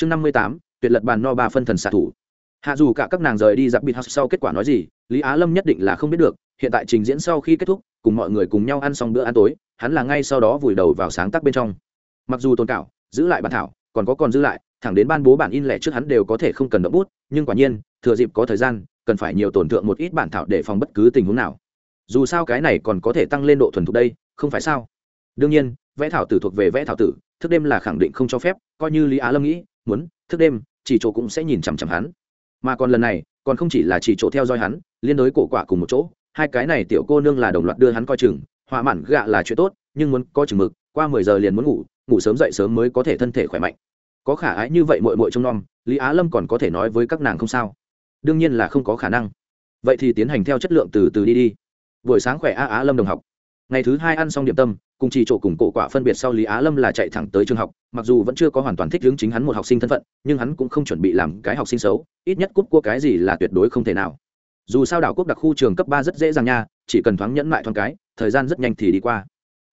chương năm mươi tám, tuyệt lật bàn no ba phân thần xạ thủ. Hạ dù cả các nàng rời đi giặc bịt house sau kết quả nói gì, lý á lâm nhất định là không biết được, hiện tại trình diễn sau khi kết thúc, cùng mọi người cùng nhau ăn xong bữa ăn tối, hắn là ngay sau đó vùi đầu vào sáng tác bên trong. Mặc dù tồn cảo giữ lại bản thảo, còn có còn giữ lại, thẳng đến ban bố bản in lẻ trước hắn đều có thể không cần động bút, nhưng quả nhiên, thừa dịp có thời gian, cần phải nhiều tổn thượng một ít bản thảo để phòng bất cứ tình huống nào. Dù sao cái này còn có thể tăng lên độ thuần thục đây, không phải sao? Đương nhiên, vẽ thảo tử thuộc về vẽ thảo tử, thức đêm là khẳng định không cho phép, coi như lý á lâm nghĩ muốn, thức đêm, chỉ chỗ cũng sẽ nhìn chằm chằm hắn. Mà còn lần này, còn không chỉ là chỉ chỗ theo dõi hắn, liên đối cổ quả cùng một chỗ, hai cái này tiểu cô nương là đồng loạt đưa hắn coi chừng hòa mạn gạ là chuyện tốt, nhưng muốn có chừng mực, qua mười giờ liền muốn ngủ ngủ sớm dậy sớm mới có thể thân thể khỏe mạnh. Có khả ái như vậy mội mội trong non lý á lâm còn có thể nói với các nàng không sao. Đương nhiên là không có khả năng. Vậy thì tiến hành theo chất lượng từ từ đi đi. Buổi sáng khỏe a á lâm đồng học ngày thứ hai ăn xong điểm tâm, cùng chỉ chỗ cùng cổ quả phân biệt sau lý á lâm là chạy thẳng tới trường học, mặc dù vẫn chưa có hoàn toàn thích hướng chính hắn một học sinh thân phận, nhưng hắn cũng không chuẩn bị làm cái học sinh xấu, ít nhất cúp cua cái gì là tuyệt đối không thể nào. Dù sao đảo quốc đặc khu trường cấp ba rất dễ dàng nha, chỉ cần thoáng nhẫn lại thoáng cái, thời gian rất nhanh thì đi qua.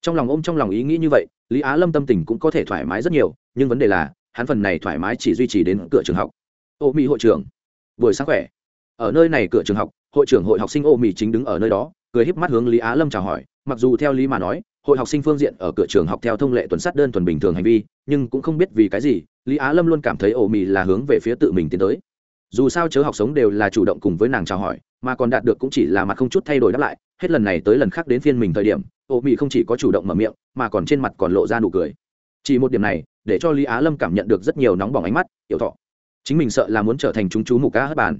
Trong lòng ôm trong lòng ý nghĩ như vậy, lý á lâm tâm tình cũng có thể thoải mái rất nhiều, nhưng vấn đề là, hắn phần này thoải mái chỉ duy trì đến cửa trường học. Ô mỹ hội trưởng, buổi sáng khỏe. Ở nơi này cửa trường học, hội trưởng hội học sinh ô mỹ chính đứng ở nơi đó, cười híp mắt hướng lý á lâm chào hỏi mặc dù theo lý mà nói, hội học sinh phương diện ở cửa trường học theo thông lệ tuần sát đơn thuần bình thường hành vi, nhưng cũng không biết vì cái gì, lý á lâm luôn cảm thấy ổ mì là hướng về phía tự mình tiến tới. Dù sao chớ học sống đều là chủ động cùng với nàng chào hỏi, mà còn đạt được cũng chỉ là mặt không chút thay đổi đáp lại, hết lần này tới lần khác đến phiên mình thời điểm, ổ mì không chỉ có chủ động mở miệng, mà còn trên mặt còn lộ ra nụ cười. Chỉ một điểm này, để cho lý á lâm cảm nhận được rất nhiều nóng bỏng ánh mắt hiểu thọ. Chính mình sợ là muốn trở thành chúng chú mục cá hất bàn.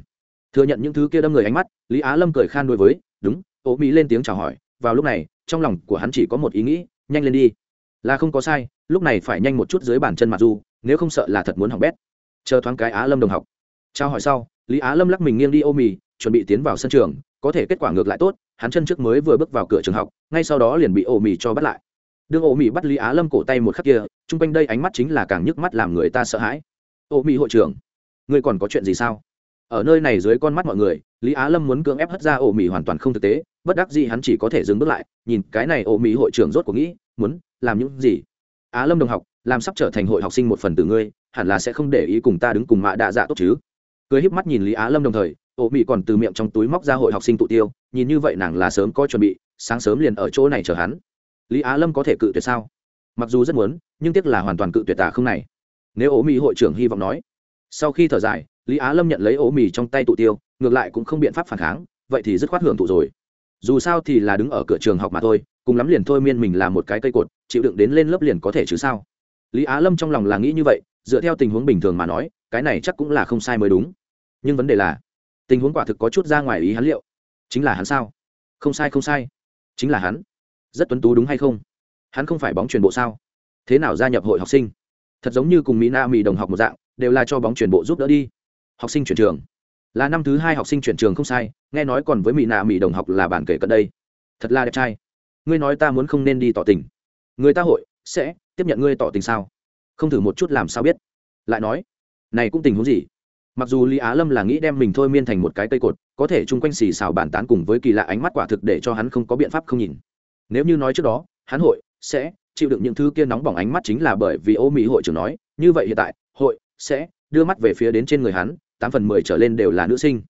Thừa nhận những thứ kia đâm người ánh mắt, lý á lâm cười khan đối với, đúng, ổ mỹ lên tiếng chào hỏi, vào lúc này trong lòng của hắn chỉ có một ý nghĩ, nhanh lên đi. Là không có sai, lúc này phải nhanh một chút dưới bàn chân mặc du, nếu không sợ là thật muốn học bét. Chờ thoáng cái á lâm đồng học. Trao hỏi sau, lý á lâm lắc mình nghiêng đi ô mì, chuẩn bị tiến vào sân trường, có thể kết quả ngược lại tốt, hắn chân trước mới vừa bước vào cửa trường học, ngay sau đó liền bị ô mì cho bắt lại. Đương ô mì bắt lý á lâm cổ tay một khắc kia, chung quanh đây ánh mắt chính là càng nhức mắt làm người ta sợ hãi. Ô mì hội trưởng, ngươi còn có chuyện gì sao? Ở nơi này dưới con mắt mọi người lý á lâm muốn cưỡng ép hất ra ổ Mỹ hoàn toàn không thực tế, bất đắc gì hắn chỉ có thể dừng bước lại, nhìn cái này ổ Mỹ hội trưởng rốt cuộc nghĩ, muốn làm những gì? Á lâm đồng học, làm sắp trở thành hội học sinh một phần từ ngươi, hẳn là sẽ không để ý cùng ta đứng cùng mạ đạ dạ tốt chứ? Cười híp mắt nhìn lý á lâm đồng thời, ổ Mỹ còn từ miệng trong túi móc ra hội học sinh tụ tiêu, nhìn như vậy nàng là sớm có chuẩn bị, sáng sớm liền ở chỗ này chờ hắn. Lý á lâm có thể cự tuyệt sao? Mặc dù rất muốn, nhưng tiếc là hoàn toàn cự tuyệt tả không này. Nếu ổ Mỹ hội trưởng hy vọng nói, sau khi thở dài lý á lâm nhận lấy ố mì trong tay tụ tiêu, ngược lại cũng không biện pháp phản kháng, vậy thì dứt khoát hưởng thụ rồi. Dù sao thì là đứng ở cửa trường học mà thôi, cùng lắm liền thôi miên mình là một cái cây cột, chịu đựng đến lên lớp liền có thể chứ sao? Lý á lâm trong lòng là nghĩ như vậy, dựa theo tình huống bình thường mà nói, cái này chắc cũng là không sai mới đúng. Nhưng vấn đề là, tình huống quả thực có chút ra ngoài ý hắn liệu. Chính là hắn sao? Không sai không sai. Chính là hắn. Rất tuấn tú đúng hay không? Hắn không phải bóng truyền bộ sao? Thế nào gia nhập hội học sinh? Thật giống như cùng mỹ na mỹ đồng học một dạng, đều là cho bóng truyền bộ giúp đỡ đi học sinh chuyển trường. Là năm thứ hai học sinh chuyển trường không sai, nghe nói còn với mỹ nạ mỹ đồng học là bản kể cận đây. Thật là đẹp trai. Ngươi nói ta muốn không nên đi tỏ tình. Người ta hội sẽ tiếp nhận ngươi tỏ tình sao? Không thử một chút làm sao biết. Lại nói, này cũng tình huống gì? Mặc dù lý á lâm là nghĩ đem mình thôi miên thành một cái cây cột, có thể chung quanh xì xào bàn tán cùng với kỳ lạ ánh mắt quả thực để cho hắn không có biện pháp không nhìn. Nếu như nói trước đó, hắn hội sẽ chịu đựng những thứ kia nóng bỏng ánh mắt chính là bởi vì ô mỹ hội trưởng nói, như vậy hiện tại, hội sẽ đưa mắt về phía đến trên người hắn, tám phần mười trở lên đều là nữ sinh.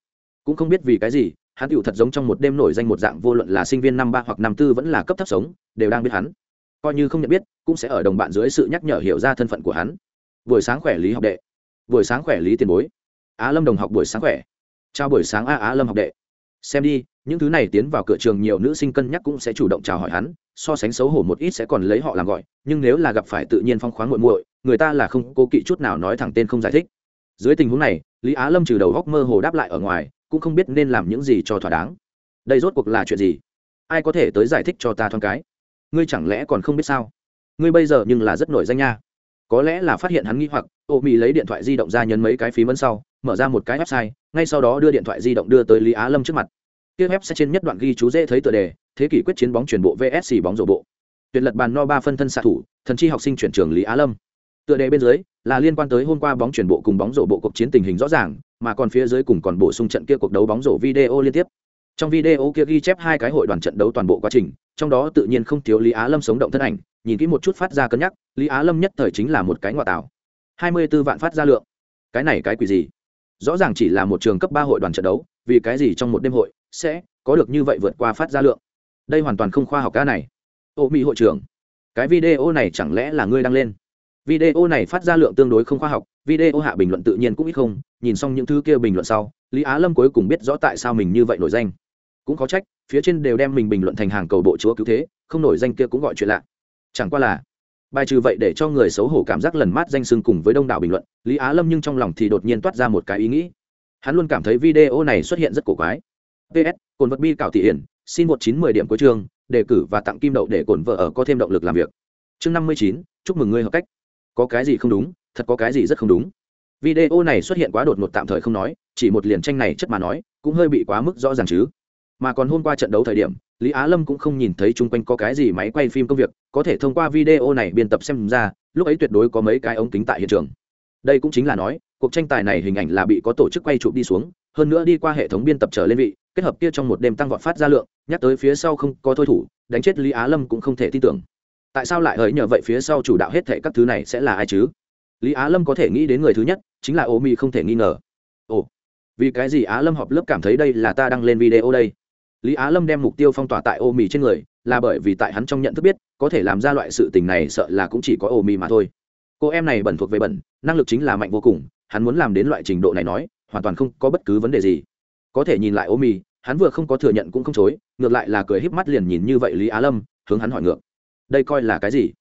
Cũng không biết vì cái gì, hắn tựu thật giống trong một đêm nổi danh một dạng vô luận là sinh viên năm ba hoặc năm tư vẫn là cấp thấp sống, đều đang biết hắn. Coi như không nhận biết, cũng sẽ ở đồng bạn dưới sự nhắc nhở hiểu ra thân phận của hắn. Buổi sáng khỏe lý học đệ. Buổi sáng khỏe lý tiền bối. Á lâm đồng học buổi sáng khỏe. Chào buổi sáng a á lâm học đệ. Xem đi, những thứ này tiến vào cửa trường nhiều nữ sinh cân nhắc cũng sẽ chủ động chào hỏi hắn, so sánh xấu hổ một ít sẽ còn lấy họ làm gọi, nhưng nếu là gặp phải tự nhiên phong khoáng muội muội người ta là không cố kỵ chút nào nói thẳng tên không giải thích. Dưới tình huống này, lý á lâm trừ đầu góc mơ hồ đáp lại ở ngoài, cũng không biết nên làm những gì cho thỏa đáng. Đây rốt cuộc là chuyện gì? Ai có thể tới giải thích cho ta thoáng cái? Ngươi chẳng lẽ còn không biết sao? Ngươi bây giờ nhưng là rất nổi danh nha. Có lẽ là phát hiện hắn nghi hoặc, ô mỹ lấy điện thoại di động ra nhấn mấy cái phí ấn sau, mở ra một cái website, ngay sau đó đưa điện thoại di động đưa tới lý á lâm trước mặt. Tiếp web sẽ trên nhất đoạn ghi chú dễ thấy tựa đề, thế kỷ quyết chiến bóng chuyển bộ vsc bóng rổ bộ. Tuyệt lật bàn no ba phân thân xạ thủ, thần chi học sinh chuyển trường lý á lâm tựa đề bên dưới là liên quan tới hôm qua bóng chuyển bộ cùng bóng rổ bộ cuộc chiến tình hình rõ ràng, mà còn phía dưới cùng còn bổ sung trận kia cuộc đấu bóng rổ video liên tiếp. Trong video kia ghi chép hai cái hội đoàn trận đấu toàn bộ quá trình, trong đó tự nhiên không thiếu lý á lâm sống động thân ảnh, nhìn kỹ một chút phát ra cân nhắc, lý á lâm nhất thời chính là một cái ngoại tạo hai mươi b ố vạn phát ra lượng. Cái này cái quỷ gì? Rõ ràng chỉ là một trường cấp ba hội đoàn trận đấu, vì cái gì trong một đêm hội sẽ có được như vậy vượt qua phát ra lượng? Đây hoàn toàn không khoa học cả này. Ô mỹ hội trưởng, cái video này chẳng lẽ là ngươi đăng lên? Video này phát ra lượng tương đối không khoa học video hạ bình luận tự nhiên cũng ít không nhìn xong những thứ kia bình luận sau lý á lâm cuối cùng biết rõ tại sao mình như vậy nổi danh. Cũng có trách phía trên đều đem mình bình luận thành hàng cầu bộ chúa cứu thế không nổi danh kia cũng gọi chuyện lạ. Chẳng qua là bài trừ vậy để cho người xấu hổ cảm giác lần mát danh sưng cùng với đông đảo bình luận lý á lâm nhưng trong lòng thì đột nhiên toát ra một cái ý nghĩ. Hắn luôn cảm thấy video này xuất hiện rất cổ quái. Ps cồn vật bi cảo thị hiển xin một chín mười điểm cuối trường, đề cử và tặng kim đậu để cổn vợ ở có thêm động lực làm việc. Chương năm mươi chín chúc mừng ngươi hợp cách có cái gì không đúng, thật có cái gì rất không đúng. Video này xuất hiện quá đột ngột tạm thời không nói, chỉ một liền tranh này chất mà nói, cũng hơi bị quá mức rõ ràng chứ. Mà còn hôm qua trận đấu thời điểm, lý á lâm cũng không nhìn thấy chung quanh có cái gì máy quay phim công việc, có thể thông qua video này biên tập xem ra, lúc ấy tuyệt đối có mấy cái ống kính tại hiện trường. Đây cũng chính là nói, cuộc tranh tài này hình ảnh là bị có tổ chức quay chụp đi xuống, hơn nữa đi qua hệ thống biên tập trở lên vị, kết hợp kia trong một đêm tăng vọt phát ra lượng, nhắc tới phía sau không có thôi thủ, đánh chết lý á lâm cũng không thể tin tưởng tại sao lại hỡi nhờ vậy phía sau chủ đạo hết thệ các thứ này sẽ là ai chứ? Lý á lâm có thể nghĩ đến người thứ nhất, chính là ô mi không thể nghi ngờ. Ồ, vì cái gì á lâm họp lớp cảm thấy đây là ta đăng lên video đây? Lý á lâm đem mục tiêu phong tỏa tại ô mì trên người, là bởi vì tại hắn trong nhận thức biết, có thể làm ra loại sự tình này sợ là cũng chỉ có ô mì mà thôi. Cô em này bẩn thuộc về bẩn, năng lực chính là mạnh vô cùng, hắn muốn làm đến loại trình độ này nói, hoàn toàn không có bất cứ vấn đề gì. Có thể nhìn lại ô mì hắn vừa không có thừa nhận cũng không chối, ngược lại là cười híp mắt liền nhìn như vậy lý á lâm, hướng hắn hỏi ngược đây coi là cái gì?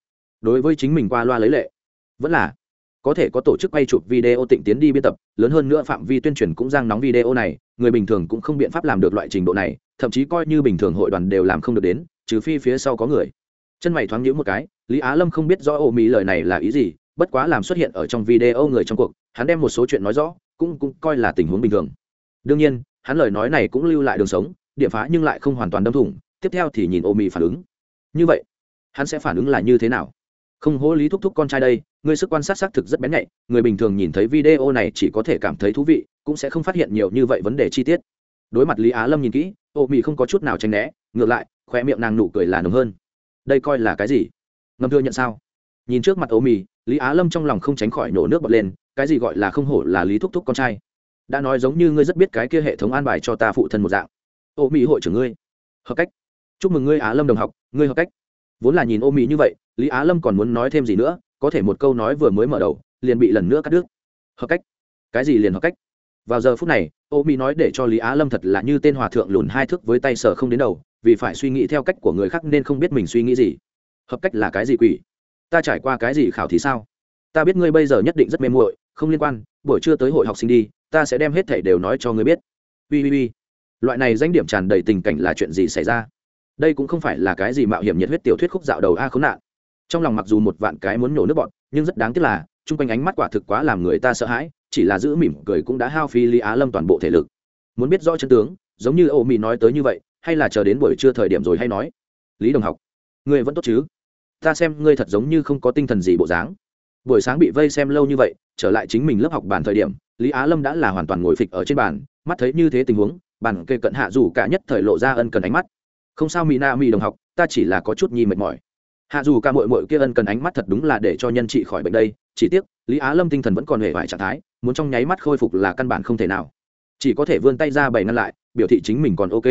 Đối với chính mình qua loa lấy lệ. Vẫn là, có thể có tổ chức quay chụp video tịnh tiến đi biên tập, lớn hơn nữa phạm vi tuyên truyền cũng giang nóng video này, người bình thường cũng không biện pháp làm được loại trình độ này, thậm chí coi như bình thường hội đoàn đều làm không được đến, trừ phi phía sau có người. Chân mày thoáng nhíu một cái, lý á lâm không biết rõ ô mỹ lời này là ý gì, bất quá làm xuất hiện ở trong video người trong cuộc, hắn đem một số chuyện nói rõ, cũng cũng coi là tình huống bình thường. Đương nhiên, hắn lời nói này cũng lưu lại đường sống, điểm phá nhưng lại không hoàn toàn đâm thủng, tiếp theo thì nhìn ô mỹ phản ứng. Như vậy hắn sẽ phản ứng là như thế nào? Không hố lý thúc thúc con trai đây, ngươi sức quan sát xác thực rất bén nhạy, người bình thường nhìn thấy video này chỉ có thể cảm thấy thú vị, cũng sẽ không phát hiện nhiều như vậy vấn đề chi tiết. Đối mặt lý á lâm nhìn kỹ, ô mị không có chút nào tránh né, ngược lại khoe miệng nàng nụ cười là nồng hơn. Đây coi là cái gì? Ngâm thưa nhận sao? Nhìn trước mặt ô mị, lý á lâm trong lòng không tránh khỏi nổ nước bật lên, cái gì gọi là không hổ là lý thúc thúc con trai? Đã nói giống như ngươi rất biết cái kia hệ thống an bài cho ta phụ thân một dạng. Ô mỹ hội trưởng ngươi. Hợp cách. Chúc mừng ngươi á lâm đồng học, ngươi hợp cách vốn là nhìn ô mỹ như vậy, lý á lâm còn muốn nói thêm gì nữa, có thể một câu nói vừa mới mở đầu, liền bị lần nữa cắt đứt. Hợp cách. Cái gì liền hợp cách? Vào giờ phút này, ô mỹ nói để cho lý á lâm thật là như tên hòa thượng lùn hai thước với tay sở không đến đầu, vì phải suy nghĩ theo cách của người khác nên không biết mình suy nghĩ gì. Hợp cách là cái gì quỷ? Ta trải qua cái gì khảo thì sao? Ta biết ngươi bây giờ nhất định rất mê muội, không liên quan, buổi trưa tới hội học sinh đi, ta sẽ đem hết thảy đều nói cho ngươi biết. Ui ui ui loại này danh điểm tràn đầy tình cảnh là chuyện gì xảy ra? Đây cũng không phải là cái gì mạo hiểm nhiệt huyết tiểu thuyết khúc dạo đầu a khốn nạn. Trong lòng mặc dù một vạn cái muốn nổ nước bọn, nhưng rất đáng tiếc là, chung quanh ánh mắt quả thực quá làm người ta sợ hãi, chỉ là giữ mỉm cười cũng đã hao phi lý á lâm toàn bộ thể lực. Muốn biết rõ chân tướng, giống như ô mỹ nói tới như vậy, hay là chờ đến buổi trưa thời điểm rồi hay nói. Lý đồng học, ngươi vẫn tốt chứ? Ta xem ngươi thật giống như không có tinh thần gì bộ dáng. Buổi sáng bị vây xem lâu như vậy, trở lại chính mình lớp học bàn thời điểm, lý á lâm đã là hoàn toàn ngồi phịch ở trên bàn, mắt thấy như thế tình huống, bàn kê cận hạ dù cả nhất thời lộ ra ân cần ánh mắt không sao mỹ na mỹ đồng học, ta chỉ là có chút nhi mệt mỏi. Hạ dù ca mội mội kia ân cần ánh mắt thật đúng là để cho nhân trị khỏi bệnh đây, chỉ tiếc, lý á lâm tinh thần vẫn còn hề vải trạng thái, muốn trong nháy mắt khôi phục là căn bản không thể nào. Chỉ có thể vươn tay ra bày ngăn lại, biểu thị chính mình còn ok.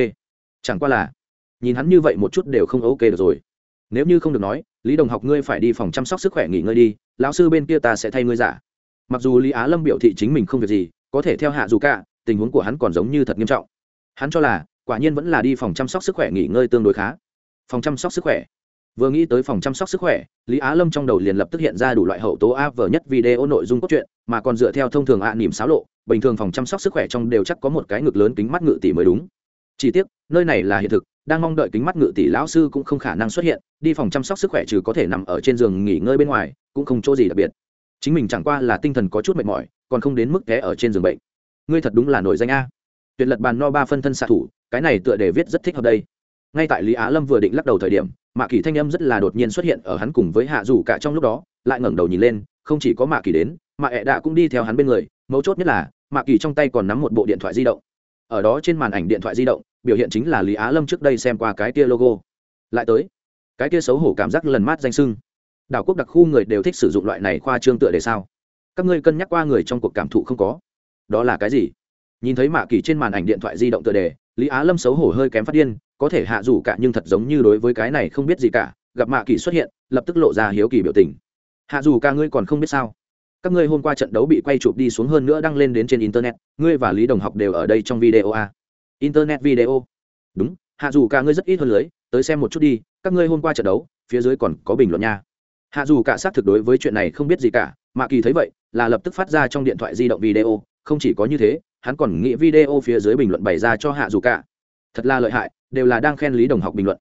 Chẳng qua là, nhìn hắn như vậy một chút đều không ok được rồi. Nếu như không được nói, lý đồng học ngươi phải đi phòng chăm sóc sức khỏe nghỉ ngơi đi, lão sư bên kia ta sẽ thay ngươi giả. Mặc dù lý á lâm biểu thị chính mình không việc gì, có thể theo hạ dù cả tình huống của hắn còn giống như thật nghiêm trọng. Hắn cho là quả nhiên vẫn là đi phòng chăm sóc sức khỏe nghỉ ngơi tương đối khá. Phòng chăm sóc sức khỏe. Vừa nghĩ tới phòng chăm sóc sức khỏe lý á lâm trong đầu liền lập tức hiện ra đủ loại hậu tố a vờ nhất video nội dung cốt truyện mà còn dựa theo thông thường ạ à, nỉm xáo lộ bình thường phòng chăm sóc sức khỏe trong đều chắc có một cái ngực lớn kính mắt ngự tỷ mới đúng. Chỉ tiếc nơi này là hiện thực đang mong đợi kính mắt ngự tỷ lão sư cũng không khả năng xuất hiện đi phòng chăm sóc sức khỏe trừ có thể nằm ở trên giường nghỉ ngơi bên ngoài cũng không chỗ gì đặc biệt. Chính mình chẳng qua là tinh thần có chút mệt mỏi còn không đến mức té ở trên giường bệnh. Ngươi thật đúng là nổi danh a. Tuyệt lật bàn no ba phân thân xạ thủ cái này tựa đề viết rất thích hợp đây. Ngay tại lý á lâm vừa định lắc đầu thời điểm, mạ kỳ thanh âm rất là đột nhiên xuất hiện ở hắn cùng với hạ dù cả trong lúc đó, lại ngẩng đầu nhìn lên, không chỉ có mạ kỳ đến mạ ẹ đạ cũng đi theo hắn bên người, mấu chốt nhất là, mạ kỳ trong tay còn nắm một bộ điện thoại di động. Ở đó trên màn ảnh điện thoại di động, biểu hiện chính là lý á lâm trước đây xem qua cái kia logo. Lại tới, cái kia xấu hổ cảm giác lần mát danh sưng. Đảo quốc đặc khu người đều thích sử dụng loại này khoa trương tựa để sao? Các ngươi cân nhắc qua người trong cuộc cảm thụ không có? Đó là cái gì? Nhìn thấy mạ kỳ trên màn ảnh điện thoại di động tựa đề lý á lâm xấu hổ hơi kém phát điên, có thể hạ dù cả nhưng thật giống như đối với cái này không biết gì cả, gặp mạ kỳ xuất hiện, lập tức lộ ra hiếu kỳ biểu tình. Hạ dù cả ngươi còn không biết sao? Các ngươi hôm qua trận đấu bị quay chụp đi xuống hơn nữa đăng lên đến trên internet, ngươi và lý đồng học đều ở đây trong video a internet video. Đúng, hạ dù cả ngươi rất ít hơn lưới, tới xem một chút đi, các ngươi hôm qua trận đấu, phía dưới còn có bình luận nha. Hạ dù cả xác thực đối với chuyện này không biết gì cả, mạ kỳ thấy vậy, là lập tức phát ra trong điện thoại di động video, không chỉ có như thế hắn còn nghĩ video phía dưới bình luận bày ra cho hạ dù cả. Thật là lợi hại, đều là đang khen lý đồng học bình luận.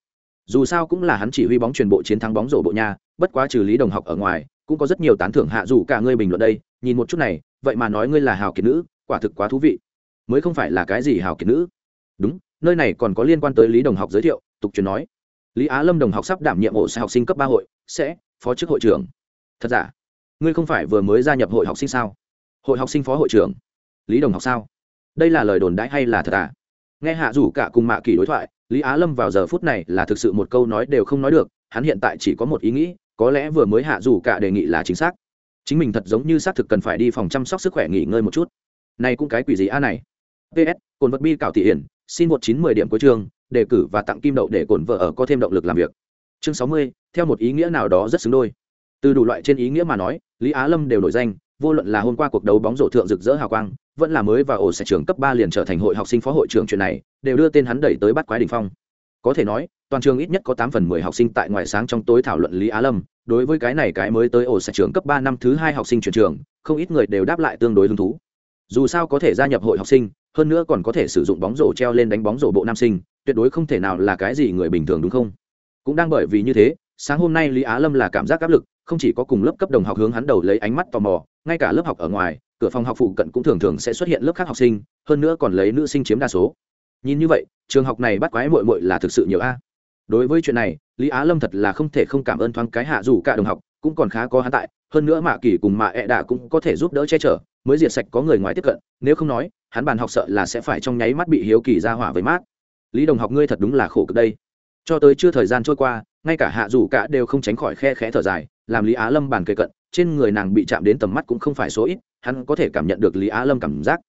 Dù sao cũng là hắn chỉ huy bóng truyền bộ chiến thắng bóng rổ bộ nha, bất quá trừ lý đồng học ở ngoài, cũng có rất nhiều tán thưởng hạ dù cả ngươi bình luận đây. Nhìn một chút này, vậy mà nói ngươi là hào kiệt nữ, quả thực quá thú vị. Mới không phải là cái gì hào kiệt nữ. Đúng, nơi này còn có liên quan tới lý đồng học giới thiệu, tục truyền nói. Lý á lâm đồng học sắp đảm nhiệm hộ sẽ học sinh cấp ba hội, sẽ phó chức hội trưởng. Thật giả? Ngươi không phải vừa mới gia nhập hội học sinh sao? Hội học sinh phó hội trưởng? Lý đồng học sao? Đây là lời đồn đãi hay là thật à? Nghe hạ rủ cả cùng mạ kỳ đối thoại, lý á lâm vào giờ phút này là thực sự một câu nói đều không nói được, hắn hiện tại chỉ có một ý nghĩ, có lẽ vừa mới hạ rủ cả đề nghị là chính xác. Chính mình thật giống như xác thực cần phải đi phòng chăm sóc sức khỏe nghỉ ngơi một chút. Này cũng cái quỷ gì a này? Ps cồn vật bi cảo thị hiển, xin một chín mười điểm cuối chương, đề cử và tặng kim đậu để cồn vợ ở có thêm động lực làm việc. Chương sáu mươi, theo một ý nghĩa nào đó rất xứng đôi. Từ đủ loại trên ý nghĩa mà nói, lý á lâm đều nổi danh vô luận là hôm qua cuộc đấu bóng rổ thượng rực rỡ hào quang, vẫn là mới vào ổ sẽ trường cấp ba liền trở thành hội học sinh phó hội trưởng chuyện này, đều đưa tên hắn đẩy tới bắt quái đỉnh phong. Có thể nói, toàn trường ít nhất có tám phần mười học sinh tại ngoài sáng trong tối thảo luận lý á lâm, đối với cái này cái mới tới ổ sẽ trường cấp ba năm thứ hai học sinh chuyển trường, không ít người đều đáp lại tương đối hứng thú. Dù sao có thể gia nhập hội học sinh, hơn nữa còn có thể sử dụng bóng rổ treo lên đánh bóng rổ bộ nam sinh, tuyệt đối không thể nào là cái gì người bình thường đúng không? Cũng đang bởi vì như thế sáng hôm nay lý á lâm là cảm giác áp lực, không chỉ có cùng lớp cấp đồng học hướng hắn đầu lấy ánh mắt tò mò, ngay cả lớp học ở ngoài, cửa phòng học phụ cận cũng thường thường sẽ xuất hiện lớp khác học sinh, hơn nữa còn lấy nữ sinh chiếm đa số. Nhìn như vậy, trường học này bắt quái mội mội là thực sự nhiều a. Đối với chuyện này, lý á lâm thật là không thể không cảm ơn thoáng cái hạ dù cả đồng học, cũng còn khá có hắn tại, hơn nữa mạ kỳ cùng mạ ẹ đạ cũng có thể giúp đỡ che chở, mới diệt sạch có người ngoài tiếp cận, nếu không nói, hắn bàn học sợ là sẽ phải trong nháy mắt bị hiếu kỳ ra hỏa với mát. Lý đồng học ngươi thật đúng là khổ cực đây. Cho tới chưa thời gian trôi qua ngay cả hạ dù cả đều không tránh khỏi khe khẽ thở dài, làm lý á lâm bàn kề cận, trên người nàng bị chạm đến tầm mắt cũng không phải số ít, hắn có thể cảm nhận được lý á lâm cảm giác.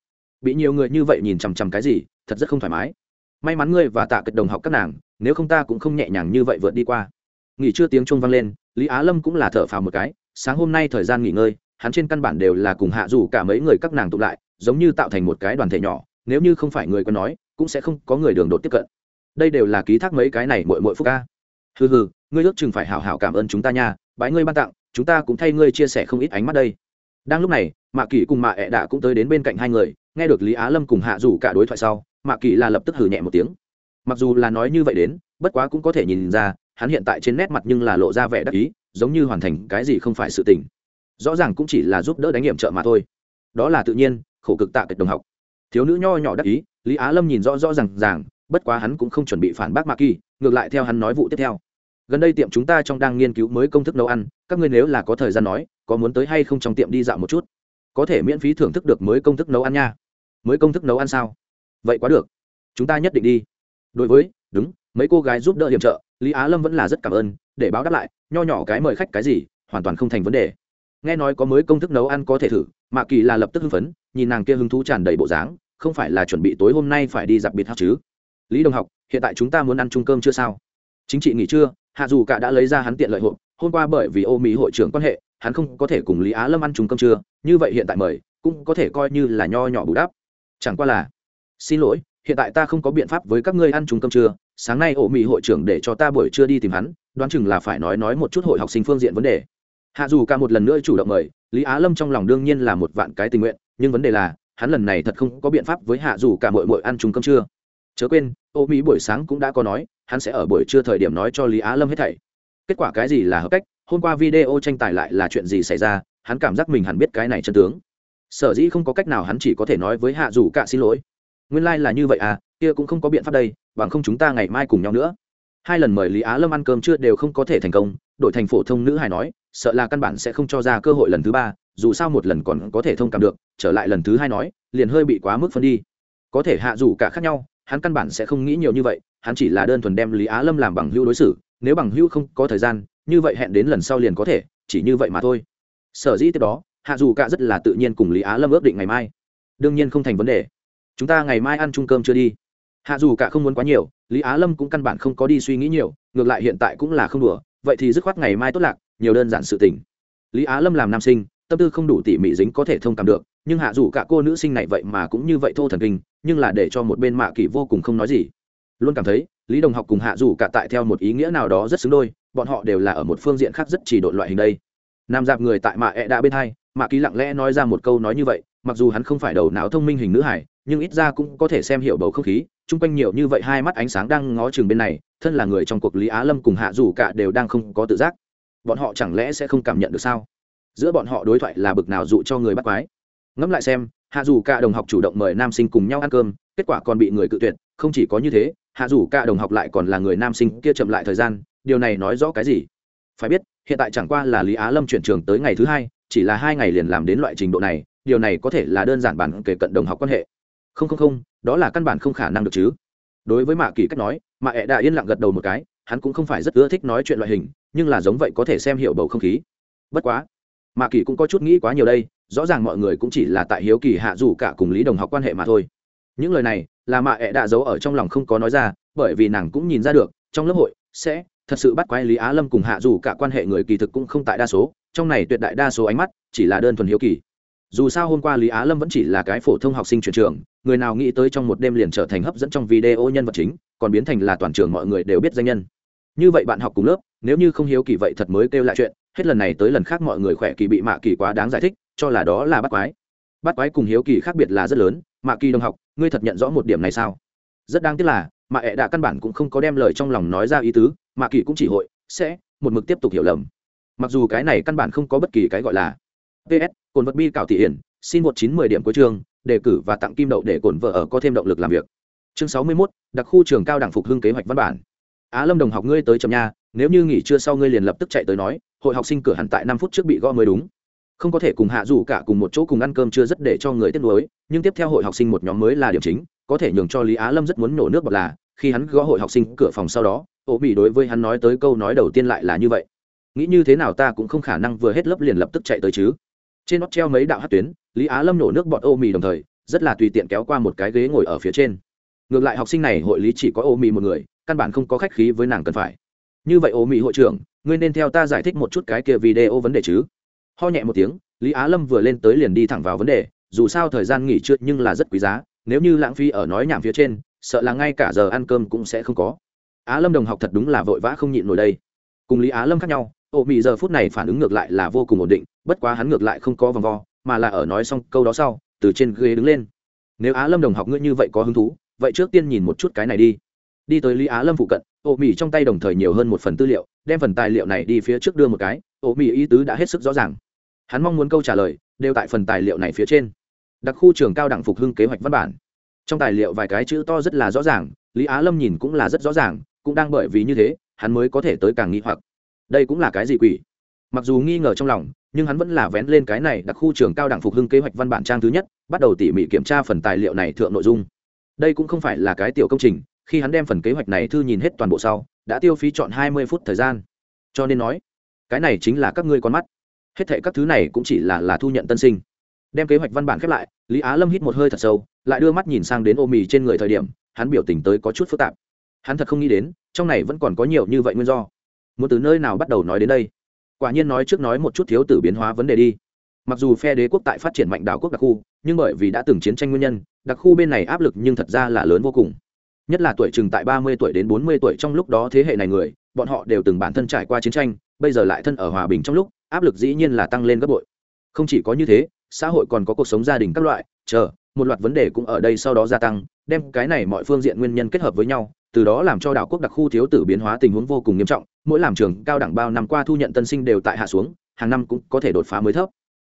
Bị nhiều người như vậy nhìn chằm chằm cái gì, thật rất không thoải mái. May mắn ngươi và tạ cật đồng học các nàng, nếu không ta cũng không nhẹ nhàng như vậy vượt đi qua. Nghỉ trưa tiếng chuông vang lên, lý á lâm cũng là thở phào một cái, sáng hôm nay thời gian nghỉ ngơi, hắn trên căn bản đều là cùng hạ dù cả mấy người các nàng tụ lại, giống như tạo thành một cái đoàn thể nhỏ, nếu như không phải người có nói, cũng sẽ không có người đường đột tiếp cận. Đây đều là ký thác mấy cái này mội mội phúc ca hừ hừ, ngươi ước chừng phải hảo hảo cảm ơn chúng ta nha, bái ngươi ban tặng, chúng ta cũng thay ngươi chia sẻ không ít ánh mắt đây. Đang lúc này, mạ kỳ cùng mạ ẹ đạ cũng tới đến bên cạnh hai người, nghe được lý á lâm cùng hạ rủ cả đối thoại sau, mạ kỳ là lập tức hử nhẹ một tiếng. Mặc dù là nói như vậy đến, bất quá cũng có thể nhìn ra, hắn hiện tại trên nét mặt nhưng là lộ ra vẻ đắc ý, giống như hoàn thành cái gì không phải sự tình. Rõ ràng cũng chỉ là giúp đỡ đánh nghiệm trợ mà thôi. Đó là tự nhiên, khổ cực tạ kịch đồng học. Thiếu nữ nho nhỏ đắc ý, lý á lâm nhìn rõ rõ r à n g ràng bất quá hắn cũng không chuẩn bị phản bác Mạc kỳ ngược lại theo hắn nói vụ tiếp theo. Gần đây tiệm chúng ta trong đang nghiên cứu mới công thức nấu ăn, các ngươi nếu là có thời gian nói, có muốn tới hay không trong tiệm đi dạo một chút? Có thể miễn phí thưởng thức được mới công thức nấu ăn nha. Mới công thức nấu ăn sao? Vậy quá được. Chúng ta nhất định đi. Đối với, đúng, mấy cô gái giúp đỡ hiểm trợ, lý á lâm vẫn là rất cảm ơn, để báo đáp lại, nho nhỏ cái mời khách cái gì, hoàn toàn không thành vấn đề. Nghe nói có mới công thức nấu ăn có thể thử mạ kỳ là lập tức hưng phấn, nhìn nàng kia hứng thú tràn đầy bộ dáng, không phải là chuẩn bị tối hôm nay phải đi giặc biệt hát chứ lý đồng học, hiện tại chúng ta muốn ăn chung cơm chưa sao? Chính trị nghỉ trưa, hạ dù cả đã lấy ra hắn tiện lợi hộp, hôm qua bởi vì ô mỹ hội trưởng quan hệ, hắn không có thể cùng lý á lâm ăn chung cơm trưa, như vậy hiện tại mời, cũng có thể coi như là nho nhỏ bù đắp. Chẳng qua là, xin lỗi, hiện tại ta không có biện pháp với các ngươi ăn chung cơm trưa, sáng nay ổ mỹ hội trưởng để cho ta buổi trưa đi tìm hắn, đoán chừng là phải nói nói một chút hội học sinh phương diện vấn đề. Hạ dù cả một lần nữa chủ động mời, lý á lâm trong lòng đương nhiên là một vạn cái tình nguyện, nhưng vấn đề là, hắn lần này thật không có biện pháp với hạ dù cả mội mội ăn chung cơm trưa chớ quên, ô mỹ buổi sáng cũng đã có nói, hắn sẽ ở buổi trưa thời điểm nói cho lý á lâm hết thảy. Kết quả cái gì là hợp cách, hôm qua video tranh tài lại là chuyện gì xảy ra, hắn cảm giác mình hẳn biết cái này chân tướng. Sở dĩ không có cách nào hắn chỉ có thể nói với hạ dù cả xin lỗi. Nguyên lai、like、là như vậy à kia cũng không có biện pháp đây, bằng không chúng ta ngày mai cùng nhau nữa. Hai lần mời lý á lâm ăn cơm chưa đều không có thể thành công, đội thành phổ thông nữ hài nói, sợ là căn bản sẽ không cho ra cơ hội lần thứ ba, dù sao một lần còn có thể thông cảm được, trở lại lần thứ hai nói, liền hơi bị quá mức phân đi. Có thể hạ dù cả khác nhau hắn căn bản sẽ không nghĩ nhiều như vậy, hắn chỉ là đơn thuần đem lý á lâm làm bằng hữu đối xử, nếu bằng hữu không có thời gian, như vậy hẹn đến lần sau liền có thể, chỉ như vậy mà thôi. Sở dĩ tiếp đó, hạ dù cả rất là tự nhiên cùng lý á lâm ước định ngày mai. Đương nhiên không thành vấn đề. Chúng ta ngày mai ăn chung cơm chưa đi? Hạ dù cả không muốn quá nhiều, lý á lâm cũng căn bản không có đi suy nghĩ nhiều, ngược lại hiện tại cũng là không đùa, vậy thì dứt khoát ngày mai tốt lạc, nhiều đơn giản sự tình. Lý á lâm làm nam sinh, tâm tư không đủ tỉ mỉ dính có thể thông cảm được nhưng hạ dù cả cô nữ sinh này vậy mà cũng như vậy thô thần kinh, nhưng là để cho một bên mạ kỳ vô cùng không nói gì. Luôn cảm thấy, lý đồng học cùng hạ dù cả tại theo một ý nghĩa nào đó rất xứng đôi, bọn họ đều là ở một phương diện khác rất chỉ đội loại hình đây. Nam dạp người tại mạ ẹ đã bên hai, mạ kỳ lặng lẽ nói ra một câu nói như vậy, mặc dù hắn không phải đầu não thông minh hình nữ hải nhưng ít ra cũng có thể xem hiểu bầu không khí, chung quanh nhiều như vậy hai mắt ánh sáng đang ngó chừng bên này, thân là người trong cuộc lý á lâm cùng hạ dù cả đều đang không có tự giác. Bọn họ chẳng lẽ sẽ không cảm nhận được sao? Giữa bọn họ đối thoại là bực nào dụ cho người bắt quái ngẫm lại xem, hạ dù cả đồng học chủ động mời nam sinh cùng nhau ăn cơm, kết quả còn bị người cự tuyệt, không chỉ có như thế, hạ dù cả đồng học lại còn là người nam sinh kia chậm lại thời gian, điều này nói rõ cái gì? Phải biết, hiện tại chẳng qua là lý á lâm chuyển trường tới ngày thứ hai, chỉ là hai ngày liền làm đến loại trình độ này, điều này có thể là đơn giản bản kể cận đồng học quan hệ. Không không không, đó là căn bản không khả năng được chứ. Đối với mạ kỳ cách nói, mạ ẹ đã yên lặng gật đầu một cái, hắn cũng không phải rất ưa thích nói chuyện loại hình, nhưng là giống vậy có thể xem hiểu bầu không khí. Bất quá, mạ kỳ cũng có chút nghĩ quá nhiều đây rõ ràng mọi người cũng chỉ là tại hiếu kỳ hạ dù cả cùng lý đồng học quan hệ mà thôi. Những lời này là mạ ẹ đã giấu ở trong lòng không có nói ra, bởi vì nàng cũng nhìn ra được, trong lớp hội sẽ thật sự bắt quái lý á lâm cùng hạ dù cả quan hệ người kỳ thực cũng không tại đa số, trong này tuyệt đại đa số ánh mắt chỉ là đơn thuần hiếu kỳ. Dù sao hôm qua lý á lâm vẫn chỉ là cái phổ thông học sinh chuyển trường, người nào nghĩ tới trong một đêm liền trở thành hấp dẫn trong video nhân vật chính, còn biến thành là toàn trường mọi người đều biết danh nhân. Như vậy bạn học cùng lớp, nếu như không hiếu kỳ vậy thật mới kêu lại chuyện, hết lần này tới lần khác mọi người khỏe kỳ bị mạ kỳ quá đáng giải thích cho là đó là bắt quái. Bắt quái cùng hiếu kỳ khác biệt là rất lớn mạ kỳ đồng học ngươi thật nhận rõ một điểm này sao? Rất đáng tiếc là mạ ẹ đã căn bản cũng không có đem lời trong lòng nói ra ý tứ mạ kỳ cũng chỉ hội sẽ một mực tiếp tục hiểu lầm. Mặc dù cái này căn bản không có bất kỳ cái gọi là ps cồn vật bi cảo thị hiển xin một chín mười điểm cuối trường đề cử và tặng kim đậu để cổn vợ ở có thêm động lực làm việc. Chương sáu mươi 61, đặc khu trường cao đẳng phục hưng kế hoạch văn bản. Á lâm đồng học ngươi tới trầm nha nếu như nghỉ trưa sau ngươi liền lập tức chạy tới nói hội học sinh cửa hẳn tại năm phút trước bị gõ mới đúng không có thể cùng hạ dù cả cùng một chỗ cùng ăn cơm chưa rất để cho người tiếc nuối, nhưng tiếp theo hội học sinh một nhóm mới là điểm chính, có thể nhường cho lý á lâm rất muốn nổ nước bọt là, khi hắn gõ hội học sinh cửa phòng sau đó ô bị đối với hắn nói tới câu nói đầu tiên lại là như vậy. Nghĩ như thế nào ta cũng không khả năng vừa hết lớp liền lập tức chạy tới chứ. Trên nót treo mấy đạo hát tuyến, lý á lâm nổ nước bọt ô mì đồng thời, rất là tùy tiện kéo qua một cái ghế ngồi ở phía trên. Ngược lại học sinh này hội lý chỉ có ô mì một người, căn bản không có khách khí với nàng cần phải. Như vậy ô mì hội trưởng, ngươi nên theo ta giải thích một chút cái kia video vấn đề chứ ho nhẹ một tiếng, lý á lâm vừa lên tới liền đi thẳng vào vấn đề, dù sao thời gian nghỉ trưa nhưng là rất quý giá, nếu như lãng phí ở nói nhảm phía trên, sợ là ngay cả giờ ăn cơm cũng sẽ không có. Á lâm đồng học thật đúng là vội vã không nhịn nổi đây. Cùng lý á lâm khác nhau ô mị giờ phút này phản ứng ngược lại là vô cùng ổn định, bất quá hắn ngược lại không có vòng vo, mà là ở nói xong câu đó sau, từ trên ghế đứng lên. Nếu á lâm đồng học ngươi như vậy có hứng thú, vậy trước tiên nhìn một chút cái này đi. Đi tới lý á lâm phụ cận ô mị trong tay đồng thời nhiều hơn một phần tư liệu, đem phần tài liệu này đi phía trước đưa một cái ô mị ý tứ đã hết sức rõ ràng hắn mong muốn câu trả lời đều tại phần tài liệu này phía trên. Đặc khu trường cao đẳng phục hưng kế hoạch văn bản. Trong tài liệu vài cái chữ to rất là rõ ràng, lý á lâm nhìn cũng là rất rõ ràng, cũng đang bởi vì như thế, hắn mới có thể tới càng nghi hoặc. Đây cũng là cái gì quỷ? Mặc dù nghi ngờ trong lòng, nhưng hắn vẫn là vén lên cái này đặc khu trường cao đẳng phục hưng kế hoạch văn bản trang thứ nhất, bắt đầu tỉ mỉ kiểm tra phần tài liệu này thượng nội dung. Đây cũng không phải là cái tiểu công trình, khi hắn đem phần kế hoạch này thư nhìn hết toàn bộ sau, đã tiêu phí chọn hai mươi phút thời gian. Cho nên nói, cái này chính là các ngươi con mắt hết thệ các thứ này cũng chỉ là là thu nhận tân sinh. Đem kế hoạch văn bản khép lại, lý á lâm hít một hơi thật sâu, lại đưa mắt nhìn sang đến ô mì trên người thời điểm, hắn biểu tình tới có chút phức tạp. Hắn thật không nghĩ đến, trong này vẫn còn có nhiều như vậy nguyên do. Muốn từ nơi nào bắt đầu nói đến đây? Quả nhiên nói trước nói một chút thiếu tử biến hóa vấn đề đi. Mặc dù phe đế quốc tại phát triển mạnh đảo quốc đặc khu, nhưng bởi vì đã từng chiến tranh nguyên nhân, đặc khu bên này áp lực nhưng thật ra là lớn vô cùng. Nhất là tuổi chừng tại ba mươi tuổi đến bốn mươi tuổi trong lúc đó thế hệ này người, bọn họ đều từng bản thân trải qua chiến tranh, bây giờ lại thân ở hòa bình trong lúc áp lực dĩ nhiên là tăng lên gấp bội. Không chỉ có như thế, xã hội còn có cuộc sống gia đình các loại, chờ, một loạt vấn đề cũng ở đây sau đó gia tăng, đem cái này mọi phương diện nguyên nhân kết hợp với nhau, từ đó làm cho đảo quốc đặc khu thiếu tử biến hóa tình huống vô cùng nghiêm trọng, mỗi làm trường cao đẳng bao năm qua thu nhận tân sinh đều tại hạ xuống, hàng năm cũng có thể đột phá mới thấp.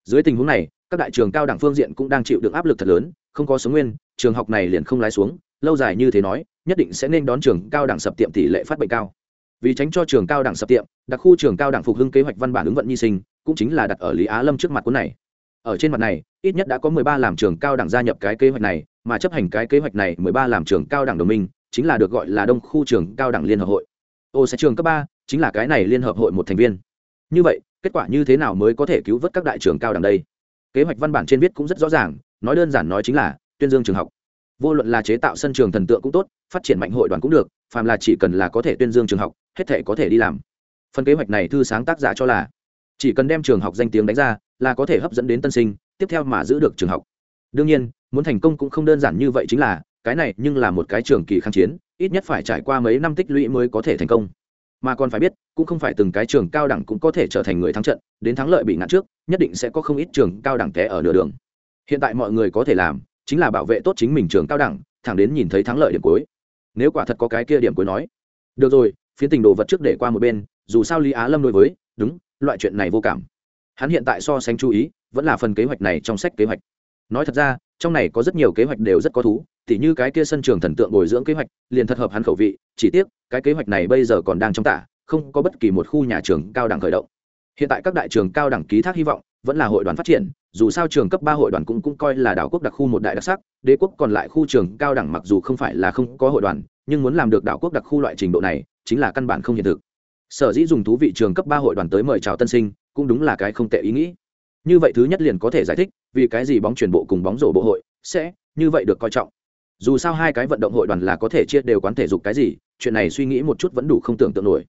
Dưới tình huống này, các đại trường cao đẳng phương diện cũng đang chịu được áp lực thật lớn, không có số nguyên, trường học này liền không lái xuống, lâu dài như thế nói, nhất định sẽ nên đón trường cao đẳng sập tiệm tỷ lệ phát bệnh cao vì tránh cho trường cao đẳng sập tiệm, đặc khu trường cao đẳng phục hưng kế hoạch văn bản ứng vận nhi sinh, cũng chính là đặt ở lý á lâm trước mặt cuốn này. Ở trên mặt này, ít nhất đã có mười ba làm trường cao đẳng gia nhập cái kế hoạch này, mà chấp hành cái kế hoạch này mười ba làm trường cao đẳng đồng minh, chính là được gọi là đông khu trường cao đẳng liên hợp hội. Ô, sẽ trường cấp ba, chính là cái này liên hợp hội một thành viên. Như vậy, kết quả như thế nào mới có thể cứu vớt các đại trường cao đẳng đây? Kế hoạch văn bản trên viết cũng rất rõ ràng, nói đơn giản nói chính là, tuyên dương trường học. Vô luận là chế tạo sân trường thần tượng cũng tốt, phát triển mạnh hội đoàn cũng được, phàm là chỉ cần là có thể tuyên dương trường học hết thể có thể đi làm. Phần kế hoạch này thư sáng tác giả cho là, chỉ cần đem trường học danh tiếng đánh ra là có thể hấp dẫn đến tân sinh, tiếp theo mà giữ được trường học. Đương nhiên, muốn thành công cũng không đơn giản như vậy chính là, cái này nhưng là một cái trường kỳ kháng chiến, ít nhất phải trải qua mấy năm tích lũy mới có thể thành công. Mà còn phải biết, cũng không phải từng cái trường cao đẳng cũng có thể trở thành người thắng trận, đến thắng lợi bị ngã trước, nhất định sẽ có không ít trường cao đẳng té ở nửa đường. Hiện tại mọi người có thể làm, chính là bảo vệ tốt chính mình trường cao đẳng, thẳng đến nhìn thấy thắng lợi điểm cuối. Nếu quả thật có cái kia điểm cuối nói, được rồi phiến tình đồ vật trước để qua một bên, dù sao lý á lâm đối với, đúng, loại chuyện này vô cảm. Hắn hiện tại so sánh chú ý, vẫn là phần kế hoạch này trong sách kế hoạch. Nói thật ra, trong này có rất nhiều kế hoạch đều rất có thú, tỉ như cái kia sân trường thần tượng bồi dưỡng kế hoạch, liền thật hợp hắn khẩu vị, chỉ tiếc, cái kế hoạch này bây giờ còn đang trong tả, không có bất kỳ một khu nhà trường cao đẳng khởi động. Hiện tại các đại trường cao đẳng ký thác hy vọng vẫn là hội đoàn phát triển, dù sao trường cấp ba hội đoàn cũng cũng coi là đảo quốc đặc khu một đại đặc sắc, đế quốc còn lại khu trường cao đẳng mặc dù không phải là không có hội đoàn nhưng muốn làm được đảo quốc đặc khu loại trình độ này, chính là căn bản không hiện thực. Sở dĩ dùng thú vị trường cấp ba hội đoàn tới mời chào tân sinh, cũng đúng là cái không tệ ý nghĩ. Như vậy thứ nhất liền có thể giải thích, vì cái gì bóng chuyển bộ cùng bóng rổ bộ hội sẽ như vậy được coi trọng. Dù sao hai cái vận động hội đoàn là có thể chia đều quán thể dục cái gì, chuyện này suy nghĩ một chút vẫn đủ không tưởng tượng nổi.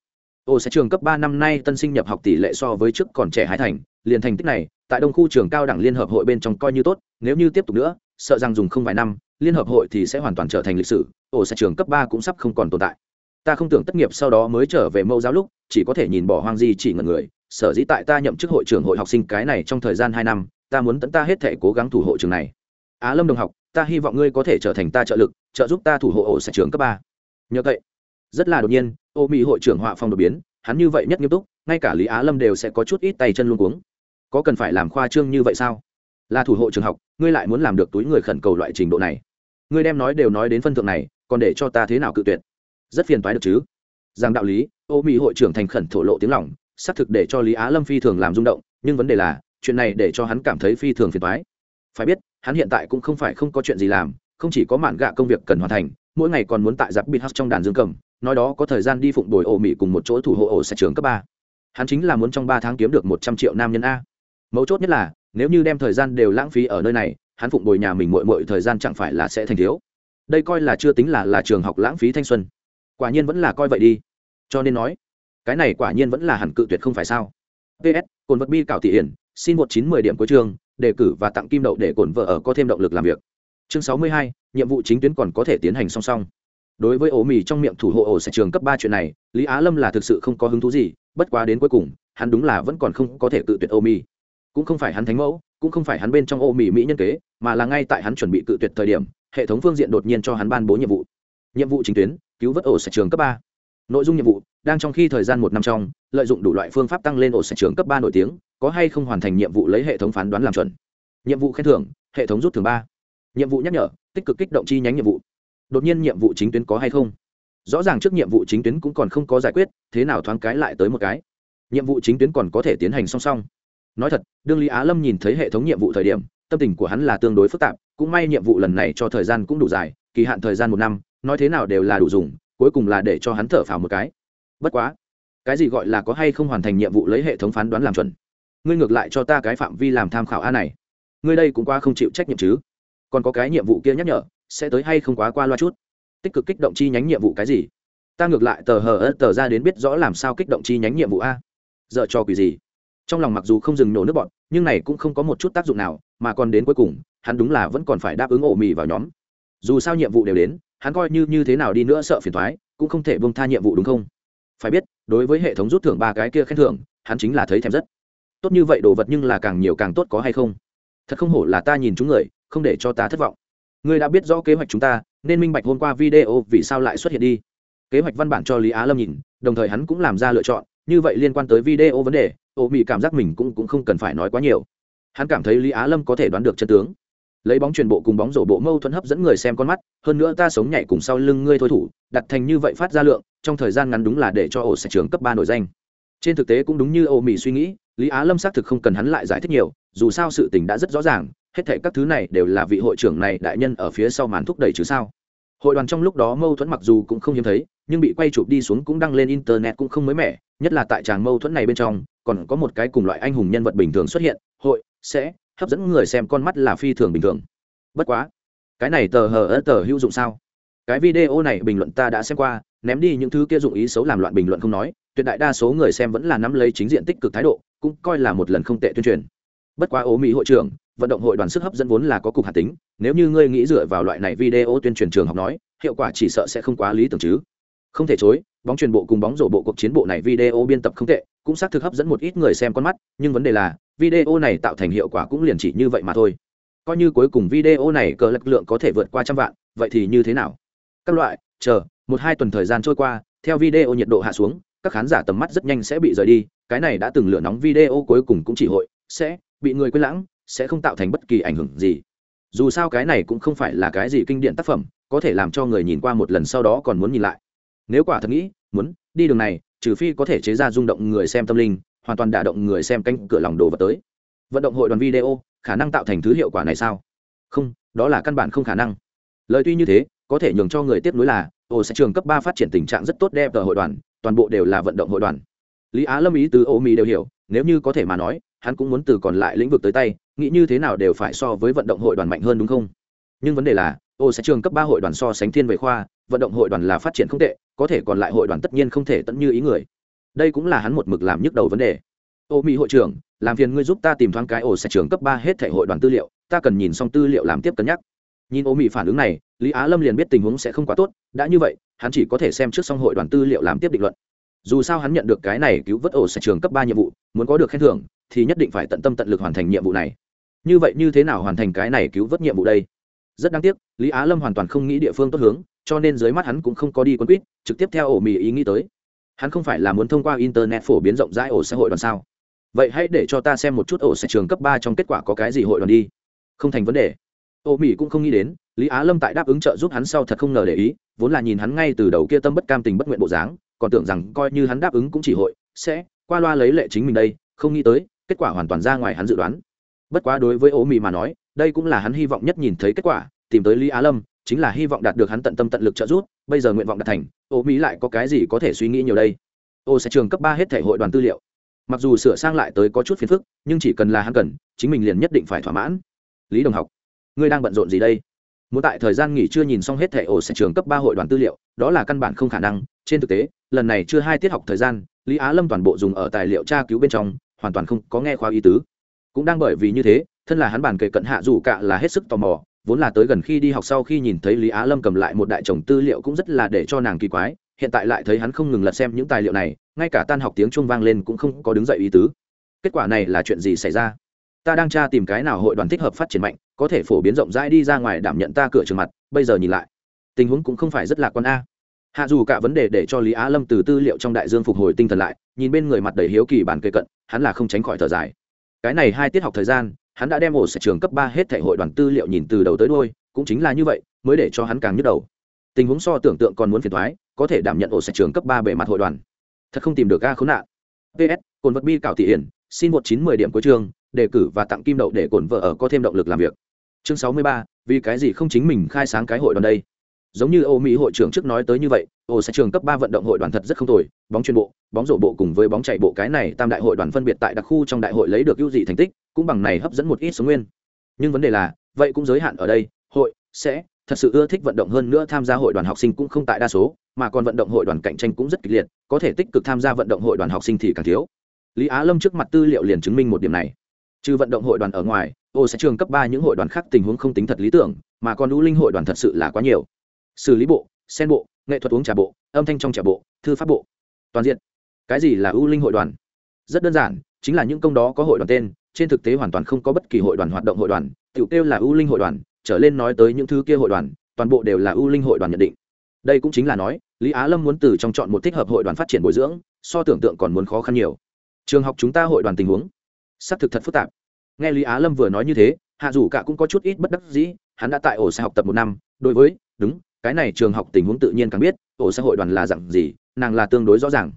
Ô, sẽ trường cấp ba năm nay tân sinh nhập học tỷ lệ so với trước còn trẻ hai thành, liền thành tích này, tại đông khu trường cao đẳng liên hợp hội bên trong coi như tốt, nếu như tiếp tục nữa, sợ rằng dùng không vài năm liên hợp hội thì sẽ hoàn toàn trở thành lịch sử, ổ sẽ trường cấp ba cũng sắp không còn tồn tại. Ta không tưởng tất nghiệp sau đó mới trở về mâu giáo lúc, chỉ có thể nhìn bỏ hoang di chỉ ngần người, sở dĩ tại ta nhậm chức hội trưởng hội học sinh cái này trong thời gian hai năm, ta muốn tận ta hết thể cố gắng thủ hộ trường này. Á lâm đồng học, ta hy vọng ngươi có thể trở thành ta trợ lực, trợ giúp ta thủ hộ ổ sẽ trường cấp ba. Nhờ vậy, rất là đột nhiên, ô mỹ hội trưởng họa phong đột biến, hắn như vậy nhất nghiêm túc, ngay cả lý á lâm đều sẽ có chút ít tay chân luôn cuống. Có cần phải làm khoa trương như vậy sao? Là thủ hộ trường học, ngươi lại muốn làm được túi người khẩn cầu loại trình độ này ngươi đem nói đều nói đến phân thượng này, còn để cho ta thế nào cự tuyệt? Rất phiền toái được chứ? Rằng đạo lý, ô mỹ hội trưởng thành khẩn thổ lộ tiếng lòng, xác thực để cho lý á lâm phi thường làm rung động, nhưng vấn đề là, chuyện này để cho hắn cảm thấy phi thường phiền toái. Phải biết, hắn hiện tại cũng không phải không có chuyện gì làm, không chỉ có mạn gạ công việc cần hoàn thành, mỗi ngày còn muốn tại giặc bịt hắc trong đàn dương cầm, nói đó có thời gian đi phụng đổi ổ mỹ cùng một chỗ thủ hộ ổ sẽ trường cấp ba. Hắn chính là muốn trong ba tháng kiếm được một trăm triệu nam nhân a. Mấu chốt nhất là, nếu như đem thời gian đều lãng phí ở nơi này hắn phụng bồi nhà mình muội muội thời gian chẳng phải là sẽ thành thiếu. Đây coi là chưa tính là là trường học lãng phí thanh xuân. Quả nhiên vẫn là coi vậy đi. Cho nên nói, cái này quả nhiên vẫn là hẳn cự tuyệt không phải sao. Ps cồn vật bi cảo thị hiển, xin một chín mười điểm cuối trường đề cử và tặng kim đậu để cồn vợ ở có thêm động lực làm việc. Chương sáu mươi hai, nhiệm vụ chính tuyến còn có thể tiến hành song song. Đối với ổ mì trong miệng thủ hộ ổ sẽ trường cấp ba chuyện này, lý á lâm là thực sự không có hứng thú gì, bất quá đến cuối cùng, hắn đúng là vẫn còn không có thể tự tuyệt ổ mì. Cũng không phải hắn thánh mẫu cũng không phải hắn bên trong ô mì mỹ nhân kế, mà là ngay tại hắn chuẩn bị cự tuyệt thời điểm, hệ thống phương diện đột nhiên cho hắn ban bố nhiệm vụ. Nhiệm vụ chính tuyến, cứu vớt ổ sạch trường cấp ba. Nội dung nhiệm vụ, đang trong khi thời gian một năm trong, lợi dụng đủ loại phương pháp tăng lên ổ sạch trường cấp ba nổi tiếng, có hay không hoàn thành nhiệm vụ lấy hệ thống phán đoán làm chuẩn. Nhiệm vụ khen thưởng, hệ thống rút thưởng ba. Nhiệm vụ nhắc nhở, tích cực kích động chi nhánh nhiệm vụ. Đột nhiên nhiệm vụ chính tuyến có hay không? Rõ ràng trước nhiệm vụ chính tuyến cũng còn không có giải quyết, thế nào thoáng cái lại tới một cái? Nhiệm vụ chính tuyến còn có thể tiến hành song song nói thật, đương lý á lâm nhìn thấy hệ thống nhiệm vụ thời điểm, tâm tình của hắn là tương đối phức tạp, cũng may nhiệm vụ lần này cho thời gian cũng đủ dài, kỳ hạn thời gian một năm, nói thế nào đều là đủ dùng, cuối cùng là để cho hắn thở phào một cái. Bất quá, cái gì gọi là có hay không hoàn thành nhiệm vụ lấy hệ thống phán đoán làm chuẩn? Ngươi ngược lại cho ta cái phạm vi làm tham khảo a này. Ngươi đây cũng qua không chịu trách nhiệm chứ. Còn có cái nhiệm vụ kia nhắc nhở, sẽ tới hay không quá qua loa chút? Tích cực kích động chi nhánh nhiệm vụ cái gì? Ta ngược lại tờ hờ ớt tờ ra đến biết rõ làm sao kích động chi nhánh nhiệm vụ a. Dợ cho quỷ gì? Trong lòng mặc dù không dừng nổ nước bọn, nhưng này cũng không có một chút tác dụng nào, mà còn đến cuối cùng, hắn đúng là vẫn còn phải đáp ứng ổ mì vào nhóm. Dù sao nhiệm vụ đều đến, hắn coi như như thế nào đi nữa sợ phiền thoái cũng không thể bông tha nhiệm vụ đúng không? Phải biết, đối với hệ thống rút thưởng ba cái kia khen thưởng, hắn chính là thấy thèm rất. Tốt như vậy đồ vật nhưng là càng nhiều càng tốt có hay không? Thật không hổ là ta nhìn chúng người, không để cho ta thất vọng. Ngươi đã biết rõ kế hoạch chúng ta, nên minh bạch hôm qua video vì sao lại xuất hiện đi. Kế hoạch văn bản cho lý á lâm nhìn, đồng thời hắn cũng làm ra lựa chọn, như vậy liên quan tới video vấn đề ô mỹ cảm giác mình cũng, cũng không cần phải nói quá nhiều. Hắn cảm thấy lý á lâm có thể đoán được chân tướng. Lấy bóng truyền bộ cùng bóng rổ bộ mâu thuẫn hấp dẫn người xem con mắt hơn nữa ta sống nhảy cùng sau lưng ngươi thôi thủ đặt thành như vậy phát ra lượng trong thời gian ngắn đúng là để cho ổ sẽ trường cấp ba nổi danh. Trên thực tế cũng đúng như ô mỹ suy nghĩ lý á lâm xác thực không cần hắn lại giải thích nhiều dù sao sự tình đã rất rõ ràng hết thảy các thứ này đều là vị hội trưởng này đại nhân ở phía sau màn thúc đẩy chứ sao? Hội đoàn trong lúc đó mâu thuẫn mặc dù cũng không hiếm thấy, nhưng bị quay chụp đi xuống cũng đăng lên internet cũng không mới mẻ, nhất là tại tràng mâu thuẫn này bên trong, còn có một cái cùng loại anh hùng nhân vật bình thường xuất hiện, hội, sẽ, hấp dẫn người xem con mắt là phi thường bình thường. Bất quá, cái này tờ hờ ớt tờ hữu dụng sao? Cái video này bình luận ta đã xem qua, ném đi những thứ kia dụng ý xấu làm loạn bình luận không nói, tuyệt đại đa số người xem vẫn là nắm lấy chính diện tích cực thái độ, cũng coi là một lần không tệ tuyên truyền. Bất quá ố mỹ hội trưởng vận động hội đoàn sức hấp dẫn vốn là có cục hạt tính, nếu như ngươi nghĩ dựa vào loại này video tuyên truyền trường học nói, hiệu quả chỉ sợ sẽ không quá lý tưởng chứ. Không thể chối, bóng truyền bộ cùng bóng rổ bộ cuộc chiến bộ này video biên tập không tệ, cũng xác thực hấp dẫn một ít người xem con mắt, nhưng vấn đề là, video này tạo thành hiệu quả cũng liền chỉ như vậy mà thôi. Coi như cuối cùng video này cờ lực lượng có thể vượt qua trăm vạn, vậy thì như thế nào? Các loại, chờ, một hai tuần thời gian trôi qua, theo video nhiệt độ hạ xuống, các khán giả tầm mắt rất nhanh sẽ bị rời đi, cái này đã từng lửa nóng video cuối cùng cũng chỉ hội, sẽ bị người quên lãng sẽ không tạo thành bất kỳ ảnh hưởng gì. Dù sao cái này cũng không phải là cái gì kinh điển tác phẩm, có thể làm cho người nhìn qua một lần sau đó còn muốn nhìn lại. Nếu quả thật nghĩ, muốn, đi đường này, trừ phi có thể chế ra rung động người xem tâm linh, hoàn toàn đả động người xem canh cửa lòng đồ vật tới. Vận động hội đoàn video, khả năng tạo thành thứ hiệu quả này sao? Không, đó là căn bản không khả năng. Lời tuy như thế, có thể nhường cho người tiếp nối là ồ sẽ trường cấp ba phát triển tình trạng rất tốt đẹp ở hội đoàn, toàn bộ đều là vận động hội đoàn. Lý á lâm ý từ ô mỹ đều hiểu, nếu như có thể mà nói hắn cũng muốn từ còn lại lĩnh vực tới tay, nghĩ như thế nào đều phải so với vận động hội đoàn mạnh hơn đúng không? Nhưng vấn đề là, ô, sẽ trường cấp ba hội đoàn so sánh thiên về khoa, vận động hội đoàn là phát triển không tệ, có thể còn lại hội đoàn tất nhiên không thể tận như ý người. Đây cũng là hắn một mực làm nhức đầu vấn đề. Ô, mỹ hội trưởng, làm phiền ngươi giúp ta tìm thoáng cái ổ sẽ trường cấp ba hết thể hội đoàn tư liệu, ta cần nhìn xong tư liệu làm tiếp cân nhắc. Nhìn ô mỹ phản ứng này, lý á lâm liền biết tình huống sẽ không quá tốt, đã như vậy, hắn chỉ có thể xem trước xong hội đoàn tư liệu làm tiếp định luận. Dù sao hắn nhận được cái này cứu vớt ổ sẽ trường cấp ba nhiệm vụ, muốn có được khen thưởng thì nhất định phải tận tâm tận lực hoàn thành nhiệm vụ này. Như vậy như thế nào hoàn thành cái này cứu vớt nhiệm vụ đây? Rất đáng tiếc, lý á lâm hoàn toàn không nghĩ địa phương tốt hướng, cho nên dưới mắt hắn cũng không có đi quân quýt, trực tiếp theo ổ mì ý nghĩ tới. Hắn không phải là muốn thông qua internet phổ biến rộng rãi ổ xã hội đoàn sao? Vậy hãy để cho ta xem một chút ổ sẽ trường cấp ba trong kết quả có cái gì hội đoàn đi. Không thành vấn đề. Ổ mỹ cũng không nghĩ đến, lý á lâm tại đáp ứng trợ giúp hắn sau thật không ngờ để ý, vốn là nhìn hắn ngay từ đầu kia tâm bất cam tình bất nguyện bộ dáng, còn tưởng rằng coi như hắn đáp ứng cũng chỉ hội, sẽ qua loa lấy lệ chính mình đây, không nghĩ tới kết quả hoàn toàn ra ngoài hắn dự đoán. Bất quá đối với ố mì mà nói, đây cũng là hắn hy vọng nhất nhìn thấy kết quả, tìm tới lý á lâm, chính là hy vọng đạt được hắn tận tâm tận lực trợ giúp, bây giờ nguyện vọng đạt thành ô mỹ lại có cái gì có thể suy nghĩ nhiều đây? Ô sẽ trường cấp ba hết thể hội đoàn tư liệu. Mặc dù sửa sang lại tới có chút phiền phức, nhưng chỉ cần là hắn cần, chính mình liền nhất định phải thỏa mãn. Lý đồng học, ngươi đang bận rộn gì đây? Muốn tại thời gian nghỉ chưa nhìn xong hết thẻ ổ sẽ trường cấp ba hội đoàn tư liệu, đó là căn bản không khả năng. Trên thực tế, lần này chưa hai tiết học thời gian, lý á lâm toàn bộ dùng ở tài liệu tra cứu bên trong hoàn toàn không có nghe khoa ý tứ. Cũng đang bởi vì như thế, thân là hắn bàn kề cận hạ dù cả là hết sức tò mò, vốn là tới gần khi đi học sau khi nhìn thấy lý á lâm cầm lại một đại chồng tư liệu cũng rất là để cho nàng kỳ quái, hiện tại lại thấy hắn không ngừng lật xem những tài liệu này, ngay cả tan học tiếng chuông vang lên cũng không có đứng dậy ý tứ. Kết quả này là chuyện gì xảy ra? Ta đang tra tìm cái nào hội đoàn thích hợp phát triển mạnh, có thể phổ biến rộng rãi đi ra ngoài đảm nhận ta cửa trường mặt, bây giờ nhìn lại. Tình huống cũng không phải rất lạc quan a hạ dù cả vấn đề để cho lý á lâm từ tư liệu trong đại dương phục hồi tinh thần lại, nhìn bên người mặt đầy hiếu kỳ bản kề cận, hắn là không tránh khỏi thở dài. Cái này hai tiết học thời gian, hắn đã đem ổ sẽ trường cấp ba hết thể hội đoàn tư liệu nhìn từ đầu tới đôi cũng chính là như vậy, mới để cho hắn càng nhức đầu. Tình huống so tưởng tượng còn muốn phiền thoái có thể đảm nhận ổ sẽ trường cấp ba bề mặt hội đoàn. Thật không tìm được ga khốn nạn. Ps cồn vật bi cảo thị hiển, xin một chín mười điểm cuối chương, đề cử và tặng kim đậu để cổn vợ ở có thêm động lực làm việc. Chương sáu mươi ba, vì cái gì không chính mình khai sáng cái hội đoàn đây? Giống như Âu mỹ hội trưởng trước nói tới như vậy ổ sẽ trường cấp ba vận động hội đoàn thật rất không tồi, bóng chuyên bộ, bóng rổ bộ cùng với bóng chạy bộ cái này tam đại hội đoàn phân biệt tại đặc khu trong đại hội lấy được ưu dị thành tích, cũng bằng này hấp dẫn một ít số nguyên. Nhưng vấn đề là, vậy cũng giới hạn ở đây, hội sẽ thật sự ưa thích vận động hơn nữa tham gia hội đoàn học sinh cũng không tại đa số, mà còn vận động hội đoàn cạnh tranh cũng rất kịch liệt, có thể tích cực tham gia vận động hội đoàn học sinh thì càng thiếu. Lý á lâm trước mặt tư liệu liền chứng minh một điểm này. Trừ vận động hội đoàn ở ngoài ô sẽ trường cấp ba những hội đoàn khác tình huống không tính thật lý tưởng, mà còn lũ linh hội đoàn thật sự là quá nhiều xử lý bộ, sen bộ, nghệ thuật uống trà bộ, âm thanh trong trà bộ, thư pháp bộ. Toàn diện. Cái gì là ưu linh hội đoàn? Rất đơn giản, chính là những công đó có hội đoàn tên, trên thực tế hoàn toàn không có bất kỳ hội đoàn hoạt động hội đoàn, tiểu tiêu là ưu linh hội đoàn, trở lên nói tới những thứ kia hội đoàn, toàn bộ đều là ưu linh hội đoàn nhận định. Đây cũng chính là nói, lý á lâm muốn từ trong chọn một thích hợp hội đoàn phát triển bồi dưỡng, so tưởng tượng còn muốn khó khăn nhiều. Trường học chúng ta hội đoàn tình huống. Xác thực thật phức tạp. Nghe lý á lâm vừa nói như thế, hạ dù cả cũng có chút ít bất đắc dĩ, hắn đã tại ổ xe học tập một năm, đối với, đúng cái này trường học tình huống tự nhiên càng biết ổ xã hội đoàn là dặn gì, nàng là tương đối rõ ràng.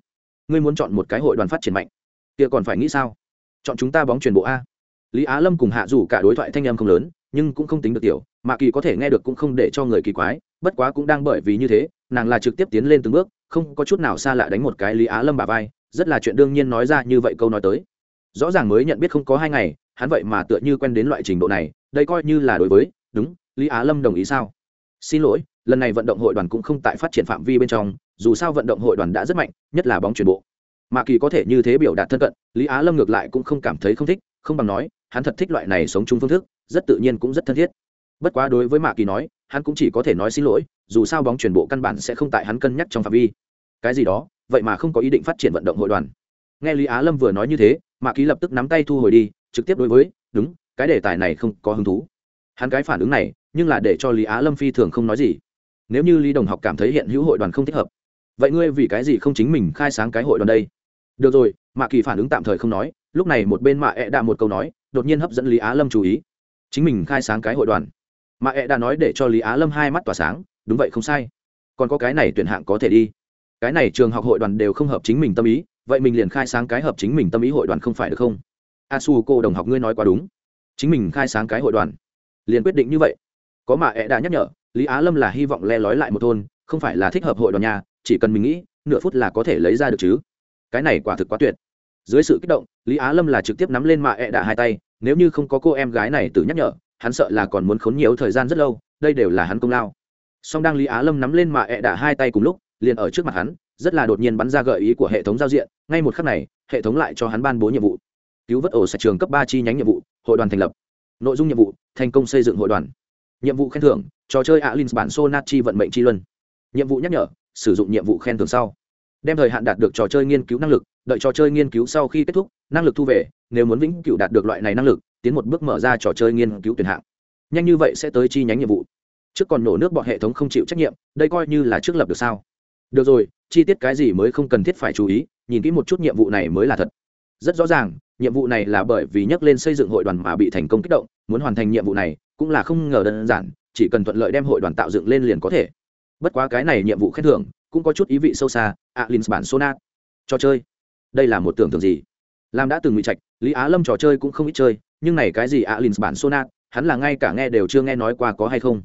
Ngươi muốn chọn một cái hội đoàn phát triển mạnh, kia còn phải nghĩ sao? Chọn chúng ta bóng truyền bộ a. Lý á lâm cùng hạ dù cả đối thoại thanh em không lớn, nhưng cũng không tính được tiểu, mà kỳ có thể nghe được cũng không để cho người kỳ quái, bất quá cũng đang bởi vì như thế, nàng là trực tiếp tiến lên từng bước, không có chút nào xa lạ đánh một cái lý á lâm bà vai, rất là chuyện đương nhiên nói ra như vậy câu nói tới. Rõ ràng mới nhận biết không có hai ngày, hắn vậy mà tựa như quen đến loại trình độ này, đây coi như là đối với, đúng, lý á lâm đồng ý sao? Xin lỗi lần này vận động hội đoàn cũng không tại phát triển phạm vi bên trong, dù sao vận động hội đoàn đã rất mạnh, nhất là bóng chuyển bộ. Mà kỳ có thể như thế biểu đạt thân cận, lý á lâm ngược lại cũng không cảm thấy không thích, không bằng nói, hắn thật thích loại này sống chung phương thức, rất tự nhiên cũng rất thân thiết. Bất quá đối với mạ kỳ nói, hắn cũng chỉ có thể nói xin lỗi, dù sao bóng chuyển bộ căn bản sẽ không tại hắn cân nhắc trong phạm vi. Cái gì đó, vậy mà không có ý định phát triển vận động hội đoàn. Nghe lý á lâm vừa nói như thế, mạ kỳ lập tức nắm tay thu hồi đi, trực tiếp đối với, đúng, cái đề tài này không có hứng thú. Hắn cái phản ứng này, nhưng là để cho lý á lâm phi thường không nói gì nếu như lý đồng học cảm thấy hiện hữu hội đoàn không thích hợp, vậy ngươi vì cái gì không chính mình khai sáng cái hội đoàn đây? Được rồi, mạ kỳ phản ứng tạm thời không nói, lúc này một bên mạ ẹ、e、đạ một câu nói, đột nhiên hấp dẫn lý á lâm chú ý. Chính mình khai sáng cái hội đoàn. Mạ ẹ、e、đã nói để cho lý á lâm hai mắt tỏa sáng, đúng vậy không sai. Còn có cái này tuyển hạng có thể đi. Cái này trường học hội đoàn đều không hợp chính mình tâm ý, vậy mình liền khai sáng cái hợp chính mình tâm ý hội đoàn không phải được không? A su cô đồng học ngươi nói quá đúng. Chính mình khai sáng cái hội đoàn. Liền quyết định như vậy. Có mạ e ẹ đã nhắc nhở lý á lâm là hy vọng le lói lại một thôn, không phải là thích hợp hội đoàn nhà, chỉ cần mình nghĩ, nửa phút là có thể lấy ra được chứ. Cái này quả thực quá tuyệt. Dưới sự kích động, lý á lâm là trực tiếp nắm lên mạ ẹ、e、đạ hai tay, nếu như không có cô em gái này tự nhắc nhở, hắn sợ là còn muốn khốn nhiều thời gian rất lâu, đây đều là hắn công lao. Song đang lý á lâm nắm lên mạ ẹ、e、đạ hai tay cùng lúc, liền ở trước mặt hắn, rất là đột nhiên bắn ra gợi ý của hệ thống giao diện, ngay một khắc này, hệ thống lại cho hắn ban bố nhiệm vụ. Cứu vớt ổ sạch trường cấp ba chi nhánh nhiệm vụ, hội đoàn thành lập. Nội dung nhiệm vụ, thành công xây dựng hội đoàn. Nhiệm vụ khen thưởng trò chơi alin bản sonat chi vận mệnh chi luân. Nhiệm vụ nhắc nhở, sử dụng nhiệm vụ khen thưởng sau. Đem thời hạn đạt được trò chơi nghiên cứu năng lực, đợi trò chơi nghiên cứu sau khi kết thúc, năng lực thu về, nếu muốn vĩnh cửu đạt được loại này năng lực, tiến một bước mở ra trò chơi nghiên cứu tuyển hạng. Nhanh như vậy sẽ tới chi nhánh nhiệm vụ. Trước còn nổ nước bọn hệ thống không chịu trách nhiệm, đây coi như là trước lập được sao? Được rồi, chi tiết cái gì mới không cần thiết phải chú ý, nhìn kỹ một chút nhiệm vụ này mới là thật. Rất rõ ràng, nhiệm vụ này là bởi vì nhắc lên xây dựng hội đoàn mà bị thành công kích động, muốn hoàn thành nhiệm vụ này cũng là không ngờ đơn giản chỉ cần thuận lợi đem hội đoàn tạo dựng lên liền có thể. Bất quá cái này nhiệm vụ khen thưởng cũng có chút ý vị sâu xa alin bản sonat. Trò chơi. Đây là một tưởng tượng gì? Làm đã từng ngụy trạch, lý á lâm trò chơi cũng không ít chơi, nhưng này cái gì alin bản sonat, hắn là ngay cả nghe đều chưa nghe nói qua có hay không.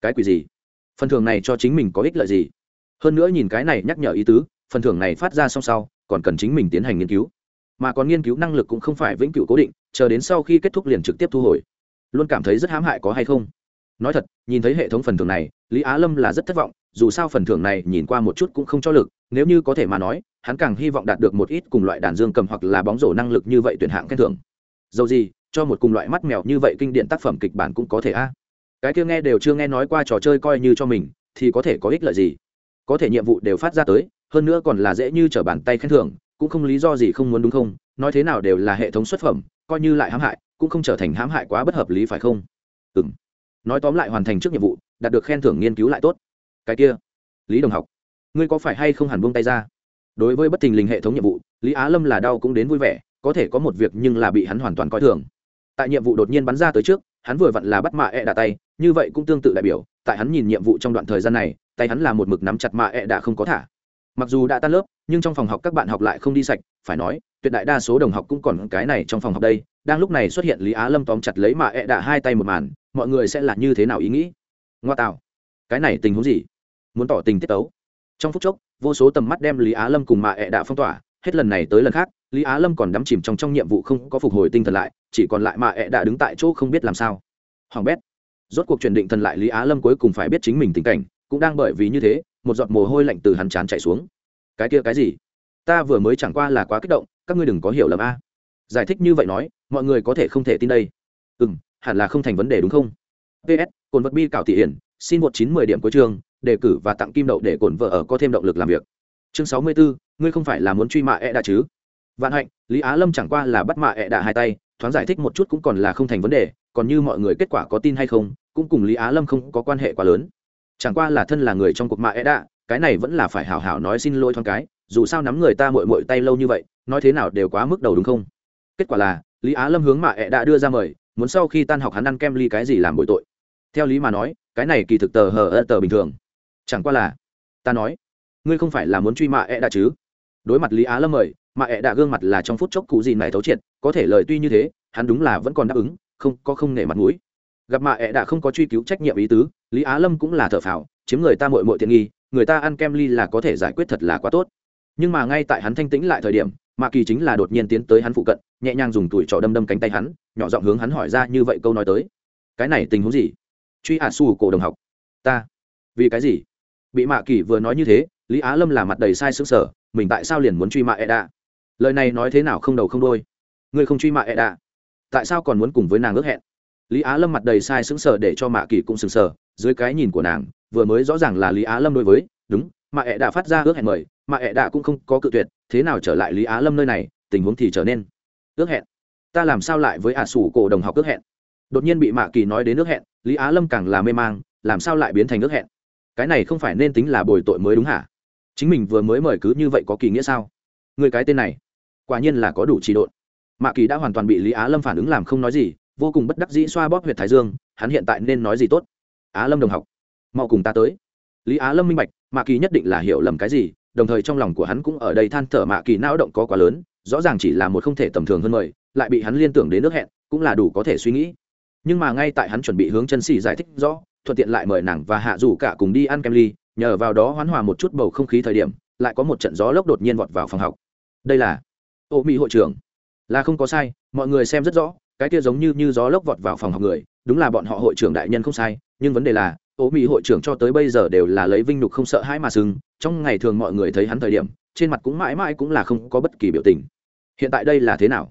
Cái quỷ gì? Phần thưởng này cho chính mình có ích lợi gì? Hơn nữa nhìn cái này nhắc nhở ý tứ, phần thưởng này phát ra song sau, còn cần chính mình tiến hành nghiên cứu. Mà còn nghiên cứu năng lực cũng không phải vĩnh cửu cố định, chờ đến sau khi kết thúc liền trực tiếp thu hồi. Luôn cảm thấy rất hãm hại có hay không? Nói thật, nhìn thấy hệ thống phần thưởng này, lý á lâm là rất thất vọng, dù sao phần thưởng này nhìn qua một chút cũng không cho lực, nếu như có thể mà nói, hắn càng hy vọng đạt được một ít cùng loại đàn dương cầm hoặc là bóng rổ năng lực như vậy tuyển hạng khen thưởng. Dầu gì, cho một cùng loại mắt mèo như vậy kinh điển tác phẩm kịch bản cũng có thể a. Cái kia nghe đều chưa nghe nói qua trò chơi coi như cho mình, thì có thể có ích lợi gì? Có thể nhiệm vụ đều phát ra tới, hơn nữa còn là dễ như t r ở bàn tay khen thưởng, cũng không lý do gì không muốn đúng không? Nói thế nào đều là hệ thống xuất phẩm, coi như lại hãm hại, cũng không trở thành hãm hại quá bất hợp lý phải không? Ừ m nói tóm lại hoàn thành trước nhiệm vụ, đạt được khen thưởng nghiên cứu lại tốt. Cái kia, lý đồng học, ngươi có phải hay không hẳn buông tay ra? Đối với bất thình lình hệ thống nhiệm vụ, lý á lâm là đau cũng đến vui vẻ, có thể có một việc nhưng là bị hắn hoàn toàn coi thường. Tại nhiệm vụ đột nhiên bắn ra tới trước, hắn vừa vặn là bắt mạ e đà tay, như vậy cũng tương tự đại biểu, tại hắn nhìn nhiệm vụ trong đoạn thời gian này, tay hắn là một mực nắm chặt mạ e không có thả. Mặc dù đã tan lớp, nhưng trong phòng học các bạn học lại không đi sạch, phải nói, tuyệt đại đa số đồng học cũng còn cái này trong phòng học đây, đang lúc này xuất hiện lý á lâm tóm chặt lấy mạ e hai tay một màn mọi người sẽ là như thế nào ý nghĩ? Ngoa tạo cái này tình huống gì? Muốn tỏ tình tiết tấu. Trong phút chốc, vô số tầm mắt đem lý á lâm cùng mạ ẹ đạ phong tỏa, hết lần này tới lần khác, lý á lâm còn đắm chìm trong trong nhiệm vụ không có phục hồi tinh thần lại, chỉ còn lại mạ ẹ đạ đứng tại chỗ không biết làm sao. Hoàng bét. Rốt cuộc truyền định thần lại lý á lâm cuối cùng phải biết chính mình tình cảnh, cũng đang bởi vì như thế, một giọt mồ hôi lạnh từ hắn chán chạy xuống. Cái kia cái gì? Ta vừa mới chẳng qua là quá kích động, các ngươi đừng có hiểu lầm a. Giải thích như vậy nói, mọi người có thể không thể tin đây. Ừ m hẳn là không thành vấn đề đúng không? Ps cồn vật bi cảo thị hiển, xin một chín mười điểm cuối chương đề cử và tặng kim đậu để cổn vợ ở có thêm động lực làm việc. Chương sáu mươi bốn ngươi không phải là muốn truy mạ e đã chứ? Vạn hạnh, lý á lâm chẳng qua là bắt mạ e đã hai tay, thoáng giải thích một chút cũng còn là không thành vấn đề, còn như mọi người kết quả có tin hay không, cũng cùng lý á lâm không có quan hệ quá lớn. Chẳng qua là thân là người trong cuộc mạ e đã cái này vẫn là phải hảo hảo nói xin lỗi thoáng cái, dù sao nắm người ta mội mội tay lâu như vậy, nói thế nào đều quá mức đầu đúng không? Kết quả là, lý á lâm hướng mạ e đã đưa ra mời muốn sau khi tan học hắn ăn kem ly cái gì làm bội tội. Theo lý mà nói, cái này kỳ thực tờ hờ ơ tờ bình thường. Chẳng qua là, ta nói, ngươi không phải là muốn truy mạ ẹ đã chứ? Đối mặt lý á lâm mời, mạ ẹ đã gương mặt là trong phút chốc cụ gì này thấu triệt, có thể lời tuy như thế, hắn đúng là vẫn còn đáp ứng, không, có không nể mặt mũi. Gặp mạ ẹ đã không có truy cứu trách nhiệm ý tứ, lý á lâm cũng là thở phào, chiếm người ta mội mội tiện nghi, người ta ăn kem ly là có thể giải quyết thật là quá tốt. Nhưng mà ngay tại hắn thanh tĩnh lại thời điểm, mạ kỳ chính là đột nhiên tiến tới hắn phụ cận, nhẹ nhàng dùng tuổi trỏ đâm đâm cánh tay hắn nhỏ giọng hướng hắn hỏi ra như vậy câu nói tới. Cái này tình huống gì? Truy à xù cổ đồng học. Ta. Vì cái gì? Bị mạ kỳ vừa nói như thế, lý á lâm là mặt đầy sai xứng sở mình tại sao liền muốn truy mạ e đạ? Lời này nói thế nào không đầu không đôi ngươi không truy mạ e đạ? Tại sao còn muốn cùng với nàng ước hẹn? Lý á lâm mặt đầy sai xứng sở để cho mạ kỳ cũng sừng sờ, dưới cái nhìn của nàng, vừa mới rõ ràng là lý á lâm đối với, đúng, mạ e ẹ đã phát ra ước hẹn mời, mạ e ẹ đã cũng không có cự tuyệt, thế nào trở lại lý á lâm nơi này, tình huống thì trở nên ước hẹn ta làm sao lại với ả sủ cổ đồng học ước hẹn? Đột nhiên bị mạ kỳ nói đến ước hẹn, lý á lâm càng là mê mang, làm sao lại biến thành ước hẹn? Cái này không phải nên tính là bồi tội mới đúng hả? Chính mình vừa mới mời cứ như vậy có kỳ nghĩa sao? Người cái tên này, quả nhiên là có đủ trị độn. Mạ kỳ đã hoàn toàn bị lý á lâm phản ứng làm không nói gì, vô cùng bất đắc dĩ xoa bóp huyệt thái dương, hắn hiện tại nên nói gì tốt? Á lâm đồng học, mau cùng ta tới. Lý á lâm minh bạch, mạ kỳ nhất định là hiểu lầm cái gì đồng thời trong lòng của hắn cũng ở đây than thở mạ kỳ não động có quá lớn, rõ ràng chỉ là một không thể tầm thường hơn mời, lại bị hắn liên tưởng đến nước hẹn, cũng là đủ có thể suy nghĩ. Nhưng mà ngay tại hắn chuẩn bị hướng chân xì giải thích rõ, thuận tiện lại mời nàng và hạ rủ cả cùng đi ăn kem ly, nhờ vào đó hoán hòa một chút bầu không khí thời điểm, lại có một trận gió lốc đột nhiên vọt vào phòng học. Đây là ô mỹ hội trưởng. Là không có sai, mọi người xem rất rõ, cái kia giống như như gió lốc vọt vào phòng học người, đúng là bọn họ hội trưởng đại nhân không sai, nhưng vấn đề là ố mỹ hội trưởng cho tới bây giờ đều là lấy vinh nhục không sợ hãi mà sưng trong ngày thường mọi người thấy hắn thời điểm, trên mặt cũng mãi mãi cũng là không có bất kỳ biểu tình. Hiện tại đây là thế nào?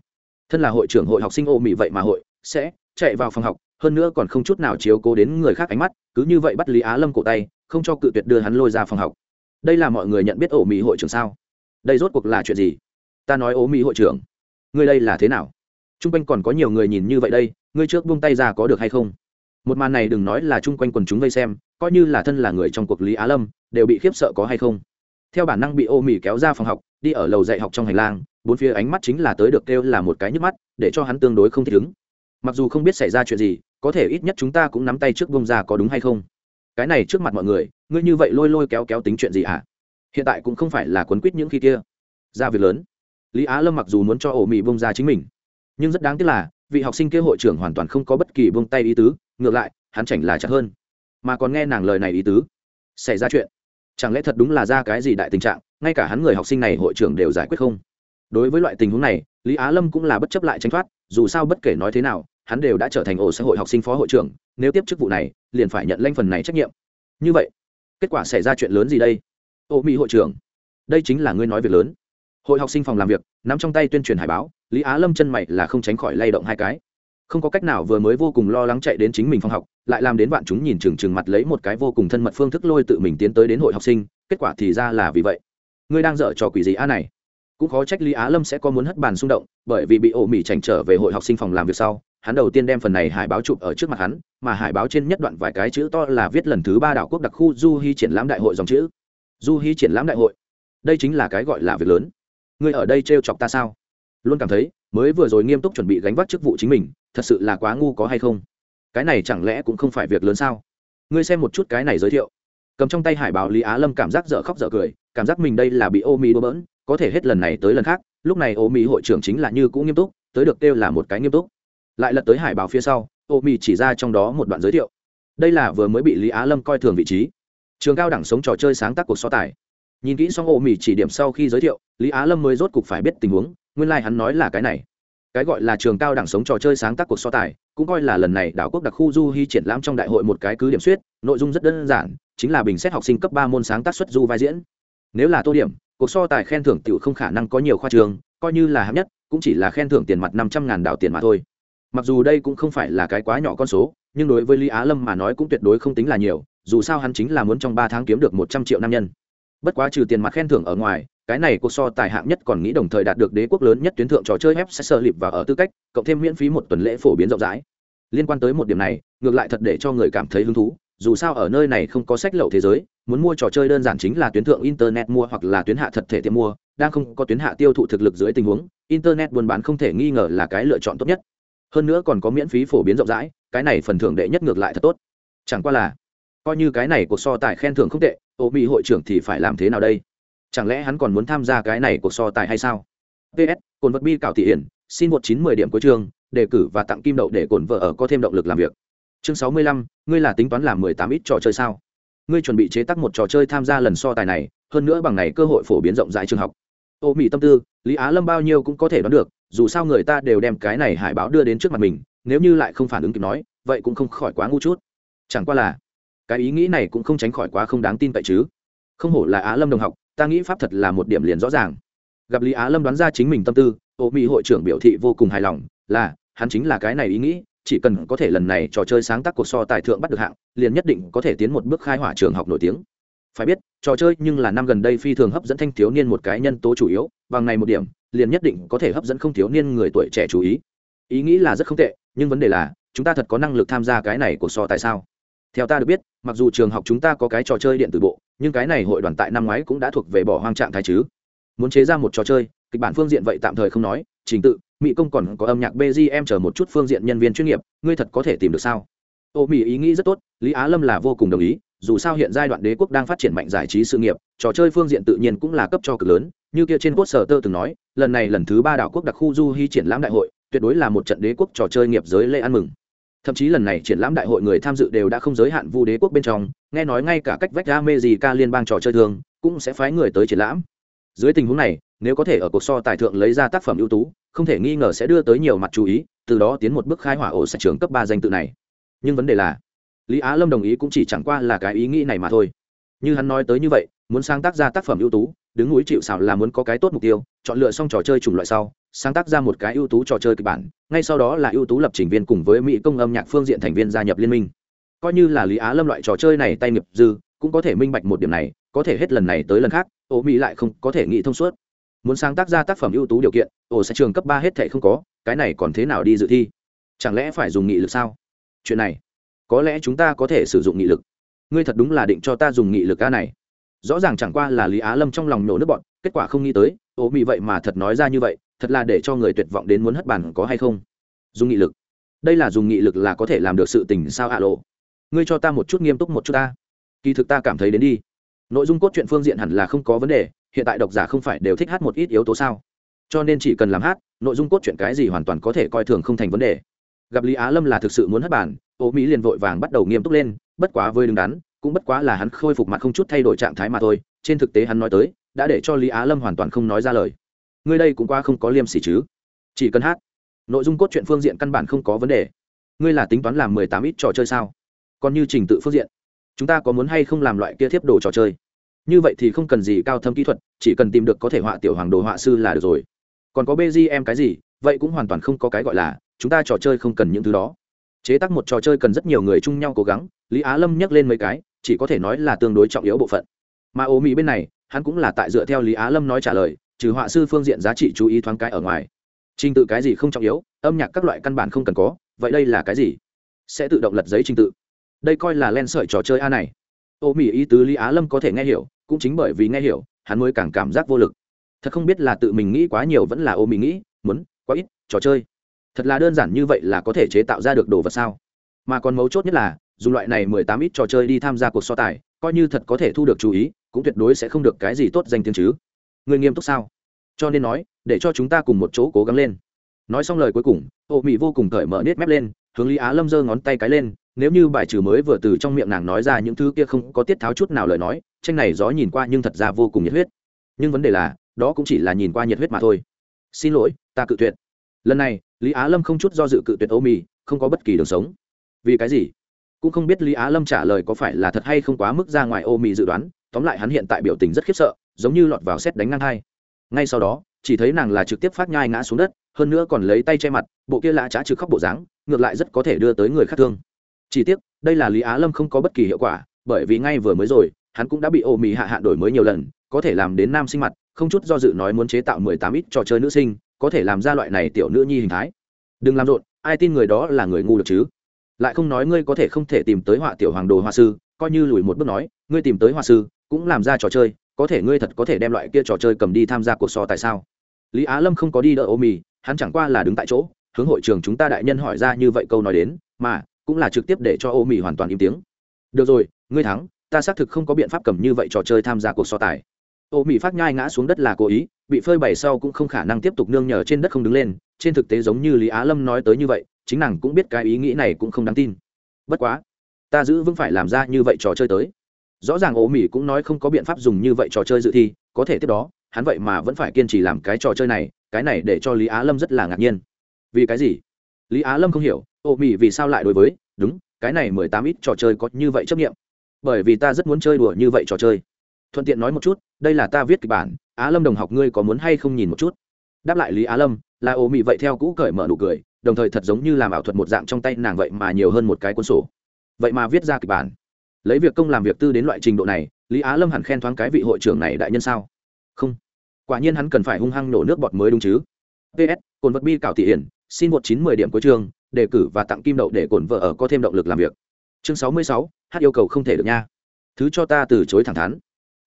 Thân là hội trưởng hội học sinh ô mỹ vậy mà hội, sẽ chạy vào phòng học, hơn nữa còn không chút nào chiếu cố đến người khác ánh mắt, cứ như vậy bắt lý á lâm cổ tay, không cho cự tuyệt đưa hắn lôi ra phòng học. Đây là mọi người nhận biết ổ mỹ hội trưởng sao? Đây rốt cuộc là chuyện gì? Ta nói ô mỹ hội trưởng, ngươi đây là thế nào? T r u n g quanh còn có nhiều người nhìn như vậy đây, ngươi trước buông tay ra có được hay không? Một màn này đừng nói là chung quanh quần chúng vây xem, coi như là thân là người trong cuộc lý á lâm, đều bị khiếp sợ có hay không. Theo bản năng bị ô mỉ kéo ra phòng học, đi ở lầu dạy học trong hành lang, bốn phía ánh mắt chính là tới được kêu là một cái nhức mắt, để cho hắn tương đối không thích ứng. Mặc dù không biết xảy ra chuyện gì, có thể ít nhất chúng ta cũng nắm tay trước bông ra có đúng hay không. Cái này trước mặt mọi người, ngươi như vậy lôi lôi kéo kéo tính chuyện gì hả? Hiện tại cũng không phải là quấn quýt những khi kia. Ra việc lớn. Lý á lâm mặc dù muốn cho ổ mị bông ra chính mình, nhưng rất đáng tiếc là vị học sinh kia hội trưởng hoàn toàn không có bất kỳ buông tay ý tứ, ngược lại, hắn chảnh là chặt hơn. Mà còn nghe nàng lời này ý tứ, xảy ra chuyện. Chẳng lẽ thật đúng là ra cái gì đại tình trạng, ngay cả hắn người học sinh này hội trưởng đều giải quyết không? Đối với loại tình huống này, lý á lâm cũng là bất chấp lại tranh thoát, dù sao bất kể nói thế nào, hắn đều đã trở thành ổ xã hội học sinh phó hội trưởng, nếu tiếp chức vụ này, liền phải nhận lanh phần này trách nhiệm. Như vậy, kết quả xảy ra chuyện lớn gì đây? Ô mỹ hội trưởng, đây chính là ngươi nói việc lớn. Hội học sinh phòng làm việc, nắm trong tay tuyên truyền hải báo lý á lâm chân mày là không tránh khỏi lay động hai cái. Không có cách nào vừa mới vô cùng lo lắng chạy đến chính mình phòng học, lại làm đến bạn chúng nhìn chừng chừng mặt lấy một cái vô cùng thân mật phương thức lôi tự mình tiến tới đến hội học sinh, kết quả thì ra là vì vậy. Ngươi đang dở trò quỷ gì a này? Cũng khó trách lý á lâm sẽ có muốn hất bàn xung động, bởi vì bị ổ mỹ chảnh trở về hội học sinh phòng làm việc sau, hắn đầu tiên đem phần này hải báo chụp ở trước mặt hắn, mà hải báo trên nhất đoạn vài cái chữ to là viết lần thứ ba đảo quốc đặc khu du hy triển lãm đại hội dòng chữ. Du hy triển lãm đại hội. Đây chính là cái gọi là việc lớn. Ngươi ở đây trêu chọc ta sao? Luôn cảm thấy mới vừa rồi nghiêm túc chuẩn bị gánh vác chức vụ chính mình, thật sự là quá ngu có hay không? Cái này chẳng lẽ cũng không phải việc lớn sao? Ngươi xem một chút cái này giới thiệu. Cầm trong tay hải báo lý á lâm cảm giác dở khóc dở cười, cảm giác mình đây là bị ô mỹ đô bỡn, có thể hết lần này tới lần khác, lúc này ô mỹ hội trưởng chính là như cũng nghiêm túc, tới được kêu là một cái nghiêm túc. Lại lật tới hải báo phía sau ô mỹ chỉ ra trong đó một đoạn giới thiệu. Đây là vừa mới bị lý á lâm coi thường vị trí. Trường cao đẳng sống trò chơi sáng tác cuộc so tài. Nhìn kỹ xong ô mỹ chỉ điểm sau khi giới thiệu, lý á lâm mới rốt cục phải biết tình huống nguyên lai、like、hắn nói là cái này. Cái gọi là trường cao đẳng sống trò chơi sáng tác cuộc so tài, cũng coi là lần này đảo quốc đặc khu du hy triển lãm trong đại hội một cái cứ điểm suyết, nội dung rất đơn giản, chính là bình xét học sinh cấp ba môn sáng tác xuất du vai diễn. Nếu là tô điểm, cuộc so tài khen thưởng t không khả năng có nhiều khoa trường, coi như là hạng nhất, cũng chỉ là khen thưởng tiền mặt năm trăm ngàn đảo tiền mà thôi. Mặc dù đây cũng không phải là cái quá nhỏ con số, nhưng đối với lý á lâm mà nói cũng tuyệt đối không tính là nhiều, dù sao hắn chính là muốn trong ba tháng kiếm được một trăm triệu nam nhân. Bất quá trừ tiền mặt khen thưởng ở ngoài cái này cuộc so tài hạng nhất còn nghĩ đồng thời đạt được đế quốc lớn nhất tuyến thượng trò chơi ép sẽ sơ lịp và ở tư cách, cộng thêm miễn phí một tuần lễ phổ biến rộng rãi. Liên quan tới một điểm này, ngược lại thật để cho người cảm thấy hứng thú, dù sao ở nơi này không có sách lậu thế giới, muốn mua trò chơi đơn giản chính là tuyến thượng internet mua hoặc là tuyến hạ thật thể tiệm mua, đang không có tuyến hạ tiêu thụ thực lực dưới tình huống, internet buôn bán không thể nghi ngờ là cái lựa chọn tốt nhất. Hơn nữa còn có miễn phí phổ biến rộng rãi, cái này phần thưởng đệ nhất ngược lại thật tốt. Chẳng qua là, coi như cái này cuộc so tài khen thưởng không tệ ô mỹ hội trưởng thì phải làm thế nào đây? Chẳng lẽ hắn còn muốn tham gia cái này cuộc so tài hay sao? Ps cồn vật bi cảo thị hiển, xin một chín mười điểm cuối chương, đề cử và tặng kim đậu để cồn vợ ở có thêm động lực làm việc. Chương sáu mươi lăm, ngươi là tính toán làm mười tám ít trò chơi sao? Ngươi chuẩn bị chế tác một trò chơi tham gia lần so tài này, hơn nữa bằng này cơ hội phổ biến rộng rãi trường học. Ô mỹ tâm tư, lý á lâm bao nhiêu cũng có thể đoán được, dù sao người ta đều đem cái này hải báo đưa đến trước mặt mình, nếu như lại không phản ứng kịp nói, vậy cũng không khỏi quá ngu chút. Chẳng qua là, cái ý nghĩ này cũng không tránh khỏi quá không đáng tin cậy chứ. Không hổ là á lâm đồng học ta nghĩ pháp thật là một điểm liền rõ ràng. Gặp lý á lâm đoán ra chính mình tâm tư ô mỹ hội trưởng biểu thị vô cùng hài lòng, là, hắn chính là cái này ý nghĩ, chỉ cần có thể lần này trò chơi sáng tác cuộc so tài thượng bắt được hạng, liền nhất định có thể tiến một bước khai hỏa trường học nổi tiếng. Phải biết, trò chơi nhưng là năm gần đây phi thường hấp dẫn thanh thiếu niên một cái nhân tố chủ yếu, bằng này một điểm, liền nhất định có thể hấp dẫn không thiếu niên người tuổi trẻ chú ý. Ý nghĩ là rất không tệ, nhưng vấn đề là, chúng ta thật có năng lực tham gia cái này của so tại sao? Theo ta được biết, mặc dù trường học chúng ta có cái trò chơi điện tử bộ, nhưng cái này hội đoàn tại năm ngoái cũng đã thuộc về bỏ hoang trạng thái chứ. Muốn chế ra một trò chơi, kịch bản phương diện vậy tạm thời không nói, trình tự, mỹ công còn có âm nhạc bgm chờ một chút phương diện nhân viên chuyên nghiệp, ngươi thật có thể tìm được sao? Ô, mỹ ý nghĩ rất tốt, lý á lâm là vô cùng đồng ý, dù sao hiện giai đoạn đế quốc đang phát triển mạnh giải trí sự nghiệp, trò chơi phương diện tự nhiên cũng là cấp cho cực lớn, như kia trên quốc sở tơ từng nói, lần này lần thứ ba đảo quốc đặc khu du hy triển lãm đại hội, tuyệt đối là một trận đế quốc trò chơi nghiệp giới lễ ăn mừng thậm chí lần này triển lãm đại hội người tham dự đều đã không giới hạn vu đế quốc bên trong, nghe nói ngay cả cách vách ra mê gì ca liên bang trò chơi thường cũng sẽ phái người tới triển lãm. Dưới tình huống này, nếu có thể ở cuộc so tài thượng lấy ra tác phẩm ưu tú, không thể nghi ngờ sẽ đưa tới nhiều mặt chú ý, từ đó tiến một bước khai hỏa ổ sạch trường cấp ba danh tự này. Nhưng vấn đề là, lý á lâm đồng ý cũng chỉ chẳng qua là cái ý nghĩ này mà thôi. Như hắn nói tới như vậy, muốn sáng tác ra tác phẩm ưu tú, đứng núi chịu xảo là muốn có cái tốt mục tiêu, chọn lựa xong trò chơi chủng loại sau sáng tác ra một cái ưu tú trò chơi kịch bản, ngay sau đó là ưu tú lập trình viên cùng với mỹ công âm nhạc phương diện thành viên gia nhập liên minh. Coi như là lý á lâm loại trò chơi này tay nghiệp dư, cũng có thể minh bạch một điểm này, có thể hết lần này tới lần khác ô mỹ lại không có thể nghĩ thông suốt. Muốn sáng tác ra tác phẩm ưu tú điều kiện ô sẽ trường cấp ba hết thể không có, cái này còn thế nào đi dự thi? Chẳng lẽ phải dùng nghị lực sao? Chuyện này, có lẽ chúng ta có thể sử dụng nghị lực. Ngươi thật đúng là định cho ta dùng nghị lực ca này. Rõ ràng chẳng qua là lý á lâm trong lòng nổ nước bọn, kết quả không nghĩ tới ô mỹ vậy mà thật nói ra như vậy thật là để cho người tuyệt vọng đến muốn hất bàn có hay không? Dùng nghị lực. Đây là dùng nghị lực là có thể làm được sự tình sao ạ lộ? Ngươi cho ta một chút nghiêm túc một chút ta. Kỳ thực ta cảm thấy đến đi. Nội dung cốt truyện phương diện hẳn là không có vấn đề, hiện tại độc giả không phải đều thích hát một ít yếu tố sao? Cho nên chỉ cần làm hát, nội dung cốt truyện cái gì hoàn toàn có thể coi thường không thành vấn đề. Gặp lý á lâm là thực sự muốn hất bàn ô mỹ liền vội vàng bắt đầu nghiêm túc lên, bất quá với đứng đắn, cũng bất quá là hắn khôi phục mặt không chút thay đổi trạng thái mà thôi, trên thực tế hắn nói tới, đã để cho lý á lâm hoàn toàn không nói ra lời ngươi đây cũng qua không có liêm sỉ chứ. Chỉ cần hát. Nội dung cốt truyện phương diện căn bản không có vấn đề. Ngươi là tính toán làm mười tám ít trò chơi sao? Còn như trình tự phương diện, chúng ta có muốn hay không làm loại kia thiếp đồ trò chơi? Như vậy thì không cần gì cao thâm kỹ thuật, chỉ cần tìm được có thể họa tiểu hoàng đồ họa sư là được rồi. Còn có bgm cái gì, vậy cũng hoàn toàn không có cái gọi là, chúng ta trò chơi không cần những thứ đó. Chế tác một trò chơi cần rất nhiều người chung nhau cố gắng, lý á lâm nhắc lên mấy cái, chỉ có thể nói là tương đối trọng yếu bộ phận. Mà ô mỹ bên này, hắn cũng là tại dựa theo lý á lâm nói trả lời trừ họa sư phương diện giá trị chú ý thoáng cái ở ngoài. Trình tự cái gì không trọng yếu, âm nhạc các loại căn bản không cần có, vậy đây là cái gì? Sẽ tự động lật giấy trình tự. Đây coi là len sợi trò chơi a này. Ô mỹ ý tứ lý á lâm có thể nghe hiểu, cũng chính bởi vì nghe hiểu, hắn mới càng cảm giác vô lực. Thật không biết là tự mình nghĩ quá nhiều vẫn là ô mỹ nghĩ, muốn, quá ít, trò chơi. Thật là đơn giản như vậy là có thể chế tạo ra được đồ vật sao? Mà còn mấu chốt nhất là, dùng loại này mười tám ít trò chơi đi tham gia cuộc so tài, coi như thật có thể thu được chú ý, cũng tuyệt đối sẽ không được cái gì tốt danh tiếng chứ người nghiêm túc sao? Cho nên nói, để cho chúng ta cùng một chỗ cố gắng lên. Nói xong lời cuối cùng ô mỹ vô cùng cởi mở nết mép lên, hướng lý á lâm giơ ngón tay cái lên, nếu như bài trừ mới vừa từ trong miệng nàng nói ra những thứ kia không có tiết tháo chút nào lời nói, tranh này gió nhìn qua nhưng thật ra vô cùng nhiệt huyết. Nhưng vấn đề là, đó cũng chỉ là nhìn qua nhiệt huyết mà thôi. Xin lỗi, ta cự tuyệt. Lần này, lý á lâm không chút do dự cự tuyệt ô mì không có bất kỳ đường sống. Vì cái gì? Cũng không biết lý á lâm trả lời có phải là thật hay không quá mức ra ngoài ô mì dự đoán. Tóm lại hắn hiện tại biểu tình rất khiếp sợ giống như lọt vào xét đánh ngang hai ngay sau đó, chỉ thấy nàng là trực tiếp phát nhai ngã xuống đất, hơn nữa còn lấy tay che mặt, bộ kia lạ trá trực khóc bộ dáng, ngược lại rất có thể đưa tới người khác thương. Chỉ tiếc, đây là lý á lâm không có bất kỳ hiệu quả, bởi vì ngay vừa mới rồi, hắn cũng đã bị ô mì hạ hạ đổi mới nhiều lần, có thể làm đến nam sinh mặt, không chút do dự nói muốn chế tạo mười tám ít trò chơi nữ sinh, có thể làm ra loại này tiểu nữ nhi hình thái. Đừng làm rộn, ai tin người đó là người ngu được chứ? Lại không nói ngươi có thể không thể tìm tới họa tiểu hoàng đồ họa sư, coi như lùi một bước nói, ngươi tìm tới họa sư, cũng làm ra trò chơi có thể ngươi thật có thể đem loại kia trò chơi cầm đi tham gia cuộc so tại sao? Lý á lâm không có đi đỡ ô mì, hắn chẳng qua là đứng tại chỗ, hướng hội trường chúng ta đại nhân hỏi ra như vậy câu nói đến, mà cũng là trực tiếp để cho ô mì hoàn toàn im tiếng. Được rồi, ngươi thắng, ta xác thực không có biện pháp cầm như vậy trò chơi tham gia cuộc so tài. Ô mì phát nhai ngã xuống đất là cố ý, bị phơi bày sau cũng không khả năng tiếp tục nương nhờ trên đất không đứng lên, trên thực tế giống như lý á lâm nói tới như vậy, chính nàng cũng biết cái ý nghĩ này cũng không đáng tin. Bất quá, ta giữ vững phải làm ra như vậy trò chơi tới rõ ràng ố mỹ cũng nói không có biện pháp dùng như vậy trò chơi dự thi, có thể tiếp đó, hắn vậy mà vẫn phải kiên trì làm cái trò chơi này, cái này để cho lý á lâm rất là ngạc nhiên. Vì cái gì? Lý á lâm không hiểu ô mỹ vì sao lại đối với, đúng, cái này mười tám ít trò chơi có như vậy chấp nghiệm. Bởi vì ta rất muốn chơi đùa như vậy trò chơi. Thuận tiện nói một chút, đây là ta viết kịch bản, á lâm đồng học ngươi có muốn hay không nhìn một chút? Đáp lại lý á lâm, là ô mỹ vậy theo cũ cởi mở nụ cười, đồng thời thật giống như làm ảo thuật một dạng trong tay nàng vậy mà nhiều hơn một cái cuốn sổ. Vậy mà viết ra kịch bản lấy việc công làm việc tư đến loại trình độ này lý á lâm hẳn khen thoáng cái vị hội trưởng này đại nhân sao? Không. Quả nhiên hắn cần phải hung hăng nổ nước bọt mới đúng chứ. Ps cồn vật bi cảo thị hiển xin một chín mười điểm cuối trường, đề cử và tặng kim đậu để cồn vợ ở có thêm động lực làm việc. Chương sáu mươi sáu hát yêu cầu không thể được nha. Thứ cho ta từ chối thẳng thắn.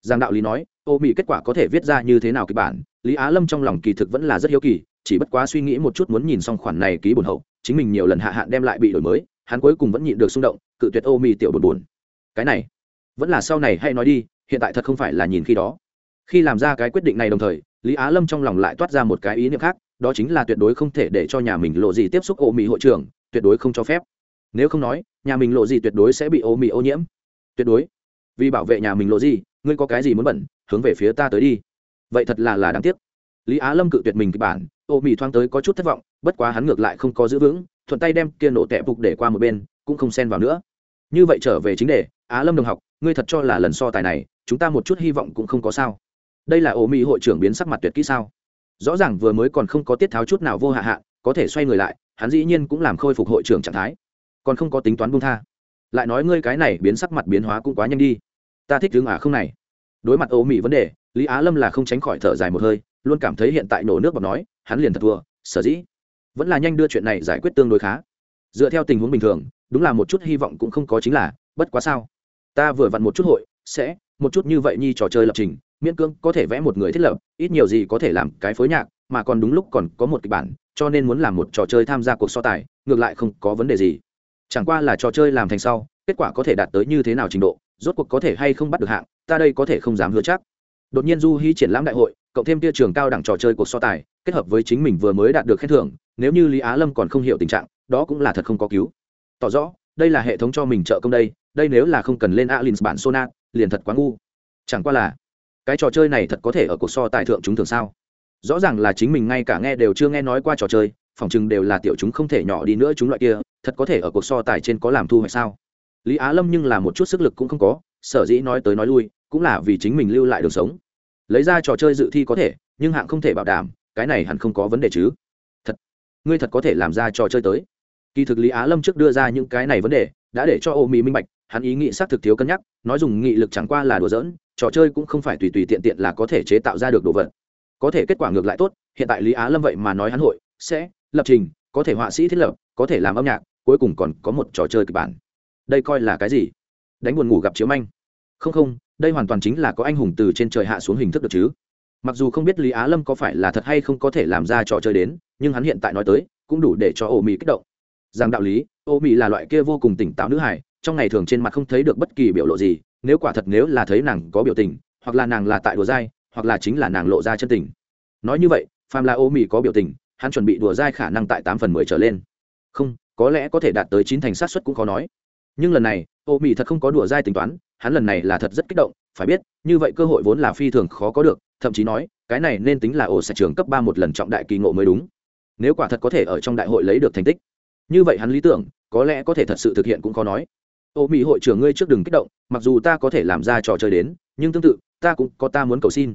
Giang đạo lý nói ô mỹ kết quả có thể viết ra như thế nào kịch bản lý á lâm trong lòng kỳ thực vẫn là rất hiếu kỳ chỉ bất quá suy nghĩ một chút muốn nhìn xong khoản này ký bổn hậu chính mình nhiều lần hạ hạn đem lại bị đổi mới hắn cuối cùng vẫn nhịn được xung động cự tuyệt ô mỹ tiểu buồn buồn cái này, vẫn là sau này hay nói đi, hiện tại thật không phải là nhìn khi đó. Khi làm ra cái quyết định này đồng thời, lý á lâm trong lòng lại toát ra một cái ý niệm khác, đó chính là tuyệt đối không thể để cho nhà mình lộ gì tiếp xúc ô mỹ hội trưởng, tuyệt đối không cho phép. Nếu không nói, nhà mình lộ gì tuyệt đối sẽ bị ô mỹ ô nhiễm. Tuyệt đối. Vì bảo vệ nhà mình lộ gì, ngươi có cái gì muốn bẩn, hướng về phía ta tới đi. Vậy thật là là đáng tiếc. Lý á lâm cự tuyệt mình kịch bản, ô mỹ thoáng tới có chút thất vọng, bất quá hắn ngược lại không có giữ vững, thuận tay đem kia nổ tẹp phục để qua một bên, cũng không xen vào nữa. Như vậy trở về chính đề á lâm đồng học ngươi thật cho là lần so tài này chúng ta một chút hy vọng cũng không có sao đây là ô mỹ hội trưởng biến sắc mặt tuyệt kỹ sao rõ ràng vừa mới còn không có tiết tháo chút nào vô hạ hạ có thể xoay người lại hắn dĩ nhiên cũng làm khôi phục hội trưởng trạng thái còn không có tính toán buông tha lại nói ngươi cái này biến sắc mặt biến hóa cũng quá nhanh đi ta thích đứng à không này đối mặt ô mỹ vấn đề lý á lâm là không tránh khỏi thở dài một hơi luôn cảm thấy hiện tại nổ nước bọc nói hắn liền thật thua sở dĩ vẫn là nhanh đưa chuyện này giải quyết tương đối khá dựa theo tình huống bình thường đúng là một chút hy vọng cũng không có chính là bất quá sao ta vừa vặn một chút hội, sẽ, một chút như vậy nhi trò chơi lập trình, miễn cưỡng có thể vẽ một người thiết lập, ít nhiều gì có thể làm cái phối nhạc, mà còn đúng lúc còn có một kịch bản, cho nên muốn làm một trò chơi tham gia cuộc so tài, ngược lại không có vấn đề gì. Chẳng qua là trò chơi làm thành sau, kết quả có thể đạt tới như thế nào trình độ, rốt cuộc có thể hay không bắt được hạng, ta đây có thể không dám hứa chắc. Đột nhiên du hy triển lãm đại hội, cộng thêm tia trường cao đẳng trò chơi cuộc so tài, kết hợp với chính mình vừa mới đạt được khen thưởng, nếu như lý á lâm còn không hiểu tình trạng, đó cũng là thật không có cứu. Tỏ rõ đây là hệ thống cho mình trợ công đây đây nếu là không cần lên alin bản Sona, liền thật quá ngu. Chẳng qua là cái trò chơi này thật có thể ở cuộc so tài thượng chúng thường sao? Rõ ràng là chính mình ngay cả nghe đều chưa nghe nói qua trò chơi phòng chừng đều là tiểu chúng không thể nhỏ đi nữa chúng loại kia thật có thể ở cuộc so tài trên có làm thu hoạch sao? Lý á lâm nhưng là một chút sức lực cũng không có sở dĩ nói tới nói lui cũng là vì chính mình lưu lại đường sống. Lấy ra trò chơi dự thi có thể nhưng hạng không thể bảo đảm cái này hẳn không có vấn đề chứ. Thật ngươi thật có thể làm ra trò chơi tới kỳ thực lý á lâm trước đưa ra những cái này vấn đề, đã để cho ô mỹ minh bạch, hắn ý nghĩ xác thực thiếu cân nhắc, nói dùng nghị lực chẳng qua là đùa giỡn, trò chơi cũng không phải tùy tùy tiện tiện là có thể chế tạo ra được đồ vật. Có thể kết quả ngược lại tốt, hiện tại lý á lâm vậy mà nói hắn hội, sẽ, lập trình, có thể họa sĩ thiết lập, có thể làm âm nhạc, cuối cùng còn có một trò chơi kịch bản. Đây coi là cái gì? Đánh buồn ngủ gặp chiếu manh. Không không, đây hoàn toàn chính là có anh hùng từ trên trời hạ xuống hình thức được chứ. Mặc dù không biết lý á lâm có phải là thật hay không có thể làm ra trò chơi đến, nhưng hắn hiện tại nói tới, cũng đủ để cho ô mỹ kích động rằng đạo lý, ô mỹ là loại kia vô cùng tỉnh táo nữ hải trong ngày thường trên mặt không thấy được bất kỳ biểu lộ gì, nếu quả thật nếu là thấy nàng có biểu tình, hoặc là nàng là tại đùa dai, hoặc là chính là nàng lộ ra chân tình. Nói như vậy, phàm là ô mỹ có biểu tình, hắn chuẩn bị đùa dai khả năng tại tám phần mười trở lên. Không, có lẽ có thể đạt tới chín thành sát xuất cũng khó nói. Nhưng lần này, ô mỹ thật không có đùa dai tính toán, hắn lần này là thật rất kích động, phải biết, như vậy cơ hội vốn là phi thường khó có được, thậm chí nói, cái này nên tính là ổ sạch trường cấp ba một lần trọng đại kỳ ngộ mới đúng. Nếu quả thật có thể ở trong đại hội lấy được thành tích như vậy hắn lý tưởng, có lẽ có thể thật sự thực hiện cũng khó nói. Ô mỹ hội trưởng ngươi trước đừng kích động, mặc dù ta có thể làm ra trò chơi đến, nhưng tương tự, ta cũng có ta muốn cầu xin.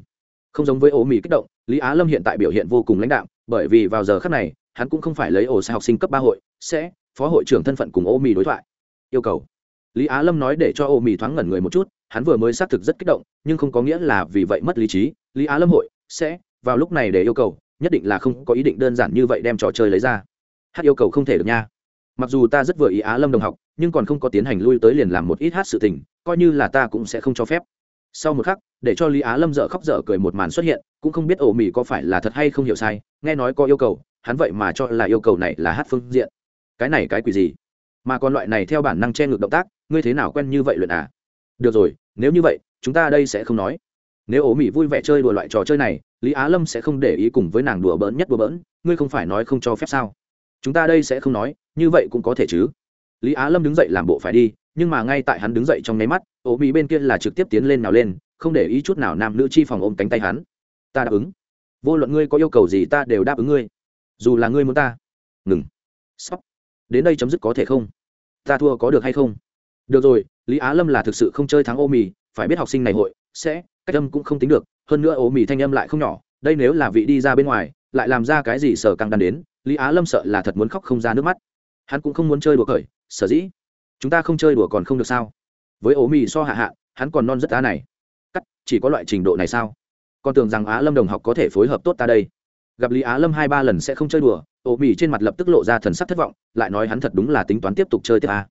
Không giống với ô mỹ kích động, lý á lâm hiện tại biểu hiện vô cùng lãnh đạo bởi vì vào giờ khác này, hắn cũng không phải lấy ổ xe học sinh cấp ba hội, sẽ phó hội trưởng thân phận cùng ô mỹ đối thoại. Yêu cầu. Lý á lâm nói để cho ô mỹ thoáng ngẩn người một chút, hắn vừa mới xác thực rất kích động, nhưng không có nghĩa là vì vậy mất lý trí. Lý á lâm hội sẽ vào lúc này để yêu cầu, nhất định là không có ý định đơn giản như vậy đem trò chơi lấy ra hát yêu cầu không thể được nha. Mặc dù ta rất vừa ý á lâm đồng học, nhưng còn không có tiến hành lui tới liền làm một ít hát sự tình, coi như là ta cũng sẽ không cho phép. Sau một khắc, để cho lý á lâm dở khóc dở cười một màn xuất hiện, cũng không biết ổ mỹ có phải là thật hay không hiểu sai, nghe nói có yêu cầu, hắn vậy mà cho là yêu cầu này là hát phương diện. Cái này cái quỷ gì? Mà còn loại này theo bản năng che ngược động tác, ngươi thế nào quen như vậy luyện à? Được rồi, nếu như vậy, chúng ta đây sẽ không nói. Nếu ổ mỹ vui vẻ chơi đùa loại trò chơi này, lý á lâm sẽ không để ý cùng với nàng đùa bỡn nhất đùa bỡn, ngươi không phải nói không cho phép sao? Chúng ta đây sẽ không nói, như vậy cũng có thể chứ. Lý á lâm đứng dậy làm bộ phải đi, nhưng mà ngay tại hắn đứng dậy trong nháy mắt, ổ mỹ bên kia là trực tiếp tiến lên nào lên, không để ý chút nào nam nữ chi phòng ôm cánh tay hắn. Ta đáp ứng. Vô luận ngươi có yêu cầu gì ta đều đáp ứng ngươi. Dù là ngươi muốn ta. Ngừng. Sắp đến đây chấm dứt có thể không? Ta thua có được hay không? Được rồi, lý á lâm là thực sự không chơi thắng ô mì, phải biết học sinh này hội sẽ, cách âm cũng không tính được, hơn nữa ô mì thanh âm lại không nhỏ, đây nếu là vị đi ra bên ngoài, lại làm ra cái gì sở càng đàn đến lý á lâm sợ là thật muốn khóc không ra nước mắt. Hắn cũng không muốn chơi đùa cởi, sở dĩ. Chúng ta không chơi đùa còn không được sao? Với ố mì so hạ hạ, hắn còn non rất á này. Cắt, chỉ có loại trình độ này sao? Con tưởng rằng á lâm đồng học có thể phối hợp tốt ta đây. Gặp lý á lâm hai ba lần sẽ không chơi đùa, ố mì trên mặt lập tức lộ ra thần sắc thất vọng, lại nói hắn thật đúng là tính toán tiếp tục chơi tiếp a.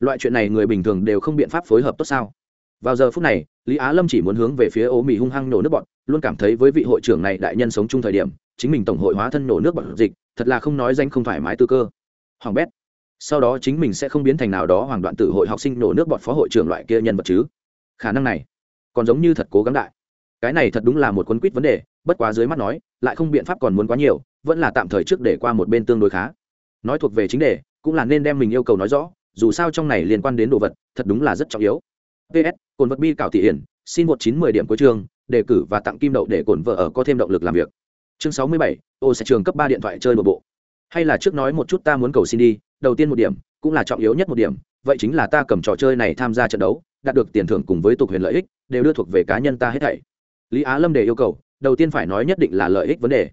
Loại chuyện này người bình thường đều không biện pháp phối hợp tốt sao? Vào giờ phút này, lý á lâm chỉ muốn hướng về phía ố mì hung hăng nổ nước bọn, luôn cảm thấy với vị hội trưởng này đại nhân sống chung thời điểm chính mình tổng hội hóa thân nổ nước bọn dịch, thật là không nói danh không thoải mái tư cơ. Hoàng bét, sau đó chính mình sẽ không biến thành nào đó hoàng đoạn tử hội học sinh nổ nước bọt phó hội trưởng loại kia nhân vật chứ? Khả năng này, còn giống như thật cố gắng đại. Cái này thật đúng là một quấn quýt vấn đề, bất quá dưới mắt nói, lại không biện pháp còn muốn quá nhiều, vẫn là tạm thời trước để qua một bên tương đối khá. Nói thuộc về chính đề, cũng là nên đem mình yêu cầu nói rõ, dù sao trong này liên quan đến đồ vật, thật đúng là rất trọng yếu. Ps cồn vật bi cảo thị hiển, xin một chín mười điểm cuối trường đề cử và tặng kim đậu để cồn vợ ở có thêm động lực làm việc chương sáu mươi bảy, ô sẽ trường cấp ba điện thoại chơi nội bộ. Hay là trước nói một chút ta muốn cầu xin đi, đầu tiên một điểm, cũng là trọng yếu nhất một điểm, vậy chính là ta cầm trò chơi này tham gia trận đấu, đạt được tiền thưởng cùng với tục huyền lợi ích, đều đưa thuộc về cá nhân ta hết thảy. Lý á lâm đề yêu cầu, đầu tiên phải nói nhất định là lợi ích vấn đề.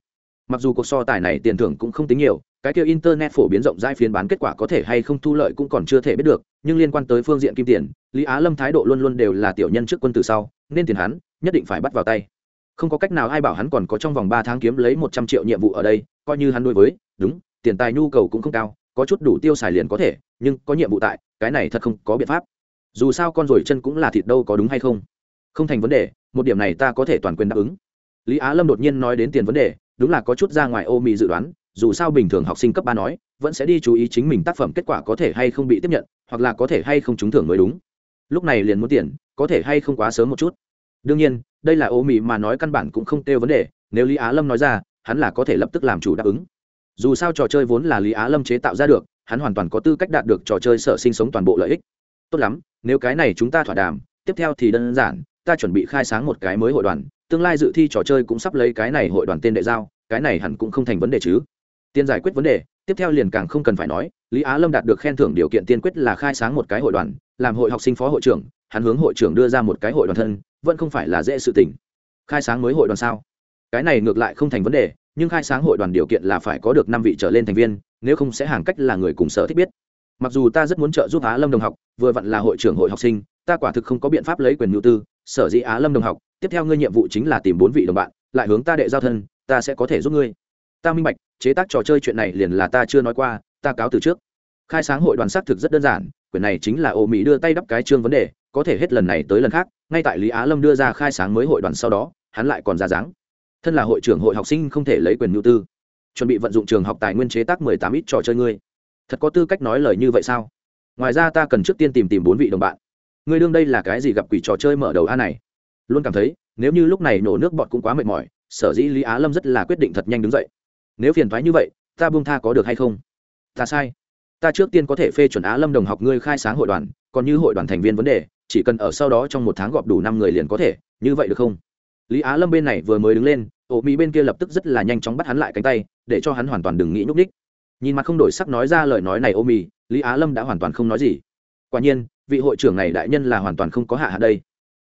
Mặc dù cuộc so tài này tiền thưởng cũng không tính nhiều, cái kia internet phổ biến rộng rãi phiên bán kết quả có thể hay không thu lợi cũng còn chưa thể biết được, nhưng liên quan tới phương diện kim tiền, lý á lâm thái độ luôn luôn đều là tiểu nhân trước quân từ sau, nên tiền hắn, nhất định phải bắt vào tay không có cách nào ai bảo hắn còn có trong vòng ba tháng kiếm lấy một trăm triệu nhiệm vụ ở đây, coi như hắn đối với, đúng, tiền tài nhu cầu cũng không cao, có chút đủ tiêu xài liền có thể, nhưng có nhiệm vụ tại, cái này thật không có biện pháp. Dù sao con rồi chân cũng là thịt đâu có đúng hay không? Không thành vấn đề, một điểm này ta có thể toàn quyền đáp ứng. Lý á lâm đột nhiên nói đến tiền vấn đề, đúng là có chút ra ngoài ô mì dự đoán, dù sao bình thường học sinh cấp ba nói, vẫn sẽ đi chú ý chính mình tác phẩm kết quả có thể hay không bị tiếp nhận, hoặc là có thể hay không trúng thưởng mới đúng. Lúc này liền muốn tiền, có thể hay không quá sớm một chút đương nhiên, đây là ô mỹ mà nói căn bản cũng không têu vấn đề, nếu lý á lâm nói ra, hắn là có thể lập tức làm chủ đáp ứng. Dù sao trò chơi vốn là lý á lâm chế tạo ra được, hắn hoàn toàn có tư cách đạt được trò chơi sở sinh sống toàn bộ lợi ích. Tốt lắm, nếu cái này chúng ta thỏa đàm, tiếp theo thì đơn giản, ta chuẩn bị khai sáng một cái mới hội đoàn, tương lai dự thi trò chơi cũng sắp lấy cái này hội đoàn tên đệ giao, cái này hẳn cũng không thành vấn đề chứ. Tiền giải quyết vấn đề tiếp theo liền càng không cần phải nói, lý á lâm đạt được khen thưởng điều kiện tiên quyết là khai sáng một cái hội đoàn, làm hội học sinh phó hội trưởng, hắn hướng hội trưởng đưa ra một cái hội đoàn thân, vẫn không phải là dễ sự tình. Khai sáng mới hội đoàn sao? Cái này ngược lại không thành vấn đề, nhưng khai sáng hội đoàn điều kiện là phải có được năm vị trở lên thành viên, nếu không sẽ hàng cách là người cùng sở thích biết. Mặc dù ta rất muốn trợ giúp á lâm đồng học, vừa vặn là hội trưởng hội học sinh, ta quả thực không có biện pháp lấy quyền nhu tư, sở dĩ á lâm đồng học, tiếp theo ngươi nhiệm vụ chính là tìm bốn vị đồng bạn, lại hướng ta đệ giao thân, ta sẽ có thể giúp ngươi ta minh bạch, chế tác trò chơi chuyện này liền là ta chưa nói qua, ta cáo từ trước. Khai sáng hội đoàn xác thực rất đơn giản quyền này chính là ô mỹ đưa tay đắp cái chương vấn đề, có thể hết lần này tới lần khác, ngay tại lý á lâm đưa ra khai sáng mới hội đoàn sau đó, hắn lại còn ra dáng. Thân là hội trưởng hội học sinh không thể lấy quyền nhu tư. Chuẩn bị vận dụng trường học tài nguyên chế tác mười tám ít trò chơi ngươi. Thật có tư cách nói lời như vậy sao? Ngoài ra ta cần trước tiên tìm tìm bốn vị đồng bạn. Ngươi đương đây là cái gì gặp quỷ trò chơi mở đầu a này? Luôn cảm thấy, nếu như lúc này nổ nước bọn cũng quá mệt mỏi, sở dĩ lý á lâm rất là quyết định thật nhanh đứng dậy nếu phiền thoái như vậy, ta buông tha có được hay không? Ta sai. Ta trước tiên có thể phê chuẩn á lâm đồng học ngươi khai sáng hội đoàn, còn như hội đoàn thành viên vấn đề, chỉ cần ở sau đó trong một tháng gọp đủ năm người liền có thể, như vậy được không? Lý á lâm bên này vừa mới đứng lên, ổ mỹ bên kia lập tức rất là nhanh chóng bắt hắn lại cánh tay, để cho hắn hoàn toàn đừng nghĩ nhúc ních nhìn mặt không đổi sắc nói ra lời nói này ô mì, lý á lâm đã hoàn toàn không nói gì. Quả nhiên, vị hội trưởng này đại nhân là hoàn toàn không có hạ hạ đây.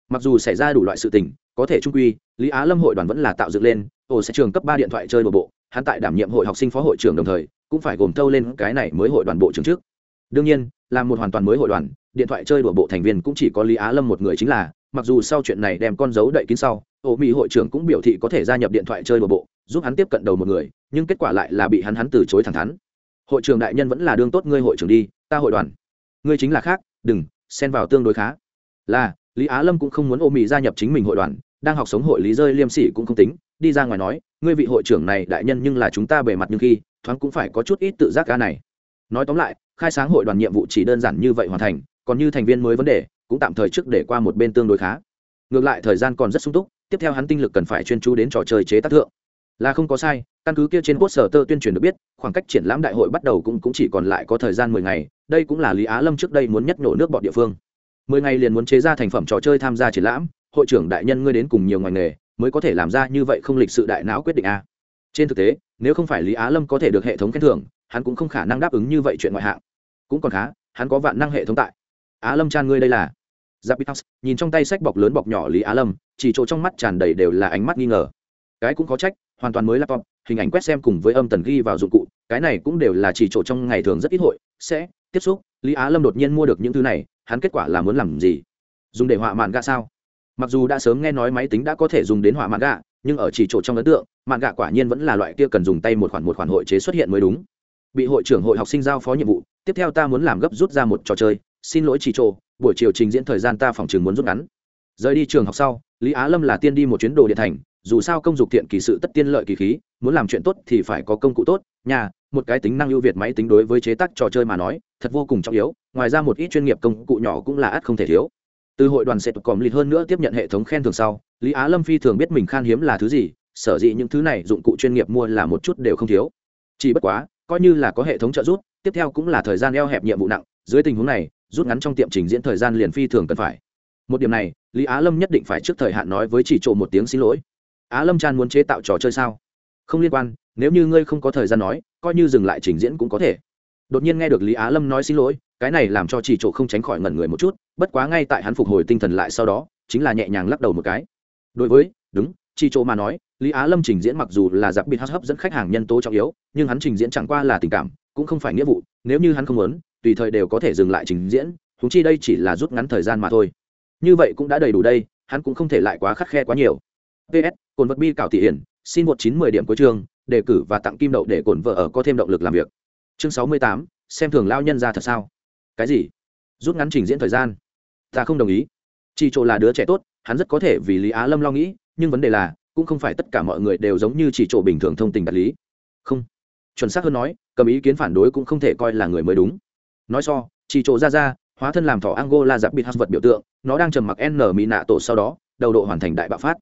Mặc dù xảy ra đủ loại sự tình, có thể trung quy, lý á lâm hội đoàn vẫn là tạo dựng lên, ổ sẽ trường cấp ba điện thoại chơi nội bộ hắn tại đảm nhiệm hội học sinh phó hội trưởng đồng thời, cũng phải gồm thâu lên cái này mới hội đoàn bộ trưởng trước. Đương nhiên, là một hoàn toàn mới hội đoàn, điện thoại chơi đùa bộ thành viên cũng chỉ có lý á lâm một người chính là, mặc dù sau chuyện này đem con dấu đậy kín sau ô mỹ hội trưởng cũng biểu thị có thể gia nhập điện thoại chơi đùa bộ, giúp hắn tiếp cận đầu một người, nhưng kết quả lại là bị hắn hắn từ chối thẳng thắn. Hội trưởng đại nhân vẫn là đương tốt ngươi hội trưởng đi, ta hội đoàn. Ngươi chính là khác, đừng, xen vào tương đối khá. Là, lý á lâm cũng không muốn ô mỹ gia nhập chính mình hội đoàn, đang học sống hội lý rơi liêm sỉ cũng không tính đi ra ngoài nói ngươi vị hội trưởng này đại nhân nhưng là chúng ta bề mặt nhưng khi thoáng cũng phải có chút ít tự giác ca này. Nói tóm lại khai sáng hội đoàn nhiệm vụ chỉ đơn giản như vậy hoàn thành còn như thành viên mới vấn đề cũng tạm thời trước để qua một bên tương đối khá. Ngược lại thời gian còn rất sung túc tiếp theo hắn tinh lực cần phải chuyên chú đến trò chơi chế tác thượng. Là không có sai căn cứ kia trên quốc sở tơ tuyên truyền được biết khoảng cách triển lãm đại hội bắt đầu cũng, cũng chỉ còn lại có thời gian mười ngày đây cũng là lý á lâm trước đây muốn nhất nổ nước bọn địa phương. Mười ngày liền muốn chế ra thành phẩm trò chơi tham gia triển lãm hội trưởng đại nhân ngươi đến cùng nhiều ngành nghề mới có thể làm ra như vậy không lịch sự đại não quyết định a. Trên thực tế, nếu không phải lý á lâm có thể được hệ thống khen thưởng, hắn cũng không khả năng đáp ứng như vậy chuyện ngoại hạng. Cũng còn khá, hắn có vạn năng hệ thống tại. Á lâm chan ngươi đây là. Zapitas nhìn trong tay sách bọc lớn bọc nhỏ lý á lâm, chỉ chỗ trong mắt tràn đầy đều là ánh mắt nghi ngờ. Cái cũng có trách, hoàn toàn mới laptop, hình ảnh quét xem cùng với âm tần ghi vào dụng cụ, cái này cũng đều là chỉ chỗ trong ngày thường rất ít hội, sẽ tiếp xúc. Lý á lâm đột nhiên mua được những thứ này, hắn kết quả là muốn làm gì? Dùng để họa mạn gạ sao? Mặc dù đã sớm nghe nói máy tính đã có thể dùng đến họa mạn gạ, nhưng ở chỉ chỗ trong ấn tượng, mạn gạ quả nhiên vẫn là loại kia cần dùng tay một khoản một khoản hội chế xuất hiện mới đúng. Bị hội trưởng hội học sinh giao phó nhiệm vụ, tiếp theo ta muốn làm gấp rút ra một trò chơi, xin lỗi chỉ chỗ, buổi chiều trình diễn thời gian ta phòng trường muốn rút ngắn. Rời đi trường học sau, lý á lâm là tiên đi một chuyến đồ điện thành, dù sao công dục thiện kỳ sự tất tiên lợi kỳ khí, muốn làm chuyện tốt thì phải có công cụ tốt, nhà, một cái tính năng ưu việt máy tính đối với chế tác trò chơi mà nói, thật vô cùng trọng yếu, ngoài ra một ít chuyên nghiệp công cụ nhỏ cũng là ắt không thể thiếu từ hội đoàn sẽ còm lịt hơn nữa tiếp nhận hệ thống khen thường sau, lý á lâm phi thường biết mình khan hiếm là thứ gì, sở dĩ những thứ này dụng cụ chuyên nghiệp mua là một chút đều không thiếu. Chỉ bất quá, coi như là có hệ thống trợ giúp, tiếp theo cũng là thời gian eo hẹp nhiệm vụ nặng, dưới tình huống này, rút ngắn trong tiệm trình diễn thời gian liền phi thường cần phải. Một điểm này, lý á lâm nhất định phải trước thời hạn nói với chỉ trộ một tiếng xin lỗi. Á lâm chan muốn chế tạo trò chơi sao? Không liên quan, nếu như ngươi không có thời gian nói, coi như dừng lại trình diễn cũng có thể. Đột nhiên nghe được lý á lâm nói xin lỗi cái này làm cho chỉ chỗ không tránh khỏi ngẩn người một chút, bất quá ngay tại hắn phục hồi tinh thần lại sau đó, chính là nhẹ nhàng lắc đầu một cái. Đối với, đúng, chỉ chỗ mà nói, lý á lâm trình diễn mặc dù là giặc biệt hấp dẫn khách hàng nhân tố trọng yếu, nhưng hắn trình diễn chẳng qua là tình cảm, cũng không phải nghĩa vụ, nếu như hắn không muốn, tùy thời đều có thể dừng lại trình diễn thú chi đây chỉ là rút ngắn thời gian mà thôi. Như vậy cũng đã đầy đủ đây, hắn cũng không thể lại quá khắt khe quá nhiều. Ps cồn vật bi cảo thị hiển, xin một chín mười điểm cuối chương, đề cử và tặng kim đậu để cồn vợ ở có thêm động lực làm việc. Chương sáu mươi tám, xem thường lao nhân ra thật sao? Cái gì? Rút ngắn trình diễn thời gian. Ta không đồng ý. Chị chỗ là đứa trẻ tốt, hắn rất có thể vì lý á lâm lo nghĩ, nhưng vấn đề là, cũng không phải tất cả mọi người đều giống như chỉ chỗ bình thường thông tình đạt lý. Không. Chuẩn xác hơn nói, cầm ý kiến phản đối cũng không thể coi là người mới đúng. Nói so, chỉ chỗ ra ra, hóa thân làm thỏ angola giặc bịt hát vật biểu tượng, nó đang trầm mặc n mỹ nạ tổ sau đó, đầu độ hoàn thành đại bạo phát.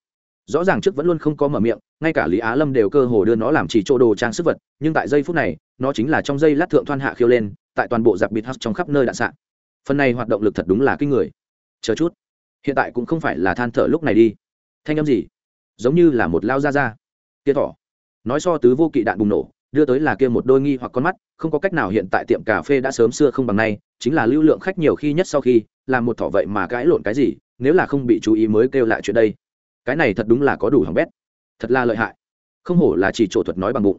Rõ ràng trước vẫn luôn không có mở miệng, ngay cả lý á lâm đều cơ hồ đưa nó làm chỉ chỗ đồ trang sức vật, nhưng tại giây phút này, nó chính là trong giây lát thượng thoan hạ khiêu lên tại toàn bộ giặc bịt hắt trong khắp nơi đạn xạ. Phần này hoạt động lực thật đúng là kinh người. Chờ chút. Hiện tại cũng không phải là than thở lúc này đi. Thanh âm gì? Giống như là một lao ra ra. Kia thỏ. Nói so tứ vô kỵ đạn bùng nổ, đưa tới là kia một đôi nghi hoặc con mắt, không có cách nào hiện tại tiệm cà phê đã sớm xưa không bằng nay, chính là lưu lượng khách nhiều khi nhất sau khi làm một thỏ vậy mà cãi lộn cái gì, nếu là không bị chú ý mới kêu lại chuyện đây. Cái này thật đúng là có đủ hỏng bét. Thật là lợi hại. Không hổ là chỉ chỗ thuật nói bằng bụng.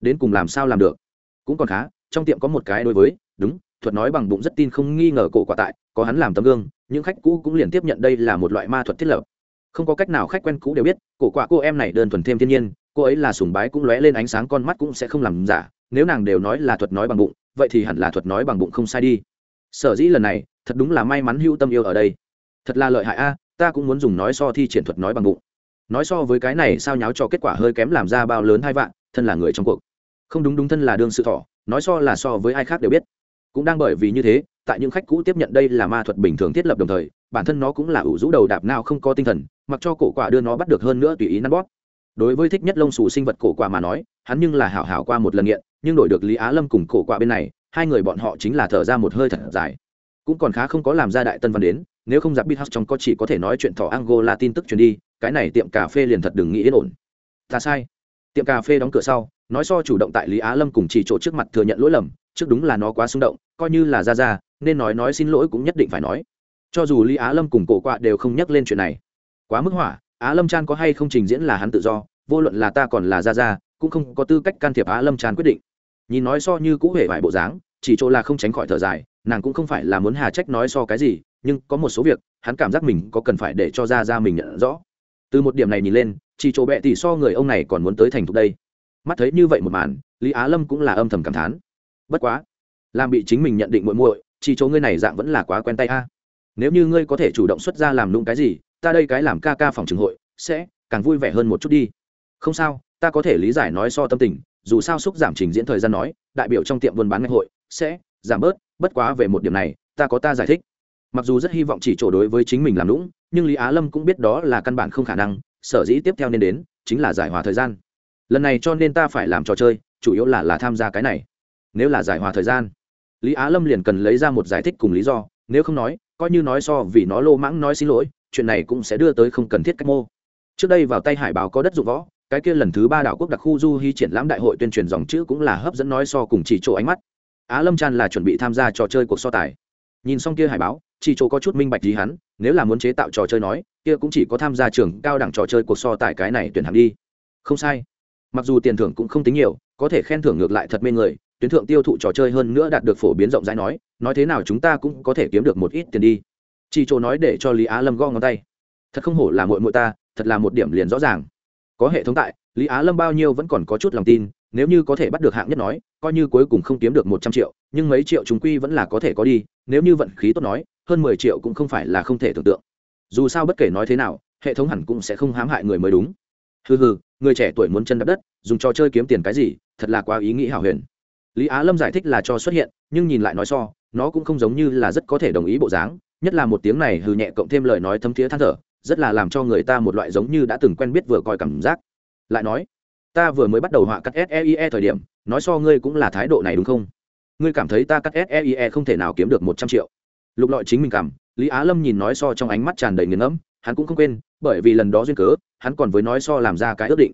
Đến cùng làm sao làm được? Cũng còn khá, trong tiệm có một cái đối với đúng, thuật nói bằng bụng rất tin không nghi ngờ cổ quả tại, có hắn làm tấm gương, những khách cũ cũng liền tiếp nhận đây là một loại ma thuật thiết lập. Không có cách nào khách quen cũ đều biết, cổ quả cô em này đơn thuần thêm thiên nhiên, cô ấy là sùng bái cũng lóe lên ánh sáng con mắt cũng sẽ không làm giả, nếu nàng đều nói là thuật nói bằng bụng, vậy thì hẳn là thuật nói bằng bụng không sai đi. Sở dĩ lần này, thật đúng là may mắn hữu tâm yêu ở đây. Thật là lợi hại a, ta cũng muốn dùng nói so thi triển thuật nói bằng bụng. Nói so với cái này sao nháo cho kết quả hơi kém làm ra bao lớn hai vạn, thân là người trong cuộc. Không đúng đúng thân là đương sự thọ nói so là so với ai khác đều biết cũng đang bởi vì như thế, tại những khách cũ tiếp nhận đây là ma thuật bình thường thiết lập đồng thời, bản thân nó cũng là ủ rũ đầu đạp nào không có tinh thần, mặc cho cổ quả đưa nó bắt được hơn nữa tùy ý nắn bóp. Đối với thích nhất lông xù sinh vật cổ quả mà nói, hắn nhưng là hảo hảo qua một lần nghiện, nhưng đổi được lý á lâm cùng cổ quả bên này, hai người bọn họ chính là thở ra một hơi thật dài. Cũng còn khá không có làm ra đại tân văn đến, nếu không giặc bít trong có chỉ có thể nói chuyện thỏ angola tin tức truyền đi, cái này tiệm cà phê liền thật đừng nghĩ yên ổn. Ta sai. Tiệm cà phê đóng cửa sau, nói so chủ động tại lý á lâm cùng chỉ chỗ trước mặt thừa nhận lỗi lầm trước đúng là nó quá xung động, coi như là ra ra, nên nói nói xin lỗi cũng nhất định phải nói. Cho dù lý á lâm cùng cổ quạ đều không nhắc lên chuyện này. Quá mức hỏa, á lâm chan có hay không trình diễn là hắn tự do, vô luận là ta còn là ra ra, cũng không có tư cách can thiệp á lâm chan quyết định. Nhìn nói so như cũ hề vải bộ dáng, chỉ chỗ là không tránh khỏi thở dài, nàng cũng không phải là muốn hà trách nói so cái gì, nhưng có một số việc, hắn cảm giác mình có cần phải để cho ra ra mình nhận rõ. Từ một điểm này nhìn lên, chỉ chỗ bẹ tỷ so người ông này còn muốn tới thành thục đây. Mắt thấy như vậy một màn, lý á lâm cũng là âm thầm cảm thán bất quá, làm bị chính mình nhận định muội muội, chỉ chỗ ngươi này dạng vẫn là quá quen tay a. Nếu như ngươi có thể chủ động xuất ra làm lung cái gì, ta đây cái làm ca ca phòng trường hội, sẽ càng vui vẻ hơn một chút đi. Không sao, ta có thể lý giải nói so tâm tình, dù sao xúc giảm trình diễn thời gian nói, đại biểu trong tiệm buôn bán ngày hội, sẽ giảm bớt, bất quá về một điểm này, ta có ta giải thích. Mặc dù rất hy vọng chỉ chỗ đối với chính mình làm lũng nhưng lý á lâm cũng biết đó là căn bản không khả năng, sở dĩ tiếp theo nên đến, chính là giải hòa thời gian. Lần này cho nên ta phải làm trò chơi, chủ yếu là là tham gia cái này nếu là giải hòa thời gian, lý á lâm liền cần lấy ra một giải thích cùng lý do, nếu không nói, coi như nói so vì nó lô mãng nói xin lỗi, chuyện này cũng sẽ đưa tới không cần thiết cách mô. Trước đây vào tay hải báo có đất dụng võ, cái kia lần thứ ba đảo quốc đặc khu du hy triển lãm đại hội tuyên truyền dòng chữ cũng là hấp dẫn nói so cùng chỉ chỗ ánh mắt. Á lâm Tràn là chuẩn bị tham gia trò chơi cuộc so tài. Nhìn xong kia hải báo, chỉ chỗ có chút minh bạch gì hắn, nếu là muốn chế tạo trò chơi nói, kia cũng chỉ có tham gia trường cao đẳng trò chơi cuộc so tài cái này tuyển hạng đi. Không sai. Mặc dù tiền thưởng cũng không tính nhiều, có thể khen thưởng ngược lại thật mê người tuyến thượng tiêu thụ trò chơi hơn nữa đạt được phổ biến rộng rãi nói nói thế nào chúng ta cũng có thể kiếm được một ít tiền đi. Chị chỗ nói để cho lý á lâm gõ ngón tay. Thật không hổ là mội mội ta, thật là một điểm liền rõ ràng. Có hệ thống tại, lý á lâm bao nhiêu vẫn còn có chút lòng tin, nếu như có thể bắt được hạng nhất nói, coi như cuối cùng không kiếm được một trăm triệu, nhưng mấy triệu chúng quy vẫn là có thể có đi, nếu như vận khí tốt nói, hơn mười triệu cũng không phải là không thể tưởng tượng. Dù sao bất kể nói thế nào, hệ thống hẳn cũng sẽ không hãm hại người mới đúng. Hừ hừ, người trẻ tuổi muốn chân đập đất, dùng trò chơi kiếm tiền cái gì, thật là quá ý nghĩ hảo huyền lý á lâm giải thích là cho xuất hiện, nhưng nhìn lại nói so, nó cũng không giống như là rất có thể đồng ý bộ dáng, nhất là một tiếng này hừ nhẹ cộng thêm lời nói thấm thiế than thở, rất là làm cho người ta một loại giống như đã từng quen biết vừa coi cảm giác. Lại nói, ta vừa mới bắt đầu họa cắt seie thời điểm, nói so ngươi cũng là thái độ này đúng không? Ngươi cảm thấy ta cắt seie không thể nào kiếm được một trăm triệu. Lục lọi chính mình cảm, lý á lâm nhìn nói so trong ánh mắt tràn đầy nghiền ngẫm, hắn cũng không quên, bởi vì lần đó duyên cớ, hắn còn với nói so làm ra cái ước định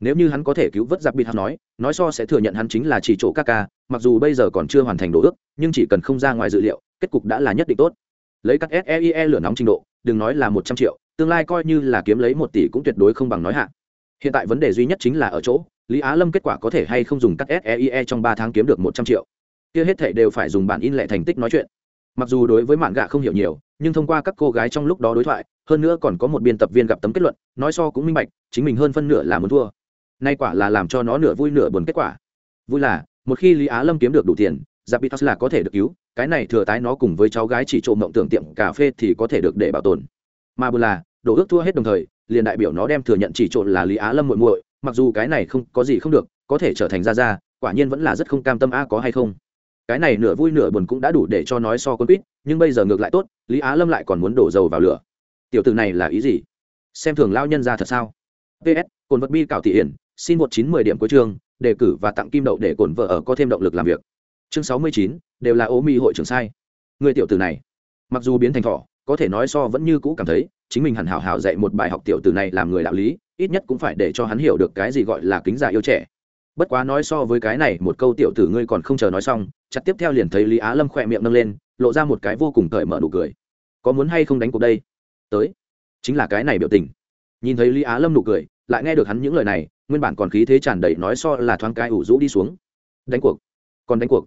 nếu như hắn có thể cứu vớt giặc bịt hắn nói nói so sẽ thừa nhận hắn chính là chỉ chỗ ca ca, mặc dù bây giờ còn chưa hoàn thành đồ ước, nhưng chỉ cần không ra ngoài dự liệu, kết cục đã là nhất định tốt. Lấy các seie e lửa nóng trình độ, đừng nói là một trăm triệu, tương lai coi như là kiếm lấy một tỷ cũng tuyệt đối không bằng nói hạ. Hiện tại vấn đề duy nhất chính là ở chỗ, lý á lâm kết quả có thể hay không dùng các seie e trong ba tháng kiếm được một trăm triệu. Kia hết thể đều phải dùng bản in lệ thành tích nói chuyện. Mặc dù đối với mạn gạ không hiểu nhiều, nhưng thông qua các cô gái trong lúc đó đối thoại, hơn nữa còn có một biên tập viên gặp tấm kết luận, nói so cũng minh bạch, chính mình hơn phân nửa là muốn thua nay quả là làm cho nó nửa vui nửa buồn kết quả. Vui là, một khi lý á lâm kiếm được đủ tiền giặc bitas là có thể được cứu, cái này thừa tái nó cùng với cháu gái chỉ trộm mộng tưởng tiệm cà phê thì có thể được để bảo tồn. Mà buồn là đổ ước thua hết đồng thời, liền đại biểu nó đem thừa nhận chỉ trộn là lý á lâm muội muội, mặc dù cái này không, có gì không được, có thể trở thành ra ra quả nhiên vẫn là rất không cam tâm a, có hay không? Cái này nửa vui nửa buồn cũng đã đủ để cho nói so con quýt, nhưng bây giờ ngược lại tốt, lý á lâm lại còn muốn đổ dầu vào lửa. Tiểu từ này là ý gì? Xem thường lao nhân ra thật sao? Ps cồn vật bi cảo thị hiển xin một chín mười điểm cuối chương, đề cử và tặng kim đậu để cổn vợ ở có thêm động lực làm việc. Chương sáu mươi chín, đều là ô mi hội trưởng sai. Người tiểu từ này, mặc dù biến thành thỏ, có thể nói so vẫn như cũ cảm thấy, chính mình hẳn hảo hảo dạy một bài học tiểu từ này làm người đạo lý, ít nhất cũng phải để cho hắn hiểu được cái gì gọi là kính già yêu trẻ. Bất quá nói so với cái này, một câu tiểu tử ngươi còn không chờ nói xong, chặt tiếp theo liền thấy lý á lâm khỏe miệng nâng lên, lộ ra một cái vô cùng cởi mở nụ cười. Có muốn hay không đánh cuộc đây? Tới. Chính là cái này biểu tình. Nhìn thấy lý á lâm nụ cười lại nghe được hắn những lời này, nguyên bản còn khí thế tràn đầy nói so là thoáng cái ủ rũ đi xuống. Đánh cuộc, còn đánh cuộc,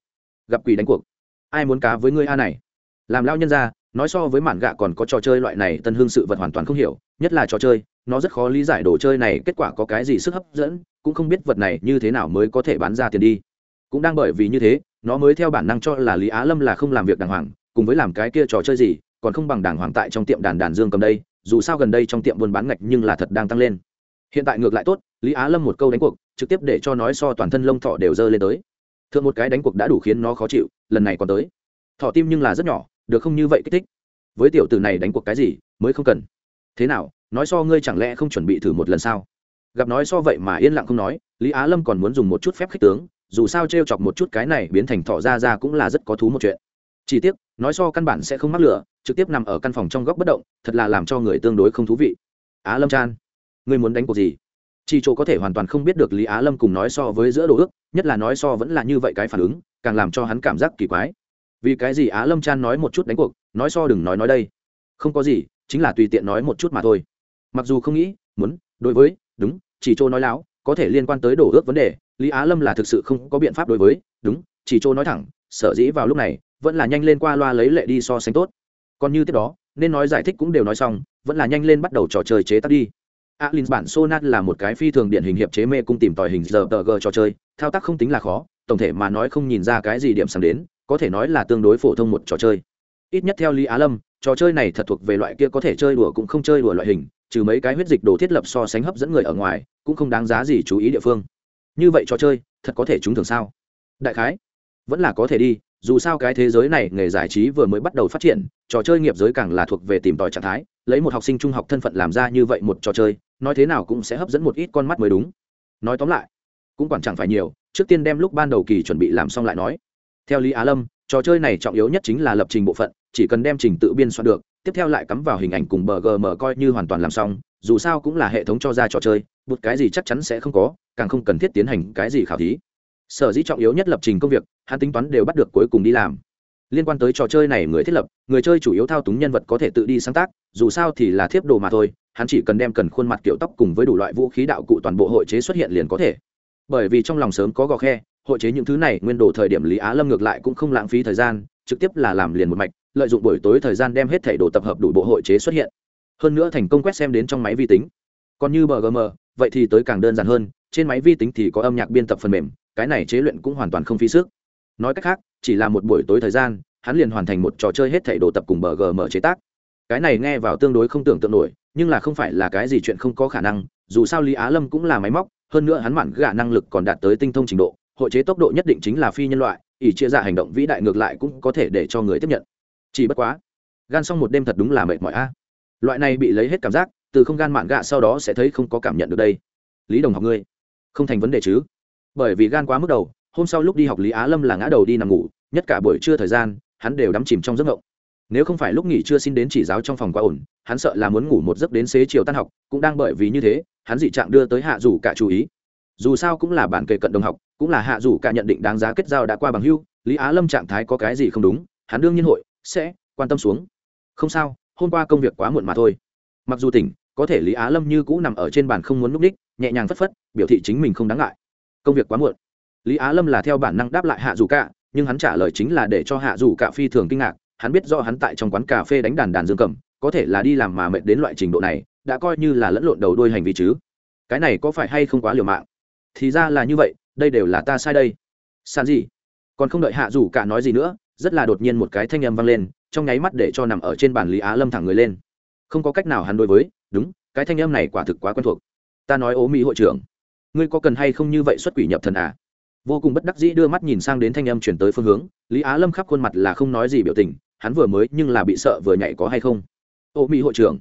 gặp quỷ đánh cuộc. Ai muốn cá với ngươi a này? Làm lao nhân ra nói so với mạn gạ còn có trò chơi loại này tân hương sự vật hoàn toàn không hiểu, nhất là trò chơi, nó rất khó lý giải đồ chơi này kết quả có cái gì sức hấp dẫn, cũng không biết vật này như thế nào mới có thể bán ra tiền đi. Cũng đang bởi vì như thế, nó mới theo bản năng cho là lý á lâm là không làm việc đàng hoàng, cùng với làm cái kia trò chơi gì, còn không bằng đàng hoàng tại trong tiệm đàn đàn dương cầm đây, dù sao gần đây trong tiệm buôn bán ngạch nhưng là thật đang tăng lên hiện tại ngược lại tốt, lý á lâm một câu đánh cuộc, trực tiếp để cho nói so toàn thân lông thọ đều dơ lên tới. Thượng một cái đánh cuộc đã đủ khiến nó khó chịu, lần này còn tới. Thọ tim nhưng là rất nhỏ, được không như vậy kích thích. Với tiểu tử này đánh cuộc cái gì, mới không cần. Thế nào, nói so ngươi chẳng lẽ không chuẩn bị thử một lần sao? Gặp nói so vậy mà yên lặng không nói, lý á lâm còn muốn dùng một chút phép khích tướng, dù sao t r e o chọc một chút cái này biến thành thọ ra ra cũng là rất có thú một chuyện. Chỉ tiếc, nói so căn bản sẽ không mắc lửa, trực tiếp nằm ở căn phòng trong góc bất động, thật là làm cho người tương đối không thú vị. Á lâm chan ngươi muốn đánh cuộc gì? Chị chỗ có thể hoàn toàn không biết được lý á lâm cùng nói so với giữa đồ ước, nhất là nói so vẫn là như vậy cái phản ứng, càng làm cho hắn cảm giác kỳ quái. Vì cái gì á lâm chan nói một chút đánh cuộc, nói so đừng nói nói đây. Không có gì, chính là tùy tiện nói một chút mà thôi. Mặc dù không nghĩ, muốn, đối với, đúng, chỉ châu nói láo, có thể liên quan tới đổ ước vấn đề, lý á lâm là thực sự không có biện pháp đối với, đúng, chỉ châu nói thẳng, sở dĩ vào lúc này, vẫn là nhanh lên qua loa lấy lệ đi so sánh tốt. Còn như tiếp đó, nên nói giải thích cũng đều nói xong, vẫn là nhanh lên bắt đầu trò chơi chế tác đi alin bản sonat là một cái phi thường điển hình hiệp chế mê cung tìm tòi hình giờ tờ g trò chơi, thao tác không tính là khó, tổng thể mà nói không nhìn ra cái gì điểm sáng đến, có thể nói là tương đối phổ thông một trò chơi. Ít nhất theo lý á lâm, trò chơi này thật thuộc về loại kia có thể chơi đùa cũng không chơi đùa loại hình, trừ mấy cái huyết dịch đồ thiết lập so sánh hấp dẫn người ở ngoài, cũng không đáng giá gì chú ý địa phương. Như vậy trò chơi, thật có thể trúng thường sao? Đại khái, vẫn là có thể đi, dù sao cái thế giới này nghề giải trí vừa mới bắt đầu phát triển, trò chơi nghiệp giới càng là thuộc về tìm tòi trạng thái lấy một học sinh trung học thân phận làm ra như vậy một trò chơi, nói thế nào cũng sẽ hấp dẫn một ít con mắt mới đúng. Nói tóm lại, cũng quản chẳng phải nhiều, trước tiên đem lúc ban đầu kỳ chuẩn bị làm xong lại nói. Theo lý á lâm, trò chơi này trọng yếu nhất chính là lập trình bộ phận, chỉ cần đem trình tự biên soạn được, tiếp theo lại cắm vào hình ảnh cùng bờ gm coi như hoàn toàn làm xong, dù sao cũng là hệ thống cho ra trò chơi, một cái gì chắc chắn sẽ không có, càng không cần thiết tiến hành cái gì khảo thí. Sở dĩ trọng yếu nhất lập trình công việc, hắn tính toán đều bắt được cuối cùng đi làm liên quan tới trò chơi này người thiết lập, người chơi chủ yếu thao túng nhân vật có thể tự đi sáng tác, dù sao thì là thiếp đồ mà thôi, hắn chỉ cần đem cần khuôn mặt kiểu tóc cùng với đủ loại vũ khí đạo cụ toàn bộ hội chế xuất hiện liền có thể. Bởi vì trong lòng sớm có gò khe, hội chế những thứ này nguyên đồ thời điểm lý á lâm ngược lại cũng không lãng phí thời gian, trực tiếp là làm liền một mạch, lợi dụng buổi tối thời gian đem hết thẻ đồ tập hợp đủ bộ hội chế xuất hiện. Hơn nữa thành công quét xem đến trong máy vi tính. Còn như bgm vậy thì tới càng đơn giản hơn, trên máy vi tính thì có âm nhạc biên tập phần mềm, cái này chế luyện cũng hoàn toàn không phí sức. Nói cách khác chỉ là một buổi tối thời gian, hắn liền hoàn thành một trò chơi hết thảy đồ tập cùng bờ gm chế tác. Cái này nghe vào tương đối không tưởng tượng nổi, nhưng là không phải là cái gì chuyện không có khả năng, dù sao lý á lâm cũng là máy móc, hơn nữa hắn mặn gạ năng lực còn đạt tới tinh thông trình độ, hội chế tốc độ nhất định chính là phi nhân loại, ỷ chia ra hành động vĩ đại ngược lại cũng có thể để cho người tiếp nhận. Chỉ bất quá, gan xong một đêm thật đúng là mệt mỏi a. Loại này bị lấy hết cảm giác, từ không gan mạn gạ sau đó sẽ thấy không có cảm nhận được đây. Lý đồng học ngươi, không thành vấn đề chứ? Bởi vì gan quá mức đầu hôm sau lúc đi học lý á lâm là ngã đầu đi nằm ngủ, nhất cả buổi trưa thời gian, hắn đều đắm chìm trong giấc ngộng. Nếu không phải lúc nghỉ trưa xin đến chỉ giáo trong phòng quá ổn, hắn sợ là muốn ngủ một giấc đến xế chiều tan học, cũng đang bởi vì như thế, hắn dị trạng đưa tới hạ rủ cả chú ý. Dù sao cũng là bản kề cận đồng học, cũng là hạ rủ cả nhận định đáng giá kết giao đã qua bằng hưu, lý á lâm trạng thái có cái gì không đúng, hắn đương nhiên hội, sẽ, quan tâm xuống. Không sao, hôm qua công việc quá muộn mà thôi. Mặc dù tỉnh, có thể lý á lâm như cũ nằm ở trên bàn không muốn núp đích nhẹ nhàng phất phất, biểu thị chính mình không đáng ngại. Công việc quá muộn lý á lâm là theo bản năng đáp lại hạ dù cả nhưng hắn trả lời chính là để cho hạ dù cả phi thường kinh ngạc. Hắn biết do hắn tại trong quán cà phê đánh đàn đàn dương cầm, có thể là đi làm mà mệt đến loại trình độ này, đã coi như là lẫn lộn đầu đuôi hành vi chứ. Cái này có phải hay không quá liều mạng? Thì ra là như vậy, đây đều là ta sai đây. San gì? Còn không đợi hạ dù cả nói gì nữa, rất là đột nhiên một cái thanh âm vang lên, trong nháy mắt để cho nằm ở trên bàn lý á lâm thẳng người lên. Không có cách nào hắn đối với, đúng, cái thanh âm này quả thực quá quen thuộc. Ta nói ố mỹ hội trưởng, ngươi có cần hay không như vậy xuất quỷ nhập thần à? Vô cùng bất đắc dĩ đưa mắt nhìn sang đến thanh âm chuyển tới phương hướng, lý á lâm khắp khuôn mặt là không nói gì biểu tình, hắn vừa mới nhưng là bị sợ vừa nhảy có hay không? Ô mỹ hội trưởng,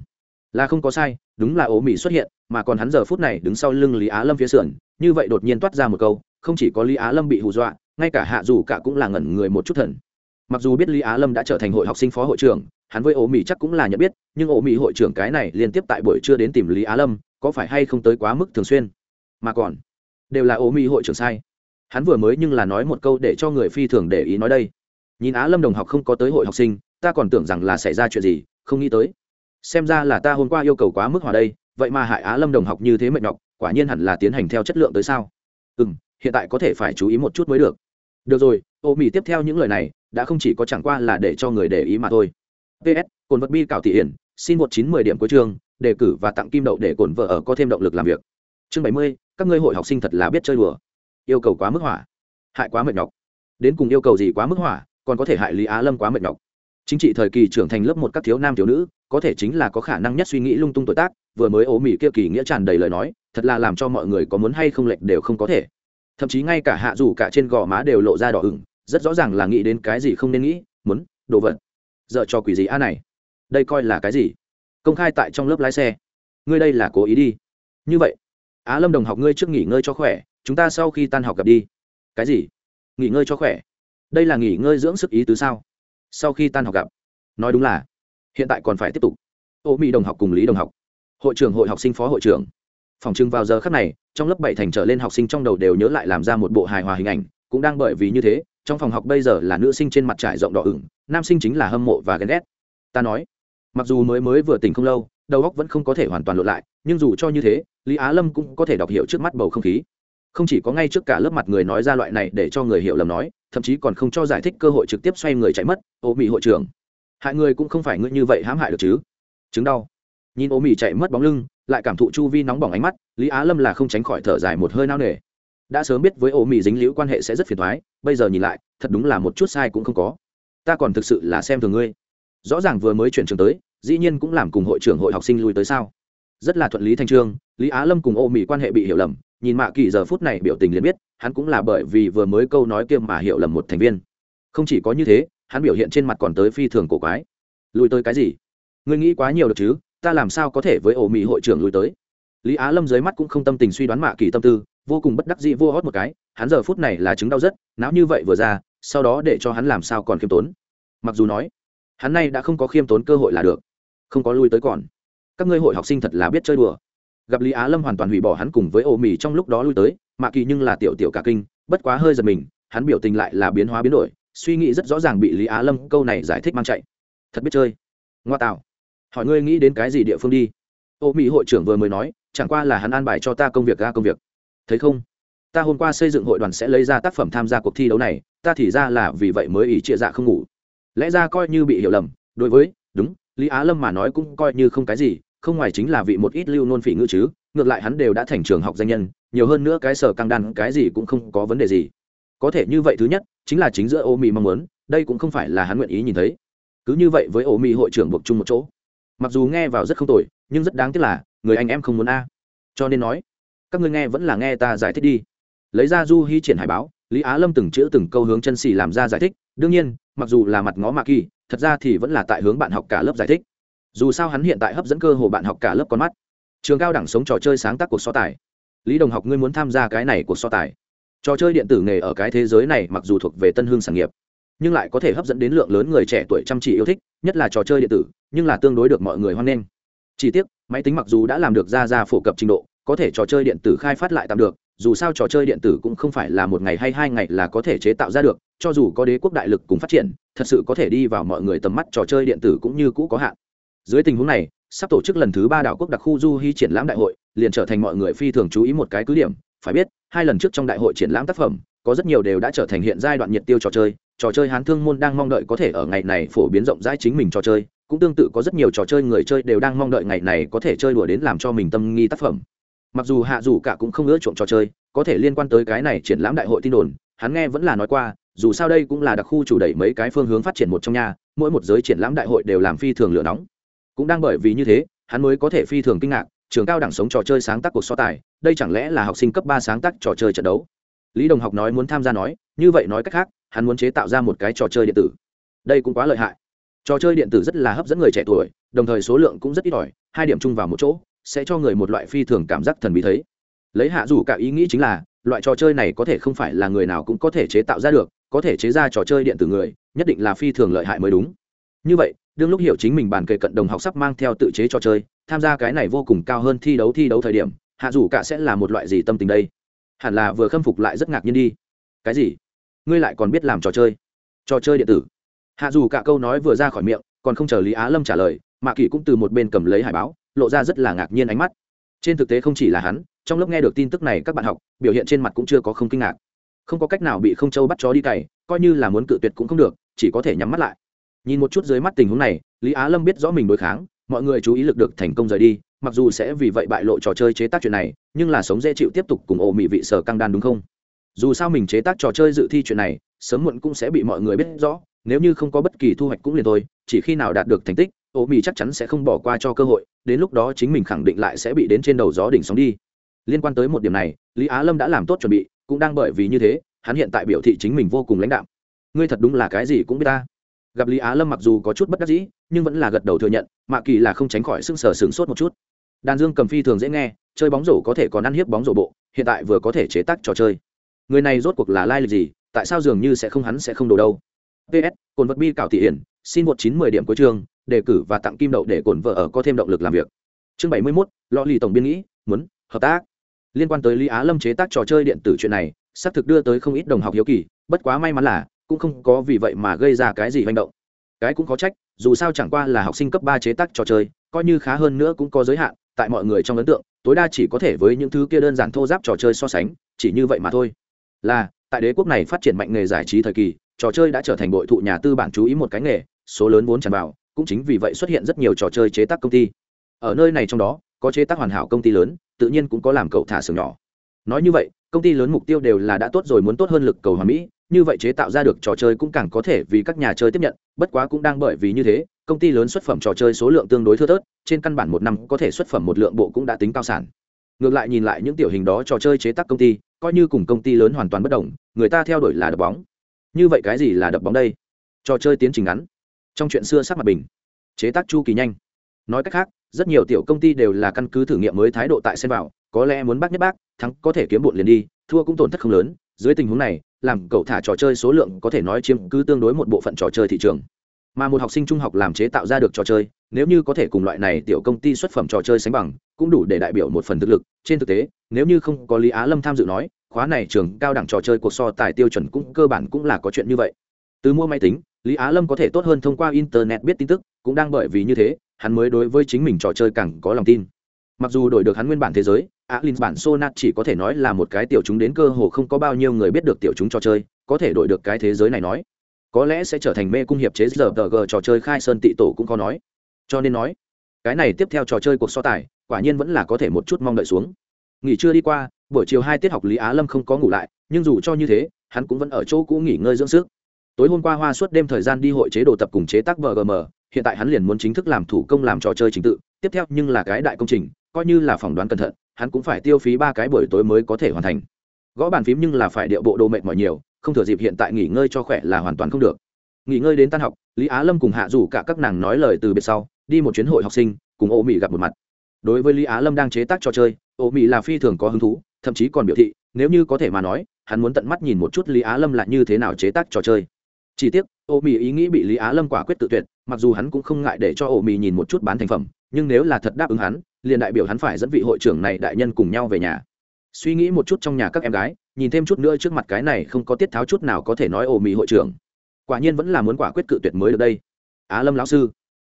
là không có sai, đúng là ô mỹ xuất hiện, mà còn hắn giờ phút này đứng sau lưng lý á lâm phía sườn, như vậy đột nhiên toát ra một câu, không chỉ có lý á lâm bị hù dọa, ngay cả hạ dù cả cũng là ngẩn người một chút thần. Mặc dù biết lý á lâm đã trở thành hội học sinh phó hội trưởng, hắn với ô mỹ chắc cũng là nhận biết, nhưng ô mỹ hội trưởng cái này liên tiếp tại buổi chưa đến tìm lý á lâm, có phải hay không tới quá mức thường xuyên? Mà còn, đều là ô mỹ hội trưởng sai hắn vừa mới nhưng là nói một câu để cho người phi thường để ý nói đây. Nhìn á lâm đồng học không có tới hội học sinh, ta còn tưởng rằng là xảy ra chuyện gì, không nghĩ tới. Xem ra là ta hôm qua yêu cầu quá mức hòa đây, vậy mà hại á lâm đồng học như thế mệt nhọc, quả nhiên hẳn là tiến hành theo chất lượng tới sao? Ừ m hiện tại có thể phải chú ý một chút mới được. Được rồi, ô mỹ tiếp theo những lời này, đã không chỉ có chẳng qua là để cho người để ý mà thôi. Ps cồn vật bi cảo thị hiển, xin một chín mười điểm cuối chương đề cử và tặng kim đậu để cồn vợ ở có thêm động lực làm việc. Chương bảy mươi, các ngươi hội học sinh thật là biết chơi đùa yêu cầu quá mức hỏa, hại quá mệt nhọc. Đến cùng yêu cầu gì quá mức hỏa, còn có thể hại lý á lâm quá mệt nhọc. Chính trị thời kỳ trưởng thành lớp một các thiếu nam thiếu nữ, có thể chính là có khả năng nhất suy nghĩ lung tung tuổi tác, vừa mới ố mỉ kia kỳ nghĩa tràn đầy lời nói, thật là làm cho mọi người có muốn hay không lệch đều không có thể. Thậm chí ngay cả hạ dù cả trên gò má đều lộ ra đỏ ửng, rất rõ ràng là nghĩ đến cái gì không nên nghĩ, muốn, đồ vật. Dợ cho quỷ gì a này? Đây coi là cái gì? Công khai tại trong lớp lái xe. Ngươi đây là cố ý đi. Như vậy, á lâm đồng học ngươi trước nghỉ ngơi cho khỏe chúng ta sau khi tan học gặp đi. Cái gì? Nghỉ ngơi cho khỏe. Đây là nghỉ ngơi dưỡng sức ý tứ sao? Sau khi tan học gặp. Nói đúng là, hiện tại còn phải tiếp tục. Ô mỹ đồng học cùng lý đồng học. Hội trưởng hội học sinh phó hội trưởng. Phòng trưng vào giờ khắc này, trong lớp bảy thành trở lên học sinh trong đầu đều nhớ lại làm ra một bộ hài hòa hình ảnh, cũng đang bởi vì như thế, trong phòng học bây giờ là nữ sinh trên mặt trải rộng đỏ ửng, nam sinh chính là hâm mộ và ghen ghét. Ta nói, mặc dù mới mới vừa tỉnh không lâu, đầu óc vẫn không có thể hoàn toàn lộn lại, nhưng dù cho như thế, lý á lâm cũng có thể đọc hiểu trước mắt bầu không khí không chỉ có ngay trước cả lớp mặt người nói ra loại này để cho người hiểu lầm nói, thậm chí còn không cho giải thích cơ hội trực tiếp xoay người chạy mất, ô mỹ hội trưởng. Hại người cũng không phải ngươi như vậy hãm hại được chứ? Chứng đau. Nhìn ô mỹ chạy mất bóng lưng, lại cảm thụ chu vi nóng bỏng ánh mắt, lý á lâm là không tránh khỏi thở dài một hơi nao nề. Đã sớm biết với ô mỹ dính liễu quan hệ sẽ rất phiền thoái bây giờ nhìn lại, thật đúng là một chút sai cũng không có. Ta còn thực sự là xem thường ngươi. Rõ ràng vừa mới chuyển trường tới, dĩ nhiên cũng làm cùng hội trưởng hội học sinh lui tới sao? Rất là thuận lý thanh trương lý á lâm cùng ô mỹ quan hệ bị hiểu lầm nhìn mạ kỳ giờ phút này biểu tình liền biết, hắn cũng là bởi vì vừa mới câu nói kia mà hiểu lầm một thành viên. Không chỉ có như thế, hắn biểu hiện trên mặt còn tới phi thường cổ quái. Lùi tới cái gì? Ngươi nghĩ quá nhiều được chứ, ta làm sao có thể với ổ mỹ hội trưởng lùi tới? Lý á lâm dưới mắt cũng không tâm tình suy đoán mạ kỳ tâm tư, vô cùng bất đắc dĩ vô hót một cái, hắn giờ phút này là chứng đau rất, não như vậy vừa ra, sau đó để cho hắn làm sao còn khiêm tốn. Mặc dù nói, hắn nay đã không có khiêm tốn cơ hội là được, không có lui tới còn. Các ngươi hội học sinh thật là biết chơi đùa gặp lý á lâm hoàn toàn hủy bỏ hắn cùng với ô mì trong lúc đó lui tới mạ kỳ nhưng là tiểu tiểu cả kinh, bất quá hơi giật mình, hắn biểu tình lại là biến hóa biến đổi, suy nghĩ rất rõ ràng bị lý á lâm câu này giải thích mang chạy. Thật biết chơi. Ngoa tạo. Hỏi ngươi nghĩ đến cái gì địa phương đi. Ô mỹ hội trưởng vừa mới nói, chẳng qua là hắn an bài cho ta công việc ra công việc. Thấy không? Ta hôm qua xây dựng hội đoàn sẽ lấy ra tác phẩm tham gia cuộc thi đấu này, ta thì ra là vì vậy mới ý trịa dạ không ngủ. Lẽ ra coi như bị hiểu lầm, đối với, đúng, lý á lâm mà nói cũng coi như không cái gì không ngoài chính là vị một ít lưu nôn phỉ ngữ chứ, ngược lại hắn đều đã thành trường học danh nhân, nhiều hơn nữa cái sở căng đan cái gì cũng không có vấn đề gì. Có thể như vậy thứ nhất, chính là chính giữa ô mỹ mong muốn, đây cũng không phải là hắn nguyện ý nhìn thấy. Cứ như vậy với ô mỹ hội trưởng buộc chung một chỗ. Mặc dù nghe vào rất không tồi, nhưng rất đáng tiếc là, người anh em không muốn a. Cho nên nói, các ngươi nghe vẫn là nghe ta giải thích đi. Lấy ra du hy triển hải báo, lý á lâm từng chữ từng câu hướng chân xì làm ra giải thích. Đương nhiên, mặc dù là mặt ngó mạ kỳ, thật ra thì vẫn là tại hướng bạn học cả lớp giải thích dù sao hắn hiện tại hấp dẫn cơ hồ bạn học cả lớp con mắt. Trường cao đẳng sống trò chơi sáng tác cuộc so tài. Lý đồng học, ngươi muốn tham gia cái này cuộc so tài. Trò chơi điện tử nghề ở cái thế giới này mặc dù thuộc về tân hương sản nghiệp, nhưng lại có thể hấp dẫn đến lượng lớn người trẻ tuổi chăm chỉ yêu thích, nhất là trò chơi điện tử, nhưng là tương đối được mọi người hoan nghênh. Chỉ tiếc, máy tính mặc dù đã làm được ra ra phổ cập trình độ, có thể trò chơi điện tử khai phát lại tạm được, dù sao trò chơi điện tử cũng không phải là một ngày hay hai ngày là có thể chế tạo ra được, cho dù có đế quốc đại lực cùng phát triển, thật sự có thể đi vào mọi người tầm mắt trò chơi điện tử cũng như cũ có hạn dưới tình huống này, sắp tổ chức lần thứ ba đảo quốc đặc khu du hy triển lãm đại hội, liền trở thành mọi người phi thường chú ý một cái cứ điểm. Phải biết, hai lần trước trong đại hội triển lãm tác phẩm, có rất nhiều đều đã trở thành hiện giai đoạn nhiệt tiêu trò chơi. Trò chơi hán thương môn đang mong đợi có thể ở ngày này phổ biến rộng rãi chính mình trò chơi, cũng tương tự có rất nhiều trò chơi người chơi đều đang mong đợi ngày này có thể chơi đùa đến làm cho mình tâm nghi tác phẩm. Mặc dù hạ dù cả cũng không ưa chuộng trò chơi, có thể liên quan tới cái này triển lãm đại hội tin đồn, hắn nghe vẫn là nói qua, dù sao đây cũng là đặc khu chủ đẩy mấy cái phương hướng phát triển một trong nhà, mỗi một giới triển lãm đại hội đều làm phi thường lửa nóng cũng đang bởi vì như thế, hắn mới có thể phi thường kinh ngạc, trường cao đẳng sống trò chơi sáng tác cuộc so tài, đây chẳng lẽ là học sinh cấp ba sáng tác trò chơi trận đấu? Lý đồng học nói muốn tham gia nói, như vậy nói cách khác, hắn muốn chế tạo ra một cái trò chơi điện tử. Đây cũng quá lợi hại. Trò chơi điện tử rất là hấp dẫn người trẻ tuổi, đồng thời số lượng cũng rất ít ỏi, hai điểm chung vào một chỗ, sẽ cho người một loại phi thường cảm giác thần bí thấy. Lấy hạ dù cả ý nghĩ chính là, loại trò chơi này có thể không phải là người nào cũng có thể chế tạo ra được, có thể chế ra trò chơi điện tử người, nhất định là phi thường lợi hại mới đúng. Như vậy đương lúc hiểu chính mình bàn kề cận đồng học sắp mang theo tự chế trò chơi, tham gia cái này vô cùng cao hơn thi đấu thi đấu thời điểm, hạ dù cả sẽ là một loại gì tâm tình đây? Hẳn là vừa khâm phục lại rất ngạc nhiên đi. Cái gì? Ngươi lại còn biết làm trò chơi? Trò chơi điện tử. Hạ dù cả câu nói vừa ra khỏi miệng, còn không chờ lý á lâm trả lời, mạ kỳ cũng từ một bên cầm lấy hải báo, lộ ra rất là ngạc nhiên ánh mắt. Trên thực tế không chỉ là hắn, trong lớp nghe được tin tức này các bạn học, biểu hiện trên mặt cũng chưa có không kinh ngạc. Không có cách nào bị không châu bắt chó đi cày, coi như là muốn cự tuyệt cũng không được, chỉ có thể nhắm mắt lại nhìn một chút dưới mắt tình huống này, lý á lâm biết rõ mình đối kháng, mọi người chú ý lực được thành công rời đi, mặc dù sẽ vì vậy bại lộ trò chơi chế tác chuyện này, nhưng là sống dễ chịu tiếp tục cùng ổ mị vị sở căng đan đúng không? Dù sao mình chế tác trò chơi dự thi chuyện này, sớm muộn cũng sẽ bị mọi người biết rõ, nếu như không có bất kỳ thu hoạch cũng liền thôi, chỉ khi nào đạt được thành tích, ổ mị chắc chắn sẽ không bỏ qua cho cơ hội, đến lúc đó chính mình khẳng định lại sẽ bị đến trên đầu gió đỉnh sóng đi. Liên quan tới một điểm này, lý á lâm đã làm tốt chuẩn bị, cũng đang bởi vì như thế, hắn hiện tại biểu thị chính mình vô cùng lãnh đạo ngươi thật đúng là cái gì cũng biết ta gặp lý á lâm mặc dù có chút bất đắc dĩ, nhưng vẫn là gật đầu thừa nhận mạ kỳ là không tránh khỏi sưng sờ sướng sốt một chút. Đàn dương cầm phi thường dễ nghe, chơi bóng rổ có thể còn ăn hiếp bóng rổ bộ, hiện tại vừa có thể chế tác trò chơi. Người này rốt cuộc là lai lịch gì, tại sao dường như sẽ không hắn sẽ không đồ đâu? Ps cồn vật bi cảo thị hiển, xin một chín mười điểm cuối chương, đề cử và tặng kim đậu để Cổn vợ ở có thêm động lực làm việc. Chương bảy mươi mốt lò lì tổng biên nghĩ, muốn, hợp tác. Liên quan tới lý á lâm chế tác trò chơi điện tử chuyện này xác thực đưa tới không ít đồng học hiếu kỳ, bất quá may mắn là cũng không có vì vậy mà gây ra cái gì hành động. Cái cũng có trách, dù sao chẳng qua là học sinh cấp ba chế tác trò chơi, coi như khá hơn nữa cũng có giới hạn, tại mọi người trong ấn tượng, tối đa chỉ có thể với những thứ kia đơn giản thô giáp trò chơi so sánh, chỉ như vậy mà thôi. Là, tại đế quốc này phát triển mạnh nghề giải trí thời kỳ, trò chơi đã trở thành bội thụ nhà tư bản chú ý một cái nghề, số lớn vốn tràn vào, cũng chính vì vậy xuất hiện rất nhiều trò chơi chế tác công ty. Ở nơi này trong đó, có chế tác hoàn hảo công ty lớn, tự nhiên cũng có làm cậu thả xưởng nhỏ. Nói như vậy, công ty lớn mục tiêu đều là đã tốt rồi muốn tốt hơn lực cầu hòa mỹ như vậy chế tạo ra được trò chơi cũng càng có thể vì các nhà chơi tiếp nhận, bất quá cũng đang bởi vì như thế, công ty lớn xuất phẩm trò chơi số lượng tương đối thưa thớt, trên căn bản một năm có thể xuất phẩm một lượng bộ cũng đã tính cao sản. Ngược lại nhìn lại những tiểu hình đó trò chơi chế tác công ty, coi như cùng công ty lớn hoàn toàn bất đồng, người ta theo đuổi là đập bóng. Như vậy cái gì là đập bóng đây? Trò chơi tiến trình ngắn, trong chuyện xưa sắc mặt bình, chế tác chu kỳ nhanh. Nói cách khác, rất nhiều tiểu công ty đều là căn cứ thử nghiệm mới thái độ tại xem vào, có lẽ muốn bác nhất bác, thắng có thể kiếm bộn liền đi, thua cũng tổn thất không lớn dưới tình huống này, làm cậu thả trò chơi số lượng có thể nói chiếm cứ tương đối một bộ phận trò chơi thị trường. Mà một học sinh trung học làm chế tạo ra được trò chơi, nếu như có thể cùng loại này tiểu công ty xuất phẩm trò chơi sánh bằng, cũng đủ để đại biểu một phần thực lực. Trên thực tế, nếu như không có lý á lâm tham dự nói, khóa này trường cao đẳng trò chơi cuộc so tài tiêu chuẩn cũng cơ bản cũng là có chuyện như vậy. Từ mua máy tính, lý á lâm có thể tốt hơn thông qua internet biết tin tức, cũng đang bởi vì như thế, hắn mới đối với chính mình trò chơi càng có lòng tin mặc dù đổi được hắn nguyên bản thế giới á linh bản sonat chỉ có thể nói là một cái tiểu chúng đến cơ hồ không có bao nhiêu người biết được tiểu chúng trò chơi có thể đổi được cái thế giới này nói. Có lẽ sẽ trở thành mê cung hiệp chế giờ tờ g trò chơi khai sơn tị tổ cũng có nói. Cho nên nói cái này tiếp theo trò chơi cuộc so tài quả nhiên vẫn là có thể một chút mong đợi xuống. Nghỉ trưa đi qua buổi chiều hai tiết học lý á lâm không có ngủ lại nhưng dù cho như thế hắn cũng vẫn ở chỗ cũ nghỉ ngơi dưỡng sức. Tối hôm qua hoa suốt đêm thời gian đi hội chế đồ tập cùng chế tác vgm, hiện tại hắn liền muốn chính thức làm thủ công làm trò chơi trình tự tiếp theo nhưng là cái đại công trình coi như là phỏng đoán cẩn thận, hắn cũng phải tiêu phí ba cái buổi tối mới có thể hoàn thành. Gõ bàn phím nhưng là phải điệu bộ đồ mệt mỏi nhiều, không thừa dịp hiện tại nghỉ ngơi cho khỏe là hoàn toàn không được. Nghỉ ngơi đến tan học, lý á lâm cùng hạ rủ cả các nàng nói lời từ biệt sau, đi một chuyến hội học sinh, cùng ô mỹ gặp một mặt. Đối với lý á lâm đang chế tác trò chơi ô mỹ là phi thường có hứng thú, thậm chí còn biểu thị, nếu như có thể mà nói, hắn muốn tận mắt nhìn một chút lý á lâm là như thế nào chế tác trò chơi. Chỉ tiếc ô mỹ ý nghĩ bị lý á lâm quả quyết tự tuyệt, mặc dù hắn cũng không ngại để cho ô mỹ nhìn một chút bán thành phẩm nhưng nếu là thật đáp ứng hắn, liền đại biểu hắn phải dẫn vị hội trưởng này đại nhân cùng nhau về nhà. Suy nghĩ một chút trong nhà các em gái, nhìn thêm chút nữa trước mặt cái này không có tiết tháo chút nào có thể nói ồ mỹ hội trưởng. Quả nhiên vẫn là muốn quả quyết cự tuyệt mới được đây. Á lâm lão sư,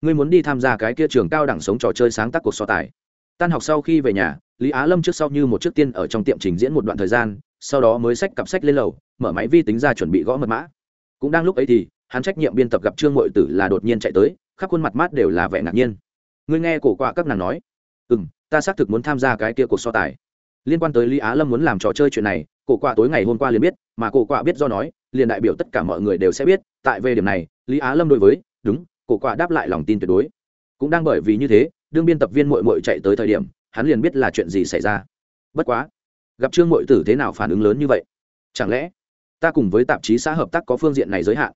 ngươi muốn đi tham gia cái kia trường cao đẳng sống trò chơi sáng tác cuộc so tài. Tan học sau khi về nhà, lý á lâm trước sau như một trước tiên ở trong tiệm trình diễn một đoạn thời gian, sau đó mới xách cặp sách lên lầu, mở máy vi tính ra chuẩn bị gõ mật mã. Cũng đang lúc ấy thì, hắn trách nhiệm biên tập gặp trương mội tử là đột nhiên chạy tới, khắp khuôn mặt mát đều là vẻ ngạc nhiên ngươi nghe cổ quạ các nàng nói. Ừ m ta xác thực muốn tham gia cái kia cuộc so tài. Liên quan tới lý á lâm muốn làm trò chơi chuyện này, cổ quạ tối ngày hôm qua liền biết, mà cổ quạ biết do nói, liền đại biểu tất cả mọi người đều sẽ biết, tại về điểm này, lý á lâm đối với, đúng, cổ quạ đáp lại lòng tin tuyệt đối. Cũng đang bởi vì như thế, đương biên tập viên mội mội chạy tới thời điểm, hắn liền biết là chuyện gì xảy ra. Bất quá, gặp trương mội tử thế nào phản ứng lớn như vậy? Chẳng lẽ, ta cùng với tạp chí xã hợp tác có phương diện này giới hạn?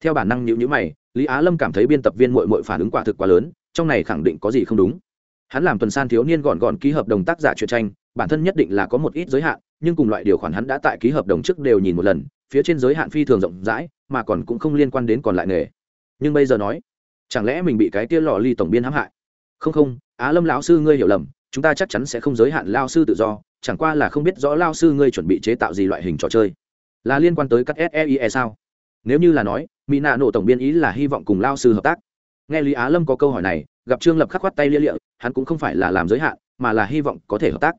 Theo bản năng nhữ nhữ mày, lý á lâm cảm thấy biên tập viên mội mội phản ứng quả thực quá lớn trong này khẳng định có gì không đúng. Hắn làm tuần san thiếu niên gọn gọn ký hợp đồng tác giả truyện tranh, bản thân nhất định là có một ít giới hạn, nhưng cùng loại điều khoản hắn đã tại ký hợp đồng trước đều nhìn một lần, phía trên giới hạn phi thường rộng rãi, mà còn cũng không liên quan đến còn lại nghề. Nhưng bây giờ nói, chẳng lẽ mình bị cái kia lò ly tổng biên hãm hại? Không không, á lâm lão sư ngươi hiểu lầm, chúng ta chắc chắn sẽ không giới hạn lao sư tự do, chẳng qua là không biết rõ lao sư ngươi chuẩn bị chế tạo gì loại hình trò chơi. Là liên quan tới các seie sao? Nếu như là nói, mỹ nạ nổ tổng biên ý là hy vọng cùng lao sư hợp tác nghe lý á lâm có câu hỏi này, gặp trương lập khắc khoát tay lia lịa, hắn cũng không phải là làm giới hạn, mà là hy vọng có thể hợp tác.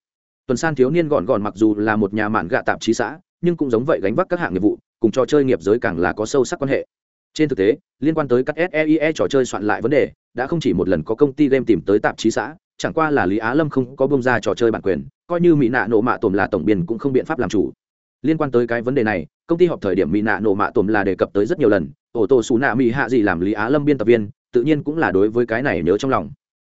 Tuần san thiếu niên gọn gọn mặc dù là một nhà mạn gạ tạp chí xã, nhưng cũng giống vậy gánh vác các hạng nghiệp vụ, cùng trò chơi nghiệp giới càng là có sâu sắc quan hệ. Trên thực tế, liên quan tới các seie trò chơi soạn lại vấn đề, đã không chỉ một lần có công ty game tìm tới tạp chí xã, chẳng qua là lý á lâm không có bông ra trò chơi bản quyền, coi như mỹ nạ nộ mạ tồm là tổng biên cũng không biện pháp làm chủ. Liên quan tới cái vấn đề này, công ty họp thời điểm mỹ nạ nộ mạ tồm là đề cập tới rất nhiều lần ổ tổ xù nạ mỹ hạ gì làm lý á lâm biên tập viên tự nhiên cũng là đối với cái này nhớ trong lòng.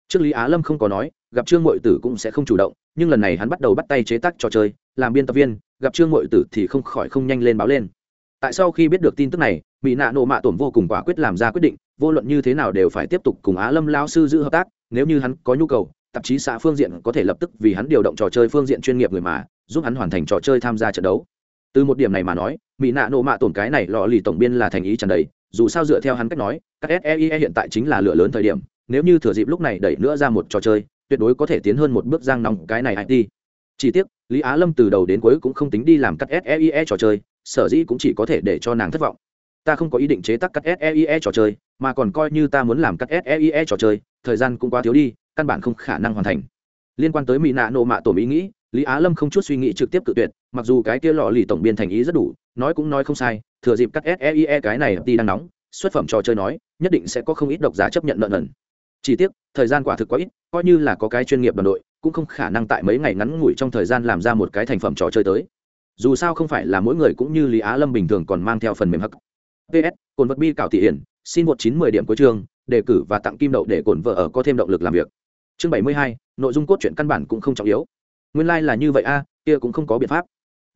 Trước lý á lâm không có nói, gặp trương mội tử cũng sẽ không chủ động, nhưng lần này hắn bắt đầu bắt tay chế tác trò chơi, làm biên tập viên, gặp trương mội tử thì không khỏi không nhanh lên báo lên. Tại sau khi biết được tin tức này, mỹ nạ nộ mạ tổn vô cùng quả quyết làm ra quyết định, vô luận như thế nào đều phải tiếp tục cùng á lâm lao sư giữ hợp tác, nếu như hắn có nhu cầu, tạp chí xã phương diện có thể lập tức vì hắn điều động trò chơi phương diện chuyên nghiệp người mà, giúp hắn hoàn thành trò chơi tham gia trận đấu từ một điểm này mà nói, mỹ nạ nộ mạ tổn cái này lò lì tổng biên là thành ý trần đầy, dù sao dựa theo hắn cách nói, các seie hiện tại chính là lửa lớn thời điểm, nếu như thừa dịp lúc này đẩy nữa ra một trò chơi, tuyệt đối có thể tiến hơn một bước giang nòng cái này it chỉ tiếc, lý á lâm từ đầu đến cuối cũng không tính đi làm các seie trò chơi, sở dĩ cũng chỉ có thể để cho nàng thất vọng. Ta không có ý định chế tác các seie trò chơi, mà còn coi như ta muốn làm các seie trò chơi, thời gian cũng quá thiếu đi, căn bản không khả năng hoàn thành. Liên quan tới mỹ nạ nộ mạ tổ mỹ nghĩ, lý á lâm không chút suy nghĩ trực tiếp cự tuyệt mặc dù cái kia lò lì tổng biên thành ý rất đủ, nói cũng nói không sai, thừa dịp cắt seie cái này đi đang nóng, xuất phẩm trò chơi nói, nhất định sẽ có không ít độc giả chấp nhận nợ nần. Chỉ tiếc, thời gian quả thực quá ít, coi như là có cái chuyên nghiệp đoàn đội, cũng không khả năng tại mấy ngày ngắn ngủi trong thời gian làm ra một cái thành phẩm trò chơi tới. Dù sao không phải là mỗi người cũng như lý á lâm bình thường còn mang theo phần mềm hắc. Ps cồn vật bi cảo thị hiển, xin một chín mười điểm cuối chương, đề cử và tặng kim đậu để cồn vợ ở có thêm động lực làm việc. Chương bảy mươi hai, nội dung cốt truyện căn bản cũng không trọng yếu. Nguyên lai、like、là như vậy a, kia cũng không có biện pháp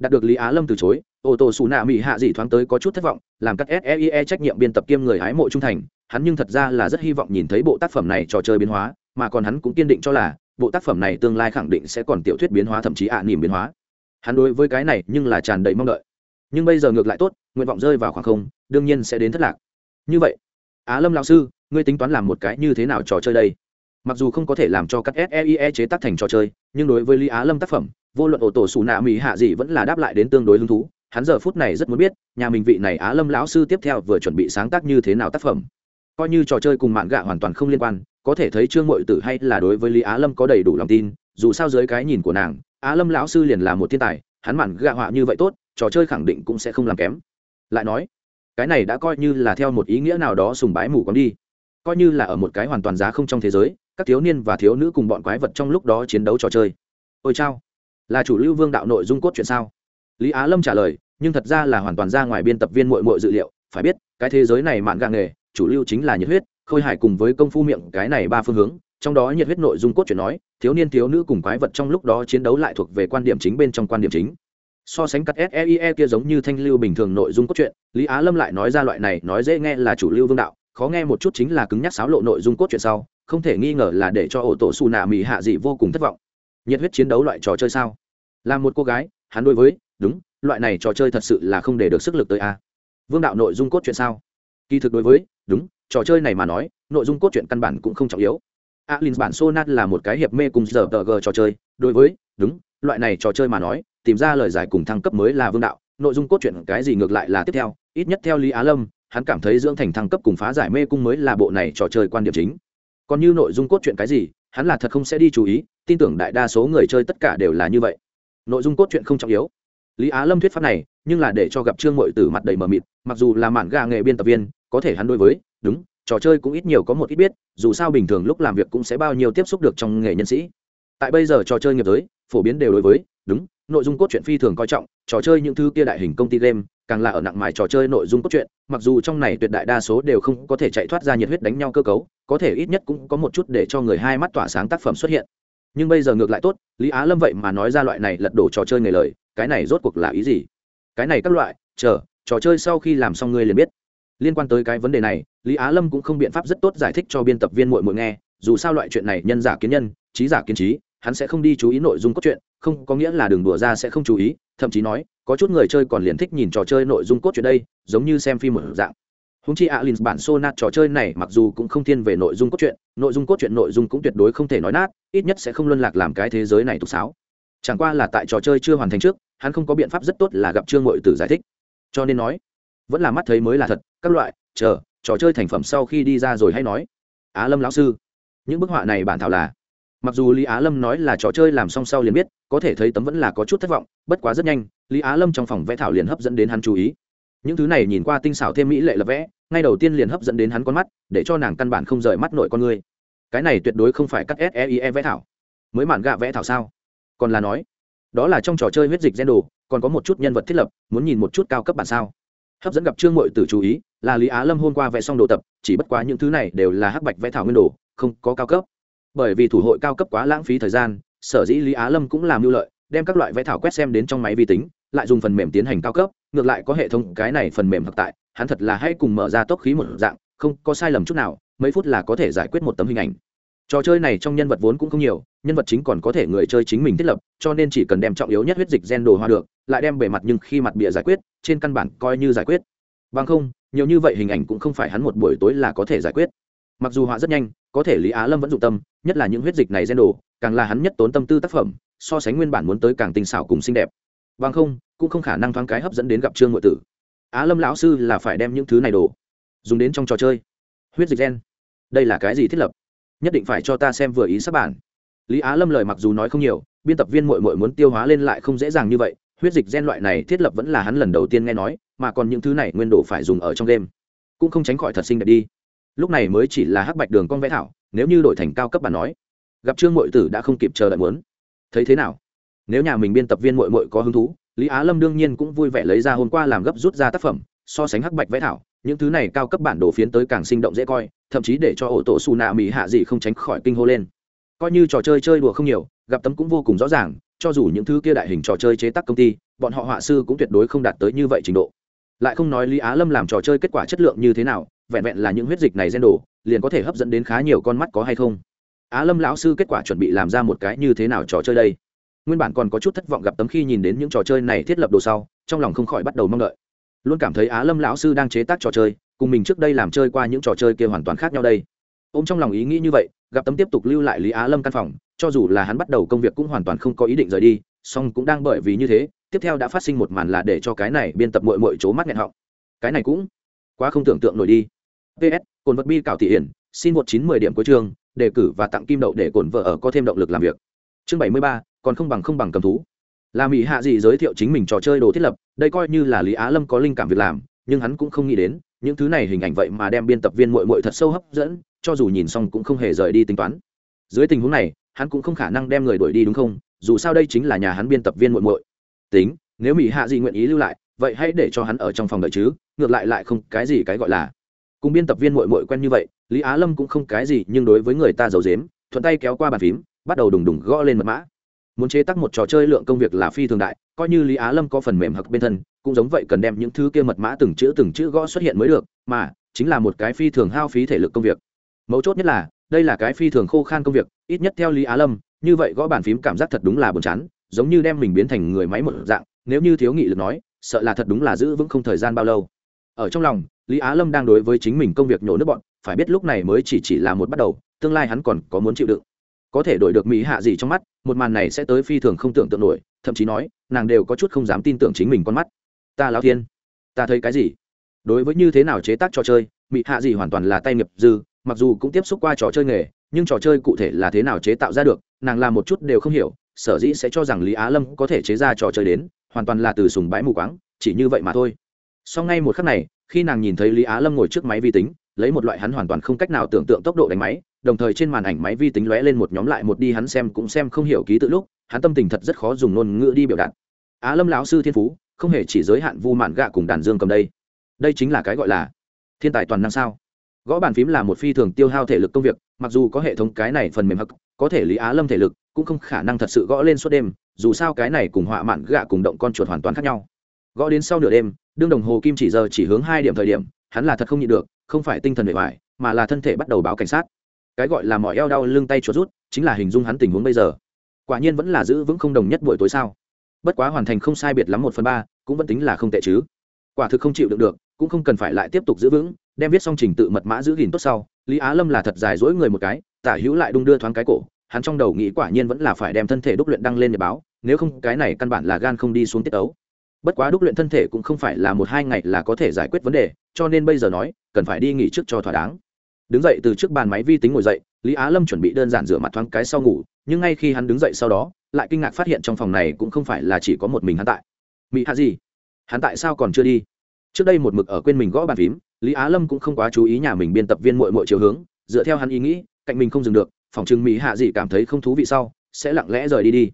đạt được lý á lâm từ chối, ô tô xù nạ mỹ hạ dị thoáng tới có chút thất vọng, làm các seie trách nhiệm biên tập kiêm người hái mộ trung thành. Hắn nhưng thật ra là rất hy vọng nhìn thấy bộ tác phẩm này trò chơi biến hóa, mà còn hắn cũng kiên định cho là, bộ tác phẩm này tương lai khẳng định sẽ còn tiểu thuyết biến hóa, thậm chí ạ à nỉm biến hóa. Hắn đối với cái này nhưng là tràn đầy mong đợi. Nhưng bây giờ ngược lại tốt, nguyện vọng rơi vào khoảng không, đương nhiên sẽ đến thất lạc. Như vậy, á lâm lão sư, ngươi tính toán làm một cái như thế nào trò chơi đây? Mặc dù không có thể làm cho các seie chế tác thành trò chơi, nhưng đối với lý á lâm tác phẩm vô luận ổ tổ xù nạ mỹ hạ gì vẫn là đáp lại đến tương đối hứng thú, hắn giờ phút này rất muốn biết, nhà mình vị này á lâm lão sư tiếp theo vừa chuẩn bị sáng tác như thế nào tác phẩm. Coi như trò chơi cùng mạng gạ hoàn toàn không liên quan, có thể thấy trương mội tử hay là đối với lý á lâm có đầy đủ lòng tin, dù sao dưới cái nhìn của nàng, á lâm lão sư liền là một thiên tài, hắn mạn gạ họa như vậy tốt, trò chơi khẳng định cũng sẽ không làm kém. Lại nói, cái này đã coi như là theo một ý nghĩa nào đó sùng bái mù quáng đi. Coi như là ở một cái hoàn toàn giá không trong thế giới, các thiếu niên và thiếu nữ cùng bọn quái vật trong lúc đó chiến đấu trò chơi. Ôi chao là chủ lưu vương đạo nội dung cốt chuyện sao? Lý á lâm trả lời, nhưng thật ra là hoàn toàn ra ngoài biên tập viên mội mội dự liệu, phải biết, cái thế giới này mạn gạ nghề, chủ lưu chính là nhiệt huyết, khôi hài cùng với công phu miệng cái này ba phương hướng, trong đó nhiệt huyết nội dung cốt truyện nói, thiếu niên thiếu nữ cùng quái vật trong lúc đó chiến đấu lại thuộc về quan điểm chính bên trong quan điểm chính. So sánh cắt seie kia giống như thanh lưu bình thường nội dung cốt truyện, lý á lâm lại nói ra loại này, nói dễ nghe là chủ lưu vương đạo, khó nghe một chút chính là cứng nhắc xáo lộ nội dung cốt truyện sau, không thể nghi ngờ là để cho ổ tổ xù nạ mỹ hạ dị vô cùng thất vọng. Nhiệt huyết chiến đấu loại trò chơi sao? Là một cô gái, hắn đối với, đúng, loại này trò chơi thật sự là không để được sức lực tới a. Vương đạo nội dung cốt truyện sao? Kỳ thực đối với, đúng, trò chơi này mà nói, nội dung cốt truyện căn bản cũng không trọng yếu. Alin bản sonat là một cái hiệp mê cùng giờ tờ g trò chơi. Đối với, đúng, loại này trò chơi mà nói, tìm ra lời giải cùng thăng cấp mới là vương đạo. Nội dung cốt truyện cái gì ngược lại là tiếp theo. Ít nhất theo lý á lâm, hắn cảm thấy dưỡng thành thăng cấp cùng phá giải mê cung mới là bộ này trò chơi quan điểm chính. Còn như nội dung cốt truyện cái gì, hắn là thật không sẽ đi chú ý. Tin tưởng đại đa số người chơi tất cả đều là như vậy nội dung cốt truyện không trọng yếu. Lý á lâm thuyết pháp này, nhưng là để cho gặp trương mội từ mặt đầy mờ mịt, mặc dù là mạn gà nghề biên tập viên, có thể hắn đối với, đúng, trò chơi cũng ít nhiều có một ít biết, dù sao bình thường lúc làm việc cũng sẽ bao nhiêu tiếp xúc được trong nghề nhân sĩ. Tại bây giờ trò chơi nghiệp giới, phổ biến đều đối với, đúng, nội dung cốt truyện phi thường coi trọng, trò chơi những thứ kia đại hình công ty game, càng là ở nặng mài trò chơi nội dung cốt truyện, mặc dù trong này tuyệt đại đa số đều không có thể chạy thoát ra nhiệt huyết đánh nhau cơ cấu, có thể ít nhất cũng có một chút để cho người hai mắt tỏa sáng tác phẩm xuất hiện nhưng bây giờ ngược lại tốt, lý á lâm vậy mà nói ra loại này lật đổ trò chơi nghề lời, cái này rốt cuộc là ý gì? Cái này các loại, chờ, trò chơi sau khi làm xong ngươi liền biết. Liên quan tới cái vấn đề này, lý á lâm cũng không biện pháp rất tốt giải thích cho biên tập viên muội muội nghe, dù sao loại chuyện này nhân giả kiến nhân, trí giả kiến trí, hắn sẽ không đi chú ý nội dung cốt truyện, không có nghĩa là đường đùa ra sẽ không chú ý, thậm chí nói, có chút người chơi còn liền thích nhìn trò chơi nội dung cốt truyện đây, giống như xem phim một dạng húng chi alin bản sonat trò chơi này mặc dù cũng không thiên về nội dung cốt truyện, nội dung cốt truyện nội dung cũng tuyệt đối không thể nói nát, ít nhất sẽ không luân lạc làm cái thế giới này tục sáo. Chẳng qua là tại trò chơi chưa hoàn thành trước, hắn không có biện pháp rất tốt là gặp trương mội tử giải thích. Cho nên nói, vẫn là mắt thấy mới là thật, các loại, chờ, trò chơi thành phẩm sau khi đi ra rồi hay nói. Á lâm lão sư, những bức họa này bản thảo là, mặc dù lý á lâm nói là trò chơi làm xong sau liền biết, có thể thấy tấm vẫn là có chút thất vọng, bất quá rất nhanh, lý á lâm trong phòng vẽ thảo liền hấp dẫn đến hắn chú ý những thứ này nhìn qua tinh xảo thêm mỹ lệ lập vẽ, ngay đầu tiên liền hấp dẫn đến hắn con mắt, để cho nàng căn bản không rời mắt nội con người. cái này tuyệt đối không phải cắt seie e vẽ thảo. Mới mạn gạ vẽ thảo sao? Còn là nói, đó là trong trò chơi huyết dịch gen đồ, còn có một chút nhân vật thiết lập, muốn nhìn một chút cao cấp bản sao? Hấp dẫn gặp trương mội tử chú ý, là lý á lâm hôm qua vẽ xong đồ tập, chỉ bất quá những thứ này đều là hắc bạch vẽ thảo nguyên đồ, không có cao cấp. Bởi vì thủ hội cao cấp quá lãng phí thời gian, sở dĩ lý á lâm cũng làm lưu lợi, đem các loại vẽ thảo quét xem đến trong máy vi tính lại dùng phần mềm tiến hành cao cấp, ngược lại có hệ thống cái này phần mềm thực tại, hắn thật là hay cùng mở ra tốc khí một dạng, không có sai lầm chút nào, mấy phút là có thể giải quyết một tấm hình ảnh. Trò chơi này trong nhân vật vốn cũng không nhiều, nhân vật chính còn có thể người chơi chính mình thiết lập, cho nên chỉ cần đem trọng yếu nhất huyết dịch gen đồ hoa được, lại đem bề mặt nhưng khi mặt bịa giải quyết, trên căn bản coi như giải quyết. Bằng không, nhiều như vậy hình ảnh cũng không phải hắn một buổi tối là có thể giải quyết. Mặc dù họa rất nhanh, có thể lý á lâm vẫn dụng tâm, nhất là những huyết dịch này gen đồ, càng là hắn nhất tốn tâm tư tác phẩm, so sánh nguyên bản muốn tới càng tinh xảo cùng xinh đẹp bằng không, cũng không khả năng thoáng cái hấp dẫn đến gặp trương ngụy tử. Á lâm lão sư là phải đem những thứ này đồ dùng đến trong trò chơi. Huyết dịch gen. Đây là cái gì thiết lập? Nhất định phải cho ta xem vừa ý sắp bản. Lý á lâm lời mặc dù nói không nhiều, biên tập viên mội mội muốn tiêu hóa lên lại không dễ dàng như vậy, huyết dịch gen loại này thiết lập vẫn là hắn lần đầu tiên nghe nói, mà còn những thứ này nguyên đồ phải dùng ở trong game. Cũng không tránh khỏi thật sinh đẹp đi. Lúc này mới chỉ là hắc bạch đường con vẽ thảo, nếu như đổi thành cao cấp bản nói, gặp trương mội tử đã không kịp chờ đợi muốn. Thấy thế nào? Nếu nhà mình biên tập viên mội mội có hứng thú, lý á lâm đương nhiên cũng vui vẻ lấy ra hôm qua làm gấp rút ra tác phẩm, so sánh hắc bạch vẽ thảo, những thứ này cao cấp bản đồ phiến tới càng sinh động dễ coi, thậm chí để cho ổ tổ xù nạ mỹ hạ gì không tránh khỏi kinh hô lên. Coi như trò chơi chơi đùa không nhiều, gặp tấm cũng vô cùng rõ ràng, cho dù những thứ kia đại hình trò chơi chế tác công ty, bọn họ họa sư cũng tuyệt đối không đạt tới như vậy trình độ. Lại không nói lý á lâm làm trò chơi kết quả chất lượng như thế nào, vẹn vẹn là những huyết dịch này gen đồ, liền có thể hấp dẫn đến khá nhiều con mắt có hay không. Á lâm lão sư kết quả chuẩn bị làm ra một cái như thế nào trò chơi đây? Nguyên bản còn có chút thất vọng gặp tấm khi nhìn đến những trò chơi này thiết lập đồ sau, trong lòng không khỏi bắt đầu mong đợi. Luôn cảm thấy á lâm lão sư đang chế tác trò chơi, cùng mình trước đây làm chơi qua những trò chơi kia hoàn toàn khác nhau đây. Ô m trong lòng ý nghĩ như vậy, gặp tấm tiếp tục lưu lại lý á lâm căn phòng, cho dù là hắn bắt đầu công việc cũng hoàn toàn không có ý định rời đi, song cũng đang bởi vì như thế, tiếp theo đã phát sinh một màn là để cho cái này biên tập mội mội c mắt nghẹn họng. Cái này cũng quá không tưởng tượng nổi đi. Ps cồn vật bi cảo thị hiển, xin một chín mười điểm cuối chương, đề cử và tặng kim đậu để cổn vợ ở có thêm động lực làm việc. Chương bảy mươi ba còn không bằng không bằng cầm thú. Là mỹ hạ gì giới thiệu chính mình trò chơi đồ thiết lập, đây coi như là lý á lâm có linh cảm việc làm, nhưng hắn cũng không nghĩ đến, những thứ này hình ảnh vậy mà đem biên tập viên mội mội thật sâu hấp dẫn, cho dù nhìn xong cũng không hề rời đi tính toán. Dưới tình huống này, hắn cũng không khả năng đem người đuổi đi đúng không? Dù sao đây chính là nhà hắn biên tập viên muội muội. Tính, nếu mỹ hạ gì nguyện ý lưu lại, vậy hãy để cho hắn ở trong phòng đợi chứ, ngược lại lại không cái gì cái gọi là. Cùng biên tập viên muội muội quen như vậy, lý á lâm cũng không cái gì, nhưng đối với người ta giàu dếm thuận tay kéo qua bàn phím, bắt đầu đùng đùng gõ lên mật mã muốn chế tác một trò chơi lượng công việc là phi thường đại, coi như lý á lâm có phần mềm hặc bên thân, cũng giống vậy cần đem những thứ kia mật mã từng chữ từng chữ gõ xuất hiện mới được, mà, chính là một cái phi thường hao phí thể lực công việc. Mấu chốt nhất là, đây là cái phi thường khô khan công việc, ít nhất theo lý á lâm, như vậy gõ bàn phím cảm giác thật đúng là buồn chán, giống như đem mình biến thành người máy một dạng, nếu như thiếu nghị lực nói, sợ là thật đúng là giữ vững không thời gian bao lâu. Ở trong lòng, lý á lâm đang đối với chính mình công việc nhổ nước bọn, phải biết lúc này mới chỉ chỉ là một bắt đầu, tương lai hắn còn có muốn chịu đựng có thể đổi được mỹ hạ gì trong mắt, một màn này sẽ tới phi thường không tưởng tượng nổi, thậm chí nói, nàng đều có chút không dám tin tưởng chính mình con mắt. Ta lão thiên, ta thấy cái gì? Đối với như thế nào chế tác trò chơi, mỹ hạ gì hoàn toàn là tay nghiệp dư, mặc dù cũng tiếp xúc qua trò chơi nghề, nhưng trò chơi cụ thể là thế nào chế tạo ra được, nàng làm một chút đều không hiểu, sở dĩ sẽ cho rằng lý á lâm có thể chế ra trò chơi đến, hoàn toàn là từ sùng bãi mù quáng, chỉ như vậy mà thôi. Sau ngay một khắc này, khi nàng nhìn thấy lý á lâm ngồi trước máy vi tính, lấy một loại hắn hoàn toàn không cách nào tưởng tượng tốc độ đánh máy đồng thời trên màn ảnh máy vi tính lóe lên một nhóm lại một đi hắn xem cũng xem không hiểu ký tự lúc, hắn tâm tình thật rất khó dùng ngôn ngữ đi biểu đạt. Á lâm lão sư thiên phú, không hề chỉ giới hạn vu mạn gạ cùng đàn dương cầm đây. Đây chính là cái gọi là thiên tài toàn năng sao? Gõ bàn phím là một phi thường tiêu hao thể lực công việc, mặc dù có hệ thống cái này phần mềm hắc, có thể lý á lâm thể lực, cũng không khả năng thật sự gõ lên suốt đêm, dù sao cái này cùng họa mạn gạ cùng động con chuột hoàn toàn khác nhau. Gõ đến sau nửa đêm, đương đồng hồ kim chỉ giờ chỉ hướng hai điểm thời điểm, hắn là thật không nhịn được, không phải tinh thần bề ngoài mà là thân thể bắt đầu báo cảnh sát cái gọi là mọi eo đau lưng tay chuột rút, chính là hình dung hắn tình huống bây giờ. Quả nhiên vẫn là giữ vững không đồng nhất buổi tối sao. Bất quá hoàn thành không sai biệt lắm một phần ba, cũng vẫn tính là không tệ chứ. Quả thực không chịu được được, cũng không cần phải lại tiếp tục giữ vững, đem viết xong trình tự mật mã giữ gìn tốt sau, lý á lâm là thật dài dỗi người một cái, tả hữu lại đung đưa thoáng cái cổ, hắn trong đầu nghĩ quả nhiên vẫn là phải đem thân thể đúc luyện đăng lên để báo, nếu không cái này căn bản là gan không đi xuống tiết ấu. Bất quá đúc luyện thân thể cũng không phải là một hai ngày là có thể giải quyết vấn đề, cho nên bây giờ nói, cần phải đi nghỉ trước cho thỏa đáng đứng dậy từ trước bàn máy vi tính ngồi dậy, lý á lâm chuẩn bị đơn giản rửa mặt thoáng cái sau ngủ, nhưng ngay khi hắn đứng dậy sau đó, lại kinh ngạc phát hiện trong phòng này cũng không phải là chỉ có một mình hắn tại. Mỹ hạ gì? Hắn tại sao còn chưa đi? Trước đây một mực ở quên mình gõ bàn phím, lý á lâm cũng không quá chú ý nhà mình biên tập viên mội mội chiều hướng, dựa theo hắn ý nghĩ, cạnh mình không dừng được, phòng chừng mỹ hạ gì cảm thấy không thú vị sau, sẽ lặng lẽ rời đi đi.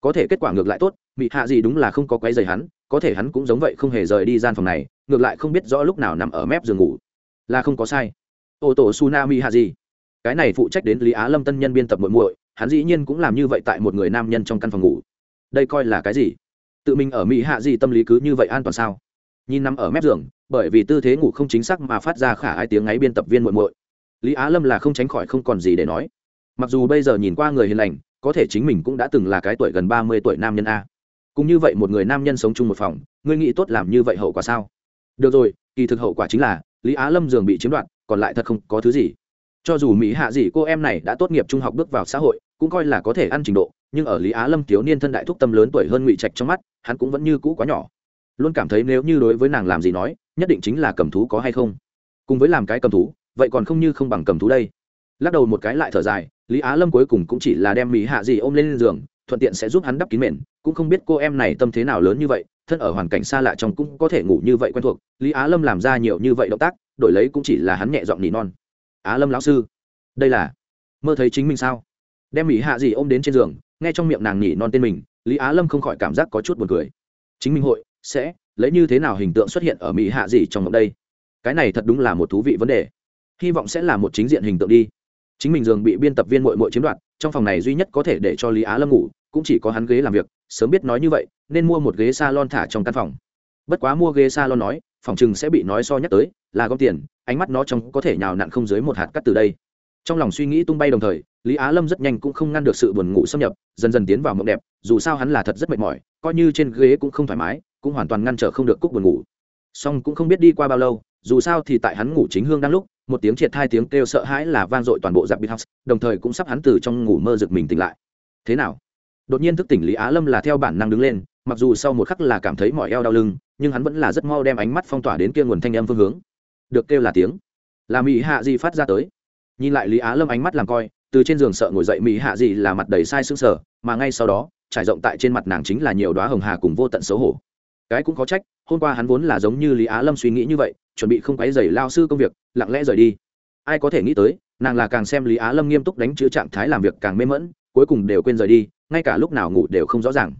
Có thể kết quả ngược lại tốt mỹ hạ gì đúng là không có quấy rầy hắn, có thể hắn cũng giống vậy không hề rời đi gian phòng này, ngược lại không biết rõ lúc nào nằm ở mép giường ngủ. Là không có sai ô tổ tsunami hạ gì. Cái này phụ trách đến lý á lâm tân nhân biên tập muội muội, hắn dĩ nhiên cũng làm như vậy tại một người nam nhân trong căn phòng ngủ. Đây coi là cái gì? Tự mình ở mỹ hạ gì tâm lý cứ như vậy an toàn sao? Nhìn nằm ở mép giường, bởi vì tư thế ngủ không chính xác mà phát ra khả ai tiếng ấy biên tập viên muội muội. Lý á lâm là không tránh khỏi không còn gì để nói. Mặc dù bây giờ nhìn qua người hiền lành, có thể chính mình cũng đã từng là cái tuổi gần ba mươi tuổi nam nhân a. Cũng như vậy một người nam nhân sống chung một phòng, ngươi nghĩ tốt làm như vậy hậu quả sao? Được rồi, kỳ thực hậu quả chính là, lý á lâm giường bị chiếm đoạt còn lại thật không có thứ gì. Cho dù mỹ hạ gì cô em này đã tốt nghiệp trung học bước vào xã hội, cũng coi là có thể ăn trình độ, nhưng ở lý á lâm thiếu niên thân đại thúc tâm lớn tuổi hơn ngụy trạch trong mắt, hắn cũng vẫn như cũ quá nhỏ. Luôn cảm thấy nếu như đối với nàng làm gì nói, nhất định chính là cầm thú có hay không. Cùng với làm cái cầm thú, vậy còn không như không bằng cầm thú đây. Lắc đầu một cái lại thở dài, lý á lâm cuối cùng cũng chỉ là đem mỹ hạ gì ôm lên giường, thuận tiện sẽ giúp hắn đắp kín mền, cũng không biết cô em này tâm thế nào lớn như vậy thân ở hoàn cảnh xa lạ trong cũng có thể ngủ như vậy quen thuộc, lý á lâm làm ra nhiều như vậy động tác, đổi lấy cũng chỉ là hắn nhẹ giọng nỉ non. Á lâm lão sư, đây là mơ thấy chính mình sao? Đem mỹ hạ gì ôm đến trên giường, nghe trong miệng nàng nỉ non tên mình, lý á lâm không khỏi cảm giác có chút buồn cười. Chính minh hội sẽ lấy như thế nào hình tượng xuất hiện ở mỹ hạ gì trong mộng đây? Cái này thật đúng là một thú vị vấn đề. Hy vọng sẽ là một chính diện hình tượng đi. Chính mình giường bị biên tập viên mội mội chiếm đoạt, trong phòng này duy nhất có thể để cho lý á lâm ngủ cũng chỉ có hắn ghế làm việc, sớm biết nói như vậy, nên mua một ghế s a lon thả trong căn phòng. Bất quá mua ghế s a lon nói, phòng chừng sẽ bị nói so nhắc tới, là gom tiền, ánh mắt nó trong có thể nhào nặn không dưới một hạt cắt từ đây. Trong lòng suy nghĩ tung bay đồng thời, lý á lâm rất nhanh cũng không ngăn được sự buồn ngủ xâm nhập, dần dần tiến vào mộng đẹp, dù sao hắn là thật rất mệt mỏi, coi như trên ghế cũng không thoải mái, cũng hoàn toàn ngăn trở không được cúc buồn ngủ. Song cũng không biết đi qua bao lâu, dù sao thì tại hắn ngủ chính hương đang lúc, một tiếng triệt hai tiếng kêu sợ hãi là vang dội toàn bộ giặc biệt house đồng thời cũng sắp hắn từ trong ngủ mơ giật mình tỉnh lại. Thế nào? Đột nhiên thức tỉnh lý á lâm là theo bản năng đứng lên, mặc dù sau một khắc là cảm thấy mỏi eo đau lưng, nhưng hắn vẫn là rất mau đem ánh mắt phong tỏa đến kia nguồn thanh âm phương hướng. Được kêu là tiếng. Là mỹ hạ Di phát ra tới. Nhìn lại lý á lâm ánh mắt làm coi, từ trên giường sợ ngồi dậy mỹ hạ Di là mặt đầy sai sưng sờ, mà ngay sau đó, trải rộng tại trên mặt nàng chính là nhiều đoá hồng hà cùng vô tận xấu hổ. Cái cũng có trách, hôm qua hắn vốn là giống như lý á lâm suy nghĩ như vậy, chuẩn bị không quấy dày lao sư công việc, lặng lẽ rời đi. Ai có thể nghĩ tới, nàng là càng xem lý á lâm nghiêm túc đánh chữ trạng thái làm việc càng mê mẫn cuối cùng đều quên rời đi, ngay cả lúc nào ngủ đều không rõ ràng.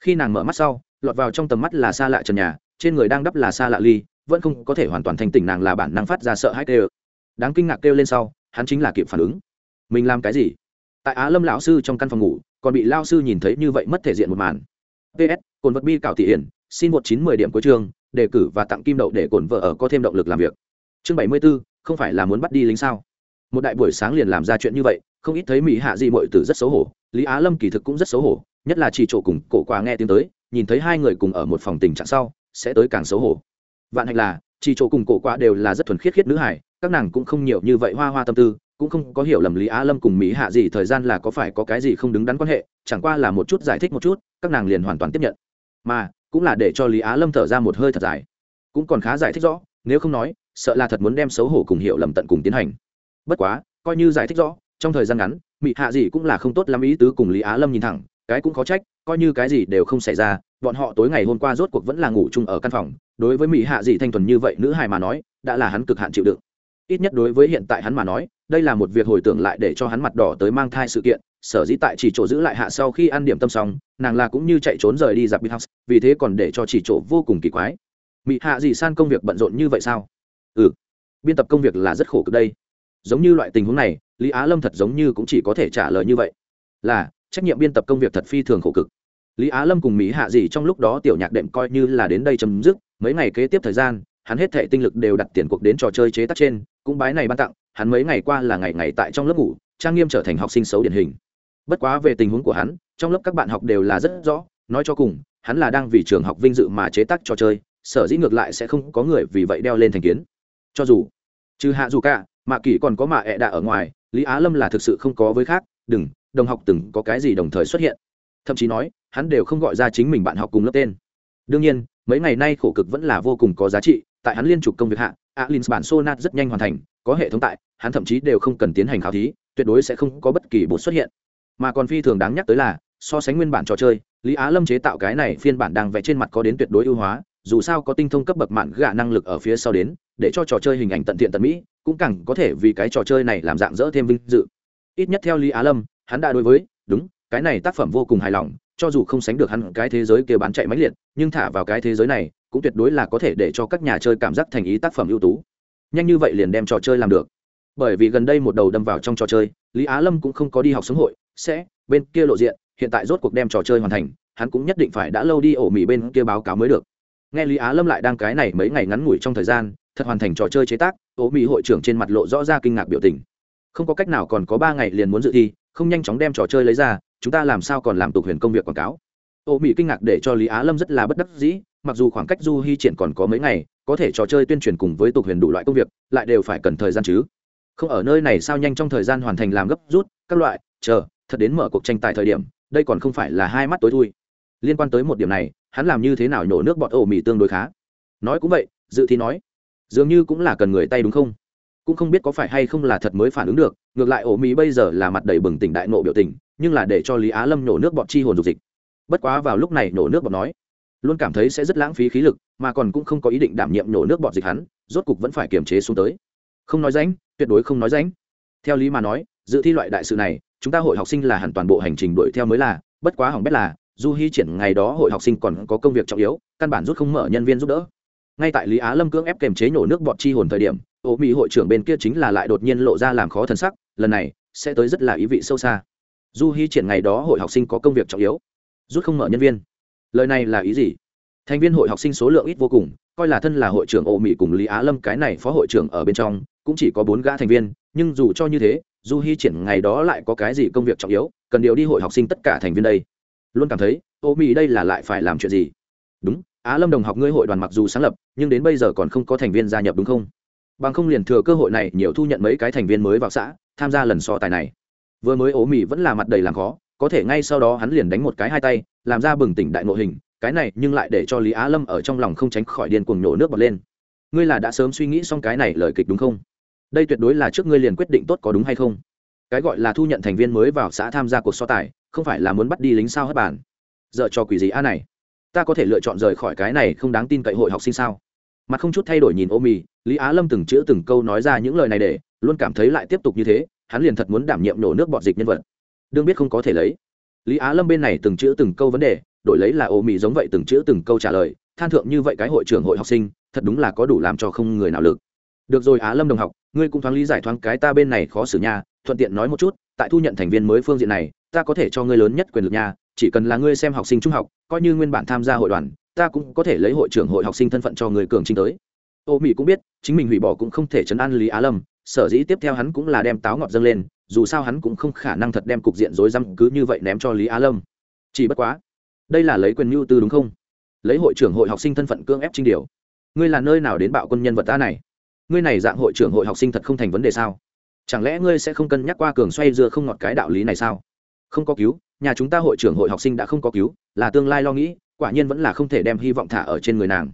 Khi nàng mở mắt sau, lọt vào trong tầm mắt là xa lạ trần nhà, trên người đang đắp là xa lạ ly, vẫn không có thể hoàn toàn thành tỉnh nàng là bản năng phát ra sợ hãi kêu đáng kinh ngạc kêu lên sau, hắn chính là kịp phản ứng. Mình làm cái gì? Tại á lâm lão sư trong căn phòng ngủ, còn bị lao sư nhìn thấy như vậy mất thể diện một màn. Ps cồn vật bi cảo thị hiển, xin một chín mười điểm cuối chương, đề cử và tặng kim đậu để cồn vợ ở có thêm động lực làm việc. Chương bảy mươi b ố không phải là muốn bắt đi lính sao? Một đại buổi sáng liền làm ra chuyện như vậy không ít thấy mỹ hạ dị mọi tử rất xấu hổ, lý á lâm kỳ thực cũng rất xấu hổ, nhất là chỉ chỗ cùng cổ quà nghe tiếng tới, nhìn thấy hai người cùng ở một phòng tình trạng sau, sẽ tới càng xấu hổ. Vạn hạnh là, chỉ chỗ cùng cổ quà đều là rất thuần khiết khiết nữ hải các nàng cũng không nhiều như vậy hoa hoa tâm tư, cũng không có hiểu lầm lý á lâm cùng mỹ hạ gì thời gian là có phải có cái gì không đứng đắn quan hệ, chẳng qua là một chút giải thích một chút, các nàng liền hoàn toàn tiếp nhận. Mà, cũng là để cho lý á lâm thở ra một hơi thật dài. Cũng còn khá giải thích rõ, nếu không nói, sợ là thật muốn đem xấu hổ cùng hiểu lầm tận cùng tiến hành. Bất quá, coi như giải thích rõ trong thời gian ngắn mỹ hạ gì cũng là không tốt lắm ý tứ cùng lý á lâm nhìn thẳng, cái cũng khó trách, coi như cái gì đều không xảy ra, bọn họ tối ngày hôm qua rốt cuộc vẫn là ngủ chung ở căn phòng, đối với mỹ hạ dị thanh thuần như vậy nữ hài mà nói, đã là hắn cực hạn chịu đựng. Ít nhất đối với hiện tại hắn mà nói, đây là một việc hồi tưởng lại để cho hắn mặt đỏ tới mang thai sự kiện, sở dĩ tại chỉ chỗ giữ lại hạ sau khi ăn điểm tâm xong, nàng là cũng như chạy trốn rời đi dạp bít house, vì thế còn để cho chỉ chỗ vô cùng kỳ quái. Mỹ hạ dị san công việc bận rộn như vậy sao? Ừ biên tập công việc là rất khổ cực đây giống như loại tình huống này, lý á lâm thật giống như cũng chỉ có thể trả lời như vậy. Là, trách nhiệm biên tập công việc thật phi thường khổ cực. Lý á lâm cùng mỹ hạ dì trong lúc đó tiểu nhạc đệm coi như là đến đây chấm dứt, mấy ngày kế tiếp thời gian, hắn hết thệ tinh lực đều đặt tiền cuộc đến trò chơi chế tác trên, cũng bái này ban tặng, hắn mấy ngày qua là ngày ngày tại trong lớp ngủ, trang nghiêm trở thành học sinh xấu điển hình. Bất quá về tình huống của hắn, trong lớp các bạn học đều là rất rõ, nói cho cùng, hắn là đang vì trường học vinh dự mà chế tác trò chơi, sở dĩ ngược lại sẽ không có người vì vậy đeo lên thành kiến. Cho dù, trừ hạ dù cả mạ kỷ còn có mạ ẹ đạ ở ngoài, lý á lâm là thực sự không có với khác, đừng, đồng học từng có cái gì đồng thời xuất hiện. Thậm chí nói, hắn đều không gọi ra chính mình bạn học cùng lớp tên. Đương nhiên, mấy ngày nay khổ cực vẫn là vô cùng có giá trị, tại hắn liên trục công việc hạ alin bản sonat rất nhanh hoàn thành, có hệ thống tại, hắn thậm chí đều không cần tiến hành khảo thí, tuyệt đối sẽ không có bất kỳ bột xuất hiện. Mà còn phi thường đáng nhắc tới là, so sánh nguyên bản trò chơi, lý á lâm chế tạo cái này phiên bản đang vẽ trên mặt có đến tuyệt đối ưu hóa, dù sao có tinh thông cấp bậc mạn gạ năng lực ở phía sau đến, để cho trò chơi hình ảnh tận thiện tận mỹ cũng càng có thể vì cái trò chơi này làm dạng dỡ thêm vinh dự. Ít nhất theo lý á lâm, hắn đã đối với, đúng, cái này tác phẩm vô cùng hài lòng, cho dù không sánh được hắn cái thế giới kia bán chạy máy liệt, nhưng thả vào cái thế giới này, cũng tuyệt đối là có thể để cho các nhà chơi cảm giác thành ý tác phẩm ưu tú. Nhanh như vậy liền đem trò chơi làm được. Bởi vì gần đây một đầu đâm vào trong trò chơi, lý á lâm cũng không có đi học sống hội, sẽ, bên kia lộ diện, hiện tại rốt cuộc đem trò chơi hoàn thành, hắn cũng nhất định phải đã lâu đi ổ mỹ bên kia báo cáo mới được. Nghe lý á lâm lại đang cái này mấy ngày ngắn ngủi trong thời gian thật hoàn thành trò chơi chế tác ố mỹ hội trưởng trên mặt lộ rõ ra kinh ngạc biểu tình. Không có cách nào còn có ba ngày liền muốn dự thi, không nhanh chóng đem trò chơi lấy ra, chúng ta làm sao còn làm tục huyền công việc quảng cáo. Ô mỹ kinh ngạc để cho lý á lâm rất là bất đắc dĩ, mặc dù khoảng cách du hy triển còn có mấy ngày, có thể trò chơi tuyên truyền cùng với tục huyền đủ loại công việc, lại đều phải cần thời gian chứ. Không ở nơi này sao nhanh trong thời gian hoàn thành làm gấp rút, các loại, chờ, thật đến mở cuộc tranh tài thời điểm, đây còn không phải là hai mắt tối thui. Liên quan tới một điểm này, hắn làm như thế nào nhổ nước bọt ổ mì tương đối khá. Nói cũng vậy, dự thi nói dường như cũng là cần người tay đúng không? Cũng không biết có phải hay không là thật mới phản ứng được, ngược lại ổ mỹ bây giờ là mặt đầy bừng tỉnh đại nộ biểu tình, nhưng là để cho lý á lâm nhổ nước bọt chi hồn dục dịch. Bất quá vào lúc này nhổ nước bọt nói, luôn cảm thấy sẽ rất lãng phí khí lực, mà còn cũng không có ý định đảm nhiệm nhổ nước bọt dịch hắn, rốt cục vẫn phải kiềm chế xuống tới. Không nói ránh, tuyệt đối không nói ránh. Theo lý mà nói, dự thi loại đại sự này, chúng ta hội học sinh là hẳn toàn bộ hành trình đuổi theo mới là, bất quá hỏng bét là, du hy triển ngày đó hội học sinh còn có công việc trọng yếu, căn bản rút không mở nhân viên giúp đỡ ngay tại lý á lâm cưỡng ép kềm chế nhổ nước bọt chi hồn thời điểm, ô mỹ hội trưởng bên kia chính là lại đột nhiên lộ ra làm khó thân sắc, lần này sẽ tới rất là ý vị sâu xa. Du hy triển ngày đó hội học sinh có công việc trọng yếu, rút không mở nhân viên. Lời này là ý gì? Thành viên hội học sinh số lượng ít vô cùng, coi là thân là hội trưởng ô mỹ cùng lý á lâm cái này phó hội trưởng ở bên trong, cũng chỉ có bốn gã thành viên, nhưng dù cho như thế, du hy triển ngày đó lại có cái gì công việc trọng yếu, cần điều đi hội học sinh tất cả thành viên đây. Luôn cảm thấy, ô mỹ đây là lại phải làm chuyện gì? Đúng á lâm đồng học ngươi hội đoàn mặc dù sáng lập nhưng đến bây giờ còn không có thành viên gia nhập đúng không bằng không liền thừa cơ hội này nhiều thu nhận mấy cái thành viên mới vào xã tham gia lần so tài này vừa mới ố mì vẫn là mặt đầy làm khó có thể ngay sau đó hắn liền đánh một cái hai tay làm ra bừng tỉnh đại ngộ hình cái này nhưng lại để cho lý á lâm ở trong lòng không tránh khỏi điên cuồng nhổ nước bọt lên ngươi là đã sớm suy nghĩ xong cái này lời kịch đúng không đây tuyệt đối là trước ngươi liền quyết định tốt có đúng hay không cái gọi là thu nhận thành viên mới vào xã tham gia cuộc so tài không phải là muốn bắt đi lính sao hết bản dợ cho quỷ gì a này ta có thể lựa chọn rời khỏi cái này không đáng tin cậy hội học sinh sao? Mặt không chút thay đổi nhìn ô mì, lý á lâm từng chữ từng câu nói ra những lời này để luôn cảm thấy lại tiếp tục như thế, hắn liền thật muốn đảm nhiệm nổ nước bọt dịch nhân vật. Đương biết không có thể lấy. Lý á lâm bên này từng chữ từng câu vấn đề, đổi lấy là ô mì giống vậy từng chữ từng câu trả lời, than thượng như vậy cái hội trưởng hội học sinh, thật đúng là có đủ làm cho không người nào lực. Được rồi á lâm đồng học, ngươi cũng thoáng lý giải thoáng cái ta bên này khó xử nha, thuận tiện nói một chút, tại thu nhận thành viên mới phương diện này, ta có thể cho ngươi lớn nhất quyền lực nha chỉ cần là ngươi xem học sinh trung học, coi như nguyên bản tham gia hội đoàn, ta cũng có thể lấy hội trưởng hội học sinh thân phận cho người cường trinh tới. Ô mỹ cũng biết, chính mình hủy bỏ cũng không thể chấn an lý á lâm, sở dĩ tiếp theo hắn cũng là đem táo ngọt dâng lên, dù sao hắn cũng không khả năng thật đem cục diện rối rắm cứ như vậy ném cho lý á lâm. Chỉ bất quá, đây là lấy quyền mưu tư đúng không? Lấy hội trưởng hội học sinh thân phận cương ép trinh điều. Ngươi là nơi nào đến bạo quân nhân vật ta này? Ngươi này dạng hội trưởng hội học sinh thật không thành vấn đề sao? Chẳng lẽ ngươi sẽ không cân nhắc qua cường xoay dưa không ngọt cái đạo lý này sao? Không có cứu nhà chúng ta hội trưởng hội học sinh đã không có cứu là tương lai lo nghĩ quả nhiên vẫn là không thể đem hy vọng thả ở trên người nàng.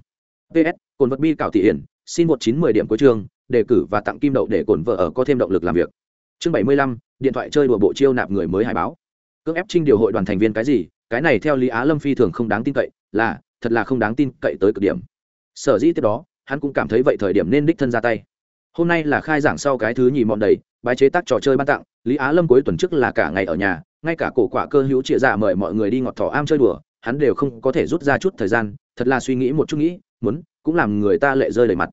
Ps cồn vật bi cảo thị hiển xin một chín mười điểm cuối trường, đề cử và tặng kim đậu để cồn vợ ở có thêm động lực làm việc. Chương bảy mươi lăm điện thoại chơi đùa bộ chiêu nạp người mới hải báo. Cưỡng ép trinh điều hội đoàn thành viên cái gì? Cái này theo lý á lâm phi thường không đáng tin cậy là thật là không đáng tin cậy tới cực điểm. Sở dĩ tiếp đó hắn cũng cảm thấy vậy thời điểm nên đích thân ra tay. Hôm nay là khai giảng sau cái thứ nhì mọn đầy bài chế tác trò chơi ban tặng lý á lâm cuối tuần trước là cả ngày ở nhà ngay cả cổ quả cơ hữu chia dạ mời mọi người đi ngọt thỏ am chơi đùa, hắn đều không có thể rút ra chút thời gian, thật là suy nghĩ một chút nghĩ, muốn, cũng làm người ta lệ rơi đầy mặt.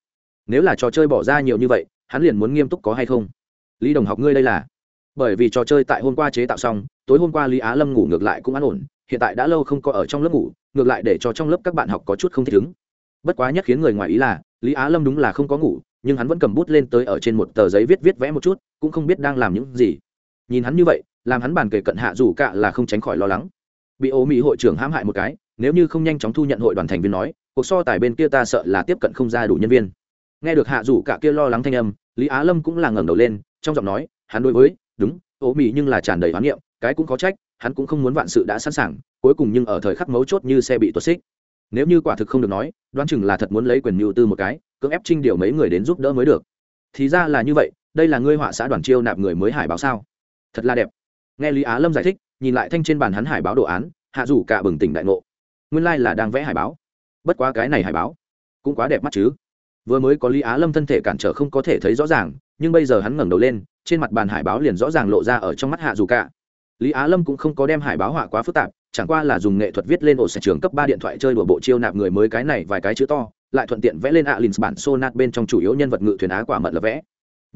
Nếu là trò chơi bỏ ra nhiều như vậy, hắn liền muốn nghiêm túc có hay không? Lý đồng học ngươi đây là? Bởi vì trò chơi tại hôm qua chế tạo xong, tối hôm qua lý á lâm ngủ ngược lại cũng an ổn, hiện tại đã lâu không có ở trong lớp ngủ, ngược lại để cho trong lớp các bạn học có chút không thích ứng. Bất quá nhất khiến người ngoài ý là, lý á lâm đúng là không có ngủ, nhưng hắn vẫn cầm bút lên tới ở trên một tờ giấy viết viết vẽ một chút, cũng không biết đang làm những gì. Nhìn hắn như vậy làm hắn bàn kể cận hạ dù cả là không tránh khỏi lo lắng. Bị ô mỹ hội trưởng hãm hại một cái, nếu như không nhanh chóng thu nhận hội đoàn thành viên nói, cuộc so tài bên kia ta sợ là tiếp cận không ra đủ nhân viên. Nghe được hạ dù cả kia lo lắng thanh âm, lý á lâm cũng là ngẩng đầu lên, trong giọng nói, hắn đối với, đúng ô mỹ nhưng là tràn đầy hoán niệm, cái cũng có trách, hắn cũng không muốn vạn sự đã sẵn sàng, cuối cùng nhưng ở thời khắc mấu chốt như xe bị tuột xích. Nếu như quả thực không được nói, đoán chừng là thật muốn lấy quyền mưu tư một cái, cưỡng ép trinh điều mấy người đến giúp đỡ mới được. Thì ra là như vậy, đây là ngươi họa xã đoàn chiêu nạp người mới hải báo sao? Thật là đẹp nghe lý á lâm giải thích, nhìn lại thanh trên bàn hắn hải báo đồ án, hạ rủ cả bừng tỉnh đại ngộ. Nguyên lai、like、là đang vẽ hải báo. Bất quá cái này hải báo cũng quá đẹp mắt chứ. Vừa mới có lý á lâm thân thể cản trở không có thể thấy rõ ràng, nhưng bây giờ hắn ngẩng đầu lên, trên mặt bàn hải báo liền rõ ràng lộ ra ở trong mắt hạ dù cả. Lý á lâm cũng không có đem hải báo họa quá phức tạp, chẳng qua là dùng nghệ thuật viết lên ổ sạch trường cấp ba điện thoại chơi đùa bộ chiêu nạp người mới cái này vài cái chữ to, lại thuận tiện vẽ lên alin bản sonat bên trong chủ yếu nhân vật ngự thuyền á quả mật là vẽ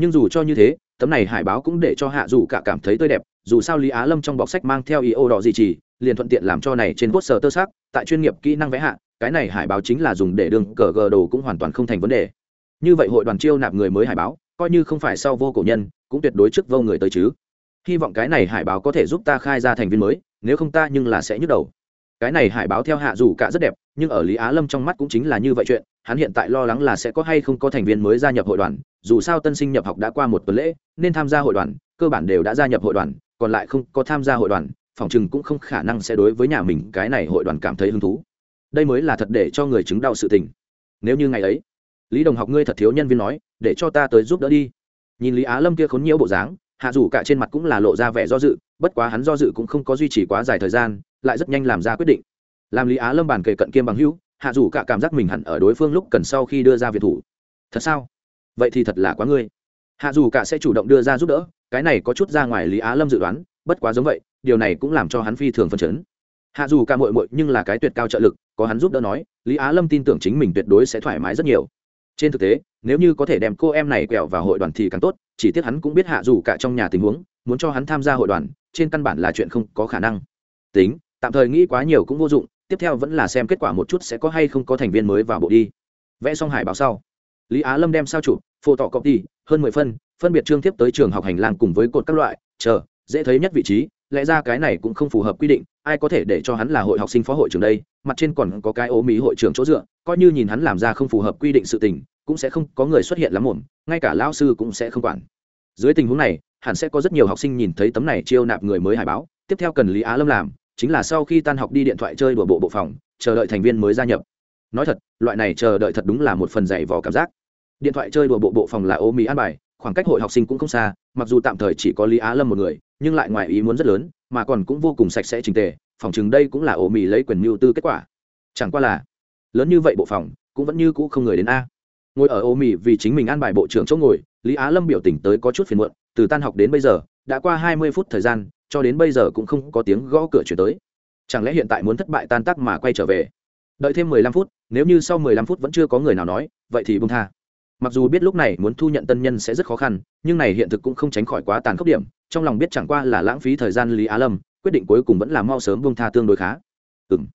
nhưng dù cho như thế, tấm này hải báo cũng để cho hạ dù cả cảm thấy tươi đẹp, dù sao lý á lâm trong bọc sách mang theo ý ô đỏ gì chỉ, liền thuận tiện làm cho này trên quốc sở tơ sắc, tại chuyên nghiệp kỹ năng vẽ hạ, cái này hải báo chính là dùng để đường cờ gờ đồ cũng hoàn toàn không thành vấn đề. Như vậy hội đoàn chiêu nạp người mới hải báo, coi như không phải sau vô cổ nhân, cũng tuyệt đối trước vô người tới chứ. Hy vọng cái này hải báo có thể giúp ta khai ra thành viên mới, nếu không ta nhưng là sẽ nhức đầu. Cái này hải báo theo hạ dù cả rất đẹp, nhưng ở lý á lâm trong mắt cũng chính là như vậy chuyện, hắn hiện tại lo lắng là sẽ có hay không có thành viên mới gia nhập hội đoàn dù sao tân sinh nhập học đã qua một tuần lễ, nên tham gia hội đoàn, cơ bản đều đã gia nhập hội đoàn, còn lại không có tham gia hội đoàn, phòng chừng cũng không khả năng sẽ đối với nhà mình cái này hội đoàn cảm thấy hứng thú. Đây mới là thật để cho người chứng đạo sự tình. Nếu như ngày ấy, lý đồng học ngươi thật thiếu nhân viên nói, để cho ta tới giúp đỡ đi. Nhìn lý á lâm kia khốn nhiễu bộ dáng, hạ dù cả trên mặt cũng là lộ ra vẻ do dự, bất quá hắn do dự cũng không có duy trì quá dài thời gian, lại rất nhanh làm ra quyết định. Làm lý á lâm bàn kề cận kiêm bằng hữu, hạ dù cả cảm giác mình hẳn ở đối phương lúc cần sau khi đưa ra việt thủ. Thật sao? Vậy thì thật là quá ngươi. Hạ dù cả sẽ chủ động đưa ra giúp đỡ, cái này có chút ra ngoài lý á lâm dự đoán, bất quá giống vậy, điều này cũng làm cho hắn phi thường phân chấn. Hạ dù cả mội mội nhưng là cái tuyệt cao trợ lực, có hắn giúp đỡ nói, lý á lâm tin tưởng chính mình tuyệt đối sẽ thoải mái rất nhiều. Trên thực tế, nếu như có thể đem cô em này quẹo vào hội đoàn thì càng tốt, chỉ tiếc hắn cũng biết hạ dù cả trong nhà tình huống, muốn cho hắn tham gia hội đoàn, trên căn bản là chuyện không có khả năng. Tính, tạm thời nghĩ quá nhiều cũng vô dụng, tiếp theo vẫn là xem kết quả một chút sẽ có hay không có thành viên mới vào bộ đi. Vẽ xong hải báo sau. Lý á lâm đem sao chụp phô công ty hơn mười phân phân biệt trương tiếp tới trường học hành lang cùng với cột các loại, chờ, dễ thấy nhất vị trí, lẽ ra cái này cũng không phù hợp quy định, ai có thể để cho hắn là hội học sinh phó hội trưởng đây, mặt trên còn có cái ô mỹ hội trưởng chỗ dựa, coi như nhìn hắn làm ra không phù hợp quy định sự tình, cũng sẽ không có người xuất hiện lắm muộn, ngay cả lao sư cũng sẽ không quản. Dưới tình huống này, hẳn sẽ có rất nhiều học sinh nhìn thấy tấm này chiêu nạp người mới hải báo, tiếp theo cần lý á lâm làm, chính là sau khi tan học đi điện thoại chơi đùa bộ bộ phòng, chờ đợi thành viên mới gia nhập. Nói thật, loại này chờ đợi thật đúng là một phần dày vò cảm giác điện thoại chơi đùa bộ bộ phòng là ô mỹ an bài, khoảng cách hội học sinh cũng không xa, mặc dù tạm thời chỉ có lý á lâm một người, nhưng lại ngoài ý muốn rất lớn, mà còn cũng vô cùng sạch sẽ trình tề, phòng chừng đây cũng là ô mì lấy quyền mưu tư kết quả. Chẳng qua là, lớn như vậy bộ phòng, cũng vẫn như cũ không người đến a. Ngồi ở ô mì vì chính mình an bài bộ trưởng chỗ ngồi, lý á lâm biểu tình tới có chút phiền muộn, từ tan học đến bây giờ, đã qua hai mươi phút thời gian, cho đến bây giờ cũng không có tiếng gõ cửa chuyển tới. Chẳng lẽ hiện tại muốn thất bại tan tác mà quay trở về? Đợi thêm mười lăm phút, nếu như sau mười lăm phút vẫn chưa có người nào nói, vậy thì bông tha mặc dù biết lúc này muốn thu nhận tân nhân sẽ rất khó khăn, nhưng này hiện thực cũng không tránh khỏi quá tàn khốc điểm, trong lòng biết chẳng qua là lãng phí thời gian lý á lâm, quyết định cuối cùng vẫn là mau sớm bông tha tương đối khá. Ừ m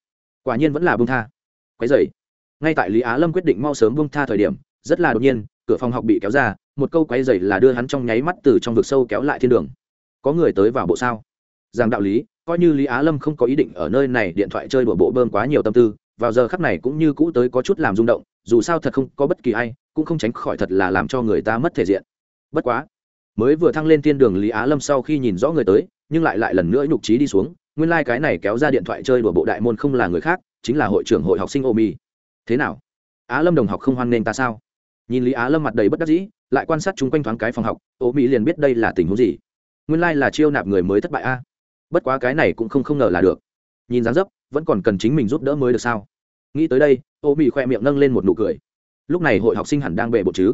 quả nhiên vẫn là bông tha. Quái dày ngay tại lý á lâm quyết định mau sớm bông tha thời điểm, rất là đột nhiên, cửa phòng học bị kéo ra, một câu quái dày là đưa hắn trong nháy mắt từ trong vực sâu kéo lại thiên đường. Có người tới vào bộ sao? Rằng đạo lý, coi như lý á lâm không có ý định ở nơi này điện thoại chơi đùa bộ bơm quá nhiều tâm tư vào giờ khắc này cũng như cũ tới có chút làm rung động, dù sao thật không có bất kỳ ai, cũng không tránh khỏi thật là làm cho người ta mất thể diện. Bất quá, mới vừa thăng lên thiên đường lý á lâm sau khi nhìn rõ người tới, nhưng lại lại lần nữa nhục trí đi xuống, nguyên lai、like、cái này kéo ra điện thoại chơi đùa bộ đại môn không là người khác, chính là hội trưởng hội học sinh ô mi thế nào? Á lâm đồng học không hoan nghênh ta sao? Nhìn lý á lâm mặt đầy bất đắc dĩ, lại quan sát chung quanh thoáng cái phòng học ô mi liền biết đây là tình huống gì. Nguyên lai、like、là chiêu nạp người mới thất bại a. Bất quá cái này cũng không không ngờ là được. Nhìn dáng dấp vẫn còn cần chính mình giúp đỡ mới được sao? Nghĩ tới đây, ô mỹ khoe miệng nâng lên một nụ cười. Lúc này hội học sinh hẳn đang bề bộ chứ?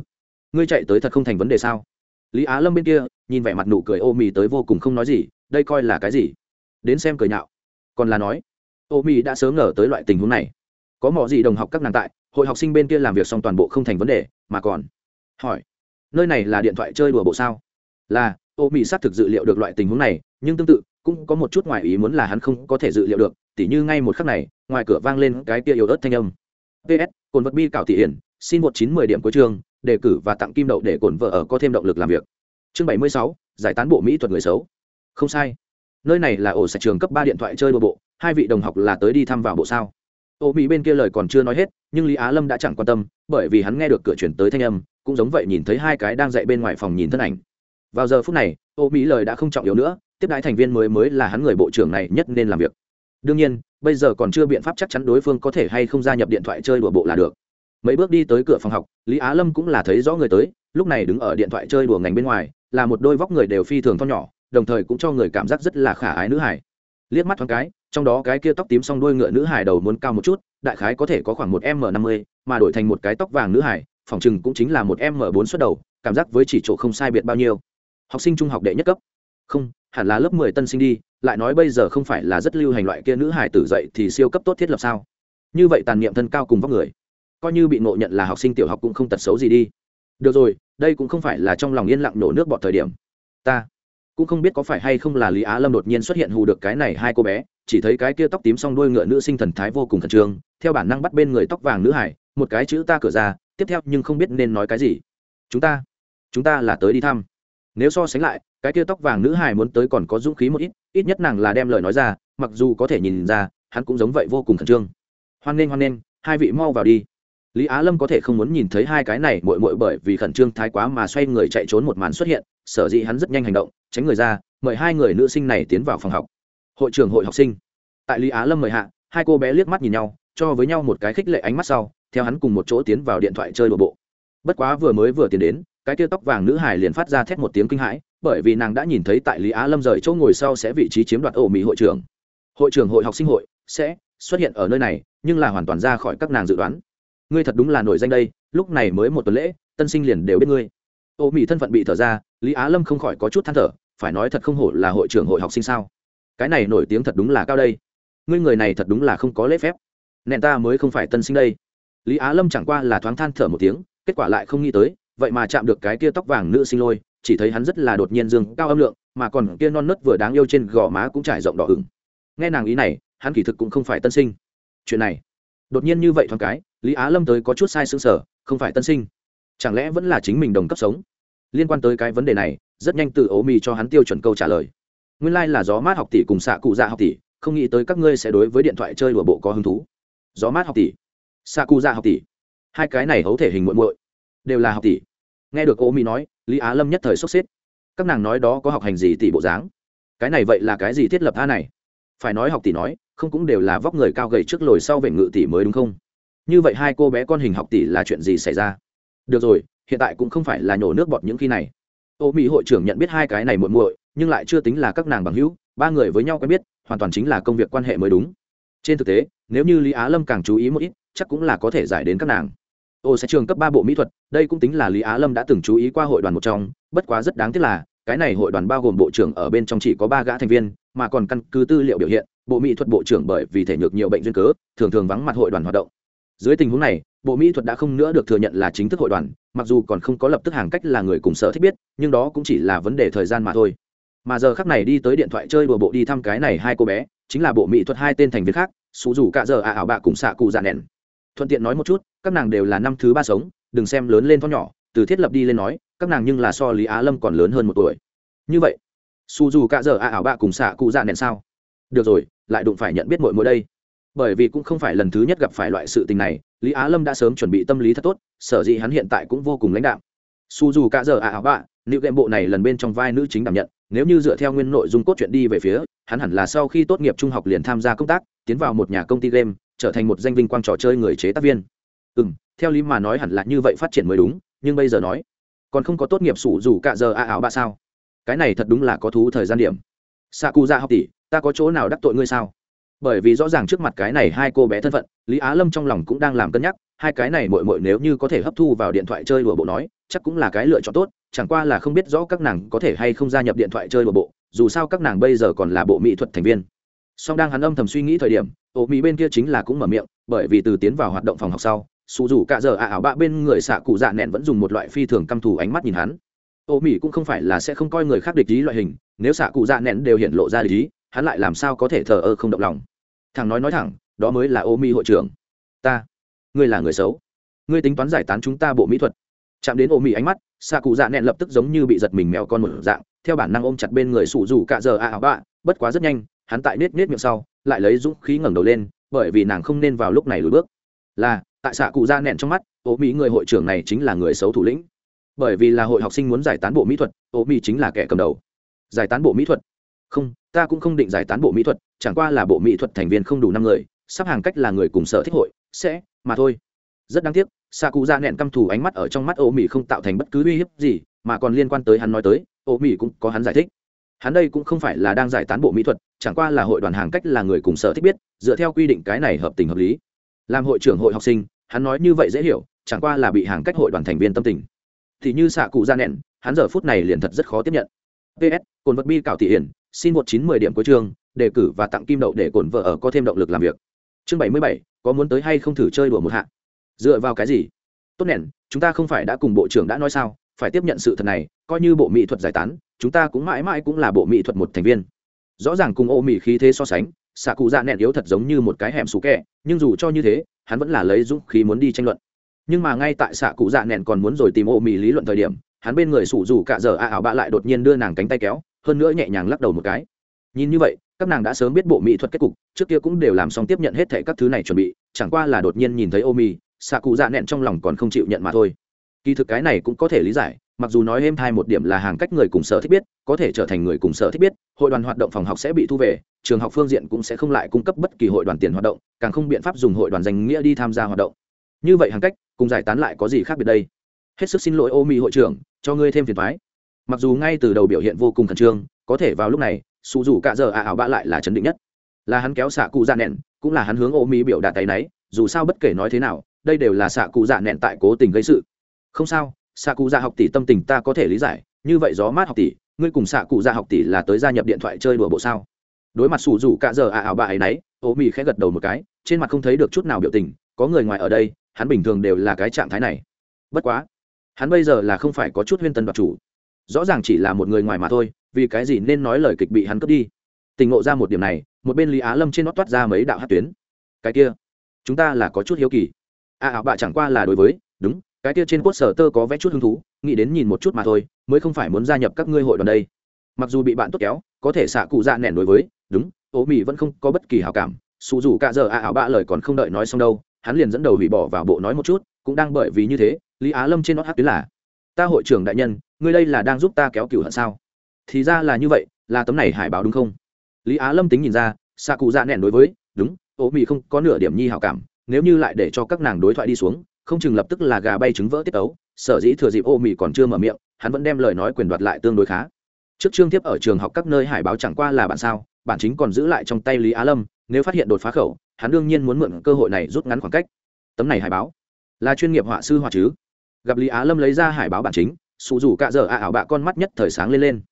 Ngươi chạy tới thật không thành vấn đề sao? Lý á lâm bên kia, nhìn vẻ mặt nụ cười ô mỹ tới vô cùng không nói gì, đây coi là cái gì? Đến xem cười nhạo. Còn là nói, ô mỹ đã sớm ngờ tới loại tình huống này. Có mỏ gì đồng học các nàng tại, hội học sinh bên kia làm việc xong toàn bộ không thành vấn đề, mà còn hỏi, nơi này là điện thoại chơi đùa bộ sao? Là, ô mỹ xác thực dự liệu được loại tình huống này, nhưng tương tự cũng có một chút ngoài ý muốn là hắn không có thể dự liệu được, tỉ như ngay một khắc này, ngoài cửa vang lên cái kia yếu ớt thanh âm. Ps cồn vật bi cảo thị hiển, xin một chín mười điểm cuối chương, đề cử và tặng kim đậu để cổn vợ ở có thêm động lực làm việc. Chương bảy mươi sáu, giải tán bộ mỹ thuật người xấu. Không sai. Nơi này là ổ sạch trường cấp ba điện thoại chơi đua bộ, hai vị đồng học là tới đi thăm vào bộ sao. Ô mỹ bên kia lời còn chưa nói hết, nhưng lý á lâm đã chẳng quan tâm, bởi vì hắn nghe được cửa chuyển tới thanh âm, cũng giống vậy nhìn thấy hai cái đang dậy bên ngoài phòng nhìn thân ảnh. Vào giờ phút này, ô mỹ lời đã không trọng yếu nữa tiếp đãi thành viên mới mới là hắn người bộ trưởng này nhất nên làm việc. Đương nhiên, bây giờ còn chưa biện pháp chắc chắn đối phương có thể hay không gia nhập điện thoại chơi đùa bộ là được. Mấy bước đi tới cửa phòng học, lý á lâm cũng là thấy rõ người tới, lúc này đứng ở điện thoại chơi đùa ngành bên ngoài, là một đôi vóc người đều phi thường to nhỏ, đồng thời cũng cho người cảm giác rất là khả ái nữ hải liếc mắt thoáng cái, trong đó cái kia tóc tím xong đuôi ngựa nữ hải đầu muốn cao một chút, đại khái có thể có khoảng một m năm mươi, mà đổi thành một cái tóc vàng nữ hải phòng chừng cũng chính là một m bốn suất đầu, cảm giác với chỉ chỗ không sai biệt bao nhiêu. Học sinh trung học đệ nhất cấp. Không hẳn là lớp mười tân sinh đi, lại nói bây giờ không phải là rất lưu hành loại kia nữ hải tử dậy thì siêu cấp tốt thiết lập sao? Như vậy tàn niệm thân cao cùng vóc người, coi như bị ngộ nhận là học sinh tiểu học cũng không tật xấu gì đi. Được rồi, đây cũng không phải là trong lòng yên lặng nổ nước bọt thời điểm. Ta cũng không biết có phải hay không là lý á lâm đột nhiên xuất hiện hù được cái này hai cô bé, chỉ thấy cái kia tóc tím song đuôi ngựa nữ sinh thần thái vô cùng khẩn trương, theo bản năng bắt bên người tóc vàng nữ hải một cái chữ ta cửa ra, tiếp theo nhưng không biết nên nói cái gì. Chúng ta chúng ta là tới đi thăm nếu so sánh lại, cái kia tóc vàng nữ hài muốn tới còn có dũng khí một ít ít nhất nàng là đem lời nói ra, mặc dù có thể nhìn ra, hắn cũng giống vậy vô cùng khẩn trương. Hoan nghênh hoan nghênh, hai vị mau vào đi. Lý á lâm có thể không muốn nhìn thấy hai cái này mội mội bởi vì khẩn trương thái quá mà xoay người chạy trốn một màn xuất hiện, sở dĩ hắn rất nhanh hành động, tránh người ra, mời hai người nữ sinh này tiến vào phòng học. Hội trưởng hội học sinh. Tại lý á lâm mời hạ, hai cô bé liếc mắt nhìn nhau, cho với nhau một cái khích lệ ánh mắt sau, theo hắn cùng một chỗ tiến vào điện thoại chơi đổ bộ. Bất quá vừa mới vừa tiến đến cái kia tóc vàng nữ hải liền phát ra thét một tiếng kinh hãi, bởi vì nàng đã nhìn thấy tại lý á lâm rời chỗ ngồi sau sẽ vị trí chiếm đoạt ổ mỹ hội trưởng. Hội trưởng hội học sinh hội sẽ xuất hiện ở nơi này, nhưng là hoàn toàn ra khỏi các nàng dự đoán. Ngươi thật đúng là nổi danh đây, lúc này mới một tuần lễ, tân sinh liền đều biết ngươi. Ô mỹ thân phận bị thở ra, lý á lâm không khỏi có chút than thở, phải nói thật không hổ là hội trưởng hội học sinh sao? Cái này nổi tiếng thật đúng là cao đây. Ngươi người này thật đúng là không có lễ phép. Nẹn ta mới không phải tân sinh đây. Lý á lâm chẳng qua là thoáng than thở một tiếng, kết quả lại không nghĩ tới vậy mà chạm được cái kia tóc vàng nữ sinh lôi, chỉ thấy hắn rất là đột nhiên dương cao âm lượng, mà còn kia non nớt vừa đáng yêu trên gò má cũng trải rộng đỏ ửng. Nghe nàng ý này, hắn kỳ thực cũng không phải tân sinh. Chuyện này, đột nhiên như vậy thoáng cái, lý á lâm tới có chút sai xương sở không phải tân sinh. Chẳng lẽ vẫn là chính mình đồng cấp sống? Liên quan tới cái vấn đề này, rất nhanh từ ố mì cho hắn tiêu chuẩn câu trả lời. Nguyên lai、like、là gió mát học tỷ cùng xạ cụ dạ học tỷ, không nghĩ tới các ngươi sẽ đối với điện thoại chơi đùa bộ có hứng thú. Gió mát học tỷ, xạ cụ dạ học tỷ. Hai cái này hấu thể hình muộn muội đều là học tỷ. Nghe được ô mỹ nói, lý á lâm nhất thời sốc xếp. Các nàng nói đó có học hành gì tỷ bộ dáng? Cái này vậy là cái gì thiết lập a này? Phải nói học tỷ nói, không cũng đều là vóc người cao gầy trước lồi sau vệ ngự tỷ mới đúng không? Như vậy hai cô bé con hình học tỷ là chuyện gì xảy ra? Được rồi, hiện tại cũng không phải là nhổ nước bọt những khi này. Ô mỹ hội trưởng nhận biết hai cái này muội muội, nhưng lại chưa tính là các nàng bằng hữu, ba người với nhau quen biết, hoàn toàn chính là công việc quan hệ mới đúng. Trên thực tế, nếu như lý á lâm càng chú ý một ít, chắc cũng là có thể giải đến các nàng ô, sẽ trường cấp ba bộ mỹ thuật, đây cũng tính là lý á lâm đã từng chú ý qua hội đoàn một trong, bất quá rất đáng tiếc là, cái này hội đoàn bao gồm bộ trưởng ở bên trong chỉ có ba gã thành viên, mà còn căn cứ tư liệu biểu hiện, bộ mỹ thuật bộ trưởng bởi vì thể nhược nhiều bệnh duyên cớ, thường thường vắng mặt hội đoàn hoạt động. Dưới tình huống này, bộ mỹ thuật đã không nữa được thừa nhận là chính thức hội đoàn, mặc dù còn không có lập tức hàng cách là người cùng sở thích biết, nhưng đó cũng chỉ là vấn đề thời gian mà thôi. Mà giờ khắc này đi tới điện thoại chơi đùa bộ đi thăm cái này hai cô bé, chính là bộ mỹ thuật hai tên thành viên khác xú dù cả giờ à ảo bạ cùng xạ cụ dạ nẻn thuận tiện nói một chút, các nàng đều là năm thứ ba sống, đừng xem lớn lên to nhỏ, từ thiết lập đi lên nói, các nàng nhưng là so lý á lâm còn lớn hơn một tuổi. Như vậy, su dù cả giờ à ảo bạ cùng xạ cụ dạ nện sao? Được rồi, lại đụng phải nhận biết mội mỗi đây. Bởi vì cũng không phải lần thứ nhất gặp phải loại sự tình này, lý á lâm đã sớm chuẩn bị tâm lý thật tốt, sở dĩ hắn hiện tại cũng vô cùng lãnh đạo su dù cả giờ à ảo bạ, nữ game bộ này lần bên trong vai nữ chính đảm nhận, nếu như dựa theo nguyên nội dung cốt truyện đi về phía, hắn hẳn là sau khi tốt nghiệp trung học liền tham gia công tác, tiến vào một nhà công ty game trở thành một danh vinh quang trò chơi người chế tác viên. Ừ m theo lý mà nói hẳn là như vậy phát triển mới đúng, nhưng bây giờ nói, còn không có tốt nghiệp sủ dù cả giờ a áo ba sao? Cái này thật đúng là có thú thời gian điểm. Sa cu ra học tỷ, ta có chỗ nào đắc tội ngươi sao? Bởi vì rõ ràng trước mặt cái này hai cô bé thân phận, lý á lâm trong lòng cũng đang làm cân nhắc, hai cái này mội mội nếu như có thể hấp thu vào điện thoại chơi đùa bộ nói, chắc cũng là cái lựa chọn tốt, chẳng qua là không biết rõ các nàng có thể hay không gia nhập điện thoại chơi đùa bộ, dù sao các nàng bây giờ còn là bộ mỹ thuật thành viên song đang hắn âm thầm suy nghĩ thời điểm ổ mỹ bên kia chính là cũng mở miệng, bởi vì từ tiến vào hoạt động phòng học sau xù rủ cả giờ ạ ảo bạ bên người xạ cụ dạ nẹn vẫn dùng một loại phi thường căm thù ánh mắt nhìn hắn. Ô mỹ cũng không phải là sẽ không coi người khác địch ý loại hình, nếu xạ cụ dạ nẹn đều hiện lộ ra địch ý, hắn lại làm sao có thể thờ ơ không động lòng? Thằng nói nói thẳng, đó mới là ô mỹ hội trưởng. Ta, ngươi là người xấu. Ngươi tính toán giải tán chúng ta bộ mỹ thuật. Chạm đến ô mỹ ánh mắt, xạ cụ dạ nẹn lập tức giống như bị giật mình mèo con một dạng, theo bản năng ôm chặt bên người sủ rủ cả giờ ạ ảo bạ, bất quá rất nhanh hắn tại nết nết miệng sau, lại lấy dũng khí ngẩng đầu lên, bởi vì nàng không nên vào lúc này lùi bước. Là, tại xạ cụ ra nẹn trong mắt ô mỹ người hội trưởng này chính là người xấu thủ lĩnh. Bởi vì là hội học sinh muốn giải tán bộ mỹ thuật ô mỹ chính là kẻ cầm đầu. Giải tán bộ mỹ thuật? Không, ta cũng không định giải tán bộ mỹ thuật, chẳng qua là bộ mỹ thuật thành viên không đủ năm người, sắp hàng cách là người cùng sở thích hội, sẽ, mà thôi. Rất đáng tiếc, xạ cụ ra nẹn căm thù ánh mắt ở trong mắt ô mỹ không tạo thành bất cứ uy hiếp gì, mà còn liên quan tới hắn nói tới ô mỹ cũng có hắn giải thích hắn đây cũng không phải là đang giải tán bộ mỹ thuật chẳng qua là hội đoàn hàng cách là người cùng sở thích biết dựa theo quy định cái này hợp tình hợp lý. Làm hội trưởng hội học sinh hắn nói như vậy dễ hiểu chẳng qua là bị hàng cách hội đoàn thành viên tâm tình. Thì như xạ cụ ra nẹn hắn giờ phút này liền thật rất khó tiếp nhận. Ps cồn vật bi cảo thị hiển xin một chín mười điểm cuối chương đề cử và tặng kim đậu để cồn vợ ở có thêm động lực làm việc. Chương bảy mươi bảy có muốn tới hay không thử chơi đùa một hạ? Dựa vào cái gì? Tốt nền, chúng ta không phải đã cùng bộ trưởng đã nói sao phải tiếp nhận sự thật này coi như bộ mỹ thuật giải tán chúng ta cũng mãi mãi cũng là bộ mỹ thuật một thành viên. Rõ ràng cùng ô mỹ khí thế so sánh xạ cụ dạ nẹn yếu thật giống như một cái hẻm xú kẹ, nhưng dù cho như thế, hắn vẫn là lấy dũng khí muốn đi tranh luận. Nhưng mà ngay tại xạ cụ dạ nẹn còn muốn rồi tìm ô mỹ lý luận thời điểm, hắn bên người sủ dù cả giờ a ảo bạ lại đột nhiên đưa nàng cánh tay kéo, hơn nữa nhẹ nhàng lắc đầu một cái. Nhìn như vậy, các nàng đã sớm biết bộ mỹ thuật kết cục, trước kia cũng đều làm xong tiếp nhận hết thệ các thứ này chuẩn bị, chẳng qua là đột nhiên nhìn thấy ô mỹ xạ cụ dạ nẹn trong lòng còn không chịu nhận mà thôi. Kỳ thực cái này cũng có thể lý giải mặc dù nói êm thai một điểm là hàng cách người cùng sở thích biết, có thể trở thành người cùng sở thích biết, hội đoàn hoạt động phòng học sẽ bị thu về, trường học phương diện cũng sẽ không lại cung cấp bất kỳ hội đoàn tiền hoạt động, càng không biện pháp dùng hội đoàn danh nghĩa đi tham gia hoạt động. Như vậy hàng cách, cùng giải tán lại có gì khác biệt đây? Hết sức xin lỗi ô mỹ hội trưởng, cho ngươi thêm phiền thoái mặc dù ngay từ đầu biểu hiện vô cùng khẩn trương, có thể vào lúc này, xù dù cả giờ à ảo bạ lại là chấn định nhất. Là hắn kéo xạ cụ dạ nẹn, cũng là hắn hướng ô mỹ biểu đạt tay náy, dù sao bất kể nói thế nào, đây đều là xạ cụ dạ nẹn tại cố tình gây sự. Không sao xạ cụ già học tỷ tâm tình ta có thể lý giải, như vậy gió mát học tỷ, ngươi cùng xạ cụ già học tỷ là tới gia nhập điện thoại chơi đùa bộ sao? Đối mặt sủ rủ cả giờ à ảo bà ấy nấy ô mì khẽ gật đầu một cái, trên mặt không thấy được chút nào biểu tình, có người ngoài ở đây, hắn bình thường đều là cái trạng thái này. Bất quá, hắn bây giờ là không phải có chút huyên tân đoạt chủ. Rõ ràng chỉ là một người ngoài mà thôi, vì cái gì nên nói lời kịch bị hắn cướp đi? Tình ngộ ra một điểm này, một bên lý á lâm trên nó toát ra mấy đạo hát tuyến. Cái kia, chúng ta là có chút hiếu kỳ. À ảo bạ chẳng qua là đối với, đúng cái kia trên quốc sở tơ có vẽ chút hứng thú, nghĩ đến nhìn một chút mà thôi, mới không phải muốn gia nhập các ngươi hội đoàn đây. Mặc dù bị bạn tốt kéo, có thể xạ cụ dạ nẻn đối với, đúng ố mì vẫn không có bất kỳ hào cảm, xù dù cả giờ à ảo bạ lời còn không đợi nói xong đâu, hắn liền dẫn đầu hủy bỏ vào bộ nói một chút, cũng đang bởi vì như thế, lý á lâm trên nó hát tuyến là, ta hội trưởng đại nhân, ngươi đây là đang giúp ta kéo cửu hận sao? Thì ra là như vậy, là tấm này hải báo đúng không? Lý á lâm tính nhìn ra, xạ cụ dạ nẻn đối với, đúng ố mì không có nửa điểm nhi hảo cảm, nếu như lại để cho các nàng đối thoại đi xuống không chừng lập tức là gà bay trứng vỡ tiết ấu. Sở dĩ thừa dịp ô mì còn chưa mở miệng, hắn vẫn đem lời nói quyền đoạt lại tương đối khá. Trước chương tiếp ở trường học các nơi hải báo chẳng qua là bạn sao bản chính còn giữ lại trong tay lý á lâm, nếu phát hiện đột phá khẩu, hắn đương nhiên muốn mượn cơ hội này rút ngắn khoảng cách. Tấm này hải báo, là chuyên nghiệp họa sư họa chứ? Gặp lý á lâm lấy ra hải báo bản chính, sụ rủ cạ dở ạ ảo bạ con mắt nhất thời sáng lên lên.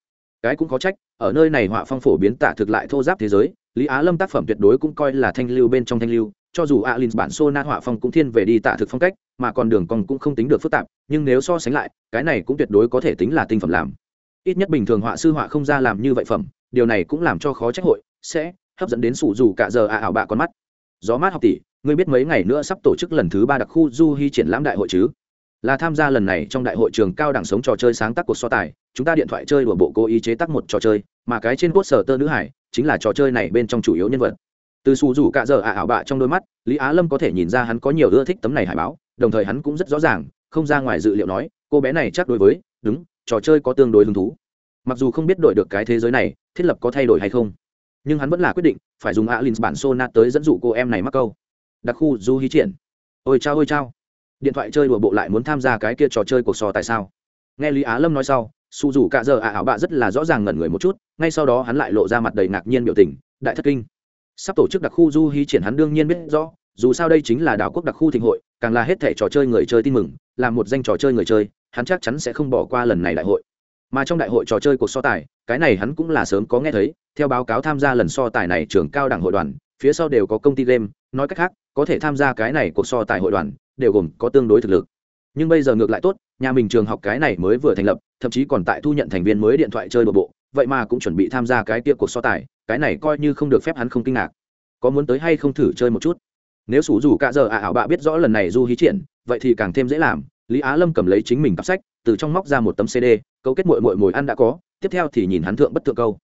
Cái cũng có trách, ở nơi này họa phong phổ biến tả thực lại thô giáp thế giới, lý á lâm tác phẩm tuyệt đối cũng coi là thanh lưu bên trong thanh lưu cho dù alin bản sô na họa phong cũng thiên về đi tạ thực phong cách, mà còn đường cong cũng không tính được phức tạp, nhưng nếu so sánh lại, cái này cũng tuyệt đối có thể tính là tinh phẩm làm. Ít nhất bình thường họa sư họa không ra làm như vậy phẩm, điều này cũng làm cho khó trách hội, sẽ hấp dẫn đến sủ dù cả giờ ạ ảo bạ con mắt. Gió mát học tỷ, ngươi biết mấy ngày nữa sắp tổ chức lần thứ ba đặc khu du hy triển lãm đại hội chứ? Là tham gia lần này trong đại hội trường cao đẳng sống trò chơi sáng tác cuộc so tài, chúng ta điện thoại chơi đùa bộ cố ý chế tác một trò chơi, mà cái trên cốt sở tơ nữ hải chính là trò chơi này bên trong chủ yếu nhân vật từ xù rủ cạ dở ả ảo bạ trong đôi mắt, lý á lâm có thể nhìn ra hắn có nhiều ưa thích tấm này hải báo, đồng thời hắn cũng rất rõ ràng, không ra ngoài dự liệu nói, cô bé này chắc đối với, đúng, trò chơi có tương đối hứng thú. Mặc dù không biết đổi được cái thế giới này, thiết lập có thay đổi hay không, nhưng hắn vẫn là quyết định phải dùng alin bản sona tới dẫn dụ cô em này mắc câu. Đặc khu du hí triển. Ôi chao ôi chao. Điện thoại chơi đùa bộ lại muốn tham gia cái kia trò chơi cuộc sò tại sao? Nghe lý á lâm nói sau su dù cả giờ ả ảo bạ rất là rõ ràng ngẩn người một chút, ngay sau đó hắn lại lộ ra mặt đầy ngạc nhiên biểu tình, đại thất kinh sắp tổ chức đặc khu du hí triển hắn đương nhiên biết rõ, dù sao đây chính là đảo quốc đặc khu thịnh hội, càng là hết thể trò chơi người chơi tin mừng, là một danh trò chơi người chơi, hắn chắc chắn sẽ không bỏ qua lần này đại hội. Mà trong đại hội trò chơi cuộc so tài, cái này hắn cũng là sớm có nghe thấy, theo báo cáo tham gia lần so tài này trường cao đẳng hội đoàn, phía sau đều có công ty game, nói cách khác, có thể tham gia cái này cuộc so tài hội đoàn, đều gồm có tương đối thực lực. Nhưng bây giờ ngược lại tốt, nhà mình trường học cái này mới vừa thành lập thậm chí còn tại thu nhận thành viên mới điện thoại chơi nội bộ, vậy mà cũng chuẩn bị tham gia cái tiệc cuộc so tài, cái này coi như không được phép hắn không kinh ngạc. Có muốn tới hay không thử chơi một chút? Nếu sủ dù cả giờ ả ảo bạ biết rõ lần này du hí triển, vậy thì càng thêm dễ làm. Lý á lâm cầm lấy chính mình cặp sách, từ trong móc ra một tấm cd câu kết mội mội mồi ăn đã có, tiếp theo thì nhìn hắn thượng bất thượng câu.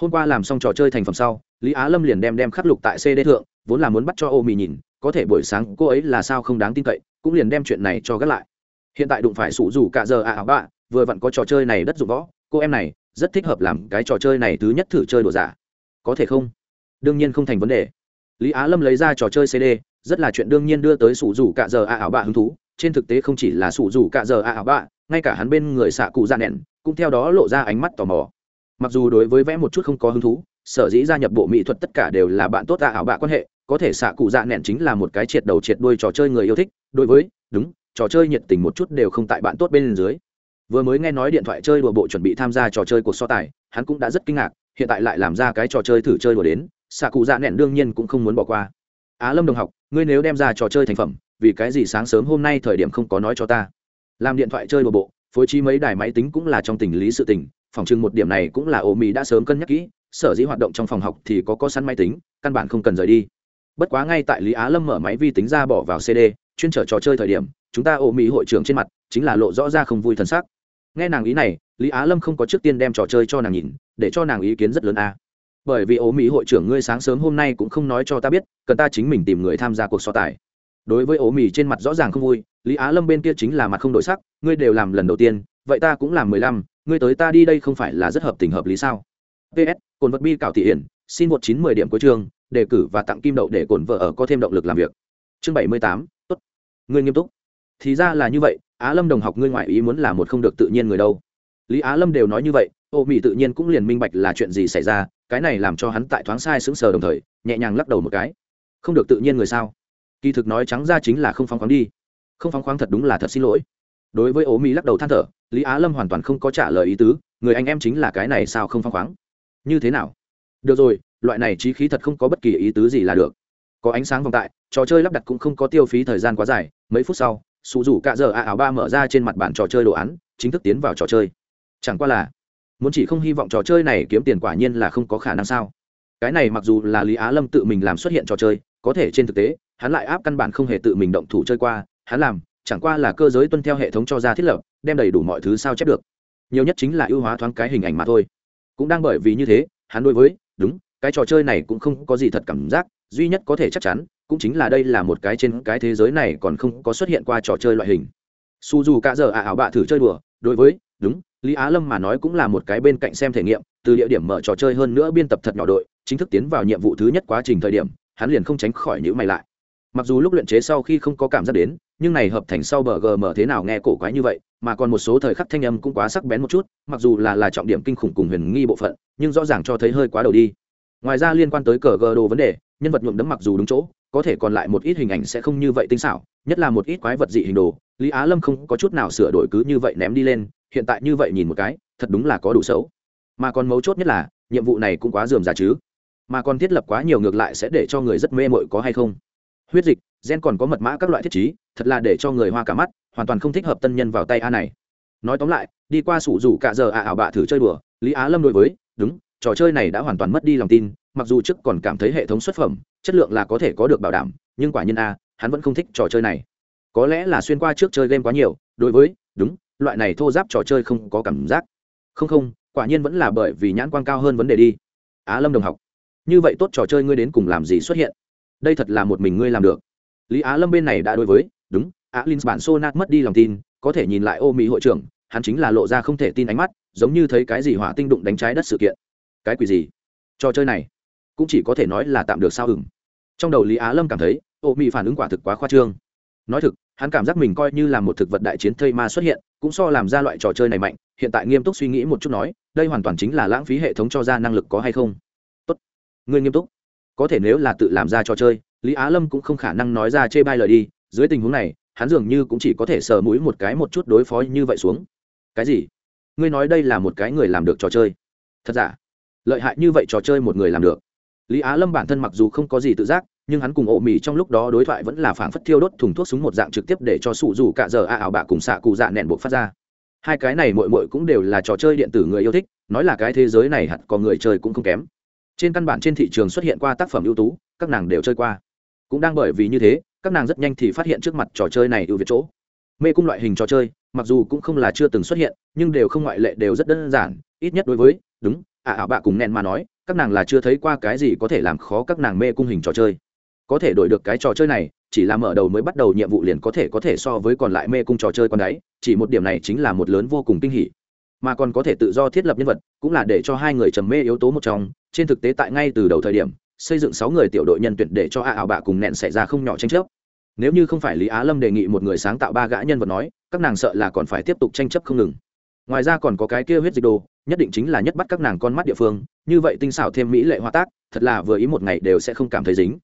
Hôm qua làm xong trò chơi thành phẩm sau, lý á lâm liền đem đem khắc lục tại cd thượng, vốn là muốn bắt cho ô mì nhìn, có thể buổi sáng cô ấy là sao không đáng tin cậy, cũng liền đem chuyện này cho gác lại. Hiện tại đụng phải sủ dù cả giờ à ảo bạ vừa vặn có trò chơi này đất dụng võ, cô em này rất thích hợp làm cái trò chơi này thứ nhất thử chơi đồ giả có thể không? Đương nhiên không thành vấn đề. Lý á lâm lấy ra trò chơi cd rất là chuyện đương nhiên đưa tới sủ rủ cả giờ a ảo bạ hứng thú. Trên thực tế không chỉ là sủ rủ cả giờ a ảo bạ, ngay cả hắn bên người xạ cụ ra nẹn cũng theo đó lộ ra ánh mắt tò mò. Mặc dù đối với vẽ một chút không có hứng thú, sở dĩ gia nhập bộ mỹ thuật tất cả đều là bạn tốt a ảo bạ quan hệ, có thể xạ cụ dạ nẹn chính là một cái triệt đầu triệt đuôi trò chơi người yêu thích. Đối với, đúng, trò chơi nhiệt tình một chút đều không tại bạn tốt bên dưới vừa mới nghe nói điện thoại chơi đùa bộ chuẩn bị tham gia trò chơi cuộc so tài, hắn cũng đã rất kinh ngạc, hiện tại lại làm ra cái trò chơi thử chơi đùa đến, xạ cụ dạ nẹn đương nhiên cũng không muốn bỏ qua. Á lâm đồng học, ngươi nếu đem ra trò chơi thành phẩm, vì cái gì sáng sớm hôm nay thời điểm không có nói cho ta? Làm điện thoại chơi đùa bộ, phối trí mấy đài máy tính cũng là trong tình lý sự tình, phòng trưng một điểm này cũng là ổ mỹ đã sớm cân nhắc kỹ, sở dĩ hoạt động trong phòng học thì có có sẵn máy tính, căn bản không cần rời đi. Bất quá ngay tại lý á lâm mở máy vi tính ra bỏ vào cd chuyên trở trò chơi thời điểm, chúng ta ổ mỹ hội trưởng trên mặt, chính là lộ rõ ra không vui t sắc nghe nàng ý này, lý á lâm không có trước tiên đem trò chơi cho nàng nhìn, để cho nàng ý kiến rất lớn a. Bởi vì ố mỹ hội trưởng ngươi sáng sớm hôm nay cũng không nói cho ta biết, cần ta chính mình tìm người tham gia cuộc so tài. Đối với ố mỹ trên mặt rõ ràng không vui, lý á lâm bên kia chính là mặt không đổi sắc, ngươi đều làm lần đầu tiên, vậy ta cũng làm mười lăm, ngươi tới ta đi đây không phải là rất hợp tình hợp lý sao? Ps cồn vật bi cảo thị hiển, xin một chín mười điểm cuối chương, đề cử và tặng kim đậu để cồn vợ ở có thêm động lực làm việc. Chương bảy mươi tám, tốt. Ngươi nghiêm túc thì ra là như vậy, á lâm đồng học ngươi ngoại ý muốn là một không được tự nhiên người đâu. Lý á lâm đều nói như vậy, ô mỹ tự nhiên cũng liền minh bạch là chuyện gì xảy ra, cái này làm cho hắn tại thoáng sai sững sờ đồng thời, nhẹ nhàng lắc đầu một cái. Không được tự nhiên người sao? Kỳ thực nói trắng ra chính là không phóng khoáng đi. Không phóng khoáng thật đúng là thật xin lỗi. Đối với ố mỹ lắc đầu than thở, lý á lâm hoàn toàn không có trả lời ý tứ, người anh em chính là cái này sao không phóng khoáng? Như thế nào? Được rồi, loại này trí khí thật không có bất kỳ ý tứ gì là được. Có ánh sáng vòng tại, trò chơi lắp đặt cũng không có tiêu phí thời gian quá dài, mấy phút sau sụ rủ cạ giờ a áo ba mở ra trên mặt bản trò chơi đồ án, chính thức tiến vào trò chơi. Chẳng qua là, muốn chỉ không hy vọng trò chơi này kiếm tiền quả nhiên là không có khả năng sao. Cái này mặc dù là lý á lâm tự mình làm xuất hiện trò chơi, có thể trên thực tế, hắn lại áp căn bản không hề tự mình động thủ chơi qua, hắn làm, chẳng qua là cơ giới tuân theo hệ thống cho ra thiết lập, đem đầy đủ mọi thứ sao chép được. Nhiều nhất chính là ưu hóa thoáng cái hình ảnh mà thôi. Cũng đang bởi vì như thế, hắn đối với, đúng, cái trò chơi này cũng không có gì thật cảm giác, duy nhất có thể chắc chắn cũng chính là đây là một cái trên cái thế giới này còn không có xuất hiện qua trò chơi loại hình. Su dù cả giờ ả ảo bạ thử chơi đùa, đối với, đúng, lý á lâm mà nói cũng là một cái bên cạnh xem thể nghiệm, từ địa điểm mở trò chơi hơn nữa biên tập thật nhỏ đội, chính thức tiến vào nhiệm vụ thứ nhất quá trình thời điểm, hắn liền không tránh khỏi những mày lại. Mặc dù lúc luyện chế sau khi không có cảm giác đến, nhưng này hợp thành sau bờ gm thế nào nghe cổ quái như vậy, mà còn một số thời khắc thanh âm cũng quá sắc bén một chút, mặc dù là là trọng điểm kinh khủng cùng huyền nghi bộ phận, nhưng rõ ràng cho thấy hơi quá đầu đi. Ngoài ra liên quan tới cờ gờ đồ vấn đề, nhân vật nhuộm đấm mặc dù đúng chỗ có thể còn lại một ít hình ảnh sẽ không như vậy tinh xảo, nhất là một ít quái vật dị hình đồ, lý á lâm không có chút nào sửa đổi cứ như vậy ném đi lên, hiện tại như vậy nhìn một cái, thật đúng là có đủ xấu. Mà còn mấu chốt nhất là, nhiệm vụ này cũng quá dườm giả chứ. Mà còn thiết lập quá nhiều ngược lại sẽ để cho người rất mê mội có hay không? Huyết dịch, gen còn có mật mã các loại thiết chí thật là để cho người hoa cả mắt, hoàn toàn không thích hợp tân nhân vào tay a này. Nói tóm lại, đi qua sủ rủ cả giờ à ảo bạ thử chơi đùa, lý á lâm đối với, đúng, trò chơi này đã hoàn toàn mất đi lòng tin mặc dù trước còn cảm thấy hệ thống xuất phẩm, chất lượng là có thể có được bảo đảm, nhưng quả nhiên a, hắn vẫn không thích trò chơi này. Có lẽ là xuyên qua trước chơi game quá nhiều, đối với, đúng, loại này thô giáp trò chơi không có cảm giác. Không không, quả nhiên vẫn là bởi vì nhãn quan cao hơn vấn đề đi. Á lâm đồng học, như vậy tốt trò chơi ngươi đến cùng làm gì xuất hiện? Đây thật là một mình ngươi làm được. Lý á lâm bên này đã đối với, đúng, á linh bản xô nát mất đi lòng tin, có thể nhìn lại ô mỹ hội trưởng, hắn chính là lộ ra không thể tin ánh mắt, giống như thấy cái gì hỏa tinh đụng đánh trái đất sự kiện. Cái quỷ gì? Trò chơi này cũng chỉ có thể nói là tạm được sao hừng trong đầu lý á lâm cảm thấy, ô mỹ phản ứng quả thực quá khoa trương. Nói thực, hắn cảm giác mình coi như là một thực vật đại chiến thây ma xuất hiện, cũng so làm ra loại trò chơi này mạnh, hiện tại nghiêm túc suy nghĩ một chút nói, đây hoàn toàn chính là lãng phí hệ thống cho ra năng lực có hay không. Tốt. Ngươi nghiêm túc. Có thể nếu là tự làm ra trò chơi, lý á lâm cũng không khả năng nói ra chê bai lời đi, dưới tình huống này, hắn dường như cũng chỉ có thể sờ mũi một cái một chút đối phó như vậy xuống. Cái gì? Ngươi nói đây là một cái người làm được trò chơi. Thật giả? Lợi hại như vậy trò chơi một người làm được lý á lâm bản thân mặc dù không có gì tự giác, nhưng hắn cùng ổ mì trong lúc đó đối thoại vẫn là phảng phất thiêu đốt thùng thuốc súng một dạng trực tiếp để cho sụ dù cả giờ a ảo bạ cùng xạ cụ dạ nẹn buộc phát ra. Hai cái này mội mội cũng đều là trò chơi điện tử người yêu thích, nói là cái thế giới này hẳn có người chơi cũng không kém. Trên căn bản trên thị trường xuất hiện qua tác phẩm ưu tú, các nàng đều chơi qua. Cũng đang bởi vì như thế, các nàng rất nhanh thì phát hiện trước mặt trò chơi này ưu việt chỗ. Mê cung loại hình trò chơi, mặc dù cũng không là chưa từng xuất hiện, nhưng đều không ngoại lệ đều rất đơn giản, ít nhất đối với, đúng à ảo bạ cùng nẹn mà nói các nàng là chưa thấy qua cái gì có thể làm khó các nàng mê cung hình trò chơi. Có thể đổi được cái trò chơi này, chỉ là mở đầu mới bắt đầu nhiệm vụ liền có thể có thể so với còn lại mê cung trò chơi con đáy chỉ một điểm này chính là một lớn vô cùng kinh hỉ. Mà còn có thể tự do thiết lập nhân vật, cũng là để cho hai người trầm mê yếu tố một trong. Trên thực tế tại ngay từ đầu thời điểm, xây dựng sáu người tiểu đội nhân tuyển để cho a ảo bạ cùng nẹn xảy ra không nhỏ tranh chấp. Nếu như không phải lý á lâm đề nghị một người sáng tạo ba gã nhân vật nói, các nàng sợ là còn phải tiếp tục tranh chấp không ngừng ngoài ra còn có cái kia huyết dịch đồ, nhất định chính là nhất bắt các nàng con mắt địa phương, như vậy tinh xảo thêm mỹ lệ hoa tác, thật là vừa ý một ngày đều sẽ không cảm thấy dính.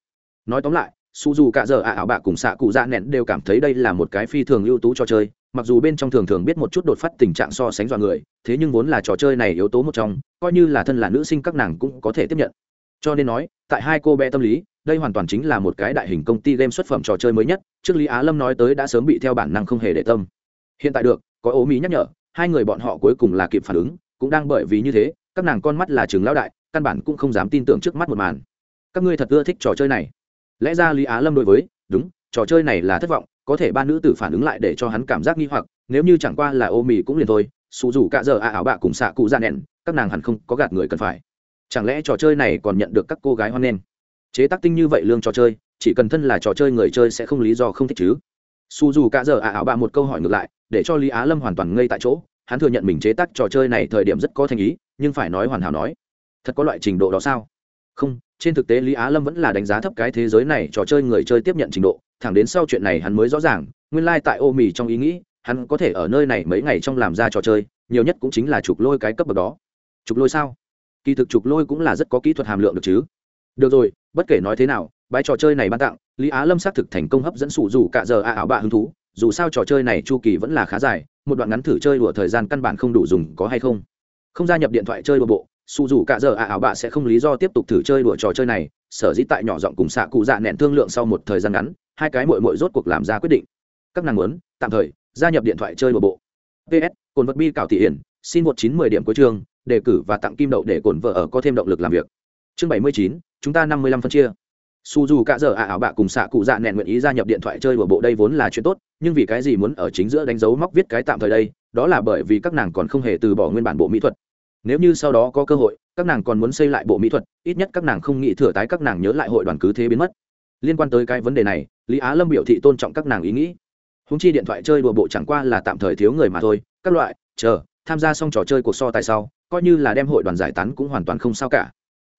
Nói tóm lại su dù cả giờ ạ à, ảo bạ cùng xạ cụ dạ nẹn đều cảm thấy đây là một cái phi thường ưu tú cho chơi, mặc dù bên trong thường thường biết một chút đột phát tình trạng so sánh dọa người, thế nhưng vốn là trò chơi này yếu tố một trong, coi như là thân là nữ sinh các nàng cũng có thể tiếp nhận. Cho nên nói, tại hai cô bé tâm lý, đây hoàn toàn chính là một cái đại hình công ty game xuất phẩm trò chơi mới nhất, trước lý á lâm nói tới đã sớm bị theo bản năng không hề để tâm. Hiện tại được, có ố mỹ nhắc nhở hai người bọn họ cuối cùng là kịp phản ứng, cũng đang bởi vì như thế, các nàng con mắt là trường lão đại, căn bản cũng không dám tin tưởng trước mắt một màn. Các ngươi thật ưa thích trò chơi này. Lẽ ra lý á lâm đối với, đúng, trò chơi này là thất vọng, có thể ba nữ tử phản ứng lại để cho hắn cảm giác nghi hoặc, nếu như chẳng qua là ô mì cũng liền thôi, xù dù cả giờ à ảo bạ cùng xạ cụ ra nẹn, các nàng hẳn không có gạt người cần phải. Chẳng lẽ trò chơi này còn nhận được các cô gái hoan nghênh? Chế tác tinh như vậy lương trò chơi, chỉ cần thân là trò chơi người chơi sẽ không lý do không thích chứ. Su dù cả giờ à ảo bạ một câu hỏi ngược lại để cho lý á lâm hoàn toàn ngây tại chỗ, hắn thừa nhận mình chế tác trò chơi này thời điểm rất có thành ý, nhưng phải nói hoàn hảo nói, thật có loại trình độ đó sao? Không, trên thực tế lý á lâm vẫn là đánh giá thấp cái thế giới này trò chơi người chơi tiếp nhận trình độ, thẳng đến sau chuyện này hắn mới rõ ràng, nguyên lai、like、tại ô mì trong ý nghĩ, hắn có thể ở nơi này mấy ngày trong làm ra trò chơi, nhiều nhất cũng chính là trục lôi cái cấp bậc đó. Trục lôi sao? Kỳ thực trục lôi cũng là rất có kỹ thuật hàm lượng được chứ. Được rồi, bất kể nói thế nào bãi trò chơi này ban tặng, lý á lâm xác thực thành công hấp dẫn sủ dù cả giờ a ảo bạ hứng thú dù sao trò chơi này chu kỳ vẫn là khá dài, một đoạn ngắn thử chơi đùa thời gian căn bản không đủ dùng, có hay không? Không gia nhập điện thoại chơi đùa bộ, su dù cả giờ ạ ảo bạ sẽ không lý do tiếp tục thử chơi đùa trò chơi này, sở dĩ tại nhỏ giọng cùng xạ cụ dạ nẹn thương lượng sau một thời gian ngắn, hai cái mội mội rốt cuộc làm ra quyết định. Các nàng muốn, tạm thời, gia nhập điện thoại chơi đùa bộ. Ps cồn vật bi cảo thị hiển, xin một chín mười điểm cuối chương, đề cử và tặng kim đậu để cồn vợ ở có thêm động lực làm việc. Chương bảy mươi chín, chúng ta năm mươi lăm phân chia. Su dù cả giờ ạ ảo bạ cùng xạ cụ dạ nẹn nguyện ý gia nhập điện thoại chơi đùa bộ, đây vốn là chuyện tốt nhưng vì cái gì muốn ở chính giữa đánh dấu móc viết cái tạm thời đây, đó là bởi vì các nàng còn không hề từ bỏ nguyên bản bộ mỹ thuật. Nếu như sau đó có cơ hội, các nàng còn muốn xây lại bộ mỹ thuật, ít nhất các nàng không nghĩ thừa tái các nàng nhớ lại hội đoàn cứ thế biến mất. Liên quan tới cái vấn đề này, lý á lâm biểu thị tôn trọng các nàng ý nghĩ. Húng chi điện thoại chơi đùa bộ chẳng qua là tạm thời thiếu người mà thôi, các loại, chờ, tham gia xong trò chơi cuộc so tại sau, coi như là đem hội đoàn giải tán cũng hoàn toàn không sao cả.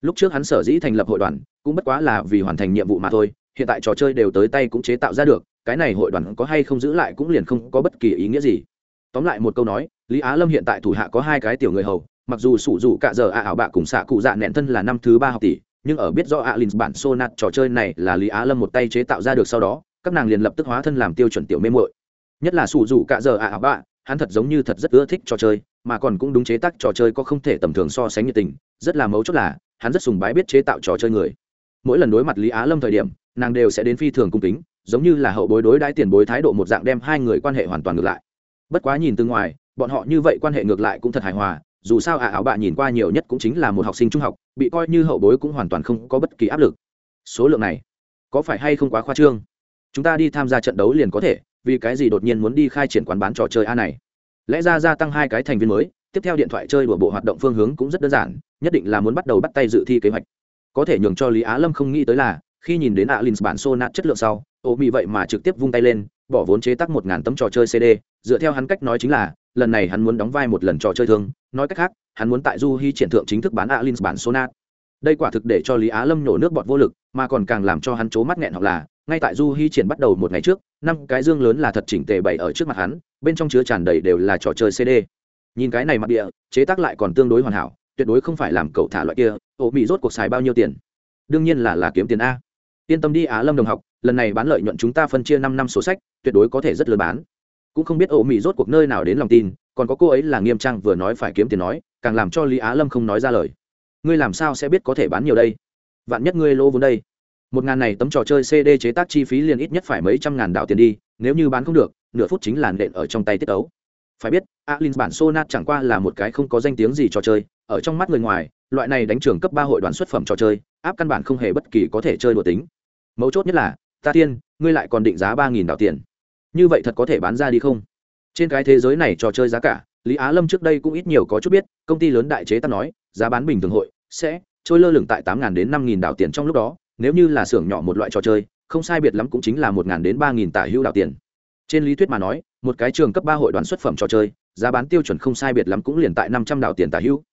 Lúc trước hắn sở dĩ thành lập hội đoàn, cũng bất quá là vì hoàn thành nhiệm vụ mà thôi, hiện tại trò chơi đều tới tay cũng chế tạo ra được cái này hội đoàn có hay không giữ lại cũng liền không có bất kỳ ý nghĩa gì. Tóm lại một câu nói, lý á lâm hiện tại thủ hạ có hai cái tiểu người hầu, mặc dù sủ dù cả giờ ạ ảo bạ cùng xạ cụ dạ nẹn thân là năm thứ ba học tỷ, nhưng ở biết do alin bản sonat trò chơi này là lý á lâm một tay chế tạo ra được sau đó, các nàng liền lập tức hóa thân làm tiêu chuẩn tiểu mê muội. Nhất là sủ dù cả giờ ạ ảo bạ, hắn thật giống như thật rất ưa thích trò chơi, mà còn cũng đúng chế tác trò chơi có không thể tầm thường so sánh nhiệt tình, rất là mấu chốt là, hắn rất sùng bái biết chế tạo trò chơi người. Mỗi lần đối mặt lý á lâm thời điểm nàng đều sẽ đến phi thường cung kính, giống như là hậu bối đối đãi tiền bối thái độ một dạng đem hai người quan hệ hoàn toàn ngược lại. Bất quá nhìn từ ngoài, bọn họ như vậy quan hệ ngược lại cũng thật hài hòa, dù sao ả ảo bạ nhìn qua nhiều nhất cũng chính là một học sinh trung học, bị coi như hậu bối cũng hoàn toàn không có bất kỳ áp lực. Số lượng này, có phải hay không quá khoa trương? Chúng ta đi tham gia trận đấu liền có thể, vì cái gì đột nhiên muốn đi khai triển quán bán trò chơi a này? Lẽ ra gia tăng hai cái thành viên mới, tiếp theo điện thoại chơi đùa bộ hoạt động phương hướng cũng rất đơn giản, nhất định là muốn bắt đầu bắt tay dự thi kế hoạch. Có thể nhường cho lý á lâm không nghĩ tới là khi nhìn đến alin bản xô nạt chất lượng sau ô mỹ vậy mà trực tiếp vung tay lên, bỏ vốn chế tác một ngàn tấm trò chơi cd dựa theo hắn cách nói chính là, lần này hắn muốn đóng vai một lần trò chơi thương, nói cách khác, hắn muốn tại du hy triển thượng chính thức bán alin bản xô nạt đây quả thực để cho lý á lâm nổ nước bọt vô lực, mà còn càng làm cho hắn c mắt nghẹn hoặc là, ngay tại du hy triển bắt đầu một ngày trước, năm cái dương lớn là thật chỉnh tề bày ở trước mặt hắn, bên trong chứa tràn đầy đều là trò chơi cd nhìn cái này mặt địa, chế tác lại còn tương đối hoàn hảo, tuyệt đối không phải làm cậu thả loại kia, ổ mỹ rốt cuộc xài bao nhiêu tiền? Đương nhiên là là kiếm tiền a yên tâm đi á lâm đồng học, lần này bán lợi nhuận chúng ta phân chia năm năm số sách, tuyệt đối có thể rất lớn bán. Cũng không biết ổ mỹ rốt cuộc nơi nào đến lòng tin, còn có cô ấy là nghiêm trang vừa nói phải kiếm tiền nói, càng làm cho lý á lâm không nói ra lời. Ngươi làm sao sẽ biết có thể bán nhiều đây? Vạn nhất ngươi lỗ vốn đây. Một ngàn này tấm trò chơi cd chế tác chi phí liền ít nhất phải mấy trăm ngàn đạo tiền đi, nếu như bán không được, nửa phút chính làn đện ở trong tay tiết ấu phải biết, alin bản sonat chẳng qua là một cái không có danh tiếng gì trò chơi, ở trong mắt người ngoài, loại này đánh trường cấp ba hội đoàn xuất phẩm trò chơi, áp căn bản không hề bất kỳ có thể chơi đùa tính mấu chốt nhất là, ta tiên, ngươi lại còn định giá ba nghìn đạo tiền. Như vậy thật có thể bán ra đi không? Trên cái thế giới này trò chơi giá cả, lý á lâm trước đây cũng ít nhiều có chút biết, công ty lớn đại chế ta nói, giá bán bình thường hội sẽ trôi lơ lửng tại tám nghìn đến năm nghìn đạo tiền trong lúc đó, nếu như là xưởng nhỏ một loại trò chơi, không sai biệt lắm cũng chính là một nghìn đến ba nghìn tả hữu đạo tiền. Trên lý thuyết mà nói, một cái trường cấp ba hội đoàn xuất phẩm trò chơi, giá bán tiêu chuẩn không sai biệt lắm cũng liền tại năm trăm đạo tiền tả hữu.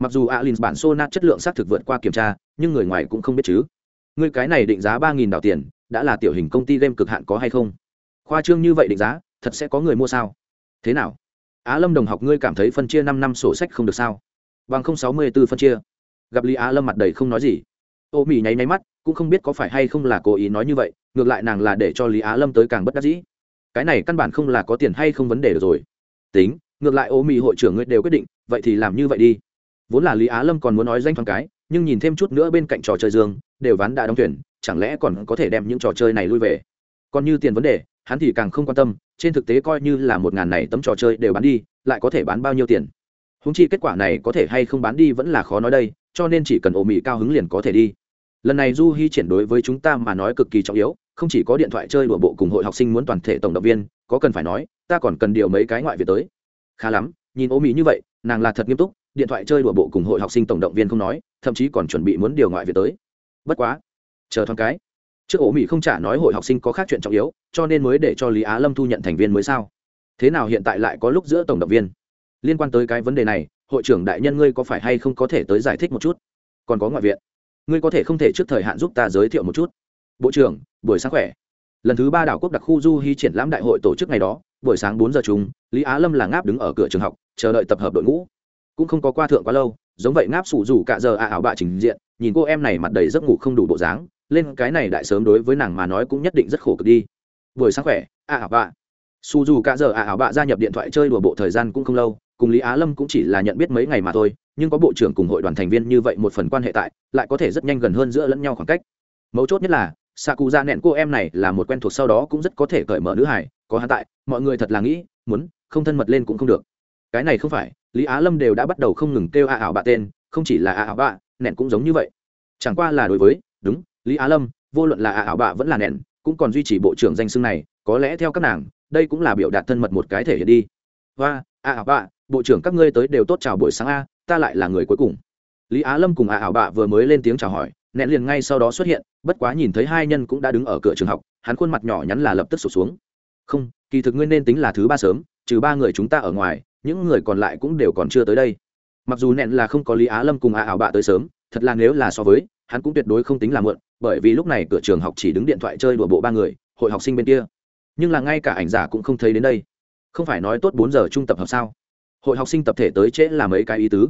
Mặc dù alin bản sô nát chất lượng xác thực vượt qua kiểm tra, nhưng người ngoài cũng không biết chứ người cái này định giá ba nghìn đạo tiền, đã là tiểu hình công ty game cực hạn có hay không? Khoa trương như vậy định giá, thật sẽ có người mua sao? Thế nào? Á lâm đồng học ngươi cảm thấy phân chia năm năm sổ sách không được sao? Bằng không sáu mươi b ố phân chia. Gặp lý á lâm mặt đầy không nói gì. Ô mỹ nháy nháy mắt, cũng không biết có phải hay không là cố ý nói như vậy, ngược lại nàng là để cho lý á lâm tới càng bất đắc dĩ. Cái này căn bản không là có tiền hay không vấn đề được rồi. Tính, ngược lại ô mỹ hội trưởng ngươi đều quyết định, vậy thì làm như vậy đi. Vốn là lý á lâm còn muốn nói danh thoáng cái, nhưng nhìn thêm chút nữa bên cạnh trò chơi dương đều ván đã đóng thuyền, chẳng lẽ còn có thể đem những trò chơi này lui về? Còn như tiền vấn đề hắn thì càng không quan tâm trên thực tế coi như là một ngàn này tấm trò chơi đều bán đi lại có thể bán bao nhiêu tiền? Húng chi kết quả này có thể hay không bán đi vẫn là khó nói đây cho nên chỉ cần ổ Mỹ cao hứng liền có thể đi. Lần này du hy triển đối với chúng ta mà nói cực kỳ trọng yếu không chỉ có điện thoại chơi đùa bộ cùng hội học sinh muốn toàn thể tổng động viên có cần phải nói ta còn cần điều mấy cái ngoại viện tới. Khá lắm nhìn ô mỹ như vậy nàng là thật nghiêm túc điện thoại chơi đùa bộ cùng hội học sinh tổng động viên không nói thậm chí còn chuẩn bị muốn điều ngoại viện tới bất quá, chờ thoáng cái, trước ổ mỹ không trả nói hội học sinh có khác chuyện trọng yếu, cho nên mới để cho lý á lâm thu nhận thành viên mới sao? Thế nào hiện tại lại có lúc giữa tổng động viên? Liên quan tới cái vấn đề này, hội trưởng đại nhân ngươi có phải hay không có thể tới giải thích một chút? Còn có ngoại viện, ngươi có thể không thể trước thời hạn giúp ta giới thiệu một chút? Bộ trưởng, buổi sáng khỏe. Lần thứ ba đảo quốc đặc khu du hy triển lãm đại hội tổ chức ngày đó, buổi sáng bốn giờ chúng lý á lâm là ngáp đứng ở cửa trường học, chờ đợi tập hợp đội ngũ. Cũng không có qua thượng quá lâu, giống vậy ngáp sủ rủ cả giờ à ảo bạ trình diện nhìn cô em này mặt đầy giấc ngủ không đủ bộ dáng, lên cái này đại sớm đối với nàng mà nói cũng nhất định rất khổ cực đi. Buổi sáng khỏe à, à ảo bạ su dù cả giờ à, à ảo bạ gia nhập điện thoại chơi đùa bộ thời gian cũng không lâu, cùng lý á lâm cũng chỉ là nhận biết mấy ngày mà thôi, nhưng có bộ trưởng cùng hội đoàn thành viên như vậy một phần quan hệ tại, lại có thể rất nhanh gần hơn giữa lẫn nhau khoảng cách. Mấu chốt nhất là xạ cụ ra nẹn cô em này là một quen thuộc sau đó cũng rất có thể cởi mở nữ hải có hắn tại, mọi người thật là nghĩ, muốn, không thân mật lên cũng không được. Cái này không phải, lý á lâm đều đã bắt đầu không ngừng kêu a ảo bạ tên, không chỉ là a ảo bạ nẹn cũng giống như vậy. Chẳng qua là đối với, đúng, lý á lâm, vô luận là a ảo bạ vẫn là nẹn, cũng còn duy trì bộ trưởng danh xưng này, có lẽ theo các nàng, đây cũng là biểu đạt thân mật một cái thể hiện đi. Và ả ảo bạ, bộ trưởng các ngươi tới đều tốt chào buổi sáng a, ta lại là người cuối cùng. Lý á lâm cùng ả ảo bạ vừa mới lên tiếng chào hỏi, nẹn liền ngay sau đó xuất hiện, bất quá nhìn thấy hai nhân cũng đã đứng ở cửa trường học, hắn khuôn mặt nhỏ nhắn là lập tức sụt xuống. Không, kỳ thực nguyên nên tính là thứ ba sớm, trừ ba người chúng ta ở ngoài, những người còn lại cũng đều còn chưa tới đây. Mặc dù nẹn là không có lý á lâm cùng ả ảo bạ tới sớm thật là nếu là so với, hắn cũng tuyệt đối không tính là mượn, bởi vì lúc này cửa trường học chỉ đứng điện thoại chơi đùa bộ ba người, hội học sinh bên kia. Nhưng là ngay cả ảnh giả cũng không thấy đến đây. Không phải nói tốt bốn giờ trung tập hợp sao? Hội học sinh tập thể tới trễ là mấy cái ý tứ.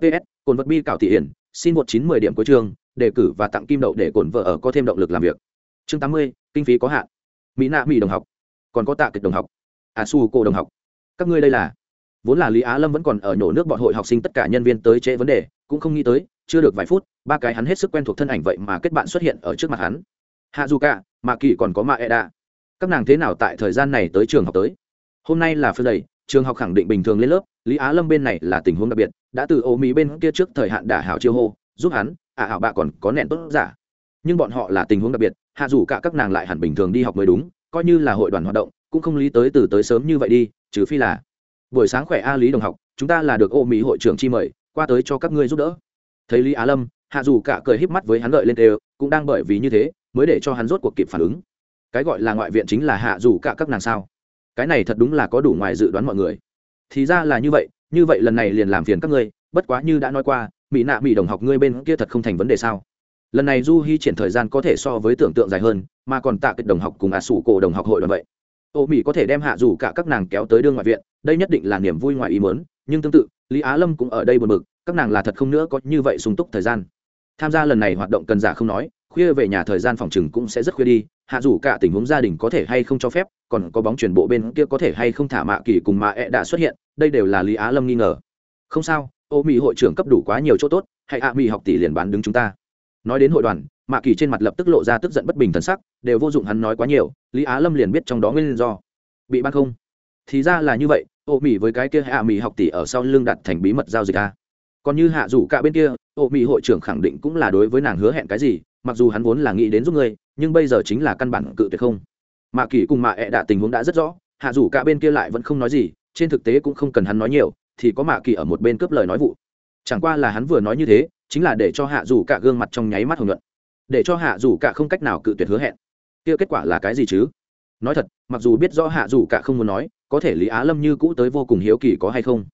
Ps cồn vật bi cảo thị hiển, xin một chín mười điểm cuối trường, đề cử và tặng kim đậu để cổn vợ ở có thêm động lực làm việc. Chương tám mươi, kinh phí có hạn. Mỹ nạ mỹ đồng học. Còn có tạ kịch đồng học. À su cô đồng học. Các ngươi đây là? Vốn là lý á lâm vẫn còn ở nhổ nước bọn hội học sinh tất cả nhân viên tới trễ vấn đề, cũng không nghĩ tới chưa được vài phút, ba cái hắn hết sức quen thuộc thân ảnh vậy mà kết bạn xuất hiện ở trước mặt hắn. Hạ dù cả, mạ kỳ còn có mạ e đạ. Các nàng thế nào tại thời gian này tới trường học tới? Hôm nay là phân đầy trường học khẳng định bình thường lên lớp, lý á lâm bên này là tình huống đặc biệt, đã từ ô mỹ bên kia trước thời hạn đả hảo chiêu hô, giúp hắn ả à hảo bạ còn có nẹn tốt giả. Nhưng bọn họ là tình huống đặc biệt, hạ dù cả các nàng lại hẳn bình thường đi học mới đúng, coi như là hội đoàn hoạt động, cũng không lý tới từ tới sớm như vậy đi, trừ phi là, buổi sáng khỏe a lý đồng học, chúng ta là được ô mỹ hội trưởng chi mời, qua tới cho các ngươi giúp đỡ thấy lý á lâm, hạ dù cả cười híp mắt với hắn lợi lên đều, cũng đang bởi vì như thế, mới để cho hắn rốt cuộc kịp phản ứng. Cái gọi là ngoại viện chính là hạ dù cả các nàng sao? Cái này thật đúng là có đủ ngoài dự đoán mọi người. Thì ra là như vậy như vậy lần này liền làm phiền các ngươi, bất quá như đã nói qua, mỹ nạ mỹ đồng học ngươi bên kia thật không thành vấn đề sao? Lần này du hy triển thời gian có thể so với tưởng tượng dài hơn, mà còn tạ kịch đồng học cùng ả à sủ cổ đồng học hội đoàn vậy. Ô mỹ có thể đem hạ dù cả các nàng kéo tới đương ngoại viện, đây nhất định là niềm vui ngoài ý mớn nhưng tương tự, lý á lâm cũng ở đây buồn bực các nàng là thật không nữa có như vậy sung túc thời gian. Tham gia lần này hoạt động cần giả không nói, khuya về nhà thời gian phòng chừng cũng sẽ rất khuya đi, hạ dù cả tình huống gia đình có thể hay không cho phép, còn có bóng chuyển bộ bên kia có thể hay không thả mạ kỳ cùng mạ ẹ đã xuất hiện, đây đều là lý á lâm nghi ngờ. Không sao, ô mỹ hội trưởng cấp đủ quá nhiều chỗ tốt, hãy hạ mỹ học tỷ liền bán đứng chúng ta. Nói đến hội đoàn, mạ kỳ trên mặt lập tức lộ ra tức giận bất bình thần sắc, đều vô dụng hắn nói quá nhiều, lý á lâm liền biết trong đó nguyên do. Bị ban không? Thì ra là như vậy, ô mỹ với cái kia hạ mỹ học tỷ ở sau lưng đặt thành bí mật giao dịch a còn như hạ rủ cả bên kia, ô mỹ hội trưởng khẳng định cũng là đối với nàng hứa hẹn cái gì, mặc dù hắn vốn là nghĩ đến giúp ngươi, nhưng bây giờ chính là căn bản cự tuyệt không. Mạ kỳ cùng mạ ẹ đạ tình huống đã rất rõ, hạ rủ cả bên kia lại vẫn không nói gì, trên thực tế cũng không cần hắn nói nhiều, thì có mạ kỳ ở một bên cướp lời nói vụ. Chẳng qua là hắn vừa nói như thế, chính là để cho hạ rủ cả gương mặt trong nháy mắt hồng nhuận. Để cho hạ rủ cả không cách nào cự tuyệt hứa hẹn. Kia kết quả là cái gì chứ? Nói thật, mặc dù biết rõ hạ rủ cả không muốn nói, có thể lý á lâm như cũ tới vô cùng hiếu kỳ có hay không?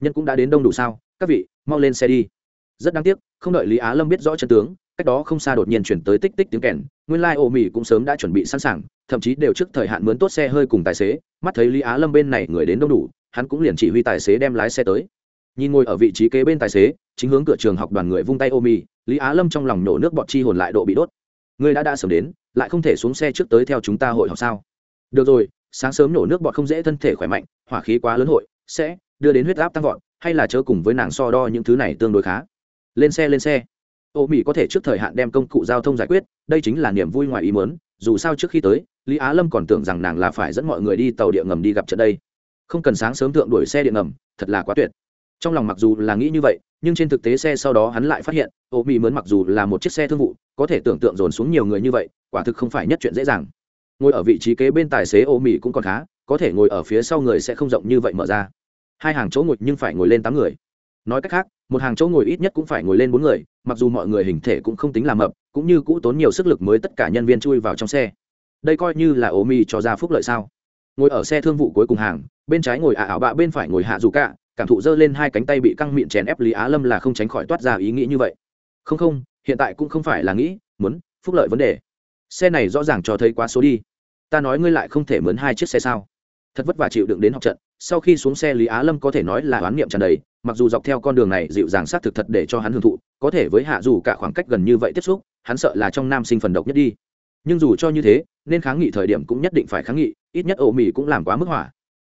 Nhân cũng đã đến đông đủ sao? Các vị mau lên xe đi. Rất đáng tiếc không đợi lý á lâm biết rõ chân tướng cách đó không xa đột nhiên chuyển tới tích tích tiếng kèn. Nguyên lai、like, ô mỹ cũng sớm đã chuẩn bị sẵn sàng thậm chí đều trước thời hạn mướn tốt xe hơi cùng tài xế. Mắt thấy lý á lâm bên này người đến đông đủ hắn cũng liền chỉ huy tài xế đem lái xe tới. Nhìn ngồi ở vị trí kế bên tài xế chính hướng cửa trường học đoàn người vung tay ô mỹ lý á lâm trong lòng nổ nước bọt chi hồn lại độ bị đốt. Người đã đã sớm đến lại không thể xuống xe trước tới theo chúng ta hội học sao? Được rồi sáng sớm nổ nước bọt không dễ thân thể khỏe mạnh hỏa khí quá lớn hội sẽ đưa đến huyết áp tăng vọt, hay là chớ cùng với nàng so đo những thứ này tương đối khá. Lên xe lên xe. Ô mỹ có thể trước thời hạn đem công cụ giao thông giải quyết, đây chính là niềm vui ngoài ý mớn dù sao trước khi tới, lý á lâm còn tưởng rằng nàng là phải dẫn mọi người đi tàu điện ngầm đi gặp trận đây. Không cần sáng sớm thượng đuổi xe điện ngầm, thật là quá tuyệt. Trong lòng mặc dù là nghĩ như vậy, nhưng trên thực tế xe sau đó hắn lại phát hiện, ô mỹ mớn mặc dù là một chiếc xe thương vụ, có thể tưởng tượng dồn xuống nhiều người như vậy, quả thực không phải nhất chuyện dễ dàng. Ngồi ở vị trí kế bên tài xế ô mỹ cũng còn khá, có thể ngồi ở phía sau người sẽ không rộng như vậy mở ra hai hàng chỗ ngồi nhưng phải ngồi lên tám người. Nói cách khác, một hàng chỗ ngồi ít nhất cũng phải ngồi lên bốn người, mặc dù mọi người hình thể cũng không tính là mập, cũng như cũ tốn nhiều sức lực mới tất cả nhân viên chui vào trong xe. Đây coi như là ố mi cho ra phúc lợi sao? Ngồi ở xe thương vụ cuối cùng hàng, bên trái ngồi ả ảo bạ, bên phải ngồi hạ dù cả, cảm thụ giơ lên hai cánh tay bị căng miệng chèn ép lý á lâm là không tránh khỏi toát ra ý nghĩ như vậy. Không không, hiện tại cũng không phải là nghĩ, muốn, phúc lợi vấn đề. Xe này rõ ràng cho thấy quá số đi. Ta nói ngươi lại không thể mướn hai chiếc xe sao? Thật vất vả chịu đựng đến học trận sau khi xuống xe lý á lâm có thể nói là oán niệm tràn đầy, mặc dù dọc theo con đường này dịu dàng sát thực thật để cho hắn hưởng thụ, có thể với hạ dù cả khoảng cách gần như vậy tiếp xúc, hắn sợ là trong nam sinh phần độc nhất đi. Nhưng dù cho như thế, nên kháng nghị thời điểm cũng nhất định phải kháng nghị, ít nhất ổ mỹ cũng làm quá mức hỏa.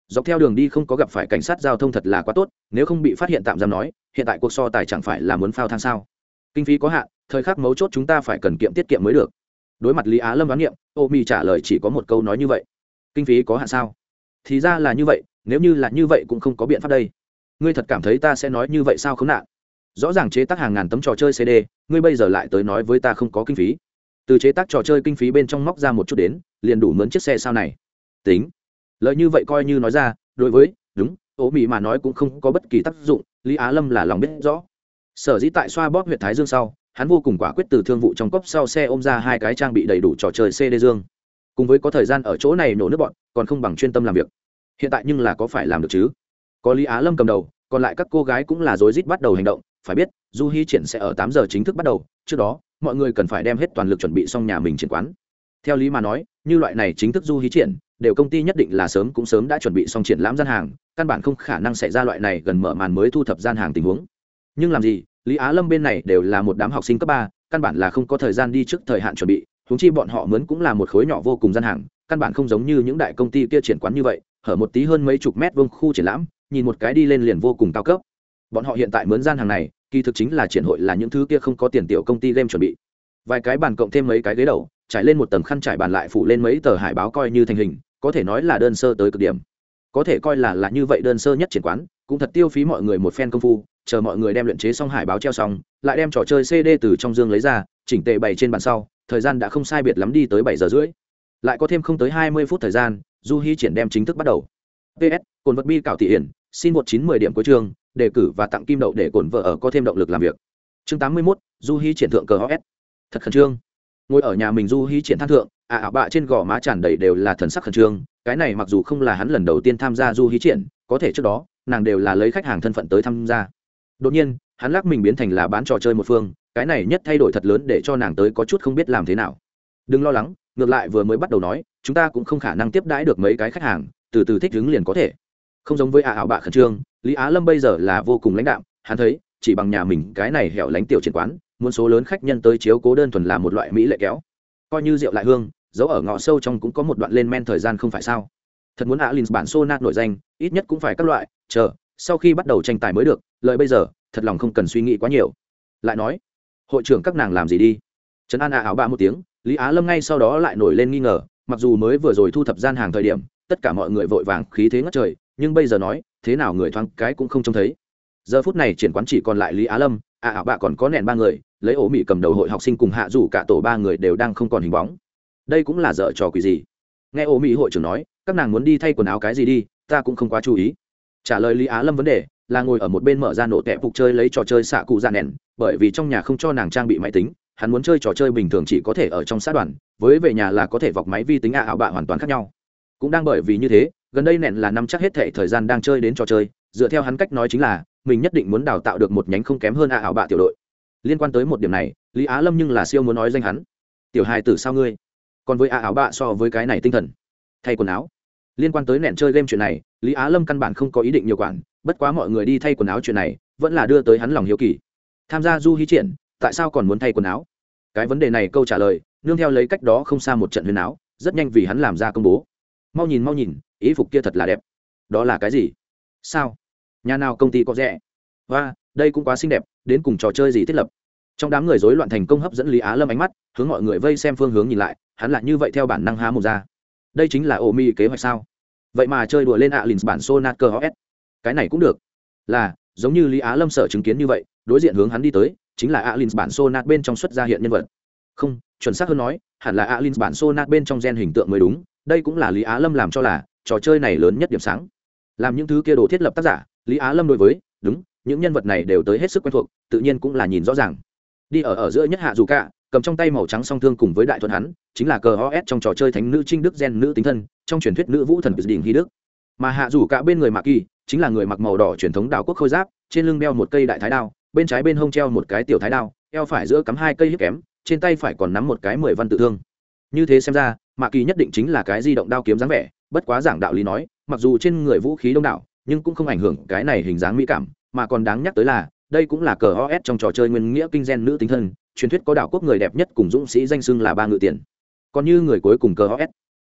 Dọc theo đường đi không có gặp phải cảnh sát giao thông thật là quá tốt, nếu không bị phát hiện tạm giam nói, hiện tại cuộc so tài chẳng phải là muốn phao thang sao. Kinh phí có hạn, thời khắc mấu chốt chúng ta phải cần kiệm tiết kiệm mới được. Đối mặt lý á lâm đoán niệm ô mì trả lời chỉ có một câu nói như vậy. Kinh phí có hạn sao? Thì ra là như vậy nếu như là như vậy cũng không có biện pháp đây. Ngươi thật cảm thấy ta sẽ nói như vậy sao không nạn rõ ràng chế tác hàng ngàn tấm trò chơi cd ngươi bây giờ lại tới nói với ta không có kinh phí. Từ chế tác trò chơi kinh phí bên trong móc ra một chút đến, liền đủ mướn chiếc xe sao này. Tính. Lợi như vậy coi như nói ra, đối với, đúng, ố mỹ mà nói cũng không có bất kỳ tác dụng, lý á lâm là lòng biết rõ. Sở dĩ tại xoa bóp huyện thái dương sau, hắn vô cùng quả quyết từ thương vụ trong cốc sau xe ôm ra hai cái trang bị đầy đủ trò chơi cd dương. Cùng với có thời gian ở chỗ này nổ nước bọn, còn không bằng chuyên tâm làm việc hiện tại nhưng là có phải làm được chứ? Có lý á lâm cầm đầu, còn lại các cô gái cũng là rối rít bắt đầu hành động, phải biết, du hy triển sẽ ở tám giờ chính thức bắt đầu, trước đó, mọi người cần phải đem hết toàn lực chuẩn bị xong nhà mình triển quán. Theo lý mà nói, như loại này chính thức du hí triển, đều công ty nhất định là sớm cũng sớm đã chuẩn bị xong triển lãm gian hàng, căn bản không khả năng xảy ra loại này gần mở màn mới thu thập gian hàng tình huống. Nhưng làm gì, lý á lâm bên này đều là một đám học sinh cấp ba, căn bản là không có thời gian đi trước thời hạn chuẩn bị húng chi bọn họ mướn cũng là một khối nhỏ vô cùng gian hàng, căn bản không giống như những đại công ty kia triển quán như vậy hở một tí hơn mấy chục mét vuông khu triển lãm, nhìn một cái đi lên liền vô cùng cao cấp. Bọn họ hiện tại mướn gian hàng này, kỳ thực chính là triển hội là những thứ kia không có tiền tiểu công ty game chuẩn bị. Vài cái bàn cộng thêm mấy cái ghế đầu, trải lên một tầng khăn trải bàn lại phủ lên mấy tờ hải báo coi như thành hình, có thể nói là đơn sơ tới cực điểm. Có thể coi là là như vậy đơn sơ nhất triển quán, cũng thật tiêu phí mọi người một phen công phu, chờ mọi người đem luyện chế xong hải báo treo xong, lại đem trò chơi cd từ trong dương lấy ra, chỉnh tề bày trên bàn sau, thời gian đã không sai biệt lắm đi tới bảy giờ rưỡi. Lại có thêm không tới hai mươi phút thời gian du hy triển đem chính thức bắt đầu. Ps cồn vật bi cảo thị hiển, xin một chín mười điểm cuối chương, đề cử và tặng kim đậu để cồn vợ ở có thêm động lực làm việc. Chương tám mươi mốt, du hy triển thượng cờ hs thật khẩn trương. Ngồi ở nhà mình du hy triển than thượng à ảo bạ trên gò má tràn đầy đều là thần sắc khẩn trương, cái này mặc dù không là hắn lần đầu tiên tham gia du hí triển, có thể trước đó, nàng đều là lấy khách hàng thân phận tới tham gia. Đột nhiên, hắn lắc mình biến thành là bán trò chơi một phương, cái này nhất thay đổi thật lớn để cho nàng tới có chút không biết làm thế nào. Đừng lo lắng, ngược lại vừa mới bắt đầu nói chúng ta cũng không khả năng tiếp đãi được mấy cái khách hàng, từ từ thích ứng liền có thể. Không giống với ả ảo bạ khẩn trương, lý á lâm bây giờ là vô cùng lãnh đạm, hắn thấy, chỉ bằng nhà mình cái này hẻo lánh tiểu triển quán, muốn số lớn khách nhân tới chiếu cố đơn thuần là một loại mỹ lệ kéo. Coi như rượu lại hương giấu ở ngõ sâu trong cũng có một đoạn lên men thời gian không phải sao. Thật muốn alin bản xô nát nổi danh, ít nhất cũng phải các loại, chờ, sau khi bắt đầu tranh tài mới được lợi bây giờ, thật lòng không cần suy nghĩ quá nhiều. Lại nói, hội trưởng các nàng làm gì đi? Trấn an ạ ảo ba một tiếng, lý á lâm ngay sau đó lại nổi lên nghi ngờ mặc dù mới vừa rồi thu thập gian hàng thời điểm, tất cả mọi người vội vàng khí thế ngất trời, nhưng bây giờ nói, thế nào người thoáng cái cũng không trông thấy. Giờ phút này triển quán chỉ còn lại lý á lâm ạ ảo bạ còn có nẹn ba người, lấy ổ mỹ cầm đầu hội học sinh cùng hạ rủ cả tổ ba người đều đang không còn hình bóng. Đây cũng là dở trò quỷ gì? Nghe ổ mỹ hội trưởng nói, các nàng muốn đi thay quần áo cái gì đi, ta cũng không quá chú ý. Trả lời lý á lâm vấn đề, là ngồi ở một bên mở ra nổ tẹp phục chơi lấy trò chơi xạ cụ dạ ra nẻn bởi vì trong nhà không cho nàng trang bị máy tính hắn muốn chơi trò chơi bình thường chỉ có thể ở trong sát đoàn, với về nhà là có thể vọc máy vi tính ạ, ảo bạ hoàn toàn khác nhau. Cũng đang bởi vì như thế, gần đây nẹn là năm chắc hết thể thời gian đang chơi đến trò chơi, dựa theo hắn cách nói chính là, mình nhất định muốn đào tạo được một nhánh không kém hơn ạ, ảo bạ tiểu đội. Liên quan tới một điểm này, lý á lâm nhưng là siêu muốn nói danh hắn. Tiểu hài tử sao ngươi? Còn với ạ, ảo bạ so với cái này tinh thần. Thay quần áo. Liên quan tới nẹn chơi game chuyện này, lý á lâm căn bản không có ý định nhiều quản, bất quá mọi người đi thay quần áo chuyện này, vẫn là đưa tới hắn lòng hiếu kỳ. Tham gia du hí triển tại sao còn muốn thay quần áo? Cái vấn đề này câu trả lời, nương theo lấy cách đó không xa một trận huyền áo, rất nhanh vì hắn làm ra công bố. Mau nhìn mau nhìn, ý phục kia thật là đẹp. Đó là cái gì? Sao? Nhà nào công ty có rẻ? Và đây cũng quá xinh đẹp, đến cùng trò chơi gì thiết lập? Trong đám người rối loạn thành công hấp dẫn lý á lâm ánh mắt, hướng mọi người vây xem phương hướng nhìn lại, hắn lại như vậy theo bản năng há một ra. Đây chính là ổ mi kế hoạch sao? Vậy mà chơi đùa lên ạ à lìn bản sonat cơ hs cái này cũng được. Là, giống như lý á lâm sở chứng kiến như vậy, đối diện hướng hắn đi tới chính là ạ bản sonat bên trong xuất ra hiện nhân vật. Không, chuẩn xác hơn nói, hẳn là ạ bản sonat bên trong gen hình tượng mới đúng, đây cũng là lý á lâm làm cho là trò chơi này lớn nhất điểm sáng. Làm những thứ kia đồ thiết lập tác giả, lý á lâm đối với, đúng, những nhân vật này đều tới hết sức quen thuộc, tự nhiên cũng là nhìn rõ ràng. Đi ở ở giữa nhất hạ dù cả, cầm trong tay màu trắng song thương cùng với đại thuận hắn, chính là cờ os trong trò chơi thánh nữ trinh đức gen nữ tính thân, trong truyền thuyết nữ vũ thần đình hy đức. Mà hạ dù cả bên người mạc kỳ, chính là người mặc màu đỏ truyền thống đảo quốc khôi giáp, trên lưng đeo một cây đại thái đao bên trái bên hông treo một cái tiểu thái đao, eo phải giữa cắm hai cây hiếp kém, trên tay phải còn nắm một cái mười văn tự thương. Như thế xem ra, mạ kỳ nhất định chính là cái di động đao kiếm dáng vẻ, bất quá giảng đạo lý nói, mặc dù trên người vũ khí đông đảo, nhưng cũng không ảnh hưởng cái này hình dáng mỹ cảm, mà còn đáng nhắc tới là, đây cũng là cờ os trong trò chơi nguyên nghĩa kinh gen nữ tính thân, truyền thuyết có đảo quốc người đẹp nhất cùng dũng sĩ danh xưng là ba ngự tiền. Còn như người cuối cùng cờ os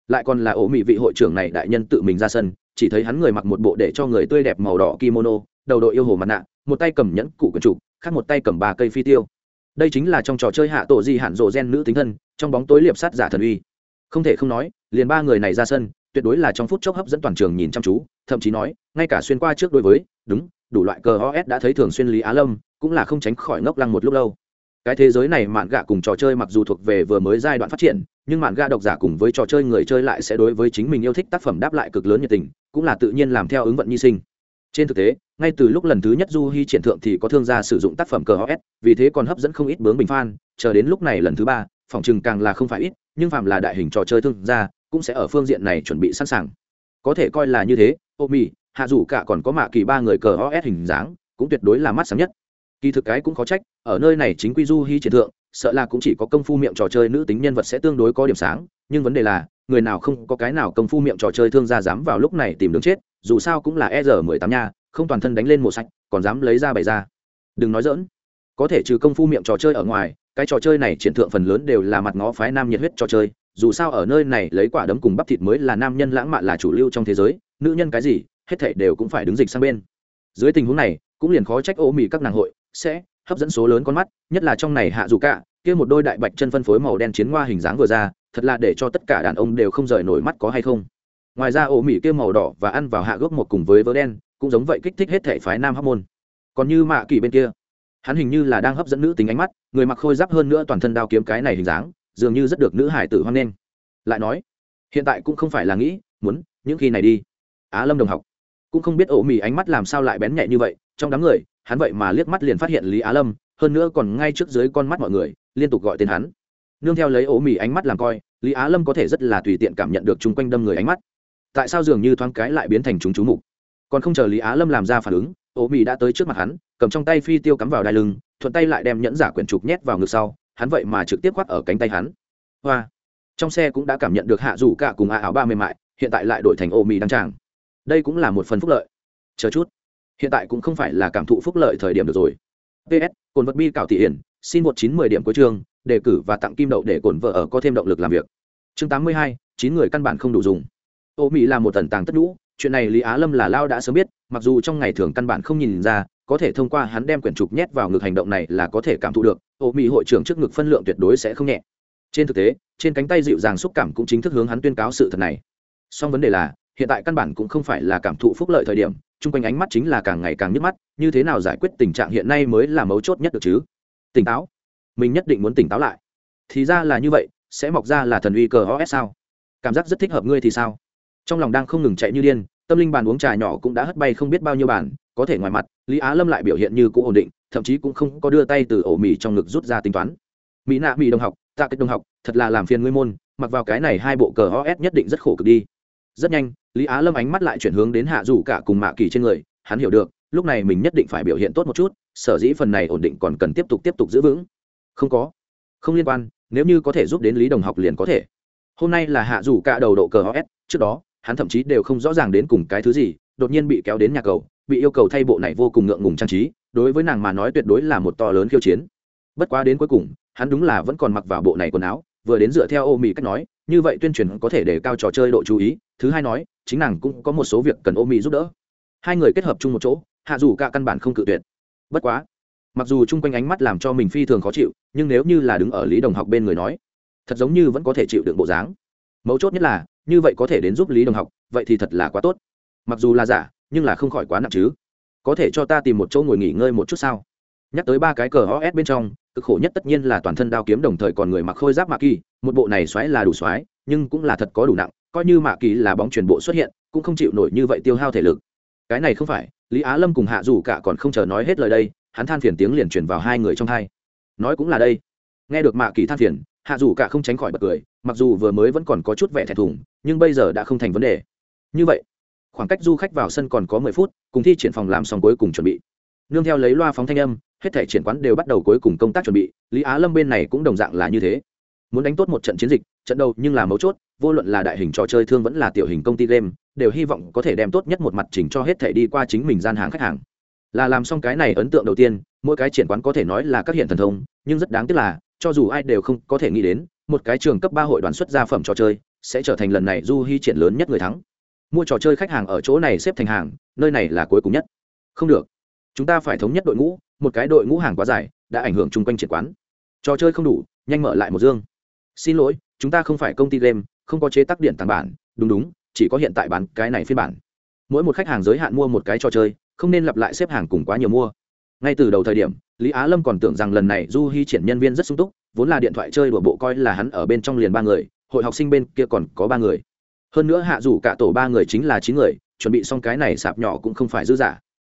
lại còn là ổ mỹ vị hội trưởng này đại nhân tự mình ra sân, chỉ thấy hắn người mặc một bộ để cho người tươi đẹp màu đỏ kimono đầu đội yêu hồ mặt nạ, một tay cầm nhẫn cụ quần trụ, khác một tay cầm ba cây phi tiêu. Đây chính là trong trò chơi hạ tổ di hạn rộ gen nữ tính thân, trong bóng tối liệp sát giả thần uy. Không thể không nói, liền ba người này ra sân, tuyệt đối là trong phút chốc hấp dẫn toàn trường nhìn chăm chú, thậm chí nói, ngay cả xuyên qua trước đối với, đúng, đủ loại cờ os đã thấy thường xuyên lý á lâm, cũng là không tránh khỏi ngốc lăng một lúc lâu. Cái thế giới này mạn gạ cùng trò chơi mặc dù thuộc về vừa mới giai đoạn phát triển, nhưng mạn gạ độc giả cùng với trò chơi người chơi lại sẽ đối với chính mình yêu thích tác phẩm đáp lại cực lớn nhiệt tình, cũng là tự nhiên làm theo ứng vận nhi sinh. Trên thực tế ngay từ lúc lần thứ nhất du hy triển thượng thì có thương gia sử dụng tác phẩm cờ hs vì thế còn hấp dẫn không ít bướng bình phan chờ đến lúc này lần thứ ba, phòng chừng càng là không phải ít, nhưng phạm là đại hình trò chơi thương gia cũng sẽ ở phương diện này chuẩn bị sẵn sàng. Có thể coi là như thế ô mi hạ dù cả còn có mạ kỳ ba người cờ hs hình dáng, cũng tuyệt đối là mắt sáng nhất. Kỳ thực cái cũng có trách, ở nơi này chính quy du hy triển thượng, sợ là cũng chỉ có công phu miệng trò chơi nữ tính nhân vật sẽ tương đối có điểm sáng, nhưng vấn đề là, người nào không có cái nào công phu miệng trò chơi thương gia dám vào lúc này tìm đường chết, dù sao cũng là e r mười tám nha không toàn thân đánh lên một sạch, còn dám lấy ra bày ra. Đừng nói dỡn có thể trừ công phu miệng trò chơi ở ngoài, cái trò chơi này triển thượng phần lớn đều là mặt ngó phái nam nhiệt huyết trò chơi, dù sao ở nơi này lấy quả đấm cùng bắp thịt mới là nam nhân lãng mạn là chủ lưu trong thế giới, nữ nhân cái gì, hết thảy đều cũng phải đứng dịch sang bên. Dưới tình huống này, cũng liền khó trách ô mì các nàng hội sẽ hấp dẫn số lớn con mắt, nhất là trong này hạ dù cả, kia một đôi đại bạch chân phân phối màu đen chiến hoa hình dáng vừa ra, thật là để cho tất cả đàn ông đều không rời nổi mắt có hay không. Ngoài ra ổ mì kia màu đỏ và ăn vào hạ gốc một cùng với vớ đen cũng giống vậy kích thích hết thể phái nam hóc môn. Còn như mạ kỳ bên kia, hắn hình như là đang hấp dẫn nữ tính ánh mắt, người mặc khôi giáp hơn nữa toàn thân đao kiếm cái này hình dáng, dường như rất được nữ hải tử hoan nghênh. Lại nói, hiện tại cũng không phải là nghĩ, muốn, những khi này đi. Á lâm đồng học, cũng không biết ổ mì ánh mắt làm sao lại bén nhạy như vậy, trong đám người, hắn vậy mà liếc mắt liền phát hiện lý á lâm, hơn nữa còn ngay trước dưới con mắt mọi người, liên tục gọi tên hắn. Nương theo lấy ổ mì ánh mắt làm coi, lý á lâm có thể rất là tùy tiện cảm nhận được chung quanh đâm người ánh mắt. Tại sao dường như thoáng cái lại biến thành chúng chú mục? Còn không chờ lý á lâm làm ra phản ứng ô mỹ đã tới trước mặt hắn cầm trong tay phi tiêu cắm vào đai lưng thuận tay lại đem nhẫn giả quyển trục nhét vào ngực sau hắn vậy mà trực tiếp khoác ở cánh tay hắn hoa trong xe cũng đã cảm nhận được hạ rủ cả cùng a áo ba mềm mại hiện tại lại đổi thành ô mỹ đăng tràng đây cũng là một phần phúc lợi chờ chút hiện tại cũng không phải là cảm thụ phúc lợi thời điểm được rồi ps cồn vật bi cảo thị hiển xin một chín mười điểm cuối chương đề cử và tặng kim đậu để cồn vợ ở có thêm động lực làm việc chương tám mươi hai, chín người căn bản không đủ dùng ô mỹ là một tần tàng tất lũ chuyện này lý á lâm là lao đã sớm biết, mặc dù trong ngày thường căn bản không nhìn ra, có thể thông qua hắn đem quyển trục nhét vào ngực hành động này là có thể cảm thụ được ô mỹ hội trưởng trước ngực phân lượng tuyệt đối sẽ không nhẹ. Trên thực tế, trên cánh tay dịu dàng xúc cảm cũng chính thức hướng hắn tuyên cáo sự thật này. Song vấn đề là, hiện tại căn bản cũng không phải là cảm thụ phúc lợi thời điểm, chung quanh ánh mắt chính là càng ngày càng nhức mắt, như thế nào giải quyết tình trạng hiện nay mới là mấu chốt nhất được chứ? Tỉnh táo. Mình nhất định muốn tỉnh táo lại. Thì ra là như vậy, sẽ mọc ra là thần uy cờ os sao? Cảm giác rất thích hợp ngươi thì sao? Trong lòng đang không ngừng chạy như điên, tâm linh bàn uống trà nhỏ cũng đã hất bay không biết bao nhiêu bàn, có thể ngoài mặt, lý á lâm lại biểu hiện như cũ ổn định, thậm chí cũng không có đưa tay từ ổ mì trong ngực rút ra tính toán. Mỹ nạ, mỹ đồng học, tạ kết đồng học, thật là làm phiền ngươi môn, mặc vào cái này hai bộ cờ os nhất định rất khổ cực đi. Rất nhanh, lý á lâm ánh mắt lại chuyển hướng đến hạ dù cả cùng mạ kỳ trên người, hắn hiểu được, lúc này mình nhất định phải biểu hiện tốt một chút, sở dĩ phần này ổn định còn cần tiếp tục tiếp tục giữ vững. Không có, không liên quan, nếu như có thể giúp đến lý đồng học liền có thể. Hôm nay là hạ dù cả đầu độ cờ os trước đó hắn thậm chí đều không rõ ràng đến cùng cái thứ gì, đột nhiên bị kéo đến nhà cầu, bị yêu cầu thay bộ này vô cùng ngượng ngùng trang trí, đối với nàng mà nói tuyệt đối là một to lớn khiêu chiến. Bất quá đến cuối cùng, hắn đúng là vẫn còn mặc vào bộ này quần áo, vừa đến dựa theo ô Mỹ cách nói, như vậy tuyên truyền có thể để cao trò chơi độ chú ý, thứ hai nói, chính nàng cũng có một số việc cần ô Mỹ giúp đỡ. Hai người kết hợp chung một chỗ, hạ dù cả căn bản không cự tuyệt. Bất quá, mặc dù chung quanh ánh mắt làm cho mình phi thường khó chịu, nhưng nếu như là đứng ở lý đồng học bên người nói, thật giống như vẫn có thể chịu đựng bộ dáng. Mấu chốt nhất là như vậy có thể đến giúp lý đồng học, vậy thì thật là quá tốt. Mặc dù là giả, nhưng là không khỏi quá nặng chứ. Có thể cho ta tìm một chỗ ngồi nghỉ ngơi một chút sao? Nhắc tới ba cái cờ os bên trong, cực khổ nhất tất nhiên là toàn thân đao kiếm đồng thời còn người mặc khôi giáp mạ kỳ, một bộ này xoáy là đủ xoáy, nhưng cũng là thật có đủ nặng, coi như mạ kỳ là bóng truyền bộ xuất hiện, cũng không chịu nổi như vậy tiêu hao thể lực. Cái này không phải, lý á lâm cùng hạ dù cả còn không chờ nói hết lời đây, hắn than phiền tiếng liền truyền vào hai người trong hai. Nói cũng là đây. Nghe được mạ kỳ than phiền hạ dù cả không tránh khỏi bật cười, mặc dù vừa mới vẫn còn có chút vẻ thẹn thùng, nhưng bây giờ đã không thành vấn đề. Như vậy, khoảng cách du khách vào sân còn có mười phút, cùng thi triển phòng làm xong cuối cùng chuẩn bị. Nương theo lấy loa phóng thanh âm, hết thể triển quán đều bắt đầu cuối cùng công tác chuẩn bị, lý á lâm bên này cũng đồng dạng là như thế. Muốn đánh tốt một trận chiến dịch, trận đầu nhưng là mấu chốt, vô luận là đại hình trò chơi thương vẫn là tiểu hình công ty game, đều hy vọng có thể đem tốt nhất một mặt chỉnh cho hết thể đi qua chính mình gian hàng khách hàng. Là làm xong cái này ấn tượng đầu tiên, mỗi cái triển quán có thể nói là các hiện thần thông, nhưng rất đáng tiếc là cho dù ai đều không có thể nghĩ đến, một cái trường cấp ba hội đoàn xuất gia phẩm trò chơi, sẽ trở thành lần này du hy triển lớn nhất người thắng. Mua trò chơi khách hàng ở chỗ này xếp thành hàng, nơi này là cuối cùng nhất. Không được. Chúng ta phải thống nhất đội ngũ, một cái đội ngũ hàng quá dài, đã ảnh hưởng chung quanh triển quán. Trò chơi không đủ, nhanh mở lại một dương. Xin lỗi, chúng ta không phải công ty game, không có chế tác điện tàng bản, đúng đúng, chỉ có hiện tại bán cái này phiên bản. Mỗi một khách hàng giới hạn mua một cái trò chơi, không nên lặp lại xếp hàng cùng quá nhiều mua ngay từ đầu thời điểm, lý á lâm còn tưởng rằng lần này du hy triển nhân viên rất sung túc, vốn là điện thoại chơi đùa bộ coi là hắn ở bên trong liền ba người, hội học sinh bên kia còn có ba người. Hơn nữa hạ rủ cả tổ ba người chính là chín người, chuẩn bị xong cái này sạp nhỏ cũng không phải dư giả.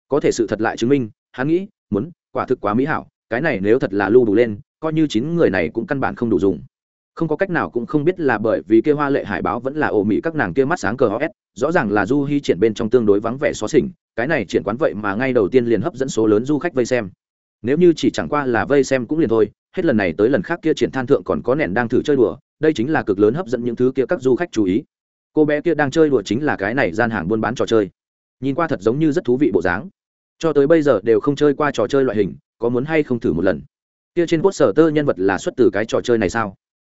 Có thể sự thật lại chứng minh, hắn nghĩ, muốn, quả thực quá mỹ hảo, cái này nếu thật là lưu đủ lên, coi như chín người này cũng căn bản không đủ dùng. Không có cách nào cũng không biết là bởi vì kia hoa lệ hải báo vẫn là ổ mỹ các nàng kia mắt sáng cờ hs rõ ràng là du hy triển bên trong tương đối vắng vẻ xó xỉnh, cái này triển quán vậy mà ngay đầu tiên liền hấp dẫn số lớn du khách vây xem. Nếu như chỉ chẳng qua là vây xem cũng liền thôi, hết lần này tới lần khác kia triển than thượng còn có nẻn đang thử chơi đùa, đây chính là cực lớn hấp dẫn những thứ kia các du khách chú ý. Cô bé kia đang chơi đùa chính là cái này gian hàng buôn bán trò chơi. Nhìn qua thật giống như rất thú vị bộ dáng. Cho tới bây giờ đều không chơi qua trò chơi loại hình, có muốn hay không thử một lần? Kia trên quốc sở tơ nhân vật là xuất từ cái trò chơi này sao?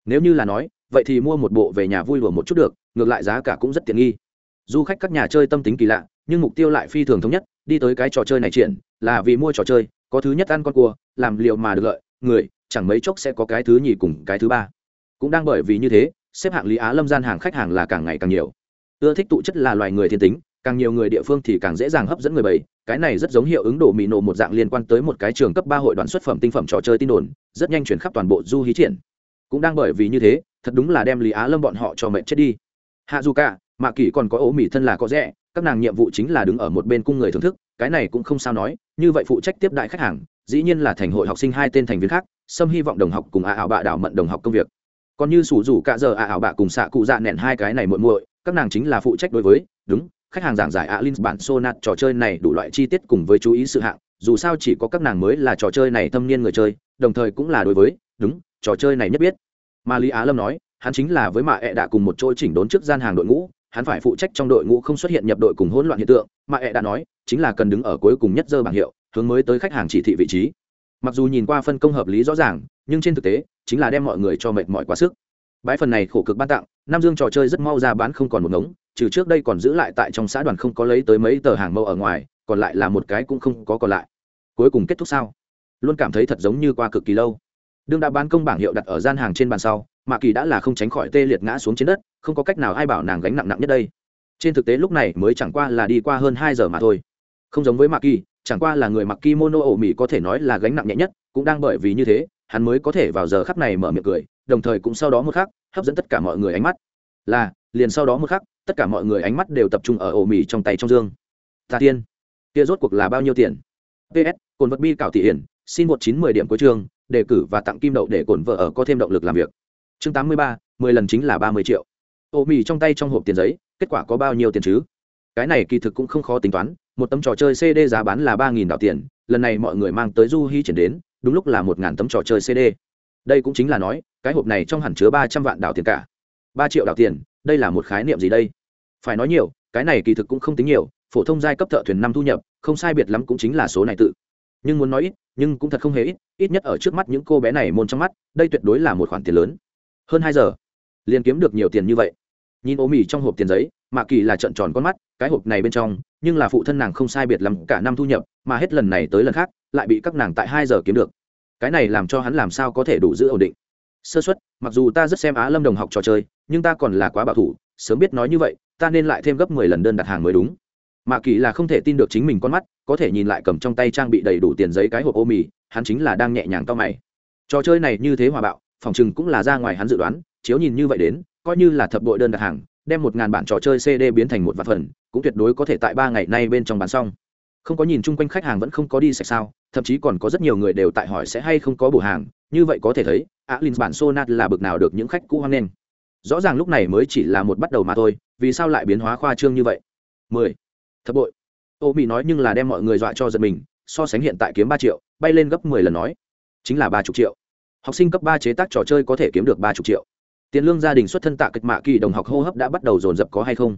Nếu như là nói, vậy thì mua một bộ về nhà vui đùa một chút được, ngược lại giá cả cũng rất tiện nghi du khách các nhà chơi tâm tính kỳ lạ, nhưng mục tiêu lại phi thường thống nhất, đi tới cái trò chơi này triển, là vì mua trò chơi, có thứ nhất ăn con cua, làm liệu mà được lợi, người, chẳng mấy chốc sẽ có cái thứ nhì cùng cái thứ ba. Cũng đang bởi vì như thế, xếp hạng lý á lâm gian hàng khách hàng là càng ngày càng nhiều. Ưa thích tụ chất là loài người thiên tính, càng nhiều người địa phương thì càng dễ dàng hấp dẫn người bầy, cái này rất giống hiệu ứng đổ mì nổ một dạng liên quan tới một cái trường cấp ba hội đoàn xuất phẩm tinh phẩm trò chơi tin đồn, rất nhanh chuyển khắp toàn bộ du hí triển. Cũng đang bởi vì như thế, thật đúng là đem lý á lâm bọn họ cho mệnh chết đi. Hạ dù cả mạ kỳ còn có ố mỹ thân là có rẻ, các nàng nhiệm vụ chính là đứng ở một bên cung người thưởng thức, cái này cũng không sao nói, như vậy phụ trách tiếp đại khách hàng, dĩ nhiên là thành hội học sinh hai tên thành viên khác xâm hy vọng đồng học cùng a ảo bạ đảo mận đồng học công việc. Còn như sủ rủ cả giờ a ảo bạ cùng xạ cụ dạ nẹn hai cái này muội muội, các nàng chính là phụ trách đối với, đúng, khách hàng giảng giải alin bản sonat trò chơi này đủ loại chi tiết cùng với chú ý sự hạng, dù sao chỉ có các nàng mới là trò chơi này thâm niên người chơi, đồng thời cũng là đối với, đúng, trò chơi này nhất biết. Mà lý á lâm nói, hắn chính là với mạ ẹ đã cùng một chỗ chỉnh đốn trước gian hàng đội ngũ hắn phải phụ trách trong đội ngũ không xuất hiện nhập đội cùng hỗn loạn hiện tượng, mà ẹ đã nói, chính là cần đứng ở cuối cùng nhất dơ bảng hiệu, hướng mới tới khách hàng chỉ thị vị trí. Mặc dù nhìn qua phân công hợp lý rõ ràng, nhưng trên thực tế, chính là đem mọi người cho mệt mỏi quá sức. Bãi phần này khổ cực ban tặng, nam dương trò chơi rất mau ra bán không còn một ngống, trừ trước đây còn giữ lại tại trong xã đoàn không có lấy tới mấy tờ hàng mẫu ở ngoài, còn lại là một cái cũng không có còn lại. Cuối cùng kết thúc sao? Luôn cảm thấy thật giống như qua cực kỳ lâu. Đương đã bán công bảng hiệu đặt ở gian hàng trên bàn sau mạ kỳ đã là không tránh khỏi tê liệt ngã xuống trên đất, không có cách nào ai bảo nàng gánh nặng nặng nhất đây. Trên thực tế lúc này mới chẳng qua là đi qua hơn hai giờ mà thôi. Không giống với mạ kỳ, chẳng qua là người mặc kimono ổ mỹ có thể nói là gánh nặng nhẹ nhất, cũng đang bởi vì như thế, hắn mới có thể vào giờ khắc này mở miệng cười, đồng thời cũng sau đó một khắc, hấp dẫn tất cả mọi người ánh mắt. Là, liền sau đó một khắc, tất cả mọi người ánh mắt đều tập trung ở ổ mỹ trong tay trong dương. Ta tiên, kia rốt cuộc là bao nhiêu tiền? Ps cồn vật bi cảo thị hiển, xin một chín mười điểm cuối chương, đề cử và tặng kim đậu để cồn vợ ở có thêm động lực làm việc chương tám mươi ba, mười lần chính là ba mươi triệu. Ô mì trong tay trong hộp tiền giấy, kết quả có bao nhiêu tiền chứ? Cái này kỳ thực cũng không khó tính toán, một tấm trò chơi cd giá bán là ba nghìn đạo tiền, lần này mọi người mang tới du hy chuyển đến, đúng lúc là một ngàn tấm trò chơi cd đây cũng chính là nói, cái hộp này trong hẳn chứa ba trăm vạn đạo tiền cả. Ba triệu đạo tiền, đây là một khái niệm gì đây? Phải nói nhiều, cái này kỳ thực cũng không tính nhiều, phổ thông giai cấp thợ thuyền năm thu nhập, không sai biệt lắm cũng chính là số này tự. Nhưng muốn nói ít, nhưng cũng thật không hề ít ít nhất ở trước mắt những cô bé này môn trong mắt, đây tuyệt đối là một khoản tiền lớn hơn hai giờ. Liền kiếm được nhiều tiền như vậy. Nhìn ô mì trong hộp tiền giấy, mạ kỳ là trận tròn con mắt, cái hộp này bên trong, nhưng là phụ thân nàng không sai biệt lắm cả năm thu nhập, mà hết lần này tới lần khác, lại bị các nàng tại hai giờ kiếm được. Cái này làm cho hắn làm sao có thể đủ giữ ổn định. Sơ xuất mặc dù ta rất xem á lâm đồng học trò chơi, nhưng ta còn là quá bảo thủ, sớm biết nói như vậy, ta nên lại thêm gấp mười lần đơn đặt hàng mới đúng. Mạ kỳ là không thể tin được chính mình con mắt, có thể nhìn lại cầm trong tay trang bị đầy đủ tiền giấy cái hộp ô mì hắn chính là đang nhẹ nhàng to mày. Trò chơi này như thế hòa bạo phòng chừng cũng là ra ngoài hắn dự đoán, chiếu nhìn như vậy đến, coi như là thập bội đơn đặt hàng, đem một ngàn bản trò chơi cd biến thành một vạn phần, cũng tuyệt đối có thể tại ba ngày nay bên trong bán xong. Không có nhìn chung quanh khách hàng vẫn không có đi sạch sao, thậm chí còn có rất nhiều người đều tại hỏi sẽ hay không có bổ hàng, như vậy có thể thấy, alin bản sonat là bực nào được những khách cũ hoang lên rõ ràng lúc này mới chỉ là một bắt đầu mà thôi, vì sao lại biến hóa khoa trương như vậy? Mười. Thập bội. Ô mỹ nói nhưng là đem mọi người dọa cho giật mình, so sánh hiện tại kiếm ba triệu, bay lên gấp mười lần nói. Chính là ba chục triệu học sinh cấp ba chế tác trò chơi có thể kiếm được ba chục triệu. Tiền lương gia đình xuất thân tạ kịch mạ kỳ đồng học hô hấp đã bắt đầu dồn dập có hay không?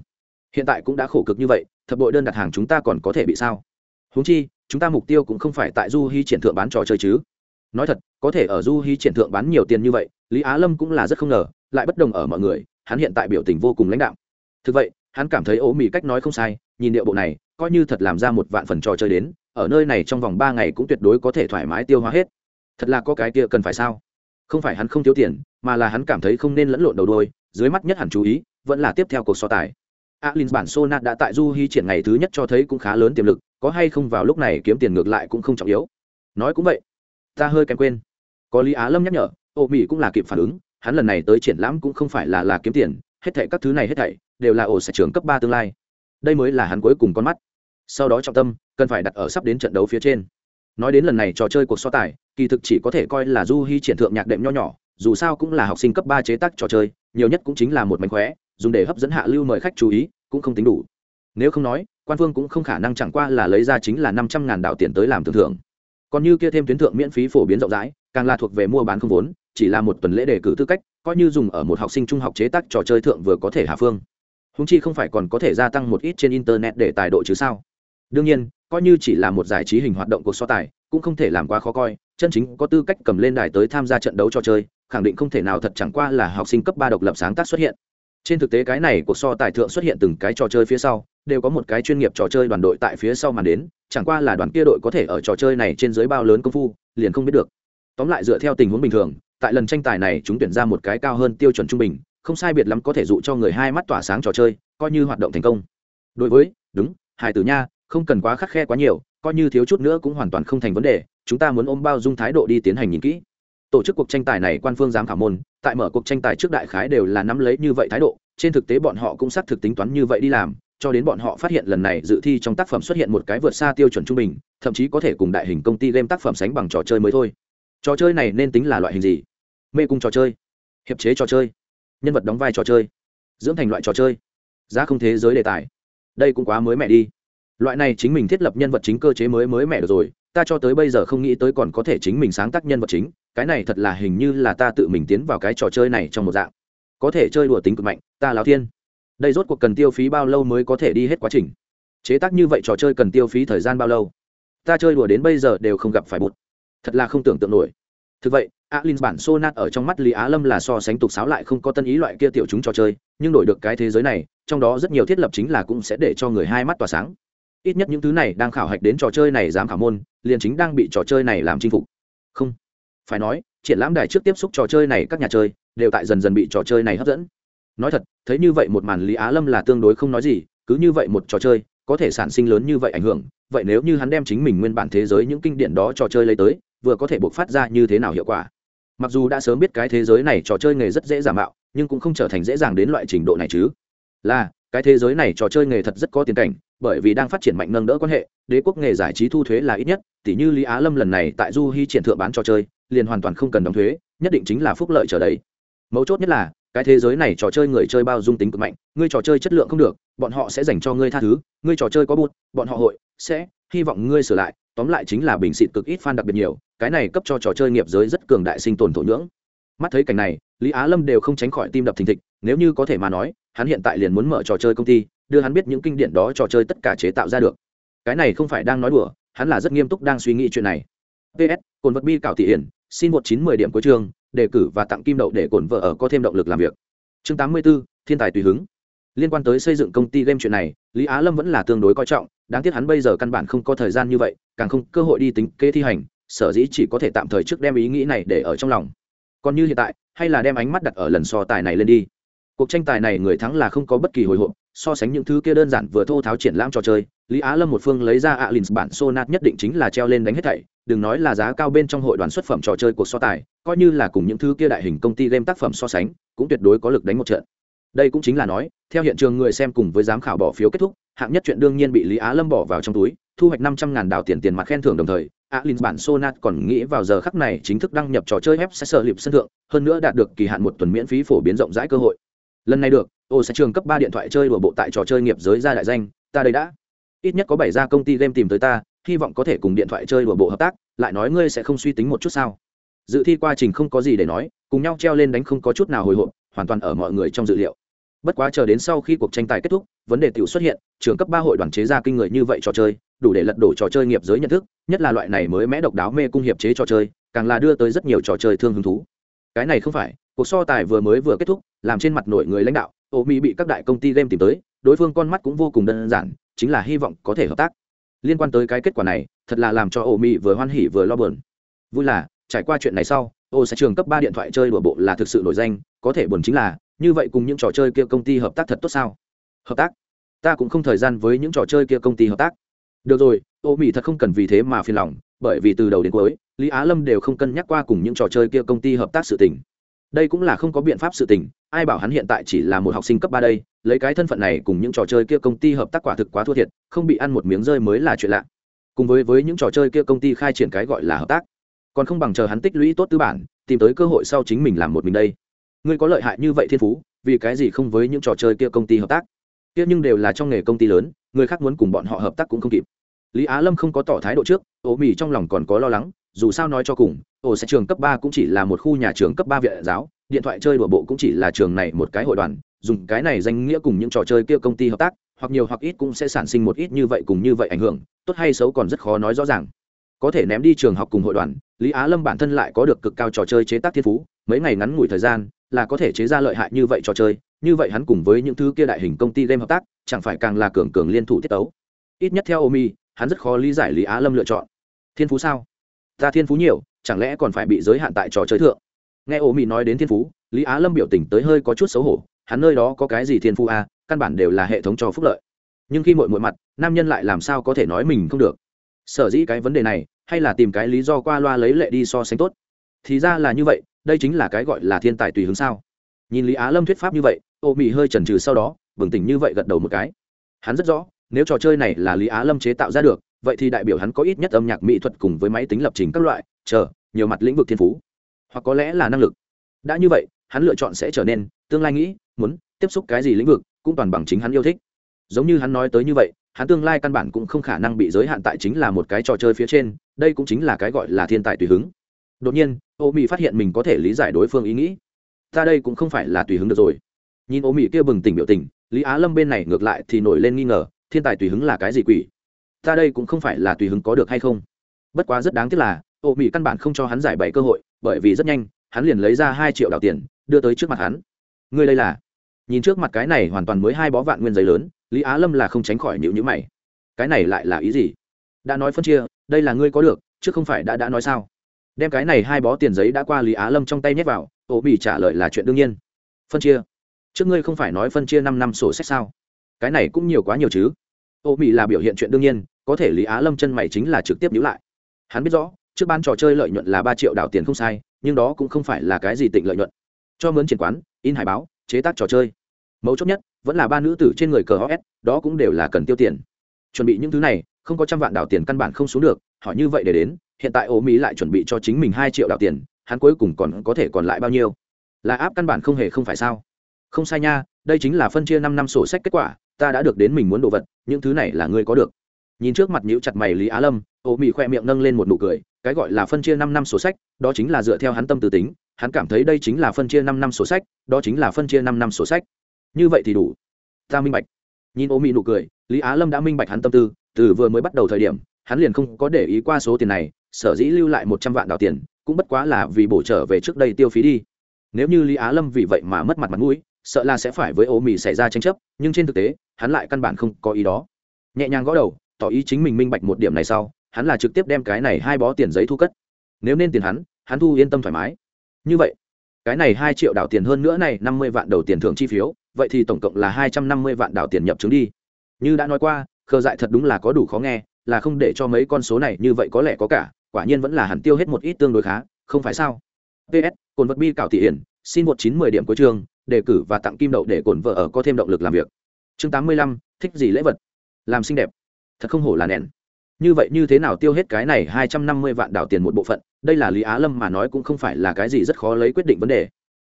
Hiện tại cũng đã khổ cực như vậy, thập bội đơn đặt hàng chúng ta còn có thể bị sao? Húng chi, chúng ta mục tiêu cũng không phải tại du hy triển thượng bán trò chơi chứ. Nói thật, có thể ở du hy triển thượng bán nhiều tiền như vậy, lý á lâm cũng là rất không ngờ, lại bất đồng ở mọi người, hắn hiện tại biểu tình vô cùng lãnh đạo thực vậy, hắn cảm thấy ố mì cách nói không sai, nhìn điệu bộ này, coi như thật làm ra một vạn phần trò chơi đến, ở nơi này trong vòng ba ngày cũng tuyệt đối có thể thoải mái tiêu hóa hết thật là có cái kia cần phải sao? Không phải hắn không thiếu tiền, mà là hắn cảm thấy không nên lẫn lộn đầu đôi, dưới mắt nhất hẳn chú ý, vẫn là tiếp theo cuộc so tài. Alin bản sonat đã tại du hy triển ngày thứ nhất cho thấy cũng khá lớn tiềm lực, có hay không vào lúc này kiếm tiền ngược lại cũng không trọng yếu. Nói cũng vậy. Ta hơi kém quên. Có lý á lâm nhắc nhở, ô mỹ cũng là kịp phản ứng, hắn lần này tới triển lãm cũng không phải là là kiếm tiền, hết thảy các thứ này hết thảy đều là ổ sẽ trưởng cấp ba tương lai. Đây mới là hắn cuối cùng con mắt. Sau đó trọng tâm cần phải đặt ở sắp đến trận đấu phía trên. Nói đến lần này trò chơi cuộc so tài kỳ thực chỉ có thể coi là du hy triển thượng nhạc đệm nho nhỏ, dù sao cũng là học sinh cấp ba chế tác trò chơi, nhiều nhất cũng chính là một mánh khóe, dùng để hấp dẫn hạ lưu mời khách chú ý, cũng không tính đủ. Nếu không nói, quan phương cũng không khả năng chẳng qua là lấy ra chính là năm trăm ngàn đạo tiền tới làm tưởng thưởng. Còn như kia thêm tuyến thượng miễn phí phổ biến rộng rãi, càng là thuộc về mua bán không vốn, chỉ là một tuần lễ đề cử tư cách, coi như dùng ở một học sinh trung học chế tác trò chơi thượng vừa có thể hạ phương. Húng chi không phải còn có thể gia tăng một ít trên internet để tài độ chứ sao? Đương nhiên, coi như chỉ là một giải trí hình hoạt động cuộc so tài, cũng không thể làm quá khó coi chân chính có tư cách cầm lên đài tới tham gia trận đấu trò chơi, khẳng định không thể nào thật chẳng qua là học sinh cấp ba độc lập sáng tác xuất hiện. Trên thực tế cái này cuộc so tài thượng xuất hiện từng cái trò chơi phía sau, đều có một cái chuyên nghiệp trò chơi đoàn đội tại phía sau màn đến, chẳng qua là đoàn kia đội có thể ở trò chơi này trên dưới bao lớn công phu, liền không biết được. Tóm lại dựa theo tình huống bình thường, tại lần tranh tài này chúng tuyển ra một cái cao hơn tiêu chuẩn trung bình, không sai biệt lắm có thể dụ cho người hai mắt tỏa sáng trò chơi, coi như hoạt động thành công. Đối với, đúng hài tử nha, không cần quá khắc khe quá nhiều coi như thiếu chút nữa cũng hoàn toàn không thành vấn đề, chúng ta muốn ôm bao dung thái độ đi tiến hành nhìn kỹ. Tổ chức cuộc tranh tài này quan phương giám khảo môn, tại mở cuộc tranh tài trước đại khái đều là nắm lấy như vậy thái độ, trên thực tế bọn họ cũng xác thực tính toán như vậy đi làm, cho đến bọn họ phát hiện lần này dự thi trong tác phẩm xuất hiện một cái vượt xa tiêu chuẩn trung bình, thậm chí có thể cùng đại hình công ty game tác phẩm sánh bằng trò chơi mới thôi. Trò chơi này nên tính là loại hình gì? Mê cung trò chơi, hiệp chế trò chơi, nhân vật đóng vai trò chơi, dưỡng thành loại trò chơi, giá không thế giới đề tài. Đây cũng quá mới mẻ đi loại này chính mình thiết lập nhân vật chính cơ chế mới mới mẻ được rồi, ta cho tới bây giờ không nghĩ tới còn có thể chính mình sáng tác nhân vật chính, cái này thật là hình như là ta tự mình tiến vào cái trò chơi này trong một dạng. Có thể chơi đùa tính cực mạnh, ta láo thiên. Đây rốt cuộc cần tiêu phí bao lâu mới có thể đi hết quá trình? Chế tác như vậy trò chơi cần tiêu phí thời gian bao lâu? Ta chơi đùa đến bây giờ đều không gặp phải bụt. Thật là không tưởng tượng nổi. Thực vậy, alin bản sonat ở trong mắt lý á lâm là so sánh tục sáo lại không có tân ý loại kia tiểu chúng trò chơi, nhưng đổi được cái thế giới này, trong đó rất nhiều thiết lập chính là cũng sẽ để cho người hai mắt tỏa sáng ít nhất những thứ này đang khảo hạch đến trò chơi này dám khảo môn, liền chính đang bị trò chơi này làm chinh phục. Không. Phải nói, triển lãm đài trước tiếp xúc trò chơi này các nhà chơi, đều tại dần dần bị trò chơi này hấp dẫn. Nói thật, thấy như vậy một màn lý á lâm là tương đối không nói gì, cứ như vậy một trò chơi, có thể sản sinh lớn như vậy ảnh hưởng, vậy nếu như hắn đem chính mình nguyên bản thế giới những kinh điển đó trò chơi lấy tới, vừa có thể buộc phát ra như thế nào hiệu quả? Mặc dù đã sớm biết cái thế giới này trò chơi nghề rất dễ giả mạo, nhưng cũng không trở thành dễ dàng đến loại trình độ này chứ. Là cái thế giới này trò chơi nghề thật rất có tiền cảnh, bởi vì đang phát triển mạnh nâng đỡ quan hệ, đế quốc nghề giải trí thu thuế là ít nhất tỷ như lý á lâm lần này tại du hy triển thượng bán trò chơi, liền hoàn toàn không cần đóng thuế, nhất định chính là phúc lợi trở đấy mấu chốt nhất là, cái thế giới này trò chơi người chơi bao dung tính cực mạnh, ngươi trò chơi chất lượng không được, bọn họ sẽ dành cho ngươi tha thứ, ngươi trò chơi có bút bọn họ hội sẽ hy vọng ngươi sửa lại, tóm lại chính là bình xịt cực ít fan đặc biệt nhiều, cái này cấp cho trò chơi nghiệp giới rất cường đại sinh tồn thổ nhưỡng. Mắt thấy cảnh này, lý á lâm đều không tránh khỏi tim đập thình thịch nếu như có thể mà nói hắn hiện tại liền muốn mở trò chơi công ty đưa hắn biết những kinh điển đó trò chơi tất cả chế tạo ra được. Cái này không phải đang nói đùa hắn là rất nghiêm túc đang suy nghĩ chuyện này. Ps cồn vật bi cảo thị hiển xin một chín mười điểm cuối chương, đề cử và tặng kim đậu để cồn vợ ở có thêm động lực làm việc. Chương tám mươi 84, thiên tài tùy hứng. Liên quan tới xây dựng công ty game chuyện này lý á lâm vẫn là tương đối coi trọng đáng tiếc hắn bây giờ căn bản không có thời gian như vậy càng không cơ hội đi tính kế thi hành sở dĩ chỉ có thể tạm thời trước đem ý nghĩ này để ở trong lòng. Còn như hiện tại hay là đem ánh mắt đặt ở lần so tài này lên đi cuộc tranh tài này người thắng là không có bất kỳ hồi hộp, so sánh những thứ kia đơn giản vừa thô tháo triển lãm trò chơi, lý á lâm một phương lấy ra alin bản sonat nhất định chính là treo lên đánh hết thảy, đừng nói là giá cao bên trong hội đoàn xuất phẩm trò chơi cuộc so tài, coi như là cùng những thứ kia đại hình công ty game tác phẩm so sánh, cũng tuyệt đối có lực đánh một trận. Đây cũng chính là nói, theo hiện trường người xem cùng với giám khảo bỏ phiếu kết thúc, hạng nhất chuyện đương nhiên bị lý á lâm bỏ vào trong túi, thu hoạch năm trăm ngàn đào tiền tiền mặt khen thưởng đồng thời alin bản sonat còn nghĩ vào giờ khắc này chính thức đăng nhập trò chơi web sẽ sở lịp sân thượng, hơn nữa đạt được kỳ hạn một tuần miễn phí phổ biến rộng rãi cơ hội lần này được, ô sẽ trường cấp ba điện thoại chơi đùa bộ tại trò chơi nghiệp giới ra đại danh, ta đây đã. Ít nhất có bảy gia công ty game tìm tới ta, hy vọng có thể cùng điện thoại chơi đùa bộ hợp tác, lại nói ngươi sẽ không suy tính một chút sao? Dự thi quá trình không có gì để nói, cùng nhau treo lên đánh không có chút nào hồi hộp, hoàn toàn ở mọi người trong dự liệu. Bất quá chờ đến sau khi cuộc tranh tài kết thúc, vấn đề tiểu xuất hiện, trường cấp ba hội đoàn chế ra kinh người như vậy trò chơi, đủ để lật đổ trò chơi nghiệp giới nhận thức, nhất là loại này mới mẽ độc đáo mê cung hiệp chế trò chơi, càng là đưa tới rất nhiều trò chơi thương hứng thú. Cái này không phải cuộc so tài vừa mới vừa kết thúc, làm trên mặt nổi người lãnh đạo ô mỹ bị các đại công ty game tìm tới, đối phương con mắt cũng vô cùng đơn giản, chính là hy vọng có thể hợp tác. Liên quan tới cái kết quả này, thật là làm cho ô mỹ vừa hoan hỉ vừa lo bờn vui là, trải qua chuyện này sau ô sẽ trường cấp ba điện thoại chơi đùa bộ là thực sự nổi danh, có thể buồn chính là, như vậy cùng những trò chơi kia công ty hợp tác thật tốt sao? Hợp tác? Ta cũng không thời gian với những trò chơi kia công ty hợp tác. Được rồi ô mỹ thật không cần vì thế mà phiền lòng, bởi vì từ đầu đến cuối, lý á lâm đều không cân nhắc qua cùng những trò chơi kia công ty hợp tác sự tình đây cũng là không có biện pháp sự tình, ai bảo hắn hiện tại chỉ là một học sinh cấp ba đây, lấy cái thân phận này cùng những trò chơi kia công ty hợp tác quả thực quá thua thiệt, không bị ăn một miếng rơi mới là chuyện lạ. Cùng với với những trò chơi kia công ty khai triển cái gọi là hợp tác, còn không bằng chờ hắn tích lũy tốt tư bản, tìm tới cơ hội sau chính mình làm một mình đây. Ngươi có lợi hại như vậy thiên phú, vì cái gì không với những trò chơi kia công ty hợp tác? Kia nhưng đều là trong nghề công ty lớn, người khác muốn cùng bọn họ hợp tác cũng không kịp. Lý á lâm không có tỏ thái độ trước, ố mì trong lòng còn có lo lắng dù sao nói cho cùng, ổ sẽ trường cấp ba cũng chỉ là một khu nhà trường cấp ba viện giáo, điện thoại chơi đùa bộ cũng chỉ là trường này một cái hội đoàn, dùng cái này danh nghĩa cùng những trò chơi kia công ty hợp tác, hoặc nhiều hoặc ít cũng sẽ sản sinh một ít như vậy cùng như vậy ảnh hưởng, tốt hay xấu còn rất khó nói rõ ràng. Có thể ném đi trường học cùng hội đoàn, lý á lâm bản thân lại có được cực cao trò chơi chế tác thiên phú, mấy ngày ngắn ngủi thời gian, là có thể chế ra lợi hại như vậy trò chơi, như vậy hắn cùng với những thứ kia đại hình công ty game hợp tác, chẳng phải càng là cường cường liên thủ tiết tấu. Ít nhất theo omi, hắn rất khó lý giải lý á lâm lựa chọn. Thiên phú sao? Ta thiên phú nhiều chẳng lẽ còn phải bị giới hạn tại trò chơi thượng? Nghe ô mỹ nói đến thiên phú lý á lâm biểu tình tới hơi có chút xấu hổ hắn nơi đó có cái gì thiên phú à, căn bản đều là hệ thống cho phúc lợi. Nhưng khi mọi mội mặt nam nhân lại làm sao có thể nói mình không được? Sở dĩ cái vấn đề này hay là tìm cái lý do qua loa lấy lệ đi so sánh tốt? Thì ra là như vậy đây chính là cái gọi là thiên tài tùy hướng sao? Nhìn lý á lâm thuyết pháp như vậy ô mị hơi chần trừ sau đó bừng tỉnh như vậy gật đầu một cái. Hắn rất rõ nếu trò chơi này là lý á lâm chế tạo ra được vậy thì đại biểu hắn có ít nhất âm nhạc mỹ thuật cùng với máy tính lập trình các loại, chờ, nhiều mặt lĩnh vực thiên phú. Hoặc có lẽ là năng lực. Đã như vậy, hắn lựa chọn sẽ trở nên tương lai nghĩ, muốn tiếp xúc cái gì lĩnh vực cũng toàn bằng chính hắn yêu thích. Giống như hắn nói tới như vậy, hắn tương lai căn bản cũng không khả năng bị giới hạn tại chính là một cái trò chơi phía trên, đây cũng chính là cái gọi là thiên tài tùy hứng. Đột nhiên ô mỹ phát hiện mình có thể lý giải đối phương ý nghĩ. Ta đây cũng không phải là tùy hứng được rồi. Nhìn ô mỹ kia bừng tỉnh biểu tình, lý á lâm bên này ngược lại thì nổi lên nghi ngờ, thiên tài tùy hứng là cái gì quỷ? Ta đây cũng không phải là tùy hứng có được hay không. Bất quá rất đáng tiếc là, ô mỹ căn bản không cho hắn giải bày cơ hội, bởi vì rất nhanh, hắn liền lấy ra hai triệu đào tiền, đưa tới trước mặt hắn. Ngươi đây là? Nhìn trước mặt cái này hoàn toàn mới hai bó vạn nguyên giấy lớn, lý á lâm là không tránh khỏi nhịu nhữ mày. Cái này lại là ý gì? Đã nói phân chia, đây là ngươi có được, chứ không phải đã đã nói sao? Đem cái này hai bó tiền giấy đã qua lý á lâm trong tay nhét vào, ô bị trả lời là chuyện đương nhiên. Phân chia? Trước ngươi không phải nói phân chia năm năm sổ sách sao? Cái này cũng nhiều quá nhiều chứ. Ô bị là biểu hiện chuyện đương nhiên có thể lý á lâm chân mày chính là trực tiếp nhữ lại. Hắn biết rõ, trước ban trò chơi lợi nhuận là ba triệu đảo tiền không sai, nhưng đó cũng không phải là cái gì tịnh lợi nhuận. Cho mướn triển quán, in hải báo, chế tác trò chơi. Mấu chốt nhất, vẫn là ba nữ tử trên người cờ hs đó cũng đều là cần tiêu tiền. Chuẩn bị những thứ này, không có trăm vạn đảo tiền căn bản không xuống được họ như vậy để đến, hiện tại ô mỹ lại chuẩn bị cho chính mình hai triệu đảo tiền, hắn cuối cùng còn có thể còn lại bao nhiêu? Là áp căn bản không hề không phải sao? Không sai nha, đây chính là phân chia năm năm sổ sách kết quả, ta đã được đến mình muốn đồ vật, những thứ này là ngươi có được nhìn trước mặt nhíu chặt mày lý á lâm ô mỹ khoe miệng nâng lên một nụ cười, cái gọi là phân chia năm năm sổ sách, đó chính là dựa theo hắn tâm tư tính, hắn cảm thấy đây chính là phân chia năm năm sổ sách, đó chính là phân chia năm năm sổ sách. Như vậy thì đủ. Ta minh bạch. Nhìn ô mỹ nụ cười, lý á lâm đã minh bạch hắn tâm tư, từ vừa mới bắt đầu thời điểm, hắn liền không có để ý qua số tiền này, sở dĩ lưu lại một trăm vạn đào tiền, cũng bất quá là vì bổ trở về trước đây tiêu phí đi. Nếu như lý á lâm vì vậy mà mất mặt mặt mũi, sợ là sẽ phải với ô mị xảy ra tranh chấp, nhưng trên thực tế, hắn lại căn bản không có ý đó. Nhẹ nhàng gõ đầu tỏ ý chính mình minh bạch một điểm này sau, hắn là trực tiếp đem cái này hai bó tiền giấy thu cất. Nếu nên tiền hắn hắn thu yên tâm thoải mái. Như vậy, cái này hai triệu đảo tiền hơn nữa này, năm mươi vạn đầu tiền thưởng chi phiếu, vậy thì tổng cộng là hai trăm năm mươi vạn đảo tiền nhập chứng đi. Như đã nói qua, khờ dại thật đúng là có đủ khó nghe, là không để cho mấy con số này như vậy có lẽ có cả, quả nhiên vẫn là hẳn tiêu hết một ít tương đối khá, không phải sao? Ps cồn vật bi cảo thị hiển, xin một chín mười điểm cuối chương đề cử và tặng kim đậu để cồn vợ ở có thêm động lực làm việc. Chương tám mươi lăm, thích gì lễ vật? Làm xinh đẹp thật không hổ là nén như vậy như thế nào tiêu hết cái này hai trăm năm mươi vạn đảo tiền một bộ phận, đây là lý á lâm mà nói cũng không phải là cái gì rất khó lấy quyết định vấn đề.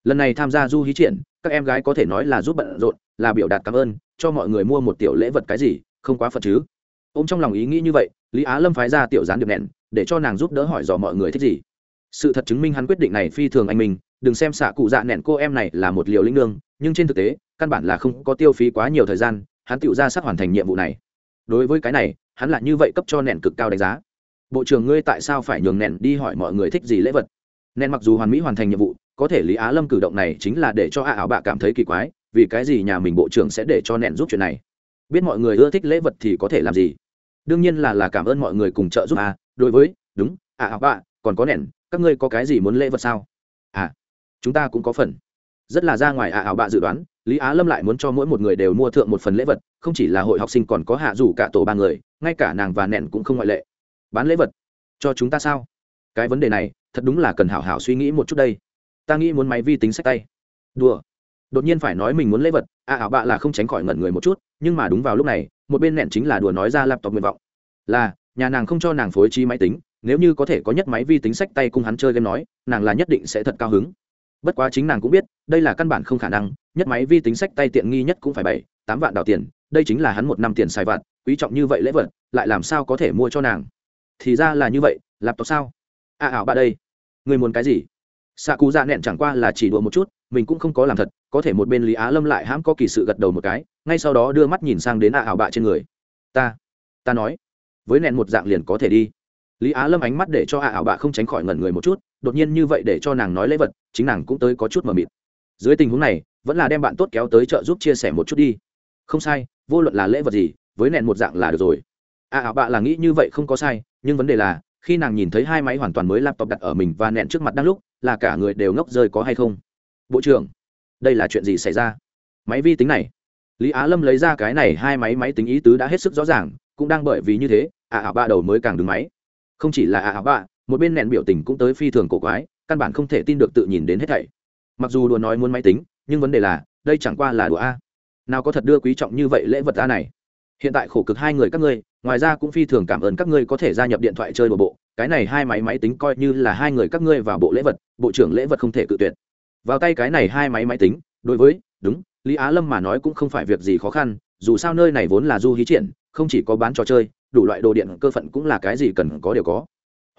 Lần này tham gia du hí triển, các em gái có thể nói là giúp bận rộn, là biểu đạt cảm ơn, cho mọi người mua một tiểu lễ vật cái gì, không quá phật chứ. Ô m trong lòng ý nghĩ như vậy, lý á lâm phái ra tiểu gián điệp nẹn, để cho nàng giúp đỡ hỏi dò mọi người thích gì. Sự thật chứng minh hắn quyết định này phi thường anh mình, đừng xem xạ cụ dạ nẹn cô em này là một liều linh lương, nhưng trên thực tế, căn bản là không có tiêu phí quá nhiều thời gian, hắn tự ra sắc hoàn thành nhiệm vụ này đối với cái này, hắn là như vậy cấp cho nẹn cực cao đánh giá. Bộ trưởng ngươi tại sao phải nhường nẹn đi hỏi mọi người thích gì lễ vật? Nẹn mặc dù hoàn mỹ hoàn thành nhiệm vụ, có thể lý á lâm cử động này chính là để cho a ảo bạ cảm thấy kỳ quái, vì cái gì nhà mình bộ trưởng sẽ để cho nẹn giúp chuyện này? Biết mọi người ưa thích lễ vật thì có thể làm gì? Đương nhiên là là cảm ơn mọi người cùng trợ giúp a. Đối với, đúng, a ảo bạ, còn có nẹn các ngươi có cái gì muốn lễ vật sao? À chúng ta cũng có phần. Rất là ra ngoài a ảo bạ dự đoán, lý á lâm lại muốn cho mỗi một người đều mua thượng một phần lễ vật không chỉ là hội học sinh còn có hạ rủ cả tổ ba người, ngay cả nàng và nẹn cũng không ngoại lệ. Bán lễ vật? Cho chúng ta sao? Cái vấn đề này, thật đúng là cần hảo hảo suy nghĩ một chút đây. Ta nghĩ muốn máy vi tính sách tay. Đùa. Đột nhiên phải nói mình muốn lễ vật à ảo bạ là không tránh khỏi ngẩn người một chút, nhưng mà đúng vào lúc này, một bên nẹn chính là đùa nói ra laptop nguyện vọng. Là, nhà nàng không cho nàng phối trí máy tính, nếu như có thể có nhất máy vi tính sách tay cùng hắn chơi game nói, nàng là nhất định sẽ thật cao hứng. Bất quá chính nàng cũng biết, đây là căn bản không khả năng, nhất máy vi tính sách tay tiện nghi nhất cũng phải bảy, tám vạn đào tiền đây chính là hắn một năm tiền xài vặt, quý trọng như vậy lễ vật, lại làm sao có thể mua cho nàng? Thì ra là như vậy laptop sao? À ảo bà đây. Người muốn cái gì? Xạ cụ dạ nẹn chẳng qua là chỉ đùa một chút, mình cũng không có làm thật, có thể một bên lý á lâm lại hãm có kỳ sự gật đầu một cái, ngay sau đó đưa mắt nhìn sang đến ạ ảo bạ trên người. Ta ta nói, với nẹn một dạng liền có thể đi. Lý á lâm ánh mắt để cho ạ ảo bạ không tránh khỏi ngẩn người một chút, đột nhiên như vậy để cho nàng nói lễ vật, chính nàng cũng tới có chút mờ mịt. Dưới tình huống này, vẫn là đem bạn tốt kéo tới chợ giúp chia sẻ một chút đi. Không sai vô luận là lễ vật gì, với nẹn một dạng là được rồi. À, à ảo bạ là nghĩ như vậy không có sai, nhưng vấn đề là, khi nàng nhìn thấy hai máy hoàn toàn mới laptop đặt ở mình và nẹn trước mặt đang lúc, là cả người đều ngốc rơi có hay không? Bộ trưởng, đây là chuyện gì xảy ra? Máy vi tính này. Lý á lâm lấy ra cái này hai máy máy tính ý tứ đã hết sức rõ ràng, cũng đang bởi vì như thế à, à ảo bạ đầu mới càng đứng máy. Không chỉ là à, à ảo bạ một bên nẹn biểu tình cũng tới phi thường cổ quái, căn bản không thể tin được tự nhìn đến hết thảy. Mặc dù đùa nói muốn máy tính, nhưng vấn đề là, đây chẳng qua là đùa a nào có thật đưa quý trọng như vậy lễ vật ra này. Hiện tại khổ cực hai người các ngươi, ngoài ra cũng phi thường cảm ơn các ngươi có thể gia nhập điện thoại chơi đùa bộ, cái này hai máy máy tính coi như là hai người các ngươi vào bộ lễ vật, bộ trưởng lễ vật không thể cự tuyệt. Vào tay cái này hai máy máy tính, đối với, đúng, lý á lâm mà nói cũng không phải việc gì khó khăn, dù sao nơi này vốn là du hí triển, không chỉ có bán trò chơi, đủ loại đồ điện cơ phận cũng là cái gì cần có đều có.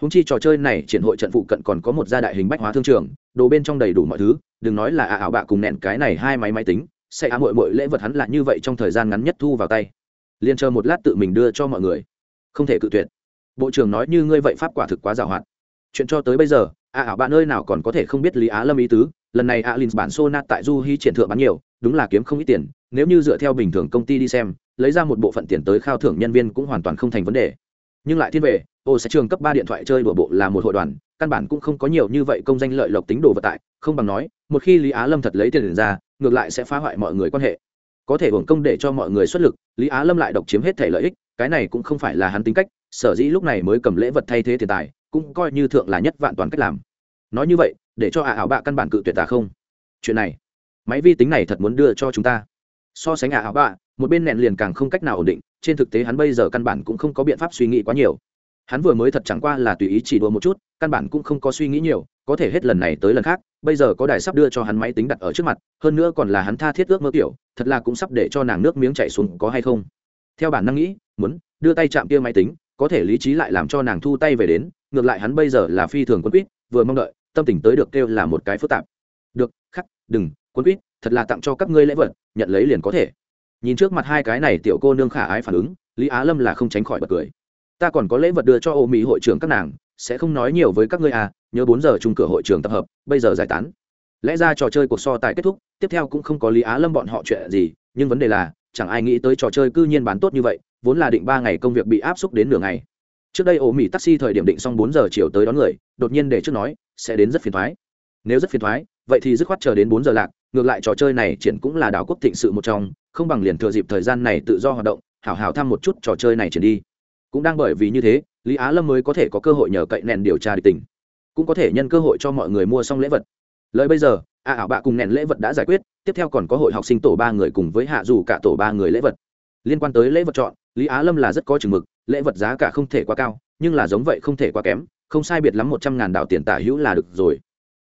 Húng chi trò chơi này triển hội trận phụ cận còn có một gia đại hình bách hóa thương trường, đồ bên trong đầy đủ mọi thứ, đừng nói là ả ảo bạ cùng nẹn cái này hai máy máy tính sẽ á mội mội lễ vật hắn là như vậy trong thời gian ngắn nhất thu vào tay. Liền chờ một lát tự mình đưa cho mọi người. Không thể cự tuyệt. Bộ trưởng nói như ngươi vậy pháp quả thực quá giàu hoạt chuyện cho tới bây giờ à ảo bạn nơi nào còn có thể không biết lý á lâm ý tứ. Lần này alin bản sonat tại du hy triển thượng bán nhiều, đúng là kiếm không ít tiền. Nếu như dựa theo bình thường công ty đi xem, lấy ra một bộ phận tiền tới khao thưởng nhân viên cũng hoàn toàn không thành vấn đề. Nhưng lại thiên về, ô sẽ trường cấp ba điện thoại chơi đùa bộ là một hội đoàn căn bản cũng không có nhiều như vậy công danh lợi lộc tính đồ vật tại, không bằng nói, một khi lý á lâm thật lấy tiền ra, ngược lại sẽ phá hoại mọi người quan hệ. Có thể hưởng công để cho mọi người xuất lực, lý á lâm lại độc chiếm hết thể lợi ích, cái này cũng không phải là hắn tính cách, sở dĩ lúc này mới cầm lễ vật thay thế tiền tài, cũng coi như thượng là nhất vạn toàn cách làm. Nói như vậy, để cho ả ảo bạ căn bản cự tuyệt tà không? Chuyện này, máy vi tính này thật muốn đưa cho chúng ta. So sánh ả ảo bạ, một bên nẹn liền càng không cách nào ổn định, trên thực tế hắn bây giờ căn bản cũng không có biện pháp suy nghĩ quá nhiều hắn vừa mới thật chẳng qua là tùy ý chỉ đùa một chút, căn bản cũng không có suy nghĩ nhiều, có thể hết lần này tới lần khác, bây giờ có đài sắp đưa cho hắn máy tính đặt ở trước mặt, hơn nữa còn là hắn tha thiết ước mơ kiểu, thật là cũng sắp để cho nàng nước miếng chảy xuống, có hay không? Theo bản năng nghĩ, muốn đưa tay chạm kia máy tính, có thể lý trí lại làm cho nàng thu tay về đến, ngược lại hắn bây giờ là phi thường quân quýt, vừa mong đợi, tâm tình tới được kêu là một cái phức tạp. Được, khắc, đừng quân quýt, thật là tặng cho các ngươi lễ vật, nhận lấy liền có thể. Nhìn trước mặt hai cái này tiểu cô nương khả ái phản ứng, lý á lâm là không tránh khỏi bật cười ta còn có lễ vật đưa cho ô mỹ hội trưởng các nàng, sẽ không nói nhiều với các ngươi à nhớ bốn giờ chung cửa hội trường tập hợp, bây giờ giải tán. Lẽ ra trò chơi cuộc so tài kết thúc, tiếp theo cũng không có lý á lâm bọn họ chuyện gì, nhưng vấn đề là, chẳng ai nghĩ tới trò chơi cư nhiên bán tốt như vậy, vốn là định ba ngày công việc bị áp xúc đến nửa ngày. Trước đây ổ mỹ taxi thời điểm định xong bốn giờ chiều tới đón người, đột nhiên để trước nói, sẽ đến rất phiền thoái. Nếu rất phiền thoái, vậy thì dứt khoát chờ đến bốn giờ lạc, ngược lại trò chơi này triển cũng là đảo quốc thịnh sự một trong, không bằng liền thừa dịp thời gian này tự do hoạt động, hảo hảo thăm một chút trò chơi này triển đi cũng đang bởi vì như thế, lý á lâm mới có thể có cơ hội nhờ cậy nền điều tra địch tình, cũng có thể nhân cơ hội cho mọi người mua xong lễ vật. Lời bây giờ, a ảo bạ cùng nền lễ vật đã giải quyết, tiếp theo còn có hội học sinh tổ ba người cùng với hạ dù cả tổ ba người lễ vật. Liên quan tới lễ vật chọn, lý á lâm là rất có chừng mực, lễ vật giá cả không thể quá cao, nhưng là giống vậy không thể quá kém, không sai biệt lắm một trăm ngàn đạo tiền tả hữu là được rồi.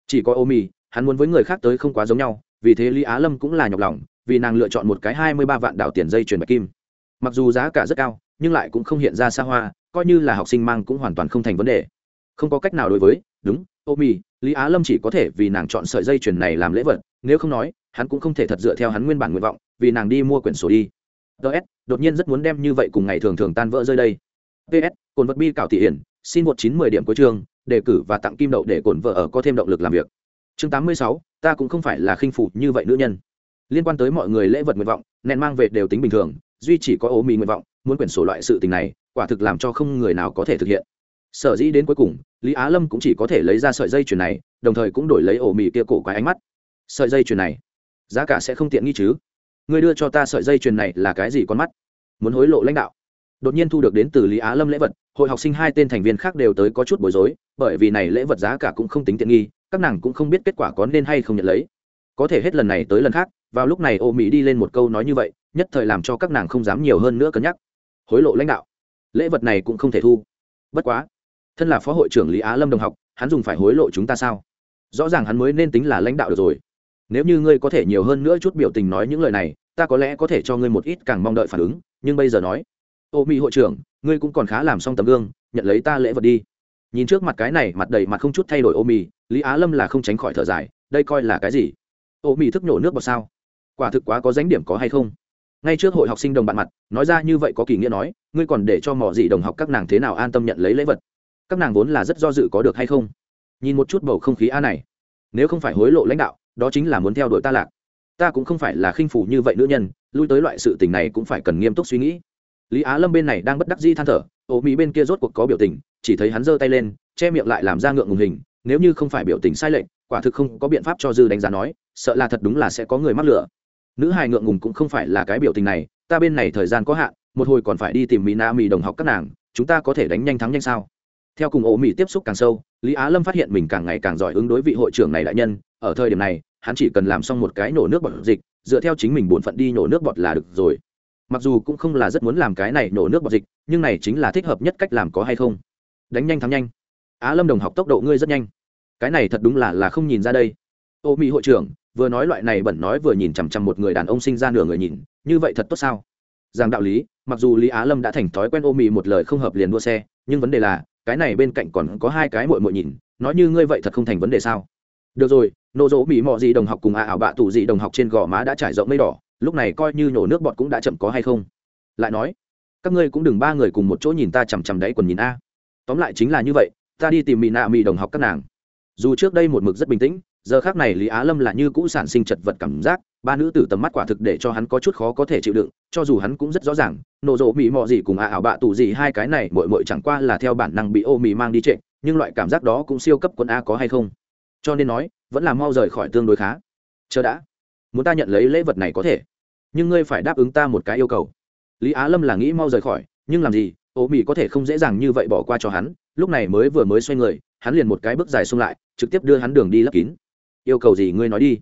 Chỉ có ô mì hắn muốn với người khác tới không quá giống nhau, vì thế lý á lâm cũng là nhọc lòng, vì nàng lựa chọn một cái hai mươi ba vạn đạo tiền dây chuyền bạch kim. Mặc dù giá cả rất cao nhưng lại cũng không hiện ra xa hoa, coi như là học sinh mang cũng hoàn toàn không thành vấn đề. Không có cách nào đối với, đúng, ô mì, lý á lâm chỉ có thể vì nàng chọn sợi dây chuyền này làm lễ vật, nếu không nói, hắn cũng không thể thật dựa theo hắn nguyên bản nguyện vọng, vì nàng đi mua quyển sổ đi. Ts đột nhiên rất muốn đem như vậy cùng ngày thường thường tan vỡ rơi đây. Ps cồn vật bi cảo thị hiển, xin một chín mười điểm cuối trường đề cử và tặng kim đậu để cồn vợ ở có thêm động lực làm việc. Chương tám mươi sáu, ta cũng không phải là khinh phụ như vậy nữ nhân. Liên quan tới mọi người lễ vật nguyện vọng nền mang về đều tính bình thường, duy chỉ có ố mì nguyện vọng muốn quyển sổ loại sự tình này, quả thực làm cho không người nào có thể thực hiện. Sở dĩ đến cuối cùng, lý á lâm cũng chỉ có thể lấy ra sợi dây chuyền này, đồng thời cũng đổi lấy ổ mì kia cổ quái ánh mắt. Sợi dây chuyền này, giá cả sẽ không tiện nghi chứ? Người đưa cho ta sợi dây chuyền này là cái gì con mắt? Muốn hối lộ lãnh đạo. Đột nhiên thu được đến từ lý á lâm lễ vật, hội học sinh hai tên thành viên khác đều tới có chút bối rối, bởi vì này lễ vật giá cả cũng không tính tiện nghi, các nàng cũng không biết kết quả có nên hay không nhận lấy. Có thể hết lần này tới lần khác, vào lúc này ô mỹ đi lên một câu nói như vậy, nhất thời làm cho các nàng không dám nhiều hơn nữa cân nhắc hối lộ lãnh đạo. Lễ vật này cũng không thể thu. Bất quá, thân là phó hội trưởng lý á lâm đồng học, hắn dùng phải hối lộ chúng ta sao? Rõ ràng hắn mới nên tính là lãnh đạo được rồi. Nếu như ngươi có thể nhiều hơn nữa chút biểu tình nói những lời này, ta có lẽ có thể cho ngươi một ít càng mong đợi phản ứng, nhưng bây giờ nói, ô mỹ hội trưởng, ngươi cũng còn khá làm xong tấm gương, nhận lấy ta lễ vật đi. Nhìn trước mặt cái này, mặt đầy mặt không chút thay đổi ô mì lý á lâm là không tránh khỏi thở dài, đây coi là cái gì? Ô mì thức nhổ nước vào sao? Quả thực quá có dánh điểm có hay không? Ngay trước hội học sinh đồng bạn mặt, nói ra như vậy có kỳ nghĩa nói, ngươi còn để cho mỏ gì đồng học các nàng thế nào an tâm nhận lấy lễ vật? Các nàng vốn là rất do dự có được hay không? Nhìn một chút bầu không khí a này, nếu không phải hối lộ lãnh đạo, đó chính là muốn theo đuổi ta lạc. Ta cũng không phải là khinh phủ như vậy nữ nhân, lui tới loại sự tình này cũng phải cần nghiêm túc suy nghĩ. Lý á lâm bên này đang bất đắc di than thở ô mỹ bên kia rốt cuộc có biểu tình, chỉ thấy hắn giơ tay lên, che miệng lại làm ra ngượng ngùng hình, nếu như không phải biểu tình sai lệch, quả thực không có biện pháp cho dư đánh giá nói, sợ là thật đúng là sẽ có người mắc lửa nữ hài ngượng ngùng cũng không phải là cái biểu tình này, ta bên này thời gian có hạn, một hồi còn phải đi tìm mỹ na mỹ đồng học các nàng, chúng ta có thể đánh nhanh thắng nhanh sao? Theo cùng ổ mỹ tiếp xúc càng sâu, lý á lâm phát hiện mình càng ngày càng giỏi ứng đối vị hội trưởng này đại nhân, ở thời điểm này, hắn chỉ cần làm xong một cái nổ nước bọt dịch, dựa theo chính mình bổn phận đi nổ nước bọt là được rồi. Mặc dù cũng không là rất muốn làm cái này nổ nước bọt dịch, nhưng này chính là thích hợp nhất cách làm có hay không. Đánh nhanh thắng nhanh. Á lâm đồng học tốc độ ngươi rất nhanh. Cái này thật đúng là là không nhìn ra đây ô mỹ hội trưởng, vừa nói loại này bẩn nói vừa nhìn chằm chằm một người đàn ông sinh ra nửa người nhìn, như vậy thật tốt sao? Rằng đạo lý, mặc dù lý á lâm đã thành thói quen ô mỹ một lời không hợp liền đua xe, nhưng vấn đề là, cái này bên cạnh còn có hai cái mội mội nhìn, nói như ngươi vậy thật không thành vấn đề sao? Được rồi, nô dỗ bị mò gì đồng học cùng à ảo bạ tù gì đồng học trên gò má đã trải rộng mây đỏ, lúc này coi như nhổ nước bọt cũng đã chậm có hay không? Lại nói, các ngươi cũng đừng ba người cùng một chỗ nhìn ta chằm chằm đáy quần nhìn a. Tóm lại chính là như vậy, ta đi tìm mỹ nạ mỹ đồng học các nàng. Dù trước đây một mực rất bình tĩnh giờ khác này lý á lâm là như cũ sản sinh chật vật cảm giác, ba nữ tử tầm mắt quả thực để cho hắn có chút khó có thể chịu đựng, cho dù hắn cũng rất rõ ràng, nổ rộ mỹ mọ gì cùng à ảo bạ tù gì hai cái này mội mội chẳng qua là theo bản năng bị ô mỹ mang đi trệ, nhưng loại cảm giác đó cũng siêu cấp quân a có hay không? Cho nên nói, vẫn là mau rời khỏi tương đối khá. Chờ đã. Muốn ta nhận lấy lễ vật này có thể. Nhưng ngươi phải đáp ứng ta một cái yêu cầu. Lý á lâm là nghĩ mau rời khỏi, nhưng làm gì, ô mỹ có thể không dễ dàng như vậy bỏ qua cho hắn, lúc này mới vừa mới xoay người, hắn liền một cái bước dài xung lại, trực tiếp đưa hắn đường đi lấp kín yêu cầu gì ngươi nói đi.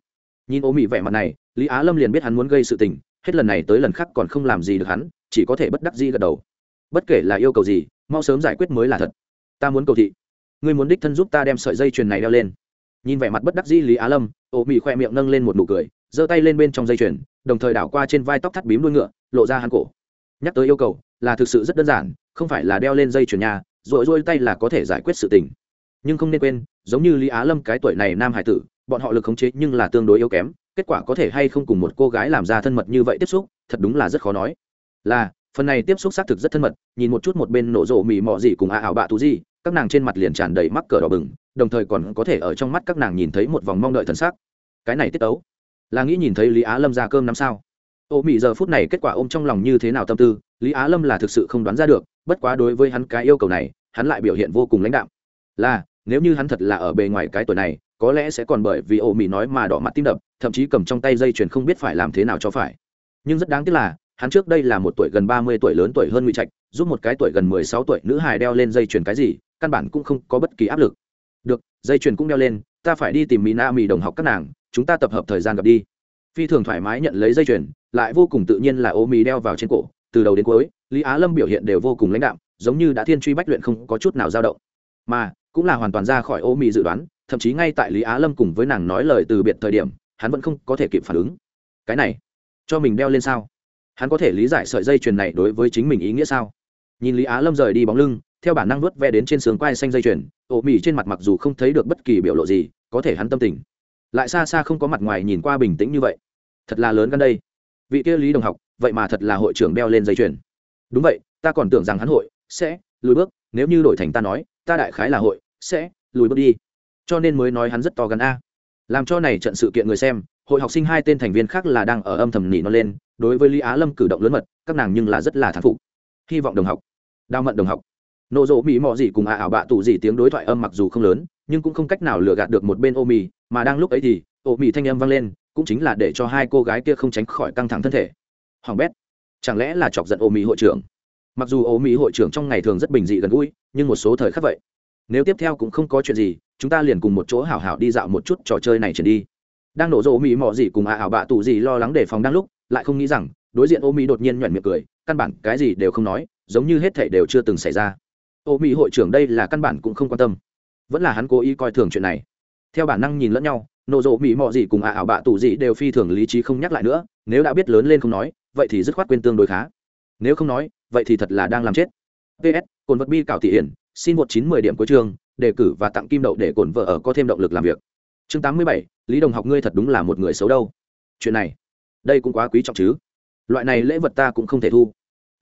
Nhìn ô mị vẻ mặt này, lý á lâm liền biết hắn muốn gây sự tình, hết lần này tới lần khác còn không làm gì được hắn, chỉ có thể bất đắc di gật đầu. Bất kể là yêu cầu gì, mau sớm giải quyết mới là thật. Ta muốn cầu thị. Ngươi muốn đích thân giúp ta đem sợi dây chuyền này đeo lên. Nhìn vẻ mặt bất đắc di lý á lâm ô mị khoe miệng nâng lên một nụ cười, giơ tay lên bên trong dây chuyền, đồng thời đảo qua trên vai tóc thắt bím đuôi ngựa, lộ ra hắn cổ. Nhắc tới yêu cầu, là thực sự rất đơn giản, không phải là đeo lên dây chuyền nhà, rồi rôi tay là có thể giải quyết sự tình. Nhưng không nên quên, giống như lý á lâm cái tuổi này nam hải tử bọn họ lực khống chế nhưng là tương đối yếu kém, kết quả có thể hay không cùng một cô gái làm ra thân mật như vậy tiếp xúc, thật đúng là rất khó nói. Là, phần này tiếp xúc xác thực rất thân mật, nhìn một chút một bên nổ rộ mì mọ gì cùng a ảo bạ tú gì, các nàng trên mặt liền tràn đầy mắc cờ đỏ bừng, đồng thời còn có thể ở trong mắt các nàng nhìn thấy một vòng mong đợi thần sắc. Cái này tiết tấu, là nghĩ nhìn thấy lý á lâm ra cơm năm sao? Ô mị giờ phút này kết quả ôm trong lòng như thế nào tâm tư, lý á lâm là thực sự không đoán ra được, bất quá đối với hắn cái yêu cầu này, hắn lại biểu hiện vô cùng lãnh đạm. Là, nếu như hắn thật là ở bề ngoài cái tuổi này có lẽ sẽ còn bởi vì ô mỹ nói mà đỏ mặt tim đập, thậm chí cầm trong tay dây chuyền không biết phải làm thế nào cho phải. Nhưng rất đáng tiếc là, hắn trước đây là một tuổi gần ba mươi tuổi lớn tuổi hơn ngụy trạch, giúp một cái tuổi gần mười sáu tuổi nữ hài đeo lên dây chuyền cái gì, căn bản cũng không có bất kỳ áp lực. Được, dây chuyền cũng đeo lên, ta phải đi tìm mỹ na mỹ đồng học các nàng, chúng ta tập hợp thời gian gặp đi. Phi thường thoải mái nhận lấy dây chuyền, lại vô cùng tự nhiên là ô mì đeo vào trên cổ, từ đầu đến cuối, lý á lâm biểu hiện đều vô cùng lãnh đạm, giống như đã thiên truy bách luyện không có chút nào dao động. Mà, cũng là hoàn toàn ra khỏi ô mì dự đoán thậm chí ngay tại lý á lâm cùng với nàng nói lời từ biệt thời điểm, hắn vẫn không có thể kịp phản ứng. Cái này, cho mình đeo lên sao? Hắn có thể lý giải sợi dây chuyền này đối với chính mình ý nghĩa sao? Nhìn lý á lâm rời đi bóng lưng, theo bản năng vớt ve đến trên sườn quai xanh dây chuyền, ổ mỉ trên mặt mặc dù không thấy được bất kỳ biểu lộ gì, có thể hắn tâm tình lại xa xa không có mặt ngoài nhìn qua bình tĩnh như vậy. Thật là lớn gần đây. Vị kia lý đồng học, vậy mà thật là hội trưởng đeo lên dây chuyền. Đúng vậy, ta còn tưởng rằng hắn hội sẽ lùi bước, nếu như đổi thành ta nói, ta đại khái là hội sẽ lùi bước đi cho nên mới nói hắn rất to gần a. Làm cho này trận sự kiện người xem, hội học sinh hai tên thành viên khác là đang ở âm thầm nỉ nó lên, đối với lý á lâm cử động lớn mật, các nàng nhưng là rất là thán phục. Hy vọng đồng học. Đao mận đồng học. Nộ rộ mỹ mò gì cùng à ảo bạ tụ gì tiếng đối thoại âm mặc dù không lớn, nhưng cũng không cách nào lừa gạt được một bên ô mì mà đang lúc ấy thì ô mì thanh âm vang lên, cũng chính là để cho hai cô gái kia không tránh khỏi căng thẳng thân thể. Hoàng bét, chẳng lẽ là chọc giận ô mì hội trưởng? Mặc dù ô mì hội trưởng trong ngày thường rất bình dị gần gũi, nhưng một số thời khắc vậy nếu tiếp theo cũng không có chuyện gì, chúng ta liền cùng một chỗ hảo hảo đi dạo một chút trò chơi này chuyển đi. Đang nổ rộ mỹ mò gì cùng à ảo bạ tù gì lo lắng đề phòng đang lúc, lại không nghĩ rằng, đối diện ô mỹ đột nhiên nhoẻn miệng cười, căn bản cái gì đều không nói, giống như hết thảy đều chưa từng xảy ra. Ô mỹ hội trưởng đây là căn bản cũng không quan tâm. Vẫn là hắn cố ý coi thường chuyện này. Theo bản năng nhìn lẫn nhau, nổ rộ mỹ mò gì cùng ạ ảo bạ tù gì đều phi thường lý trí không nhắc lại nữa, nếu đã biết lớn lên không nói, vậy thì dứt khoát quên tương đối khá. Nếu không nói, vậy thì thật là đang làm chết. Ps cồn vật bi cảo thị hiển xin một chín mười điểm cuối trường, đề cử và tặng kim đậu để cổn vợ ở có thêm động lực làm việc. Chương tám mươi bảy lý đồng học ngươi thật đúng là một người xấu đâu. Chuyện này đây cũng quá quý trọng chứ. Loại này lễ vật ta cũng không thể thu.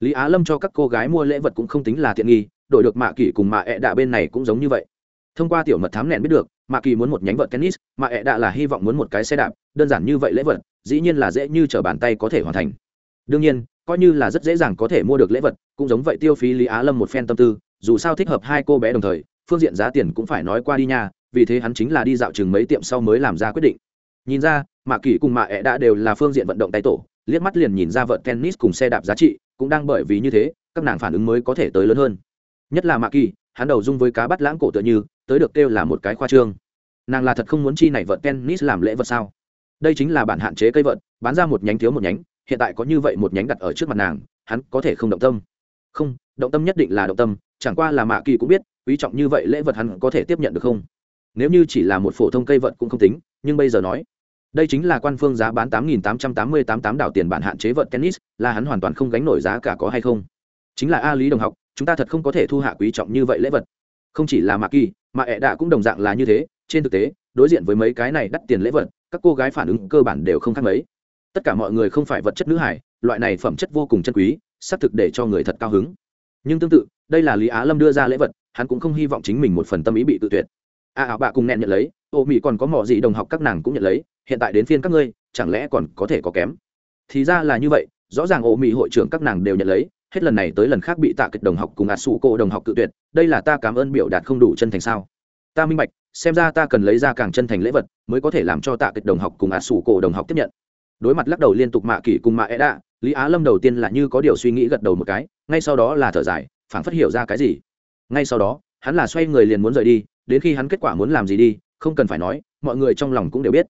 Lý á lâm cho các cô gái mua lễ vật cũng không tính là tiện nghi đổi được mạ kỳ cùng mạ ẹ đạ bên này cũng giống như vậy. Thông qua tiểu mật thám nẹn biết được mạ kỳ muốn một nhánh vợt tennis mạ ẹ đạ là hy vọng muốn một cái xe đạp đơn giản như vậy lễ vật dĩ nhiên là dễ như t r ở bàn tay có thể hoàn thành. Đương nhiên coi như là rất dễ dàng có thể mua được lễ vật cũng giống vậy tiêu phí lý á lâm một phen tâm tư dù sao thích hợp hai cô bé đồng thời, phương diện giá tiền cũng phải nói qua đi nha, vì thế hắn chính là đi dạo chừng mấy tiệm sau mới làm ra quyết định. Nhìn ra, mạ kỳ cùng mạ ẹ đã đều là phương diện vận động tay tổ, liếc mắt liền nhìn ra vợt tennis cùng xe đạp giá trị cũng đang bởi vì như thế, các nàng phản ứng mới có thể tới lớn hơn. Nhất là mạ kỳ hắn đầu dung với cá bắt lãng cổ tựa như, tới được kêu là một cái khoa trương. Nàng là thật không muốn chi này vợt tennis làm lễ vật sao? Đây chính là bản hạn chế cây vợt bán ra một nhánh thiếu một nhánh, hiện tại có như vậy một nhánh đặt ở trước mặt nàng, hắn có thể không động tâm. Không, động tâm nhất định là động tâm chẳng qua là mạ kỳ cũng biết, quý trọng như vậy lễ vật hắn có thể tiếp nhận được không? Nếu như chỉ là một phổ thông cây vật cũng không tính, nhưng bây giờ nói, đây chính là quan phương giá bán tám nghìn tám trăm tám mươi tám tám đảo tiền bản hạn chế vật tennis, là hắn hoàn toàn không gánh nổi giá cả có hay không? Chính là a lý đồng học, chúng ta thật không có thể thu hạ quý trọng như vậy lễ vật. Không chỉ là mạ kỳ, mà ẹ đạ cũng đồng dạng là như thế, trên thực tế, đối diện với mấy cái này đắt tiền lễ vật, các cô gái phản ứng cơ bản đều không khác mấy. Tất cả mọi người không phải vật chất nữ hải loại này phẩm chất vô cùng chân quý, xác thực để cho người thật cao hứng. Nhưng tương tự đây là lý á lâm đưa ra lễ vật hắn cũng không hy vọng chính mình một phần tâm ý bị tự tuyệt. A à, à ảo bạ cùng nẹn nhận lấy ô mỹ còn có mỏ gì đồng học các nàng cũng nhận lấy hiện tại đến phiên các ngươi chẳng lẽ còn có thể có kém? Thì ra là như vậy rõ ràng ô mỹ hội trưởng các nàng đều nhận lấy hết lần này tới lần khác bị tạ kịch đồng học cùng ạt sụ cô đồng học tự tuyệt đây là ta cảm ơn biểu đạt không đủ chân thành sao? Ta minh bạch xem ra ta cần lấy ra càng chân thành lễ vật mới có thể làm cho tạ kịch đồng học cùng ạt sụ cô đồng học tiếp nhận. Đối mặt lắc đầu liên tục mạ kỷ cùng mạ e đạ lý á lâm đầu tiên là như có điều suy nghĩ gật đầu một cái ngay sau đó là thở dài phảng phất hiểu ra cái gì. Ngay sau đó, hắn là xoay người liền muốn rời đi, đến khi hắn kết quả muốn làm gì đi, không cần phải nói, mọi người trong lòng cũng đều biết.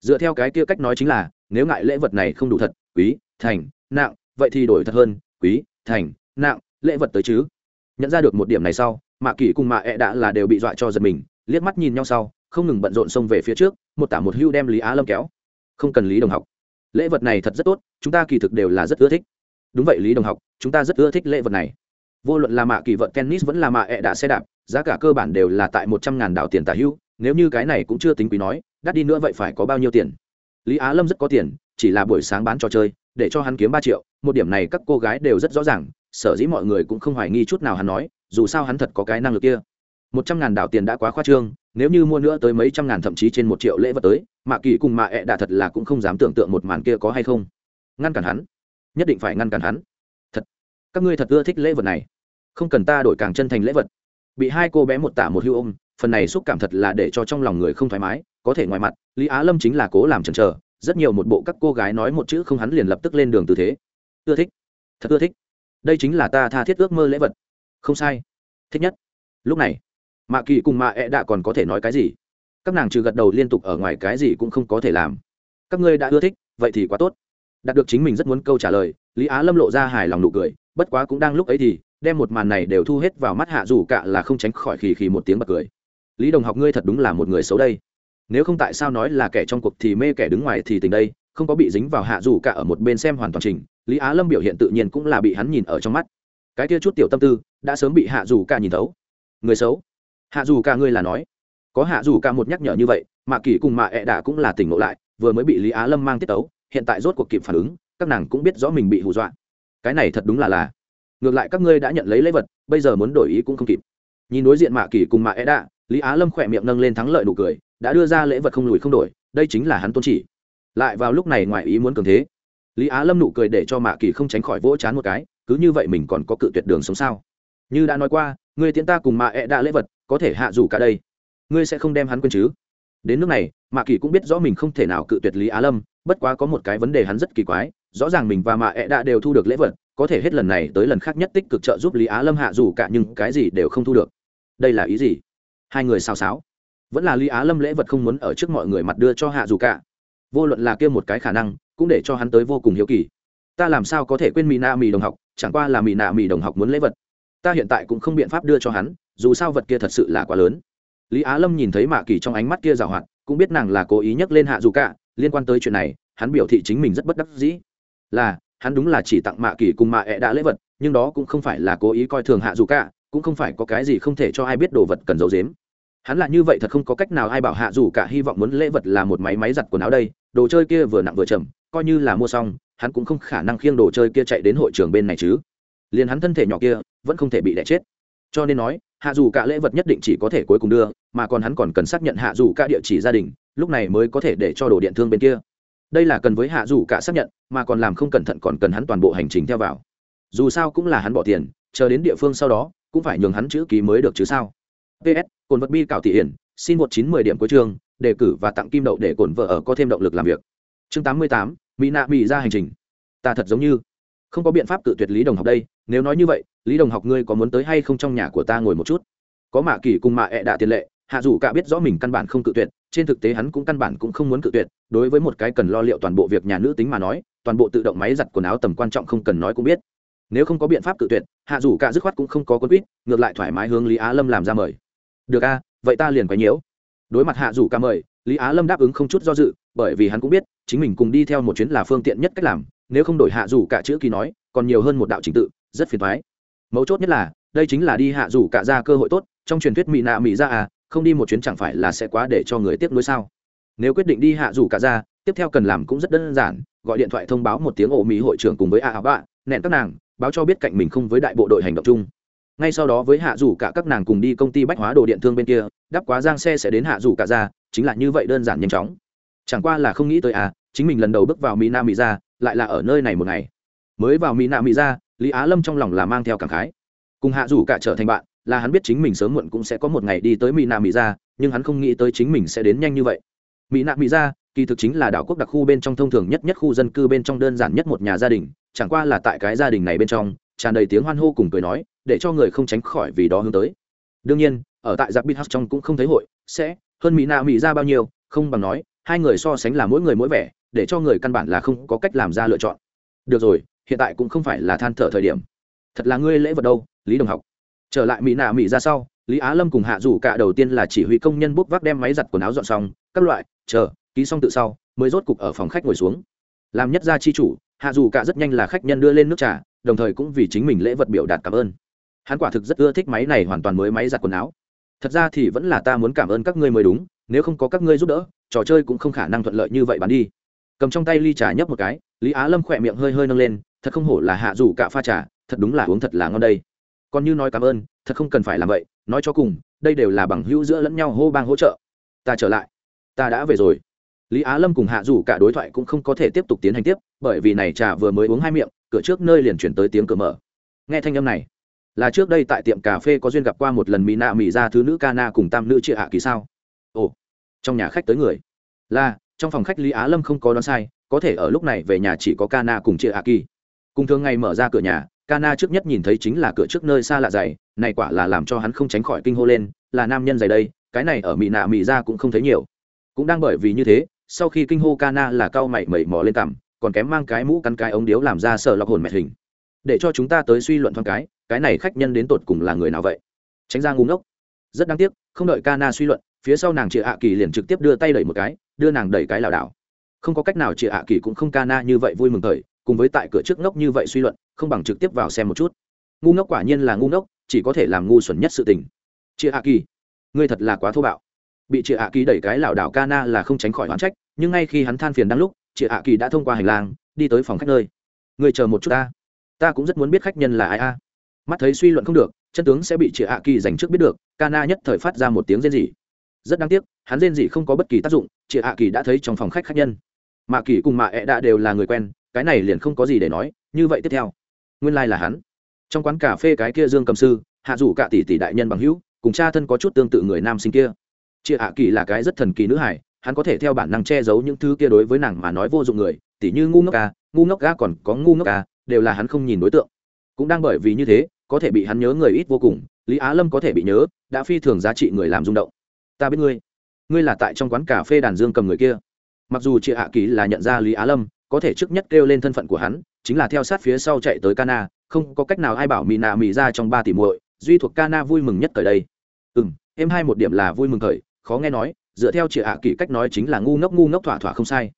Dựa theo cái kia cách nói chính là, nếu ngại lễ vật này không đủ thật, quý, thành, nặng, vậy thì đổi thật hơn, quý, thành, nặng, lễ vật tới chứ. Nhận ra được một điểm này sau, mạ kỷ cùng mạ ẹ、e、đã là đều bị dọa cho giật mình, liếc mắt nhìn nhau sau, không ngừng bận rộn xông về phía trước, một tả một hưu đem lý á lâm kéo. Không cần lý đồng học. Lễ vật này thật rất tốt, chúng ta kỳ thực đều là rất ưa thích. Đúng vậy lý đồng học, chúng ta rất ưa thích lễ vật này vô luận là mạ kỳ vận tennis vẫn là mạ ẹ、e、đạ xe đạp, giá cả cơ bản đều là tại một trăm ngàn đảo tiền tả hưu nếu như cái này cũng chưa tính quý nói, đắt đi nữa vậy phải có bao nhiêu tiền? Lý á lâm rất có tiền, chỉ là buổi sáng bán trò chơi, để cho hắn kiếm ba triệu, một điểm này các cô gái đều rất rõ ràng, sở dĩ mọi người cũng không hoài nghi chút nào hắn nói, dù sao hắn thật có cái năng lực kia. một trăm ngàn đảo tiền đã quá khoa trương, nếu như mua nữa tới mấy trăm ngàn thậm chí trên một triệu lễ vật tới, mạ kỳ cùng mạ ẹ đạ thật là cũng không dám tưởng tượng một màn kia có hay không. Ngăn cản hắn. Nhất định phải ngăn cản hắn. Thật. Các ngươi thật ưa thích lễ vật này không cần ta đổi càng chân thành lễ vật. Bị hai cô bé một tả một hưu ôm, phần này xúc cảm thật là để cho trong lòng người không thoải mái, có thể ngoài mặt, lý á lâm chính là cố làm chần chờ, rất nhiều một bộ các cô gái nói một chữ không hắn liền lập tức lên đường tư thế. Ưa thích. Thật ưa thích. Đây chính là ta tha thiết ước mơ lễ vật. Không sai. Thích nhất. Lúc này, mạ kỳ cùng mạ ẹ、e、đạ còn có thể nói cái gì? Các nàng trừ gật đầu liên tục ở ngoài cái gì cũng không có thể làm. Các ngươi đã ưa thích, vậy thì quá tốt. Đạt được chính mình rất muốn câu trả lời, lý á lâm lộ ra hài lòng nụ cười, bất quá cũng đang lúc ấy thì đem một màn này đều thu hết vào mắt hạ dù cả là không tránh khỏi khì khì một tiếng bật cười. Lý đồng học ngươi thật đúng là một người xấu đây. Nếu không tại sao nói là kẻ trong cuộc thì mê kẻ đứng ngoài thì tình đây, không có bị dính vào hạ dù cả ở một bên xem hoàn toàn trình, lý á lâm biểu hiện tự nhiên cũng là bị hắn nhìn ở trong mắt. Cái kia chút tiểu tâm tư, đã sớm bị hạ dù cả nhìn thấu. Người xấu? Hạ dù cả ngươi là nói. Có hạ dù cả một nhắc nhở như vậy, mạ kỳ cùng mạ ẹ đà cũng là tỉnh ngộ lại, vừa mới bị lý á lâm mang tiết tấu, hiện tại rốt cuộc kịp phản ứng, các nàng cũng biết rõ mình bị hù dọa. Cái này thật đúng là là ngược lại các ngươi đã nhận lấy lễ vật bây giờ muốn đổi ý cũng không kịp. Nhìn đối diện mạ kỳ cùng mạ E Đạ, lý á lâm khỏe miệng nâng lên thắng lợi nụ cười đã đưa ra lễ vật không lùi không đổi đây chính là hắn tôn chỉ. Lại vào lúc này ngoài ý muốn cường thế lý á lâm nụ cười để cho mạ kỳ không tránh khỏi vỗ chán một cái cứ như vậy mình còn có cự tuyệt đường sống sao? Như đã nói qua người tiễn ta cùng mạ E đã lễ vật có thể hạ dù cả đây. Ngươi sẽ không đem hắn quên chứ? Đến nước này mạ kỳ cũng biết rõ mình không thể nào cự tuyệt lý á lâm bất quá có một cái vấn đề hắn rất kỳ quái rõ ràng mình và mạ E đã đều thu được lễ vật có thể hết lần này tới lần khác nhất tích cực trợ giúp lý á lâm hạ dù cả nhưng cái gì đều không thu được. Đây là ý gì? Hai người xào xáo. Vẫn là lý á lâm lễ vật không muốn ở trước mọi người mặt đưa cho hạ dù cả. Vô luận là kia một cái khả năng, cũng để cho hắn tới vô cùng hiếu kỳ. Ta làm sao có thể quên mì na mì đồng học, chẳng qua là mì nạ mì đồng học muốn lễ vật. Ta hiện tại cũng không biện pháp đưa cho hắn, dù sao vật kia thật sự là quá lớn. Lý á lâm nhìn thấy mạ kỳ trong ánh mắt kia rào hoạt, cũng biết nàng là cố ý nhắc lên hạ dù cả, liên quan tới chuyện này, hắn biểu thị chính mình rất bất đắc dĩ. Là hắn đúng là chỉ tặng mạ kỳ cùng mạ ẹ đã lễ vật, nhưng đó cũng không phải là cố ý coi thường hạ dù cả, cũng không phải có cái gì không thể cho ai biết đồ vật cần giấu giếm. Hắn là như vậy thật không có cách nào ai bảo hạ dù cả hy vọng muốn lễ vật là một máy máy giặt quần áo đây, đồ chơi kia vừa nặng vừa chậm, coi như là mua xong, hắn cũng không khả năng khiêng đồ chơi kia chạy đến hội trường bên này chứ. Liền hắn thân thể nhỏ kia, vẫn không thể bị đẻ chết. Cho nên nói, hạ dù cả lễ vật nhất định chỉ có thể cuối cùng đưa, mà còn hắn còn cần xác nhận hạ dù cả địa chỉ gia đình, lúc này mới có thể để cho đồ điện thương bên kia đây là cần với hạ dù cả xác nhận, mà còn làm không cẩn thận còn cần hắn toàn bộ hành trình theo vào. Dù sao cũng là hắn bỏ tiền, chờ đến địa phương sau đó, cũng phải nhường hắn chữ ký mới được chứ sao. Ps cồn vật bi cảo thị hiển, xin một chín mười điểm cuối trường đề cử và tặng kim đậu để cồn vợ ở có thêm động lực làm việc. Chương tám mươi tám, mỹ nạ mỹ ra hành trình. Ta thật giống như, không có biện pháp tự tuyệt lý đồng học đây, nếu nói như vậy, lý đồng học ngươi có muốn tới hay không trong nhà của ta ngồi một chút? Có mạ kỳ cùng mạ ẹ tiền lệ, hạ dù cả biết rõ mình căn bản không cự tuyệt trên thực tế hắn cũng căn bản cũng không muốn cự tuyệt, đối với một cái cần lo liệu toàn bộ việc nhà nữ tính mà nói, toàn bộ tự động máy giặt quần áo tầm quan trọng không cần nói cũng biết. Nếu không có biện pháp cự tuyệt, hạ dù cả dứt khoát cũng không có quân quýt ngược lại thoải mái hướng lý á lâm làm ra mời. Được a, vậy ta liền quấy nhiễu. Đối mặt hạ dù cả mời, lý á lâm đáp ứng không chút do dự, bởi vì hắn cũng biết, chính mình cùng đi theo một chuyến là phương tiện nhất cách làm, nếu không đổi hạ dù cả chữ kỳ nói, còn nhiều hơn một đạo trình tự, rất phiền thoái mấu chốt nhất là, đây chính là đi hạ dù cả ra cơ hội tốt, trong truyền thuyết mỹ nạ mỹ ra à không đi một chuyến chẳng phải là sẽ quá để cho người tiếp nối sao? Nếu quyết định đi hạ dù cả ra, tiếp theo cần làm cũng rất đơn giản, gọi điện thoại thông báo một tiếng ổ mỹ hội trưởng cùng với a bạ, nẹn các nàng, báo cho biết cạnh mình không với đại bộ đội hành động chung. Ngay sau đó với hạ dù cả các nàng cùng đi công ty bách hóa đồ điện thương bên kia, đắp quá giang xe sẽ đến hạ dù cả ra, chính là như vậy đơn giản nhanh chóng. Chẳng qua là không nghĩ tới à chính mình lần đầu bước vào mỹ nam mỹ ra, lại là ở nơi này một ngày. Mới vào mỹ nam mỹ ra, lý á lâm trong lòng là mang theo cảm khái. Cùng hạ dù cả trở thành bạn là hắn biết chính mình sớm muộn cũng sẽ có một ngày đi tới mỹ nam mỹ ra nhưng hắn không nghĩ tới chính mình sẽ đến nhanh như vậy. Mỹ nam mỹ ra kỳ thực chính là đảo quốc đặc khu bên trong thông thường nhất nhất khu dân cư bên trong đơn giản nhất một nhà gia đình, chẳng qua là tại cái gia đình này bên trong, tràn đầy tiếng hoan hô cùng cười nói, để cho người không tránh khỏi vì đó hướng tới. Đương nhiên, ở tại giặc bít house trong cũng không thấy hội, sẽ, hơn mỹ nạ mỹ ra bao nhiêu, không bằng nói, hai người so sánh là mỗi người mỗi vẻ, để cho người căn bản là không có cách làm ra lựa chọn. Được rồi, hiện tại cũng không phải là than thở thời điểm. Thật là ngươi lễ vật đâu, lý đồng học trở lại mỹ nạ mỹ ra sau, lý á lâm cùng hạ dù cả đầu tiên là chỉ huy công nhân bốc vác đem máy giặt quần áo dọn xong, các loại, chờ, ký xong tự sau, mới rốt cục ở phòng khách ngồi xuống. Làm nhất gia chi chủ, hạ dù cả rất nhanh là khách nhân đưa lên nước trà, đồng thời cũng vì chính mình lễ vật biểu đạt cảm ơn. Hắn quả thực rất ưa thích máy này hoàn toàn mới máy giặt quần áo. Thật ra thì vẫn là ta muốn cảm ơn các ngươi mới đúng, nếu không có các ngươi giúp đỡ, trò chơi cũng không khả năng thuận lợi như vậy bán đi. Cầm trong tay ly trà nhấp một cái, lý á lâm khỏe miệng hơi hơi nâng lên, thật không hổ là hạ dù cả pha trà, thật đúng là uống thật là ngon đây còn như nói cảm ơn, thật không cần phải làm vậy, nói cho cùng, đây đều là bằng hữu giữa lẫn nhau hô bang hỗ trợ. Ta trở lại. Ta đã về rồi. Lý á lâm cùng hạ dù cả đối thoại cũng không có thể tiếp tục tiến hành tiếp, bởi vì này trà vừa mới uống hai miệng, cửa trước nơi liền chuyển tới tiếng cửa mở. Nghe thanh âm này, là trước đây tại tiệm cà phê có duyên gặp qua một lần mỹ nạ mỹ ra thứ nữ ca na cùng tam nữ chị hạ kỳ sao? Ồ, trong nhà khách tới người. Là, trong phòng khách lý á lâm không có đoán sai, có thể ở lúc này về nhà chỉ có ca na cùng chị hạ kỳ. Cùng thường ngày mở ra cửa nhà Kana trước nhất nhìn thấy chính là cửa trước nơi xa lạ dày, này quả là làm cho hắn không tránh khỏi kinh hô lên, là nam nhân dày đây, cái này ở mỹ nạ mỹ ra cũng không thấy nhiều. Cũng đang bởi vì như thế, sau khi kinh hô Kana là cao mày mẩy mò lên cằm, còn kém mang cái mũ cắn cái ống điếu làm ra sợ lọc hồn mệt hình. Để cho chúng ta tới suy luận thoáng cái cái này khách nhân đến tột cùng là người nào vậy? Tránh ra ngu ngốc. Rất đáng tiếc, không đợi Kana suy luận, phía sau nàng Triệu hạ kỳ liền trực tiếp đưa tay đẩy một cái, đưa nàng đẩy cái lảo đảo. Không có cách nào Triệu hạ kỳ cũng không Kana như vậy vui mừng thời cùng với tại cửa trước ngốc như vậy suy luận, không bằng trực tiếp vào xem một chút. Ngu ngốc quả nhiên là ngu ngốc, chỉ có thể làm ngu xuẩn nhất sự tình. Chị hạ kỳ, ngươi thật là quá thô bạo. Bị chị hạ kỳ đẩy cái lảo đảo ca na là không tránh khỏi oán trách, nhưng ngay khi hắn than phiền đang lúc chị hạ kỳ đã thông qua hành lang, đi tới phòng khách nơi. Người chờ một chút ta. Ta cũng rất muốn biết khách nhân là ai a. Mắt thấy suy luận không được, chân tướng sẽ bị chị hạ kỳ dành trước biết được ca na nhất thời phát ra một tiếng rên rỉ. Rất đáng tiếc, hắn rên rỉ không có bất kỳ tác dụng chị hạ kỳ đã thấy trong phòng khách khách nhân. Mạ kỳ cùng mạ ẹ đã đều là người quen cái này liền không có gì để nói, như vậy tiếp theo, nguyên lai、like、là hắn. Trong quán cà phê cái kia dương cầm sư, hạ rủ cả tỷ tỷ đại nhân bằng hữu, cùng cha thân có chút tương tự người nam sinh kia. Chị hạ kỳ là cái rất thần kỳ nữ hải hắn có thể theo bản năng che giấu những thứ kia đối với nàng mà nói vô dụng người tỷ như ngu ngốc ca, ngu ngốc ca còn có ngu ngốc ca, đều là hắn không nhìn đối tượng. Cũng đang bởi vì như thế, có thể bị hắn nhớ người ít vô cùng, lý á lâm có thể bị nhớ, đã phi thường giá trị người làm rung động. Ta biết ngươi ngươi là tại trong quán cà phê đàn dương cầm người kia. Mặc dù chị hạ kỳ là nhận ra lý á lâm có thể trước nhất kêu lên thân phận của hắn, chính là theo sát phía sau chạy tới cana không có cách nào ai bảo mỹ nạ mỹ ra trong ba tỷ muội, duy thuộc Cana vui mừng nhất thời đây. Ừ m em hai một điểm là vui mừng thời khó nghe nói, dựa theo chị ạ kỳ cách nói chính là ngu ngốc ngu ngốc thỏa thỏa không sai.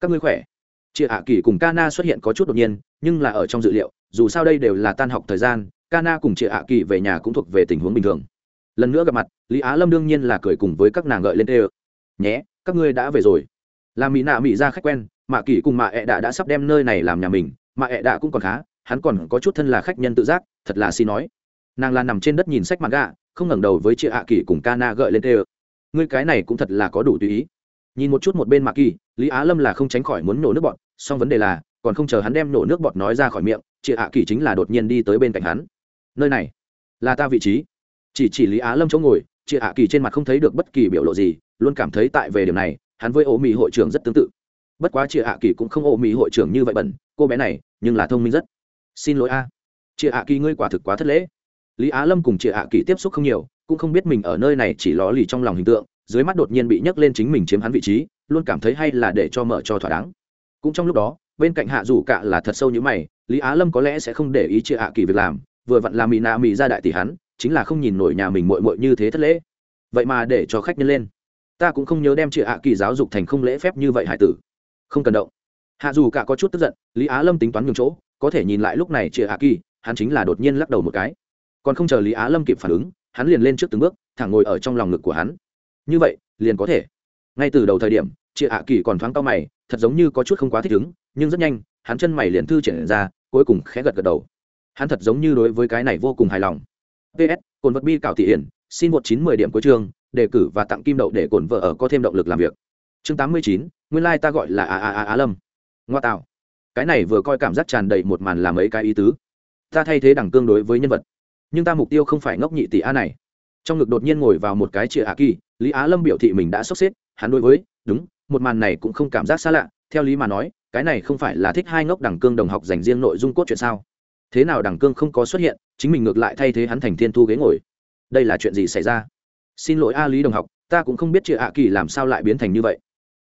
Các ngươi khỏe. Chị ạ kỳ cùng Cana xuất hiện có chút đột nhiên, nhưng là ở trong dự liệu, dù sao đây đều là tan học thời gian Cana cùng chị ạ kỳ về nhà cũng thuộc về tình huống bình thường. Lần nữa gặp mặt, lý á lâm đương nhiên là cười cùng với các nàng gợi lên tê ơ. Nhé, các ngươi đã về rồi. Là mỹ nạ mỹ ra khách quen mạ kỳ cùng mạ ẹ đạ đã sắp đem nơi này làm nhà mình mạ ẹ đạ cũng còn khá, hắn còn có chút thân là khách nhân tự giác, thật là xin nói. Nàng là nằm trên đất nhìn sách mặt gạ, không ngẩng đầu với chị ạ kỳ cùng ca na gợi lên tê ơ. Ngươi cái này cũng thật là có đủ tùy ý. Nhìn một chút một bên mạ kỳ, lý á lâm là không tránh khỏi muốn nổ nước bọt, song vấn đề là, còn không chờ hắn đem nổ nước bọt nói ra khỏi miệng, chị ạ kỳ chính là đột nhiên đi tới bên cạnh hắn. Nơi này, là ta vị trí. Chỉ chỉ lý á lâm chỗ ngồi, chị ạ kỳ trên mặt không thấy được bất kỳ biểu lộ gì, luôn cảm thấy tại về điểm này, hắn với ô mỹ hội trưởng rất tương tự bất quá chị ạ kỳ cũng không ô mỹ hội trưởng như vậy bẩn, cô bé này, nhưng là thông minh rất. Xin lỗi a. Chị ạ kỳ, ngươi quả thực quá thất lễ. Lý á lâm cùng chị ạ kỳ tiếp xúc không nhiều, cũng không biết mình ở nơi này chỉ ló lì trong lòng hình tượng, dưới mắt đột nhiên bị nhấc lên chính mình chiếm hắn vị trí, luôn cảm thấy hay là để cho mở cho thỏa đáng. Cũng trong lúc đó, bên cạnh hạ rủ cạ là thật sâu như mày, lý á lâm có lẽ sẽ không để ý chị ạ kỳ việc làm, vừa vặn làm mì nạ mì ra đại tỷ hắn, chính là không nhìn nổi nhà mình mội mội như thế thất lễ. Vậy mà để cho khách nhân lên. Ta cũng không nhớ đem chị ạ kỳ giáo dục thành không lễ phép như vậy, hải tử không cần động. Hạ dù cả có chút tức giận, lý á lâm tính toán nhường chỗ, có thể nhìn lại lúc này chị hạ kỳ, hắn chính là đột nhiên lắc đầu một cái. Còn không chờ lý á lâm kịp phản ứng, hắn liền lên trước từng bước, thẳng ngồi ở trong lòng ngực của hắn. Như vậy, liền có thể. Ngay từ đầu thời điểm chị hạ kỳ còn thoáng cao mày, thật giống như có chút không quá thích ứng, nhưng rất nhanh, hắn chân mày liền thư triển ra, cuối cùng khẽ gật gật đầu. Hắn thật giống như đối với cái này vô cùng hài lòng. Ps cồn vật bi cảo thị hiển, xin một chín mười điểm cuối chương, đề cử và tặng kim đậu để cổn vợ ở có thêm động lực làm việc chương tám mươi chín, nguyên lai、like、ta gọi là a a a á lâm. Ngoa tạo. Cái này vừa coi cảm giác tràn đầy một màn làm ấy cái ý tứ. Ta thay thế đẳng cương đối với nhân vật. Nhưng ta mục tiêu không phải ngốc nhị tỷ a này. Trong ngực đột nhiên ngồi vào một cái chìa hạ kỳ, lý á lâm biểu thị mình đã sốc xếp, hắn đối với, đúng, một màn này cũng không cảm giác xa lạ. Theo lý mà nói, cái này không phải là thích hai ngốc đẳng cương đồng học dành riêng nội dung cốt chuyện sao? Thế nào đẳng cương không có xuất hiện, chính mình ngược lại thay thế hắn thành thiên thu ghế ngồi. Đây là chuyện gì xảy ra? Xin lỗi a lý đồng học, ta cũng không biết chị hạ kỳ làm sao lại biến thành như vậy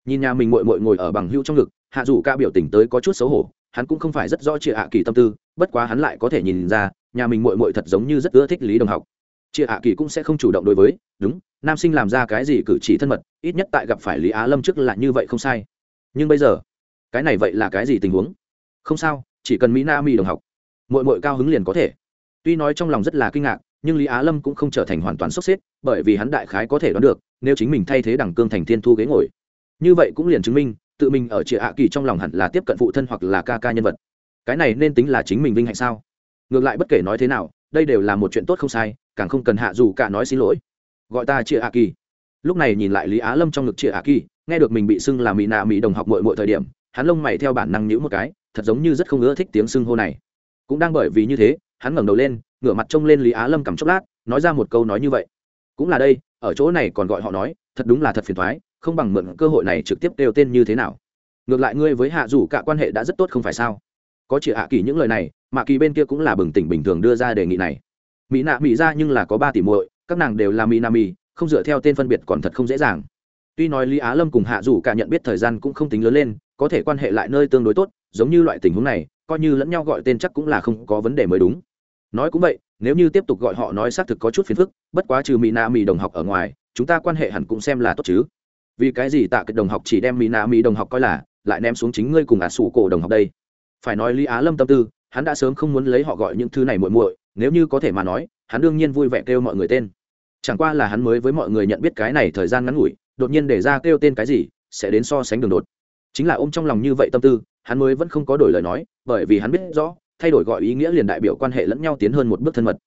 nhìn nhà mình mội mội ngồi ở bằng hưu trong ngực, hạ dù ca biểu tình tới có chút xấu hổ, hắn cũng không phải rất rõ chị hạ kỳ tâm tư, bất quá hắn lại có thể nhìn ra, nhà mình mội mội thật giống như rất ưa thích lý đồng học. Chị hạ kỳ cũng sẽ không chủ động đối với, đúng, nam sinh làm ra cái gì cử chỉ thân mật, ít nhất tại gặp phải lý á lâm trước là như vậy không sai. Nhưng bây giờ, cái này vậy là cái gì tình huống? Không sao, chỉ cần mỹ na mi đồng học. Mội mội cao hứng liền có thể. Tuy nói trong lòng rất là kinh ngạc, nhưng lý á lâm cũng không trở thành hoàn toàn sốc xếp, bởi vì hắn đại khái có thể đoán được, nếu chính mình thay thế đằng cương thành thiên thu ghế ngồi như vậy cũng liền chứng minh, tự mình ở chị hạ kỳ trong lòng hẳn là tiếp cận phụ thân hoặc là ca ca nhân vật. Cái này nên tính là chính mình vinh hạnh sao? Ngược lại bất kể nói thế nào, đây đều là một chuyện tốt không sai, càng không cần hạ dù cả nói xin lỗi. Gọi ta chị hạ kỳ. Lúc này nhìn lại lý á lâm trong ngực chị hạ kỳ, nghe được mình bị xưng là mỹ nạ mỹ đồng học mội mội thời điểm, hắn lông mày theo bản năng nhữ một cái, thật giống như rất không ưa thích tiếng xưng hô này. Cũng đang bởi vì như thế, hắn ngẩng đầu lên, ngửa mặt trông lên lý á lâm cầm chốc lát, nói ra một câu nói như vậy. Cũng là đây, ở chỗ này còn gọi họ nói, thật đúng là thật phiền thoái không bằng mượn cơ hội này trực tiếp đều tên như thế nào. Ngược lại ngươi với hạ dù cả quan hệ đã rất tốt không phải sao? Có chị hạ kỳ những lời này, mà kỳ bên kia cũng là bừng tỉnh bình thường đưa ra đề nghị này. Mỹ nạ mỹ ra nhưng là có ba tỷ muội, các nàng đều là mỹ nam mỹ, không dựa theo tên phân biệt còn thật không dễ dàng. Tuy nói lý á lâm cùng hạ dù cả nhận biết thời gian cũng không tính lớn lên, có thể quan hệ lại nơi tương đối tốt, giống như loại tình huống này, coi như lẫn nhau gọi tên chắc cũng là không có vấn đề mới đúng. Nói cũng vậy, nếu như tiếp tục gọi họ nói xác thực có chút phiền phức, bất quá trừ mỹ na mỹ đồng học ở ngoài, chúng ta quan hệ hẳn cũng xem là tốt chứ vì cái gì tạ kịch đồng học chỉ đem mỹ nạ mỹ đồng học coi là, lại ném xuống chính ngươi cùng ả sủ cổ đồng học đây? Phải nói lý á lâm tâm tư, hắn đã sớm không muốn lấy họ gọi những thứ này muội muội, nếu như có thể mà nói, hắn đương nhiên vui vẻ kêu mọi người tên. Chẳng qua là hắn mới với mọi người nhận biết cái này thời gian ngắn ngủi, đột nhiên để ra kêu tên cái gì, sẽ đến so sánh đường đột. Chính là ôm trong lòng như vậy tâm tư, hắn mới vẫn không có đổi lời nói, bởi vì hắn biết rõ, thay đổi gọi ý nghĩa liền đại biểu quan hệ lẫn nhau tiến hơn một bước thân mật.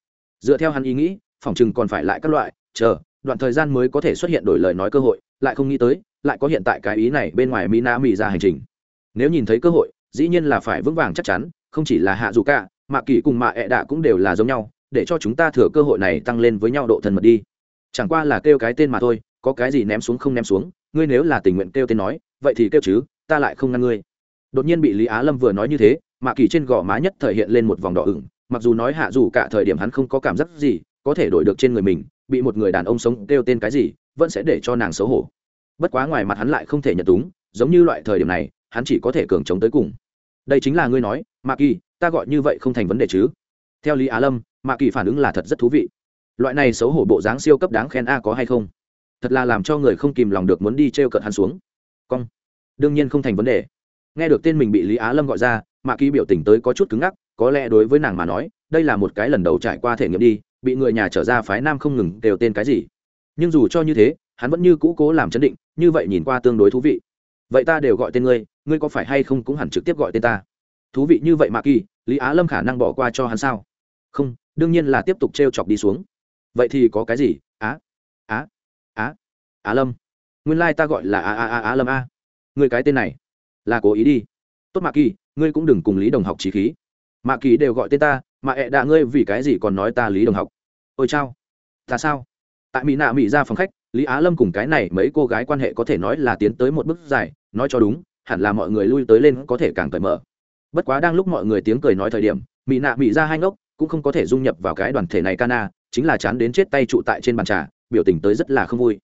Dựa theo hắn ý nghĩ phỏng chừng còn phải lại các loại, chờ, đoạn thời gian mới có thể xuất hiện đổi lời nói cơ hội lại không nghĩ tới, lại có hiện tại cái ý này bên ngoài mina mỹ ra hành trình. Nếu nhìn thấy cơ hội, dĩ nhiên là phải vững vàng chắc chắn, không chỉ là hạ dù cả mạ kỳ cùng mạ ẹ đạ cũng đều là giống nhau, để cho chúng ta thừa cơ hội này tăng lên với nhau độ thân mật đi. Chẳng qua là kêu cái tên mà thôi, có cái gì ném xuống không ném xuống, ngươi nếu là tình nguyện kêu tên nói, vậy thì kêu chứ, ta lại không ngăn ngươi. Đột nhiên bị lý á lâm vừa nói như thế, mạ kỳ trên gò má nhất thể hiện lên một vòng đỏ ửng, mặc dù nói hạ dù cả thời điểm hắn không có cảm giác gì, có thể đổi được trên người mình bị một người đàn ông sống kêu tên cái gì, vẫn sẽ để cho nàng xấu hổ. Bất quá ngoài mặt hắn lại không thể nhận túng giống như loại thời điểm này, hắn chỉ có thể cường chống tới cùng. Đây chính là ngươi nói, mạ kỳ, ta gọi như vậy không thành vấn đề chứ? Theo lý á lâm, mạ kỳ phản ứng là thật rất thú vị. Loại này xấu hổ bộ dáng siêu cấp đáng khen a có hay không? Thật là làm cho người không kìm lòng được muốn đi t r e o cợt hắn xuống. Cong. Đương nhiên không thành vấn đề. Nghe được tên mình bị lý á lâm gọi ra, mạ kỳ biểu tình tới có chút cứng ngắc, có lẽ đối với nàng mà nói, đây là một cái lần đầu trải qua thể nghiệm đi bị người nhà trở ra phái nam không ngừng đều tên cái gì. Nhưng dù cho như thế, hắn vẫn như cũ cố làm chấn định, như vậy nhìn qua tương đối thú vị. Vậy ta đều gọi tên ngươi ngươi có phải hay không cũng hẳn trực tiếp gọi tên ta? Thú vị như vậy mà kỳ, lý á lâm khả năng bỏ qua cho hắn sao? Không, đương nhiên là tiếp tục t r e o chọc đi xuống. Vậy thì có cái gì? Á á á á lâm. Nguyên lai ta gọi là Á Á Á á lâm a. Người cái tên này, là cố ý đi. Tốt mạ kỳ, ngươi cũng đừng cùng lý đồng học trí khí. Mạ kỳ đều gọi tên ta, mà ẹ đạ ngươi vì cái gì còn nói ta lý đồng học? Ôi chao. Ta sao? Tại mỹ nạ mỹ ra phòng khách, lý á lâm cùng cái này mấy cô gái quan hệ có thể nói là tiến tới một bước dài, nói cho đúng, hẳn là mọi người lui tới lên có thể càng cởi mở. Bất quá đang lúc mọi người tiếng cười nói thời điểm, mỹ nạ mỹ ra hai ngốc, cũng không có thể dung nhập vào cái đoàn thể này cana chính là chán đến chết tay trụ tại trên bàn trà, biểu tình tới rất là không vui.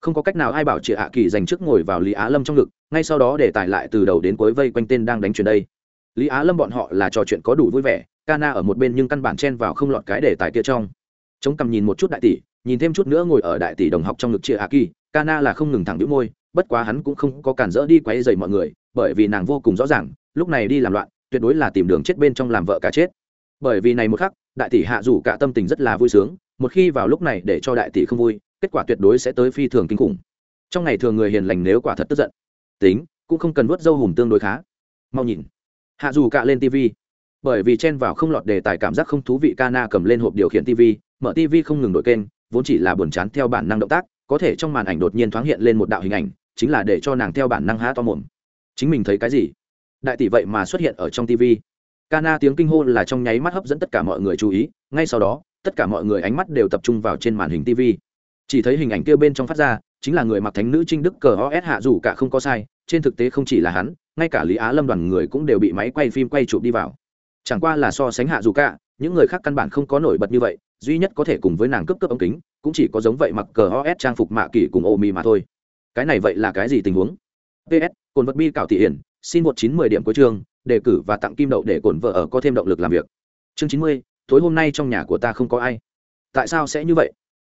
Không có cách nào ai bảo chị hạ kỳ dành trước ngồi vào lý á lâm trong ngực, ngay sau đó để tải lại từ đầu đến cuối vây quanh tên đang đánh chuyển đây. Lý á lâm bọn họ là trò chuyện có đủ vui vẻ cana ở một bên nhưng căn bản chen vào không lọt cái để tài kia trong chống cầm nhìn một chút đại tỷ, nhìn thêm chút nữa ngồi ở đại tỷ đồng học trong ngực chị hạ kỳ cana là không ngừng thẳng đĩu môi, bất quá hắn cũng không có cản rỡ đi quấy dày mọi người, bởi vì nàng vô cùng rõ ràng, lúc này đi làm loạn, tuyệt đối là tìm đường chết bên trong làm vợ cả chết. Bởi vì này một khắc, đại tỷ hạ rủ cả tâm tình rất là vui sướng, một khi vào lúc này để cho đại tỷ không vui, kết quả tuyệt đối sẽ tới phi thường kinh khủng. Trong ngày thường người hiền lành nếu quả thật tức giận, tính, cũng không cần vớt dâu hùm tương đối khá. Mau nhìn. Hạ dù cả lên tv bởi vì chen vào không lọt đề tài cảm giác không thú vị, Kana cầm lên hộp điều khiển tv mở tv không ngừng đổi kênh, vốn chỉ là buồn chán theo bản năng động tác, có thể trong màn ảnh đột nhiên thoáng hiện lên một đạo hình ảnh, chính là để cho nàng theo bản năng há to mồm. Chính mình thấy cái gì? Đại tỷ vậy mà xuất hiện ở trong tv Kana tiếng kinh hô là trong nháy mắt hấp dẫn tất cả mọi người chú ý, ngay sau đó, tất cả mọi người ánh mắt đều tập trung vào trên màn hình tv chỉ thấy hình ảnh kia bên trong phát ra, chính là người mặc thánh nữ trinh đức cờ os hạ dù cả không có sai, trên thực tế không chỉ là hắn, ngay cả lý á lâm đoàn người cũng đều bị máy quay phim quay chụp đi vào. Chẳng qua là so sánh hạ dù cả, những người khác căn bản không có nổi bật như vậy duy nhất có thể cùng với nàng cấp cấp ống kính, cũng chỉ có giống vậy mặc cờ os trang phục mạ kỳ cùng ô mi mà thôi. Cái này vậy là cái gì tình huống? Ps cồn vật bi cảo thị hiển, xin một chín mười điểm cuối chương, đề cử và tặng kim đậu để cồn vợ ở có thêm động lực làm việc. Chương chín mươi, tối hôm nay trong nhà của ta không có ai. Tại sao sẽ như vậy?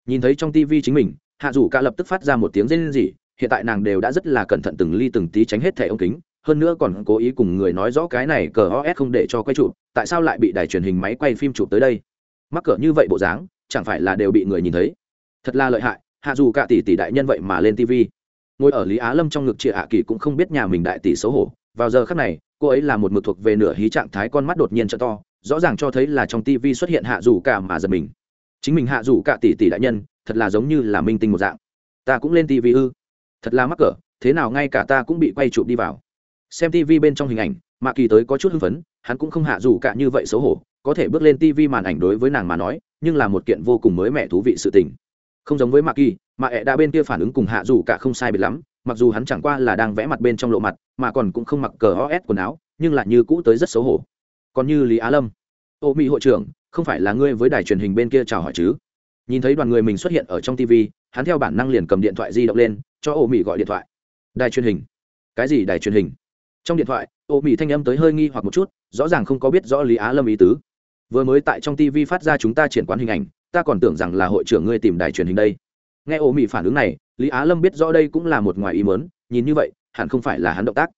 Nhìn thấy trong tv chính mình, hạ dù cả lập tức phát ra một tiếng rên rỉ, hiện tại nàng đều đã rất là cẩn thận từng ly từng tí tránh hết thẻ ống kính, hơn nữa còn cố ý cùng người nói rõ cái này cờ os không để cho quay chụp, tại sao lại bị đài truyền hình máy quay phim chụp tới đây? Mắc cỡ như vậy bộ dáng, chẳng phải là đều bị người nhìn thấy. Thật là lợi hại, hạ dù cả tỷ tỷ đại nhân vậy mà lên tv ngồi ở lý á lâm trong ngực chị hạ kỳ cũng không biết nhà mình đại tỷ xấu hổ. Vào giờ khắc này, cô ấy là một mực thuộc về nửa hí trạng thái con mắt đột nhiên t to, rõ ràng cho thấy là trong TV xuất hiện hạ dù cả mà giật mình. Chính mình hạ dù cả tỷ tỷ đại nhân, thật là giống như là minh tinh một dạng. Ta cũng lên TV ư? Thật là mắc cỡ, thế nào ngay cả ta cũng bị quay chụp đi vào. Xem TV bên trong hình ảnh, mạ kỳ tới có chút hưng phấn, hắn cũng không hạ dù cả như vậy xấu hổ có thể bước lên tv màn ảnh đối với nàng mà nói, nhưng là một kiện vô cùng mới mẻ thú vị sự tình. Không giống với mạ kỳ, mà ẹ đã bên kia phản ứng cùng hạ dù cả không sai biệt lắm, mặc dù hắn chẳng qua là đang vẽ mặt bên trong lộ mặt, mà còn cũng không mặc cờ os quần áo, nhưng lại như cũ tới rất xấu hổ. Còn như lý á lâm, ô mỹ hội trưởng, không phải là ngươi với đài truyền hình bên kia chào hỏi chứ? Nhìn thấy đoàn người mình xuất hiện ở trong tv hắn theo bản năng liền cầm điện thoại di động lên, cho ô mỹ gọi điện thoại. Đài truyền hình. Cái gì đài truyền hình? Trong điện thoại, ô mỹ thanh âm tới hơi nghi hoặc một chút, rõ ràng không có biết rõ lý á lâm ý tứ vừa mới tại trong tv phát ra chúng ta triển quán hình ảnh, ta còn tưởng rằng là hội trưởng ngươi tìm đài truyền hình đây. Nghe ô mỹ phản ứng này, lý á lâm biết rõ đây cũng là một ngoài ý mớn nhìn như vậy, hẳn không phải là hắn động tác.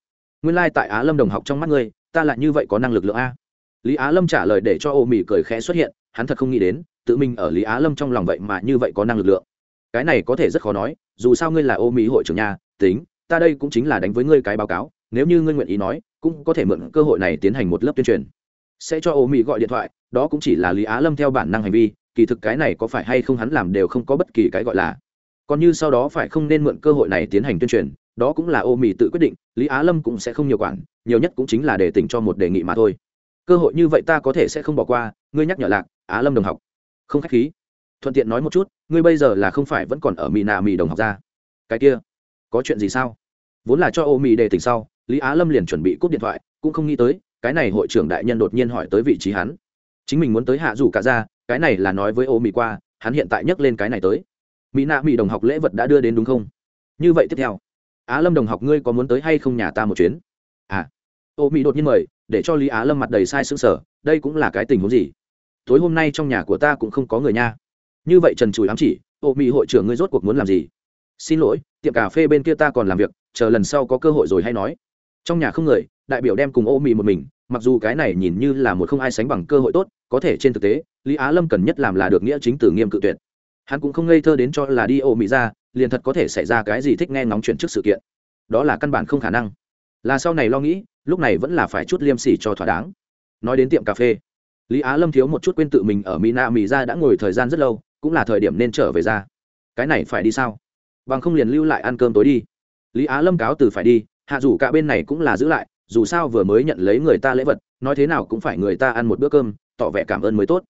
Nguyên lai、like、tại á lâm đồng học trong mắt ngươi, ta lại như vậy có năng lực lượng a. Lý á lâm trả lời để cho ô mỹ cười khẽ xuất hiện, hắn thật không nghĩ đến, tự mình ở lý á lâm trong lòng vậy mà như vậy có năng lực lượng. Cái này có thể rất khó nói, dù sao ngươi là ô mỹ hội trưởng nhà, tính, ta đây cũng chính là đánh với ngươi cái báo cáo, nếu như ngươi nguyện ý nói, cũng có thể mượn cơ hội này tiến hành một lớp tuyên truyền sẽ cho ô mỹ gọi điện thoại, đó cũng chỉ là lý á lâm theo bản năng hành vi, kỳ thực cái này có phải hay không hắn làm đều không có bất kỳ cái gọi là. Còn như sau đó phải không nên mượn cơ hội này tiến hành tuyên truyền, đó cũng là ô mỹ tự quyết định, lý á lâm cũng sẽ không nhiều quản, nhiều nhất cũng chính là để tỉnh cho một đề nghị mà thôi. Cơ hội như vậy ta có thể sẽ không bỏ qua, ngươi nhắc nhở lạc, á lâm đồng học. Không k h á c h khí. Thuận tiện nói một chút, ngươi bây giờ là không phải vẫn còn ở mỹ nạ mỹ đồng học ra. Cái kia, có chuyện gì sao? Vốn là cho ô mỹ đề tỉnh sau, lý á lâm liền chuẩn bị cúp điện thoại, cũng không nghĩ tới cái này hội trưởng đại nhân đột nhiên hỏi tới vị trí hắn. Chính mình muốn tới hạ rủ cả ra cái này là nói với ô mỹ qua, hắn hiện tại nhắc lên cái này tới. Mỹ nạ mỹ đồng học lễ vật đã đưa đến đúng không? Như vậy tiếp theo. Á lâm đồng học ngươi có muốn tới hay không nhà ta một chuyến? À. Ô mỹ đột nhiên mời, để cho lý á lâm mặt đầy sai xương sở đây cũng là cái tình huống gì? Tối hôm nay trong nhà của ta cũng không có người nha. Như vậy trần chùi ám chỉ, ô mỹ hội trưởng ngươi rốt cuộc muốn làm gì? Xin lỗi, tiệm cà phê bên kia ta còn làm việc, chờ lần sau có cơ hội rồi hay nói. Trong nhà không người, đại biểu đem cùng ô mỹ một mình mặc dù cái này nhìn như là một không ai sánh bằng cơ hội tốt, có thể trên thực tế, lý á lâm cần nhất làm là được nghĩa chính từ nghiêm cự tuyệt. Hắn cũng không ngây thơ đến cho là đi ô mỹ ra, liền thật có thể xảy ra cái gì thích nghe ngóng chuyện trước sự kiện. Đó là căn bản không khả năng. Là sau này lo nghĩ, lúc này vẫn là phải chút liêm sỉ cho thỏa đáng. Nói đến tiệm cà phê, lý á lâm thiếu một chút quên tự mình ở mỹ na mỹ ra đã ngồi thời gian rất lâu, cũng là thời điểm nên trở về ra. Cái này phải đi sao? Bằng không liền lưu lại ăn cơm tối đi. Lý á lâm cáo từ phải đi, hạ rủ cả bên này cũng là giữ lại dù sao vừa mới nhận lấy người ta lễ vật, nói thế nào cũng phải người ta ăn một bữa cơm, tỏ vẻ cảm ơn mới tốt.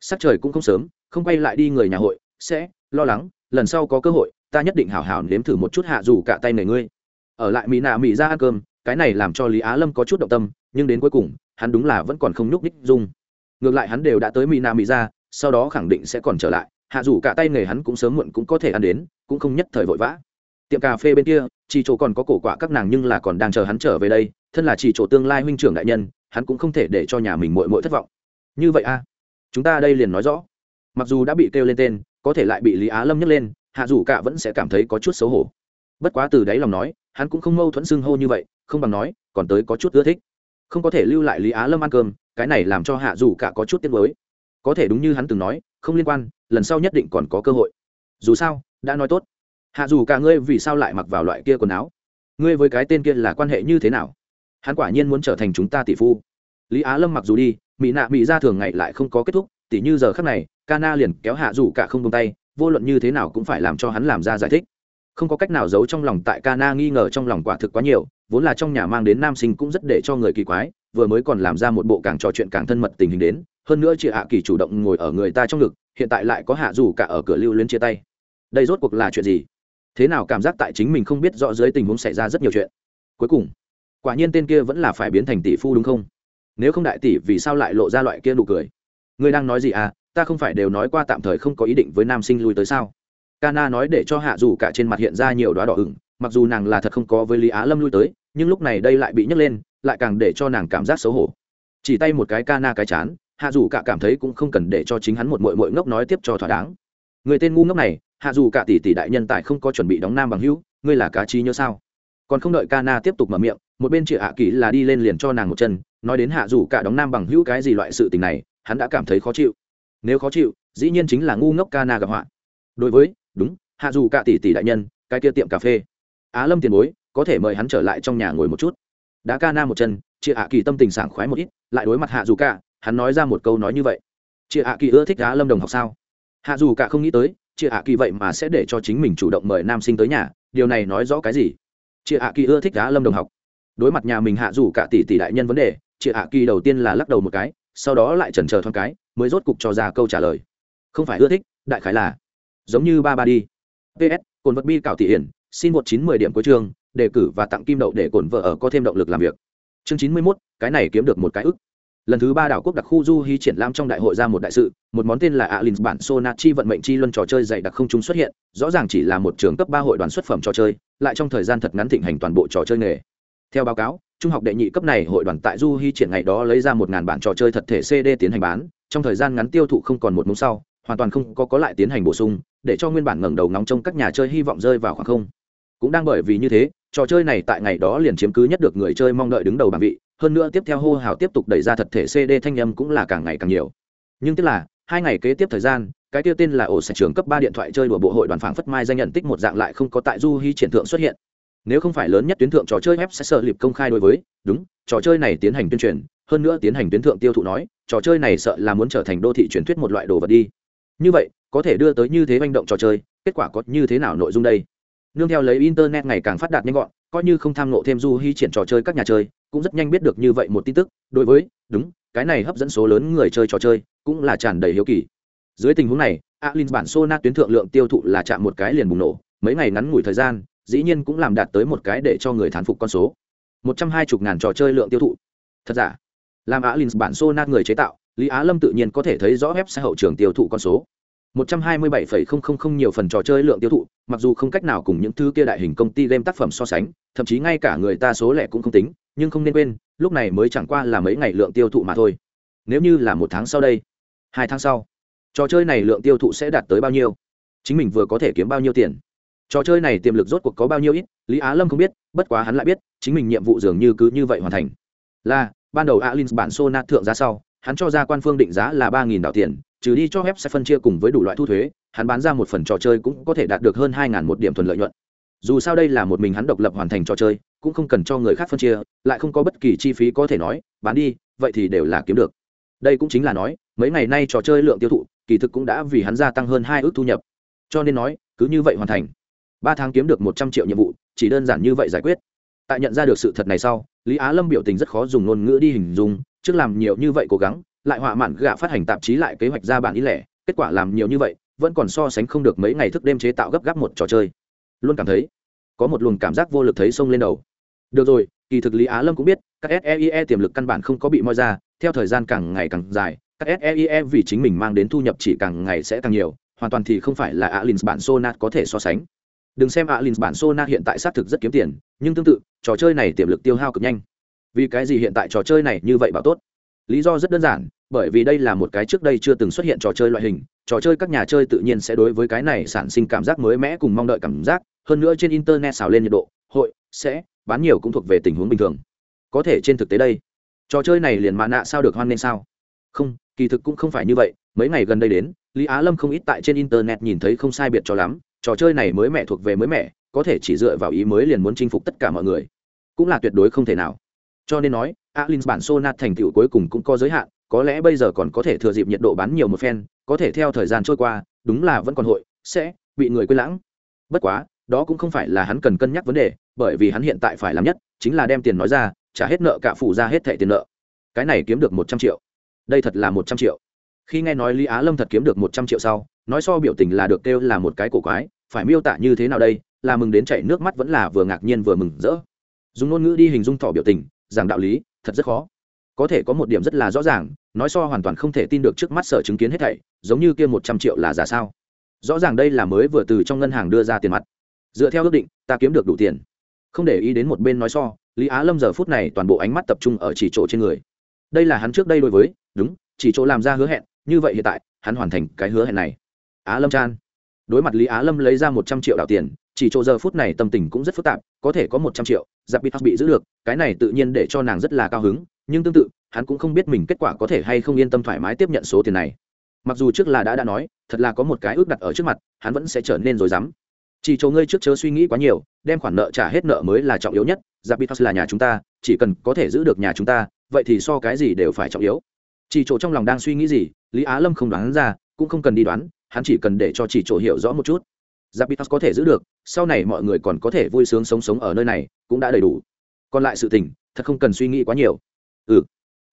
Sắc trời cũng không sớm, không quay lại đi người nhà hội, sẽ, lo lắng, lần sau có cơ hội, ta nhất định hảo hảo nếm thử một chút hạ dù cả tay người ngươi. Ở lại mỹ nạ mỹ ra ăn cơm, cái này làm cho lý á lâm có chút động tâm, nhưng đến cuối cùng, hắn đúng là vẫn còn không nhúc ních dung. Ngược lại hắn đều đã tới mỹ nạ mỹ ra, sau đó khẳng định sẽ còn trở lại. Hạ dù cả tay nghề hắn cũng sớm muộn cũng có thể ăn đến, cũng không nhất thời vội vã. Tiệm cà phê bên kia, chỉ chỗ còn có cổ quạ các nàng nhưng là còn đang chờ hắn trở về đây thân là chỉ chỗ tương lai huynh trưởng đại nhân, hắn cũng không thể để cho nhà mình mội mội thất vọng. Như vậy a chúng ta đây liền nói rõ. Mặc dù đã bị kêu lên tên, có thể lại bị lý á lâm nhấc lên, hạ dù cả vẫn sẽ cảm thấy có chút xấu hổ. Bất quá từ đáy lòng nói, hắn cũng không mâu thuẫn xưng hô như vậy, không bằng nói, còn tới có chút ưa thích. Không có thể lưu lại lý á lâm ăn cơm, cái này làm cho hạ dù cả có chút tiếc mới có thể đúng như hắn từng nói, không liên quan, lần sau nhất định còn có cơ hội. Dù sao, đã nói tốt. Hạ dù cả ngươi vì sao lại mặc vào loại kia quần áo? Ngươi với cái tên kia là quan hệ như thế nào? Hắn quả nhiên muốn trở thành chúng ta tỷ phu. Lý á lâm mặc dù đi, mỹ nạ mỹ ra thường ngày lại không có kết thúc tỷ như giờ khắc này, Kana liền kéo hạ dù cả không tung tay, vô luận như thế nào cũng phải làm cho hắn làm ra giải thích. Không có cách nào giấu trong lòng tại Kana nghi ngờ trong lòng quả thực quá nhiều, vốn là trong nhà mang đến nam sinh cũng rất để cho người kỳ quái, vừa mới còn làm ra một bộ càng trò chuyện càng thân mật tình hình đến, hơn nữa chị hạ kỳ chủ động ngồi ở người ta trong ngực, hiện tại lại có hạ dù cả ở cửa lưu luyến chia tay. Đây rốt cuộc là chuyện gì? Thế nào cảm giác tại chính mình không biết rõ dưới tình huống xảy ra rất nhiều chuyện? Cuối cùng quả nhiên tên kia vẫn là phải biến thành tỷ phu đúng không? Nếu không đại tỷ vì sao lại lộ ra loại kia nụ cười? Ngươi đang nói gì à? Ta không phải đều nói qua tạm thời không có ý định với nam sinh lui tới sao? Kana nói để cho hạ dù cả trên mặt hiện ra nhiều đoá đỏ ửng, mặc dù nàng là thật không có với lý á lâm lui tới, nhưng lúc này đây lại bị nhấc lên, lại càng để cho nàng cảm giác xấu hổ. Chỉ tay một cái Kana cái chán, hạ dù cả cảm thấy cũng không cần để cho chính hắn một mội mội ngốc nói tiếp cho thỏa đáng. Người tên ngu ngốc này, hạ dù cả tỷ tỷ đại nhân tài không có chuẩn bị đóng nam bằng hữu, ngươi là cá trí nhớ sao? Còn không đợi Kana tiếp tục mở miệng, một bên chị hạ kỳ là đi lên liền cho nàng một chân, nói đến hạ dù cả đóng nam bằng hữu cái gì loại sự tình này, hắn đã cảm thấy khó chịu. Nếu khó chịu, dĩ nhiên chính là ngu ngốc Kana gặp họa. Đối với, đúng, hạ dù cả tỷ tỷ đại nhân, cái kia tiệm cà phê. Á lâm tiền bối, có thể mời hắn trở lại trong nhà ngồi một chút. Đã ca na một chân chị hạ kỳ tâm tình sảng khoái một ít, lại đối mặt hạ dù cả, hắn nói ra một câu nói như vậy. Chị hạ kỳ ưa thích á lâm đồng học sao? Hạ dù cả không nghĩ tới chị hạ kỳ vậy mà sẽ để cho chính mình chủ động mời nam sinh tới nhà, điều này nói rõ cái gì? Chị hạ kỳ ưa thích á lâm đồng học. Đối mặt nhà mình hạ dù cả tỷ tỷ đại nhân vấn đề chị hạ kỳ đầu tiên là lắc đầu một cái, sau đó lại chần chờ thoáng cái, mới rốt cục cho ra câu trả lời. Không phải ưa thích, đại khái là, giống như ba ba đi. Ps cồn vật bi cảo tỷ hiển, xin một chín mười điểm cuối trường đề cử và tặng kim đậu để cổn vợ ở có thêm động lực làm việc. Chương chín mươi mốt, cái này kiếm được một cái ức lần thứ ba đảo quốc đặc khu du hy triển lãm trong đại hội ra một đại sự, một món tên là alin bản sona chi vận mệnh chi luân trò chơi dạy đặc không chúng xuất hiện, rõ ràng chỉ là một trường cấp ba hội đoàn xuất phẩm trò chơi, lại trong thời gian thật ngắn thịnh hành toàn bộ trò chơi nghề. Theo báo cáo, trung học đệ nhị cấp này hội đoàn tại du hy triển ngày đó lấy ra một ngàn bản trò chơi thật thể cd tiến hành bán, trong thời gian ngắn tiêu thụ không còn một mống sau, hoàn toàn không có có lại tiến hành bổ sung, để cho nguyên bản ngẩng đầu ngóng trong các nhà chơi hy vọng rơi vào khoảng không. Cũng đang bởi vì như thế, trò chơi này tại ngày đó liền chiếm cứ nhất được người chơi mong đợi đứng đầu bảng vị hơn nữa tiếp theo hô hào tiếp tục đẩy ra thật thể cd thanh âm cũng là càng ngày càng nhiều. Nhưng tức là, hai ngày kế tiếp thời gian, cái tiêu tên là ổ sạch trường cấp ba điện thoại chơi đùa bộ hội đoàn phảng phất mai danh nhận tích một dạng lại không có tại du hy triển thượng xuất hiện. Nếu không phải lớn nhất tuyến thượng trò chơi web sẽ sợ liệp công khai đối với, đúng, trò chơi này tiến hành tuyên truyền, hơn nữa tiến hành tuyến thượng tiêu thụ nói, trò chơi này sợ là muốn trở thành đô thị truyền thuyết một loại đồ vật đi. Như vậy, có thể đưa tới như thế manh động trò chơi, kết quả có như thế nào nội dung đây? Nương theo lấy internet ngày càng phát đạt nhanh gọn, coi như không tham nộ thêm du hy triển trò chơi các nhà chơi cũng rất nhanh biết được như vậy một tin tức, đối với, đúng, cái này hấp dẫn số lớn người chơi trò chơi, cũng là tràn đầy hiếu kỳ. Dưới tình huống này, alin bản sona tuyến thượng lượng tiêu thụ là chạm một cái liền bùng nổ, mấy ngày ngắn ngủi thời gian, dĩ nhiên cũng làm đạt tới một cái để cho người thán phục con số. Một trăm hai mươi ngàn trò chơi lượng tiêu thụ. Thật giả? Làm alin bản sona người chế tạo, lý á lâm tự nhiên có thể thấy rõ website hậu trường tiêu thụ con số. 127,000 nhiều phần trò chơi lượng tiêu thụ, mặc dù không cách nào cùng những thứ kia đại hình công ty game tác phẩm so sánh, thậm chí ngay cả người ta số lẻ cũng không tính, nhưng không nên quên, lúc này mới chẳng qua là mấy ngày lượng tiêu thụ mà thôi. Nếu như là một tháng sau đây, hai tháng sau trò chơi này lượng tiêu thụ sẽ đạt tới bao nhiêu? Chính mình vừa có thể kiếm bao nhiêu tiền? Trò chơi này tiềm lực rốt cuộc có bao nhiêu ít? Lý á lâm không biết bất quá hắn lại biết chính mình nhiệm vụ dường như cứ như vậy hoàn thành. Là ban đầu Alins bản sô thượng giá sau hắn cho ra quan phương định giá là ba nghìn đạo tiền trừ đi cho phép sẽ phân chia cùng với đủ loại thu thuế, hắn bán ra một phần trò chơi cũng có thể đạt được hơn hai n một điểm thuần lợi nhuận. Dù sao đây là một mình hắn độc lập hoàn thành trò chơi, cũng không cần cho người khác phân chia, lại không có bất kỳ chi phí có thể nói, bán đi, vậy thì đều là kiếm được. Đây cũng chính là nói, mấy ngày nay trò chơi lượng tiêu thụ, kỳ thực cũng đã vì hắn gia tăng hơn hai ước thu nhập. Cho nên nói, cứ như vậy hoàn thành. Ba tháng kiếm được một trăm triệu nhiệm vụ, chỉ đơn giản như vậy giải quyết. Tại nhận ra được sự thật này sau, lý á lâm biểu tình rất khó dùng ngôn ngữ đi hình dung, trước làm nhiều như vậy cố gắng lại họa mạn gạ phát hành tạp chí lại kế hoạch ra bản ý lẻ, kết quả làm nhiều như vậy, vẫn còn so sánh không được mấy ngày thức đêm chế tạo gấp gáp một trò chơi. Luôn cảm thấy, có một luồng cảm giác vô lực thấy sông lên đầu. Được rồi, kỳ thực lý á lâm cũng biết, các seie tiềm lực căn bản không có bị moi ra, theo thời gian càng ngày càng dài, các seie vì chính mình mang đến thu nhập chỉ càng ngày sẽ càng nhiều, hoàn toàn thì không phải là alin bản sonat có thể so sánh. Đừng xem alin bản sonat hiện tại xác thực rất kiếm tiền, nhưng tương tự, trò chơi này tiềm lực tiêu hao cực nhanh. Vì cái gì hiện tại trò chơi này như vậy bảo tốt? Lý do rất đơn giản, bởi vì đây là một cái trước đây chưa từng xuất hiện trò chơi loại hình, trò chơi các nhà chơi tự nhiên sẽ đối với cái này sản sinh cảm giác mới mẻ cùng mong đợi cảm giác, hơn nữa trên internet xào lên nhiệt độ, hội, sẽ, bán nhiều cũng thuộc về tình huống bình thường. Có thể trên thực tế đây, trò chơi này liền mạ nạ sao được hoan nên sao? Không, kỳ thực cũng không phải như vậy, mấy ngày gần đây đến, lý á lâm không ít tại trên internet nhìn thấy không sai biệt cho lắm, trò chơi này mới mẻ thuộc về mới mẻ, có thể chỉ dựa vào ý mới liền muốn chinh phục tất cả mọi người. Cũng là tuyệt đối không thể nào. Cho nên nói alin bản sonat thành tựu cuối cùng cũng có giới hạn, có lẽ bây giờ còn có thể thừa dịp nhiệt độ bán nhiều một phen, có thể theo thời gian trôi qua, đúng là vẫn còn hội, sẽ bị người quên lãng. Bất quá, đó cũng không phải là hắn cần cân nhắc vấn đề, bởi vì hắn hiện tại phải làm nhất, chính là đem tiền nói ra, trả hết nợ cả phủ ra hết thẻ tiền nợ. Cái này kiếm được một trăm triệu. Đây thật là một trăm triệu. Khi nghe nói lý á lâm thật kiếm được một trăm triệu sau, nói so biểu tình là được kêu là một cái cổ quái, phải miêu tả như thế nào đây, là mừng đến chảy nước mắt vẫn là vừa ngạc nhiên vừa mừng rỡ. Dùng ngôn ngữ đi hình dung tỏ biểu tình, giảng đạo lý thật rất khó. Có thể có một điểm rất là rõ ràng, nói so hoàn toàn không thể tin được trước mắt sở chứng kiến hết thảy, giống như kia một trăm triệu là giả sao. Rõ ràng đây là mới vừa từ trong ngân hàng đưa ra tiền mặt. Dựa theo ước định, ta kiếm được đủ tiền. Không để ý đến một bên nói so, lý á lâm giờ phút này toàn bộ ánh mắt tập trung ở chỉ chỗ trên người. Đây là hắn trước đây đối với, đúng, chỉ chỗ làm ra hứa hẹn, như vậy hiện tại, hắn hoàn thành cái hứa hẹn này. Á lâm chan. Đối mặt lý á lâm lấy ra một trăm triệu đạo tiền chỉ chỗ giờ phút này tâm tình cũng rất phức tạp, có thể có một trăm triệu, giặc bị bị giữ được, cái này tự nhiên để cho nàng rất là cao hứng, nhưng tương tự, hắn cũng không biết mình kết quả có thể hay không yên tâm thoải mái tiếp nhận số tiền này. Mặc dù trước là đã đã nói, thật là có một cái ước đặt ở trước mặt, hắn vẫn sẽ trở nên rồi dám chỉ chỗ ngươi trước chớ suy nghĩ quá nhiều, đem khoản nợ trả hết nợ mới là trọng yếu nhất, giặc bịt là nhà chúng ta, chỉ cần có thể giữ được nhà chúng ta, vậy thì so cái gì đều phải trọng yếu. Chỉ chỗ trong lòng đang suy nghĩ gì, lý á lâm không đoán ra, cũng không cần đi đoán, hắn chỉ cần để cho chỉ chỗ hiểu rõ một chút. Zapitas có thể giữ được, sau này mọi người còn có thể vui sướng sống sống ở nơi này, cũng đã đầy đủ. Còn lại sự tình, thật không cần suy nghĩ quá nhiều. Ừ.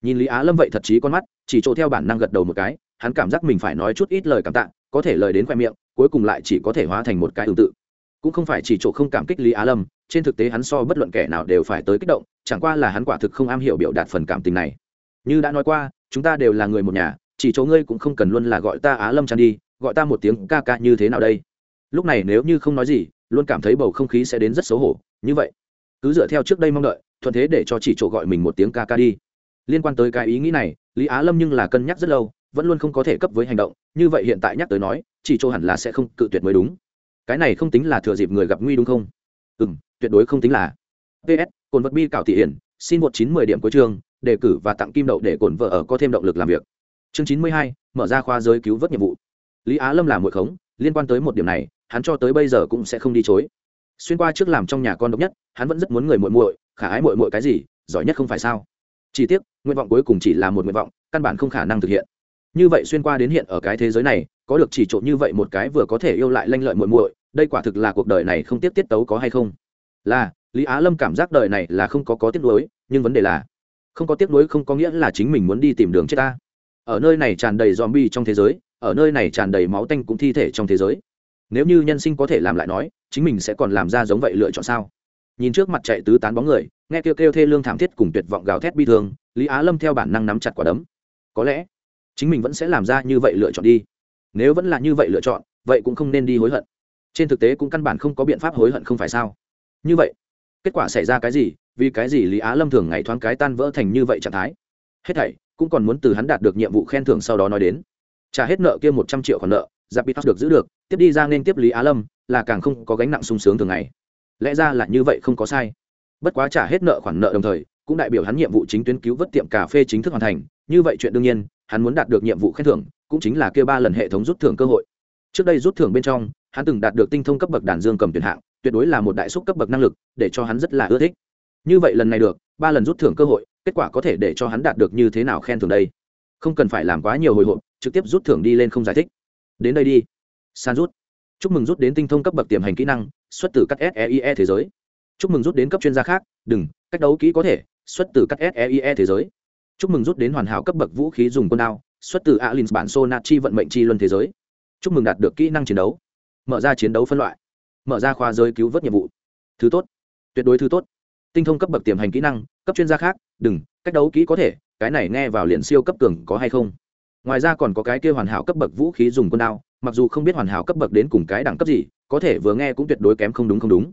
Nhìn Lý Á Lâm vậy thật chí con mắt, chỉ chỗ theo bản năng gật đầu một cái, hắn cảm giác mình phải nói chút ít lời cảm tạ, có thể lời đến khóe miệng, cuối cùng lại chỉ có thể hóa thành một cái tương tự. Cũng không phải chỉ chỗ không cảm kích Lý Á Lâm, trên thực tế hắn so bất luận kẻ nào đều phải tới kích động, chẳng qua là hắn quả thực không am hiểu biểu đạt phần cảm tình này. Như đã nói qua, chúng ta đều là người một nhà, chỉ chỗ ngươi cũng không cần luôn là gọi ta Á Lâm chan đi, gọi ta một tiếng ca ca như thế nào đây? Lúc này nếu như không nói gì luôn cảm thấy bầu không khí sẽ đến rất xấu hổ như vậy. Cứ dựa theo trước đây mong đợi thuận thế để cho chỉ chỗ gọi mình một tiếng ca ca đi. Liên quan tới cái ý nghĩ này lý á lâm nhưng là cân nhắc rất lâu vẫn luôn không có thể cấp với hành động như vậy hiện tại nhắc tới nói chỉ chỗ hẳn là sẽ không cự tuyệt mới đúng. Cái này không tính là thừa dịp người gặp nguy đúng không? Ừ m tuyệt đối không tính là. Ps cồn vật bi cảo thị hiển xin một chín mười điểm cuối trường, đề cử và tặng kim đậu để cồn vợ ở có thêm động lực làm việc. Chương chín mươi hai mở ra khoa giới cứu vớt nhiệm vụ. Lý á lâm là mượn khống liên quan tới một điểm này hắn cho tới bây giờ cũng sẽ không đi chối. Xuyên qua trước làm trong nhà con độc nhất, hắn vẫn rất muốn người muội muội, khả ái muội muội cái gì, giỏi nhất không phải sao? Chỉ tiếc, nguyện vọng cuối cùng chỉ là một nguyện vọng, căn bản không khả năng thực hiện. Như vậy xuyên qua đến hiện ở cái thế giới này, có được chỉ trộn như vậy một cái vừa có thể yêu lại lanh lợi muội muội, đây quả thực là cuộc đời này không tiếp tiết tấu có hay không? Là, lý á lâm cảm giác đời này là không có có tiếc nuối, nhưng vấn đề là, không có tiếc nuối không có nghĩa là chính mình muốn đi tìm đường chết ta. Ở nơi này tràn đầy zombie trong thế giới, ở nơi này tràn đầy máu tanh cũng thi thể trong thế giới nếu như nhân sinh có thể làm lại nói, chính mình sẽ còn làm ra giống vậy lựa chọn sao? Nhìn trước mặt chạy tứ tán bóng người, nghe kêu kêu thê lương thảm thiết cùng tuyệt vọng gào thét bi thương, lý á lâm theo bản năng nắm chặt quả đấm. Có lẽ, chính mình vẫn sẽ làm ra như vậy lựa chọn đi. Nếu vẫn là như vậy lựa chọn, vậy cũng không nên đi hối hận. Trên thực tế cũng căn bản không có biện pháp hối hận không phải sao? Như vậy, kết quả xảy ra cái gì? Vì cái gì lý á lâm thường ngày thoáng cái tan vỡ thành như vậy trạng thái? Hết thảy cũng còn muốn từ hắn đạt được nhiệm vụ khen thưởng sau đó nói đến. Trả hết nợ kia một trăm triệu khoản nợ giặc bị được giữ được, tiếp đi ra nên tiếp lý á lâm, là càng không có gánh nặng sung sướng thường ngày. Lẽ ra là như vậy không có sai. Bất quá trả hết nợ khoản nợ đồng thời, cũng đại biểu hắn nhiệm vụ chính tuyến cứu vớt tiệm cà phê chính thức hoàn thành. Như vậy chuyện đương nhiên, hắn muốn đạt được nhiệm vụ khen thưởng, cũng chính là kêu ba lần hệ thống rút thưởng cơ hội. Trước đây rút thưởng bên trong, hắn từng đạt được tinh thông cấp bậc đàn dương cầm tuyển hạng, tuyệt đối là một đại xúc cấp bậc năng lực, để cho hắn rất là ưa thích. Như vậy lần này được, ba lần rút thưởng cơ hội, kết quả có thể để cho hắn đạt được như thế nào khen thưởng đây? Không cần phải làm quá nhiều hồi hộp, trực tiếp rút thưởng đi lên không giải thích đến đây đi. San rút. Chúc mừng rút đến tinh thông cấp bậc tiềm hành kỹ năng, xuất từ các seie thế giới. Chúc mừng rút đến cấp chuyên gia khác, đừng, cách đấu kỹ có thể, xuất từ các seie thế giới. Chúc mừng rút đến hoàn hảo cấp bậc vũ khí dùng quân đao, xuất từ alin bản sô chi vận mệnh chi luân thế giới. Chúc mừng đạt được kỹ năng chiến đấu. Mở ra chiến đấu phân loại. Mở ra khoa giới cứu vớt nhiệm vụ. Thứ tốt. Tuyệt đối thứ tốt. Tinh thông cấp bậc tiềm hành kỹ năng, cấp chuyên gia khác, đừng, cách đấu kỹ có thể, cái này nghe vào liền siêu cấp cường có hay không? Ngoài ra còn có cái kia hoàn hảo cấp bậc vũ khí dùng quân đao, mặc dù không biết hoàn hảo cấp bậc đến cùng cái đẳng cấp gì, có thể vừa nghe cũng tuyệt đối kém không đúng không đúng.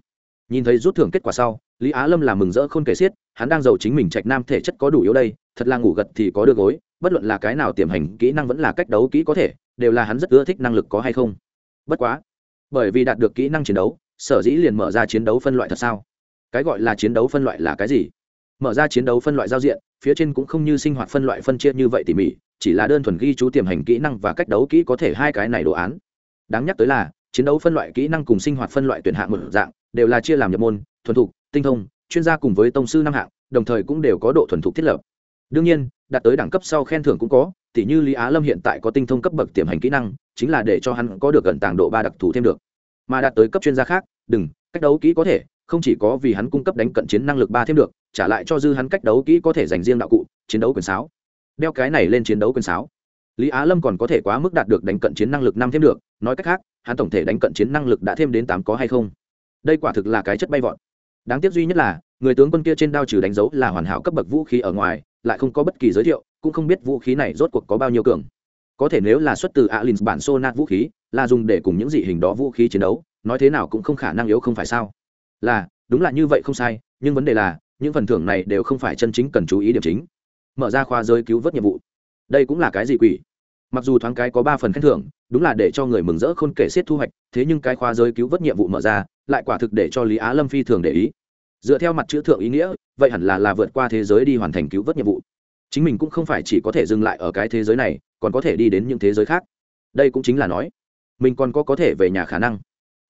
Nhìn thấy rút thưởng kết quả sau, lý á lâm là mừng rỡ khôn kể xiết, hắn đang giàu chính mình trạch nam thể chất có đủ yếu đây, thật là ngủ gật thì có được gối, bất luận là cái nào tiềm hành, kỹ năng vẫn là cách đấu kỹ có thể, đều là hắn rất ưa thích năng lực có hay không. Bất quá, bởi vì đạt được kỹ năng chiến đấu, sở dĩ liền mở ra chiến đấu phân loại thật sao? Cái gọi là chiến đấu phân loại là cái gì? Mở ra chiến đấu phân loại giao diện, phía trên cũng không như sinh hoạt phân loại phân chia như vậy tỉ mỉ chỉ là đơn thuần ghi chú tiềm hành kỹ năng và cách đấu kỹ có thể hai cái này đồ án. Đáng nhắc tới là, chiến đấu phân loại kỹ năng cùng sinh hoạt phân loại tuyển hạng một dạng, đều là chia làm nhập môn, thuần thục, tinh thông, chuyên gia cùng với tông sư năm hạng, đồng thời cũng đều có độ thuần thục thiết lập. Đương nhiên, đạt tới đẳng cấp sau khen thưởng cũng có, tỉ như lý á lâm hiện tại có tinh thông cấp bậc tiềm hành kỹ năng, chính là để cho hắn có được gần tàng độ ba đặc thù thêm được. Mà đạt tới cấp chuyên gia khác, đừng, cách đấu kỹ có thể, không chỉ có vì hắn cung cấp đánh cận chiến năng lực ba thêm được, trả lại cho dư hắn cách đấu kỹ có thể dành riêng đạo cụ, chiến đấu quyền sáo đeo cái này lên chiến đấu quyền sáo. Lý á lâm còn có thể quá mức đạt được đánh cận chiến năng lực năm thêm được, nói cách khác, hắn tổng thể đánh cận chiến năng lực đã thêm đến tám có hay không? Đây quả thực là cái chất bay vọt. Đáng tiếc duy nhất là, người tướng quân kia trên đao trừ đánh dấu là hoàn hảo cấp bậc vũ khí ở ngoài, lại không có bất kỳ giới thiệu, cũng không biết vũ khí này rốt cuộc có bao nhiêu cường. Có thể nếu là xuất từ alin bản sonat vũ khí, là dùng để cùng những dị hình đó vũ khí chiến đấu, nói thế nào cũng không khả năng yếu không phải sao? Là, đúng là như vậy không sai, nhưng vấn đề là, những phần thưởng này đều không phải chân chính cần chú ý điểm chính mở ra khoa giới cứu vớt nhiệm vụ. Đây cũng là cái gì quỷ? Mặc dù thoáng cái có ba phần khen thưởng, đúng là để cho người mừng rỡ khôn kể xiết thu hoạch, thế nhưng cái khoa giới cứu vớt nhiệm vụ mở ra, lại quả thực để cho lý á lâm phi thường để ý. Dựa theo mặt chữ thượng ý nghĩa, vậy hẳn là là vượt qua thế giới đi hoàn thành cứu vớt nhiệm vụ. Chính mình cũng không phải chỉ có thể dừng lại ở cái thế giới này, còn có thể đi đến những thế giới khác. Đây cũng chính là nói, mình còn có có thể về nhà khả năng.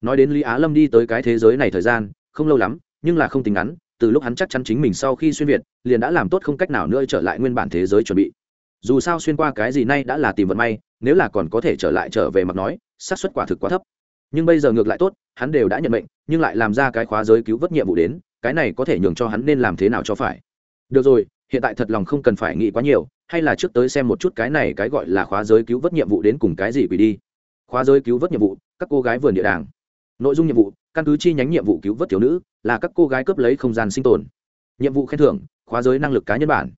Nói đến lý á lâm đi tới cái thế giới này thời gian, không lâu lắm, nhưng là không tính ngắn từ lúc hắn chắc chắn chính mình sau khi xuyên việt, liền đã làm tốt không cách nào nữa trở lại nguyên bản thế giới chuẩn bị. Dù sao xuyên qua cái gì nay đã là tìm vận may, nếu là còn có thể trở lại trở về mặt nói, xác suất quả thực quá thấp. Nhưng bây giờ ngược lại tốt, hắn đều đã nhận mệnh, nhưng lại làm ra cái khóa giới cứu vớt nhiệm vụ đến, cái này có thể nhường cho hắn nên làm thế nào cho phải. Được rồi, hiện tại thật lòng không cần phải nghĩ quá nhiều, hay là trước tới xem một chút cái này cái gọi là khóa giới cứu vớt nhiệm vụ đến cùng cái gì quỷ đi. Khóa giới cứu vớt nhiệm vụ, các cô gái vườn địa đàng nội dung nhiệm vụ, căn cứ chi nhánh nhiệm vụ cứu vớt thiếu nữ, là các cô gái cướp lấy không gian sinh tồn. Nhiệm vụ khen thưởng, khóa giới năng lực cá nhân bản.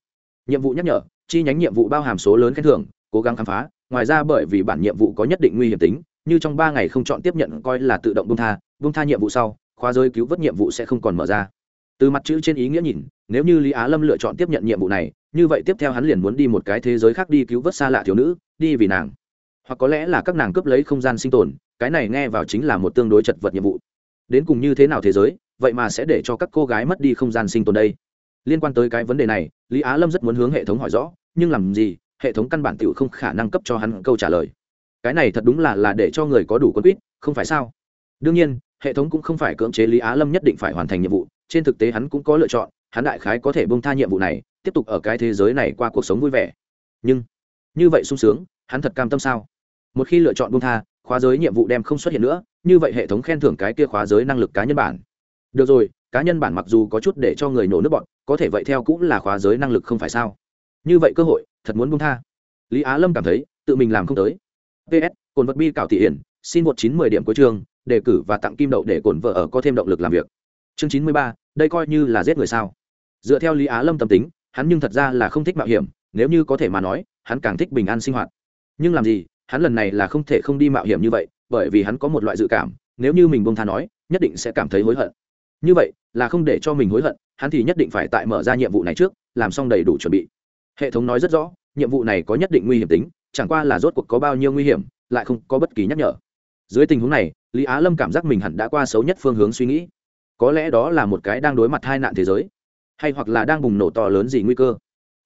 Nhiệm vụ nhắc nhở, chi nhánh nhiệm vụ bao hàm số lớn khen thưởng, cố gắng khám phá. Ngoài ra bởi vì bản nhiệm vụ có nhất định nguy hiểm tính, như trong ba ngày không chọn tiếp nhận coi là tự động bung tha bung tha nhiệm vụ sau, khóa giới cứu vớt nhiệm vụ sẽ không còn mở ra. Từ mặt chữ trên ý nghĩa nhìn, nếu như lý á lâm lựa chọn tiếp nhận nhiệm vụ này, như vậy tiếp theo hắn liền muốn đi một cái thế giới khác đi cứu vớt xa lạ thiếu nữ, đi vì nàng. Hoặc có lẽ là các nàng cướp lấy không gian sinh tồn cái này nghe vào chính là một tương đối chật vật nhiệm vụ. Đến cùng như thế nào thế giới, vậy mà sẽ để cho các cô gái mất đi không gian sinh tồn đây? Liên quan tới cái vấn đề này, lý á lâm rất muốn hướng hệ thống hỏi rõ, nhưng làm gì, hệ thống căn bản t không khả năng cấp cho hắn câu trả lời. Cái này thật đúng là là để cho người có đủ quân quýt, không phải sao? Đương nhiên, hệ thống cũng không phải cưỡng chế lý á lâm nhất định phải hoàn thành nhiệm vụ, trên thực tế hắn cũng có lựa chọn, hắn đại khái có thể bông tha nhiệm vụ này, tiếp tục ở cái thế giới này qua cuộc sống vui vẻ. Nhưng, như vậy sung sướng, hắn thật cam tâm sao? Một khi lựa chọn buông tha, khóa giới nhiệm vụ đem không xuất hiện nữa, như vậy hệ thống khen thưởng cái kia khóa giới năng lực cá nhân bản. Được rồi, cá nhân bản mặc dù có chút để cho người nổ nước bọn, có thể vậy theo cũng là khóa giới năng lực không phải sao? Như vậy cơ hội, thật muốn buông tha. Lý á lâm cảm thấy, tự mình làm không tới. Ps cồn vật bi cảo thị hiển, xin một chín mười điểm cuối trường đề cử và tặng kim đậu để cồn vợ ở có thêm động lực làm việc. Chương chín mươi ba, đây coi như là giết người sao? Dựa theo lý á lâm tâm tính, hắn nhưng thật ra là không thích mạo hiểm, nếu như có thể mà nói, hắn càng thích bình an sinh hoạt. Nhưng làm gì hắn lần này là không thể không đi mạo hiểm như vậy, bởi vì hắn có một loại dự cảm, nếu như mình bông tha nói, nhất định sẽ cảm thấy hối hận. Như vậy, là không để cho mình hối hận, hắn thì nhất định phải tại mở ra nhiệm vụ này trước, làm xong đầy đủ chuẩn bị. Hệ thống nói rất rõ, nhiệm vụ này có nhất định nguy hiểm tính, chẳng qua là rốt cuộc có bao nhiêu nguy hiểm, lại không có bất kỳ nhắc nhở. Dưới tình huống này, lý á lâm cảm giác mình hẳn đã qua xấu nhất phương hướng suy nghĩ. Có lẽ đó là một cái đang đối mặt hai nạn thế giới, hay hoặc là đang bùng nổ to lớn gì nguy cơ.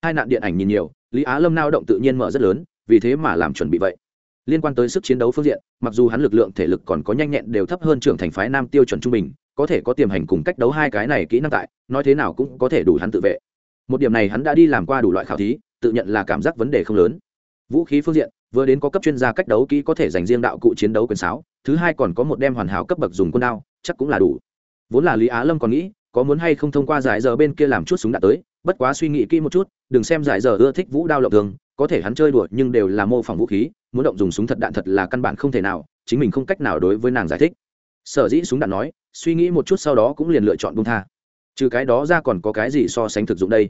Hai nạn điện ảnh nhìn nhiều, lý á lâm nao động tự nhiên mở rất lớn, vì thế mà làm chuẩn bị vậy liên quan tới sức chiến đấu phương diện, mặc dù hắn lực lượng thể lực còn có nhanh nhẹn đều thấp hơn trưởng thành phái nam tiêu chuẩn trung bình, có thể có tiềm hành cùng cách đấu hai cái này kỹ năng tại, nói thế nào cũng có thể đủ hắn tự vệ. Một điểm này hắn đã đi làm qua đủ loại khảo thí, tự nhận là cảm giác vấn đề không lớn. Vũ khí phương diện, vừa đến có cấp chuyên gia cách đấu kỹ có thể dành riêng đạo cụ chiến đấu quyền sáo, thứ hai còn có một đem hoàn hảo cấp bậc dùng quân đao, chắc cũng là đủ. Vốn là lý á lâm còn nghĩ, có muốn hay không thông qua giải giờ bên kia làm chút súng đạn tới, bất quá suy nghĩ kỹ một chút, đừng xem giải giờ ưa thích vũ đao lộng thường có thể hắn chơi đùa nhưng đều là mô phỏng vũ khí, muốn động dùng súng thật đạn thật là căn bản không thể nào, chính mình không cách nào đối với nàng giải thích. Sở dĩ súng đạn nói, suy nghĩ một chút sau đó cũng liền lựa chọn bung tha. Trừ cái đó ra còn có cái gì so sánh thực dụng đây?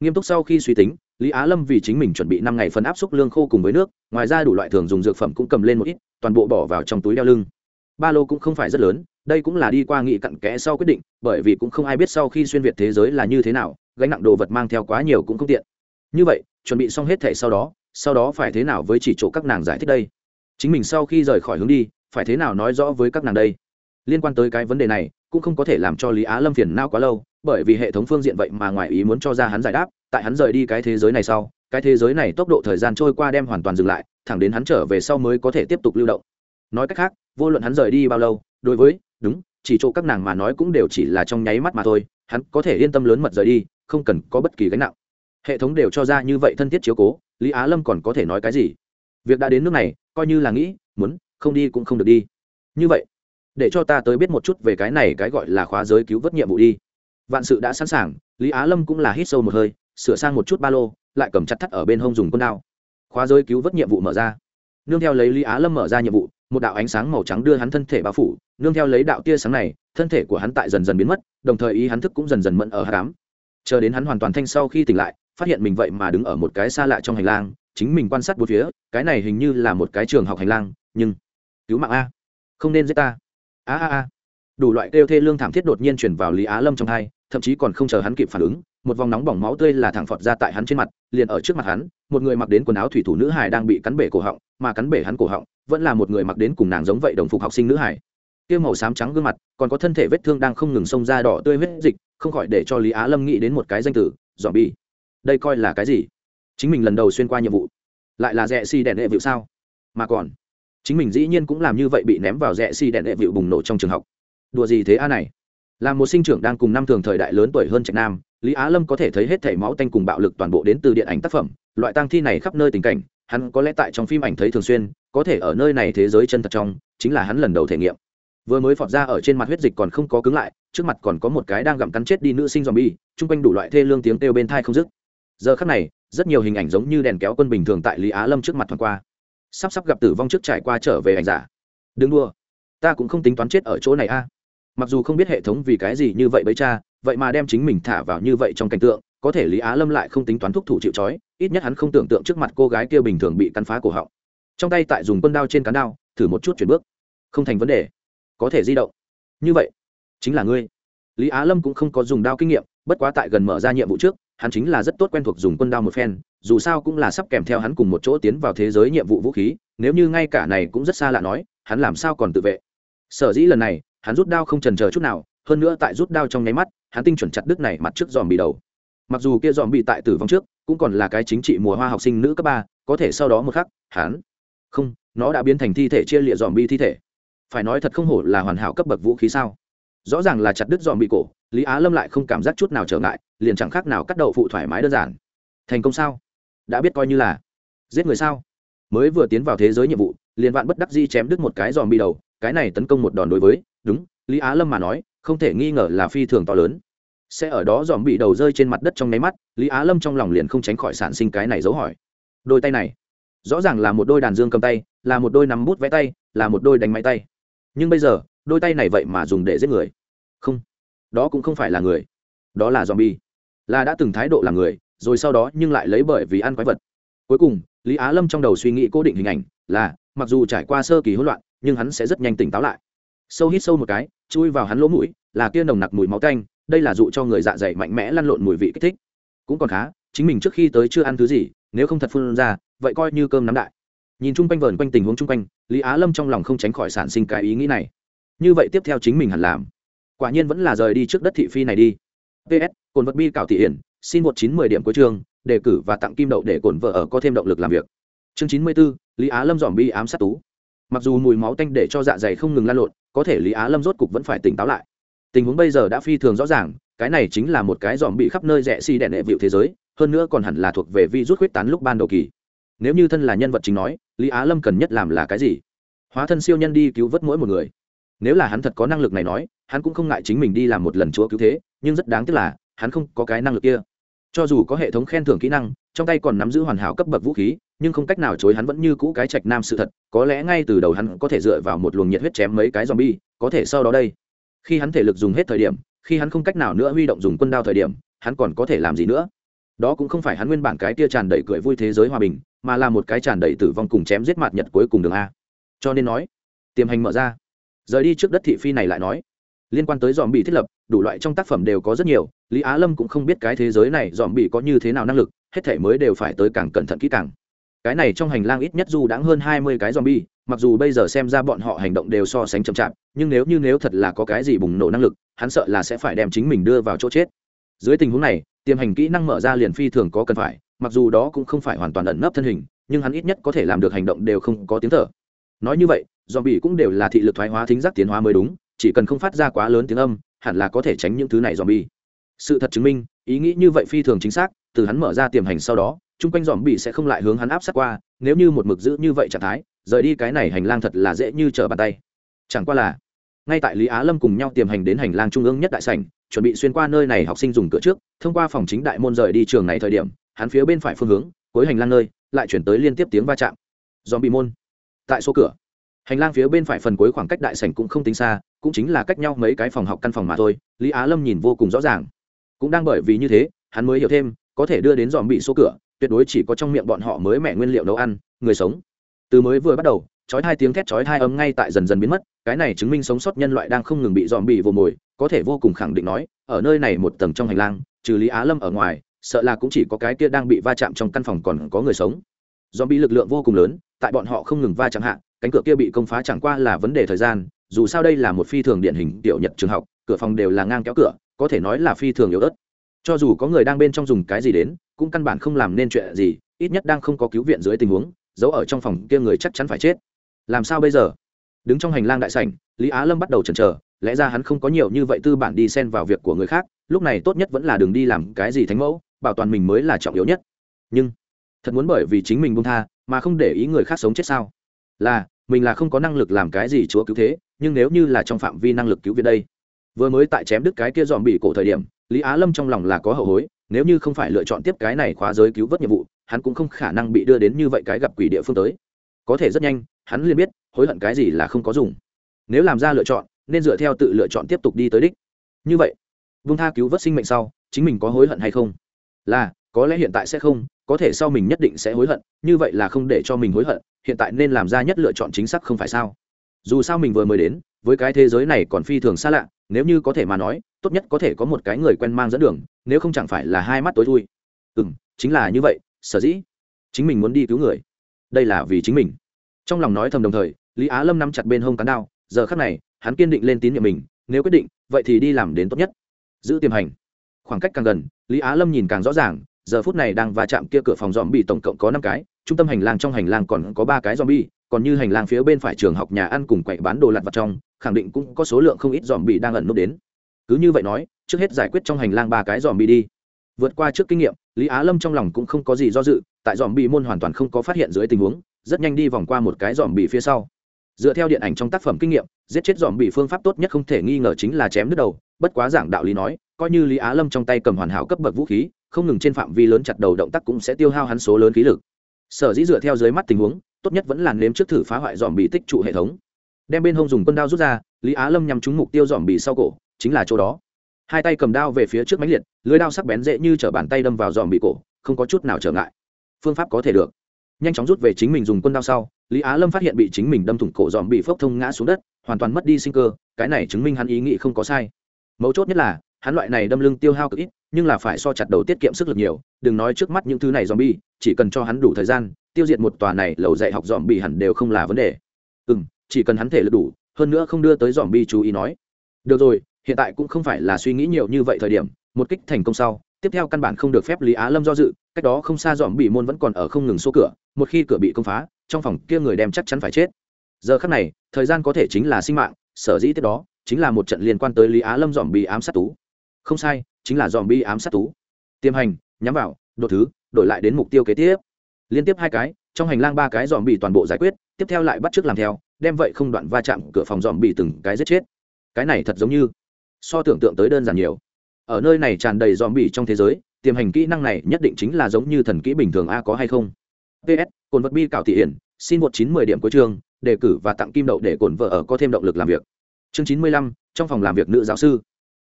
Nghiêm túc sau khi suy tính, lý á lâm vì chính mình chuẩn bị năm ngày phân áp xúc lương khô cùng với nước, ngoài ra đủ loại thường dùng dược phẩm cũng cầm lên một ít, toàn bộ bỏ vào trong túi đeo lưng. Ba lô cũng không phải rất lớn, đây cũng là đi qua nghị cặn kẽ sau quyết định, bởi vì cũng không ai biết sau khi xuyên việt thế giới là như thế nào, gánh nặng đồ vật mang theo quá nhiều cũng không tiện. Như vậy chuẩn bị xong hết thẻ sau đó sau đó phải thế nào với chỉ chỗ các nàng giải thích đây? Chính mình sau khi rời khỏi hướng đi, phải thế nào nói rõ với các nàng đây? Liên quan tới cái vấn đề này, cũng không có thể làm cho lý á lâm phiền não quá lâu, bởi vì hệ thống phương diện vậy mà ngoài ý muốn cho ra hắn giải đáp, tại hắn rời đi cái thế giới này sau, cái thế giới này tốc độ thời gian trôi qua đem hoàn toàn dừng lại, thẳng đến hắn trở về sau mới có thể tiếp tục lưu động. Nói cách khác, vô luận hắn rời đi bao lâu, đối với, đúng, chỉ chỗ các nàng mà nói cũng đều chỉ là trong nháy mắt mà thôi, hắn có thể yên tâm lớn mật rời đi, không cần có bất kỳ gánh nặng hệ thống đều cho ra như vậy thân thiết chiếu cố, lý á lâm còn có thể nói cái gì? Việc đã đến nước này, coi như là nghĩ, muốn, không đi cũng không được đi. Như vậy, để cho ta tới biết một chút về cái này cái gọi là khóa giới cứu vớt nhiệm vụ đi. Vạn sự đã sẵn sàng, lý á lâm cũng là hít sâu một hơi, sửa sang một chút ba lô, lại cầm chặt thắt ở bên hông dùng con đao. Khóa giới cứu vớt nhiệm vụ mở ra. Nương theo lấy lý á lâm mở ra nhiệm vụ, một đạo ánh sáng màu trắng đưa hắn thân thể bao phủ, nương theo lấy đạo tia sáng này, thân thể của hắn tại dần dần biến mất, đồng thời ý hắn thức cũng dần dần mẫn ở hát cám. Chờ đến hắn hoàn toàn thanh sau khi tỉnh lại phát hiện mình vậy mà đứng ở một cái xa lạ trong hành lang, chính mình quan sát bốn phía, cái này hình như là một cái trường học hành lang, nhưng cứu mạng a. Không nên giết ta. A a a. Đủ loại kêu thê lương thảm thiết đột nhiên chuyển vào lý á lâm trong hai, thậm chí còn không chờ hắn kịp phản ứng, một vòng nóng bỏng máu tươi là thẳng phọt ra tại hắn trên mặt, liền ở trước mặt hắn, một người mặc đến quần áo thủy thủ nữ hải đang bị cắn bể cổ họng, mà cắn bể hắn cổ họng, vẫn là một người mặc đến cùng nàng giống vậy đồng phục học sinh nữ hải tiêu màu xám trắng gương mặt, còn có thân thể vết thương đang không ngừng xông ra đỏ tươi huyết dịch, không khỏi để cho lý á lâm nghĩ đến một cái danh từ dọn bi đây coi là cái gì? Chính mình lần đầu xuyên qua nhiệm vụ, lại là rẽ xi、si、đèn hệ vịu sao? Mà còn, chính mình dĩ nhiên cũng làm như vậy bị ném vào rẽ xi、si、đèn hệ vịu bùng nổ trong trường học. Đùa gì thế a này? Là một sinh trưởng đang cùng năm thường thời đại lớn tuổi hơn trạch nam, lý á lâm có thể thấy hết thảy máu tanh cùng bạo lực toàn bộ đến từ điện ảnh tác phẩm. Loại tăng thi này khắp nơi tình cảnh, hắn có lẽ tại trong phim ảnh thấy thường xuyên, có thể ở nơi này thế giới chân thật trong, chính là hắn lần đầu thể nghiệm. Vừa mới phọt ra ở trên mặt huyết dịch còn không có cứng lại, trước mặt còn có một cái đang gặm cắn chết đi nữ sinh zombie, chung quanh đủ loại thê lương tiếng kêu bên thai không dứt giờ khắc này rất nhiều hình ảnh giống như đèn kéo quân bình thường tại lý á lâm trước mặt thoáng qua. Sắp sắp gặp tử vong trước trải qua trở về ảnh giả. Đừng đua ta cũng không tính toán chết ở chỗ này a. Mặc dù không biết hệ thống vì cái gì như vậy bấy cha vậy mà đem chính mình thả vào như vậy trong cảnh tượng có thể lý á lâm lại không tính toán thúc thủ chịu chói, ít nhất hắn không tưởng tượng trước mặt cô gái kia bình thường bị cắn phá cổ họng. Trong tay tại dùng quân đao trên cán đao thử một chút chuyển bước. Không thành vấn đề. Có thể di động. Như vậy chính là ngươi. Lý á lâm cũng không có dùng đao kinh nghiệm bất quá tại gần mở ra nhiệm vụ trước hắn chính là rất tốt quen thuộc dùng quân đao một phen, dù sao cũng là sắp kèm theo hắn cùng một chỗ tiến vào thế giới nhiệm vụ vũ khí, nếu như ngay cả này cũng rất xa lạ nói, hắn làm sao còn tự vệ. Sở dĩ lần này, hắn rút đao không trần chờ chút nào, hơn nữa tại rút đao trong nháy mắt, hắn tinh chuẩn chặt đứt này mặt trước dòm bị đầu. Mặc dù kia dòm bị tại tử vong trước, cũng còn là cái chính trị mùa hoa học sinh nữ cấp ba, có thể sau đó một khắc, hắn, không, nó đã biến thành thi thể chia lịa dòm bi thi thể. Phải nói thật không hổ là hoàn hảo cấp bậc vũ khí sao? Rõ ràng là chặt đứt dòm bị cổ lý á lâm lại không cảm giác chút nào trở ngại, liền chẳng khác nào cắt đậu phụ thoải mái đơn giản. Thành công sao? Đã biết coi như là. Giết người sao? Mới vừa tiến vào thế giới nhiệm vụ, liền vạn bất đắc di chém đứt một cái dòm bi đầu, cái này tấn công một đòn đối với, đúng, lý á lâm mà nói, không thể nghi ngờ là phi thường to lớn. Sẽ ở đó dòm bị đầu rơi trên mặt đất trong nháy mắt, lý á lâm trong lòng liền không tránh khỏi sản sinh cái này dấu hỏi. Đôi tay này, rõ ràng là một đôi đàn dương cầm tay, là một đôi nắm bút vẽ tay, là một đôi đánh máy tay. Nhưng bây giờ, đôi tay này vậy mà dùng để giết người. Không đó cũng không phải là người, đó là zombie. Là đã từng thái độ là người, rồi sau đó nhưng lại lấy bởi vì ăn quái vật. Cuối cùng, lý á lâm trong đầu suy nghĩ cố định hình ảnh là, mặc dù trải qua sơ kỳ hỗn loạn, nhưng hắn sẽ rất nhanh tỉnh táo lại. Sâu hít sâu một cái, chui vào hắn lỗ mũi, là kia nồng nặc mùi máu tanh, đây là dụ cho người dạ dày mạnh mẽ lăn lộn mùi vị kích thích. Cũng còn khá, chính mình trước khi tới chưa ăn thứ gì, nếu không thật phun ra, vậy coi như cơm nắm đại. Nhìn chung quanh vờn quanh tình huống chung quanh, lý á lâm trong lòng không tránh khỏi sản sinh cái ý nghĩ này. Như vậy tiếp theo chính mình hẳn làm quả nhiên vẫn là rời đi trước đất thị phi này đi. Ps cồn vật bi cảo thị hiển, xin một chín mười điểm cuối trường đề cử và tặng kim đậu để cổn vợ ở có thêm động lực làm việc. Chương chín mươi b ố lý á lâm dòm bi ám sát tú. Mặc dù mùi máu tanh để cho dạ dày không ngừng lan lộn, có thể lý á lâm rốt cục vẫn phải tỉnh táo lại. Tình huống bây giờ đã phi thường rõ ràng, cái này chính là một cái dòm bị khắp nơi rẻ xi si đèn đệ vịu thế giới, hơn nữa còn hẳn là thuộc về vi rút huyết tán lúc ban đầu kỳ. Nếu như thân là nhân vật chính nói, lý á lâm cần nhất làm là cái gì? Hóa thân siêu nhân đi cứu vớt mỗi một người nếu là hắn thật có năng lực này nói, hắn cũng không ngại chính mình đi làm một lần chúa cứu thế, nhưng rất đáng tiếc là, hắn không có cái năng lực kia. Cho dù có hệ thống khen thưởng kỹ năng, trong tay còn nắm giữ hoàn hảo cấp bậc vũ khí, nhưng không cách nào chối hắn vẫn như cũ cái trạch nam sự thật, có lẽ ngay từ đầu hắn có thể dựa vào một luồng nhiệt huyết chém mấy cái zombie, có thể sau đó đây. Khi hắn thể lực dùng hết thời điểm, khi hắn không cách nào nữa huy động dùng quân đao thời điểm, hắn còn có thể làm gì nữa? Đó cũng không phải hắn nguyên bản cái tia tràn đầy cười vui thế giới hòa bình, mà là một cái tràn đầy tử vong cùng chém giết mạt nhật cuối cùng đường a. Cho nên nói, tiềm hành mở ra rời đi trước đất thị phi này lại nói, liên quan tới dòm bị thiết lập, đủ loại trong tác phẩm đều có rất nhiều, lý á lâm cũng không biết cái thế giới này dòm bị có như thế nào năng lực, hết thể mới đều phải tới càng cẩn thận kỹ càng. Cái này trong hành lang ít nhất dù đáng hơn hai mươi cái dòm bi mặc dù bây giờ xem ra bọn họ hành động đều so sánh chậm chạp, nhưng nếu như nếu thật là có cái gì bùng nổ năng lực, hắn sợ là sẽ phải đem chính mình đưa vào chỗ chết. Dưới tình huống này, tiềm hành kỹ năng mở ra liền phi thường có cần phải, mặc dù đó cũng không phải hoàn toàn ẩn nấp thân hình, nhưng hắn ít nhất có thể làm được hành động đều không có tiếng thở. Nói như vậy dòm bị cũng đều là thị lực thoái hóa thính giác tiến hóa mới đúng, chỉ cần không phát ra quá lớn tiếng âm, hẳn là có thể tránh những thứ này dòm bi sự thật chứng minh, ý nghĩ như vậy phi thường chính xác, từ hắn mở ra tiềm hành sau đó, chung quanh dòm bị sẽ không lại hướng hắn áp sát qua, nếu như một mực giữ như vậy trạng thái, rời đi cái này hành lang thật là dễ như trở bàn tay. Chẳng qua là, ngay tại lý á lâm cùng nhau tiềm hành đến hành lang trung ương nhất đại sảnh, chuẩn bị xuyên qua nơi này học sinh dùng cửa trước, thông qua phòng chính đại môn rời đi trường này thời điểm, hắn phía bên phải phương hướng, cuối hành lang nơi, lại chuyển tới liên tiếp tiếng va chạm. Dòm bị môn, tại số cửa hành lang phía bên phải phần cuối khoảng cách đại sảnh cũng không tính xa, cũng chính là cách nhau mấy cái phòng học căn phòng mà thôi, lý á lâm nhìn vô cùng rõ ràng. Cũng đang bởi vì như thế, hắn mới hiểu thêm, có thể đưa đến dòm bị số cửa, tuyệt đối chỉ có trong miệng bọn họ mới mẹ nguyên liệu nấu ăn, người sống. Từ mới vừa bắt đầu, chói hai tiếng thét chói hai ấm ngay tại dần dần biến mất, cái này chứng minh sống sót nhân loại đang không ngừng bị dòm bị vồ mồi, có thể vô cùng khẳng định nói, ở nơi này một tầng trong hành lang, trừ lý á lâm ở ngoài, sợ là cũng chỉ có cái kia đang bị va chạm trong căn phòng còn có người sống. Dòm bị lực lượng vô cùng lớn, tại bọn họ không ngừng va chạm hạ cánh cửa kia bị công phá chẳng qua là vấn đề thời gian, dù sao đây là một phi thường điển hình tiểu nhật trường học, cửa phòng đều là ngang kéo cửa, có thể nói là phi thường yếu ớt. Cho dù có người đang bên trong dùng cái gì đến, cũng căn bản không làm nên chuyện gì, ít nhất đang không có cứu viện dưới tình huống, giấu ở trong phòng kia người chắc chắn phải chết. Làm sao bây giờ? Đứng trong hành lang đại sảnh, lý á lâm bắt đầu chần chờ, lẽ ra hắn không có nhiều như vậy tư bản đi xen vào việc của người khác, lúc này tốt nhất vẫn là đường đi làm cái gì thánh mẫu, bảo toàn mình mới là trọng yếu nhất. Nhưng, thật muốn bởi vì chính mình buông tha, mà không để ý người khác sống chết sao? Là, mình là không có năng lực làm cái gì chúa cứu thế, nhưng nếu như là trong phạm vi năng lực cứu viện đây. Vừa mới tại chém đứt cái kia dòm bị cổ thời điểm, lý á lâm trong lòng là có hậu hối, nếu như không phải lựa chọn tiếp cái này khóa giới cứu vớt nhiệm vụ, hắn cũng không khả năng bị đưa đến như vậy cái gặp quỷ địa phương tới. Có thể rất nhanh, hắn liền biết, hối hận cái gì là không có dùng. Nếu làm ra lựa chọn, nên dựa theo tự lựa chọn tiếp tục đi tới đích. Như vậy vung tha cứu vớt sinh mệnh sau, chính mình có hối hận hay không? Là có lẽ hiện tại sẽ không, có thể sau mình nhất định sẽ hối hận, như vậy là không để cho mình hối hận, hiện tại nên làm ra nhất lựa chọn chính xác không phải sao? Dù sao mình vừa mới đến, với cái thế giới này còn phi thường xa lạ, nếu như có thể mà nói, tốt nhất có thể có một cái người quen mang dẫn đường, nếu không chẳng phải là hai mắt tối thui. Ừ m chính là như vậy, sở dĩ. Chính mình muốn đi cứu người. Đây là vì chính mình. Trong lòng nói thầm đồng thời, lý á lâm nắm chặt bên hông cán đao, giờ khắc này, hắn kiên định lên tín nhiệm mình, nếu quyết định, vậy thì đi làm đến tốt nhất. Giữ tiềm hành. Khoảng cách càng gần, lý á lâm nhìn càng rõ ràng giờ phút này đang va chạm kia cửa phòng dòm bị tổng cộng có năm cái, trung tâm hành lang trong hành lang còn có ba cái dòm bi còn như hành lang phía bên phải trường học nhà ăn cùng quậy bán đồ lặt vặt trong, khẳng định cũng có số lượng không ít dòm bị đang ẩn nút đến. Cứ như vậy nói, trước hết giải quyết trong hành lang ba cái dòm bị đi. Vượt qua trước kinh nghiệm, lý á lâm trong lòng cũng không có gì do dự, tại dòm bị môn hoàn toàn không có phát hiện dưới tình huống, rất nhanh đi vòng qua một cái dòm bị phía sau. Dựa theo điện ảnh trong tác phẩm kinh nghiệm, giết chết dòm bị phương pháp tốt nhất không thể nghi ngờ chính là chém đứt đầu, bất quá giảng đạo lý nói, coi như lý á lâm trong tay cầm hoàn hảo cấp bậc vũ khí không ngừng trên phạm vi lớn chặt đầu động tác cũng sẽ tiêu hao hắn số lớn khí lực. Sở dĩ dựa theo dưới mắt tình huống, tốt nhất vẫn là nếm trước thử phá hoại dòm bị tích trụ hệ thống. Đem bên hông dùng quân đao rút ra, lý á lâm nhằm trúng mục tiêu dòm bị sau cổ, chính là chỗ đó. Hai tay cầm đao về phía trước máy liệt, lưới đao sắc bén dễ như t bàn tay đâm vào dòm bị cổ, không có chút nào trở ngại. Phương pháp có thể được. Nhanh chóng rút về chính mình dùng quân đao sau, lý á lâm phát hiện bị chính mình đâm thủng cổ dòm bị phốc thông ngã xuống đất, hoàn toàn mất đi sinh cơ, cái này chứng minh hắn ý nghĩ không có sai. Mấu chốt nhất là, hắn loại này đâm lưng tiêu hao cực ít nhưng là phải so chặt đầu tiết kiệm sức lực nhiều, đừng nói trước mắt những thứ này dòm bi chỉ cần cho hắn đủ thời gian, tiêu diệt một tòa này lầu dạy học dòm bị hẳn đều không là vấn đề. Ừ m chỉ cần hắn thể lực đủ, hơn nữa không đưa tới dòm bi chú ý nói. Được rồi, hiện tại cũng không phải là suy nghĩ nhiều như vậy thời điểm, một kích thành công sau, tiếp theo căn bản không được phép lý á lâm do dự, cách đó không xa dòm bị môn vẫn còn ở không ngừng số cửa, một khi cửa bị công phá, trong phòng kia người đem chắc chắn phải chết. Giờ khắc này, thời gian có thể chính là sinh mạng, sở dĩ tiếp đó, chính là một trận liên quan tới lý á lâm dòm bi ám sát tú. Không sai chính là dòm bi ám sát tú tiêm hành, nhắm vào, đột thứ, đổi lại đến mục tiêu kế tiếp. Liên tiếp hai cái, trong hành lang ba cái dòm bị toàn bộ giải quyết, tiếp theo lại bắt t làm theo, đem vậy không đoạn va chạm cửa phòng dòm bị từng cái giết chết. Cái này thật giống như, so tưởng tượng tới đơn giản nhiều. Ở nơi này tràn đầy dòm bị trong thế giới tiềm hành kỹ năng này nhất định chính là giống như thần kỹ bình thường a có hay không? Ps cồn vật bi cạo thị hiển, xin một chín mười điểm cuối chương, đề cử và tặng kim đậu để cồn vợ ở có thêm động lực làm việc. Chương chín mươi lăm, trong phòng làm việc nữ giáo sư.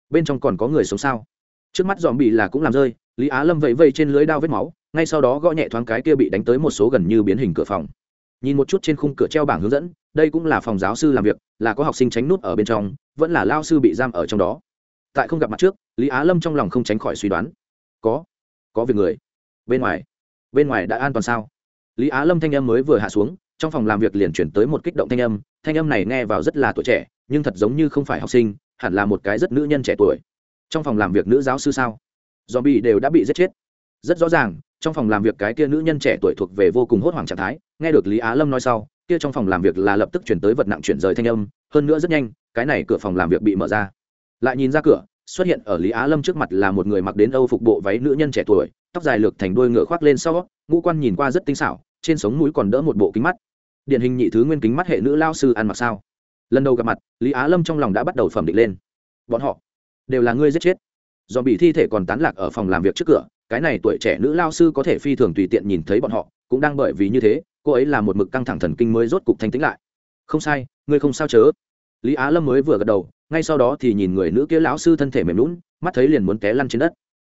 Bên trong còn có người sống sao? Trước mắt dòm bị là cũng làm rơi, lý á lâm vẫy vây trên lưới đao vết máu, ngay sau đó gõ nhẹ thoáng cái kia bị đánh tới một số gần như biến hình cửa phòng. Nhìn một chút trên khung cửa treo bảng hướng dẫn, đây cũng là phòng giáo sư làm việc, là có học sinh tránh nút ở bên trong, vẫn là lao sư bị giam ở trong đó. Tại không gặp mặt trước, lý á lâm trong lòng không tránh khỏi suy đoán. Có có việc người. Bên ngoài bên ngoài đã an toàn sao? Lý á lâm thanh âm mới vừa hạ xuống, trong phòng làm việc liền chuyển tới một kích động thanh âm thanh âm này nghe vào rất là tuổi trẻ, nhưng thật giống như không phải học sinh, hẳn là một cái rất nữ nhân trẻ tuổi trong phòng làm việc nữ giáo sư sao? Do bị đều đã bị giết chết. Rất rõ ràng, trong phòng làm việc cái kia nữ nhân trẻ tuổi thuộc về vô cùng hốt hoảng trạng thái, nghe được lý á lâm nói sau, kia trong phòng làm việc là lập tức chuyển tới vật nặng chuyển rời thanh âm, hơn nữa rất nhanh, cái này cửa phòng làm việc bị mở ra. Lại nhìn ra cửa, xuất hiện ở lý á lâm trước mặt là một người mặc đến âu phục bộ váy nữ nhân trẻ tuổi, tóc dài lược thành đôi ngựa khoác lên sau, ngũ quan nhìn qua rất tinh xảo, trên sống mũi còn đỡ một bộ kính mắt. Điển hình nhị thứ nguyên kính mắt hệ nữ lao sư ăn mặc sao? Lần đầu gặp mặt, lý á lâm trong lòng đã bắt đầu phẩm định lên. Bọn họ đều là ngươi giết chết. Do bị thi thể còn tán lạc ở phòng làm việc trước cửa, cái này tuổi trẻ nữ lao sư có thể phi thường tùy tiện nhìn thấy bọn họ, cũng đang bởi vì như thế, cô ấy là một mực căng thẳng thần kinh mới rốt cục thanh tĩnh lại. Không sai, ngươi không sao chớ. Lý á lâm mới vừa gật đầu, ngay sau đó thì nhìn người nữ kia lão sư thân thể mềm lún mắt thấy liền muốn té lăn trên đất.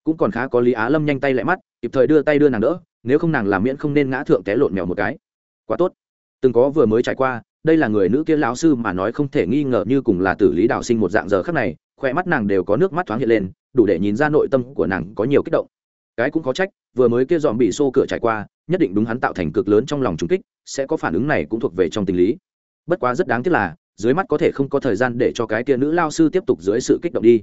Cũng còn khá có lý á lâm nhanh tay lại mắt, kịp thời đưa tay đưa nàng đỡ, nếu không nàng làm miễn không nên ngã thượng té lộn mèo một cái. Quá tốt. Từng có vừa mới trải qua, đây là người nữ kia lão sư mà nói không thể nghi ngờ như cùng là tử lý đạo sinh một dạng giờ khắc này khoe mắt nàng đều có nước mắt thoáng hiện lên, đủ để nhìn ra nội tâm của nàng có nhiều kích động. Cái cũng có trách, vừa mới kia dòm bị xô cửa trải qua, nhất định đúng hắn tạo thành cực lớn trong lòng trung kích, sẽ có phản ứng này cũng thuộc về trong tình lý. Bất quá rất đáng tiếc là, dưới mắt có thể không có thời gian để cho cái kia nữ lao sư tiếp tục dưới sự kích động đi.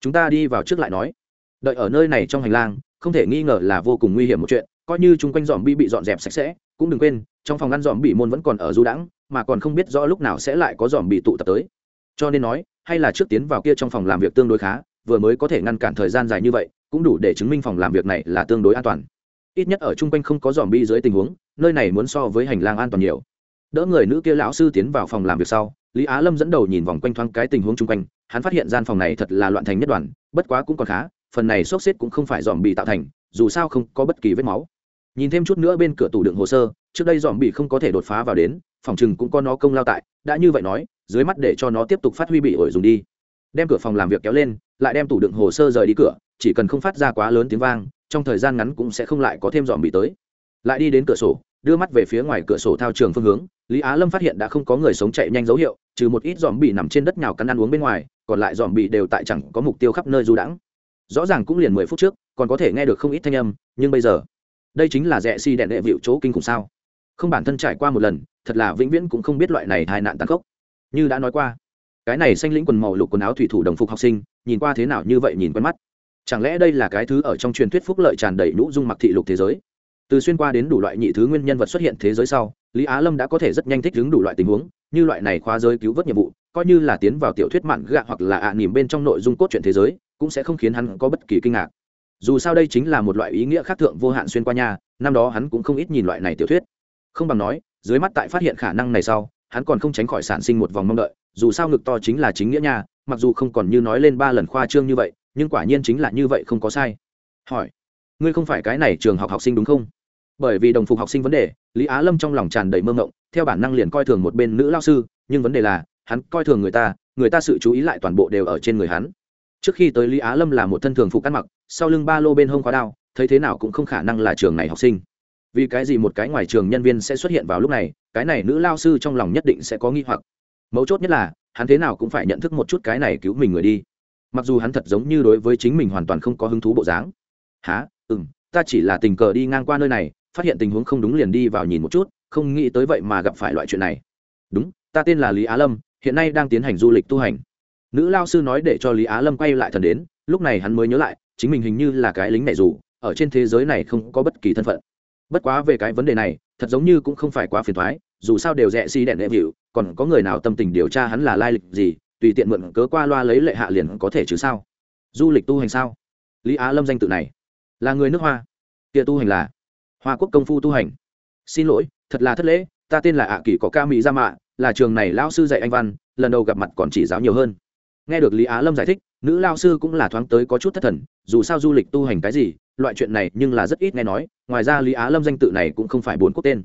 Chúng ta đi vào trước lại nói. Đợi ở nơi này trong hành lang, không thể nghi ngờ là vô cùng nguy hiểm một chuyện, coi như chung quanh dòm bi bị dọn dẹp sạch sẽ, cũng đừng quên, trong phòng ngăn dòm bị môn vẫn còn ở du đãng, mà còn không biết rõ lúc nào sẽ lại có dòm bị tụ tập tới. Cho nên nói hay là trước tiến vào kia trong phòng làm việc tương đối khá, vừa mới có thể ngăn cản thời gian dài như vậy, cũng đủ để chứng minh phòng làm việc này là tương đối an toàn. Ít nhất ở chung quanh không có dòm bi dưới tình huống, nơi này muốn so với hành lang an toàn nhiều. Đỡ người nữ kia lão sư tiến vào phòng làm việc sau, lý á lâm dẫn đầu nhìn vòng quanh thoáng cái tình huống chung quanh, hắn phát hiện gian phòng này thật là loạn thành nhất đoàn, bất quá cũng còn khá, phần này sốc xếp cũng không phải dòm bị tạo thành, dù sao không có bất kỳ vết máu. Nhìn thêm chút nữa bên cửa tủ đựng hồ sơ, trước đây dòm bị không có thể đột phá vào đến, phòng chừng cũng có nó công lao tại, đã như vậy nói dưới mắt để cho nó tiếp tục phát huy bị ổi dùng đi. Đem cửa phòng làm việc kéo lên, lại đem tủ đựng hồ sơ rời đi cửa, chỉ cần không phát ra quá lớn tiếng vang, trong thời gian ngắn cũng sẽ không lại có thêm dòm bị tới. Lại đi đến cửa sổ, đưa mắt về phía ngoài cửa sổ thao trường phương hướng, lý á lâm phát hiện đã không có người sống chạy nhanh dấu hiệu, trừ một ít dòm bị nằm trên đất nhào cắn ăn uống bên ngoài, còn lại dòm bị đều tại chẳng có mục tiêu khắp nơi du đãng. Rõ ràng cũng liền mười phút trước, còn có thể nghe được không ít thanh âm, nhưng bây giờ, đây chính là rẽ si đèn đệ vịu chỗ kinh khủng sao? Không bản thân trải qua một lần, thật là vĩnh viễn cũng không biết loại này tai nạn tàn khốc như đã nói qua. Cái này xanh lĩnh quần màu lục quần áo thủy thủ đồng phục học sinh, nhìn qua thế nào như vậy nhìn quen mắt. Chẳng lẽ đây là cái thứ ở trong truyền thuyết phúc lợi tràn đầy nhũ dung mặc thị lục thế giới? Từ xuyên qua đến đủ loại nhị thứ nguyên nhân vật xuất hiện thế giới sau, lý á lâm đã có thể rất nhanh thích ứng đủ loại tình huống, như loại này khoa giới cứu vớt nhiệm vụ, coi như là tiến vào tiểu thuyết mạn gạ hoặc là ạ à nỉm bên trong nội dung cốt truyện thế giới, cũng sẽ không khiến hắn có bất kỳ kinh ngạc. Dù sao đây chính là một loại ý nghĩa khác thượng vô hạn xuyên qua nhà, năm đó hắn cũng không ít nhìn loại này tiểu thuyết. Không bằng nói, dưới mắt tại phát hiện khả năng này sau hắn còn không tránh khỏi sản sinh một vòng mong đợi, dù sao ngực to chính là chính nghĩa nha, mặc dù không còn như nói lên ba lần khoa trương như vậy, nhưng quả nhiên chính là như vậy không có sai. Hỏi, ngươi không phải cái này trường học học sinh đúng không? Bởi vì đồng phục học sinh vấn đề, lý á lâm trong lòng tràn đầy mơ ngộng theo bản năng liền coi thường một bên nữ lao sư, nhưng vấn đề là, hắn coi thường người ta người ta sự chú ý lại toàn bộ đều ở trên người hắn. Trước khi tới lý á lâm là một thân thường phục ăn mặc, sau lưng ba lô bên hông khóa đao, thấy thế nào cũng không khả năng là trường này học sinh vì cái gì một cái ngoài trường nhân viên sẽ xuất hiện vào lúc này, cái này nữ lao sư trong lòng nhất định sẽ có nghi hoặc. Mấu chốt nhất là, hắn thế nào cũng phải nhận thức một chút cái này cứu mình người đi. Mặc dù hắn thật giống như đối với chính mình hoàn toàn không có hứng thú bộ dáng. Há ừ m ta chỉ là tình cờ đi ngang qua nơi này, phát hiện tình huống không đúng liền đi vào nhìn một chút, không nghĩ tới vậy mà gặp phải loại chuyện này. Đúng, ta tên là lý á lâm, hiện nay đang tiến hành du lịch tu hành. Nữ lao sư nói để cho lý á lâm quay lại thần đến, lúc này hắn mới nhớ lại, chính mình hình như là cái lính này dù, ở trên thế giới này không có bất kỳ thân phận bất quá về cái vấn đề này, thật giống như cũng không phải quá phiền thoái dù sao đều rẽ xi si đèn đệ vịu, còn có người nào tâm tình điều tra hắn là lai lịch gì, tùy tiện mượn cớ qua loa lấy lệ hạ liền có thể chứ sao? Du lịch tu hành sao? Lý á lâm danh tự này, là người nước hoa. Kia tu hành là hoa quốc công phu tu hành. Xin lỗi, thật là thất lễ, ta tên là ạ kỳ có ca mỹ gia mạ, là trường này lão sư dạy anh văn, lần đầu gặp mặt còn chỉ giáo nhiều hơn. Nghe được lý á lâm giải thích nữ lao sư cũng là thoáng tới có chút thất thần, dù sao du lịch tu hành cái gì, loại chuyện này nhưng là rất ít nghe nói, ngoài ra lý á lâm danh tự này cũng không phải bốn quốc tên.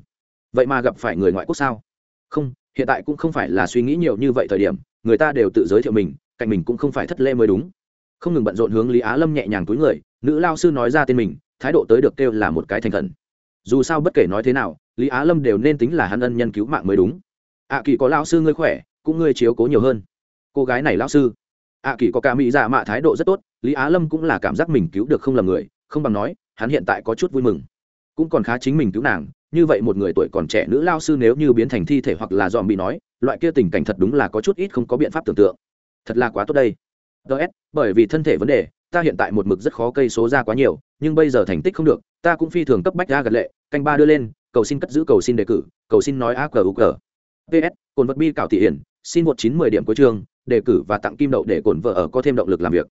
Vậy mà gặp phải người ngoại quốc sao? Không, hiện tại cũng không phải là suy nghĩ nhiều như vậy thời điểm, người ta đều tự giới thiệu mình, cạnh mình cũng không phải thất lễ mới đúng. Không ngừng bận rộn hướng lý á lâm nhẹ nhàng túi người, nữ lao sư nói ra tên mình, thái độ tới được kêu là một cái thành khẩn. Dù sao bất kể nói thế nào, lý á lâm đều nên tính là hắn ân nhân cứu mạng mới đúng. Ạ kỳ có lao sư ngươi khỏe, cũng ngươi chiếu cố nhiều hơn. Cô gái này lao sư ạ kỳ có cả mỹ dạ mạ thái độ rất tốt, lý á lâm cũng là cảm giác mình cứu được không lầm người, không bằng nói, hắn hiện tại có chút vui mừng. Cũng còn khá chính mình cứu nàng, như vậy một người tuổi còn trẻ nữ lao sư nếu như biến thành thi thể hoặc là dòm bị nói, loại kia tình cảnh thật đúng là có chút ít không có biện pháp tưởng tượng. Thật là quá tốt đây. Ts bởi vì thân thể vấn đề, ta hiện tại một mực rất khó cây số ra quá nhiều, nhưng bây giờ thành tích không được, ta cũng phi thường cấp bách ra gật lệ, canh ba đưa lên, cầu xin cất giữ, cầu xin đề cử, cầu xin nói a cờ u cờ. Ps cồn vật bi cảo thị hiển, xin một chín mười điểm cuối chương đề cử và tặng kim đậu để cổn vợ ở có thêm động lực làm việc.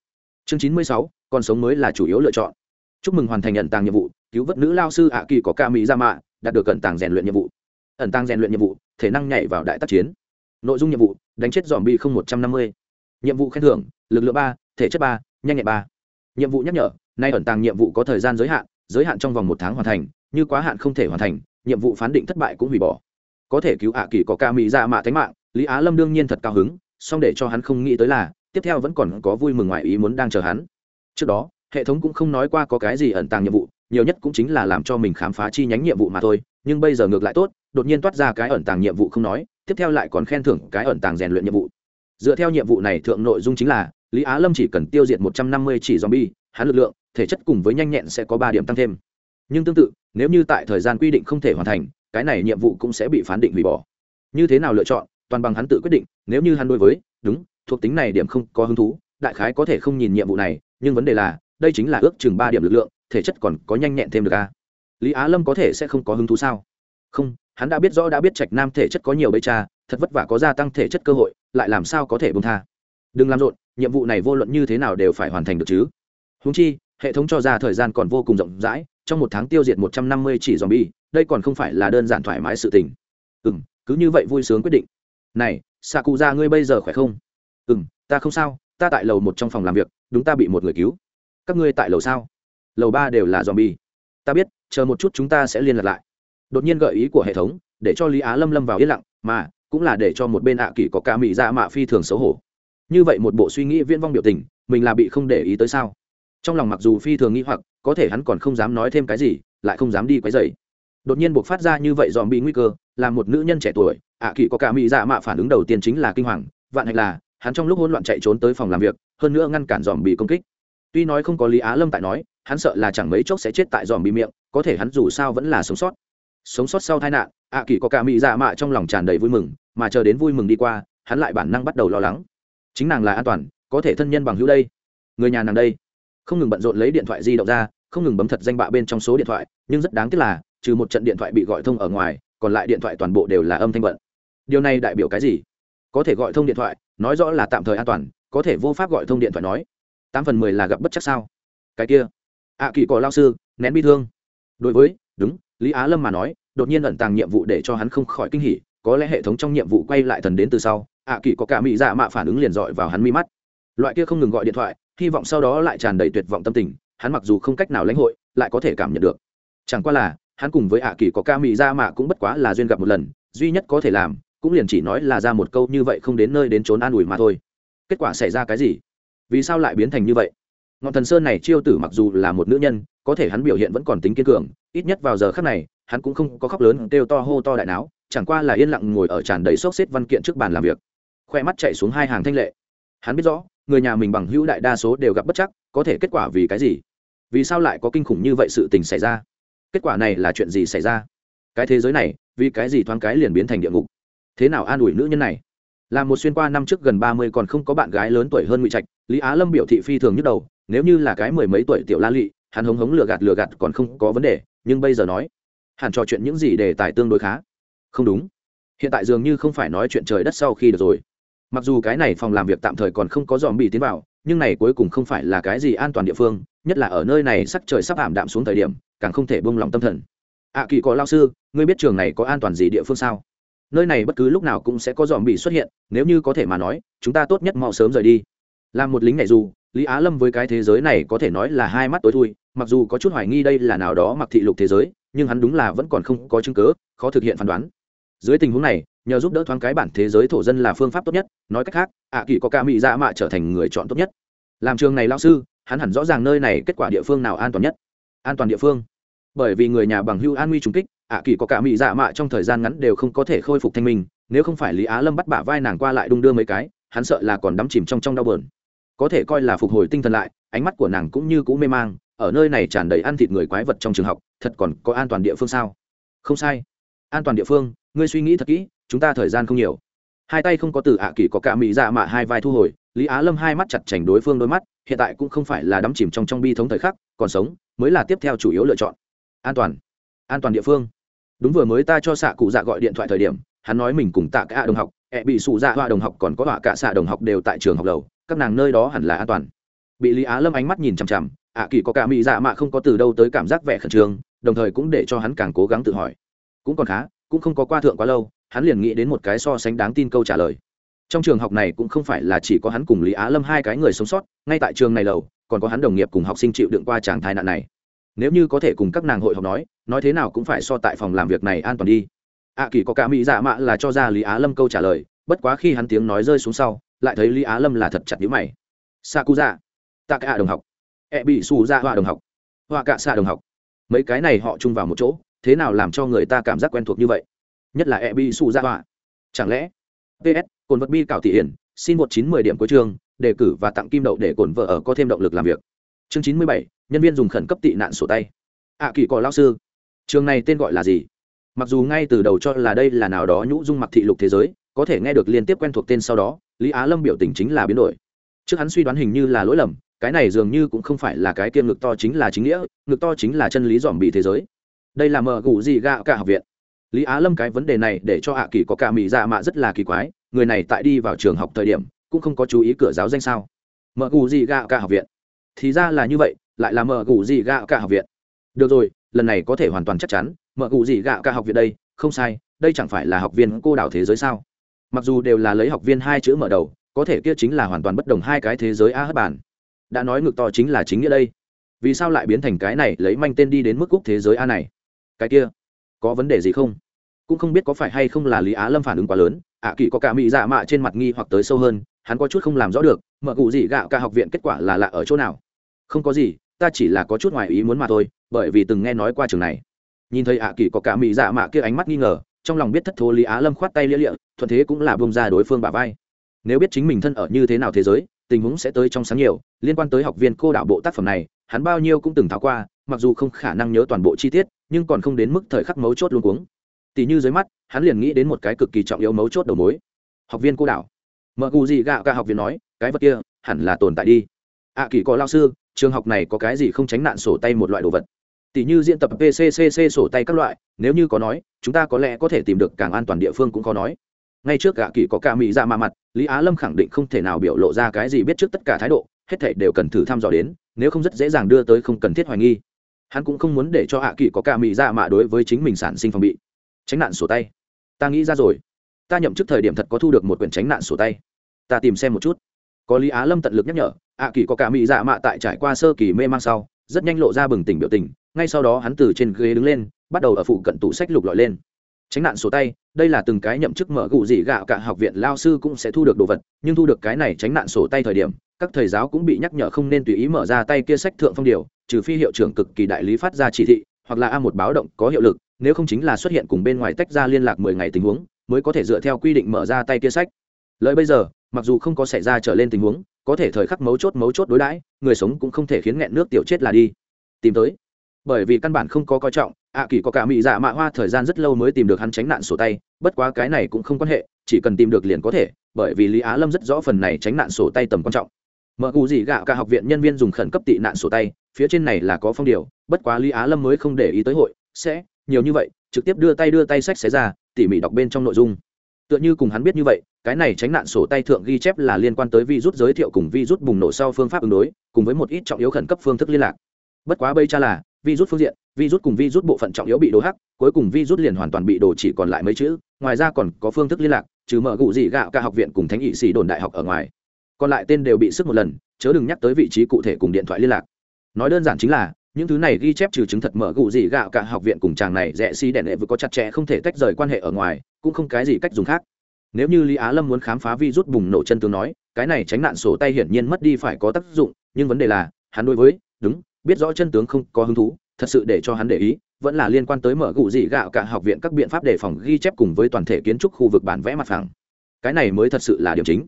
Chương chín mươi sáu, con sống mới là chủ yếu lựa chọn. Chúc mừng hoàn thành nhận tàng nhiệm vụ, cứu vớt nữ lao sư ạ kỳ có ca mỹ ra mạ, đạt được cẩn tàng rèn luyện nhiệm vụ. Ẩn tàng rèn luyện nhiệm vụ, thể năng nhảy vào đại tác chiến. Nội dung nhiệm vụ, đánh chết dòm bi không một trăm năm mươi. Nhiệm vụ khen thưởng, lực lượng ba, thể chất ba, nhanh nhẹn ba. Nhiệm vụ nhắc nhở, nay ẩn tàng nhiệm vụ có thời gian giới hạn giới hạn trong vòng một tháng hoàn thành, như quá hạn không thể hoàn thành, nhiệm vụ phán định thất bại cũng hủy bỏ. Có thể cứu ạ kỳ có ca mỹ ra mạ thánh mạng, lý á lâm đương nhiên thật cao hứng song để cho hắn không nghĩ tới là, tiếp theo vẫn còn có vui mừng ngoài ý muốn đang chờ hắn. Trước đó, hệ thống cũng không nói qua có cái gì ẩn tàng nhiệm vụ, nhiều nhất cũng chính là làm cho mình khám phá chi nhánh nhiệm vụ mà thôi, nhưng bây giờ ngược lại tốt, đột nhiên toát ra cái ẩn tàng nhiệm vụ không nói, tiếp theo lại còn khen thưởng cái ẩn tàng rèn luyện nhiệm vụ. Dựa theo nhiệm vụ này thượng nội dung chính là, lý á lâm chỉ cần tiêu diệt một trăm năm mươi chỉ zombie, hắn lực lượng, thể chất cùng với nhanh nhẹn sẽ có ba điểm tăng thêm. Nhưng tương tự, nếu như tại thời gian quy định không thể hoàn thành, cái này nhiệm vụ cũng sẽ bị phán định hủy bỏ. Như thế nào lựa chọn toàn bằng hắn tự quyết định, nếu như hắn đối với, đúng, thuộc tính này điểm không có hứng thú, đại khái có thể không nhìn nhiệm vụ này, nhưng vấn đề là, đây chính là ước chừng ba điểm lực lượng, thể chất còn có nhanh nhẹn thêm được a à? lý á lâm có thể sẽ không có hứng thú sao? Không, hắn đã biết rõ đã biết trạch nam thể chất có nhiều bấy cha, thật vất vả có gia tăng thể chất cơ hội, lại làm sao có thể bông tha? Đừng làm rộn, nhiệm vụ này vô luận như thế nào đều phải hoàn thành được chứ. Húng chi, hệ thống cho ra thời gian còn vô cùng rộng rãi, trong một tháng tiêu diệt một trăm năm mươi chỉ dòm bi đây còn không phải là đơn giản thoải mái sự tình. Ừ n cứ như vậy vui sướng quyết định này xạ cụ ra ngươi bây giờ khỏe không? Ừ m ta không sao, ta tại lầu một trong phòng làm việc, đúng ta bị một người cứu. Các ngươi tại lầu sao? Lầu ba đều là dòm bi ta biết, chờ một chút chúng ta sẽ liên lạc lại. Đột nhiên gợi ý của hệ thống, để cho lý á lâm lâm vào yên lặng, mà, cũng là để cho một bên ạ à kỳ có ca mị dạ mạ phi thường xấu hổ. Như vậy một bộ suy nghĩ viễn vong biểu tình, mình là bị không để ý tới sao? Trong lòng mặc dù phi thường nghĩ hoặc, có thể hắn còn không dám nói thêm cái gì, lại không dám đi quấy dày đột nhiên buộc phát ra như vậy dòm bị nguy cơ, là một nữ nhân trẻ tuổi ạ à kỳ có cả mỹ dạ mạ phản ứng đầu tiên chính là kinh hoàng, vạn hạnh là, hắn trong lúc hỗn loạn chạy trốn tới phòng làm việc, hơn nữa ngăn cản dòm bị công kích. Tuy nói không có lý á lâm tại nói, hắn sợ là chẳng mấy chốc sẽ chết tại dòm bị miệng, có thể hắn dù sao vẫn là sống sót. Sống sót sau tai nạn, ạ kỳ có cả mỹ dạ mạ trong lòng tràn đầy vui mừng, mà chờ đến vui mừng đi qua, hắn lại bản năng bắt đầu lo lắng. Chính nàng là an toàn, có thể thân nhân bằng hữu đây. Người nhà nàng đây. Không ngừng bận rộn lấy điện thoại di động ra, không ngừng bấm thật danh bạ bên trong số điện thoại, nhưng rất đáng tiếc là, trừ một trận điện thoại bị gọi thông ở ngoài, còn lại điện thoại toàn bộ đều là âm thanh bận điều này đại biểu cái gì? Có thể gọi thông điện thoại, nói rõ là tạm thời an toàn, có thể vô pháp gọi thông điện thoại nói. Tám phần mười là gặp bất chắc sao? Cái kia. Ạ kỳ cỏ lao sư, nén bi thương. Đối với, đúng, lý á lâm mà nói, đột nhiên ẩn tàng nhiệm vụ để cho hắn không khỏi kinh hỉ, có lẽ hệ thống trong nhiệm vụ quay lại thần đến từ sau ạ kỳ có cả mỹ dạ mạ phản ứng liền dọi vào hắn mi mắt. Loại kia không ngừng gọi điện thoại, hy vọng sau đó lại tràn đầy tuyệt vọng tâm tình, hắn mặc dù không cách nào lãnh hội, lại có thể cảm nhận được. Chẳng qua là, hắn cùng với ạ kỳ có ca mỹ dạ mạ cũng bất quá là duyên gặp một lần, duy nhất có thể làm cũng liền chỉ nói là ra một câu như vậy không đến nơi đến trốn an ủi mà thôi. Kết quả xảy ra cái gì? Vì sao lại biến thành như vậy? Ngọn thần sơn này chiêu tử mặc dù là một nữ nhân, có thể hắn biểu hiện vẫn còn tính kiên cường, ít nhất vào giờ khác này, hắn cũng không có khóc lớn kêu to hô to đại não chẳng qua là yên lặng ngồi ở tràn đầy xốc xếp văn kiện trước bàn làm việc. Khoe mắt chạy xuống hai hàng thanh lệ. Hắn biết rõ, người nhà mình bằng hữu đại đa số đều gặp bất chắc, có thể kết quả vì cái gì? Vì sao lại có kinh khủng như vậy sự tình xảy ra? Kết quả này là chuyện gì xảy ra? Cái thế giới này, vì cái gì thoáng cái liền biến thành địa ngục? Thế nào an ủi nữ nhân này? Là một xuyên qua năm trước gần ba mươi còn không có bạn gái lớn tuổi hơn ngụy trạch lý á lâm biểu thị phi thường nhức đầu nếu như là cái mười mấy tuổi tiểu la lị hắn hống hống lừa gạt lừa gạt còn không có vấn đề nhưng bây giờ nói hẳn trò chuyện những gì để tài tương đối khá. Không đúng. Hiện tại dường như không phải nói chuyện trời đất sau khi được rồi. Mặc dù cái này phòng làm việc tạm thời còn không có dòm bị tiến vào nhưng này cuối cùng không phải là cái gì an toàn địa phương nhất là ở nơi này sắc trời sắp ảm đạm xuống thời điểm càng không thể bông lòng tâm thần. Ạ à, kỳ có lao sư ngươi biết trường này có an toàn gì địa phương sao? Nơi này bất cứ lúc nào cũng sẽ có dòm bị xuất hiện, nếu như có thể mà nói, chúng ta tốt nhất mau sớm rời đi. Làm một lính này dù, lý á lâm với cái thế giới này có thể nói là hai mắt tối thui, mặc dù có chút hoài nghi đây là nào đó mặc thị lục thế giới, nhưng hắn đúng là vẫn còn không có chứng cớ khó thực hiện phán đoán. Dưới tình huống này, nhờ giúp đỡ thoáng cái bản thế giới thổ dân là phương pháp tốt nhất, nói cách khác, ạ kỳ có ca mỹ dạ mạ trở thành người chọn tốt nhất. Làm trường này lao sư, hắn hẳn rõ ràng nơi này kết quả địa phương nào an toàn nhất. An toàn địa phương. Bởi vì người nhà bằng hưu an nguy trùng kích ạ kỳ có cả mỹ dạ mạ trong thời gian ngắn đều không có thể khôi phục thanh minh, nếu không phải lý á lâm bắt bả vai nàng qua lại đung đưa mấy cái, hắn sợ là còn đắm chìm trong trong đau bờn có thể coi là phục hồi tinh thần lại, ánh mắt của nàng cũng như cũ mê mang, ở nơi này tràn đầy ăn thịt người quái vật trong trường học, thật còn có an toàn địa phương sao? Không sai. An toàn địa phương, ngươi suy nghĩ thật kỹ, chúng ta thời gian không nhiều. Hai tay không có từ ạ kỳ có cả mỹ dạ mạ hai vai thu hồi, lý á lâm hai mắt chặt chành đối phương đôi mắt, hiện tại cũng không phải là đắm chìm trong trong bi thống thời khắc, còn sống, mới là tiếp theo chủ yếu lựa chọn. An toàn. An toàn địa phương đúng vừa mới ta cho xạ cụ dạ gọi điện thoại thời điểm, hắn nói mình cùng tạ cả đồng học, ẹ bị sụ dạ hoa đồng học còn có họa cả xạ đồng học đều tại trường học lầu, các nàng nơi đó hẳn là an toàn. Bị lý á lâm ánh mắt nhìn chằm chằm, ạ kỳ có cả mỹ dạ mạ không có từ đâu tới cảm giác vẻ khẩn trương, đồng thời cũng để cho hắn càng cố gắng tự hỏi. Cũng còn khá, cũng không có qua thượng quá lâu, hắn liền nghĩ đến một cái so sánh đáng tin câu trả lời. Trong trường học này cũng không phải là chỉ có hắn cùng lý á lâm hai cái người sống sót, ngay tại trường này lầu, còn có hắn đồng nghiệp cùng học sinh chịu đựng qua tràng thai nạn này. Nếu như có thể cùng các nàng hội học nói nói thế nào cũng phải so tại phòng làm việc này an toàn đi. Ạ kỳ có cả mỹ dạ mạ là cho ra lý á lâm câu trả lời bất quá khi hắn tiếng nói rơi xuống sau lại thấy lý á lâm là thật chặt nhữ mày. Sa cu dạ tạ cả đồng học. E bị xù ra họa đồng học. Họa cả xạ đồng học. Mấy cái này họ chung vào một chỗ thế nào làm cho người ta cảm giác quen thuộc như vậy? Nhất là e bị xù ra họa chẳng lẽ? Ps cồn vật bi cảo thị hiển xin một chín mười điểm cuối trường, đề cử và tặng kim đậu để cổn vợ ở có thêm động lực làm việc. Chương chín mươi bảy nhân viên dùng khẩn cấp tị nạn sổ tay. Ạ kỳ cò lao sư trường này tên gọi là gì? Mặc dù ngay từ đầu cho là đây là nào đó nhũ dung mặc thị lục thế giới, có thể nghe được liên tiếp quen thuộc tên sau đó, lý á lâm biểu tình chính là biến đổi. Trước hắn suy đoán hình như là lỗi lầm, cái này dường như cũng không phải là cái kiêm ngực to chính là chính nghĩa, ngực to chính là chân lý dòm bị thế giới. Đây là mờ gù gì gạo cả học viện. Lý á lâm cái vấn đề này để cho hạ kỳ có cả mỹ dạ mạ rất là kỳ quái, người này tại đi vào trường học thời điểm, cũng không có chú ý cửa giáo danh sao. Mờ gù gì gạo cả học viện. Thì ra là như vậy, lại là mờ gù gì gạo cả học viện. Được rồi lần này có thể hoàn toàn chắc chắn mở cụ gì gạo cả học viện đây không sai đây chẳng phải là học viên cô đảo thế giới sao? Mặc dù đều là lấy học viên hai chữ mở đầu có thể kia chính là hoàn toàn bất đồng hai cái thế giới a hất bản đã nói ngược to chính là chính nghĩa đây. Vì sao lại biến thành cái này lấy manh tên đi đến mức cúc thế giới a này? Cái kia có vấn đề gì không? Cũng không biết có phải hay không là lý á lâm phản ứng quá lớn ạ à, kỳ có cả mỹ dạ mạ trên mặt nghi hoặc tới sâu hơn hắn có chút không làm rõ được mở cụ gì gạo cả học viện kết quả là lạ ở chỗ nào? Không có gì ta chỉ là có chút ngoài ý muốn mà thôi bởi vì từng nghe nói qua trường này. Nhìn thấy ạ à, kỳ có cả mỹ dạ mạ kia ánh mắt nghi ngờ trong lòng biết thất thố lý á lâm khoát tay lia lịa thuận thế cũng là bông ra đối phương bà vai. Nếu biết chính mình thân ở như thế nào thế giới tình huống sẽ tới trong sáng nhiều liên quan tới học viên cô đạo bộ tác phẩm này hắn bao nhiêu cũng từng tháo qua mặc dù không khả năng nhớ toàn bộ chi tiết nhưng còn không đến mức thời khắc mấu chốt luôn cuống. Tỷ như dưới mắt hắn liền nghĩ đến một cái cực kỳ trọng yếu mấu chốt đầu mối. Học viên cô đạo mợ cù gì gạo cả học viên nói cái vật kia hẳn là tồn tại đi. Ạ à, kỳ có lao sư trường học này có cái gì không tránh nạn sổ tay một loại đồ vật? Tỷ như diễn tập pccc sổ tay các loại, nếu như có nói, chúng ta có lẽ có thể tìm được càng an toàn địa phương cũng có nói. Ngay trước gạ kỳ có ca mỹ ra mà mặt, lý á lâm khẳng định không thể nào biểu lộ ra cái gì biết trước tất cả thái độ, hết thể đều cần thử thăm dò đến, nếu không rất dễ dàng đưa tới không cần thiết hoài nghi. Hắn cũng không muốn để cho hạ kỳ có ca mỹ ra mạ đối với chính mình sản sinh phòng bị. Tránh nạn sổ tay. Ta nghĩ ra rồi. Ta nhậm chức thời điểm thật có thu được một quyển tránh nạn sổ tay. Ta tìm xem một chút có lý á lâm tận lực nhắc nhở hạ kỳ có cả mỹ dạ mạ tại trải qua sơ kỳ mê mang sau, rất nhanh lộ ra bừng tỉnh biểu tình, ngay sau đó hắn từ trên ghế đứng lên, bắt đầu ở phụ cận tủ sách lục lọi lên. Tránh nạn sổ tay, đây là từng cái nhậm chức mở gụ gì gạo cả học viện, lao sư cũng sẽ thu được đồ vật, nhưng thu được cái này tránh nạn sổ tay thời điểm, các thầy giáo cũng bị nhắc nhở không nên tùy ý mở ra tay kia sách thượng phong điều, trừ phi hiệu trưởng cực kỳ đại lý phát ra chỉ thị, hoặc là a một báo động có hiệu lực, nếu không chính là xuất hiện cùng bên ngoài tách ra liên lạc mười ngày tình huống, mới có thể dựa theo quy định mở ra tay kia sách. Lợi bây giờ mặc dù không có xảy ra trở lên tình huống, có thể thời khắc mấu chốt mấu chốt đối đãi, người sống cũng không thể khiến nghẹn nước tiểu chết là đi. Tìm tới. Bởi vì căn bản không có coi trọng, ạ kỳ có cả mỹ dạ mạ hoa thời gian rất lâu mới tìm được hắn tránh nạn sổ tay, bất quá cái này cũng không quan hệ, chỉ cần tìm được liền có thể, bởi vì lý á lâm rất rõ phần này tránh nạn sổ tay tầm quan trọng. Mở cụ gì gạo cả học viện nhân viên dùng khẩn cấp tị nạn sổ tay, phía trên này là có phong điều, bất quá lý á lâm mới không để ý tới hội, sẽ, nhiều như vậy, trực tiếp đưa tay đưa tay sách xé ra, tỉ mỉ đọc bên trong nội dung tựa như cùng hắn biết như vậy, cái này tránh nạn sổ tay thượng ghi chép là liên quan tới virus giới thiệu cùng virus bùng nổ sau phương pháp ứng đối, cùng với một ít trọng yếu khẩn cấp phương thức liên lạc. Bất quá bây cha là, virus phương diện, virus cùng virus bộ phận trọng yếu bị đồ hắc, cuối cùng virus liền hoàn toàn bị đồ chỉ còn lại mấy chữ, ngoài ra còn có phương thức liên lạc, trừ mở gụ gì gạo cả học viện cùng thánh nghị sĩ đồn đại học ở ngoài. Còn lại tên đều bị sức một lần, chớ đừng nhắc tới vị trí cụ thể cùng điện thoại liên lạc. Nói đơn giản chính là, những thứ này ghi chép trừ chứng thật mở gụ gì gạo cả học viện cùng chàng này rẽ xi si đèn lệ vừa có chặt chẽ không thể tách rời quan hệ ở ngoài cũng không cái gì cách dùng khác. Nếu như lý á lâm muốn khám phá vi rút bùng nổ chân tướng nói, cái này tránh nạn sổ tay hiển nhiên mất đi phải có tác dụng, nhưng vấn đề là, hắn đối với, đúng, biết rõ chân tướng không có hứng thú, thật sự để cho hắn để ý, vẫn là liên quan tới mở gụ dị gạo cả học viện các biện pháp đề phòng ghi chép cùng với toàn thể kiến trúc khu vực bản vẽ mặt phẳng. Cái này mới thật sự là điểm chính.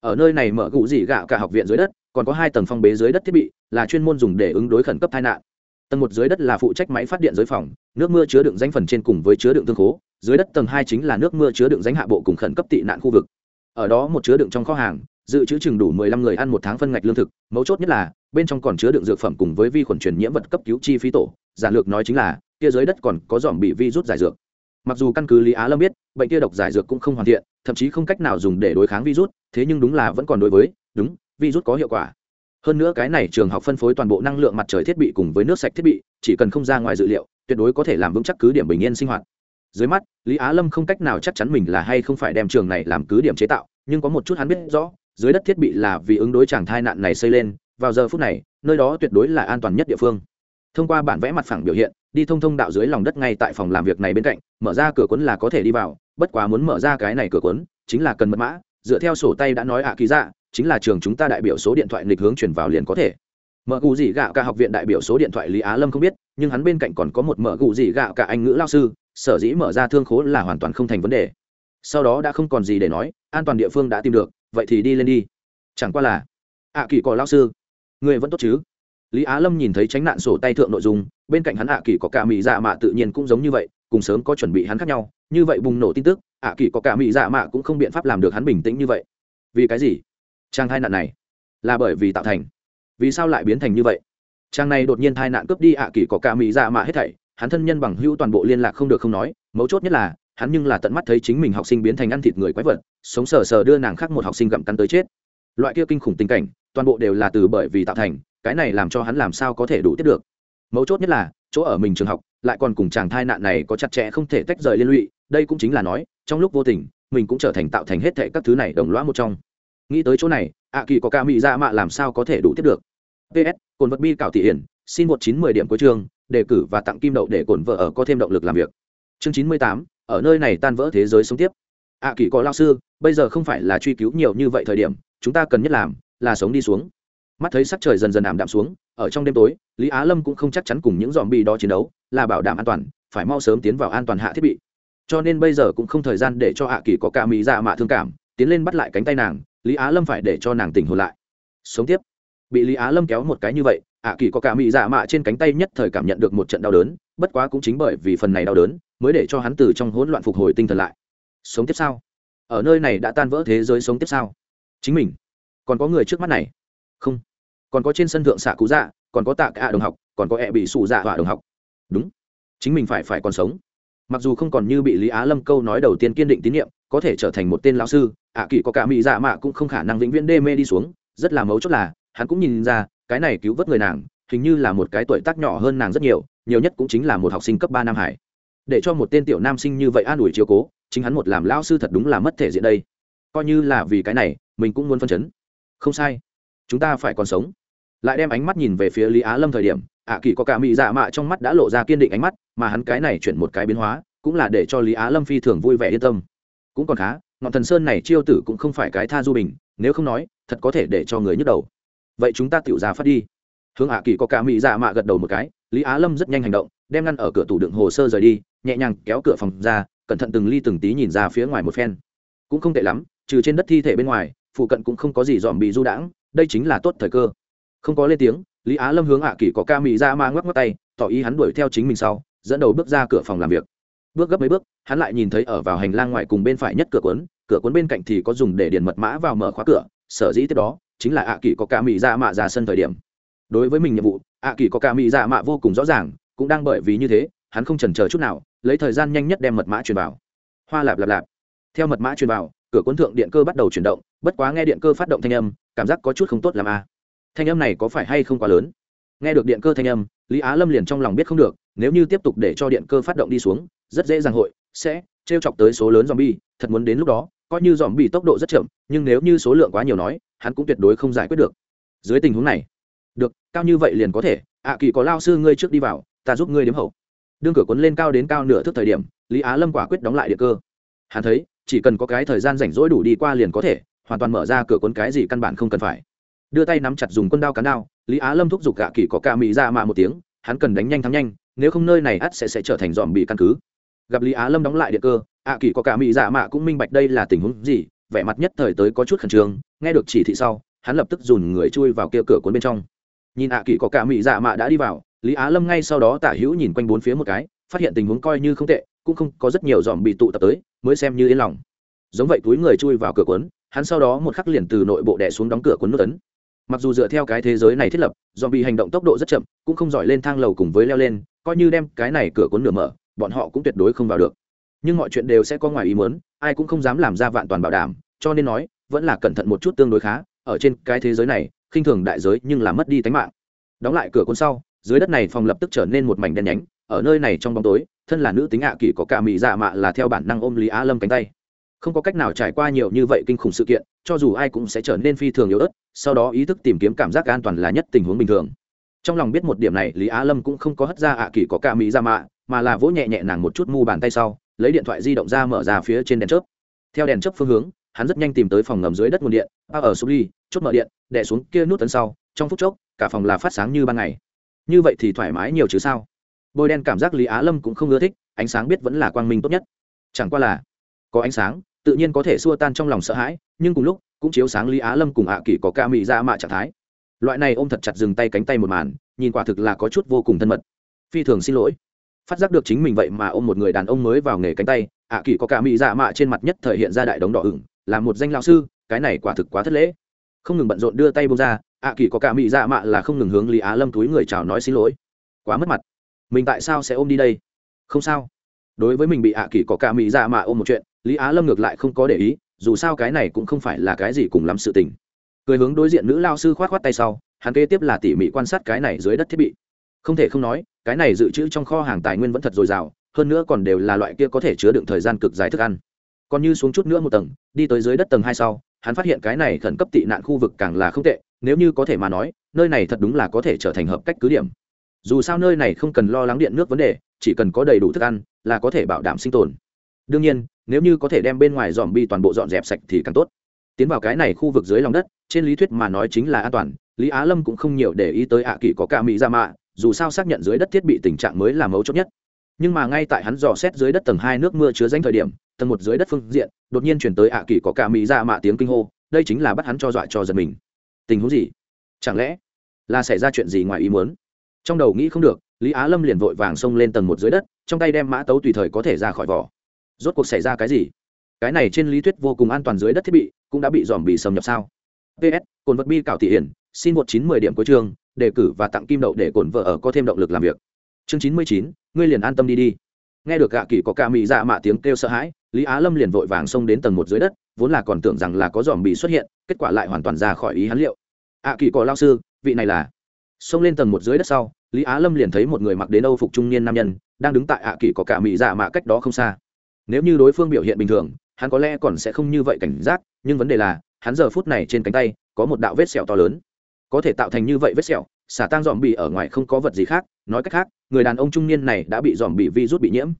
Ở nơi này mở gụ dị gạo cả học viện dưới đất, còn có hai tầng phong bế dưới đất thiết bị, là chuyên môn dùng để ứng đối khẩn cấp tai nạn. Tầng một dưới đất là phụ trách máy phát điện dưới phòng, nước mưa chứa đựng danh phần trên cùng với chứa đựng thương khố dưới đất tầng hai chính là nước mưa chứa đựng danh hạ bộ cùng khẩn cấp tị nạn khu vực. Ở đó một chứa đựng trong kho hàng, dự trữ chừng đủ mười lăm người ăn một tháng phân ngạch lương thực, mấu chốt nhất là, bên trong còn chứa đựng dược phẩm cùng với vi khuẩn truyền nhiễm vật cấp cứu chi phí tổ. Giản lược nói chính là, kia dưới đất còn có dòm bị virus giải dược. Mặc dù căn cứ lý á lâm biết, bệnh kia độc giải dược cũng không hoàn thiện, thậm chí không cách nào dùng để đối kháng virus thế nhưng đúng là vẫn còn đối với, đúng virus có hiệu quả. Hơn nữa cái này trường học phân phối toàn bộ năng lượng mặt trời thiết bị cùng với nước sạch thiết bị, chỉ cần không ra ngoài dự liệu, tuyệt đối có thể làm vững chắc cứ điểm bình yên sinh hoạt dưới mắt, lý á lâm không cách nào chắc chắn mình là hay không phải đem trường này làm cứ điểm chế tạo, nhưng có một chút hắn biết rõ, dưới đất thiết bị là vì ứng đối chàng thai nạn này xây lên, vào giờ phút này, nơi đó tuyệt đối là an toàn nhất địa phương. Thông qua bản vẽ mặt phẳng biểu hiện, đi thông thông đạo dưới lòng đất ngay tại phòng làm việc này bên cạnh, mở ra cửa cuốn là có thể đi vào, bất quá muốn mở ra cái này cửa cuốn, chính là cần mật mã, dựa theo sổ tay đã nói ạ à ký dạ chính là trường chúng ta đại biểu số điện thoại lịch hướng chuyển vào liền có thể. Mở gù gì gạo cả học viện đại biểu số điện thoại lý á lâm không biết, nhưng hắn bên cạnh còn có một mở gù gì gạo cả anh ngữ lao sư sở dĩ mở ra thương khố là hoàn toàn không thành vấn đề. Sau đó đã không còn gì để nói an toàn địa phương đã tìm được vậy thì đi lên đi. Chẳng qua là ạ à, kỳ có lao sư người vẫn tốt chứ? Lý á lâm nhìn thấy tránh nạn sổ tay thượng nội dung bên cạnh hắn ạ kỳ có cả mỹ dạ mạ tự nhiên cũng giống như vậy cùng sớm có chuẩn bị hắn khác nhau như vậy bùng nổ tin tức ạ kỳ có cả mỹ dạ mạ cũng không biện pháp làm được hắn bình tĩnh như vậy. Vì cái gì? Trang hai nạn này là bởi vì tạo thành. Vì sao lại biến thành như vậy? Trang này đột nhiên tai nạn cướp đi ạ kỳ có cả mỹ dạ mạ hết thảy hắn thân nhân bằng hữu toàn bộ liên lạc không được không nói, mấu chốt nhất là, hắn nhưng là tận mắt thấy chính mình học sinh biến thành ăn thịt người quái vật, sống sờ sờ đưa nàng khác một học sinh gặm cắn tới chết. Loại kia kinh khủng tình cảnh, toàn bộ đều là từ bởi vì tạo thành, cái này làm cho hắn làm sao có thể đủ tiếp được. Mấu chốt nhất là, chỗ ở mình trường học, lại còn cùng chàng thai nạn này có chặt chẽ không thể tách rời liên lụy, đây cũng chính là nói, trong lúc vô tình, mình cũng trở thành tạo thành hết thệ các thứ này đồng loã một trong. Nghĩ tới chỗ này, ạ kỳ có ca mỹ ra dạ mạ làm sao có thể đủ tiếp được. Ps cồn vật bi cảo thị hiển, xin một chín mười điểm cuối chương đề cử và tặng kim đậu để cổn vợ ở có thêm động lực làm việc. Chương chín mươi tám, ở nơi này tan vỡ thế giới sống tiếp. À, ạ kỳ có lao sư, bây giờ không phải là truy cứu nhiều như vậy thời điểm, chúng ta cần nhất làm là sống đi xuống. Mắt thấy sắc trời dần dần ảm đạm xuống, ở trong đêm tối, lý á lâm cũng không chắc chắn cùng những dòm bi đó chiến đấu, là bảo đảm an toàn, phải mau sớm tiến vào an toàn hạ thiết bị. Cho nên bây giờ cũng không thời gian để cho hạ kỳ có ca mỹ ra mạ thương cảm, tiến lên bắt lại cánh tay nàng, lý á lâm phải để cho nàng tỉnh hồn lại. Sống tiếp. Bị lý á lâm kéo một cái như vậy ạ kỳ có cả mỹ dạ mạ trên cánh tay nhất thời cảm nhận được một trận đau đớn, bất quá cũng chính bởi vì phần này đau đớn mới để cho hắn từ trong hỗn loạn phục hồi tinh thần lại. Sống tiếp sao? Ở nơi này đã tan vỡ thế giới sống tiếp sao? Chính mình? Còn có người trước mắt này? Không. Còn có trên sân thượng xạ cú dạ còn có tạ cả đồng học, còn có ẹ bị sụ dạ họa đồng học. Đúng. Chính mình phải phải còn sống. Mặc dù không còn như bị lý á lâm câu nói đầu tiên kiên định tín nhiệm, có thể trở thành một tên lão sư, ạ kỳ có cả mỹ dạ mạ cũng không khả năng vĩnh viễn đê mê đi xuống, rất là mấu chốt là, hắn cũng nhìn ra cái này cứu vớt người nàng, hình như là một cái tuổi tác nhỏ hơn nàng rất nhiều nhiều nhất cũng chính là một học sinh cấp ba nam hải. Để cho một tên tiểu nam sinh như vậy an ủi chiếu cố, chính hắn một làm lao sư thật đúng là mất thể diện đây. Coi như là vì cái này, mình cũng muốn phân chấn. Không sai. Chúng ta phải còn sống. Lại đem ánh mắt nhìn về phía lý á lâm thời điểm, ạ kỳ có cả mị dạ mạ trong mắt đã lộ ra kiên định ánh mắt, mà hắn cái này chuyển một cái biến hóa, cũng là để cho lý á lâm phi thường vui vẻ yên tâm. Cũng còn khá, ngọn thần sơn này chiêu tử cũng không phải cái tha du bình, nếu không nói, thật có thể để cho người nhức đầu vậy chúng ta tiểu ra phát đi. Hướng hạ kỳ có cả mỹ dạ mạ gật đầu một cái, lý á lâm rất nhanh hành động, đem ngăn ở cửa tủ đựng hồ sơ rời đi, nhẹ nhàng kéo cửa phòng ra, cẩn thận từng ly từng tí nhìn ra phía ngoài một phen. Cũng không tệ lắm, trừ trên đất thi thể bên ngoài, phụ cận cũng không có gì dòm bị du đãng, đây chính là tốt thời cơ. Không có lên tiếng, lý á lâm hướng hạ kỳ có ca mỹ ra ma ngoắc ngoắc tay, tỏ ý hắn đuổi theo chính mình sau, dẫn đầu bước ra cửa phòng làm việc. Bước gấp mấy bước, hắn lại nhìn thấy ở vào hành lang ngoài cùng bên phải nhất cửa cuốn cửa cuốn bên cạnh thì có dùng để điền mật mã vào mở khóa cửa, sở dĩ tiếp đó chính là ạ kỳ có cả mỹ dạ mạ ra sân thời điểm. Đối với mình nhiệm vụ, ạ kỳ có cả mỹ dạ mạ vô cùng rõ ràng, cũng đang bởi vì như thế, hắn không chần chờ chút nào, lấy thời gian nhanh nhất đem mật mã truyền vào. Hoa lạp lạp lạp. Theo mật mã truyền vào, cửa cuốn thượng điện cơ bắt đầu chuyển động, bất quá nghe điện cơ phát động thanh âm, cảm giác có chút không tốt làm a à. thanh âm này có phải hay không quá lớn? Nghe được điện cơ thanh âm, lý á lâm liền trong lòng biết không được, nếu như tiếp tục để cho điện cơ phát động đi xuống, rất dễ dàng hội sẽ t r e o chọc tới số lớn z o m bi e thật muốn đến lúc đó coi như dòm bị tốc độ rất chậm, nhưng nếu như số lượng quá nhiều nói, hắn cũng tuyệt đối không giải quyết được. Dưới tình huống này, được, cao như vậy liền có thể, ạ, kỳ có lao sư ngươi trước đi vào, ta giúp ngươi đếm hậu. Đương cửa cuốn lên cao đến cao nửa thước thời điểm, lý á lâm quả quyết đóng lại địa cơ. Hắn thấy, chỉ cần có cái thời gian rảnh rỗi đủ đi qua liền có thể, hoàn toàn mở ra cửa cuốn cái gì căn bản không cần phải. Đưa tay nắm chặt dùng quân đao cán đao, lý á lâm thúc giục gạ kỳ có ca mỹ ra mạ một tiếng, hắn cần đánh nhanh thắng nhanh, nếu không nơi này ắt sẽ sẽ trở thành dòm bị căn cứ. Gặp lý á lâm đóng lại địa cơ ạ kỳ có cả mỹ dạ mạ cũng minh bạch đây là tình huống gì, vẻ mặt nhất thời tới có chút khẩn trương, nghe được chỉ thị sau, hắn lập tức dùn người chui vào kia cửa cuốn bên trong. Nhìn ạ kỳ có cả mỹ dạ mạ đã đi vào, lý á lâm ngay sau đó tả hữu nhìn quanh bốn phía một cái, phát hiện tình huống coi như không tệ, cũng không có rất nhiều dòm bị tụ tập tới, mới xem như yên lòng. Giống vậy túi người chui vào cửa cuốn, hắn sau đó một khắc liền từ nội bộ đẻ xuống đóng cửa cuốn nút tấn mặc dù dựa theo cái thế giới này thiết lập, dòm bị hành động tốc độ rất chậm, cũng không giỏi lên thang lầu cùng với leo lên, coi như đem cái này cửa cuốn nửa mở, bọn họ cũng tuyệt đối không vào được nhưng mọi chuyện đều sẽ có ngoài ý muốn, ai cũng không dám làm ra vạn toàn bảo đảm, cho nên nói, vẫn là cẩn thận một chút tương đối khá, ở trên cái thế giới này, khinh thường đại giới nhưng là mất đi tính mạng. Đóng lại cửa cuốn sau, dưới đất này phòng lập tức trở nên một mảnh đen nhánh, ở nơi này trong bóng tối, thân là nữ tính ạ kỳ có cả mỹ dạ mạ là theo bản năng ôm lý á lâm cánh tay. Không có cách nào trải qua nhiều như vậy kinh khủng sự kiện, cho dù ai cũng sẽ trở nên phi thường yếu ớt, sau đó ý thức tìm kiếm cảm giác an toàn là nhất tình huống bình thường. Trong lòng biết một điểm này, lý á lâm cũng không có hất ra ạ kỳ có cả mỹ ra dạ mạ, mà là vỗ nhẹ nhẹ nàng một chút mu bàn tay sau lấy điện thoại di động ra mở ra phía trên đèn chớp. Theo đèn chớp phương hướng, hắn rất nhanh tìm tới phòng ngầm dưới đất nguồn điện ba ở sụp ly chốt mở điện, đè xuống kia nút tấn sau. Trong phút chốc, cả phòng là phát sáng như ban ngày. Như vậy thì thoải mái nhiều chứ sao? Bôi đen cảm giác lý á lâm cũng không ưa thích, ánh sáng biết vẫn là quang minh tốt nhất. Chẳng qua là, có ánh sáng, tự nhiên có thể xua tan trong lòng sợ hãi, nhưng cùng lúc, cũng chiếu sáng lý á lâm cùng ạ à kỳ có ca mị ra mạ trạng thái. Loại này ôm thật chặt dừng tay cánh tay một màn, nhìn quả thực là có chút vô cùng thân mật. Phi thường xin lỗi phát giác được chính mình vậy mà ôm một người đàn ông mới vào nghề cánh tay, ạ à kỳ có cả mị dạ mạ trên mặt nhất thể hiện ra đại đống đỏ ửng, là một danh lao sư, cái này quả thực quá thất lễ. Không ngừng bận rộn đưa tay bông ra, ạ kỳ có cả mị dạ mạ là không ngừng hướng lý á lâm túi người chào nói xin lỗi. Quá mất mặt. Mình tại sao sẽ ôm đi đây? Không sao. Đối với mình bị ạ kỳ có cả mị dạ mạ ôm một chuyện, lý á lâm ngược lại không có để ý, dù sao cái này cũng không phải là cái gì cùng lắm sự tình. Cười hướng đối diện nữ lao sư khoát khoát tay sau, hắn kế tiếp là tỉ mỉ quan sát cái này dưới đất thiết bị. Không thể không nói cái này dự trữ trong kho hàng tài nguyên vẫn thật dồi dào, hơn nữa còn đều là loại kia có thể chứa đựng thời gian cực dài thức ăn. Còn như xuống chút nữa một tầng, đi tới dưới đất tầng hai sau, hắn phát hiện cái này khẩn cấp tị nạn khu vực càng là không tệ, nếu như có thể mà nói, nơi này thật đúng là có thể trở thành hợp cách cứ điểm. Dù sao nơi này không cần lo lắng điện nước vấn đề, chỉ cần có đầy đủ thức ăn là có thể bảo đảm sinh tồn. Đương nhiên, nếu như có thể đem bên ngoài dòm bi toàn bộ dọn dẹp sạch thì càng tốt. Tiến vào cái này khu vực dưới lòng đất, trên lý thuyết mà nói chính là an toàn, lý á lâm cũng không nhiều để ý tới ạ à kỳ có ca mỹ ra mạ dù sao xác nhận dưới đất thiết bị tình trạng mới là mấu chốt nhất. Nhưng mà ngay tại hắn dò xét dưới đất tầng hai nước mưa chứa danh thời điểm, tầng một dưới đất phương diện, đột nhiên chuyển tới ạ à kỳ có cả mỹ ra mạ tiếng kinh hô, đây chính là bắt hắn cho dọa cho giật mình. Tình huống gì? Chẳng lẽ là xảy ra chuyện gì ngoài ý muốn? Trong đầu nghĩ không được, lý á lâm liền vội vàng xông lên tầng một dưới đất, trong tay đem mã tấu tùy thời có thể ra khỏi vỏ. Rốt cuộc xảy ra cái gì? Cái này trên lý thuyết vô cùng an toàn dưới đất thiết bị, cũng đã bị dòm bị xâm nhập sao? Ps cồn vật bi cảo thị hiển, xin một chín mười điểm cuối chương đề cử và tặng kim đậu để cổn vợ ở có thêm động lực làm việc. Chương chín mươi chín, ngươi liền an tâm đi đi. Nghe được gạ kỳ có ca mị dạ mạ tiếng kêu sợ hãi, lý á lâm liền vội vàng xông đến tầng một dưới đất, vốn là còn tưởng rằng là có dòm bị xuất hiện, kết quả lại hoàn toàn ra khỏi ý hắn liệu. Ạ kỳ có lao sư, vị này là? Xông lên tầng một dưới đất sau, lý á lâm liền thấy một người mặc đến âu phục trung niên nam nhân, đang đứng tại ạ kỳ có cả mị dạ mạ cách đó không xa. Nếu như đối phương biểu hiện bình thường, hắn có lẽ còn sẽ không như vậy cảnh giác, nhưng vấn đề là, hắn giờ phút này trên cánh tay, có một đạo vết sẹo to lớn có thể tạo thành như vậy vết sẹo, xả tang dòm bị ở ngoài không có vật gì khác, nói cách khác, người đàn ông trung niên này đã bị dòm bị vi rút bị nhiễm.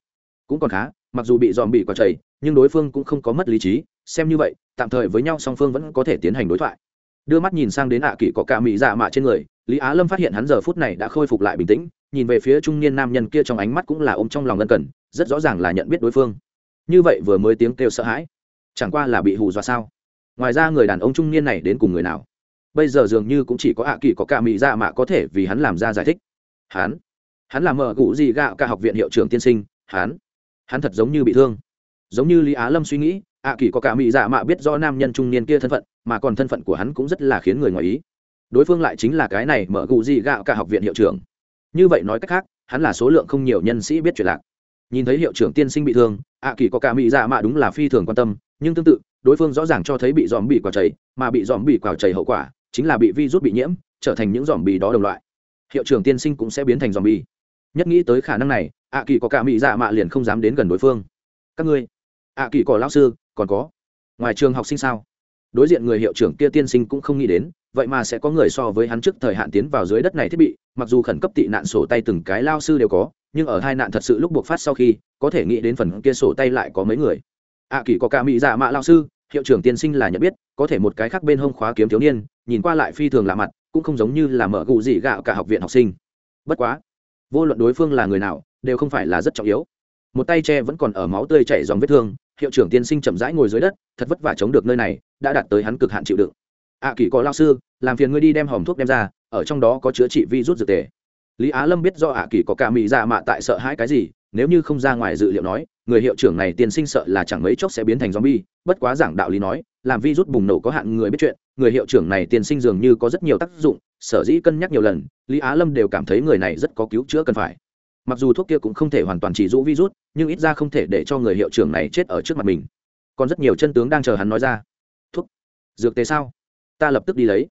Cũng còn khá, mặc dù bị dòm bị quả chảy, nhưng đối phương cũng không có mất lý trí, xem như vậy, tạm thời với nhau song phương vẫn có thể tiến hành đối thoại. Đưa mắt nhìn sang đến ạ à kỷ có ca mỹ dạ mạ trên người, lý á lâm phát hiện hắn giờ phút này đã khôi phục lại bình tĩnh, nhìn về phía trung niên nam nhân kia trong ánh mắt cũng là ôm trong lòng ân cần, rất rõ ràng là nhận biết đối phương. Như vậy vừa mới tiếng kêu sợ hãi, chẳng qua là bị hù dọa sao? Ngoài ra người đàn ông trung niên này đến cùng người nào? Bây giờ dường như cũng chỉ có ạ kỳ có cả mỹ dạ mạ có thể vì hắn làm ra giải thích. Hắn? Hắn là mở cụ gì gạo cả học viện hiệu trưởng tiên sinh, hắn? Hắn thật giống như bị thương. Giống như lý á lâm suy nghĩ, ạ kỳ có cả mỹ dạ mạ biết do nam nhân trung niên kia thân phận, mà còn thân phận của hắn cũng rất là khiến người ngoài ý. Đối phương lại chính là cái này mở cụ gì gạo cả học viện hiệu trưởng. Như vậy nói cách khác, hắn là số lượng không nhiều nhân sĩ biết chuyện lạc. Nhìn thấy hiệu trưởng tiên sinh bị thương, ạ kỳ có cả mỹ dạ mạ đúng là phi thường quan tâm, nhưng tương tự, đối phương rõ ràng cho thấy bị dòm bị quào chảy, mà bị dòm bị quào chảy hậu quả chính là bị virus bị nhiễm, trở thành những dòm bì đó đồng loại. Hiệu trưởng tiên sinh cũng sẽ biến thành dòm bì nhất nghĩ tới khả năng này ạ kỳ có cả mỹ dạ mạ liền không dám đến gần đối phương. Các ngươi ạ kỳ có lao sư, còn có. Ngoài trường học sinh sao? Đối diện người hiệu trưởng kia tiên sinh cũng không nghĩ đến, vậy mà sẽ có người so với hắn trước thời hạn tiến vào dưới đất này thiết bị, mặc dù khẩn cấp tị nạn sổ tay từng cái lao sư đều có, nhưng ở hai nạn thật sự lúc buộc phát sau khi, có thể nghĩ đến phần kia sổ tay lại có mấy người. Ạ kỳ có cả mỹ dạ mạ lao sư hiệu trưởng tiên sinh là nhận biết có thể một cái khác bên hông khóa kiếm thiếu niên nhìn qua lại phi thường lạ mặt cũng không giống như là mở gù gì gạo cả học viện học sinh. Bất quá vô luận đối phương là người nào đều không phải là rất trọng yếu. Một tay tre vẫn còn ở máu tươi chảy dòng vết thương hiệu trưởng tiên sinh chậm rãi ngồi dưới đất thật vất vả chống được nơi này đã đạt tới hắn cực hạn chịu đựng. Ạ à, kỳ có lao sư làm phiền ngươi đi đem hòm thuốc đem ra ở trong đó có chữa trị vi rút dược tề. Lý á lâm biết do ạ à kỳ có cả mỹ ra dạ mạ tại sợ hãi cái gì nếu như không ra ngoài dự liệu nói người hiệu trưởng này tiên sinh sợ là chẳng mấy chốc sẽ biến thành zombie bất quá giảng đạo lý nói, làm virus bùng nổ có hạn người biết chuyện, người hiệu trưởng này tiên sinh dường như có rất nhiều tác dụng, sở dĩ cân nhắc nhiều lần, lý á lâm đều cảm thấy người này rất có cứu chữa cần phải. Mặc dù thuốc kia cũng không thể hoàn toàn chỉ rũ virus nhưng ít ra không thể để cho người hiệu trưởng này chết ở trước mặt mình. Còn rất nhiều chân tướng đang chờ hắn nói ra. Thuốc, dược tế sao? Ta lập tức đi lấy.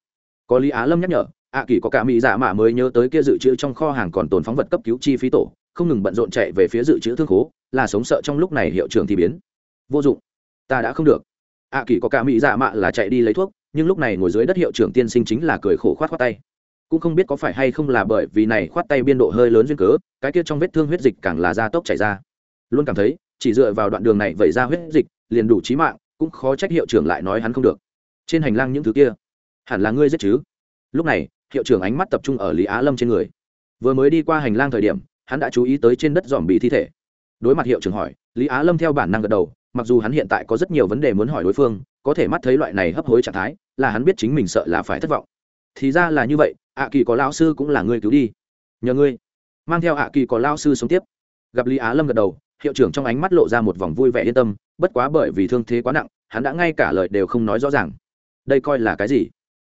Có lý á lâm nhắc nhở, ạ kỳ có cả mỹ dạ mạ mới nhớ tới kia dự trữ trong kho hàng còn tồn phóng vật cấp cứu chi phí tổ, không ngừng bận rộn chạy về phía dự trữ thương khố, là sống sợ trong lúc này hiệu trưởng thì biến. Vô dụng ta đã không được. Ạ kỳ có cả mỹ dạ mạ là chạy đi lấy thuốc, nhưng lúc này ngồi dưới đất hiệu trưởng tiên sinh chính là cười khổ khoát khoát tay. Cũng không biết có phải hay không là bởi vì này khoát tay biên độ hơi lớn duyên cớ, cái kia trong vết thương huyết dịch càng là da tốc chảy ra. Luôn cảm thấy, chỉ dựa vào đoạn đường này vẩy ra huyết dịch, liền đủ trí mạng, cũng khó trách hiệu trưởng lại nói hắn không được. Trên hành lang những thứ kia, hẳn là ngươi giết chứ? Lúc này, hiệu trưởng ánh mắt tập trung ở lý á lâm trên người. Vừa mới đi qua hành lang thời điểm, hắn đã chú ý tới trên đất dòm bị thi thể. Đối mặt hiệu trưởng hỏi, lý á lâm theo bản năng gật đầu mặc dù hắn hiện tại có rất nhiều vấn đề muốn hỏi đối phương, có thể mắt thấy loại này hấp hối trạng thái, là hắn biết chính mình sợ là phải thất vọng. Thì ra là như vậy, ạ kỳ có lao sư cũng là ngươi cứu đi. Nhờ ngươi. Mang theo ạ kỳ có lao sư sống tiếp. Gặp lý á lâm gật đầu, hiệu trưởng trong ánh mắt lộ ra một vòng vui vẻ yên tâm, bất quá bởi vì thương thế quá nặng, hắn đã ngay cả lời đều không nói rõ ràng. Đây coi là cái gì?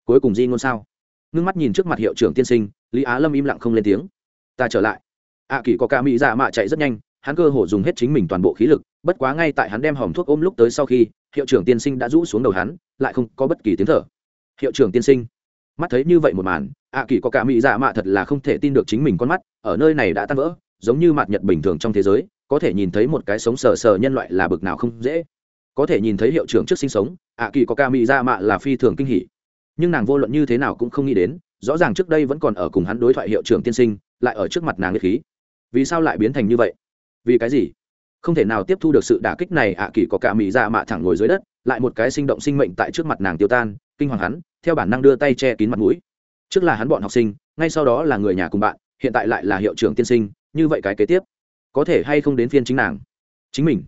Cuối cùng di ngôn sao? Ngưng mắt nhìn trước mặt hiệu trưởng tiên sinh, lý á lâm im lặng không lên tiếng. Ta trở lại. Ạ kỳ có ca mỹ dạ mạ chạy rất nhanh, hắn cơ hồ dùng hết chính mình toàn bộ khí lực bất quá ngay tại hắn đem hòm thuốc ôm lúc tới sau khi, hiệu trưởng tiên sinh đã rũ xuống đầu hắn, lại không có bất kỳ tiếng thở. Hiệu trưởng tiên sinh, mắt thấy như vậy một màn, ạ kỳ có cả mỹ dạ mạ thật là không thể tin được chính mình con mắt, ở nơi này đã tan vỡ, giống như mặt nhật bình thường trong thế giới, có thể nhìn thấy một cái sống sờ sờ nhân loại là bực nào không dễ. Có thể nhìn thấy hiệu trưởng trước sinh sống, ạ kỳ có ca mỹ ra mạ là phi thường kinh hỉ. Nhưng nàng vô luận như thế nào cũng không nghĩ đến, rõ ràng trước đây vẫn còn ở cùng hắn đối thoại hiệu trưởng tiên sinh, lại ở trước mặt nàng liệt khí. Vì sao lại biến thành như vậy? Vì cái gì? Không thể nào tiếp thu được sự đả kích này, ạ kỳ có cả mỹ dạ mạ thẳng ngồi dưới đất, lại một cái sinh động sinh mệnh tại trước mặt nàng tiêu tan, kinh hoàng hắn, theo bản năng đưa tay che kín mặt mũi. Trước là hắn bọn học sinh, ngay sau đó là người nhà cùng bạn, hiện tại lại là hiệu trưởng tiên sinh, như vậy cái kế tiếp, có thể hay không đến phiên chính nàng? Chính mình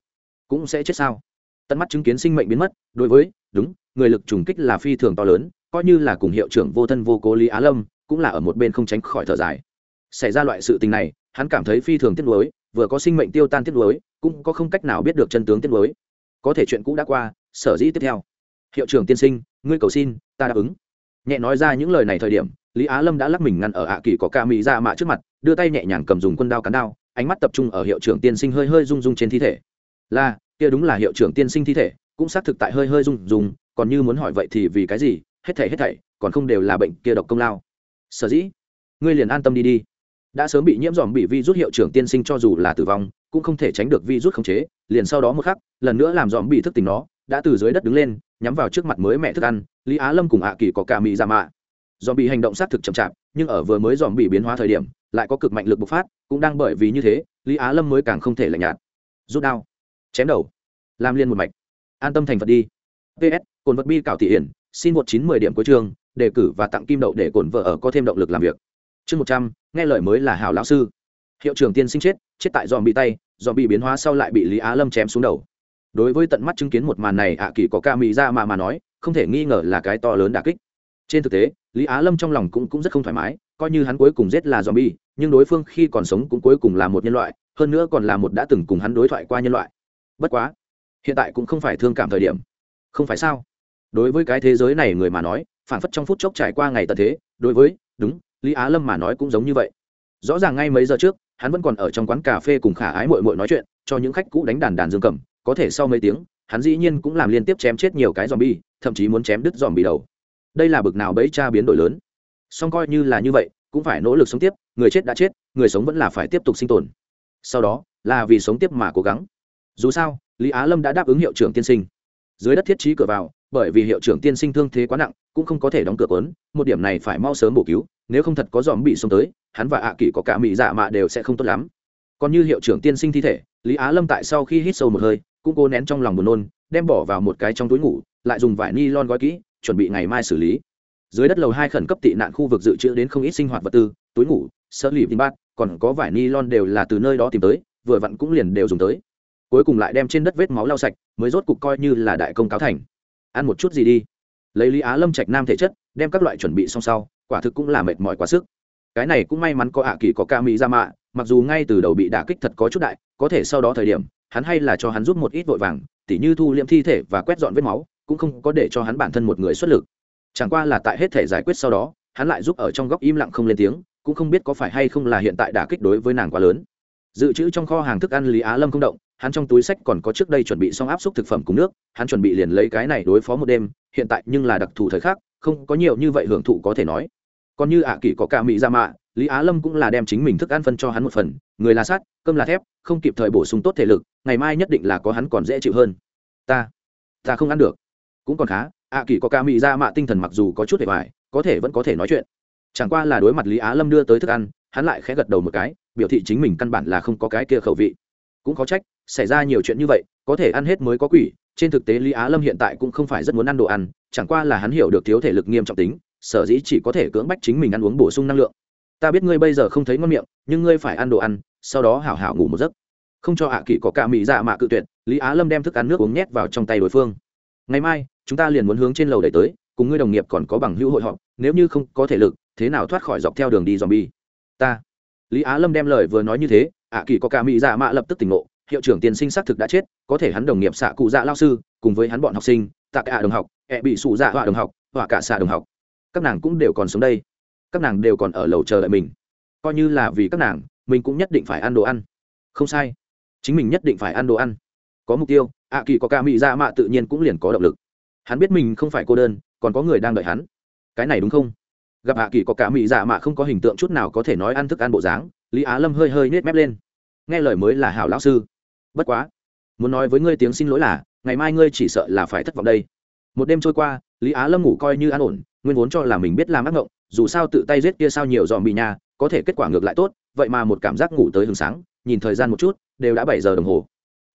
cũng sẽ chết sao? Tận mắt chứng kiến sinh mệnh biến mất, đối với, đúng, người lực trùng kích là phi thường to lớn, coi như là cùng hiệu trưởng vô thân vô cố lý á lâm, cũng là ở một bên không tránh khỏi thở dài. Xảy ra loại sự tình này, hắn cảm thấy phi thường tiếc nuối, vừa có sinh mệnh tiêu tan tiếc nuối cũng có không cách nào biết được chân tướng tiết mới. Có thể chuyện cũ đã qua, sở dĩ tiếp theo. Hiệu trưởng tiên sinh, ngươi cầu xin, ta đáp ứng. Nhẹ nói ra những lời này thời điểm, lý á lâm đã lắc mình ngăn ở ạ kỳ có ca mỹ ra mạ trước mặt, đưa tay nhẹ nhàng cầm dùng quân đao cán đao, ánh mắt tập trung ở hiệu trưởng tiên sinh hơi hơi rung rung trên thi thể. Là, kia đúng là hiệu trưởng tiên sinh thi thể, cũng xác thực tại hơi hơi rung rung, còn như muốn hỏi vậy thì vì cái gì, hết thảy hết thảy, còn không đều là bệnh kia độc công lao. Sở dĩ, ngươi liền an tâm đi đi đã sớm bị nhiễm dòm bị vi rút hiệu trưởng tiên sinh cho dù là tử vong, cũng không thể tránh được vi rút khống chế, liền sau đó một khắc, lần nữa làm dòm bị thức tỉnh nó, đã từ dưới đất đứng lên, nhắm vào trước mặt mới mẹ thức ăn, lý á lâm cùng ạ kỳ có cả mỹ ra dạ mạ. Dòm bị hành động xác thực chậm chạp, nhưng ở vừa mới dòm bị biến hóa thời điểm, lại có cực mạnh lực bộc phát, cũng đang bởi vì như thế, lý á lâm mới càng không thể lạnh nhạt. Rút đao. Chém đầu. Làm liên một mạch. An tâm thành phật đi. Ps cồn vật bi cảo thị hiển, xin một chín mười điểm cuối chương, đề cử và tặng kim đậu để cổn vợ ở có thêm động lực làm việc. Chương một trăm nghe lời mới là hảo lão sư. Hiệu trưởng tiên sinh chết chết tại dòm bị tay dòm bị biến hóa sau lại bị lý á lâm chém xuống đầu. Đối với tận mắt chứng kiến một màn này ạ kỳ có ca mỹ ra mà mà nói không thể nghi ngờ là cái to lớn đà kích. Trên thực tế lý á lâm trong lòng cũng, cũng rất không thoải mái coi như hắn cuối cùng giết là zombie nhưng đối phương khi còn sống cũng cuối cùng là một nhân loại hơn nữa còn là một đã từng cùng hắn đối thoại qua nhân loại. Bất quá hiện tại cũng không phải thương cảm thời điểm. Không phải sao? Đối với cái thế giới này người mà nói phản phất trong phút chốc trải qua ngày tận thế đối với đúng lý á lâm mà nói cũng giống như vậy. Rõ ràng ngay mấy giờ trước, hắn vẫn còn ở trong quán cà phê cùng khả ái mội mội nói chuyện, cho những khách cũ đánh đàn đàn dương cầm, có thể sau mấy tiếng, hắn dĩ nhiên cũng làm liên tiếp chém chết nhiều cái dòm bi thậm chí muốn chém đứt dòm bi đầu. Đây là bực nào bấy cha biến đổi lớn. Song coi như là như vậy, cũng phải nỗ lực sống tiếp, người chết đã chết, người sống vẫn là phải tiếp tục sinh tồn. Sau đó, là vì sống tiếp mà cố gắng. Dù sao, lý á lâm đã đáp ứng hiệu trưởng tiên sinh. Dưới đất thiết trí cửa vào, bởi vì hiệu trưởng tiên sinh thương thế quá nặng cũng không có thể đóng cửa quấn một điểm này phải mau sớm bổ cứu, nếu không thật có dòm bị xông tới, hắn và ạ à kỷ có cả mỹ dạ mạ đều sẽ không tốt lắm. Còn như hiệu trưởng tiên sinh thi thể, lý á lâm tại sau khi hít sâu một hơi, cũng cố nén trong lòng buồn nôn, đem bỏ vào một cái trong túi ngủ, lại dùng vải ni lon gói kỹ, chuẩn bị ngày mai xử lý. Dưới đất lầu hai khẩn cấp tị nạn khu vực dự trữ đến không ít sinh hoạt vật tư, túi ngủ, sơ lì tinh bát, còn có vải ni lon đều là từ nơi đó tìm tới, vừa vặn cũng liền đều dùng tới. Cuối cùng lại đem trên đất vết máu lau sạch, mới rốt cục coi như là đại công cáo thành. Ăn một chút gì đi lấy lý á lâm trạch nam thể chất, đem các loại chuẩn bị xong sau, quả thực cũng là mệt mỏi quá sức. Cái này cũng may mắn có ạ kỳ có ca mỹ ra mạ, mặc dù ngay từ đầu bị đả kích thật có chút đại, có thể sau đó thời điểm, hắn hay là cho hắn giúp một ít vội vàng, tỉ như thu liệm thi thể và quét dọn vết máu, cũng không có để cho hắn bản thân một người xuất lực. Chẳng qua là tại hết thể giải quyết sau đó, hắn lại giúp ở trong góc im lặng không lên tiếng, cũng không biết có phải hay không là hiện tại đả kích đối với nàng quá lớn. Dự trữ trong kho hàng thức ăn lý á lâm không động hắn trong túi sách còn có trước đây chuẩn bị xong áp suất thực phẩm cùng nước hắn chuẩn bị liền lấy cái này đối phó một đêm hiện tại nhưng là đặc thù thời khắc không có nhiều như vậy hưởng thụ có thể nói. Còn như ạ kỷ có cả mỹ ra dạ mạ lý á lâm cũng là đem chính mình thức ăn phân cho hắn một phần người là sắt, cơm là thép không kịp thời bổ sung tốt thể lực ngày mai nhất định là có hắn còn dễ chịu hơn. Ta ta không ăn được. Cũng còn khá ạ kỷ có cả mỹ ra dạ mạ tinh thần mặc dù có chút hề hoài có thể vẫn có thể nói chuyện. Chẳng qua là đối mặt lý á lâm đưa tới thức ăn hắn lại khẽ gật đầu một cái biểu thị chính mình căn bản là không có cái kia khẩu vị. Cũng có trách xảy ra nhiều chuyện như vậy, có thể ăn hết mới có quỷ. Trên thực tế, lý á lâm hiện tại cũng không phải rất muốn ăn đồ ăn, chẳng qua là hắn hiểu được thiếu thể lực nghiêm trọng tính, sở dĩ chỉ có thể cưỡng bách chính mình ăn uống bổ sung năng lượng. Ta biết ngươi bây giờ không thấy ngon miệng, nhưng ngươi phải ăn đồ ăn, sau đó hảo hảo ngủ một giấc. Không cho hạ à có cả mỹ dạ mạ cự tuyệt, lý á lâm đem thức ăn nước uống nhét vào trong tay đối phương. Ngày mai, chúng ta liền muốn hướng trên lầu đẩy tới, cùng ngươi đồng nghiệp còn có bằng hữu hội họp, nếu như không có thể lực, thế nào thoát khỏi dọc theo đường đi dòm bi ta. Lý á lâm đem lời vừa nói như thế, ạ kỳ có cả mỹ dạ mạ lập tức tỉnh ngộ hiệu trưởng tiên sinh xác thực đã chết, có thể hắn đồng nghiệp xạ cụ dạ lao sư, cùng với hắn bọn học sinh, tạ cả đồng học, ẹ bị sụ dạ họa đồng học, họa cả xạ đồng học. Các nàng cũng đều còn sống đây. Các nàng đều còn ở lầu chờ đợi mình. Coi như là vì các nàng, mình cũng nhất định phải ăn đồ ăn. Không sai. Chính mình nhất định phải ăn đồ ăn. Có mục tiêu, ạ kỳ có ca mỹ dạ mạ tự nhiên cũng liền có động lực. Hắn biết mình không phải cô đơn, còn có người đang đợi hắn. Cái này đúng không? Gặp hạ kỳ có cả mỹ dạ mạ không có hình tượng chút nào có thể nói ăn thức ăn bộ dáng, lý á lâm hơi hơi nết mép lên. Nghe lời mới là hảo lão sư bất quá, muốn nói với ngươi tiếng xin lỗi là, ngày mai ngươi chỉ sợ là phải thất vọng đây. Một đêm trôi qua, lý á lâm ngủ coi như an ổn, nguyên vốn cho là mình biết làm ác ngộng, dù sao tự tay giết kia sao nhiều dòm bị nhà, có thể kết quả ngược lại tốt, vậy mà một cảm giác ngủ tới hừng sáng, nhìn thời gian một chút, đều đã bảy giờ đồng hồ.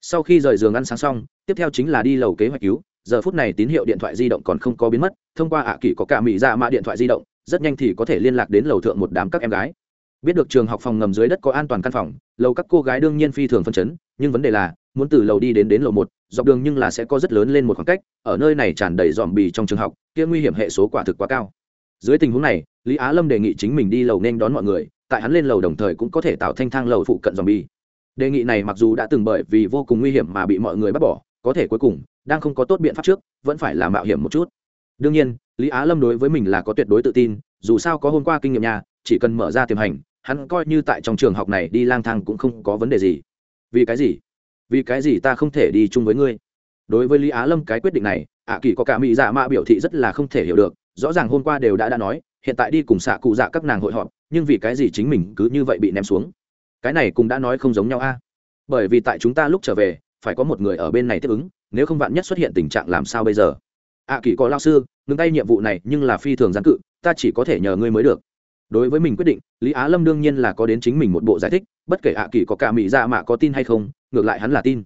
Sau khi rời giường ăn sáng xong, tiếp theo chính là đi lầu kế hoạch cứu, giờ phút này tín hiệu điện thoại di động còn không có biến mất, thông qua ạ à có cả mỹ ra mã điện thoại di động, rất nhanh thì có thể liên lạc đến lầu thượng một đám các em gái. Biết được trường học phòng ngầm dưới đất có an toàn căn phòng, lầu các cô gái đương nhiên phi thường phân chấn nhưng vấn đề là, muốn từ lầu đi đến đến lầu một, dọc đường nhưng là sẽ có rất lớn lên một khoảng cách, ở nơi này tràn đầy dòm bì trong trường học, kia nguy hiểm hệ số quả thực quá cao. Dưới tình huống này, lý á lâm đề nghị chính mình đi lầu nên đón mọi người, tại hắn lên lầu đồng thời cũng có thể tạo thanh thang lầu phụ cận dòm bì. Đề nghị này mặc dù đã từng bởi vì vô cùng nguy hiểm mà bị mọi người bắt bỏ, có thể cuối cùng, đang không có tốt biện pháp trước, vẫn phải là mạo hiểm một chút. Đương nhiên, lý á lâm đối với mình là có tuyệt đối tự tin, dù sao có hôm qua kinh nghiệm nhà chỉ cần mở ra tiềm hành, hắn coi như tại trong trường học này đi lang thang cũng không có vấn đề gì vì cái gì? Vì cái gì ta không thể đi chung với ngươi? Đối với lý á lâm cái quyết định này, ạ kỳ có cả mỹ dạ mạ biểu thị rất là không thể hiểu được. Rõ ràng hôm qua đều đã đã nói, hiện tại đi cùng xạ cụ dạ các nàng hội họp, nhưng vì cái gì chính mình cứ như vậy bị ném xuống? Cái này cũng đã nói không giống nhau a. Bởi vì tại chúng ta lúc trở về, phải có một người ở bên này tiếp ứng, nếu không vạn nhất xuất hiện tình trạng làm sao bây giờ? Ạ kỳ có lao sư, ngừng tay nhiệm vụ này nhưng là phi thường gián cự, ta chỉ có thể nhờ ngươi mới được đối với mình quyết định, lý á lâm đương nhiên là có đến chính mình một bộ giải thích, bất kể ạ kỳ có cả mỹ Ra mạ có tin hay không, ngược lại hắn là tin.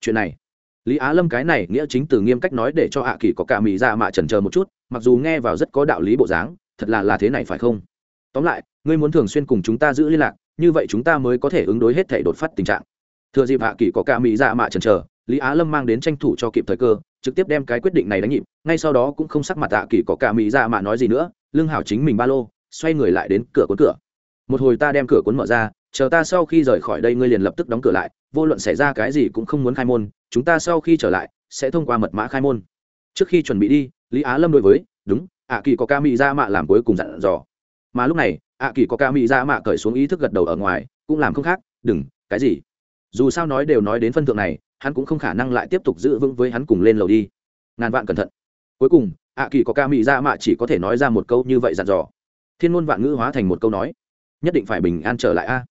Chuyện này, lý á lâm cái này nghĩa chính từ nghiêm cách nói để cho ạ kỳ có cả mỹ Ra mạ chần chờ một chút, mặc dù nghe vào rất có đạo lý bộ dáng, thật là là thế này phải không? Tóm lại, ngươi muốn thường xuyên cùng chúng ta giữ liên lạc, như vậy chúng ta mới có thể ứng đối hết thể đột phát tình trạng. Thừa dịp hạ kỳ có cả mỹ dạ mạ chần chờ, lý á lâm mang đến tranh thủ cho kịp thời cơ, trực tiếp đem cái quyết định này đánh nhịp, ngay sau đó cũng không sắc mặt Hạ kỳ có cả mỹ dạ mạ nói gì nữa lương hảo chính mình ba lô xoay người lại đến cửa cuốn cửa. Một hồi ta đem cửa cuốn mở ra, chờ ta sau khi rời khỏi đây ngươi liền lập tức đóng cửa lại, vô luận xảy ra cái gì cũng không muốn khai môn, chúng ta sau khi trở lại, sẽ thông qua mật mã khai môn. Trước khi chuẩn bị đi, lý á lâm đối với, đúng, ạ kỳ có ca mỹ ra mạ làm cuối cùng dặn dò. Mà lúc này, ạ kỳ có ca mỹ ra mạ cởi xuống ý thức gật đầu ở ngoài, cũng làm không khác, đừng, cái gì? Dù sao nói đều nói đến phân thượng này, hắn cũng không khả năng lại tiếp tục giữ vững với hắn cùng lên lầu đi. Ngàn vạn cẩn thận. Cuối cùng, ạ kỳ có ca mỹ ra mạ chỉ có thể nói ra một câu như vậy dặn dò thiên ngôn vạn ngữ hóa thành một câu nói. Nhất định phải bình an trở lại a.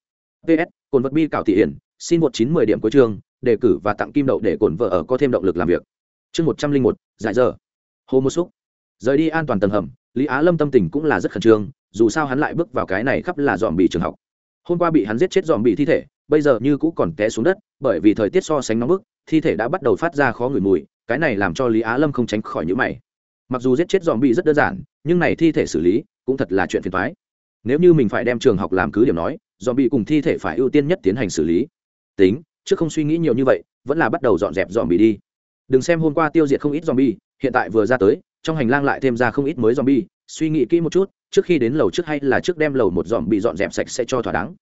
Ps cồn vật bi cảo thị hiển, xin một chín mười điểm cuối chương, đề cử và tặng kim đậu để cồn vợ ở có thêm động lực làm việc. Chương một trăm linh một, giải giờ. Hô một xúc. Rời đi an toàn tầng hầm, lý á lâm tâm tình cũng là rất khẩn trương, dù sao hắn lại bước vào cái này khắp là dòm bị trường học. Hôm qua bị hắn giết chết dòm bị thi thể, bây giờ như cũ còn té xuống đất, bởi vì thời tiết so sánh nóng bức, thi thể đã bắt đầu phát ra khó ngửi mùi, cái này làm cho lý á lâm không tránh khỏi nhữ mày. Mặc dù giết chết dòm bị rất đơn giản, nhưng này thi thể xử lý cũng thật là chuyện phiền toái. nếu như mình phải đem trường học làm cứ điểm nói zombie cùng thi thể phải ưu tiên nhất tiến hành xử lý tính trước không suy nghĩ nhiều như vậy vẫn là bắt đầu dọn dẹp zombie đi đừng xem hôm qua tiêu diệt không ít zombie, hiện tại vừa ra tới trong hành lang lại thêm ra không ít mới zombie. suy nghĩ kỹ một chút trước khi đến lầu trước hay là trước đem lầu một zombie dọn dẹp sạch sẽ cho thỏa đáng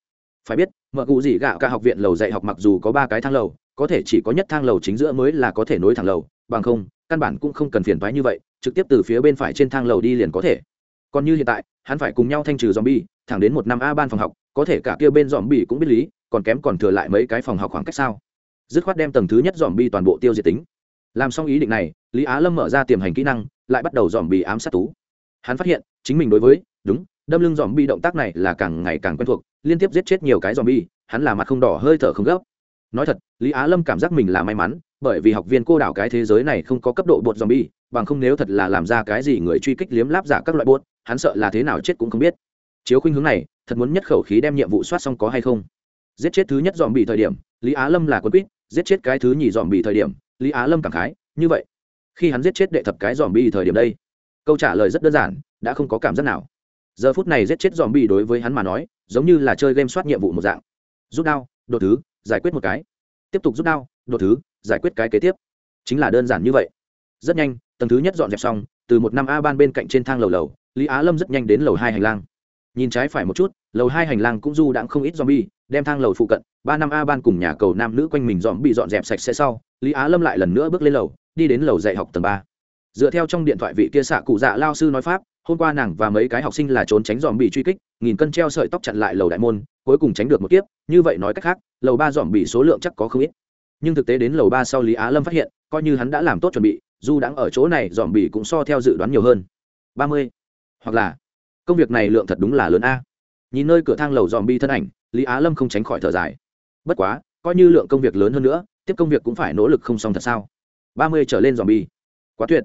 phải biết mợ cụ gì gạo cả học viện lầu dạy học mặc dù có ba cái thang lầu có thể chỉ có nhất thang lầu chính giữa mới là có thể nối thẳng lầu bằng không căn bản cũng không cần phiền toái như vậy trực tiếp từ phía bên phải trên thang lầu đi liền có thể còn như hiện tại, hắn phải cùng nhau thanh trừ zombie, thẳng đến một năm a ban phòng học, có thể cả kia bên zombie cũng biết lý, còn kém còn thừa lại mấy cái phòng học khoảng cách sao. Dứt khoát đem tầng thứ nhất zombie toàn bộ tiêu diệt tính. Làm xong ý định này, lý á lâm mở ra tiềm hành kỹ năng, lại bắt đầu zombie ám sát tú. Hắn phát hiện, chính mình đối với, đúng, đâm lưng zombie động tác này là càng ngày càng quen thuộc, liên tiếp giết chết nhiều cái zombie, hắn là mặt không đỏ, hơi thở không gấp. Nói thật, lý á lâm cảm giác mình là may mắn, bởi vì học viên cô đảo cái thế giới này không có cấp độ bột zombie, bằng không nếu thật là làm ra cái gì người truy kích liếm láp giả các loại bột hắn sợ là thế nào chết cũng không biết. Chiếu khuynh hướng này, thật muốn nhất khẩu khí đem nhiệm vụ soát xong có hay không? Giết chết thứ nhất dòm bị thời điểm, lý á lâm là quân quýt, giết chết cái thứ nhì dòm bị thời điểm, lý á lâm cảm khái, như vậy. Khi hắn giết chết đệ thập cái dòm bị thời điểm đây, câu trả lời rất đơn giản, đã không có cảm giác nào. Giờ phút này giết chết dòm bị đối với hắn mà nói, giống như là chơi game soát nhiệm vụ một dạng. Rút đao, đột thứ, giải quyết một cái. Tiếp tục rút đao, đột thứ, giải quyết cái kế tiếp. Chính là đơn giản như vậy. Rất nhanh, tầng thứ nhất dọn dẹp xong, từ một năm a ban bên cạnh trên thang lầu lầu lý á lâm rất nhanh đến lầu hai hành lang. Nhìn trái phải một chút, lầu hai hành lang cũng du đãng không ít zombie, đem thang lầu phụ cận, ba năm a ban cùng nhà cầu nam nữ quanh mình dọn bị dọn dẹp sạch sẽ sau, lý á lâm lại lần nữa bước lên lầu, đi đến lầu dạy học tầng ba. Dựa theo trong điện thoại vị kia xạ cụ dạ lao sư nói pháp, hôm qua nàng và mấy cái học sinh là trốn tránh dòm bị truy kích, nghìn cân treo sợi tóc chặn lại lầu đại môn, cuối cùng tránh được một kiếp, như vậy nói cách khác, lầu ba dòm bị số lượng chắc có không ít. Nhưng thực tế đến lầu ba sau lý á lâm phát hiện, coi như hắn đã làm tốt chuẩn bị, dù đang ở chỗ này dòm bị cũng so theo dự đoán nhiều hơn. ba mươi hoặc là, công việc này lượng thật đúng là lớn a. Nhìn nơi cửa thang lầu dòm bi thân ảnh, lý á lâm không tránh khỏi thở dài. Bất quá, coi như lượng công việc lớn hơn nữa, tiếp công việc cũng phải nỗ lực không xong thật sao? Ba mươi trở lên dòm bi quá tuyệt.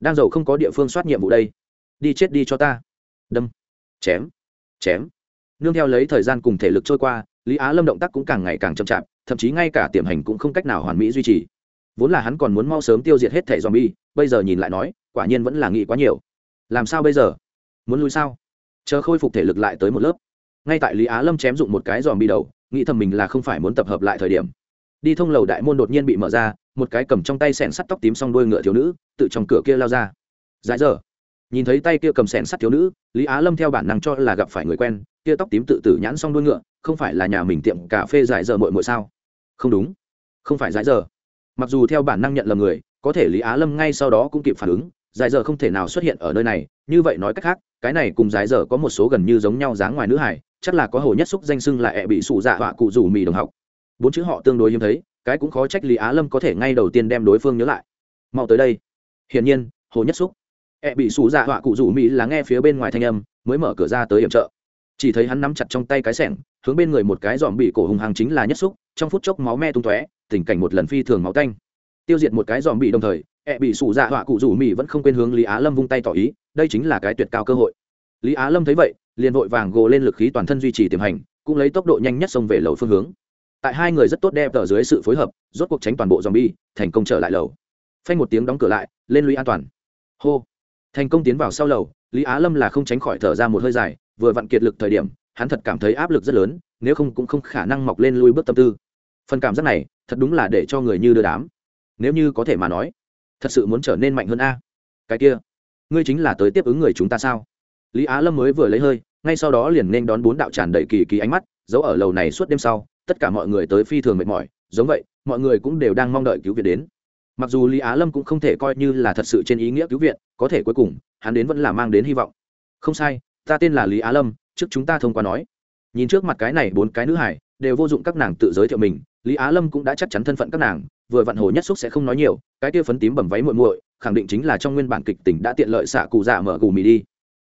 Đang giàu không có địa phương soát nhiệm vụ đây. Đi chết đi cho ta. Đâm. Chém. Chém. Nương theo lấy thời gian cùng thể lực trôi qua, lý á lâm động tác cũng càng ngày càng chậm chạp, thậm chí ngay cả tiềm hành cũng không cách nào hoàn mỹ duy trì. Vốn là hắn còn muốn mau sớm tiêu diệt hết thẻ bi bây giờ nhìn lại nói, quả nhiên vẫn là nghĩ quá nhiều. Làm sao bây giờ? Muốn lui sao? Chờ khôi phục thể lực lại tới một lớp. Ngay tại lý á lâm chém dụng một cái dòm bi đầu, nghĩ thầm mình là không phải muốn tập hợp lại thời điểm. Đi thông lầu đại môn đột nhiên bị mở ra, một cái cầm trong tay sẻn sắt tóc tím xong đuôi ngựa thiếu nữ, tự trong cửa kia lao ra. Dãi giờ nhìn thấy tay kia cầm sẻn sắt thiếu nữ, lý á lâm theo bản năng cho là gặp phải người quen, kia tóc tím tự tử nhãn xong đuôi ngựa, không phải là nhà mình tiệm cà phê dại giờ mội mội sao? Không đúng. Không phải dãi giờ mặc dù theo bản năng nhận lầm người, có thể lý á lâm ngay sau đó cũng kịp phản ứng dài giờ không thể nào xuất hiện ở nơi này như vậy nói cách khác, cái này cùng giải dở có một số gần như giống nhau dáng ngoài nữ hải chắc là có hồ nhất xúc danh xưng là ẹ bị sụ dạ họa cụ rủ mì đồng học. Bốn chữ họ tương đối hiếm thấy, cái cũng khó trách lý á lâm có thể ngay đầu tiên đem đối phương nhớ lại. Mau tới đây. Hiển nhiên, hồ nhất xúc, ẹ bị sụ dạ họa cụ rủ mì là nghe phía bên ngoài thanh âm, mới mở cửa ra tới hiểm trợ. Chỉ thấy hắn nắm chặt trong tay cái sẻng, hướng bên người một cái dòm bị cổ hùng hàng chính là nhất xúc, trong phút chốc máu me tung tóe, tình cảnh một lần phi thường máu tanh. Tiêu diệt một cái dòm bị đồng thời ẹ bị sủ dạ họa cụ rủ mỹ vẫn không quên hướng lý á lâm vung tay tỏ ý, đây chính là cái tuyệt cao cơ hội. Lý á lâm thấy vậy, liền vội vàng gồ lên lực khí toàn thân duy trì tiềm hành, cũng lấy tốc độ nhanh nhất xông về lầu phương hướng. Tại hai người rất tốt đẹp ở dưới sự phối hợp, rốt cuộc tránh toàn bộ dòng bi thành công trở lại lầu. Phanh một tiếng đóng cửa lại, lên lũy an toàn. Hô. Thành công tiến vào sau lầu, lý á lâm là không tránh khỏi thở ra một hơi dài, vừa vặn kiệt lực thời điểm, hắn thật cảm thấy áp lực rất lớn, nếu không cũng không khả năng mọc lên lui bước tâm tư. Phần cảm giác này, thật đúng là để cho người như đưa đám. Nếu như có thể mà nói thật sự muốn trở nên mạnh hơn a. Cái kia, ngươi chính là tới tiếp ứng người chúng ta sao? Lý á lâm mới vừa lấy hơi, ngay sau đó liền nên đón bốn đạo tràn đầy kỳ kỳ ánh mắt, giấu ở lầu này suốt đêm sau, tất cả mọi người tới phi thường mệt mỏi, giống vậy, mọi người cũng đều đang mong đợi cứu viện đến. Mặc dù lý á lâm cũng không thể coi như là thật sự trên ý nghĩa cứu viện, có thể cuối cùng, hắn đến vẫn là mang đến hy vọng. Không sai, ta tên là lý á lâm, trước chúng ta thông qua nói. Nhìn trước mặt cái này bốn cái nữ hải, đều vô dụng các nàng tự giới thiệu mình, lý á lâm cũng đã chắc chắn thân phận các nàng vừa vặn hồ nhất xúc sẽ không nói nhiều, cái kia phấn tím bầm váy muội muội, khẳng định chính là trong nguyên bản kịch tỉnh đã tiện lợi xạ cụ dạ mở gù mì đi.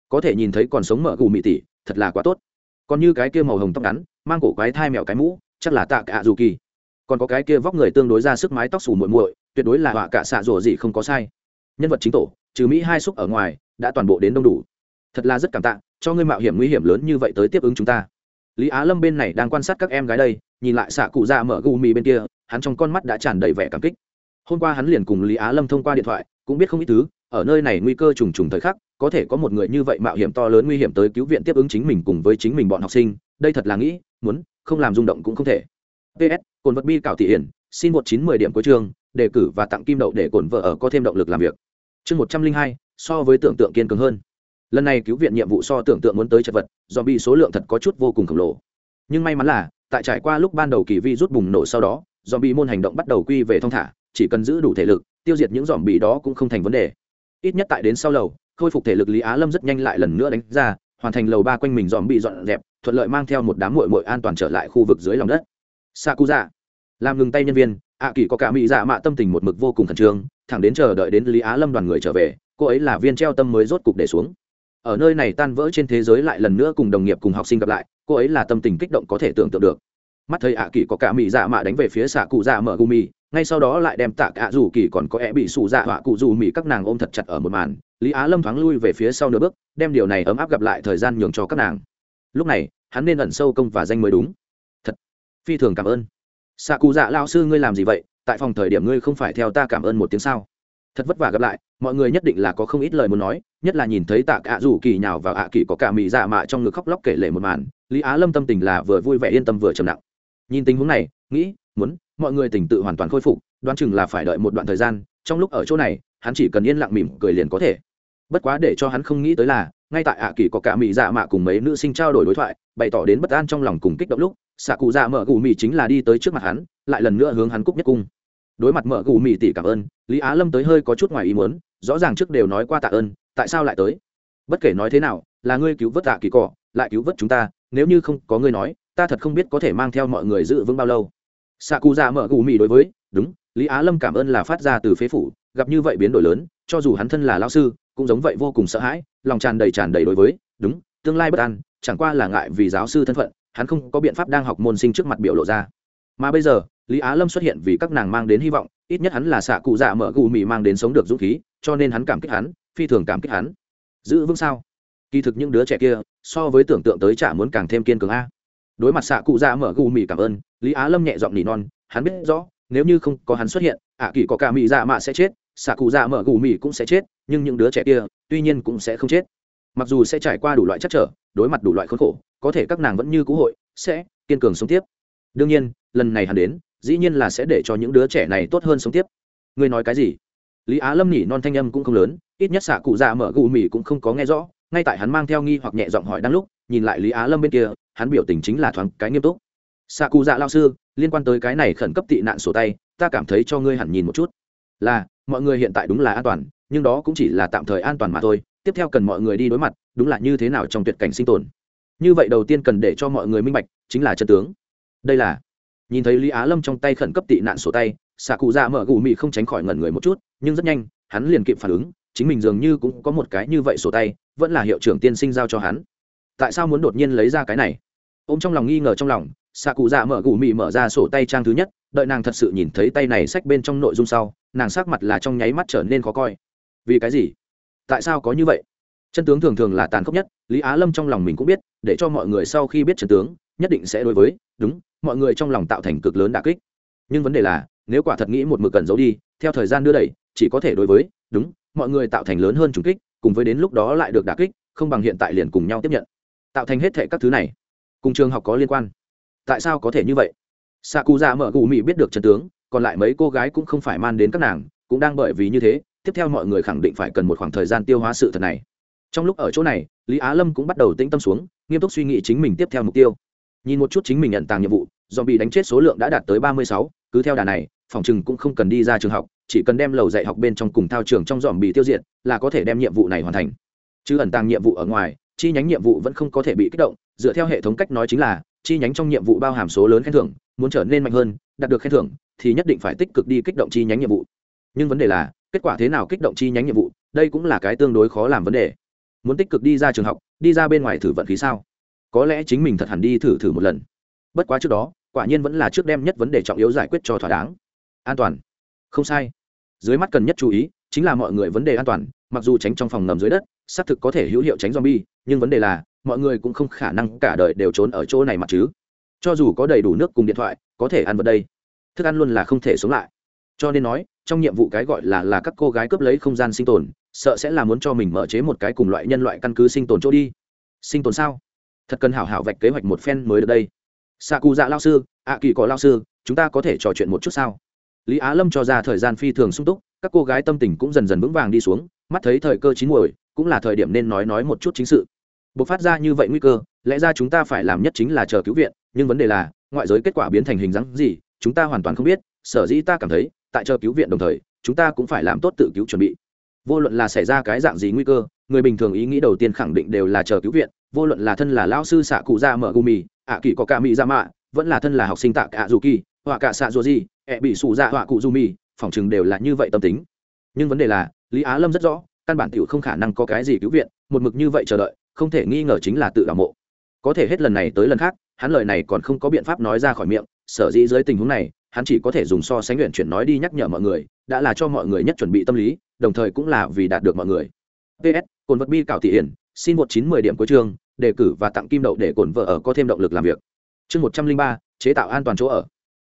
Có thể nhìn thấy còn sống mở gù mì tỷ thật là quá tốt. Còn như cái kia màu hồng tóc ngắn, mang cổ quái thai mèo cái mũ, chắc là tạ cả dù kỳ. Còn có cái kia vóc người tương đối ra sức mái tóc xù muội muội, tuyệt đối là họa cả xạ rùa gì không có sai. Nhân vật chính tổ, trừ mỹ hai xúc ở ngoài, đã toàn bộ đến đông đủ. Thật là rất cảm tạ, cho ngươi mạo hiểm nguy hiểm lớn như vậy tới tiếp ứng chúng ta. Lý á lâm bên này đang quan sát các em gái đây, nhìn lại xạ cụ dạ mở gù mì bên kia hắn trong con mắt đã tràn đầy vẻ cảm kích. Hôm qua hắn liền cùng lý á lâm thông qua điện thoại, cũng biết không ít thứ, ở nơi này nguy cơ trùng trùng thời khắc, có thể có một người như vậy mạo hiểm to lớn nguy hiểm tới cứu viện tiếp ứng chính mình cùng với chính mình bọn học sinh, đây thật là nghĩ, muốn, không làm rung động cũng không thể. Ps cồn vật bi cảo thị hiển, xin một chín mười điểm cuối chương, đề cử và tặng kim đậu để cổn vợ ở có thêm động lực làm việc. Chương một trăm linh hai, so với tưởng tượng kiên cường hơn. Lần này cứu viện nhiệm vụ so tưởng tượng muốn tới chật vật do bị số lượng thật có chút vô cùng khổng lồ. Nhưng may mắn là, tại trải qua lúc ban đầu kỳ vi rút bùng nổ sau đó dòm bị môn hành động bắt đầu quy về thong thả, chỉ cần giữ đủ thể lực, tiêu diệt những dòm bị đó cũng không thành vấn đề. Ít nhất tại đến sau lầu, khôi phục thể lực lý á lâm rất nhanh lại lần nữa đánh ra, hoàn thành lầu ba quanh mình dòm bị dọn dẹp, thuận lợi mang theo một đám mội mội an toàn trở lại khu vực dưới lòng đất. Sakuza, làm ngừng tay nhân viên ạ kỳ có cả mỹ dạ mạ tâm tình một mực vô cùng khẩn trương, thẳng đến chờ đợi đến lý á lâm đoàn người trở về, cô ấy là viên treo tâm mới rốt cục để xuống. Ở nơi này tan vỡ trên thế giới lại lần nữa cùng đồng nghiệp cùng học sinh gặp lại, cô ấy là tâm tình kích động có thể tưởng tượng được mắt thấy ạ kỳ có cả mỹ dạ mạ đánh về phía xạ cụ dạ mở gumi ngay sau đó lại đem tạ cả dù kỳ còn có e bị sụ dạ họa cụ dù mỹ các nàng ôm thật chặt ở một màn. Lý á lâm thoáng lui về phía sau nửa bước, đem điều này ấm áp gặp lại thời gian nhường cho các nàng. Lúc này, hắn nên ẩn sâu công và danh mới đúng. Thật, phi thường cảm ơn. Xạ cụ dạ lao sư ngươi làm gì vậy? Tại phòng thời điểm ngươi không phải theo ta cảm ơn một tiếng sao? Thật vất vả gặp lại, mọi người nhất định là có không ít lời muốn nói, nhất là nhìn thấy tạ cả dù kỳ nhào vào ạ kỳ có cả mỹ dạ mạ trong ngực khóc lóc kể lể một màn. Lý á lâm tâm tình là vừa vui vẻ yên tâm vừa trầm nặng nhìn tình huống này, nghĩ, muốn, mọi người tình tự hoàn toàn khôi phục, đoán chừng là phải đợi một đoạn thời gian, trong lúc ở chỗ này, hắn chỉ cần yên lặng mỉm cười liền có thể. Bất quá để cho hắn không nghĩ tới là, ngay tại ạ kỳ có cả mỹ dạ mạ cùng mấy nữ sinh trao đổi đối thoại, bày tỏ đến bất an trong lòng cùng kích động lúc, xạ cụ dạ mở gù mỹ chính là đi tới trước mặt hắn, lại lần nữa hướng hắn cúc nhất cung. Đối mặt mở gù mỹ tỷ cảm ơn, lý á lâm tới hơi có chút ngoài ý muốn, rõ ràng trước đều nói qua tạ ơn, tại sao lại tới? Bất kể nói thế nào, là ngươi cứu vớt tạ kỳ cỏ lại cứu vớt chúng ta, nếu như không có ngươi nói ta thật không biết có thể mang theo mọi người giữ vững bao lâu. Xạ cụ già mở gù mì đối với, đúng, lý á lâm cảm ơn là phát ra từ phế phủ, gặp như vậy biến đổi lớn, cho dù hắn thân là lao sư, cũng giống vậy vô cùng sợ hãi, lòng tràn đầy tràn đầy đối với, đúng, tương lai bất an, chẳng qua là ngại vì giáo sư thân phận, hắn không có biện pháp đang học môn sinh trước mặt biểu lộ ra. Mà bây giờ, lý á lâm xuất hiện vì các nàng mang đến hy vọng, ít nhất hắn là xạ cụ dạ mở gù mì mang đến sống được dũng khí, cho nên hắn cảm kích hắn, phi thường cảm kích hắn. Giữ vững sao? Kỳ thực những đứa trẻ kia, so với tưởng tượng tới chả muốn càng thêm kiên cường a đối mặt xạ cụ dạ mở gù mì cảm ơn, lý á lâm nhẹ giọng nỉ non, hắn biết rõ, nếu như không có hắn xuất hiện, ạ kỳ có cả mì dạ mạ sẽ chết, xạ cụ dạ mở gù mì cũng sẽ chết, nhưng những đứa trẻ kia, tuy nhiên cũng sẽ không chết. Mặc dù sẽ trải qua đủ loại chắc trở, đối mặt đủ loại khốn khổ, có thể các nàng vẫn như cũ hội, sẽ kiên cường sống tiếp. Đương nhiên, lần này hắn đến, dĩ nhiên là sẽ để cho những đứa trẻ này tốt hơn sống tiếp. Ngươi nói cái gì? Lý á lâm nỉ non thanh âm cũng không lớn, ít nhất xạ cụ dạ mở gù mì cũng không có nghe rõ ngay tại hắn mang theo nghi hoặc nhẹ giọng hỏi đang lúc, nhìn lại lý á lâm bên kia, hắn biểu tình chính là thoáng cái nghiêm túc. Xạ cụ dạ lao sư, liên quan tới cái này khẩn cấp tị nạn sổ tay, ta cảm thấy cho ngươi hẳn nhìn một chút. Là, mọi người hiện tại đúng là an toàn, nhưng đó cũng chỉ là tạm thời an toàn mà thôi, tiếp theo cần mọi người đi đối mặt, đúng là như thế nào trong tuyệt cảnh sinh tồn. Như vậy đầu tiên cần để cho mọi người minh bạch, chính là chân tướng. Đây là, nhìn thấy lý á lâm trong tay khẩn cấp tị nạn sổ tay xạ cụ dạ mở gù mị không tránh khỏi ngẩn người một chút, nhưng rất nhanh, hắn liền kịp phản ứng chính mình dường như cũng có một cái như vậy sổ tay, vẫn là hiệu trưởng tiên sinh giao cho hắn. Tại sao muốn đột nhiên lấy ra cái này? Ô m trong lòng nghi ngờ trong lòng xạ cụ dạ mở gù mị mở ra sổ tay trang thứ nhất, đợi nàng thật sự nhìn thấy tay này sách bên trong nội dung sau, nàng sắc mặt là trong nháy mắt trở nên khó coi. Vì cái gì? Tại sao có như vậy? Chân tướng thường thường là tàn khốc nhất, lý á lâm trong lòng mình cũng biết, để cho mọi người sau khi biết chân tướng, nhất định sẽ đối với, đúng, mọi người trong lòng tạo thành cực lớn đà kích. Nhưng vấn đề là, nếu quả thật nghĩ một mực cần giấu đi, theo thời gian đưa đẩy, chỉ có thể đối với, đúng mọi người tạo thành lớn hơn trùng kích, cùng với đến lúc đó lại được đà kích, không bằng hiện tại liền cùng nhau tiếp nhận. Tạo thành hết thệ các thứ này, cùng trường học có liên quan. Tại sao có thể như vậy? Sa cụ dạ mở gù mị biết được chân tướng, còn lại mấy cô gái cũng không phải man đến các nàng, cũng đang bởi vì như thế, tiếp theo mọi người khẳng định phải cần một khoảng thời gian tiêu hóa sự thật này. Trong lúc ở chỗ này, lý á lâm cũng bắt đầu tĩnh tâm xuống, nghiêm túc suy nghĩ chính mình tiếp theo mục tiêu. Nhìn một chút chính mình nhận tàng nhiệm vụ do bị đánh chết số lượng đã đạt tới ba mươi sáu, cứ theo đà này, phòng chừng cũng không cần đi ra trường học chỉ cần đem lầu dạy học bên trong cùng thao trường trong dòm bị tiêu diệt, là có thể đem nhiệm vụ này hoàn thành. Chứ ẩn tàng nhiệm vụ ở ngoài, chi nhánh nhiệm vụ vẫn không có thể bị kích động, dựa theo hệ thống cách nói chính là, chi nhánh trong nhiệm vụ bao hàm số lớn khen thưởng, muốn trở nên mạnh hơn, đạt được khen thưởng, thì nhất định phải tích cực đi kích động chi nhánh nhiệm vụ. Nhưng vấn đề là, kết quả thế nào kích động chi nhánh nhiệm vụ, đây cũng là cái tương đối khó làm vấn đề. Muốn tích cực đi ra trường học, đi ra bên ngoài thử vận khí sao? Có lẽ chính mình thật hẳn đi thử thử một lần. Bất quá trước đó, quả nhiên vẫn là trước đem nhất vấn đề trọng yếu giải quyết cho thỏa đáng. An toàn. Không sai dưới mắt cần nhất chú ý chính là mọi người vấn đề an toàn, mặc dù tránh trong phòng ngầm dưới đất, xác thực có thể hữu hiệu tránh zombie, nhưng vấn đề là, mọi người cũng không khả năng cả đời đều trốn ở chỗ này mà chứ. Cho dù có đầy đủ nước cùng điện thoại, có thể ăn vật đây. Thức ăn luôn là không thể sống lại. Cho nên nói, trong nhiệm vụ cái gọi là là các cô gái cướp lấy không gian sinh tồn, sợ sẽ là muốn cho mình mở chế một cái cùng loại nhân loại căn cứ sinh tồn chỗ đi. Sinh tồn sao? Thật cần hảo hảo vạch kế hoạch một phen mới được đây. Xạ cụ dạ lao sư ạ kỳ có lao sư, chúng ta có thể trò chuyện một chút sao? Lý á lâm cho ra thời gian phi thường sung túc, các cô gái tâm tình cũng dần dần vững vàng đi xuống, mắt thấy thời cơ chín muồi, cũng là thời điểm nên nói nói một chút chính sự. Buộc phát ra như vậy nguy cơ, lẽ ra chúng ta phải làm nhất chính là chờ cứu viện, nhưng vấn đề là, ngoại giới kết quả biến thành hình dáng gì, chúng ta hoàn toàn không biết, sở dĩ ta cảm thấy, tại chờ cứu viện đồng thời, chúng ta cũng phải làm tốt tự cứu chuẩn bị. Vô luận là xảy ra cái dạng gì nguy cơ, người bình thường ý nghĩ đầu tiên khẳng định đều là chờ cứu viện, vô luận là thân là lao sư xạ cụ ra mở gumi ạ kỳ có cả mỹ ra mạ, vẫn là thân là học sinh tạ cả dù kỳ họa cả xạ dù gì ẹ bị sụ dạ họa cụ du mi phỏng chừng đều là như vậy tâm tính. Nhưng vấn đề là, lý á lâm rất rõ, căn bản tiểu không khả năng có cái gì cứu viện, một mực như vậy chờ đợi, không thể nghi ngờ chính là tự đảo mộ. Có thể hết lần này tới lần khác, hắn lời này còn không có biện pháp nói ra khỏi miệng, sở dĩ dưới tình huống này, hắn chỉ có thể dùng so sánh luyện chuyển nói đi nhắc nhở mọi người, đã là cho mọi người nhất chuẩn bị tâm lý, đồng thời cũng là vì đạt được mọi người. Ps cồn vật bi cảo thị hiển, xin một chín mười điểm cuối chương, đề cử và tặng kim đậu để cồn vợ ở có thêm động lực làm việc. Chương một trăm linh ba, chế tạo an toàn chỗ ở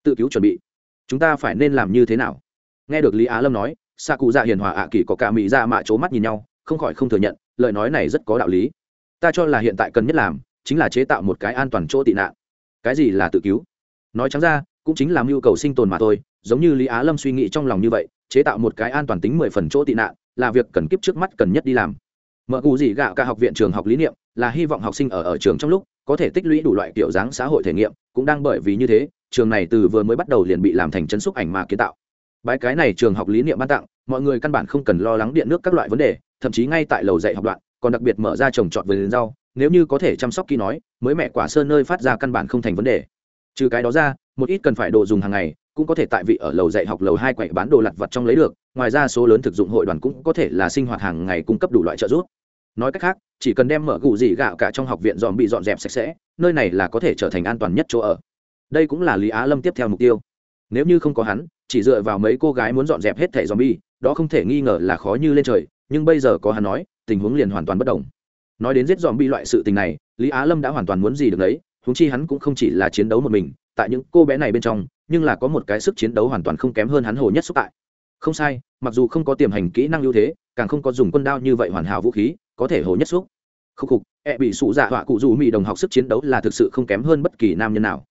tự cứu chuẩn bị. Chúng ta phải nên làm như thế nào? Nghe được lý á lâm nói xạ cụ dạ hiền hòa ạ kỳ có cả mỹ ra dạ mạ c mắt nhìn nhau, không khỏi không thừa nhận, lời nói này rất có đạo lý. Ta cho là hiện tại cần nhất làm, chính là chế tạo một cái an toàn chỗ tị nạn. Cái gì là tự cứu? Nói trắng ra, cũng chính là mưu cầu sinh tồn mà thôi, giống như lý á lâm suy nghĩ trong lòng như vậy, chế tạo một cái an toàn tính mười phần chỗ tị nạn, là việc cần kiếp trước mắt cần nhất đi làm. Mở cụ gì gạo cả học viện trường học lý niệm, là hy vọng học sinh ở ở trường trong lúc, có thể tích lũy đủ loại kiểu dáng xã hội thể nghiệm, cũng đang bởi vì như thế trường này từ vừa mới bắt đầu liền bị làm thành chân xúc ảnh mà kiến tạo. Bãi cái này trường học lý niệm ban tặng, mọi người căn bản không cần lo lắng điện nước các loại vấn đề, thậm chí ngay tại lầu dạy học đoạn, còn đặc biệt mở ra trồng trọt vườn rau, nếu như có thể chăm sóc kỹ nói, mới mẹ quả sơn nơi phát ra căn bản không thành vấn đề. Trừ cái đó ra, một ít cần phải đồ dùng hàng ngày, cũng có thể tại vị ở lầu dạy học lầu hai quậy bán đồ lặt vặt trong lấy được, ngoài ra số lớn thực dụng hội đoàn cũng có thể là sinh hoạt hàng ngày cung cấp đủ loại trợ giúp. Nói cách khác, chỉ cần đem mở gù gì gạo cả trong học viện dòm bị dọn dẹp sạch sẽ, nơi này là có thể trở thành an toàn nhất chỗ ở đây cũng là lý á lâm tiếp theo mục tiêu. Nếu như không có hắn, chỉ dựa vào mấy cô gái muốn dọn dẹp hết thẻ dòm bi đó không thể nghi ngờ là khó như lên trời, nhưng bây giờ có hắn nói, tình huống liền hoàn toàn bất đồng. Nói đến giết dòm bi loại sự tình này, lý á lâm đã hoàn toàn muốn gì được đấy húng chi hắn cũng không chỉ là chiến đấu một mình, tại những cô bé này bên trong, nhưng là có một cái sức chiến đấu hoàn toàn không kém hơn hắn hồ nhất xúc tại. Không sai, mặc dù không có tiềm hành kỹ năng ưu thế, càng không có dùng quân đao như vậy hoàn hảo vũ khí, có thể hồ nhất xúc. Khúc khục e bị sụ dạ họa cụ dù mỹ đồng học sức chiến đấu là thực sự không kém hơn bất kỳ nam nhân nào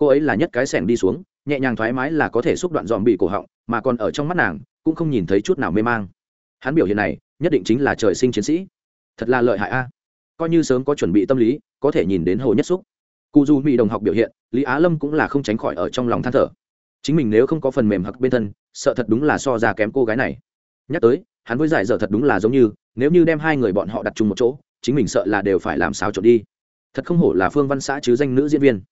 cô ấy là nhất cái sẻng đi xuống, nhẹ nhàng thoải mái là có thể xúc đoạn dòm bị cổ họng, mà còn ở trong mắt nàng, cũng không nhìn thấy chút nào mê mang. Hắn biểu hiện này, nhất định chính là trời sinh chiến sĩ. Thật là lợi hại a. Coi như sớm có chuẩn bị tâm lý, có thể nhìn đến hồ nhất xúc. Cụ dù mỹ đồng học biểu hiện, lý á lâm cũng là không tránh khỏi ở trong lòng than thở. Chính mình nếu không có phần mềm hặc bên thân, sợ thật đúng là so ra kém cô gái này. Nhắc tới, hắn với giải dở thật đúng là giống như, nếu như đem hai người bọn họ đặt chung một chỗ, chính mình sợ là đều phải làm sao trộn đi. Thật không hổ là phương văn xã chứ danh nữ diễn viên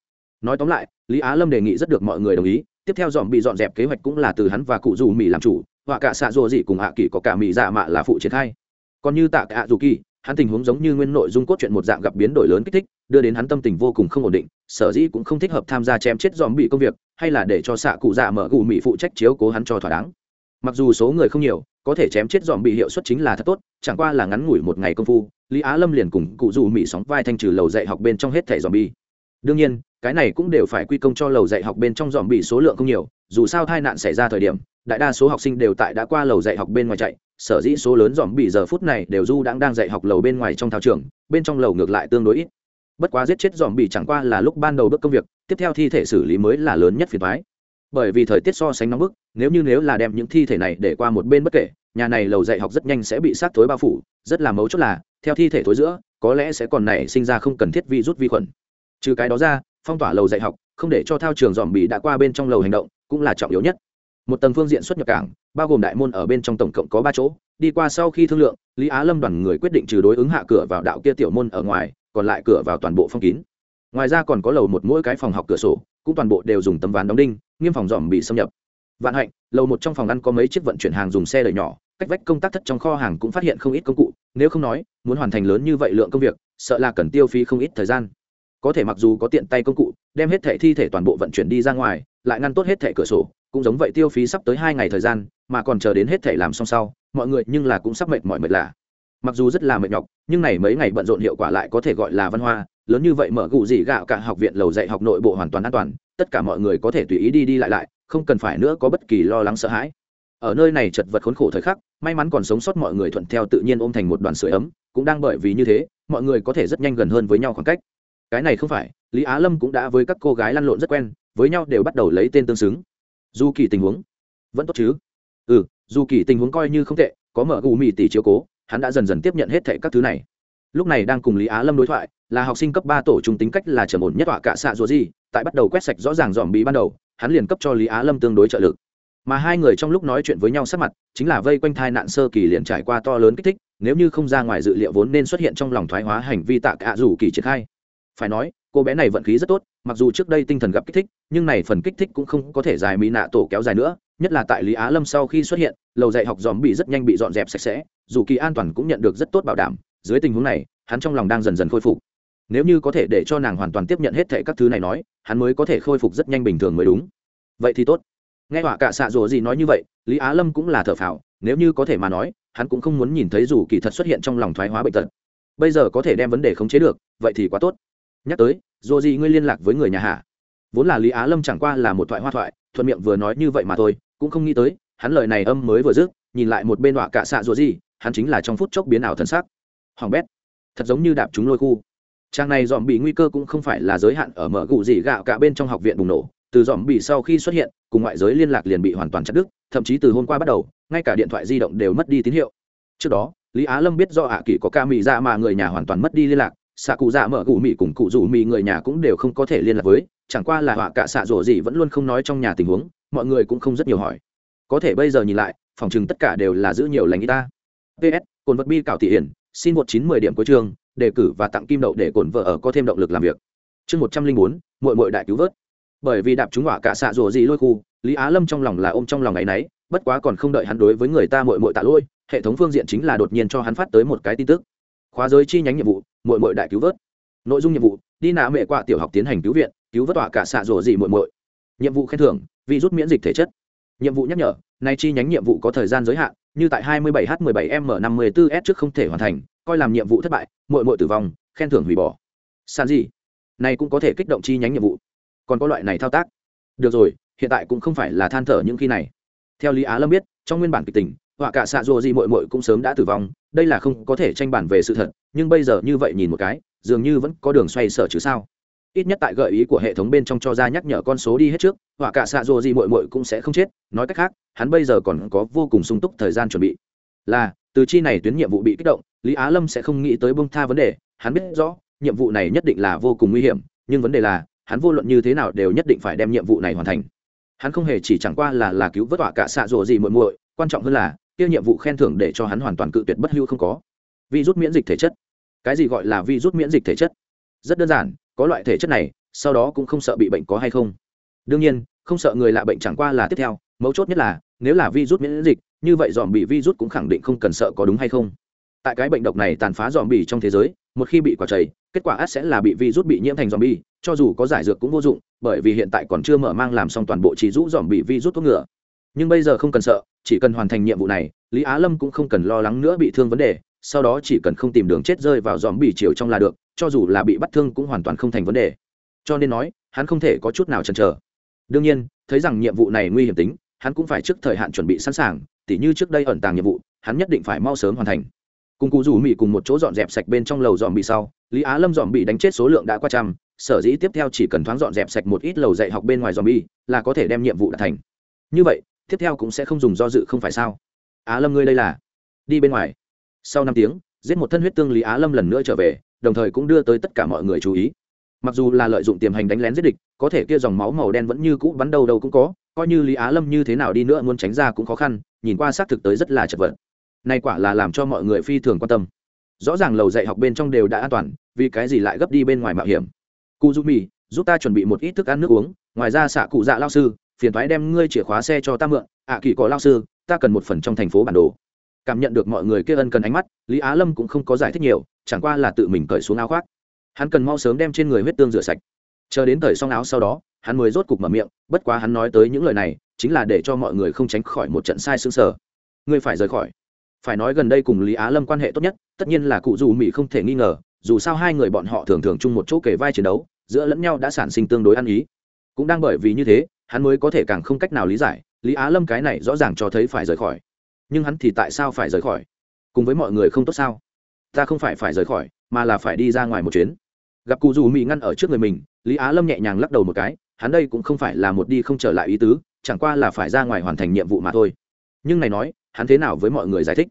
nói tóm lại, lý á lâm đề nghị rất được mọi người đồng ý, tiếp theo dòm bị dọn dẹp kế hoạch cũng là từ hắn và cụ dù mỹ làm chủ, họa cả xạ rô dị cùng hạ kỳ có cả mỹ dạ mạ là phụ triển khai. Còn như tạ cả dù kỳ, hắn tình huống giống như nguyên nội dung cốt truyện một dạng gặp biến đổi lớn kích thích, đưa đến hắn tâm tình vô cùng không ổn định, sở dĩ cũng không thích hợp tham gia chém chết dòm bị công việc, hay là để cho xạ cụ dạ mở gù mỹ phụ trách chiếu cố hắn cho thỏa đáng. Mặc dù số người không nhiều, có thể chém chết dòm bị hiệu suất chính là thật tốt, chẳng qua là ngắn ngủi một ngày công phu, lý á lâm liền cùng cụ dù mỹ sóng vai thanh trừ lầu dạy học bên trong hết thẻ dòm bi đương nhiên cái này cũng đều phải quy công cho lầu dạy học bên trong dòm bị số lượng không nhiều, dù sao tai nạn xảy ra thời điểm, đại đa số học sinh đều tại đã qua lầu dạy học bên ngoài chạy, sở dĩ số lớn dòm bị giờ phút này đều du đang đang dạy học lầu bên ngoài trong thao trường, bên trong lầu ngược lại tương đối ít. Bất quá giết chết dòm bị chẳng qua là lúc ban đầu bước công việc, tiếp theo thi thể xử lý mới là lớn nhất phiền thoái bởi vì thời tiết so sánh nóng bức, nếu như nếu là đem những thi thể này để qua một bên bất kể, nhà này lầu dạy học rất nhanh sẽ bị sát thối bao phủ, rất là mấu chốt là, theo thi thể thối giữa, có lẽ sẽ còn nảy sinh ra không cần thiết vi rút vi khuẩn. Trừ cái đó ra phong tỏa lầu dạy học, không để cho thao trường dòm bị đã qua bên trong lầu hành động, cũng là trọng yếu nhất. Một tầng phương diện xuất nhập cảng, bao gồm đại môn ở bên trong tổng cộng có ba chỗ, đi qua sau khi thương lượng, lý á lâm đoàn người quyết định trừ đối ứng hạ cửa vào đạo kia tiểu môn ở ngoài, còn lại cửa vào toàn bộ phong kín. Ngoài ra còn có lầu một mỗi cái phòng học cửa sổ, cũng toàn bộ đều dùng tấm ván đóng đinh, nghiêm phòng dòm bị xâm nhập. Vạn hạnh, lầu một trong phòng ăn có mấy chiếc vận chuyển hàng dùng xe đẩy nhỏ, cách vách công tác thất trong kho hàng cũng phát hiện không ít công cụ, nếu không nói, muốn hoàn thành lớn như vậy lượng công việc, sợ là cần tiêu phí không ít thời gian có thể mặc dù có tiện tay công cụ, đem hết thẻ thi thể toàn bộ vận chuyển đi ra ngoài, lại ngăn tốt hết thẻ cửa sổ, cũng giống vậy tiêu phí sắp tới hai ngày thời gian, mà còn chờ đến hết thẻ làm xong sau, mọi người nhưng là cũng sắp mệt mỏi mệt lạ. Mặc dù rất là mệt nhọc, nhưng này mấy ngày bận rộn hiệu quả lại có thể gọi là văn hoa, lớn như vậy mở gụ gì gạo cả học viện lầu dạy học nội bộ hoàn toàn an toàn, tất cả mọi người có thể tùy ý đi đi lại lại, không cần phải nữa có bất kỳ lo lắng sợ hãi. Ở nơi này chật vật khốn khổ thời khắc, may mắn còn sống sót mọi người thuận theo tự nhiên ôm thành một đoàn sưởi ấm, cũng đang bởi vì như thế, mọi người có thể rất nhanh gần hơn với nhau khoảng cách cái này không phải, lý á lâm cũng đã với các cô gái lăn lộn rất quen, với nhau đều bắt đầu lấy tên tương xứng. Dù kỳ tình huống vẫn tốt chứ? Ừ dù kỳ tình huống coi như không tệ, có mở gù mì tỷ chiếu cố, hắn đã dần dần tiếp nhận hết thệ các thứ này. Lúc này đang cùng lý á lâm đối thoại, là học sinh cấp ba tổ trung tính cách là trầm ổn nhất tọa cả xạ rùa gì, tại bắt đầu quét sạch rõ ràng dòm bí ban đầu, hắn liền cấp cho lý á lâm tương đối trợ lực. Mà hai người trong lúc nói chuyện với nhau sắc mặt, chính là vây quanh thai nạn sơ kỳ liền trải qua to lớn kích thích, nếu như không ra ngoài dự liệu vốn nên xuất hiện trong lòng thoái hóa hành vi tạ cả rủ kỳ triển khai phải nói, cô bé này vận khí rất tốt, mặc dù trước đây tinh thần gặp kích thích, nhưng này phần kích thích cũng không có thể dài mỹ nạ tổ kéo dài nữa, nhất là tại lý á lâm sau khi xuất hiện, lầu dạy học dòm bị rất nhanh bị dọn dẹp sạch sẽ, dù kỳ an toàn cũng nhận được rất tốt bảo đảm, dưới tình huống này, hắn trong lòng đang dần dần khôi phục. Nếu như có thể để cho nàng hoàn toàn tiếp nhận hết thệ các thứ này nói, hắn mới có thể khôi phục rất nhanh bình thường mới đúng. Vậy thì tốt. Nghe họa cả xạ rồ gì nói như vậy, lý á lâm cũng là thở phào, nếu như có thể mà nói, hắn cũng không muốn nhìn thấy dù kỳ thật xuất hiện trong lòng thoái hóa bệnh tật. Bây giờ có thể đem vấn đề khống chế được, vậy thì quá tốt nhắc tới, dù gì ngươi liên lạc với người nhà hạ vốn là lý á lâm chẳng qua là một thoại hoa thoại, thuận miệng vừa nói như vậy mà thôi, cũng không nghĩ tới, hắn lời này âm mới vừa dứt, nhìn lại một bên đọa cạ xạ dù gì, hắn chính là trong phút chốc biến ảo thân xác hoàng bét, thật giống như đạp chúng lôi khu. Trang này dòm bị nguy cơ cũng không phải là giới hạn ở mở gụ gì gạo cả bên trong học viện bùng nổ. Từ dòm bị sau khi xuất hiện, cùng ngoại giới liên lạc liền bị hoàn toàn chặt đứt, thậm chí từ hôm qua bắt đầu, ngay cả điện thoại di động đều mất đi tín hiệu. Trước đó, lý á lâm biết do hạ kỳ có ca mị ra mà người nhà hoàn toàn mất đi liên lạc xạ cụ dạ mở cụ mì cùng cụ rủ mì người nhà cũng đều không có thể liên lạc với, chẳng qua là họa cả xạ rổ gì vẫn luôn không nói trong nhà tình huống, mọi người cũng không rất nhiều hỏi. Có thể bây giờ nhìn lại, phòng chừng tất cả đều là giữ nhiều lành y ta. Ps cồn vật bi cảo thị hiển, xin một chín mười điểm cuối chương, đề cử và tặng kim đậu để cồn vợ ở có thêm động lực làm việc. Chương một trăm linh bốn mội mội đại cứu vớt. Bởi vì đạp chúng họa cả xạ rổ gì lôi khu, lý á lâm trong lòng là ôm trong lòng ngày nấy, bất quá còn không đợi hắn đối với người ta mội mội tạ lôi hệ thống phương diện chính là đột nhiên cho hắn phát tới một cái tin tức khóa giới chi nhánh nhiệm vụ mội mội đại cứu vớt. Nội dung nhiệm vụ, đi nạ mẹ qua tiểu học tiến hành cứu viện, cứu vớt tọa cả xạ rổ gì mội mội nhiệm vụ khen thưởng vì rút miễn dịch thể chất. Nhiệm vụ nhắc nhở, nay chi nhánh nhiệm vụ có thời gian giới hạn, như tại 27 h 17 m 54 s trước không thể hoàn thành, coi làm nhiệm vụ thất bại mội mội tử vong, khen thưởng hủy bỏ. San gì này cũng có thể kích động chi nhánh nhiệm vụ. Còn có loại này thao tác. Được rồi, hiện tại cũng không phải là than thở những khi này. Theo lý á lâm biết, trong nguyên bản kịch tình họa cả xạ rùa gì mội mội cũng sớm đã tử vong, đây là không có thể tranh bản về sự thật, nhưng bây giờ như vậy nhìn một cái, dường như vẫn có đường xoay sở chứ sao. Ít nhất tại gợi ý của hệ thống bên trong cho ra nhắc nhở con số đi hết trước, họa cả xạ rùa gì mội mội cũng sẽ không chết, nói cách khác, hắn bây giờ còn có vô cùng sung túc thời gian chuẩn bị. Là, từ chi này tuyến nhiệm vụ bị kích động, lý á lâm sẽ không nghĩ tới bông tha vấn đề, hắn biết rõ, nhiệm vụ này nhất định là vô cùng nguy hiểm, nhưng vấn đề là, hắn vô luận như thế nào đều nhất định phải đem nhiệm vụ này hoàn thành. Hắn không hề chỉ chẳng qua là là cứu vớt họa cả xạ rùa gì muội muội, quan trọng hơn là kia nhiệm vụ khen thưởng để cho hắn hoàn toàn cự tuyệt bất hưu không có. Vi rút miễn dịch thể chất. Cái gì gọi là vi rút miễn dịch thể chất? Rất đơn giản, có loại thể chất này, sau đó cũng không sợ bị bệnh có hay không. Đương nhiên, không sợ người lạ bệnh chẳng qua là tiếp theo, mấu chốt nhất là, nếu là vi rút miễn dịch, như vậy dòm bị vi rút cũng khẳng định không cần sợ có đúng hay không. Tại cái bệnh độc này tàn phá dòm bì trong thế giới, một khi bị quả chảy, kết quả ắt sẽ là bị vi rút bị nhiễm thành dòm bì cho dù có giải dược cũng vô dụng, bởi vì hiện tại còn chưa mở mang làm xong toàn bộ chỉ rũ dòm bị vi rút thuốc ngựa. Nhưng bây giờ không cần sợ chỉ cần hoàn thành nhiệm vụ này, lý á lâm cũng không cần lo lắng nữa bị thương vấn đề, sau đó chỉ cần không tìm đường chết rơi vào dòm bỉ chiều trong là được, cho dù là bị bắt thương cũng hoàn toàn không thành vấn đề. Cho nên nói, hắn không thể có chút nào chần chờ. Đương nhiên, thấy rằng nhiệm vụ này nguy hiểm tính, hắn cũng phải trước thời hạn chuẩn bị sẵn sàng, tỉ như trước đây ẩn tàng nhiệm vụ, hắn nhất định phải mau sớm hoàn thành. Cùng cụ rủ mỹ cùng một chỗ dọn dẹp sạch bên trong lầu dòm bị sau, lý á lâm dòm bị đánh chết số lượng đã qua trăm, sở dĩ tiếp theo chỉ cần thoáng dọn dẹp sạch một ít lầu dạy học bên ngoài dòm bi là có thể đem nhiệm vụ đã thành. Như vậy tiếp theo cũng sẽ không dùng do dự không phải sao? Á lâm ngươi đây là? Đi bên ngoài. Sau năm tiếng, giết một thân huyết tương lý á lâm lần nữa trở về, đồng thời cũng đưa tới tất cả mọi người chú ý. Mặc dù là lợi dụng tiềm hành đánh lén giết địch, có thể kia dòng máu màu đen vẫn như cũ bắn đầu đầu cũng có, coi như lý á lâm như thế nào đi nữa muốn tránh ra cũng khó khăn, nhìn qua xác thực tới rất là chật vật. Nay quả là làm cho mọi người phi thường quan tâm. Rõ ràng lầu dạy học bên trong đều đã an toàn, vì cái gì lại gấp đi bên ngoài mạo hiểm? Cụ giúp mì giúp ta chuẩn bị một ít thức ăn nước uống, ngoài ra xạ cụ dạ lao sư phiền thoái đem ngươi chìa khóa xe cho ta mượn ạ à, kỳ có lao sư ta cần một phần trong thành phố bản đồ. Cảm nhận được mọi người kia ân cần ánh mắt lý á lâm cũng không có giải thích nhiều chẳng qua là tự mình cởi xuống áo khoác. Hắn cần mau sớm đem trên người huyết tương rửa sạch. Chờ đến thời xong áo sau đó hắn mới rốt cục mở miệng bất quá hắn nói tới những lời này chính là để cho mọi người không tránh khỏi một trận sai xương sở ngươi phải rời khỏi. Phải nói gần đây cùng lý á lâm quan hệ tốt nhất tất nhiên là cụ dù mỹ không thể nghi ngờ dù sao hai người bọn họ thường thường chung một chỗ kể vai chiến đấu giữa lẫn nhau đã sản sinh tương đối ăn ý. Cũng đang bởi vì như thế hắn mới có thể càng không cách nào lý giải, lý á lâm cái này rõ ràng cho thấy phải rời khỏi. Nhưng hắn thì tại sao phải rời khỏi? Cùng với mọi người không tốt sao? Ta không phải phải rời khỏi, mà là phải đi ra ngoài một chuyến. Gặp cụ dù mỹ ngăn ở trước người mình, lý á lâm nhẹ nhàng lắc đầu một cái, hắn đây cũng không phải là một đi không trở lại ý tứ, chẳng qua là phải ra ngoài hoàn thành nhiệm vụ mà thôi. Nhưng này nói, hắn thế nào với mọi người giải thích?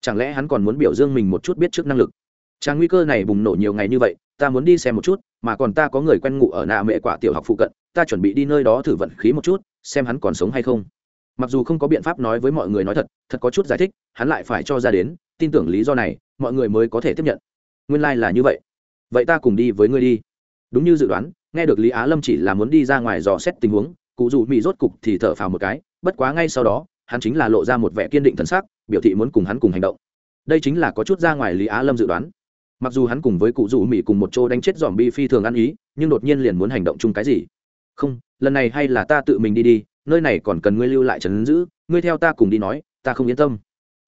Chẳng lẽ hắn còn muốn biểu dương mình một chút biết trước năng lực? Trang nguy cơ này bùng nổ nhiều ngày như vậy, ta muốn đi xem một chút, mà còn ta có người quen ngụ ở nạ mệ quả tiểu học phụ cận ta chuẩn bị đi nơi đó thử vận khí một chút, xem hắn còn sống hay không. Mặc dù không có biện pháp nói với mọi người nói thật thật có chút giải thích, hắn lại phải cho ra đến, tin tưởng lý do này, mọi người mới có thể tiếp nhận. Nguyên lai、like、là như vậy. Vậy ta cùng đi với ngươi đi. Đúng như dự đoán, nghe được lý á lâm chỉ là muốn đi ra ngoài dò xét tình huống, cụ dù mỹ rốt cục thì thở phào một cái, bất quá ngay sau đó, hắn chính là lộ ra một vẻ kiên định thần sắc, biểu thị muốn cùng hắn cùng hành động. Đây chính là có chút ra ngoài lý á lâm dự đoán. Mặc dù hắn cùng với cụ dù mỹ cùng một chỗ đánh chết dòm bi phi thường ăn ý, nhưng đột nhiên liền muốn hành động chung cái gì? Không, lần này hay là ta tự mình đi đi, nơi này còn cần ngươi lưu lại trấn giữ, ngươi theo ta cùng đi nói, ta không yên tâm.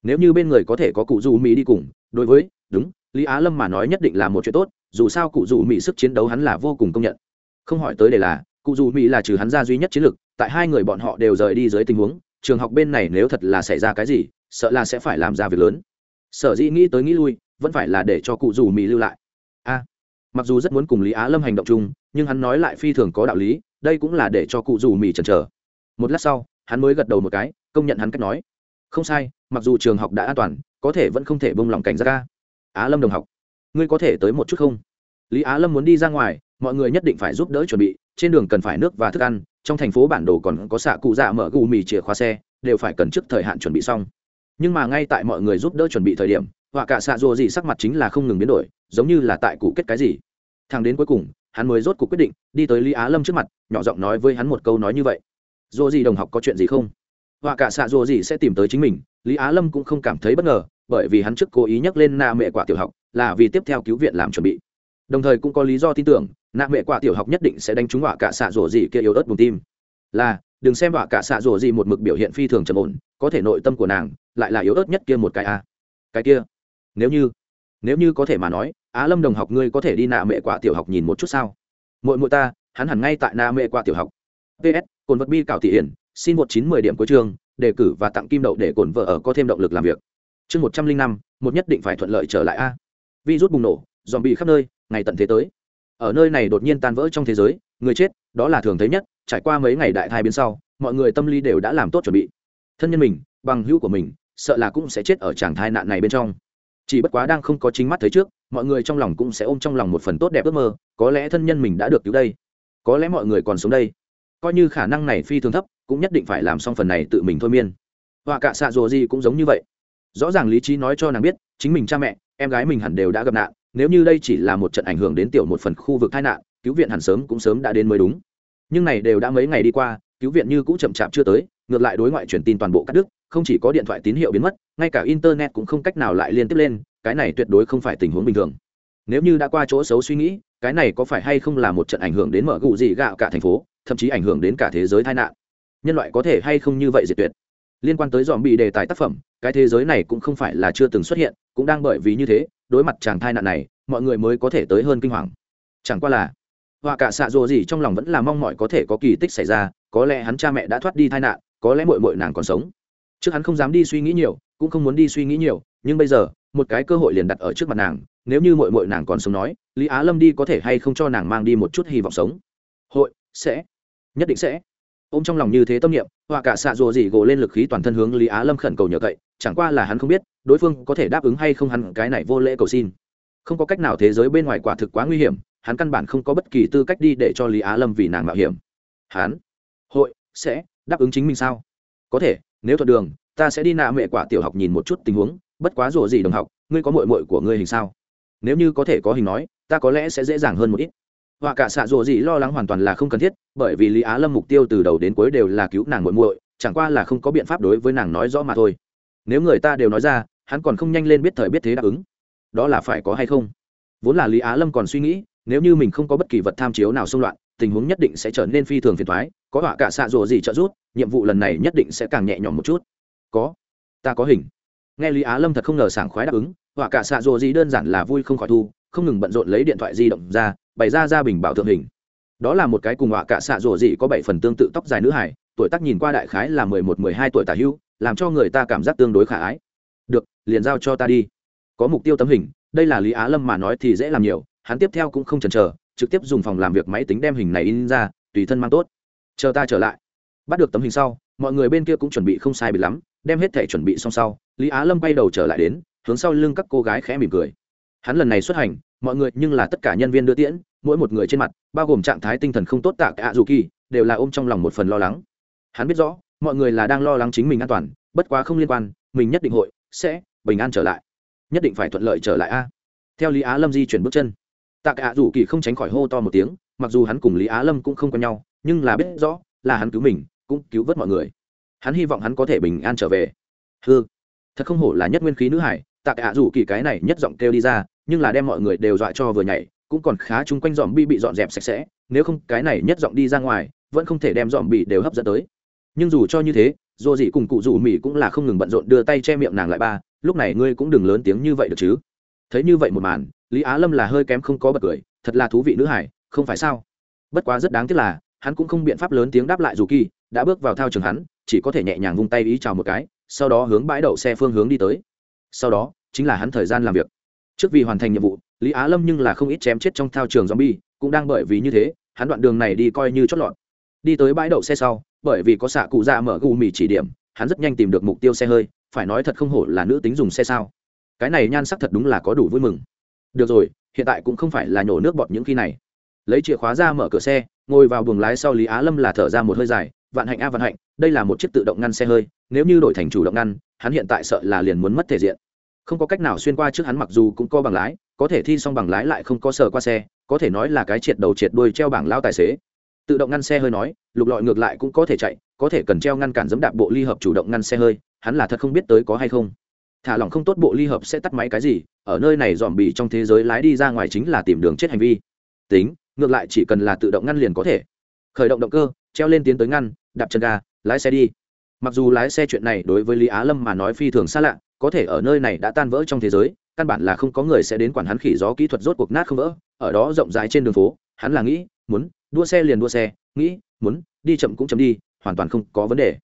Nếu như bên người có thể có cụ dù mỹ đi cùng, đối với, đúng, lý á lâm mà nói nhất định là một chuyện tốt, dù sao cụ dù mỹ sức chiến đấu hắn là vô cùng công nhận. Không hỏi tới để là, cụ dù mỹ là trừ hắn ra duy nhất chiến lược tại hai người bọn họ đều rời đi dưới tình huống, trường học bên này nếu thật là xảy ra cái gì, sợ là sẽ phải làm ra việc lớn. Sở dĩ nghĩ tới nghĩ lui, vẫn phải là để cho cụ dù mỹ lưu lại. A, mặc dù rất muốn cùng lý á lâm hành động chung, nhưng hắn nói lại phi thường có đạo lý đây cũng là để cho cụ dù mì chần chờ. Một lát sau, hắn mới gật đầu một cái, công nhận hắn cách nói. Không sai, mặc dù trường học đã an toàn, có thể vẫn không thể bông lòng cảnh ra ca. Á lâm đồng học, ngươi có thể tới một chút không? Lý á lâm muốn đi ra ngoài, mọi người nhất định phải giúp đỡ chuẩn bị, trên đường cần phải nước và thức ăn, trong thành phố bản đồ còn có xạ cụ dạ mở gù mì chìa khóa xe, đều phải cần trước thời hạn chuẩn bị xong. Nhưng mà ngay tại mọi người giúp đỡ chuẩn bị thời điểm, họa cả xạ rùa gì sắc mặt chính là không ngừng biến đổi, giống như là tại cụ kết cái gì. Thằng đến cuối cùng hắn mới rốt cuộc quyết định, đi tới lý á lâm trước mặt, nhỏ giọng nói với hắn một câu nói như vậy. Rùa gì đồng học có chuyện gì không? Họa cả xạ rùa gì sẽ tìm tới chính mình, lý á lâm cũng không cảm thấy bất ngờ, bởi vì hắn trước cố ý nhắc lên na mẹ quả tiểu học, là vì tiếp theo cứu viện làm chuẩn bị. Đồng thời cũng có lý do tin tưởng nạ mẹ quả tiểu học nhất định sẽ đánh trúng họa cả xạ rổ gì kia yếu ớt bùng tim. Là, đừng xem họa cả xạ rổ gì một mực biểu hiện phi thường trầm ổn, có thể nội tâm của nàng lại là yếu ớt nhất kia một cái a. Cái kia, nếu như nếu như có thể mà nói á lâm đồng học ngươi có thể đi nạ mẹ quả tiểu học nhìn một chút sao? Mỗi mỗi ta hắn hẳn ngay tại nạ mẹ quả tiểu học. Ps cồn vật bi cảo thị hiển xin một chín mười điểm cuối trường, đề cử và tặng kim đậu để cồn vợ ở có thêm động lực làm việc. Chương một trăm linh năm một nhất định phải thuận lợi trở lại a. Virus bùng nổ dòm bị khắp nơi ngày tận thế tới. Ở nơi này đột nhiên tan vỡ trong thế giới người chết đó là thường thấy nhất trải qua mấy ngày đại thai biến sau mọi người tâm lý đều đã làm tốt chuẩn bị. Thân nhân mình bằng hữu của mình sợ là cũng sẽ chết ở tràng thai nạn này bên trong chỉ bất quá đang không có chính mắt thấy trước, mọi người trong lòng cũng sẽ ôm trong lòng một phần tốt đẹp ước mơ, có lẽ thân nhân mình đã được cứu đây. Có lẽ mọi người còn sống đây. Coi như khả năng này phi thường thấp, cũng nhất định phải làm xong phần này tự mình thôi miên. Và cả xạ rùa gì cũng giống như vậy. Rõ ràng lý trí nói cho nàng biết, chính mình cha mẹ, em gái mình hẳn đều đã gặp nạn, nếu như đây chỉ là một trận ảnh hưởng đến tiểu một phần khu vực tai nạn, cứu viện hẳn sớm cũng sớm đã đến mới đúng. Nhưng này đều đã mấy ngày đi qua cứu viện như cũng chậm chạp chưa tới, ngược lại đối ngoại truyền tin toàn bộ cắt đứt, không chỉ có điện thoại tín hiệu biến mất, ngay cả internet cũng không cách nào lại liên tiếp lên, cái này tuyệt đối không phải tình huống bình thường. Nếu như đã qua chỗ xấu suy nghĩ, cái này có phải hay không là một trận ảnh hưởng đến mở gụ gì gạo cả thành phố, thậm chí ảnh hưởng đến cả thế giới tai nạn? Nhân loại có thể hay không như vậy diệt tuyệt? Liên quan tới dòm bị đề tài tác phẩm, cái thế giới này cũng không phải là chưa từng xuất hiện, cũng đang bởi vì như thế, đối mặt chàng tai nạn này, mọi người mới có thể tới hơn kinh hoàng. Chẳng qua là, họa cả xạ rồ gì trong lòng vẫn là mong mọi có thể có kỳ tích xảy ra có lẽ hắn cha mẹ đã thoát đi tai nạn, có lẽ mội mội nàng còn sống. Trước hắn không dám đi suy nghĩ nhiều, cũng không muốn đi suy nghĩ nhiều, nhưng bây giờ, một cái cơ hội liền đặt ở trước mặt nàng, nếu như mội mội nàng còn sống nói, lý á lâm đi có thể hay không cho nàng mang đi một chút hy vọng sống? Hội, sẽ, nhất định sẽ. Ô m trong lòng như thế tâm niệm, họa cả xạ rùa gì gồ lên lực khí toàn thân hướng lý á lâm khẩn cầu nhờ cậy, chẳng qua là hắn không biết, đối phương có thể đáp ứng hay không hắn cái này vô lễ cầu xin. Không có cách nào thế giới bên ngoài quả thực quá nguy hiểm, hắn căn bản không có bất kỳ tư cách đi để cho lý á lâm vì nàng mạo hiểm. Hắn hội sẽ đáp ứng chính mình sao? Có thể, nếu thuận đường, ta sẽ đi nạ mẹ quả tiểu học nhìn một chút tình huống, bất quá rủa gì đồng học, ngươi có mội mội của ngươi hình sao? Nếu như có thể có hình nói, ta có lẽ sẽ dễ dàng hơn một ít. Họa cả xạ rủa gì lo lắng hoàn toàn là không cần thiết, bởi vì lý á lâm mục tiêu từ đầu đến cuối đều là cứu nàng muội muội, chẳng qua là không có biện pháp đối với nàng nói rõ mà thôi. Nếu người ta đều nói ra, hắn còn không nhanh lên biết thời biết thế đáp ứng. Đó là phải có hay không? Vốn là lý á lâm còn suy nghĩ, nếu như mình không có bất kỳ vật tham chiếu nào xung loạn, tình huống nhất định sẽ trở nên phi thường phiền thoái có họa cả xạ rùa gì trợ giúp, nhiệm vụ lần này nhất định sẽ càng nhẹ nhõm một chút. Có. Ta có hình. Nghe lý á lâm thật không ngờ sảng khoái đáp ứng, họa cả xạ rùa gì đơn giản là vui không khỏi thu, không ngừng bận rộn lấy điện thoại di động ra, bày ra ra bình bảo thượng hình. Đó là một cái cùng họa cả xạ rùa gì có bảy phần tương tự tóc dài nữ hải tuổi tác nhìn qua đại khái là mười một, mười hai tuổi tả hưu, làm cho người ta cảm giác tương đối khả ái. Được, liền giao cho ta đi. Có mục tiêu tấm hình, đây là lý á lâm mà nói thì dễ làm nhiều, hắn tiếp theo cũng không chần chờ, trực tiếp dùng phòng làm việc máy tính đem hình này in ra, tùy thân mang tốt chờ ta trở lại. Bắt được tấm hình sau, mọi người bên kia cũng chuẩn bị không sai bị lắm, đem hết thể chuẩn bị xong sau, lý á lâm bay đầu trở lại đến, hướng sau lưng các cô gái khẽ mỉm cười. Hắn lần này xuất hành, mọi người nhưng là tất cả nhân viên đưa tiễn, mỗi một người trên mặt, bao gồm trạng thái tinh thần không tốt tạ cả dù kỳ đều là ôm trong lòng một phần lo lắng. Hắn biết rõ, mọi người là đang lo lắng chính mình an toàn, bất quá không liên quan, mình nhất định hội, sẽ bình an trở lại. Nhất định phải thuận lợi trở lại a. Theo lý á lâm di chuyển bước chân, tạ cả dù kỳ không tránh khỏi hô to một tiếng, mặc dù hắn cùng lý á lâm cũng không quen nhau nhưng là biết rõ là hắn cứu mình, cũng cứu vớt mọi người. Hắn hy vọng hắn có thể bình an trở về. Hư thật không hổ là nhất nguyên khí nữ hải, tạ cả dù kỳ cái này nhất giọng kêu đi ra, nhưng là đem mọi người đều dọa cho vừa nhảy, cũng còn khá chung quanh dòm bi bị dọn dẹp sạch sẽ, nếu không cái này nhất giọng đi ra ngoài, vẫn không thể đem dòm bị đều hấp dẫn tới. Nhưng dù cho như thế, dù gì cùng cụ rủ mỹ cũng là không ngừng bận rộn đưa tay che miệng nàng lại ba, lúc này ngươi cũng đừng lớn tiếng như vậy được chứ? Thấy như vậy một màn, lý á lâm là hơi kém không có bật cười, thật là thú vị nữ hải, không phải sao? Bất quá rất đáng tiếc là hắn cũng không biện pháp lớn tiếng đáp lại dù kỳ, đã bước vào thao trường hắn, chỉ có thể nhẹ nhàng vung tay ý chào một cái, sau đó hướng bãi đậu xe phương hướng đi tới. Sau đó, chính là hắn thời gian làm việc. Trước vì hoàn thành nhiệm vụ, lý á lâm nhưng là không ít chém chết trong thao trường zombie, cũng đang bởi vì như thế, hắn đoạn đường này đi coi như chót lọt. Đi tới bãi đậu xe sau, bởi vì có xạ cụ ra mở gù mì chỉ điểm, hắn rất nhanh tìm được mục tiêu xe hơi, phải nói thật không hổ là nữ tính dùng xe sao. Cái này nhan sắc thật đúng là có đủ vui mừng. Được rồi, hiện tại cũng không phải là nhổ nước bọt những khi này. Lấy chìa khóa ra mở cửa xe ngồi vào buồng lái sau lý á lâm là thở ra một hơi dài, vạn hạnh a, vạn hạnh, đây là một chiếc tự động ngăn xe hơi, nếu như đổi thành chủ động ngăn, hắn hiện tại sợ là liền muốn mất thể diện. Không có cách nào xuyên qua trước hắn mặc dù cũng có bằng lái, có thể thi xong bằng lái lại không có sờ qua xe, có thể nói là cái triệt đầu triệt đuôi treo bảng lao tài xế. Tự động ngăn xe hơi nói, lục lọi ngược lại cũng có thể chạy, có thể cần treo ngăn cản dẫm đạp bộ ly hợp chủ động ngăn xe hơi, hắn là thật không biết tới có hay không. Thả lỏng không tốt bộ ly hợp sẽ tắt máy cái gì, ở nơi này dòm bị trong thế giới lái đi ra ngoài chính là tìm đường chết hành vi. Tính ngược lại chỉ cần là tự động ngăn liền có thể. Khởi động động cơ, treo lên tiến tới ngăn, đạp chân ga, lái xe đi. Mặc dù lái xe chuyện này đối với lý á lâm mà nói phi thường xa lạ, có thể ở nơi này đã tan vỡ trong thế giới, căn bản là không có người sẽ đến quản hắn khỉ gió kỹ thuật rốt cuộc nát không vỡ, ở đó rộng rãi trên đường phố, hắn là nghĩ, muốn, đua xe liền đua xe, nghĩ, muốn, đi chậm cũng chậm đi, hoàn toàn không có vấn đề.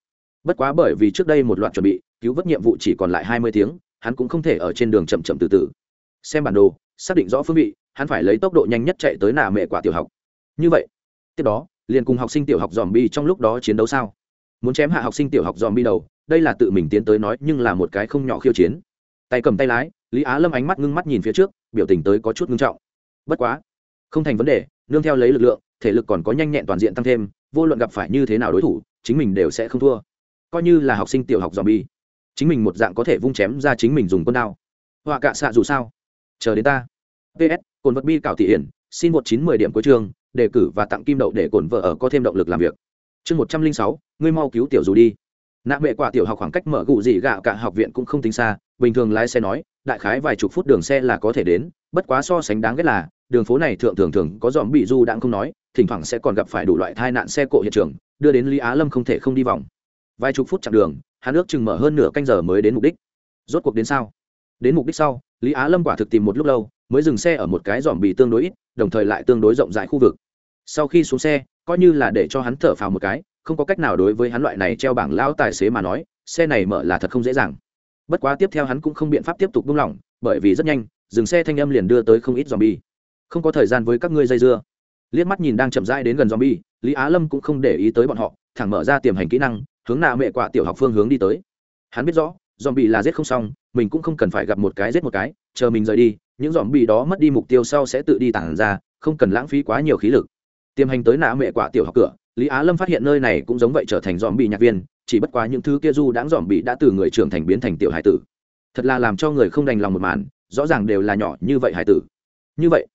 Bất quá bởi vì trước đây một loạt chuẩn bị, cứu vớt nhiệm vụ chỉ còn lại hai mươi tiếng, hắn cũng không thể ở trên đường chậm chậm từ từ. Xem bản đồ, xác định rõ phương vị hắn phải lấy tốc độ nhanh nhất chạy tới nà mẹ quả tiểu học. Như vậy, tiếp đó, liền cùng học sinh tiểu học dòm bi trong lúc đó chiến đấu sao? Muốn chém hạ học sinh tiểu học dòm bi đầu, đây là tự mình tiến tới nói, nhưng là một cái không nhỏ khiêu chiến. Tay cầm tay lái, lý á lâm ánh mắt ngưng mắt nhìn phía trước, biểu tình tới có chút ngưng trọng. Bất quá, không thành vấn đề, nương theo lấy lực lượng, thể lực còn có nhanh nhẹn toàn diện tăng thêm, vô luận gặp phải như thế nào đối thủ, chính mình đều sẽ không thua. Coi như là học sinh tiểu học dòm bi chính mình một dạng có thể vung chém ra chính mình dùng con đao. Họa cạ xạ dù sao. Chờ đến ta. Ps cồn vật bi cảo thị hiển, xin một chín mười điểm cuối trường đề cử và tặng kim đậu để cồn vợ ở có thêm động lực làm việc. Chương một trăm linh sáu, ngươi mau cứu tiểu dù đi. Nạ mẹ quả tiểu học khoảng cách mở gụ gì gạo cả học viện cũng không tính xa, bình thường lái xe nói, đại khái vài chục phút đường xe là có thể đến, bất quá so sánh đáng ghét là, đường phố này thượng thường thường có dòm bị du đãng không nói, thỉnh thoảng sẽ còn gặp phải đủ loại tai nạn xe cộ hiện trường, đưa đến lý á lâm không thể không đi vòng. Vài chục phút chặng đường, hắn ước chừng mở hơn nửa canh giờ mới đến mục đích. Rốt cuộc đến sao? Đến mục đích sau, lý á lâm quả thực tìm một lúc lâu mới dừng xe ở một cái dòm bị tương đối ít, đồng thời lại tương đối rộng rãi khu vực. Sau khi xuống xe, coi như là để cho hắn thở phào một cái, không có cách nào đối với hắn loại này treo bảng lão tài xế mà nói, xe này mở là thật không dễ dàng. Bất quá tiếp theo hắn cũng không biện pháp tiếp tục buông lỏng, bởi vì rất nhanh, dừng xe thanh âm liền đưa tới không ít dòm bi không có thời gian với các ngươi dây dưa. Liếc mắt nhìn đang chậm rãi đến gần dòm bi lý á lâm cũng không để ý tới bọn họ, thẳng mở ra tiềm hành kỹ năng, hướng nạ mẹ quả tiểu học phương hướng đi tới. Hắn biết rõ dòm bị là giết không xong mình cũng không cần phải gặp một cái giết một cái, chờ mình rời đi, những dòm bị đó mất đi mục tiêu sau sẽ tự đi tản ra, không cần lãng phí quá nhiều khí lực. Tiềm hành tới nạ mẹ quả tiểu học cửa, lý á lâm phát hiện nơi này cũng giống vậy trở thành dòm bị nhạc viên, chỉ bất quá những thứ kia du đãng dòm bị đã từ người trưởng thành biến thành tiểu hải tử. Thật là làm cho người không đành lòng một màn, rõ ràng đều là nhỏ như vậy hải tử. Như vậy,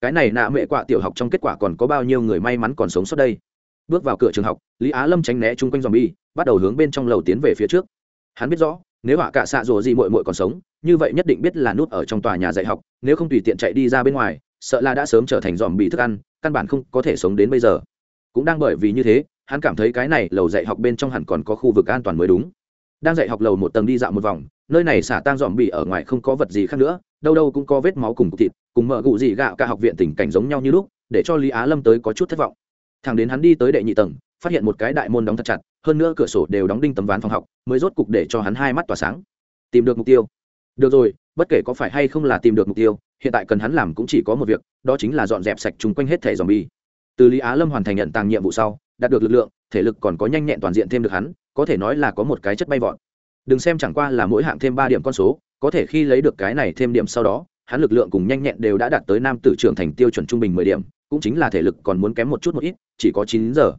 cái này nạ mẹ quả tiểu học trong kết quả còn có bao nhiêu người may mắn còn sống sót đây? Bước vào cửa trường học, lý á lâm tránh né chung quanh dòm bi bắt đầu hướng bên trong lầu tiến về phía trước. Hắn biết rõ nếu họa cả xạ rồ gì mội mội còn sống, như vậy nhất định biết là nút ở trong tòa nhà dạy học, nếu không tùy tiện chạy đi ra bên ngoài, sợ là đã sớm trở thành dòm bị thức ăn, căn bản không có thể sống đến bây giờ. Cũng đang bởi vì như thế, hắn cảm thấy cái này lầu dạy học bên trong hẳn còn có khu vực an toàn mới đúng. Đang dạy học lầu một tầng đi dạo một vòng, nơi này xả tang dòm bị ở ngoài không có vật gì khác nữa, đâu đâu cũng có vết máu cùng cục thịt, cùng mợ gụ gì gạo cả học viện tình cảnh giống nhau như lúc, để cho lý á lâm tới có chút thất vọng. Thằng đến hắn đi tới đệ nhị tầng phát hiện một cái đại môn đóng thật chặt, hơn nữa cửa sổ đều đóng đinh tấm ván phòng học, mới rốt cục để cho hắn hai mắt tỏa sáng. Tìm được mục tiêu. Được rồi, bất kể có phải hay không là tìm được mục tiêu, hiện tại cần hắn làm cũng chỉ có một việc, đó chính là dọn dẹp sạch chung quanh hết thẻ dòm bi từ lý á lâm hoàn thành nhận tàng nhiệm vụ sau, đạt được lực lượng, thể lực còn có nhanh nhẹn toàn diện thêm được hắn, có thể nói là có một cái chất bay vọt. Đừng xem chẳng qua là mỗi hạng thêm ba điểm con số, có thể khi lấy được cái này thêm điểm sau đó, hắn lực lượng cùng nhanh nhẹn đều đã đạt tới nam tử trưởng thành tiêu chuẩn trung bình mười điểm, cũng chính là thể lực còn muốn kém một chút một ít, chỉ có chín giờ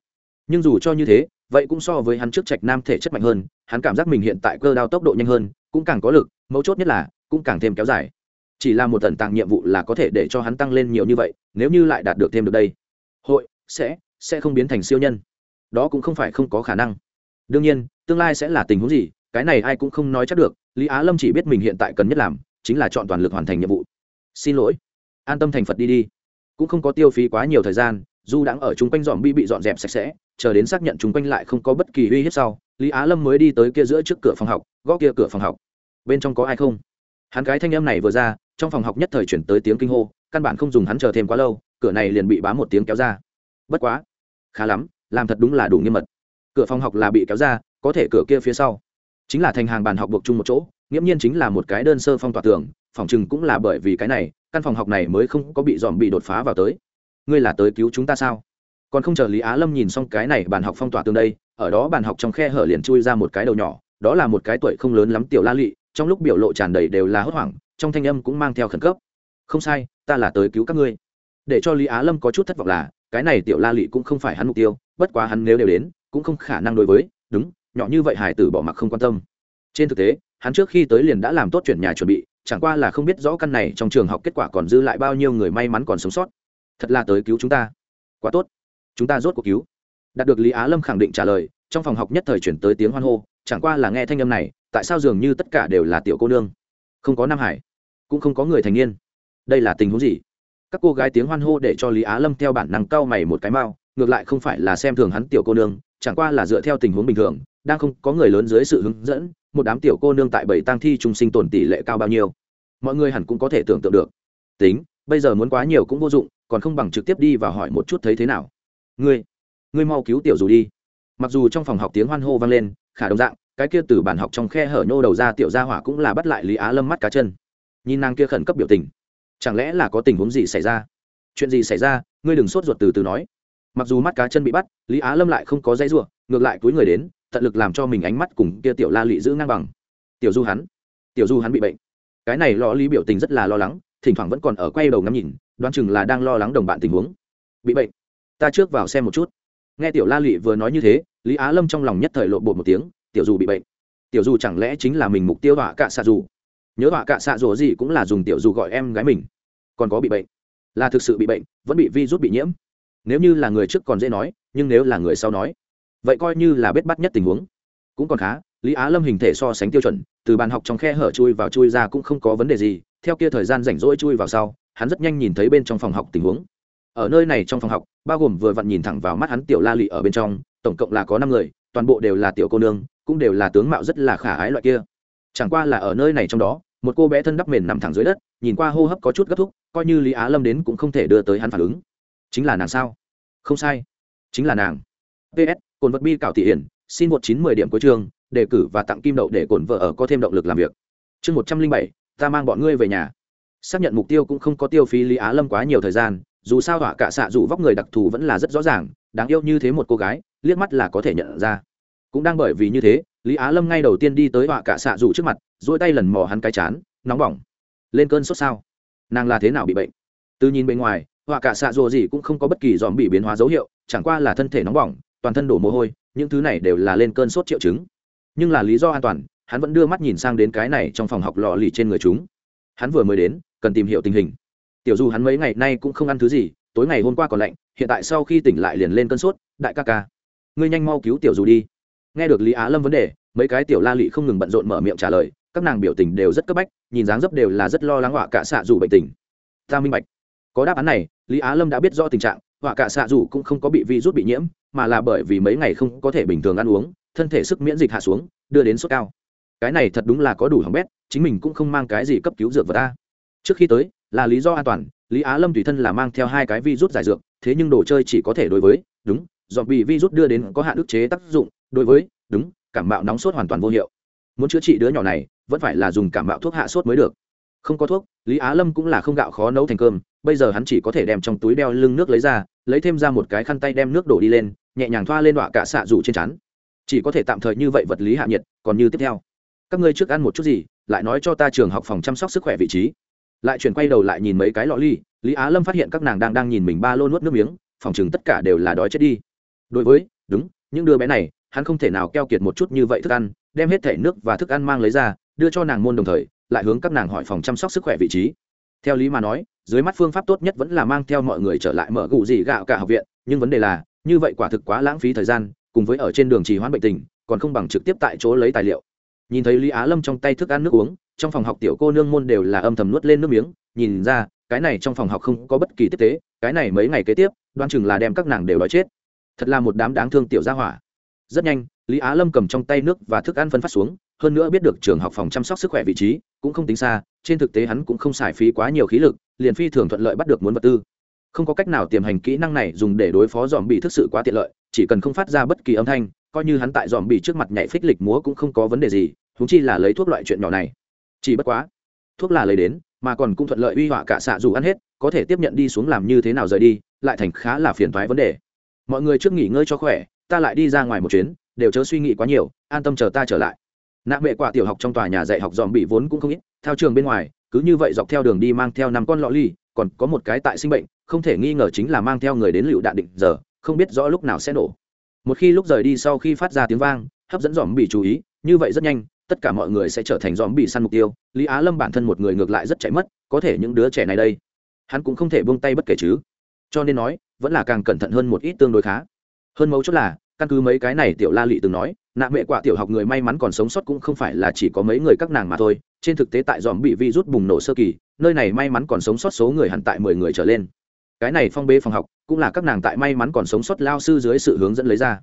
nhưng dù cho như thế, vậy cũng so với hắn trước trạch nam thể chất mạnh hơn, hắn cảm giác mình hiện tại cơ đao tốc độ nhanh hơn, cũng càng có lực, mấu chốt nhất là, cũng càng thêm kéo dài. Chỉ là một tần tàng nhiệm vụ là có thể để cho hắn tăng lên nhiều như vậy, nếu như lại đạt được thêm được đây, hội, sẽ sẽ không biến thành siêu nhân. Đó cũng không phải không có khả năng. Đương nhiên, tương lai sẽ là tình huống gì, cái này ai cũng không nói chắc được, lý á lâm chỉ biết mình hiện tại cần nhất làm, chính là chọn toàn lực hoàn thành nhiệm vụ. Xin lỗi. An tâm thành phật đi đi. Cũng không có tiêu phí quá nhiều thời gian, dù đang ở chung quanh dòm bi bị dọn dẹp sạch sẽ chờ đến xác nhận chúng quanh lại không có bất kỳ uy hiếp sau, lý á lâm mới đi tới kia giữa trước cửa phòng học, gõ kia cửa phòng học. Bên trong có ai không? Hắn cái thanh âm này vừa ra, trong phòng học nhất thời chuyển tới tiếng kinh hô, căn bản không dùng hắn chờ thêm quá lâu, cửa này liền bị bá một tiếng kéo ra. Bất quá, khá lắm, làm thật đúng là đủ nghiêm mật. Cửa phòng học là bị kéo ra, có thể cửa kia phía sau. Chính là thành hàng bàn học buộc chung một chỗ, nghiễm nhiên chính là một cái đơn sơ phong tỏa tường, phòng chừng cũng là bởi vì cái này, căn phòng học này mới không có bị dòm bị đột phá vào tới. Ngươi là tới cứu chúng ta sao? Còn không chờ lý á lâm nhìn xong cái này bàn học phong tỏa tương đây, ở đó bàn học trong khe hở liền chui ra một cái đầu nhỏ, đó là một cái tuổi không lớn lắm tiểu la lị, trong lúc biểu lộ tràn đầy đều là hốt hoảng, trong thanh âm cũng mang theo khẩn cấp. Không sai, ta là tới cứu các ngươi. Để cho lý á lâm có chút thất vọng là, cái này tiểu la lị cũng không phải hắn mục tiêu, bất quá hắn nếu đều đến, cũng không khả năng đối với, đúng, nhỏ như vậy hải tử bỏ mặc không quan tâm. Trên thực tế, hắn trước khi tới liền đã làm tốt chuyển nhà chuẩn bị, chẳng qua là không biết rõ căn này trong trường học kết quả còn dư lại bao nhiêu người may mắn còn sống sót. Thật là tới cứu chúng ta. Quá tốt chúng ta rốt cuộc cứu. Đạt được lý á lâm khẳng định trả lời, trong phòng học nhất thời chuyển tới tiếng hoan hô, chẳng qua là nghe thanh âm này, tại sao dường như tất cả đều là tiểu cô nương? Không có nam hải, cũng không có người thành niên. Đây là tình huống gì? Các cô gái tiếng hoan hô để cho lý á lâm theo bản năng cau mày một cái mao ngược lại không phải là xem thường hắn tiểu cô nương, chẳng qua là dựa theo tình huống bình thường, đang không có người lớn dưới sự hướng dẫn, một đám tiểu cô nương tại bảy tang thi trung sinh tồn tỷ lệ cao bao nhiêu? Mọi người hẳn cũng có thể tưởng tượng được. Tính, bây giờ muốn quá nhiều cũng vô dụng, còn không bằng trực tiếp đi và hỏi một chút thấy thế nào ngươi ngươi mau cứu tiểu dù đi. Mặc dù trong phòng học tiếng hoan hô vang lên, khả đồng dạng, cái kia từ bản học trong khe hở nhô đầu ra tiểu gia hỏa cũng là bắt lại lý á lâm mắt cá chân. Nhìn nàng kia khẩn cấp biểu tình, chẳng lẽ là có tình huống gì xảy ra? Chuyện gì xảy ra? Ngươi đừng sốt ruột từ từ nói. Mặc dù mắt cá chân bị bắt, lý á lâm lại không có dây ruộng, ngược lại túi người đến, tận lực làm cho mình ánh mắt cùng kia tiểu la lị giữ ngang bằng. Tiểu du hắn, tiểu du hắn bị bệnh. Cái này lo lý biểu tình rất là lo lắng, thỉnh thoảng vẫn còn ở quay đầu ngắm nhìn, đoán chừng là đang lo lắng đồng bạn tình huống. Bị bệnh ta trước vào xem một chút. Nghe tiểu la lụy vừa nói như thế, lý á lâm trong lòng nhất thời lộn bột một tiếng, tiểu Dù bị bệnh. Tiểu Dù chẳng lẽ chính là mình mục tiêu họa cạ xạ dù? Nhớ họa cạ xạ dù gì cũng là dùng tiểu Dù gọi em gái mình. Còn có bị bệnh. Là thực sự bị bệnh, vẫn bị vi rút bị nhiễm. Nếu như là người trước còn dễ nói, nhưng nếu là người sau nói, vậy coi như là biết bắt nhất tình huống. Cũng còn khá, lý á lâm hình thể so sánh tiêu chuẩn, từ bàn học trong khe hở chui vào chui ra cũng không có vấn đề gì, theo kia thời gian rảnh rỗi chui vào sau, hắn rất nhanh nhìn thấy bên trong phòng học tình huống ở nơi này trong phòng học, bao gồm vừa vặn nhìn thẳng vào mắt hắn tiểu la lị ở bên trong, tổng cộng là có năm người, toàn bộ đều là tiểu cô nương, cũng đều là tướng mạo rất là khả ái loại kia. Chẳng qua là ở nơi này trong đó, một cô bé thân đắp mền nằm thẳng dưới đất, nhìn qua hô hấp có chút gấp thúc, coi như lý á lâm đến cũng không thể đưa tới hắn phản ứng. Chính là nàng sao? Không sai. Chính là nàng. Ps cồn vật bi cảo thị hiển, xin một chín mười điểm cuối chương đề cử và tặng kim đậu để cổn vợ ở có thêm động lực làm việc. Chương một trăm linh bảy, ta mang bọn ngươi về nhà. Xác nhận mục tiêu cũng không có tiêu phí lý á lâm quá nhiều thời gian dù sao họa cả xạ dù vóc người đặc thù vẫn là rất rõ ràng, đáng yêu như thế một cô gái, liếc mắt là có thể nhận ra. Cũng đang bởi vì như thế, lý á lâm ngay đầu tiên đi tới họa cả xạ dù trước mặt dỗi tay lần mò hắn cái chán, nóng bỏng. Lên cơn sốt sao? Nàng là thế nào bị bệnh? Từ nhìn bên ngoài, họa cả xạ dù gì cũng không có bất kỳ dòm bị biến hóa dấu hiệu, chẳng qua là thân thể nóng bỏng, toàn thân đổ mồ hôi, những thứ này đều là lên cơn sốt triệu chứng. Nhưng là lý do an toàn, hắn vẫn đưa mắt nhìn sang đến cái này trong phòng học lò lì trên người chúng. Hắn vừa mới đến, cần tìm hiểu tình hình tiểu dù hắn mấy ngày nay cũng không ăn thứ gì, tối ngày hôm qua còn lạnh, hiện tại sau khi tỉnh lại liền lên cơn sốt, đại ca ca. Ngươi nhanh mau cứu tiểu dù đi. Nghe được lý á lâm vấn đề, mấy cái tiểu la lị không ngừng bận rộn mở miệng trả lời, các nàng biểu tình đều rất cấp bách, nhìn dáng dấp đều là rất lo lắng họa cả xạ dù bệnh tình. Ta minh bạch. Có đáp án này, lý á lâm đã biết rõ tình trạng, họa cả xạ dù cũng không có bị virus bị nhiễm, mà là bởi vì mấy ngày không có thể bình thường ăn uống, thân thể sức miễn dịch hạ xuống, đưa đến sốt cao. Cái này thật đúng là có đủ hỏng bét, chính mình cũng không mang cái gì cấp cứu dược vào ta. Trước khi tới là lý do an toàn, lý á lâm tùy thân là mang theo hai cái virus giải dược, thế nhưng đồ chơi chỉ có thể đối với, đúng, dọn bị virus đưa đến có hạn ức chế tác dụng, đối với, đúng, cảm mạo nóng sốt hoàn toàn vô hiệu. Muốn chữa trị đứa nhỏ này, vẫn phải là dùng cảm mạo thuốc hạ sốt mới được. Không có thuốc, lý á lâm cũng là không gạo khó nấu thành cơm, bây giờ hắn chỉ có thể đem trong túi đeo lưng nước lấy ra, lấy thêm ra một cái khăn tay đem nước đổ đi lên, nhẹ nhàng thoa lên đọa cả xạ rủ trên chắn chỉ có thể tạm thời như vậy vật lý hạ nhiệt, còn như tiếp theo. Các ngươi trước ăn một chút gì, lại nói cho ta trường học phòng chăm sóc sức khỏe vị trí lại chuyển quay đầu lại nhìn mấy cái lọ ly, lý á lâm phát hiện các nàng đang đang nhìn mình ba lô nuốt nước miếng, phòng chừng tất cả đều là đói chết đi. Đối với, đúng, những đứa bé này, hắn không thể nào keo kiệt một chút như vậy thức ăn, đem hết thẻ nước và thức ăn mang lấy ra, đưa cho nàng môn đồng thời, lại hướng các nàng hỏi phòng chăm sóc sức khỏe vị trí. Theo lý mà nói, dưới mắt phương pháp tốt nhất vẫn là mang theo mọi người trở lại mở gụ gì gạo cả học viện, nhưng vấn đề là, như vậy quả thực quá lãng phí thời gian, cùng với ở trên đường trì hoãn bệnh tình, còn không bằng trực tiếp tại chỗ lấy tài liệu. Nhìn thấy lý á lâm trong tay thức ăn nước uống trong phòng học tiểu cô nương môn đều là âm thầm nuốt lên nước miếng, nhìn ra, cái này trong phòng học không có bất kỳ tiếp tế, cái này mấy ngày kế tiếp, đoan chừng là đem các nàng đều đói chết. Thật là một đám đáng thương tiểu gia hỏa. Rất nhanh, lý á lâm cầm trong tay nước và thức ăn phân phát xuống, hơn nữa biết được trường học phòng chăm sóc sức khỏe vị trí, cũng không tính xa, trên thực tế hắn cũng không xài phí quá nhiều khí lực, liền phi thường thuận lợi bắt được muốn vật tư. Không có cách nào tiềm hành kỹ năng này dùng để đối phó dòm bị thực sự quá tiện lợi, chỉ cần không phát ra bất kỳ âm thanh, coi như hắn tại dòm bị trước mặt nhảy phích lịch múa cũng không có vấn đề gì thúng chi là lấy thuốc loại chuyện nhỏ này chỉ bất quá, thuốc là lấy đến, mà còn cũng thuận lợi uy họa cả xạ dù ăn hết, có thể tiếp nhận đi xuống làm như thế nào rời đi, lại thành khá là phiền thoái vấn đề. Mọi người trước nghỉ ngơi cho khỏe, ta lại đi ra ngoài một chuyến, đều chớ suy nghĩ quá nhiều, an tâm chờ ta trở lại. Nạ mẹ quả tiểu học trong tòa nhà dạy học dòm bị vốn cũng không ít, theo trường bên ngoài, cứ như vậy dọc theo đường đi mang theo năm con lọ ly, còn có một cái tại sinh bệnh, không thể nghi ngờ chính là mang theo người đến lựu đạn định giờ, không biết rõ lúc nào sẽ nổ. Một khi lúc rời đi sau khi phát ra tiếng vang, hấp dẫn dòm bị chú ý, như vậy rất nhanh tất cả mọi người sẽ trở thành dòm bị săn mục tiêu. Lý á lâm bản thân một người ngược lại rất chạy mất, có thể những đứa trẻ này đây, hắn cũng không thể buông tay bất kể chứ. Cho nên nói, vẫn là càng cẩn thận hơn một ít tương đối khá. Hơn mấu chốt là, căn cứ mấy cái này tiểu la lị từng nói, nạ mẹ quả tiểu học người may mắn còn sống sót cũng không phải là chỉ có mấy người các nàng mà thôi. Trên thực tế tại dòm bị vi rút bùng nổ sơ kỳ, nơi này may mắn còn sống sót số người hẳn tại mười người trở lên. Cái này phong bê phòng học, cũng là các nàng tại may mắn còn sống sót lao sư dưới sự hướng dẫn lấy ra.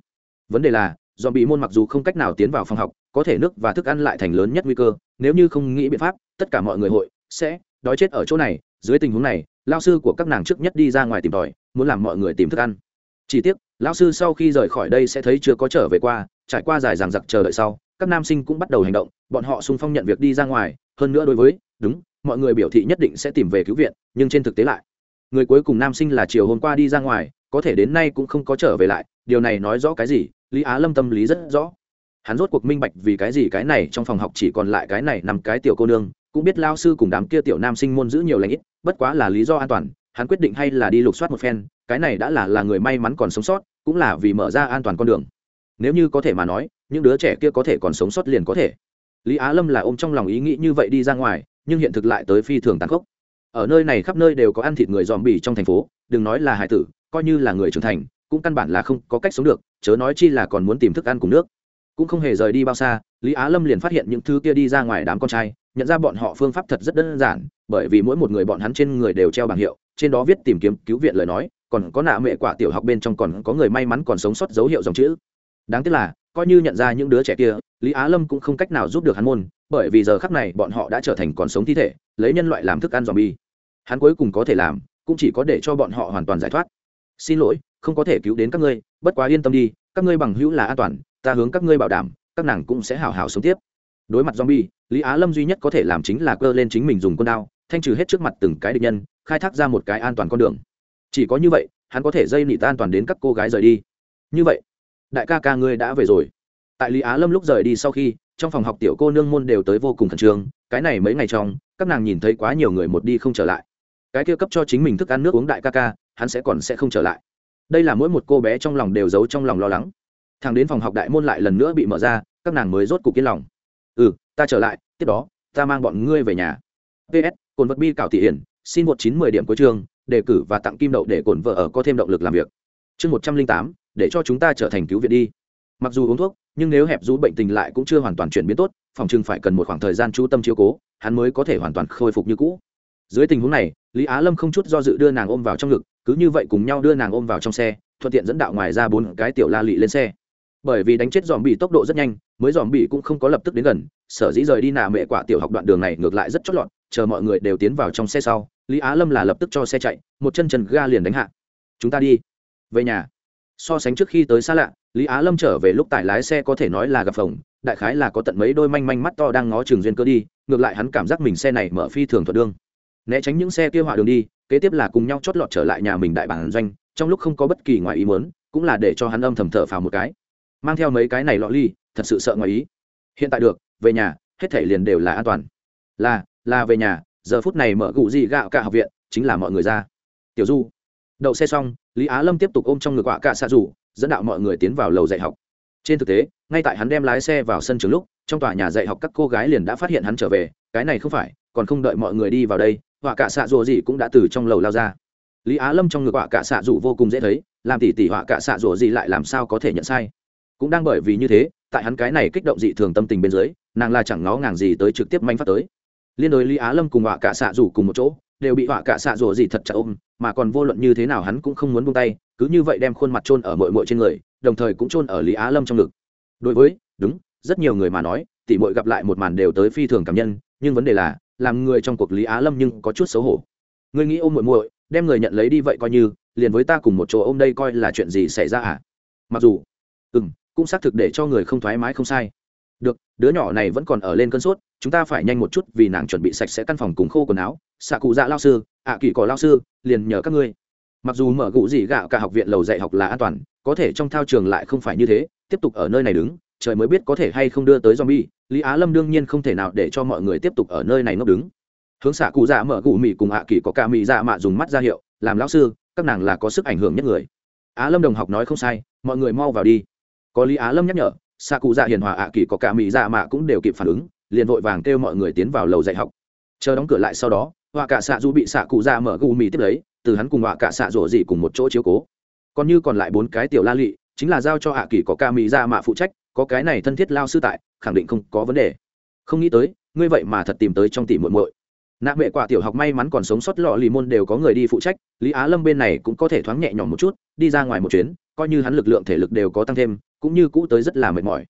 Vấn đề là dòm bị môn mặc dù không cách nào tiến vào phòng học có thể nước và thức ăn lại thành lớn nhất nguy cơ, nếu như không nghĩ biện pháp, tất cả mọi người hội sẽ đói chết ở chỗ này. Dưới tình huống này lao sư của các nàng trước nhất đi ra ngoài tìm tòi, muốn làm mọi người tìm thức ăn. Chỉ tiếc, lão sư sau khi rời khỏi đây sẽ thấy chưa có trở về qua, trải qua dài dằng dặc chờ đợi sau, các nam sinh cũng bắt đầu hành động, bọn họ sung phong nhận việc đi ra ngoài. Hơn nữa đối với, đúng, mọi người biểu thị nhất định sẽ tìm về cứu viện, nhưng trên thực tế lại, người cuối cùng nam sinh là chiều hôm qua đi ra ngoài, có thể đến nay cũng không có trở về lại. Điều này nói rõ cái gì? Lý á lâm tâm lý rất rõ hắn rốt cuộc minh bạch vì cái gì cái này trong phòng học chỉ còn lại cái này nằm cái tiểu cô nương, cũng biết lao sư cùng đám kia tiểu nam sinh môn giữ nhiều lãnh ít, bất quá là lý do an toàn, hắn quyết định hay là đi lục soát một phen, cái này đã là là người may mắn còn sống sót, cũng là vì mở ra an toàn con đường. Nếu như có thể mà nói, những đứa trẻ kia có thể còn sống sót liền có thể. Lý á lâm là ôm trong lòng ý nghĩ như vậy đi ra ngoài, nhưng hiện thực lại tới phi thường tàn khốc. Ở nơi này khắp nơi đều có ăn thịt người dòm bỉ trong thành phố, đừng nói là hải tử, coi như là người trưởng thành, cũng căn bản là không có cách sống được, chớ nói chi là còn muốn tìm thức ăn cùng nước cũng không hề rời đi bao xa, lý á lâm liền phát hiện những thứ kia đi ra ngoài đám con trai, nhận ra bọn họ phương pháp thật rất đơn giản, bởi vì mỗi một người bọn hắn trên người đều treo bảng hiệu, trên đó viết tìm kiếm, cứu viện lời nói, còn có nạ mẹ quả tiểu học bên trong còn có người may mắn còn sống sót dấu hiệu dòng chữ. Đáng tiếc là, coi như nhận ra những đứa trẻ kia, lý á lâm cũng không cách nào giúp được hắn môn, bởi vì giờ khắc này bọn họ đã trở thành còn sống thi thể, lấy nhân loại làm thức ăn dòm bi hắn cuối cùng có thể làm, cũng chỉ có để cho bọn họ hoàn toàn giải thoát. Xin lỗi, không có thể cứu đến các ngươi, bất quá yên tâm đi, các ngươi bằng hữu là an toàn ta hướng các ngươi bảo đảm, các nàng cũng sẽ hào hào sống tiếp. Đối mặt zombie, lý á lâm duy nhất có thể làm chính là cơ lên chính mình dùng con đao, thanh trừ hết trước mặt từng cái địch nhân, khai thác ra một cái an toàn con đường. Chỉ có như vậy, hắn có thể dây nị an toàn đến các cô gái rời đi. Như vậy, đại ca ca ngươi đã về rồi. Tại lý á lâm lúc rời đi sau khi, trong phòng học tiểu cô nương môn đều tới vô cùng khẩn trương, cái này mấy ngày trong, các nàng nhìn thấy quá nhiều người một đi không trở lại. Cái kia cấp cho chính mình thức ăn nước uống đại ca ca, hắn sẽ còn sẽ không trở lại. Đây là mỗi một cô bé trong lòng đều giấu trong lòng lo lắng thằng đến phòng học đại môn lại lần nữa bị mở ra, các nàng mới rốt cục yên lòng. Ừ ta trở lại, tiếp đó, ta mang bọn ngươi về nhà. Ps cồn vật bi cảo thị hiển, xin một chín mười điểm cuối chương, đề cử và tặng kim đậu để cổn vợ ở có thêm động lực làm việc. Chương một trăm linh tám, để cho chúng ta trở thành cứu viện đi. Mặc dù uống thuốc, nhưng nếu hẹp rũ bệnh tình lại cũng chưa hoàn toàn chuyển biến tốt, phòng chừng phải cần một khoảng thời gian chú tâm chiếu cố, hắn mới có thể hoàn toàn khôi phục như cũ. Dưới tình huống này, lý á lâm không chút do dự đưa nàng ôm vào trong ngực, cứ như vậy cùng nhau đưa nàng ôm vào trong xe, thuận tiện dẫn đạo ngoài ra bốn cái tiểu la lị lên xe bởi vì đánh chết dòm bị tốc độ rất nhanh, mới dòm bị cũng không có lập tức đến gần, sở dĩ rời đi nà mẹ quả tiểu học đoạn đường này ngược lại rất chót lọt, chờ mọi người đều tiến vào trong xe sau, lý á lâm là lập tức cho xe chạy, một chân trần ga liền đánh hạ. Chúng ta đi. Về nhà. So sánh trước khi tới xa lạ, lý á lâm trở về lúc tài lái xe có thể nói là gặp phòng đại khái là có tận mấy đôi manh manh mắt to đang ngó trường duyên cơ đi, ngược lại hắn cảm giác mình xe này mở phi thường thuật đương né tránh những xe kia họa đường đi, kế tiếp là cùng nhau chót lọt trở lại nhà mình đại bản doanh, trong lúc không có bất kỳ ngoài ý muốn, cũng là để cho hắn âm thầm thở phào một cái mang theo mấy cái này lọ ly, thật sự sợ ngoài ý. Hiện tại được, về nhà, hết thể liền đều là an toàn. Là là về nhà, giờ phút này mở gụ gì gạo cả học viện, chính là mọi người ra. Tiểu du. Đậu xe xong, lý á lâm tiếp tục ôm trong ngực quả cả xạ rủ, dẫn đạo mọi người tiến vào lầu dạy học. Trên thực tế, ngay tại hắn đem lái xe vào sân trường lúc, trong tòa nhà dạy học các cô gái liền đã phát hiện hắn trở về, cái này không phải, còn không đợi mọi người đi vào đây họa cả xạ rùa gì cũng đã từ trong lầu lao ra. Lý á lâm trong ngực họa cả xạ rủ vô cùng dễ thấy, làm tỉ tỉ họa cả xạ rùa gì lại làm sao có thể nhận sai cũng đang bởi vì như thế, tại hắn cái này kích động dị thường tâm tình bên dưới, nàng là chẳng ngó ngàng gì tới trực tiếp manh phát tới. Liên đối lý á lâm cùng họa cả xạ rủ cùng một chỗ, đều bị họa cả xạ rủ gì thật chặt ôm, mà còn vô luận như thế nào hắn cũng không muốn buông tay, cứ như vậy đem khuôn mặt chôn ở mội mội trên người, đồng thời cũng chôn ở lý á lâm trong ngực. Đối với, đúng, rất nhiều người mà nói, tỉ mội gặp lại một màn đều tới phi thường cảm nhân, nhưng vấn đề là, làm người trong cuộc lý á lâm nhưng có chút xấu hổ. Người nghĩ ôm muội muội, đem người nhận lấy đi vậy coi như, liền với ta cùng một chỗ ôm đây coi là chuyện gì xảy ra à? Mặc dù ừ m cũng xác thực để cho người không thoải mái không sai. Được, đứa nhỏ này vẫn còn ở lên cơn sốt, chúng ta phải nhanh một chút vì nàng chuẩn bị sạch sẽ căn phòng cùng khô quần áo. Xạ cụ dạ lao sư, ạ à kỳ cỏ lao sư, liền nhờ các ngươi. Mặc dù mở gụ gì gạo cả học viện lầu dạy học là an toàn, có thể trong thao trường lại không phải như thế, tiếp tục ở nơi này đứng, trời mới biết có thể hay không đưa tới zombie. Lý á lâm đương nhiên không thể nào để cho mọi người tiếp tục ở nơi này ngốc đứng. Hướng xạ cụ dạ mở cụ mị cùng hạ kỳ có ca mị dạ mạ dùng mắt ra hiệu, làm lão sư, các nàng là có sức ảnh hưởng nhất người. Á lâm đồng học nói không sai, mọi người mau vào đi có lý á lâm nhắc nhở xạ cụ dạ hiền hòa hạ kỳ có cả mị dạ mạ cũng đều kịp phản ứng, liền vội vàng kêu mọi người tiến vào lầu dạy học. Chờ đóng cửa lại sau đó, họa cả xạ du bị xạ cụ dạ mở gu mị tiếp lấy, từ hắn cùng họa cả xạ rổ dị cùng một chỗ chiếu cố. Còn như còn lại bốn cái tiểu la lị, chính là giao cho hạ kỳ có ca mị dạ mạ phụ trách, có cái này thân thiết lao sư tại, khẳng định không có vấn đề. Không nghĩ tới, ngươi vậy mà thật tìm tới trong tỷ muội muội. Nạ mẹ quả tiểu học may mắn còn sống sót lọ lì môn đều có người đi phụ trách, lý á lâm bên này cũng có thể thoáng nhẹ nhõm một chút, đi ra ngoài một chuyến, coi như hắn lực lượng thể lực đều có tăng thêm cũng như cũ tới rất là mệt mỏi.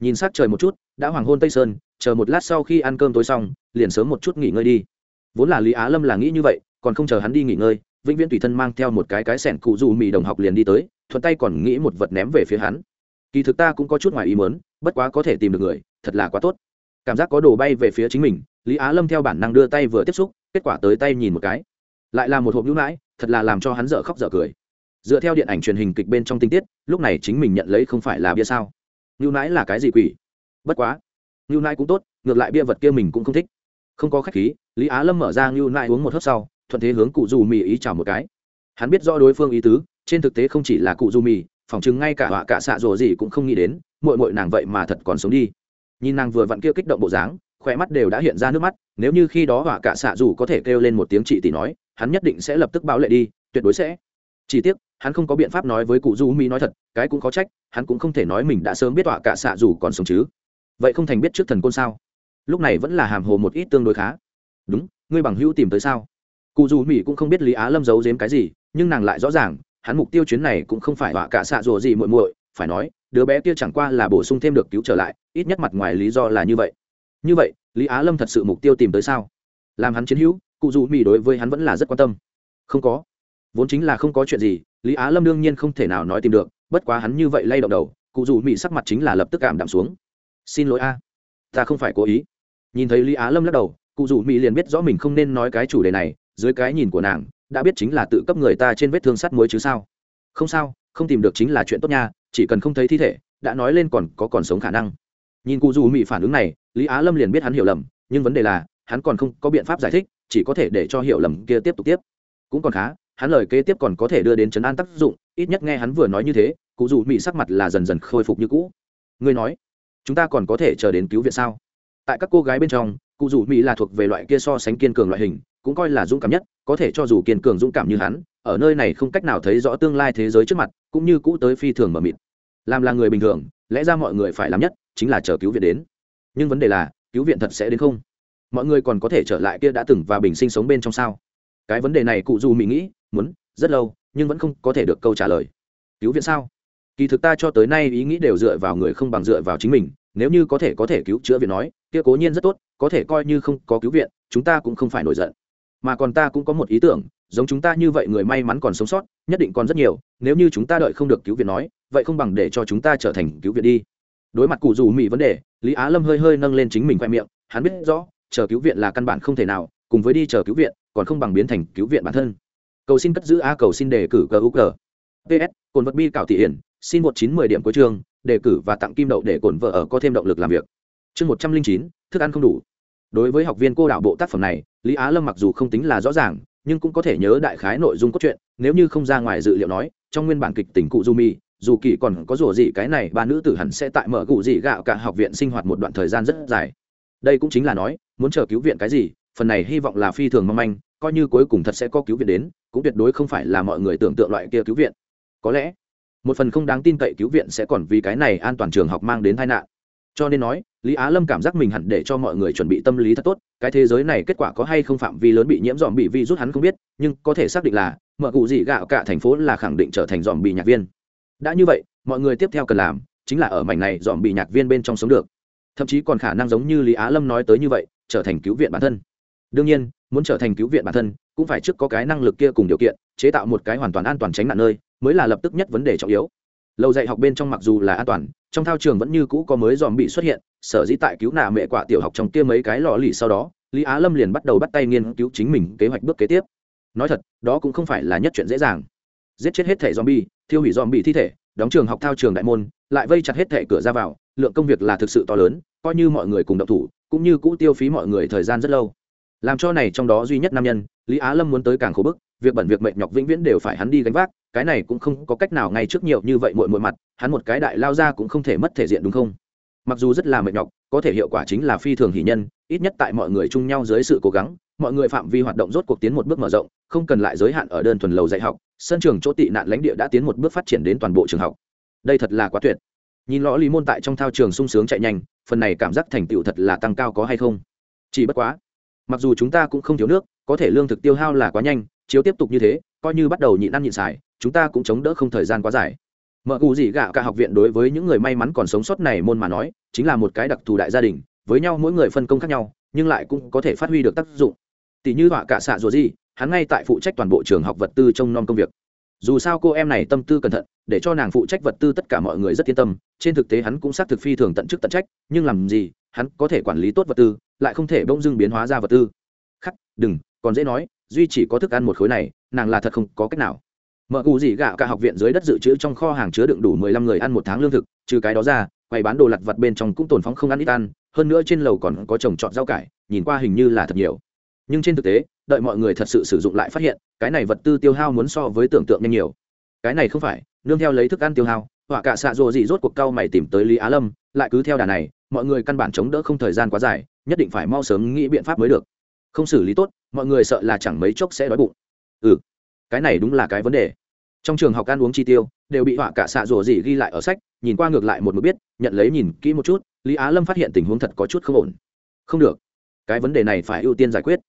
Nhìn sát trời một chút, đã hoàng hôn tây sơn, chờ một lát sau khi ăn cơm tối xong, liền sớm một chút nghỉ ngơi đi. Vốn là lý á lâm là nghĩ như vậy, còn không chờ hắn đi nghỉ ngơi, vĩnh viễn tùy thân mang theo một cái cái sẻn cụ dù mì đồng học liền đi tới, thuận tay còn nghĩ một vật ném về phía hắn. Kỳ thực ta cũng có chút ngoài ý mớn bất quá có thể tìm được người, thật là quá tốt. Cảm giác có đồ bay về phía chính mình, lý á lâm theo bản năng đưa tay vừa tiếp xúc, kết quả tới tay nhìn một cái. Lại là một hộp nhũ nãi thật là làm cho hắn dở khóc dở cười dựa theo điện ảnh truyền hình kịch bên trong tinh tiết, lúc này chính mình nhận lấy không phải là bia sao? Ngưu nãi là cái gì quỷ? Bất quá, ngưu nãi cũng tốt, ngược lại bia vật kia mình cũng không thích. Không có khách khí, lý á lâm mở ra ngưu nãi uống một hớp sau, thuận thế hướng cụ dù mì ý chào một cái. Hắn biết rõ đối phương ý tứ, trên thực tế không chỉ là cụ dù mì, phỏng chừng ngay cả họa cả xạ rồ gì cũng không nghĩ đến mội mội nàng vậy mà thật còn sống đi. Nhìn nàng vừa vặn kia kích động bộ dáng, khỏe mắt đều đã hiện ra nước mắt, nếu như khi đó họa cả xạ dù có thể kêu lên một tiếng chị tỷ nói, hắn nhất định sẽ lập tức báo lệ đi, tuyệt đối sẽ chỉ tiếc, hắn không có biện pháp nói với cụ du mỹ nói thật, cái cũng có trách, hắn cũng không thể nói mình đã sớm biết tọa cả xạ dù còn sống chứ. Vậy không thành biết trước thần côn sao? Lúc này vẫn là hàm hồ một ít tương đối khá. Đúng, ngươi bằng hữu tìm tới sao? Cụ du mỹ cũng không biết lý á lâm giấu giếm cái gì, nhưng nàng lại rõ ràng, hắn mục tiêu chuyến này cũng không phải tọa cả xạ dù gì muội muội, phải nói, đứa bé kia chẳng qua là bổ sung thêm được cứu trở lại, ít nhất mặt ngoài lý do là như vậy. Như vậy, lý á lâm thật sự mục tiêu tìm tới sao? Làm hắn chiến hữu, cụ dù mỹ đối với hắn vẫn là rất quan tâm. Không có vốn chính là không có chuyện gì, lý á lâm đương nhiên không thể nào nói tìm được, bất quá hắn như vậy lay động đầu, cụ dù mỹ sắc mặt chính là lập tức cảm đạm xuống. Xin lỗi a, ta không phải cố ý. Nhìn thấy lý á lâm lắc đầu, cụ dù mỹ liền biết rõ mình không nên nói cái chủ đề này, dưới cái nhìn của nàng, đã biết chính là tự cấp người ta trên vết thương sắt muối chứ sao. Không sao, không tìm được chính là chuyện tốt nha, chỉ cần không thấy thi thể, đã nói lên còn có còn sống khả năng. Nhìn cụ dù mỹ phản ứng này, lý á lâm liền biết hắn hiểu lầm, nhưng vấn đề là, hắn còn không có biện pháp giải thích, chỉ có thể để cho hiểu lầm kia tiếp tục tiếp. Cũng còn khá hắn lời kế tiếp còn có thể đưa đến chấn an tác dụng, ít nhất nghe hắn vừa nói như thế, cụ dù mỹ sắc mặt là dần dần khôi phục như cũ. Ngươi nói, chúng ta còn có thể chờ đến cứu viện sao? Tại các cô gái bên trong, cụ dù mỹ là thuộc về loại kia so sánh kiên cường loại hình, cũng coi là dũng cảm nhất, có thể cho dù kiên cường dũng cảm như hắn, ở nơi này không cách nào thấy rõ tương lai thế giới trước mặt, cũng như cũ tới phi thường mờ mịt. Làm là người bình thường, lẽ ra mọi người phải làm nhất, chính là chờ cứu viện đến. Nhưng vấn đề là, cứu viện thật sẽ đến không? Mọi người còn có thể trở lại kia đã từng và bình sinh sống bên trong sao? Cái vấn đề này cụ dù mỹ nghĩ muốn, rất lâu, nhưng vẫn không có thể được câu trả lời. Cứu viện sao? Kỳ thực ta cho tới nay ý nghĩ đều dựa vào người không bằng dựa vào chính mình, nếu như có thể có thể cứu chữa viện nói, kia cố nhiên rất tốt, có thể coi như không có cứu viện, chúng ta cũng không phải nổi giận. Mà còn ta cũng có một ý tưởng, giống chúng ta như vậy người may mắn còn sống sót, nhất định còn rất nhiều, nếu như chúng ta đợi không được cứu viện nói, vậy không bằng để cho chúng ta trở thành cứu viện đi. Đối mặt cụ dù mỹ vấn đề, lý á lâm hơi hơi nâng lên chính mình khoe miệng, hắn biết rõ, chờ cứu viện là căn bản không thể nào, cùng với đi chờ cứu viện, còn không bằng biến thành cứu viện bản thân cầu xin cất giữ a, cầu xin đề cử cờ u cờ ps cồn vật bi cảo thị hiển, xin một chín mười điểm cuối chương đề cử và tặng kim đậu để cổn vợ ở có thêm động lực làm việc. Chương một trăm linh chín, thức ăn không đủ. Đối với học viên cô đạo bộ tác phẩm này, lý á lâm mặc dù không tính là rõ ràng, nhưng cũng có thể nhớ đại khái nội dung cốt truyện, nếu như không ra ngoài dự liệu nói, trong nguyên bản kịch tình cụ du mi dù kỳ còn có rủa gì cái này, ba nữ tử hẳn sẽ tại mở cụ gì gạo cả học viện sinh hoạt một đoạn thời gian rất dài. Đây cũng chính là nói, muốn chờ cứu viện cái gì, phần này hy vọng là phi thường mong manh coi như cuối cùng thật sẽ có cứu viện đến, cũng tuyệt đối không phải là mọi người tưởng tượng loại kia cứu viện. Có lẽ, một phần không đáng tin cậy cứu viện sẽ còn vì cái này an toàn trường học mang đến tai nạn. Cho nên nói, lý á lâm cảm giác mình hẳn để cho mọi người chuẩn bị tâm lý thật tốt, cái thế giới này kết quả có hay không phạm vi lớn bị nhiễm dòm bị vi rút hắn không biết, nhưng có thể xác định là, mở cụ gì gạo cả thành phố là khẳng định trở thành dòm bị nhạc viên. Đã như vậy, mọi người tiếp theo cần làm, chính là ở mảnh này dòm bị nhạc viên bên trong sống được. Thậm chí còn khả năng giống như lý á lâm nói tới như vậy, trở thành cứu viện bản thân đương nhiên, muốn trở thành cứu viện bản thân, cũng phải trước có cái năng lực kia cùng điều kiện, chế tạo một cái hoàn toàn an toàn tránh nạn nơi, mới là lập tức nhất vấn đề trọng yếu. Lâu dạy học bên trong mặc dù là an toàn, trong thao trường vẫn như cũ có mới dòm bị xuất hiện, sở dĩ tại cứu nạ mẹ quả tiểu học trong kia mấy cái lò lì sau đó, lý á lâm liền bắt đầu bắt tay nghiên cứu chính mình kế hoạch bước kế tiếp. Nói thật, đó cũng không phải là nhất chuyện dễ dàng. Giết chết hết thẻ zombie, thiêu hủy zombie thi thể, đóng trường học thao trường đại môn, lại vây chặt hết thẻ cửa ra vào, lượng công việc là thực sự to lớn, coi như mọi người cùng động thủ, cũng như cũ tiêu phí mọi người thời gian rất lâu làm cho này trong đó duy nhất nam nhân, lý á lâm muốn tới càng khổ bức, việc bẩn việc mệt nhọc vĩnh viễn đều phải hắn đi gánh vác, cái này cũng không có cách nào ngay trước nhiều như vậy mội mội mặt, hắn một cái đại lao ra cũng không thể mất thể diện đúng không? Mặc dù rất là mệt nhọc, có thể hiệu quả chính là phi thường hỷ nhân, ít nhất tại mọi người chung nhau dưới sự cố gắng, mọi người phạm vi hoạt động rốt cuộc tiến một bước mở rộng, không cần lại giới hạn ở đơn thuần lầu dạy học, sân trường chỗ tị nạn lãnh địa đã tiến một bước phát triển đến toàn bộ trường học. Đây thật là quá tuyệt. Nhìn lõ lý môn tại trong thao trường sung sướng chạy nhanh, phần này cảm giác thành tựu thật là tăng cao có hay không? Chỉ bất quá mặc dù chúng ta cũng không thiếu nước, có thể lương thực tiêu hao là quá nhanh, chiếu tiếp tục như thế, coi như bắt đầu nhịn ăn nhịn xài, chúng ta cũng chống đỡ không thời gian quá dài. Mở cụ gì gạo cả học viện đối với những người may mắn còn sống sót này môn mà nói, chính là một cái đặc thù đại gia đình, với nhau mỗi người phân công khác nhau, nhưng lại cũng có thể phát huy được tác dụng. Tỷ như họa cả xạ rùa gì hắn ngay tại phụ trách toàn bộ trường học vật tư trong non công việc. Dù sao cô em này tâm tư cẩn thận, để cho nàng phụ trách vật tư tất cả mọi người rất yên tâm, trên thực tế hắn cũng xác thực phi thường tận chức tận trách, nhưng làm gì hắn có thể quản lý tốt vật tư, lại không thể bỗng dưng biến hóa ra vật tư. Khắc, đừng, còn dễ nói, duy chỉ có thức ăn một khối này, nàng là thật không có cách nào. Mở cụ gì gạo cả học viện dưới đất dự trữ trong kho hàng chứa đựng đủ mười lăm người ăn một tháng lương thực, trừ cái đó ra, quầy bán đồ lặt vặt bên trong cũng tồn phóng không ăn ít ăn, hơn nữa trên lầu còn có trồng trọt rau cải, nhìn qua hình như là thật nhiều. Nhưng trên thực tế, đợi mọi người thật sự sử dụng lại phát hiện, cái này vật tư tiêu hao muốn so với tưởng tượng nhanh nhiều. Cái này không phải, nương theo lấy thức ăn tiêu hao họa cả xạ rồ gì rốt cuộc cao mày tìm tới lý á lâm, lại cứ theo đà này, mọi người căn bản chống đỡ không thời gian quá dài, nhất định phải mau sớm nghĩ biện pháp mới được. Không xử lý tốt, mọi người sợ là chẳng mấy chốc sẽ đói bụng. Ừ cái này đúng là cái vấn đề. Trong trường học ăn uống chi tiêu, đều bị họa cả xạ rồ gì ghi lại ở sách, nhìn qua ngược lại một mực biết, nhận lấy nhìn kỹ một chút, lý á lâm phát hiện tình huống thật có chút không ổn. Không được, cái vấn đề này phải ưu tiên giải quyết.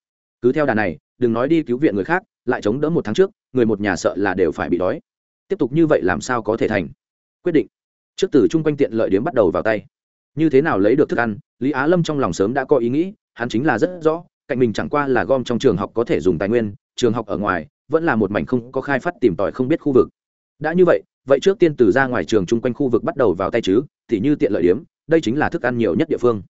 Cứ theo đà này, đừng nói đi cứu viện người khác, lại chống đỡ một tháng trước, người một nhà sợ là đều phải bị đói. Tiếp tục như vậy làm sao có thể thành? Quyết định. Trước từ chung quanh tiện lợi điếm bắt đầu vào tay. Như thế nào lấy được thức ăn, lý á lâm trong lòng sớm đã có ý nghĩ, hắn chính là rất rõ, cạnh mình chẳng qua là gom trong trường học có thể dùng tài nguyên, trường học ở ngoài, vẫn là một mảnh không có khai phát tìm tòi không biết khu vực. Đã như vậy vậy trước tiên từ ra ngoài trường chung quanh khu vực bắt đầu vào tay chứ, thì như tiện lợi điếm, đây chính là thức ăn nhiều nhất địa phương.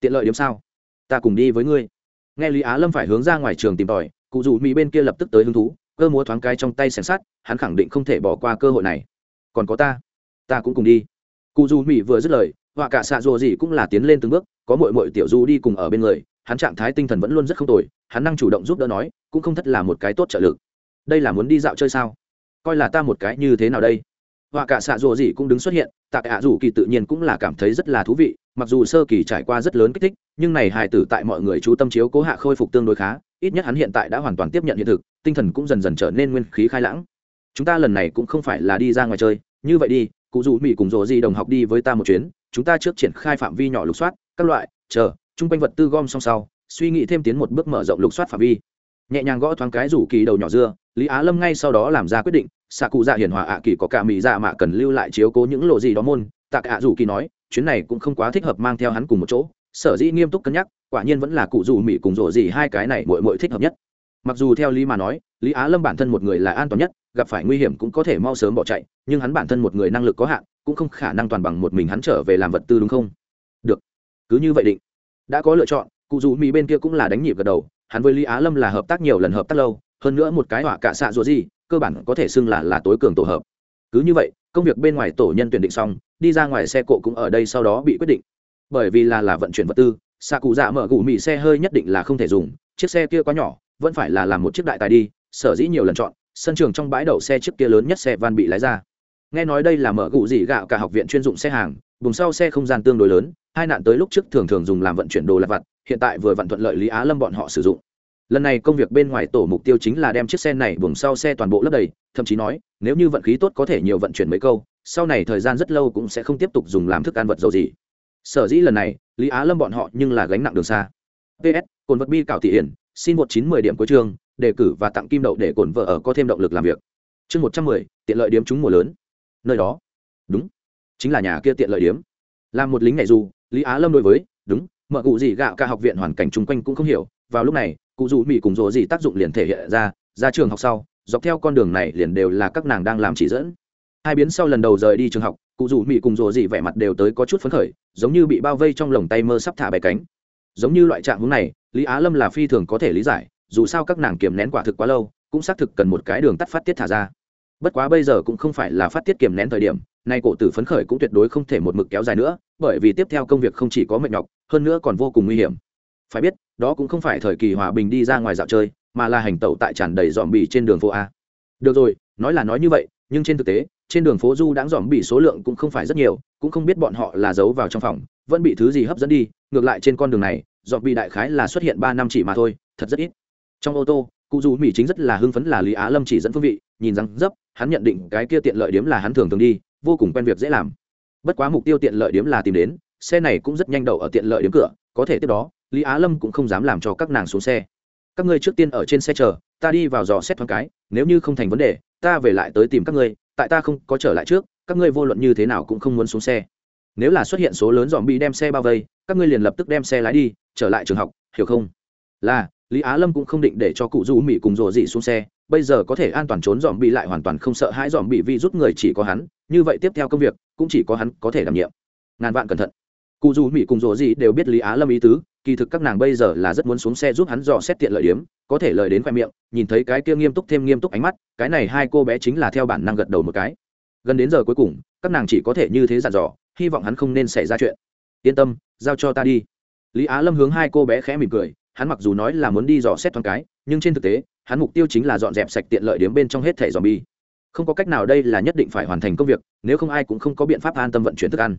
Tiện lợi điếm sao? Ta cùng đi với ngươi. Nghe lý á lâm phải hướng ra ngoài trường tìm tòi, cụ dù mỹ bên kia lập tức tới hứng thú, cơ múa thoáng cái trong tay xem sát hắn khẳng định không thể bỏ qua cơ hội này. Còn có ta ta cũng cùng đi. Cụ dù mỹ vừa dứt lời, họa cả xạ rồ gì cũng là tiến lên từng bước, có mội mội tiểu du đi cùng ở bên người, hắn trạng thái tinh thần vẫn luôn rất không tồi, hắn năng chủ động giúp đỡ nói, cũng không thất là một cái tốt trợ lực. Đây là muốn đi dạo chơi sao? Coi là ta một cái như thế nào đây? Họa cả xạ rồ gì cũng đứng xuất hiện, tạ cả rủ kỳ tự nhiên cũng là cảm thấy rất là thú vị, mặc dù sơ kỳ trải qua rất lớn kích thích, nhưng này hài tử tại mọi người chú tâm chiếu cố hạ khôi phục tương đối khá, ít nhất hắn hiện tại đã hoàn toàn tiếp nhận hiện thực, tinh thần cũng dần dần trở nên nguyên khí khai lãng. Chúng ta lần này cũng không phải là đi ra ngoài chơi như vậy đi, cụ dù mỹ cùng rồ di đồng học đi với ta một chuyến, chúng ta trước triển khai phạm vi nhỏ lục soát, các loại, chờ, chung quanh vật tư gom song sau, suy nghĩ thêm tiến một bước mở rộng lục soát phạm vi. Nhẹ nhàng gõ thoáng cái rủ kỳ đầu nhỏ dưa, lý á lâm ngay sau đó làm ra quyết định, xạ cụ dạ hiền hòa ạ kỳ có cả mỹ dạ mạ cần lưu lại chiếu cố những lộ gì đó môn, tạ cả rủ kỳ nói, chuyến này cũng không quá thích hợp mang theo hắn cùng một chỗ, sở dĩ nghiêm túc cân nhắc, quả nhiên vẫn là cụ rủ mỹ cùng rổ gì hai cái này mội mội thích hợp nhất mặc dù theo lý mà nói, lý á lâm bản thân một người là an toàn nhất, gặp phải nguy hiểm cũng có thể mau sớm bỏ chạy, nhưng hắn bản thân một người năng lực có hạn, cũng không khả năng toàn bằng một mình hắn trở về làm vật tư đúng không? Được. Cứ như vậy định. Đã có lựa chọn, cụ dù mỹ bên kia cũng là đánh nhịp gật đầu, hắn với lý á lâm là hợp tác nhiều lần hợp tác lâu, hơn nữa một cái họa cả xạ rùa gì, cơ bản có thể xưng là là tối cường tổ hợp. Cứ như vậy, công việc bên ngoài tổ nhân tuyển định xong, đi ra ngoài xe cộ cũng ở đây sau đó bị quyết định. Bởi vì là là vận chuyển vật tư, xạ cụ dạ mở gù mỹ xe hơi nhất định là không thể dùng, chiếc xe kia quá nhỏ vẫn phải là làm một chiếc đại tài đi, sở dĩ nhiều lần chọn, sân trường trong bãi đậu xe chiếc kia lớn nhất xe van bị lái ra. Nghe nói đây là mở gụ dị gạo cả học viện chuyên dụng xe hàng, vùng sau xe không gian tương đối lớn, hai nạn tới lúc trước thường thường dùng làm vận chuyển đồ lặt vặt, hiện tại vừa vận thuận lợi lý á lâm bọn họ sử dụng. Lần này công việc bên ngoài tổ mục tiêu chính là đem chiếc xe này buồng sau xe toàn bộ lấp đầy, thậm chí nói, nếu như vận khí tốt có thể nhiều vận chuyển mấy câu, sau này thời gian rất lâu cũng sẽ không tiếp tục dùng làm thức ăn vật dầu gì. Sở dĩ lần này, lý á lâm bọn họ nhưng là gánh nặng đường xa. Ps cồn vật bi cảo thị hiển xin một chín mười điểm cuối trường, đề cử và tặng kim đậu để cổn vợ ở có thêm động lực làm việc. Chương một trăm mười tiện lợi điếm trúng mùa lớn. Nơi đó. Đúng. Chính là nhà kia tiện lợi điếm. Làm một lính này dù lý á lâm đối với đúng mợ cụ gì gạo cả học viện hoàn cảnh chung quanh cũng không hiểu. Vào lúc này cụ dù mỹ cùng rộ gì tác dụng liền thể hiện ra ra trường học sau dọc theo con đường này liền đều là các nàng đang làm chỉ dẫn. Hai biến sau lần đầu rời đi trường học cụ dù mỹ cùng rộ gì vẻ mặt đều tới có chút phấn khởi giống như bị bao vây trong lồng tay mơ sắp thả bài cánh. Giống như loại trạng hướng này lý á lâm là phi thường có thể lý giải, dù sao các nàng kiềm nén quả thực quá lâu, cũng xác thực cần một cái đường tắt phát tiết thả ra. Bất quá bây giờ cũng không phải là phát tiết kiềm nén thời điểm, nay cổ tử phấn khởi cũng tuyệt đối không thể một mực kéo dài nữa, bởi vì tiếp theo công việc không chỉ có mệt nhọc, hơn nữa còn vô cùng nguy hiểm. Phải biết, đó cũng không phải thời kỳ hòa bình đi ra ngoài dạo chơi, mà là hành tẩu tại tràn đầy dòm bì trên đường phố a. Được rồi, nói là nói như vậy, nhưng trên thực tế, trên đường phố du đãng dòm bì số lượng cũng không phải rất nhiều, cũng không biết bọn họ là giấu vào trong phòng, vẫn bị thứ gì hấp dẫn đi, ngược lại trên con đường này dọn bị đại khái là xuất hiện ba năm chỉ mà thôi, thật rất ít. Trong ô tô, cụ dù mỹ chính rất là hưng phấn là lý á lâm chỉ dẫn phương vị, nhìn rằng dấp, hắn nhận định cái kia tiện lợi điếm là hắn thường thường đi, vô cùng quen việc dễ làm. Bất quá mục tiêu tiện lợi điếm là tìm đến, xe này cũng rất nhanh đậu ở tiện lợi điếm cửa, có thể tiếp đó, lý á lâm cũng không dám làm cho các nàng xuống xe. Các ngươi trước tiên ở trên xe chờ, ta đi vào dò xét thoáng cái, nếu như không thành vấn đề, ta về lại tới tìm các ngươi, tại ta không có trở lại trước, các ngươi vô luận như thế nào cũng không muốn xuống xe nếu là xuất hiện số lớn dòm bị đem xe bao vây, các ngươi liền lập tức đem xe lái đi, trở lại trường học, hiểu không? Là, lý á lâm cũng không định để cho cụ du mỹ cùng rồ dị xuống xe, bây giờ có thể an toàn trốn dòm bị lại hoàn toàn không sợ hãi dòm bị vi rút người chỉ có hắn, như vậy tiếp theo công việc, cũng chỉ có hắn có thể đảm nhiệm. Ngàn vạn cẩn thận. Cụ du mỹ cùng rồ dị đều biết lý á lâm ý tứ, kỳ thực các nàng bây giờ là rất muốn xuống xe giúp hắn dò xét tiện lợi điếm có thể lời đến khoe miệng, nhìn thấy cái kia nghiêm túc thêm nghiêm túc ánh mắt, cái này hai cô bé chính là theo bản năng gật đầu một cái. Gần đến giờ cuối cùng, các nàng chỉ có thể như thế dặn dò hy vọng hắn không nên xảy ra chuyện. Yên tâm, giao cho ta đi. Lý á lâm hướng hai cô bé khẽ mỉm cười, hắn mặc dù nói là muốn đi dò xét thoáng cái, nhưng trên thực tế, hắn mục tiêu chính là dọn dẹp sạch tiện lợi điếm bên trong hết thẻ dòm bi không có cách nào đây là nhất định phải hoàn thành công việc, nếu không ai cũng không có biện pháp an tâm vận chuyển thức ăn.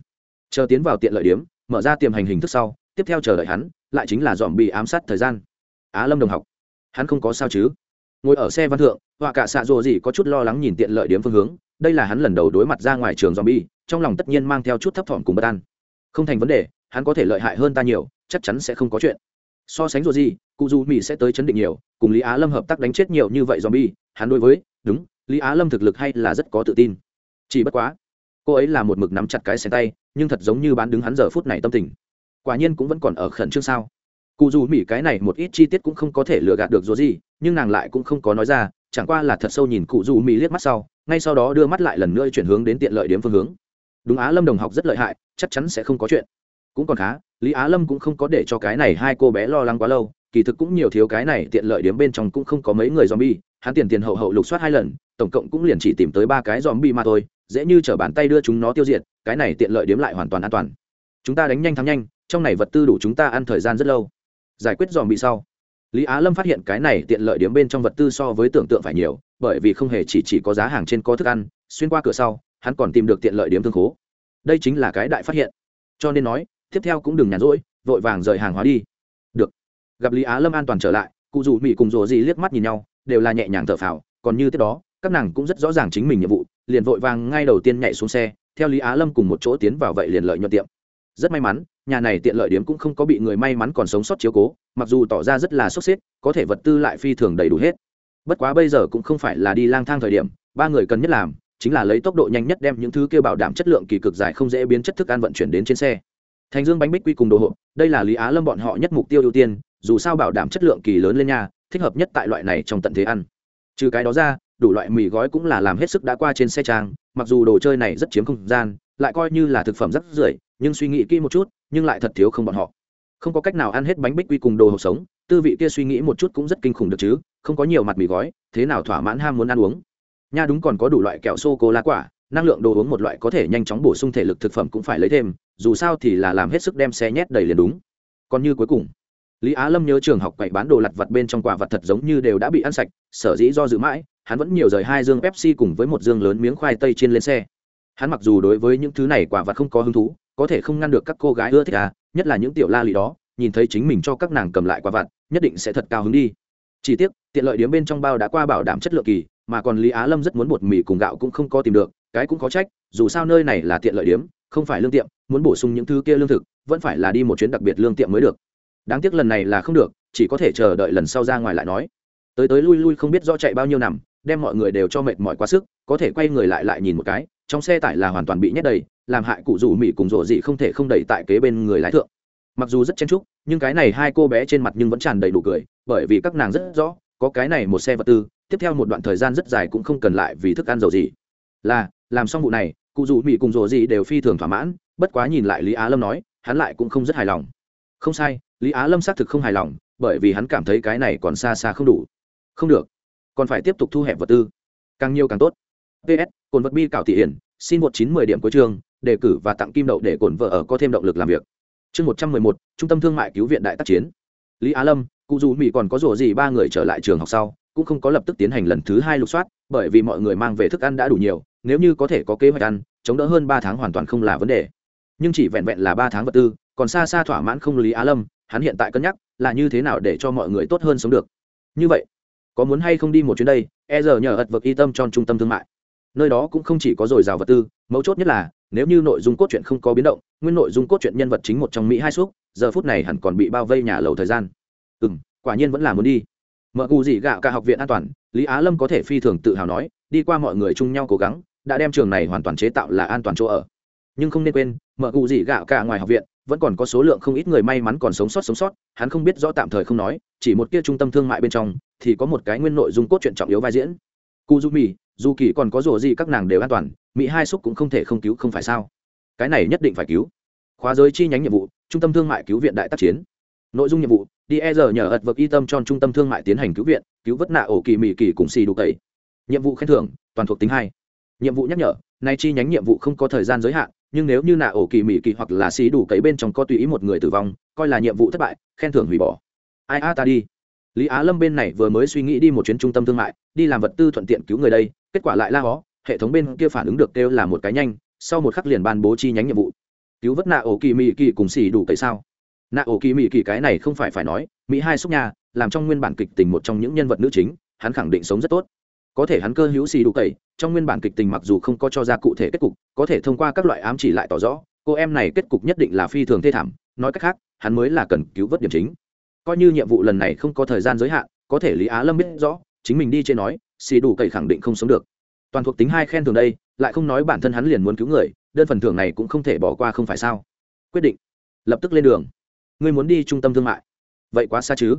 Chờ tiến vào tiện lợi điếm mở ra tiềm hành hình thức sau, tiếp theo chờ đợi hắn, lại chính là dòm bi ám sát thời gian. Á lâm đồng học, hắn không có sao chứ? Ngồi ở xe văn thượng, họa cả xạ rồ gì có chút lo lắng nhìn tiện lợi điếm phương hướng, đây là hắn lần đầu đối mặt ra ngoài trường dòm bi trong lòng tất nhiên mang theo chút thấp thỏm cùng bất an. Không thành vấn đề, hắn có thể lợi hại hơn ta nhiều, chắc chắn sẽ không có chuyện. So sánh rồi gì, cụ dù mỹ sẽ tới chấn định nhiều, cùng lý á lâm hợp tác đánh chết nhiều như vậy zombie, hắn đối với, đúng, lý á lâm thực lực hay là rất có tự tin. Chỉ bất quá, cô ấy là một mực nắm chặt cái xe tay, nhưng thật giống như bán đứng hắn giờ phút này tâm tình. Quả nhiên cũng vẫn còn ở khẩn trương sao. Cụ dù mỹ cái này một ít chi tiết cũng không có thể lừa gạt được rồi gì, nhưng nàng lại cũng không có nói ra, chẳng qua là thật sâu nhìn cụ dù mỹ liếc mắt sau, ngay sau đó đưa mắt lại lần nữa chuyển hướng đến tiện lợi điểm phương hướng đúng á lâm đồng học rất lợi hại chắc chắn sẽ không có chuyện. Cũng còn khá lý á lâm cũng không có để cho cái này hai cô bé lo lắng quá lâu kỳ thực cũng nhiều thiếu cái này tiện lợi điếm bên trong cũng không có mấy người dòm bi, hắn tiền tiền hậu hậu lục soát hai lần tổng cộng cũng liền chỉ tìm tới ba cái dòm bi mà thôi dễ như t bàn tay đưa chúng nó tiêu diệt cái này tiện lợi điếm lại hoàn toàn an toàn. Chúng ta đánh nhanh thắng nhanh trong này vật tư đủ chúng ta ăn thời gian rất lâu. Giải quyết dòm bị sau. Lý á lâm phát hiện cái này tiện lợi điểm bên trong vật tư so với tưởng tượng phải nhiều bởi vì không hề chỉ chỉ có giá hàng trên có thức ăn xuyên qua cửa sau hắn còn tìm được tiện lợi điểm thương khố. Đây chính là cái đại phát hiện. Cho nên nói, tiếp theo cũng đừng nhàn rỗi, vội vàng rời hàng hóa đi. Được. Gặp lý á lâm an toàn trở lại, cụ dù mỹ cùng rồ gì liếc mắt nhìn nhau, đều là nhẹ nhàng thở phào, còn như tiếp đó, các nàng cũng rất rõ ràng chính mình nhiệm vụ, liền vội vàng ngay đầu tiên nhảy xuống xe, theo lý á lâm cùng một chỗ tiến vào vậy liền lợi nhuận tiệm. Rất may mắn, nhà này tiện lợi điểm cũng không có bị người may mắn còn sống sót chiếu cố, mặc dù tỏ ra rất là sốt xếp, có thể vật tư lại phi thường đầy đủ hết. Bất quá bây giờ cũng không phải là đi lang thang thời điểm, ba người cần nhất làm chính là lấy tốc độ nhanh nhất đem những thứ kêu bảo đảm chất lượng kỳ cực dài không dễ biến chất thức ăn vận chuyển đến trên xe. Thành dương bánh bích quy cùng đồ hộp, đây là lý á lâm bọn họ nhất mục tiêu ưu tiên, dù sao bảo đảm chất lượng kỳ lớn lên nhà thích hợp nhất tại loại này trong tận thế ăn. Trừ cái đó ra, đủ loại mì gói cũng là làm hết sức đã qua trên xe trang, mặc dù đồ chơi này rất chiếm không gian, lại coi như là thực phẩm rất rưởi, nhưng suy nghĩ kỹ một chút, nhưng lại thật thiếu không bọn họ. Không có cách nào ăn hết bánh bích quy cùng đồ hộp sống, tư vị kia suy nghĩ một chút cũng rất kinh khủng được chứ, không có nhiều mặt mì gói, thế nào thỏa mãn ham muốn ăn uống? Nha đúng còn có đủ loại kẹo sô cô la quả, năng lượng đồ uống một loại có thể nhanh chóng bổ sung thể lực thực phẩm cũng phải lấy thêm, dù sao thì là làm hết sức đem xe nhét đầy liền đúng. Còn như cuối cùng, lý á lâm nhớ trường học quậy bán đồ lặt vặt bên trong quả vật thật giống như đều đã bị ăn sạch, sở dĩ do dự mãi, hắn vẫn nhiều rời hai dương pepsi cùng với một dương lớn miếng khoai tây trên lên xe. Hắn mặc dù đối với những thứ này quả vật không có hứng thú, có thể không ngăn được các cô gái ưa thích à nhất là những tiểu la lì đó, nhìn thấy chính mình cho các nàng cầm lại quả vặt nhất định sẽ thật cao hứng đi. Chỉ tiếc, tiện lợi điếm bên trong bao đã qua bảo đảm chất lượng kỳ mà còn lý á lâm rất muốn bột mì cùng gạo cũng không có tìm được, cái cũng có trách, dù sao nơi này là tiện lợi điếm, không phải lương tiệm, muốn bổ sung những thứ kia lương thực, vẫn phải là đi một chuyến đặc biệt lương tiệm mới được. Đáng tiếc lần này là không được, chỉ có thể chờ đợi lần sau ra ngoài lại nói. Tới tới lui lui không biết rõ chạy bao nhiêu năm đem mọi người đều cho mệt mỏi quá sức, có thể quay người lại lại nhìn một cái, trong xe tải là hoàn toàn bị nhét đầy, làm hại cụ rủ mỹ cùng rộ dị không thể không đẩy tại kế bên người lái thượng. Mặc dù rất chen chúc, nhưng cái này hai cô bé trên mặt nhưng vẫn tràn đầy đủ cười, bởi vì các nàng rất rõ, có cái này một xe vật tư tiếp theo một đoạn thời gian rất dài cũng không cần lại vì thức ăn dầu gì. Là, làm xong vụ này, cụ dù mỹ cùng rộ gì đều phi thường thỏa mãn, bất quá nhìn lại lý á lâm nói, hắn lại cũng không rất hài lòng. Không sai, lý á lâm xác thực không hài lòng, bởi vì hắn cảm thấy cái này còn xa xa không đủ. Không được, còn phải tiếp tục thu hẹp vật tư. Càng nhiều càng tốt. Ps cồn vật bi cảo thị hiển, xin một chín mười điểm cuối trường, đề cử và tặng kim đậu để cồn vợ ở có thêm động lực làm việc. Chương một trăm mười một, trung tâm thương mại cứu viện đại tác chiến. Lý á lâm cụ dù mỹ còn có rổ gì ba người trở lại trường học sau, cũng không có lập tức tiến hành lần thứ hai lục soát, bởi vì mọi người mang về thức ăn đã đủ nhiều, nếu như có thể có kế hoạch ăn, chống đỡ hơn ba tháng hoàn toàn không là vấn đề. Nhưng chỉ vẹn vẹn là ba tháng vật tư, còn xa xa thỏa mãn không lý á lâm, hắn hiện tại cân nhắc là như thế nào để cho mọi người tốt hơn sống được. Như vậy, có muốn hay không đi một chuyến đây? E giờ nhờ ật vực y tâm cho trung tâm thương mại. Nơi đó cũng không chỉ có dồi dào vật tư, mấu chốt nhất là, nếu như nội dung cốt truyện không có biến động, nguyên nội dung cốt truyện nhân vật chính một trong mỹ hai suốt giờ phút này hẳn còn bị bao vây nhà lầu thời gian ừ m quả nhiên vẫn là muốn đi. Mở cù gì gạo cả học viện an toàn, lý á lâm có thể phi thường tự hào nói, đi qua mọi người chung nhau cố gắng, đã đem trường này hoàn toàn chế tạo là an toàn chỗ ở. Nhưng không nên quên mở cù gì gạo cả ngoài học viện, vẫn còn có số lượng không ít người may mắn còn sống sót sống sót, hắn không biết rõ tạm thời không nói, chỉ một kia trung tâm thương mại bên trong, thì có một cái nguyên nội dung cốt truyện trọng yếu vai diễn. Cù du mì dù kỳ còn có rổ gì các nàng đều an toàn, mỹ hai xúc cũng không thể không cứu không phải sao? Cái này nhất định phải cứu. Khóa giới chi nhánh nhiệm vụ, trung tâm thương mại cứu viện đại tác chiến nội dung nhiệm vụ, đi e giờ nhờ ật vực y tâm cho trung tâm thương mại tiến hành cứu viện, cứu vất nạ ổ kỳ mỹ kỳ cùng xì đủ tẩy. Nhiệm vụ khen thưởng, toàn thuộc tính hai. Nhiệm vụ nhắc nhở, nay chi nhánh nhiệm vụ không có thời gian giới hạn, nhưng nếu như nạ ổ kỳ mỹ kỳ hoặc là xì đủ cấy bên trong có tùy ý một người tử vong, coi là nhiệm vụ thất bại, khen thưởng hủy bỏ. Ai a ta đi. Lý á lâm bên này vừa mới suy nghĩ đi một chuyến trung tâm thương mại, đi làm vật tư thuận tiện cứu người đây, kết quả lại la hó, hệ thống bên kia phản ứng được kêu là một cái nhanh, sau một khắc liền ban bố chi nhánh nhiệm vụ. Cứu vớt nạ ổ kỳ mỹ kỳ cùng xì đủ cấy sao? Nạ ổ kỳ mỹ kỳ cái này không phải phải nói, mỹ hai xúc nhà làm trong nguyên bản kịch tình một trong những nhân vật nữ chính, hắn khẳng định sống rất tốt. Có thể hắn cơ hữu xì đủ tẩy trong nguyên bản kịch tình mặc dù không có cho ra cụ thể kết cục, có thể thông qua các loại ám chỉ lại tỏ rõ, cô em này kết cục nhất định là phi thường thê thảm, nói cách khác, hắn mới là cần cứu vớt điểm chính. Coi như nhiệm vụ lần này không có thời gian giới hạn, có thể lý á lâm biết rõ, chính mình đi trên nói, xì đủ cậy khẳng định không sống được. Toàn thuộc tính hai khen thường đây, lại không nói bản thân hắn liền muốn cứu người, đơn phần thưởng này cũng không thể bỏ qua không phải sao. Quyết định. Lập tức lên đường ngươi muốn đi trung tâm thương mại. Vậy quá xa chứ?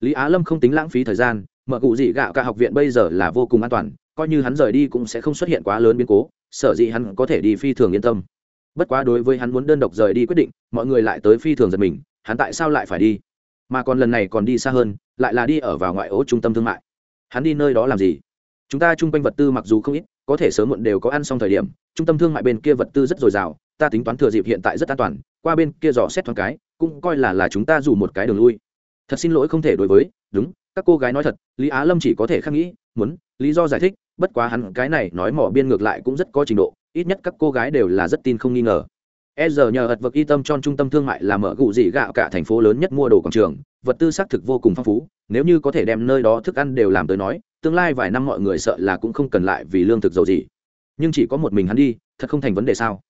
Lý á lâm không tính lãng phí thời gian mở cụ dị gạo cả học viện bây giờ là vô cùng an toàn, coi như hắn rời đi cũng sẽ không xuất hiện quá lớn biến cố, sở dĩ hắn có thể đi phi thường yên tâm. Bất quá đối với hắn muốn đơn độc rời đi quyết định, mọi người lại tới phi thường giật mình, hắn tại sao lại phải đi? Mà còn lần này còn đi xa hơn, lại là đi ở vào ngoại ô trung tâm thương mại. Hắn đi nơi đó làm gì? Chúng ta chung quanh vật tư mặc dù không ít, có thể sớm muộn đều có ăn xong thời điểm, trung tâm thương mại bên kia vật tư rất dồi dào, ta tính toán thừa dịp hiện tại rất an toàn qua bên kia dò xét thoáng cái, cũng coi là là chúng ta dù một cái đường lui. Thật xin lỗi không thể đối với, đúng, các cô gái nói thật, lý á lâm chỉ có thể khắc nghĩ, muốn, lý do giải thích, bất quá hắn cái này nói mỏ biên ngược lại cũng rất có trình độ, ít nhất các cô gái đều là rất tin không nghi ngờ. E giờ nhờ ật vật y tâm cho trung tâm thương mại là mở gụ dị gạo cả thành phố lớn nhất mua đồ quảng trường, vật tư xác thực vô cùng phong phú, nếu như có thể đem nơi đó thức ăn đều làm tới nói, tương lai vài năm mọi người sợ là cũng không cần lại vì lương thực dầu gì. Nhưng chỉ có một mình hắn đi, thật không thành vấn đề sao?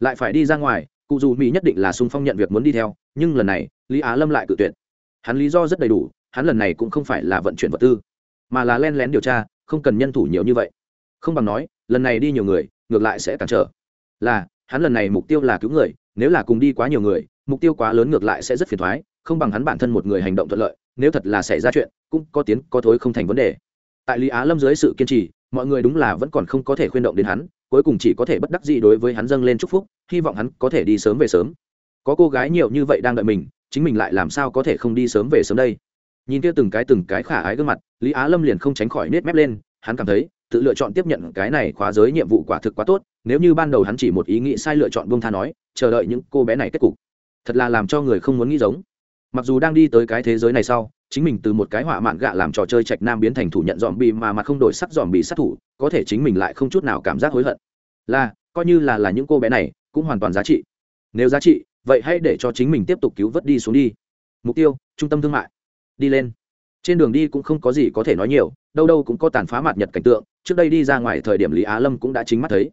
Lại phải đi ra ngoài cụ dù mỹ nhất định là sung phong nhận việc muốn đi theo, nhưng lần này, lý á lâm lại cự tuyệt. Hắn lý do rất đầy đủ, hắn lần này cũng không phải là vận chuyển vật tư, mà là len lén điều tra, không cần nhân thủ nhiều như vậy. Không bằng nói, lần này đi nhiều người, ngược lại sẽ cản trở. Là, hắn lần này mục tiêu là cứu người, nếu là cùng đi quá nhiều người, mục tiêu quá lớn ngược lại sẽ rất phiền thoái, không bằng hắn bản thân một người hành động thuận lợi, nếu thật là xảy ra chuyện, cũng có tiến, có thối không thành vấn đề. Tại lý á lâm dưới sự kiên trì mọi người đúng là vẫn còn không có thể khuyên động đến hắn, cuối cùng chỉ có thể bất đắc dĩ đối với hắn dâng lên chúc phúc, hy vọng hắn có thể đi sớm về sớm. Có cô gái nhiều như vậy đang đợi mình, chính mình lại làm sao có thể không đi sớm về sớm đây? Nhìn kia từng cái từng cái khả ái gương mặt, lý á lâm liền không tránh khỏi nết mép lên, hắn cảm thấy, tự lựa chọn tiếp nhận cái này khóa giới nhiệm vụ quả thực quá tốt, nếu như ban đầu hắn chỉ một ý nghĩ sai lựa chọn buông tha nói, chờ đợi những cô bé này kết cục. Thật là làm cho người không muốn nghĩ giống. Mặc dù đang đi tới cái thế giới này sau chính mình từ một cái họa mạn gạ làm trò chơi trạch nam biến thành thủ nhận dòm bì mà mặt không đổi sắc dòm bì sát thủ, có thể chính mình lại không chút nào cảm giác hối hận. Là, coi như là là những cô bé này, cũng hoàn toàn giá trị. Nếu giá trị, vậy hãy để cho chính mình tiếp tục cứu vớt đi xuống đi. Mục tiêu, trung tâm thương mại. Đi lên. Trên đường đi cũng không có gì có thể nói nhiều, đâu đâu cũng có tàn phá mạt nhật cảnh tượng, trước đây đi ra ngoài thời điểm lý á lâm cũng đã chính mắt thấy.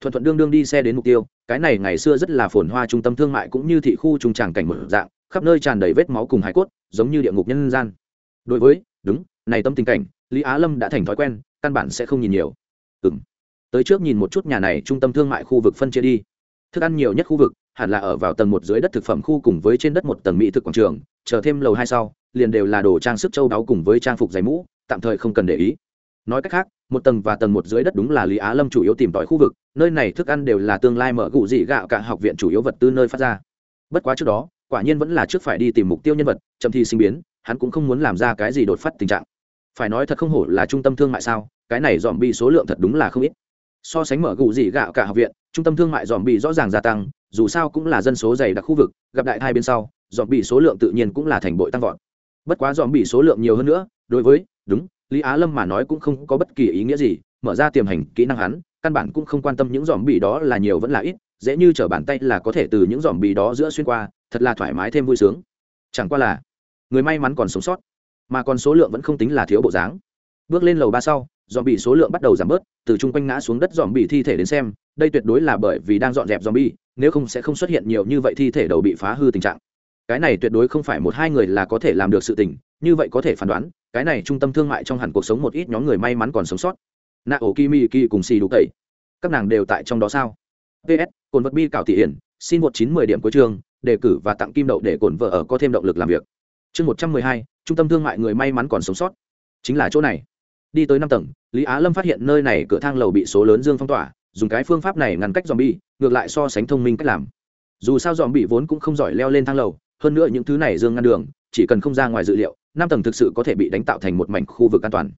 Thuận thuận đương đương đi xe đến mục tiêu, cái này ngày xưa rất là phồn hoa trung tâm thương mại cũng như thị khu trung tràng cảnh mở dạng, khắp nơi tràn đầy vết máu cùng hải cốt giống như địa ngục nhân gian. Đối với, đúng, này tâm tình cảnh, lý á lâm đã thành thói quen, căn bản sẽ không nhìn nhiều. Ừ m tới trước nhìn một chút nhà này trung tâm thương mại khu vực phân chia đi. Thức ăn nhiều nhất khu vực, hẳn là ở vào tầng một dưới đất thực phẩm khu cùng với trên đất một tầng mỹ thực quảng trường, chờ thêm lầu hai sau, liền đều là đồ trang sức châu đáo cùng với trang phục giày mũ, tạm thời không cần để ý. Nói cách khác, một tầng và tầng một dưới đất đúng là lý á lâm chủ yếu tìm tòi khu vực, nơi này thức ăn đều là tương lai mở gụ dị gạo cả học viện chủ yếu vật tư nơi phát ra. Bất quá trước đó, quả nhiên vẫn là trước phải đi tìm mục tiêu nhân vật chậm thi sinh biến, hắn cũng không muốn làm ra cái gì đột phát tình trạng. Phải nói thật không hổ là trung tâm thương mại sao, cái này dòm bị số lượng thật đúng là không ít. So sánh mở gù dị gạo cả học viện, trung tâm thương mại dòm bị rõ ràng gia tăng, dù sao cũng là dân số dày đặc khu vực, gặp đại hai bên sau dòm bị số lượng tự nhiên cũng là thành bội tăng vọt. Bất quá dòm bị số lượng nhiều hơn nữa, đối với, đúng, lý á lâm mà nói cũng không có bất kỳ ý nghĩa gì, mở ra tiềm hành kỹ năng hắn, căn bản cũng không quan tâm những dòm bị đó là nhiều vẫn là ít, dễ như t r ở bàn tay là có thể từ những dòm bị đó giữa xuyên qua, thật là thoải mái thêm vui sướng chẳng qua là, người may mắn còn sống sót, mà còn số lượng vẫn không tính là thiếu bộ dáng. Bước lên lầu ba sau dòm bị số lượng bắt đầu giảm bớt, từ chung quanh ngã xuống đất dòm bị thi thể đến xem, đây tuyệt đối là bởi vì đang dọn dẹp dòm bi nếu không sẽ không xuất hiện nhiều như vậy thi thể đầu bị phá hư tình trạng. Cái này tuyệt đối không phải một hai người là có thể làm được sự tình, như vậy có thể phán đoán, cái này trung tâm thương mại trong hẳn cuộc sống một ít nhóm người may mắn còn sống sót. Nạ ổ kimi kỳ cùng xì đủ tẩy các nàng đều tại trong đó sao? Ps cồn vật bi cảo thị hiển, xin một chín mười điểm cuối trường đề cử và tặng kim đậu để cổn vợ ở có thêm động lực làm việc. Chương một trăm mười hai, trung tâm thương mại người may mắn còn sống sót. Chính là chỗ này. Đi tới năm tầng, lý á lâm phát hiện nơi này cửa thang lầu bị số lớn dương phong tỏa, dùng cái phương pháp này ngăn cách dòm bi ngược lại so sánh thông minh cách làm. Dù sao dòm bị vốn cũng không giỏi leo lên thang lầu, hơn nữa những thứ này dương ngăn đường, chỉ cần không ra ngoài dự liệu, năm tầng thực sự có thể bị đánh tạo thành một mảnh khu vực an toàn.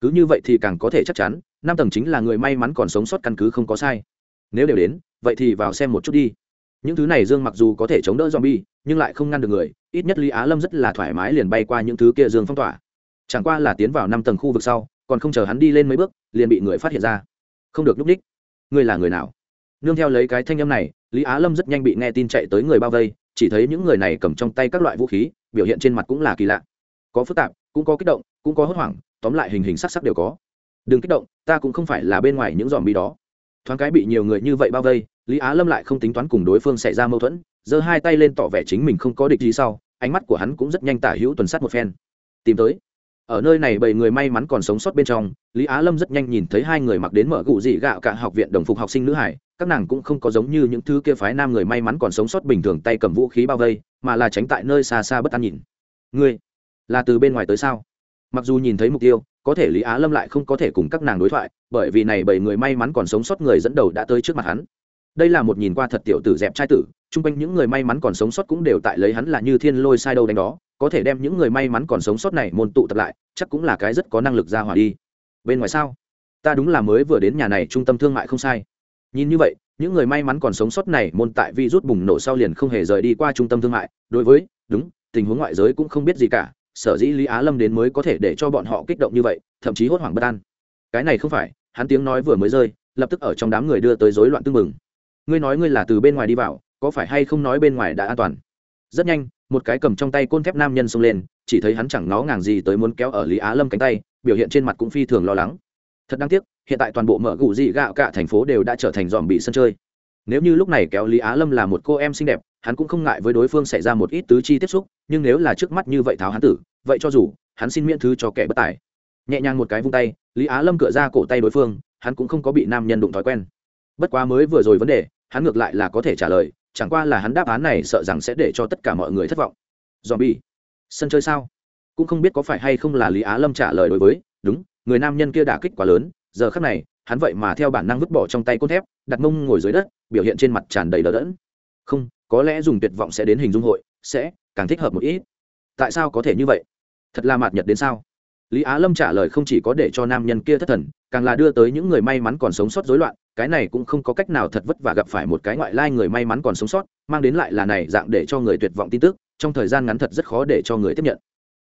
Cứ như vậy thì càng có thể chắc chắn, năm tầng chính là người may mắn còn sống sót căn cứ không có sai. Nếu đều đến, vậy thì vào xem một chút đi những thứ này dương mặc dù có thể chống đỡ zombie, nhưng lại không ngăn được người. Ít nhất lý á lâm rất là thoải mái liền bay qua những thứ kia dương phong tỏa. Chẳng qua là tiến vào năm tầng khu vực sau, còn không chờ hắn đi lên mấy bước, liền bị người phát hiện ra. Không được núp ních ngươi là người nào? Nương theo lấy cái thanh âm này, lý á lâm rất nhanh bị nghe tin chạy tới người bao vây, chỉ thấy những người này cầm trong tay các loại vũ khí, biểu hiện trên mặt cũng là kỳ lạ. Có phức tạp, cũng có kích động, cũng có hốt hoảng, tóm lại hình hình sắc sắc đều có. Đừng kích động, ta cũng không phải là bên ngoài những dòm bi đó. Thoáng cái bị nhiều người như vậy bao vây lý á lâm lại không tính toán cùng đối phương xảy ra mâu thuẫn, giơ hai tay lên tỏ vẻ chính mình không có địch gì sau, ánh mắt của hắn cũng rất nhanh tả hữu tuần sát một phen. Tìm tới. Ở nơi này bảy người may mắn còn sống sót bên trong, lý á lâm rất nhanh nhìn thấy hai người mặc đến mở gụ dị gạo cả học viện đồng phục học sinh nữ hải, các nàng cũng không có giống như những thứ kia phái nam người may mắn còn sống sót bình thường tay cầm vũ khí bao vây, mà là tránh tại nơi xa xa bất an nhìn. Ngươi, là từ bên ngoài tới sao? Mặc dù nhìn thấy mục tiêu, có thể lý á lâm lại không có thể cùng các nàng đối thoại, bởi vì này bảy người may mắn còn sống sót người dẫn đầu đã tới trước mặt hắn đây là một nhìn qua thật tiểu tử dẹp trai tử, chung quanh những người may mắn còn sống sót cũng đều tại lấy hắn là như thiên lôi sai đâu đánh đó, có thể đem những người may mắn còn sống sót này môn tụ tập lại, chắc cũng là cái rất có năng lực ra hỏa đi. Bên ngoài sao? Ta đúng là mới vừa đến nhà này, trung tâm thương mại không sai. Nhìn như vậy, những người may mắn còn sống sót này môn tại vi rút bùng nổ sau liền không hề rời đi qua trung tâm thương mại. Đối với, đúng, tình huống ngoại giới cũng không biết gì cả, sở dĩ lý á lâm đến mới có thể để cho bọn họ kích động như vậy, thậm chí hốt hoảng bất an. Cái này không phải, hắn tiếng nói vừa mới rơi, lập tức ở trong đám người đưa tới rối loạn tưng mừng ngươi nói ngươi là từ bên ngoài đi vào, có phải hay không nói bên ngoài đã an toàn? Rất nhanh, một cái cầm trong tay côn thép nam nhân xông lên, chỉ thấy hắn chẳng nó ngàng gì tới muốn kéo ở lý á lâm cánh tay, biểu hiện trên mặt cũng phi thường lo lắng. Thật đáng tiếc, hiện tại toàn bộ mở gù dị gạo cả thành phố đều đã trở thành dòm bị sân chơi. Nếu như lúc này kéo lý á lâm là một cô em xinh đẹp, hắn cũng không ngại với đối phương xảy ra một ít tứ chi tiếp xúc, nhưng nếu là trước mắt như vậy tháo hắn tử, vậy cho dù, hắn xin miễn thứ cho kẻ bất tài. Nhẹ nhàng một cái vung tay, lý á lâm cựa ra cổ tay đối phương, hắn cũng không có bị nam nhân đụng thói quen bất quá mới vừa rồi vấn đề, hắn ngược lại là có thể trả lời, chẳng qua là hắn đáp án này sợ rằng sẽ để cho tất cả mọi người thất vọng. Dòm bi sân chơi sao? Cũng không biết có phải hay không là lý á lâm trả lời đối với, đúng, người nam nhân kia đả kích quá lớn, giờ khắc này, hắn vậy mà theo bản năng vứt bỏ trong tay cốt thép, đặt mông ngồi dưới đất, biểu hiện trên mặt tràn đầy đờ đẫn. Không, có lẽ dùng tuyệt vọng sẽ đến hình dung hội, sẽ, càng thích hợp một ít. Tại sao có thể như vậy? Thật là mạt nhật đến sao? Lý á lâm trả lời không chỉ có để cho nam nhân kia thất thần, càng là đưa tới những người may mắn còn sống sót rối loạn, cái này cũng không có cách nào thật vất vả gặp phải một cái ngoại lai người may mắn còn sống sót, mang đến lại là này dạng để cho người tuyệt vọng tin tức, trong thời gian ngắn thật rất khó để cho người tiếp nhận.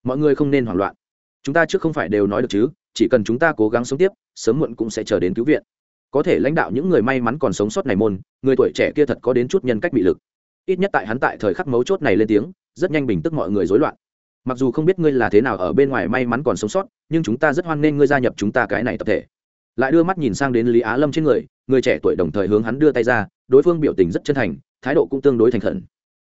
Mọi người không nên hoảng loạn. Chúng ta trước không phải đều nói được chứ, chỉ cần chúng ta cố gắng sống tiếp, sớm muộn cũng sẽ chờ đến cứu viện. Có thể lãnh đạo những người may mắn còn sống sót này môn, người tuổi trẻ kia thật có đến chút nhân cách bị lực. Ít nhất tại hắn tại thời khắc mấu chốt này lên tiếng, rất nhanh bình tức mọi người rối loạn mặc dù không biết ngươi là thế nào ở bên ngoài may mắn còn sống sót nhưng chúng ta rất hoan nghênh ngươi gia nhập chúng ta cái này tập thể. Lại đưa mắt nhìn sang đến lý á lâm trên người người trẻ tuổi đồng thời hướng hắn đưa tay ra đối phương biểu tình rất chân thành thái độ cũng tương đối thành khẩn.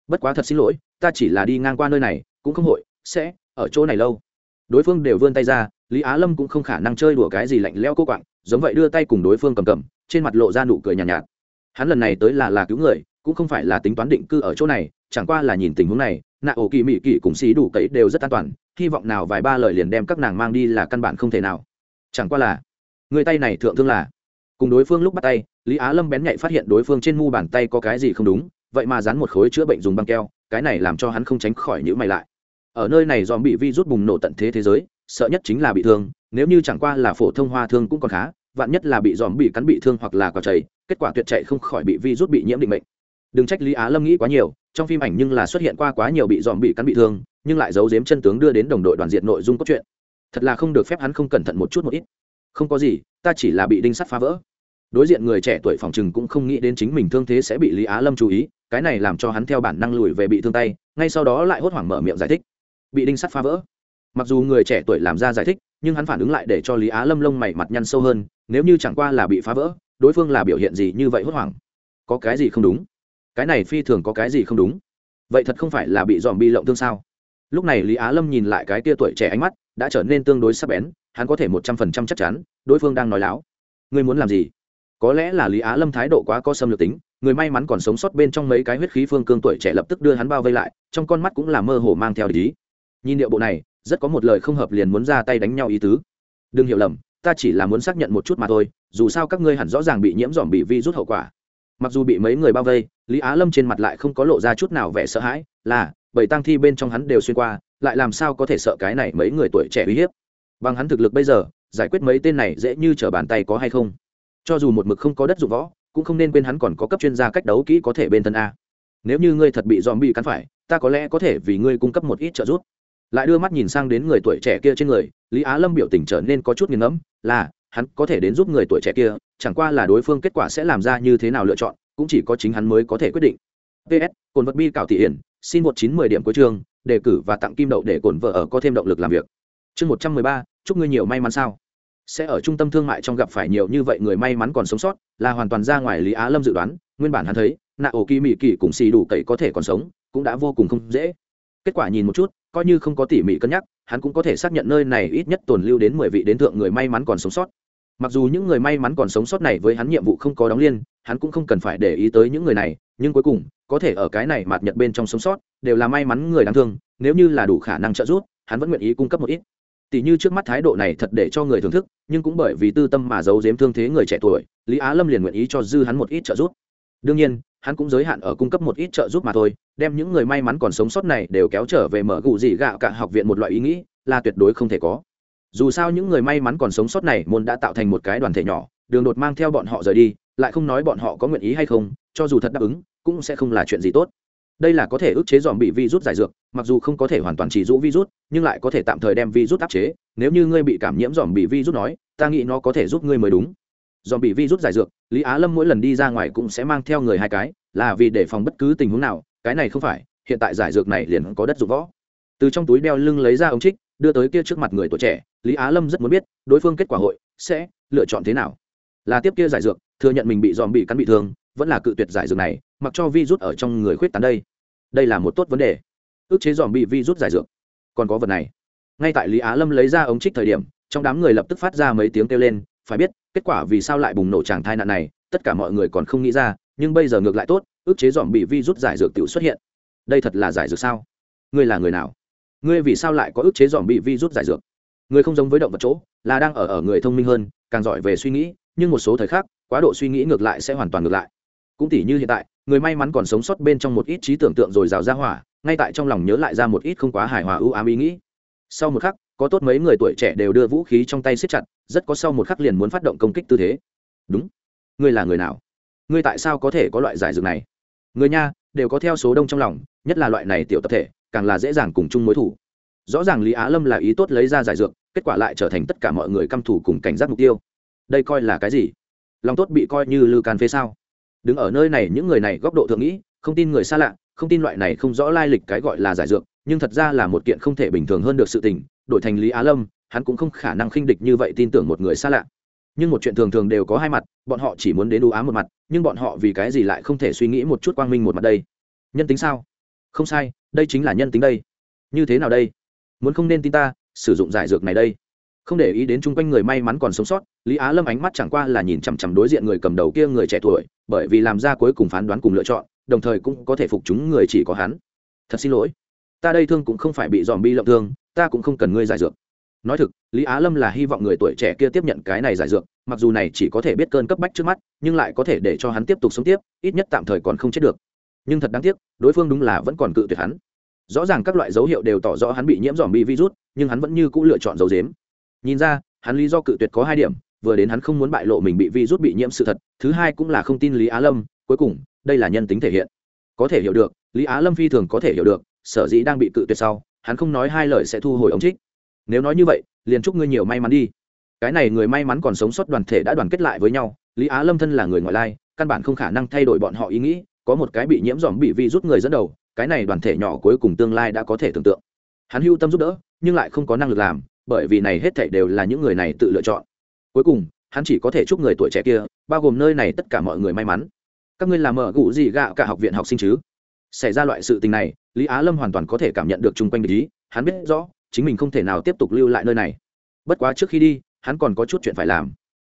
Bất quá thật xin lỗi ta chỉ là đi ngang qua nơi này cũng không hội sẽ ở chỗ này lâu. Đối phương đều vươn tay ra lý á lâm cũng không khả năng chơi đùa cái gì lạnh leo cô quạng giống vậy đưa tay cùng đối phương cầm cầm trên mặt lộ ra nụ cười nhàn nhạt, nhạt. Hắn lần này tới là là cứu người cũng không phải là tính toán định cư ở chỗ này, chẳng qua là nhìn tình huống này, nạ ổ kỳ mỹ kỳ cùng xí đủ cấy đều rất an toàn, hy vọng nào vài ba lời liền đem các nàng mang đi là căn bản không thể nào. Chẳng qua là, người tay này thượng thương là, cùng đối phương lúc bắt tay, lý á lâm bén nhạy phát hiện đối phương trên mu bàn tay có cái gì không đúng, vậy mà dán một khối chữa bệnh dùng băng keo, cái này làm cho hắn không tránh khỏi những mày lại. Ở nơi này dòm bị vi rút bùng nổ tận thế thế giới, sợ nhất chính là bị thương, nếu như chẳng qua là phổ thông hoa thương cũng còn khá, vạn nhất là bị dòm bị cắn bị thương hoặc là quả chảy, kết quả tuyệt chạy không khỏi bị vi rút bị nhiễm định mệnh đừng trách lý á lâm nghĩ quá nhiều, trong phim ảnh nhưng là xuất hiện qua quá nhiều bị dòm bị cắn bị thương, nhưng lại giấu giếm chân tướng đưa đến đồng đội đoàn diện nội dung cốt truyện. Thật là không được phép hắn không cẩn thận một chút một ít. Không có gì, ta chỉ là bị đinh sắt phá vỡ. Đối diện người trẻ tuổi phòng chừng cũng không nghĩ đến chính mình thương thế sẽ bị lý á lâm chú ý, cái này làm cho hắn theo bản năng lùi về bị thương tay, ngay sau đó lại hốt hoảng mở miệng giải thích. Bị đinh sắt phá vỡ. Mặc dù người trẻ tuổi làm ra giải thích, nhưng hắn phản ứng lại để cho lý á lâm lông mày mặt nhăn sâu hơn, nếu như chẳng qua là bị phá vỡ, đối phương là biểu hiện gì như vậy hốt hoảng? Có cái gì không đúng? Cái này phi thường có cái gì không đúng? Vậy thật không phải là bị dòm bi lộng thương sao? Lúc này lý á lâm nhìn lại cái tia tuổi trẻ ánh mắt, đã trở nên tương đối sắc bén, hắn có thể một trăm phần trăm chắc chắn, đối phương đang nói láo. Ngươi muốn làm gì? Có lẽ là lý á lâm thái độ quá có xâm lược tính, người may mắn còn sống sót bên trong mấy cái huyết khí phương cương tuổi trẻ lập tức đưa hắn bao vây lại, trong con mắt cũng là mơ hồ mang theo ý. Nhìn điệu bộ này, rất có một lời không hợp liền muốn ra tay đánh nhau ý tứ. Đừng hiểu lầm, ta chỉ là muốn xác nhận một chút mà thôi, dù sao các ngươi hẳn rõ ràng bị nhiễm dòm bị vi rút hậu quả mặc dù bị mấy người bao vây, lý á lâm trên mặt lại không có lộ ra chút nào vẻ sợ hãi, là, bảy tăng thi bên trong hắn đều xuyên qua, lại làm sao có thể sợ cái này mấy người tuổi trẻ uy hiếp? Bằng hắn thực lực bây giờ, giải quyết mấy tên này dễ như t r ở bàn tay có hay không? Cho dù một mực không có đất dụng võ, cũng không nên quên hắn còn có cấp chuyên gia cách đấu kỹ có thể bên thân a. Nếu như ngươi thật bị dòm bị cắn phải, ta có lẽ có thể vì ngươi cung cấp một ít trợ giúp. Lại đưa mắt nhìn sang đến người tuổi trẻ kia trên người, lý á lâm biểu tình trở nên có chút nghiền ngẫm, là, hắn có thể đến giúp người tuổi trẻ kia chẳng qua là đối phương kết quả sẽ làm ra như thế nào lựa chọn, cũng chỉ có chính hắn mới có thể quyết định. Ps cồn vật bi cảo thị hiển, xin một chín mười điểm cuối chương, đề cử và tặng kim đậu để cồn vợ ở có thêm động lực làm việc. Chương một trăm mười ba, chúc ngươi nhiều may mắn sao. Sẽ ở trung tâm thương mại trong gặp phải nhiều như vậy người may mắn còn sống sót, là hoàn toàn ra ngoài lý á lâm dự đoán, nguyên bản hắn thấy nạ ổ kỳ mỹ kỳ cùng xì đủ cậy có thể còn sống, cũng đã vô cùng không dễ. Kết quả nhìn một chút, coi như không có tỉ mỉ cân nhắc, hắn cũng có thể xác nhận nơi này ít nhất tồn lưu đến mười vị đến thượng người may mắn còn sống sót mặc dù những người may mắn còn sống sót này với hắn nhiệm vụ không có đóng liên, hắn cũng không cần phải để ý tới những người này, nhưng cuối cùng, có thể ở cái này mạt nhật bên trong sống sót, đều là may mắn người đáng thương, nếu như là đủ khả năng trợ giúp, hắn vẫn nguyện ý cung cấp một ít. Tỷ như trước mắt thái độ này thật để cho người thưởng thức, nhưng cũng bởi vì tư tâm mà giấu giếm thương thế người trẻ tuổi, lý á lâm liền nguyện ý cho dư hắn một ít trợ giúp. Đương nhiên, hắn cũng giới hạn ở cung cấp một ít trợ giúp mà thôi, đem những người may mắn còn sống sót này đều kéo trở về mở gù dị gạo cả học viện một loại ý nghĩ là tuyệt đối không thể có dù sao những người may mắn còn sống sót này môn đã tạo thành một cái đoàn thể nhỏ, đường đột mang theo bọn họ rời đi, lại không nói bọn họ có nguyện ý hay không, cho dù thật đáp ứng, cũng sẽ không là chuyện gì tốt. Đây là có thể ức chế dòm bị virus giải dược, mặc dù không có thể hoàn toàn chỉ rũ virus, nhưng lại có thể tạm thời đem virus áp chế. Nếu như ngươi bị cảm nhiễm dòm bị virus nói, ta nghĩ nó có thể giúp ngươi mới đúng. Dòm bị virus giải dược, lý á lâm mỗi lần đi ra ngoài cũng sẽ mang theo người hai cái, là vì để phòng bất cứ tình huống nào, cái này không phải, hiện tại giải dược này liền có đất dụng võ. Từ trong túi đeo lưng lấy ra ống trích đưa tới kia trước mặt người tuổi trẻ, lý á lâm rất muốn biết, đối phương kết quả hội sẽ lựa chọn thế nào. Là tiếp kia giải dược, thừa nhận mình bị dòm bị cắn bị thương, vẫn là cự tuyệt giải dược này, mặc cho vi rút ở trong người khuyết tán đây. Đây là một tốt vấn đề. Ước chế dòm bị vi rút giải dược. Còn có vật này. Ngay tại lý á lâm lấy ra ống trích thời điểm, trong đám người lập tức phát ra mấy tiếng kêu lên, phải biết, kết quả vì sao lại bùng nổ tràng thai nạn này, tất cả mọi người còn không nghĩ ra, nhưng bây giờ ngược lại tốt, ước chế dòm bị vi rút giải dược tự xuất hiện. Đây thật là giải dược sao? Ngươi là người nào? Ngươi vì sao lại có ước chế dòm bị vi rút giải dược? Người không giống với động vật chỗ, là đang ở ở người thông minh hơn, càng giỏi về suy nghĩ, nhưng một số thời khắc, quá độ suy nghĩ ngược lại sẽ hoàn toàn ngược lại. Cũng tỉ như hiện tại, người may mắn còn sống sót bên trong một ít trí tưởng tượng rồi rào ra hỏa, ngay tại trong lòng nhớ lại ra một ít không quá hài hòa ưu ám ý nghĩ. Sau một khắc, có tốt mấy người tuổi trẻ đều đưa vũ khí trong tay siết chặt, rất có sau một khắc liền muốn phát động công kích tư thế. Đúng. Ngươi là người nào? Ngươi tại sao có thể có loại giải dược này? Người nha, đều có theo số đông trong lòng, nhất là loại này tiểu tập thể càng là dễ dàng cùng chung mối thủ. Rõ ràng lý á lâm là ý tốt lấy ra giải dược, kết quả lại trở thành tất cả mọi người căm thủ cùng cảnh giác mục tiêu. Đây coi là cái gì? Lòng tốt bị coi như lư can phê sao? Đứng ở nơi này những người này góc độ thượng nghĩ, không tin người xa lạ, không tin loại này không rõ lai lịch cái gọi là giải dược, nhưng thật ra là một kiện không thể bình thường hơn được sự tình, đổi thành lý á lâm, hắn cũng không khả năng khinh địch như vậy tin tưởng một người xa lạ. Nhưng một chuyện thường thường đều có hai mặt, bọn họ chỉ muốn đến ưu ám một mặt, nhưng bọn họ vì cái gì lại không thể suy nghĩ một chút quang minh một mặt đây? Nhân tính sao? Không sai đây chính là nhân tính đây. Như thế nào đây? Muốn không nên tin ta, sử dụng giải dược này đây. Không để ý đến chung quanh người may mắn còn sống sót, lý á lâm ánh mắt chẳng qua là nhìn chằm chằm đối diện người cầm đầu kia người trẻ tuổi, bởi vì làm ra cuối cùng phán đoán cùng lựa chọn, đồng thời cũng có thể phục chúng người chỉ có hắn. Thật xin lỗi. Ta đây thương cũng không phải bị dòm bi lộng thương, ta cũng không cần ngươi giải dược. Nói thực, lý á lâm là hy vọng người tuổi trẻ kia tiếp nhận cái này giải dược, mặc dù này chỉ có thể biết cơn cấp bách trước mắt, nhưng lại có thể để cho hắn tiếp tục sống tiếp, ít nhất tạm thời còn không chết được nhưng thật đáng tiếc, đối phương đúng là vẫn còn cự tuyệt hắn. Rõ ràng các loại dấu hiệu đều tỏ rõ hắn bị nhiễm dòm bi virus, nhưng hắn vẫn như c ũ lựa chọn dấu dếm nhìn ra, hắn lý do cự tuyệt có hai điểm, vừa đến hắn không muốn bại lộ mình bị virus bị nhiễm sự thật, thứ hai cũng là không tin lý á lâm, cuối cùng, đây là nhân tính thể hiện. Có thể hiểu được, lý á lâm phi thường có thể hiểu được, sở dĩ đang bị cự tuyệt sau, hắn không nói hai lời sẽ thu hồi ống trích. Nếu nói như vậy, liền chúc ngươi nhiều may mắn đi. Cái này người may mắn còn sống sót đoàn thể đã đoàn kết lại với nhau, lý á lâm thân là người ngoại lai, căn bản không khả năng thay đổi bọn họ ý nghĩ có một cái bị nhiễm dòm bị vi rút người dẫn đầu, cái này đoàn thể nhỏ cuối cùng tương lai đã có thể tưởng tượng. Hắn hưu tâm giúp đỡ, nhưng lại không có năng lực làm, bởi vì này hết thảy đều là những người này tự lựa chọn. Cuối cùng, hắn chỉ có thể chúc người tuổi trẻ kia, bao gồm nơi này tất cả mọi người may mắn. Các ngươi làm mở gụ gì gạo cả học viện học sinh chứ? Xảy ra loại sự tình này, lý á lâm hoàn toàn có thể cảm nhận được chung quanh ý, hắn biết rõ, chính mình không thể nào tiếp tục lưu lại nơi này. Bất quá trước khi đi, hắn còn có chút chuyện phải làm.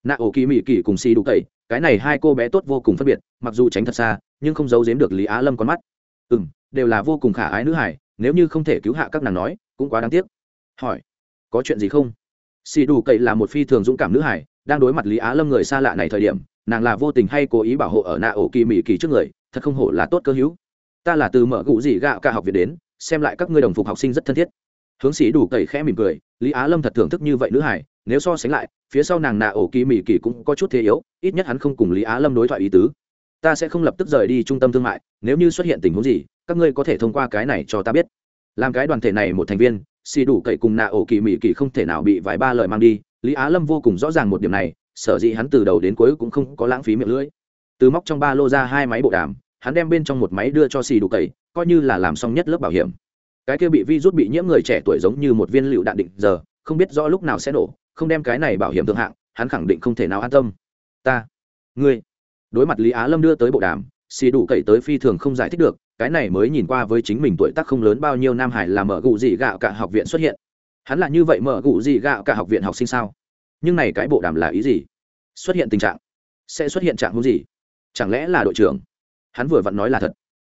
Nạ ổ kỳ mỹ kỳ cùng si đủ tẩy, cái này hai cô bé tốt vô cùng phân biệt, mặc dù tránh thật xa nhưng không giấu giếm được lý á lâm con mắt. Ừ m đều là vô cùng khả ái nữ hải nếu như không thể cứu hạ các nàng nói, cũng quá đáng tiếc. Hỏi, có chuyện gì không? Xì đủ cậy là một phi thường dũng cảm nữ hải đang đối mặt lý á lâm người xa lạ này thời điểm, nàng là vô tình hay cố ý bảo hộ ở nạ ổ kỳ mỹ kỳ trước người, thật không hổ là tốt cơ hữu. Ta là từ mở gụ gì gạo cả học viện đến, xem lại các ngươi đồng phục học sinh rất thân thiết. Hướng sĩ đủ cậy khẽ mỉm cười, lý á lâm thật thưởng thức như vậy nữ hải nếu so sánh lại, phía sau nàng nạ ổ kỳ mỹ kỳ cũng có chút thế yếu, ít nhất hắn không cùng lý á lâm đối thoại ý tứ ta sẽ không lập tức rời đi trung tâm thương mại, nếu như xuất hiện tình huống gì, các ngươi có thể thông qua cái này cho ta biết. Làm cái đoàn thể này một thành viên, xì đủ cậy cùng nạ ổ kỳ mỹ kỳ không thể nào bị vài ba lời mang đi, lý á lâm vô cùng rõ ràng một điểm này, sở dĩ hắn từ đầu đến cuối cũng không có lãng phí miệng lưỡi. Từ móc trong ba lô ra hai máy bộ đàm, hắn đem bên trong một máy đưa cho xì đủ cậy, coi như là làm xong nhất lớp bảo hiểm. Cái kia bị vi rút bị nhiễm người trẻ tuổi giống như một viên lựu đạn định giờ, không biết rõ lúc nào sẽ nổ, không đem cái này bảo hiểm thượng hạng, hắn khẳng định không thể nào an tâm. Ta, ngươi đối mặt lý á lâm đưa tới bộ đàm, xì đủ cậy tới phi thường không giải thích được, cái này mới nhìn qua với chính mình tuổi tác không lớn bao nhiêu nam hải là mở gụ gì gạo cả học viện xuất hiện. Hắn là như vậy mở gụ gì gạo cả học viện học sinh sao? Nhưng này cái bộ đàm là ý gì? Xuất hiện tình trạng? Sẽ xuất hiện trạng hữu gì? Chẳng lẽ là đội trưởng? Hắn vừa vặn nói là thật.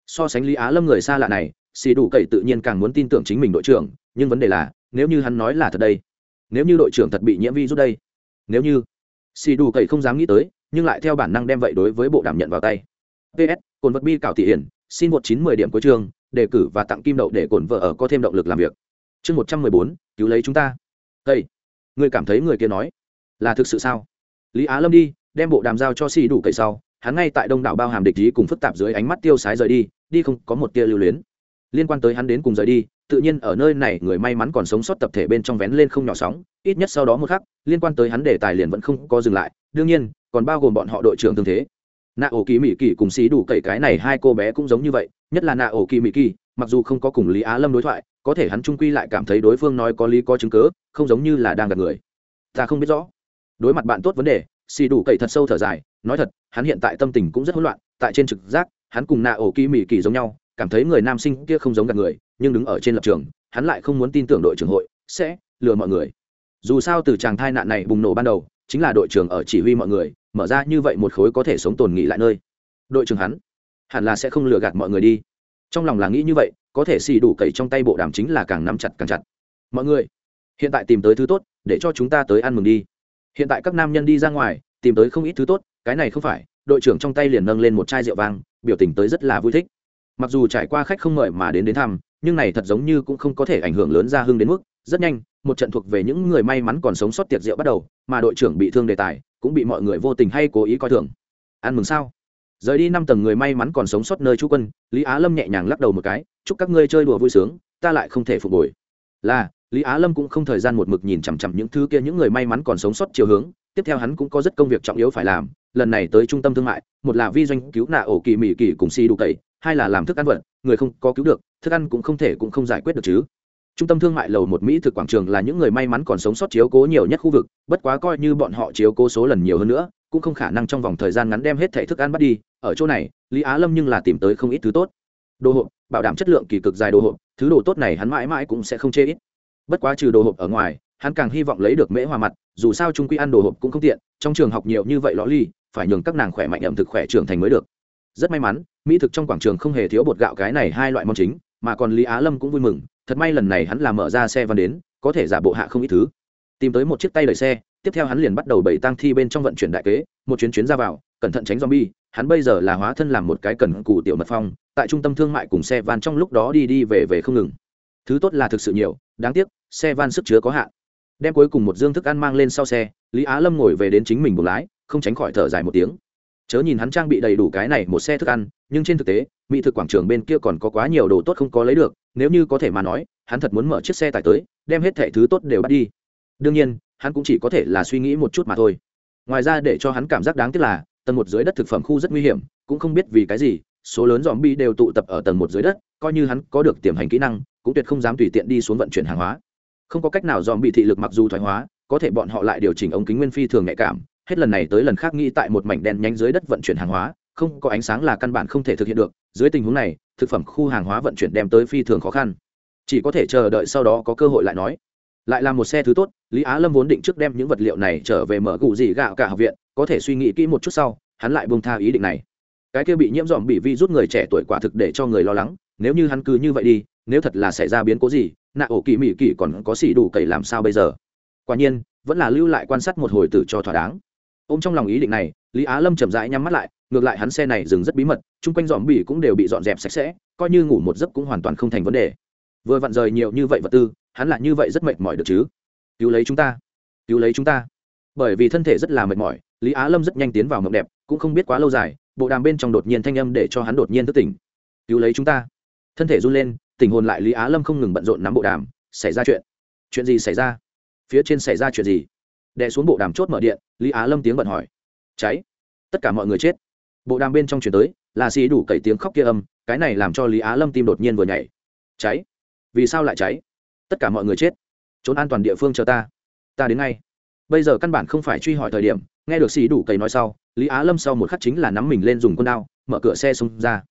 So sánh lý á lâm người xa lạ này, xì đủ cậy tự nhiên càng muốn tin tưởng chính mình đội trưởng, nhưng vấn đề là, nếu như hắn nói là thật đây, nếu như đội trưởng thật bị nhiễm vi rút đây, nếu như xì đủ cậy không dám nghĩ tới nhưng lại theo bản năng đem vậy đối với bộ đảm nhận vào tay. Ps cồn vật bi cảo thị hiển, xin một chín mười điểm cuối chương, đề cử và tặng kim đậu để cồn vợ ở có thêm động lực làm việc. Chương một trăm mười bốn, cứu lấy chúng ta. Đây người cảm thấy người kia nói, là thực sự sao? Lý á lâm đi, đem bộ đàm giao cho xì đủ cậy sau, hắn ngay tại đông đảo bao hàm địch ý cùng phức tạp dưới ánh mắt tiêu sái rời đi đi không có một tia lưu luyến. Liên quan tới hắn đến cùng rời đi, tự nhiên ở nơi này người may mắn còn sống sót tập thể bên trong vén lên không nhỏ sóng, ít nhất sau đó một khắc, liên quan tới hắn đề tài liền vẫn không có dừng lại. Đương nhiên còn bao gồm bọn họ đội trưởng tương thế. Nạ ổ kỳ mỹ kỳ cùng xí đủ cậy cái này hai cô bé cũng giống như vậy, nhất là nạ ổ kỳ mỹ kỳ, mặc dù không có cùng lý á lâm đối thoại, có thể hắn trung quy lại cảm thấy đối phương nói có lý có chứng cớ không giống như là đang gặp người. Ta không biết rõ. Đối mặt bạn tốt vấn đề xì đủ cậy thật sâu thở dài, nói thật, hắn hiện tại tâm tình cũng rất hỗn loạn, tại trên trực giác, hắn cùng nạ ổ kỳ mỹ kỳ giống nhau, cảm thấy người nam sinh kia không giống gặp người, nhưng đứng ở trên lập trường, hắn lại không muốn tin tưởng đội trưởng hội, sẽ lừa mọi người. Dù sao từ chàng thai nạn này bùng nổ ban đầu chính là đội trưởng ở chỉ huy mọi người, mở ra như vậy một khối có thể sống tồn nghỉ lại nơi. Đội trưởng hắn, hẳn là sẽ không lừa gạt mọi người đi. Trong lòng là nghĩ như vậy, có thể xì đủ cậy trong tay bộ đàm chính là càng nắm chặt càng chặt. Mọi người, hiện tại tìm tới thứ tốt, để cho chúng ta tới ăn mừng đi. Hiện tại các nam nhân đi ra ngoài, tìm tới không ít thứ tốt, cái này không phải, đội trưởng trong tay liền nâng lên một chai rượu vang, biểu tình tới rất là vui thích. Mặc dù trải qua khách không mời mà đến đến thăm, nhưng này thật giống như cũng không có thể ảnh hưởng lớn ra hưng đến mức, rất nhanh một trận thuộc về những người may mắn còn sống sót tiệc rượu bắt đầu, mà đội trưởng bị thương đề tài, cũng bị mọi người vô tình hay cố ý coi thường. Ăn mừng sao? Rời đi năm tầng người may mắn còn sống sót nơi chú quân, lý á lâm nhẹ nhàng lắc đầu một cái, chúc các ngươi chơi đùa vui sướng, ta lại không thể phục hồi. Là, lý á lâm cũng không thời gian một mực nhìn chằm chằm những thứ kia những người may mắn còn sống sót chiều hướng, tiếp theo hắn cũng có rất công việc trọng yếu phải làm, lần này tới trung tâm thương mại, một là vi doanh cứu nạ ổ kỳ mỹ kỳ cùng si đủ tẩy hai là làm thức ăn vận, người không có cứu được, thức ăn cũng không thể cũng không giải quyết được chứ trung tâm thương mại lầu một mỹ thực quảng trường là những người may mắn còn sống sót chiếu cố nhiều nhất khu vực, bất quá coi như bọn họ chiếu cố số lần nhiều hơn nữa, cũng không khả năng trong vòng thời gian ngắn đem hết thẻ thức ăn bắt đi. Ở chỗ này, lý á lâm nhưng là tìm tới không ít thứ tốt. Đồ hộp, bảo đảm chất lượng kỳ cực dài đồ hộp, thứ đồ tốt này hắn mãi mãi cũng sẽ không chê ít. Bất quá trừ đồ hộp ở ngoài, hắn càng hy vọng lấy được mễ hòa mặt, dù sao trung quy ăn đồ hộp cũng không tiện, trong trường học nhiều như vậy lõ ly, phải nhường các nàng khỏe mạnh, ẩm thực khỏe trưởng thành mới được. Rất may mắn, mỹ thực trong quảng trường không hề thiếu bột gạo cái này hai loại món chính, mà còn lý á lâm cũng vui mừng thật may lần này hắn làm mở ra xe văn đến, có thể giả bộ hạ không ít thứ. Tìm tới một chiếc tay đẩy xe, tiếp theo hắn liền bắt đầu bày tăng thi bên trong vận chuyển đại kế, một chuyến chuyến ra vào, cẩn thận tránh zombie, hắn bây giờ là hóa thân làm một cái cần cù tiểu mật phong, tại trung tâm thương mại cùng xe van trong lúc đó đi đi về về không ngừng. Thứ tốt là thực sự nhiều, đáng tiếc, xe van sức chứa có hạn. Đem cuối cùng một dương thức ăn mang lên sau xe, lý á lâm ngồi về đến chính mình buồng lái, không tránh khỏi thở dài một tiếng chớ nhìn hắn trang bị đầy đủ cái này một xe thức ăn, nhưng trên thực tế, mỹ thực quảng trường bên kia còn có quá nhiều đồ tốt không có lấy được, nếu như có thể mà nói, hắn thật muốn mở chiếc xe tải tới, đem hết thẻ thứ tốt đều bắt đi. Đương nhiên, hắn cũng chỉ có thể là suy nghĩ một chút mà thôi. Ngoài ra để cho hắn cảm giác đáng tiếc là, tầng một dưới đất thực phẩm khu rất nguy hiểm, cũng không biết vì cái gì, số lớn dòm bi đều tụ tập ở tầng một dưới đất, coi như hắn có được tiềm hành kỹ năng, cũng tuyệt không dám tùy tiện đi xuống vận chuyển hàng hóa. Không có cách nào dòm bị thị lực mặc dù thoái hóa, có thể bọn họ lại điều chỉnh ống kính nguyên phi thường nhạy cảm hết lần này tới lần khác nghĩ tại một mảnh đen nhánh dưới đất vận chuyển hàng hóa, không có ánh sáng là căn bản không thể thực hiện được, dưới tình huống này, thực phẩm khu hàng hóa vận chuyển đem tới phi thường khó khăn. Chỉ có thể chờ đợi sau đó có cơ hội lại nói. Lại là một xe thứ tốt, lý á lâm vốn định trước đem những vật liệu này trở về mở cụ gì gạo cả học viện, có thể suy nghĩ kỹ một chút sau, hắn lại buông tha ý định này. Cái kia bị nhiễm dòm bị vi rút người trẻ tuổi quả thực để cho người lo lắng, nếu như hắn cứ như vậy đi, nếu thật là xảy ra biến cố gì, nạ ổ kỳ mỹ kỳ còn có xỉ đủ cậy làm sao bây giờ? Quả nhiên, vẫn là lưu lại quan sát một hồi tử cho thỏa đáng ô m trong lòng ý định này, lý á lâm chậm rãi nhắm mắt lại, ngược lại hắn xe này dừng rất bí mật, chung quanh dòm bỉ cũng đều bị dọn dẹp sạch sẽ, coi như ngủ một giấc cũng hoàn toàn không thành vấn đề. Vừa vặn rời nhiều như vậy vật tư, hắn là như vậy rất mệt mỏi được chứ? Cứu lấy chúng ta, cứu lấy chúng ta. Bởi vì thân thể rất là mệt mỏi, lý á lâm rất nhanh tiến vào mộng đẹp, cũng không biết quá lâu dài, bộ đàm bên trong đột nhiên thanh âm để cho hắn đột nhiên thức tỉnh. Cứu lấy chúng ta. Thân thể run lên tình hồn lại lý á lâm không ngừng bận rộn nắm bộ đàm, xảy ra chuyện. Chuyện gì xảy ra? Phía trên xảy ra chuyện gì? Đè xuống bộ đàm chốt mở điện, lý á lâm tiếng bận hỏi. Cháy. Tất cả mọi người chết. Bộ đàm bên trong chuyển tới, là xì đủ cậy tiếng khóc kia âm, cái này làm cho lý á lâm tim đột nhiên vừa nhảy. Cháy. Vì sao lại cháy? Tất cả mọi người chết. Trốn an toàn địa phương chờ ta. Ta đến ngay. Bây giờ căn bản không phải truy hỏi thời điểm, nghe được xì đủ cậy nói sau, lý á lâm sau một khắc chính là nắm mình lên dùng con đao, mở cửa xe xông ra.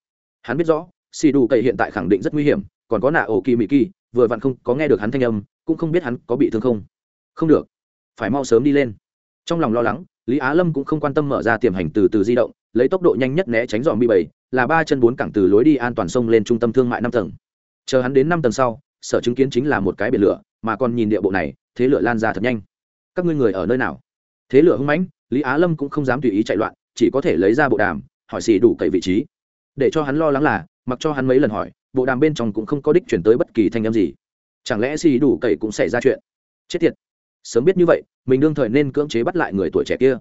Hắn biết rõ, xì đủ cậy hiện tại khẳng định rất nguy hiểm, còn có nạ ổ kỳ mỹ kỳ vừa vặn không có nghe được hắn thanh âm, cũng không biết hắn có bị thương không. Không được phải mau sớm đi lên. Trong lòng lo lắng, lý á lâm cũng không quan tâm mở ra tiềm hành từ từ di động, lấy tốc độ nhanh nhất né tránh dòm bi bảy, là ba chân bốn cẳng từ lối đi an toàn sông lên trung tâm thương mại năm tầng. Chờ hắn đến năm tầng sau, sở chứng kiến chính là một cái biển lửa, mà còn nhìn địa bộ này, thế lửa lan ra thật nhanh. Các ngươi người ở nơi nào? Thế lửa hưng mãnh, lý á lâm cũng không dám tùy ý chạy loạn, chỉ có thể lấy ra bộ đàm, hỏi xì đủ cậy vị trí. Để cho hắn lo lắng là, mặc cho hắn mấy lần hỏi, bộ đàm bên trong cũng không có đích chuyển tới bất kỳ thanh âm gì. Chẳng lẽ xì đủ cậy cũng xảy ra chuyện? Chết tiệt! Sớm biết như vậy, mình đương thời nên cưỡng chế bắt lại người tuổi trẻ kia.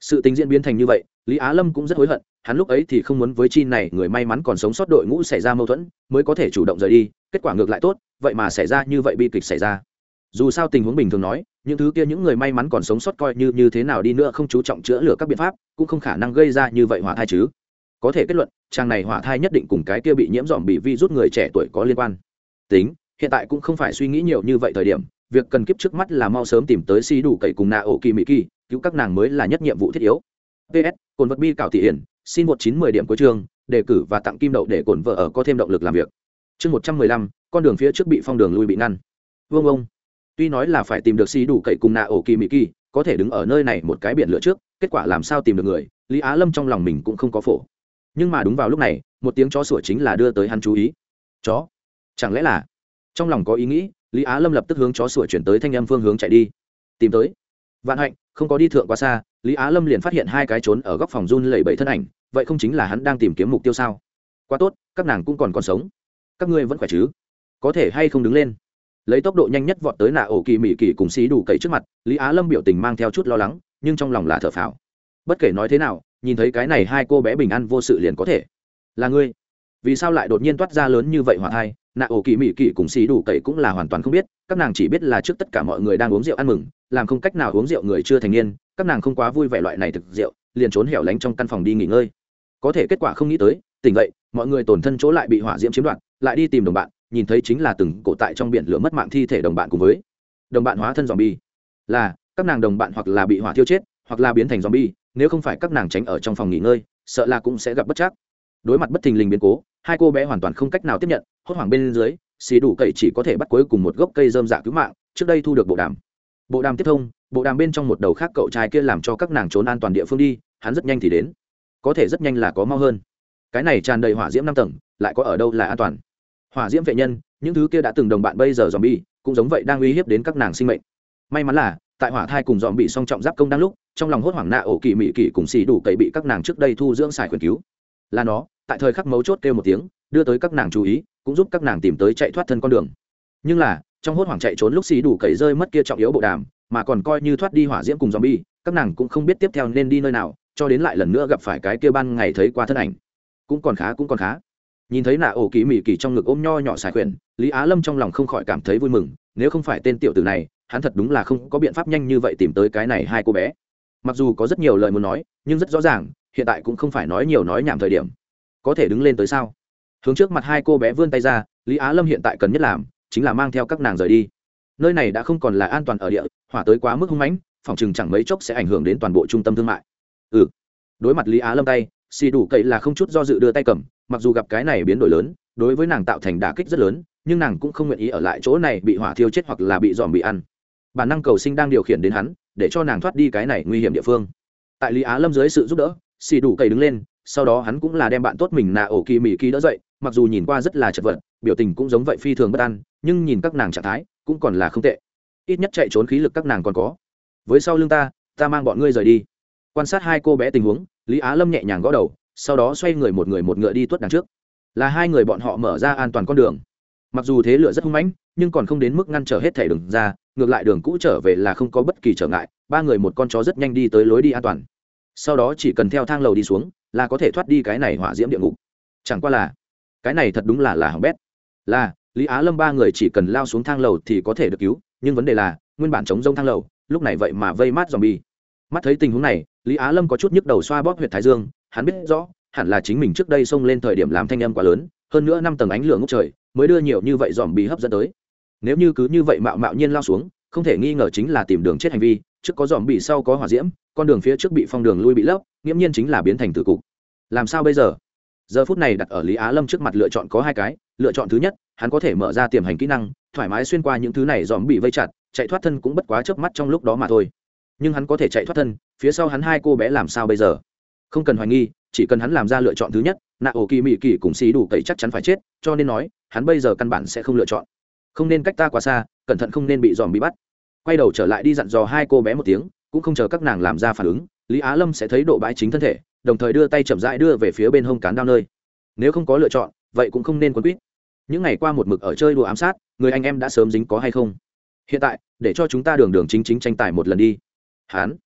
Sự tình diễn biến thành như vậy, lý á lâm cũng rất hối hận, hắn lúc ấy thì không muốn với chi này người may mắn còn sống sót đội ngũ xảy ra mâu thuẫn, mới có thể chủ động rời đi, kết quả ngược lại tốt, vậy mà xảy ra như vậy bi kịch xảy ra. Dù sao tình huống bình thường nói, những thứ kia những người may mắn còn sống sót coi như như thế nào đi nữa không chú trọng chữa lửa các biện pháp, cũng không khả năng gây ra như vậy hỏa thai chứ. Có thể kết luận trang này hỏa thai nhất định cùng cái kia bị nhiễm dòm bị vi rút người trẻ tuổi có liên quan. Tính, hiện tại cũng không phải suy nghĩ nhiều như vậy thời điểm việc cần kiếp trước mắt là mau sớm tìm tới si đủ cậy cùng nạ ổ kỳ mỹ kỳ, cứu các nàng mới là nhất nhiệm vụ thiết yếu. Ps cồn vật bi cảo thị hiển, xin một chín mười điểm cuối chương, đề cử và tặng kim đậu để cồn vợ ở có thêm động lực làm việc. Chương một trăm mười lăm, con đường phía trước bị phong đường lui bị ngăn. Vương ông, tuy nói là phải tìm được si đủ cậy cùng nạ ổ kỳ mỹ kỳ, có thể đứng ở nơi này một cái biển lửa trước, kết quả làm sao tìm được người, lý á lâm trong lòng mình cũng không có phổ. Nhưng mà đúng vào lúc này, một tiếng chó sủa chính là đưa tới hắn chú ý. Chó? Chẳng lẽ là? Trong lòng có ý nghĩ lý á lâm lập tức hướng chó sủa chuyển tới thanh âm phương hướng chạy đi. Tìm tới. Vạn hạnh, không có đi thượng quá xa, lý á lâm liền phát hiện hai cái trốn ở góc phòng run lẩy bẩy thân ảnh, vậy không chính là hắn đang tìm kiếm mục tiêu sao? Quá tốt, các nàng cũng còn còn sống. Các ngươi vẫn khỏe chứ? Có thể hay không đứng lên? Lấy tốc độ nhanh nhất vọt tới nạ ổ kỳ mỹ kỳ cùng xí đủ cậy trước mặt, lý á lâm biểu tình mang theo chút lo lắng, nhưng trong lòng là thở phào. Bất kể nói thế nào, nhìn thấy cái này hai cô bé bình an vô sự liền có thể. Là ngươi. Vì sao lại đột nhiên toát ra lớn như vậy hỏa thai? Nạ ổ kỳ mỹ kỳ cùng xì đủ cậy cũng là hoàn toàn không biết, các nàng chỉ biết là trước tất cả mọi người đang uống rượu ăn mừng, làm không cách nào uống rượu người chưa thành niên, các nàng không quá vui vẻ loại này thực rượu, liền trốn hẻo lánh trong căn phòng đi nghỉ ngơi. Có thể kết quả không nghĩ tới, tỉnh vậy mọi người tổn thân chỗ lại bị hỏa diễm chiếm đoạt, lại đi tìm đồng bạn, nhìn thấy chính là từng cổ tại trong biển lửa mất mạng thi thể đồng bạn cùng với đồng bạn hóa thân dòm bi là, các nàng đồng bạn hoặc là bị hỏa thiêu chết, hoặc là biến thành dòm bi nếu không phải các nàng tránh ở trong phòng nghỉ ngơi, sợ là cũng sẽ gặp bất chắc đối mặt bất thình lình biến cố, hai cô bé hoàn toàn không cách nào tiếp nhận, hốt hoảng bên dưới, xì đủ cậy chỉ có thể bắt cuối cùng một gốc cây dơm dạ cứu mạng, trước đây thu được bộ đàm. Bộ đàm tiếp thông, bộ đàm bên trong một đầu khác cậu trai kia làm cho các nàng trốn an toàn địa phương đi, hắn rất nhanh thì đến. Có thể rất nhanh là có mau hơn. Cái này tràn đầy hỏa diễm năm tầng, lại có ở đâu là an toàn? Hỏa diễm vệ nhân, những thứ kia đã từng đồng bạn bây giờ dòm bi cũng giống vậy đang uy hiếp đến các nàng sinh mệnh. May mắn là, tại hỏa thai cùng dòm bị song trọng giáp công đang lúc, trong lòng hốt hoảng nạ ổ kỳ mị kỳ cùng xì đủ cậy bị các nàng trước đây thu dưỡng xài khuyển cứu là nó, tại thời khắc mấu chốt kêu một tiếng, đưa tới các nàng chú ý, cũng giúp các nàng tìm tới chạy thoát thân con đường. Nhưng là, trong hốt hoảng chạy trốn lúc xì đủ cậy rơi mất kia trọng yếu bộ đàm, mà còn coi như thoát đi hỏa diễm cùng zombie, các nàng cũng không biết tiếp theo nên đi nơi nào, cho đến lại lần nữa gặp phải cái kia ban ngày thấy qua thân ảnh. Cũng còn khá, cũng còn khá. Nhìn thấy nạ ổ kỳ mỹ kỳ trong ngực ôm nho nhỏ xài khuyển lý á lâm trong lòng không khỏi cảm thấy vui mừng, nếu không phải tên tiểu tử này, hắn thật đúng là không có biện pháp nhanh như vậy tìm tới cái này hai cô bé. Mặc dù có rất nhiều lời muốn nói, nhưng rất rõ ràng hiện tại cũng không phải nói nhiều nói nhảm thời điểm. Có thể đứng lên tới sao? Hướng trước mặt hai cô bé vươn tay ra, lý á lâm hiện tại cần nhất làm chính là mang theo các nàng rời đi. Nơi này đã không còn là an toàn ở địa, hỏa tới quá mức hung mãnh, phòng chừng chẳng mấy chốc sẽ ảnh hưởng đến toàn bộ trung tâm thương mại. Ừ. Đối mặt lý á lâm tay, xì đủ cậy là không chút do dự đưa tay cầm, mặc dù gặp cái này biến đổi lớn, đối với nàng tạo thành đả kích rất lớn, nhưng nàng cũng không nguyện ý ở lại chỗ này bị hỏa thiêu chết hoặc là bị dòm bị ăn. Bản năng cầu sinh đang điều khiển đến hắn, để cho nàng thoát đi cái này nguy hiểm địa phương. Tại lý á lâm dưới sự giúp đỡ xì đủ cậy đứng lên, sau đó hắn cũng là đem bạn tốt mình nà ổ kỳ mỹ kỳ đỡ dậy, mặc dù nhìn qua rất là chật vật, biểu tình cũng giống vậy phi thường bất an, nhưng nhìn các nàng trạng thái cũng còn là không tệ. Ít nhất chạy trốn khí lực các nàng còn có. Với sau lưng ta ta mang bọn ngươi rời đi. Quan sát hai cô bé tình huống, lý á lâm nhẹ nhàng gõ đầu, sau đó xoay người một người một ngựa đi tuất đằng trước. Là hai người bọn họ mở ra an toàn con đường. Mặc dù thế lửa rất hung mãnh, nhưng còn không đến mức ngăn trở hết thẻ đường ra, ngược lại đường cũ trở về là không có bất kỳ trở ngại, ba người một con chó rất nhanh đi tới lối đi an toàn sau đó chỉ cần theo thang lầu đi xuống, là có thể thoát đi cái này hỏa diễm địa ngục. Chẳng qua là, cái này thật đúng là là hỏng bét. Là, lý á lâm ba người chỉ cần lao xuống thang lầu thì có thể được cứu, nhưng vấn đề là, nguyên bản chống rông thang lầu, lúc này vậy mà vây mát dòm bi mắt thấy tình huống này, lý á lâm có chút nhức đầu xoa bóp huyện thái dương, hắn biết rõ, hẳn là chính mình trước đây xông lên thời điểm làm thanh âm quá lớn, hơn nữa năm tầng ánh lửa ngốc trời, mới đưa nhiều như vậy dòm bi hấp dẫn tới. Nếu như cứ như vậy mạo mạo nhiên lao xuống, không thể nghi ngờ chính là tìm đường chết hành vi, trước có dòm bị sau có hỏa diễm con đường phía trước bị phong đường lui bị lấp, nghiễm nhiên chính là biến thành tử cục. Làm sao bây giờ? Giờ phút này đặt ở lý á lâm trước mặt lựa chọn có hai cái, lựa chọn thứ nhất, hắn có thể mở ra tiềm hành kỹ năng, thoải mái xuyên qua những thứ này dòm bị vây chặt, chạy thoát thân cũng bất quá chớp mắt trong lúc đó mà thôi. Nhưng hắn có thể chạy thoát thân, phía sau hắn hai cô bé làm sao bây giờ? Không cần hoài nghi, chỉ cần hắn làm ra lựa chọn thứ nhất nạ ổ kỳ mị kỳ cùng xí đủ cậy chắc chắn phải chết, cho nên nói, hắn bây giờ căn bản sẽ không lựa chọn. Không nên cách ta quá xa, cẩn thận không nên bị dòm bị bắt. Quay đầu trở lại đi dặn dò hai cô bé một tiếng cũng không chờ các nàng làm ra phản ứng, lý á lâm sẽ thấy độ bãi chính thân thể, đồng thời đưa tay chậm rãi đưa về phía bên hông cán đao nơi. Nếu không có lựa chọn, vậy cũng không nên quấn quýt. Những ngày qua một mực ở chơi đùa ám sát, người anh em đã sớm dính có hay không? Hiện tại, để cho chúng ta đường đường chính chính tranh tài một lần đi. Hán,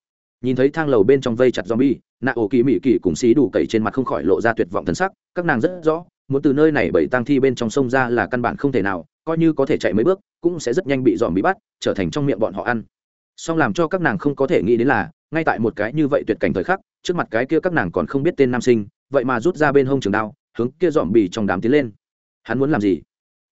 nhìn thấy thang lầu bên trong vây chặt zombie, nạ ổ kỳ mỹ kỳ cùng xí đủ cậy trên mặt không khỏi lộ ra tuyệt vọng thân sắc, các nàng rất rõ, muốn từ nơi này bảy tăng thi bên trong sông ra là căn bản không thể nào, coi như có thể chạy mấy bước, cũng sẽ rất nhanh bị dòm bị bắt, trở thành trong miệng bọn họ ăn song làm cho các nàng không có thể nghĩ đến là, ngay tại một cái như vậy tuyệt cảnh thời khắc, trước mặt cái kia các nàng còn không biết tên nam sinh, vậy mà rút ra bên hông trường đao, hướng kia dòm bì trong đám tiến lên. Hắn muốn làm gì?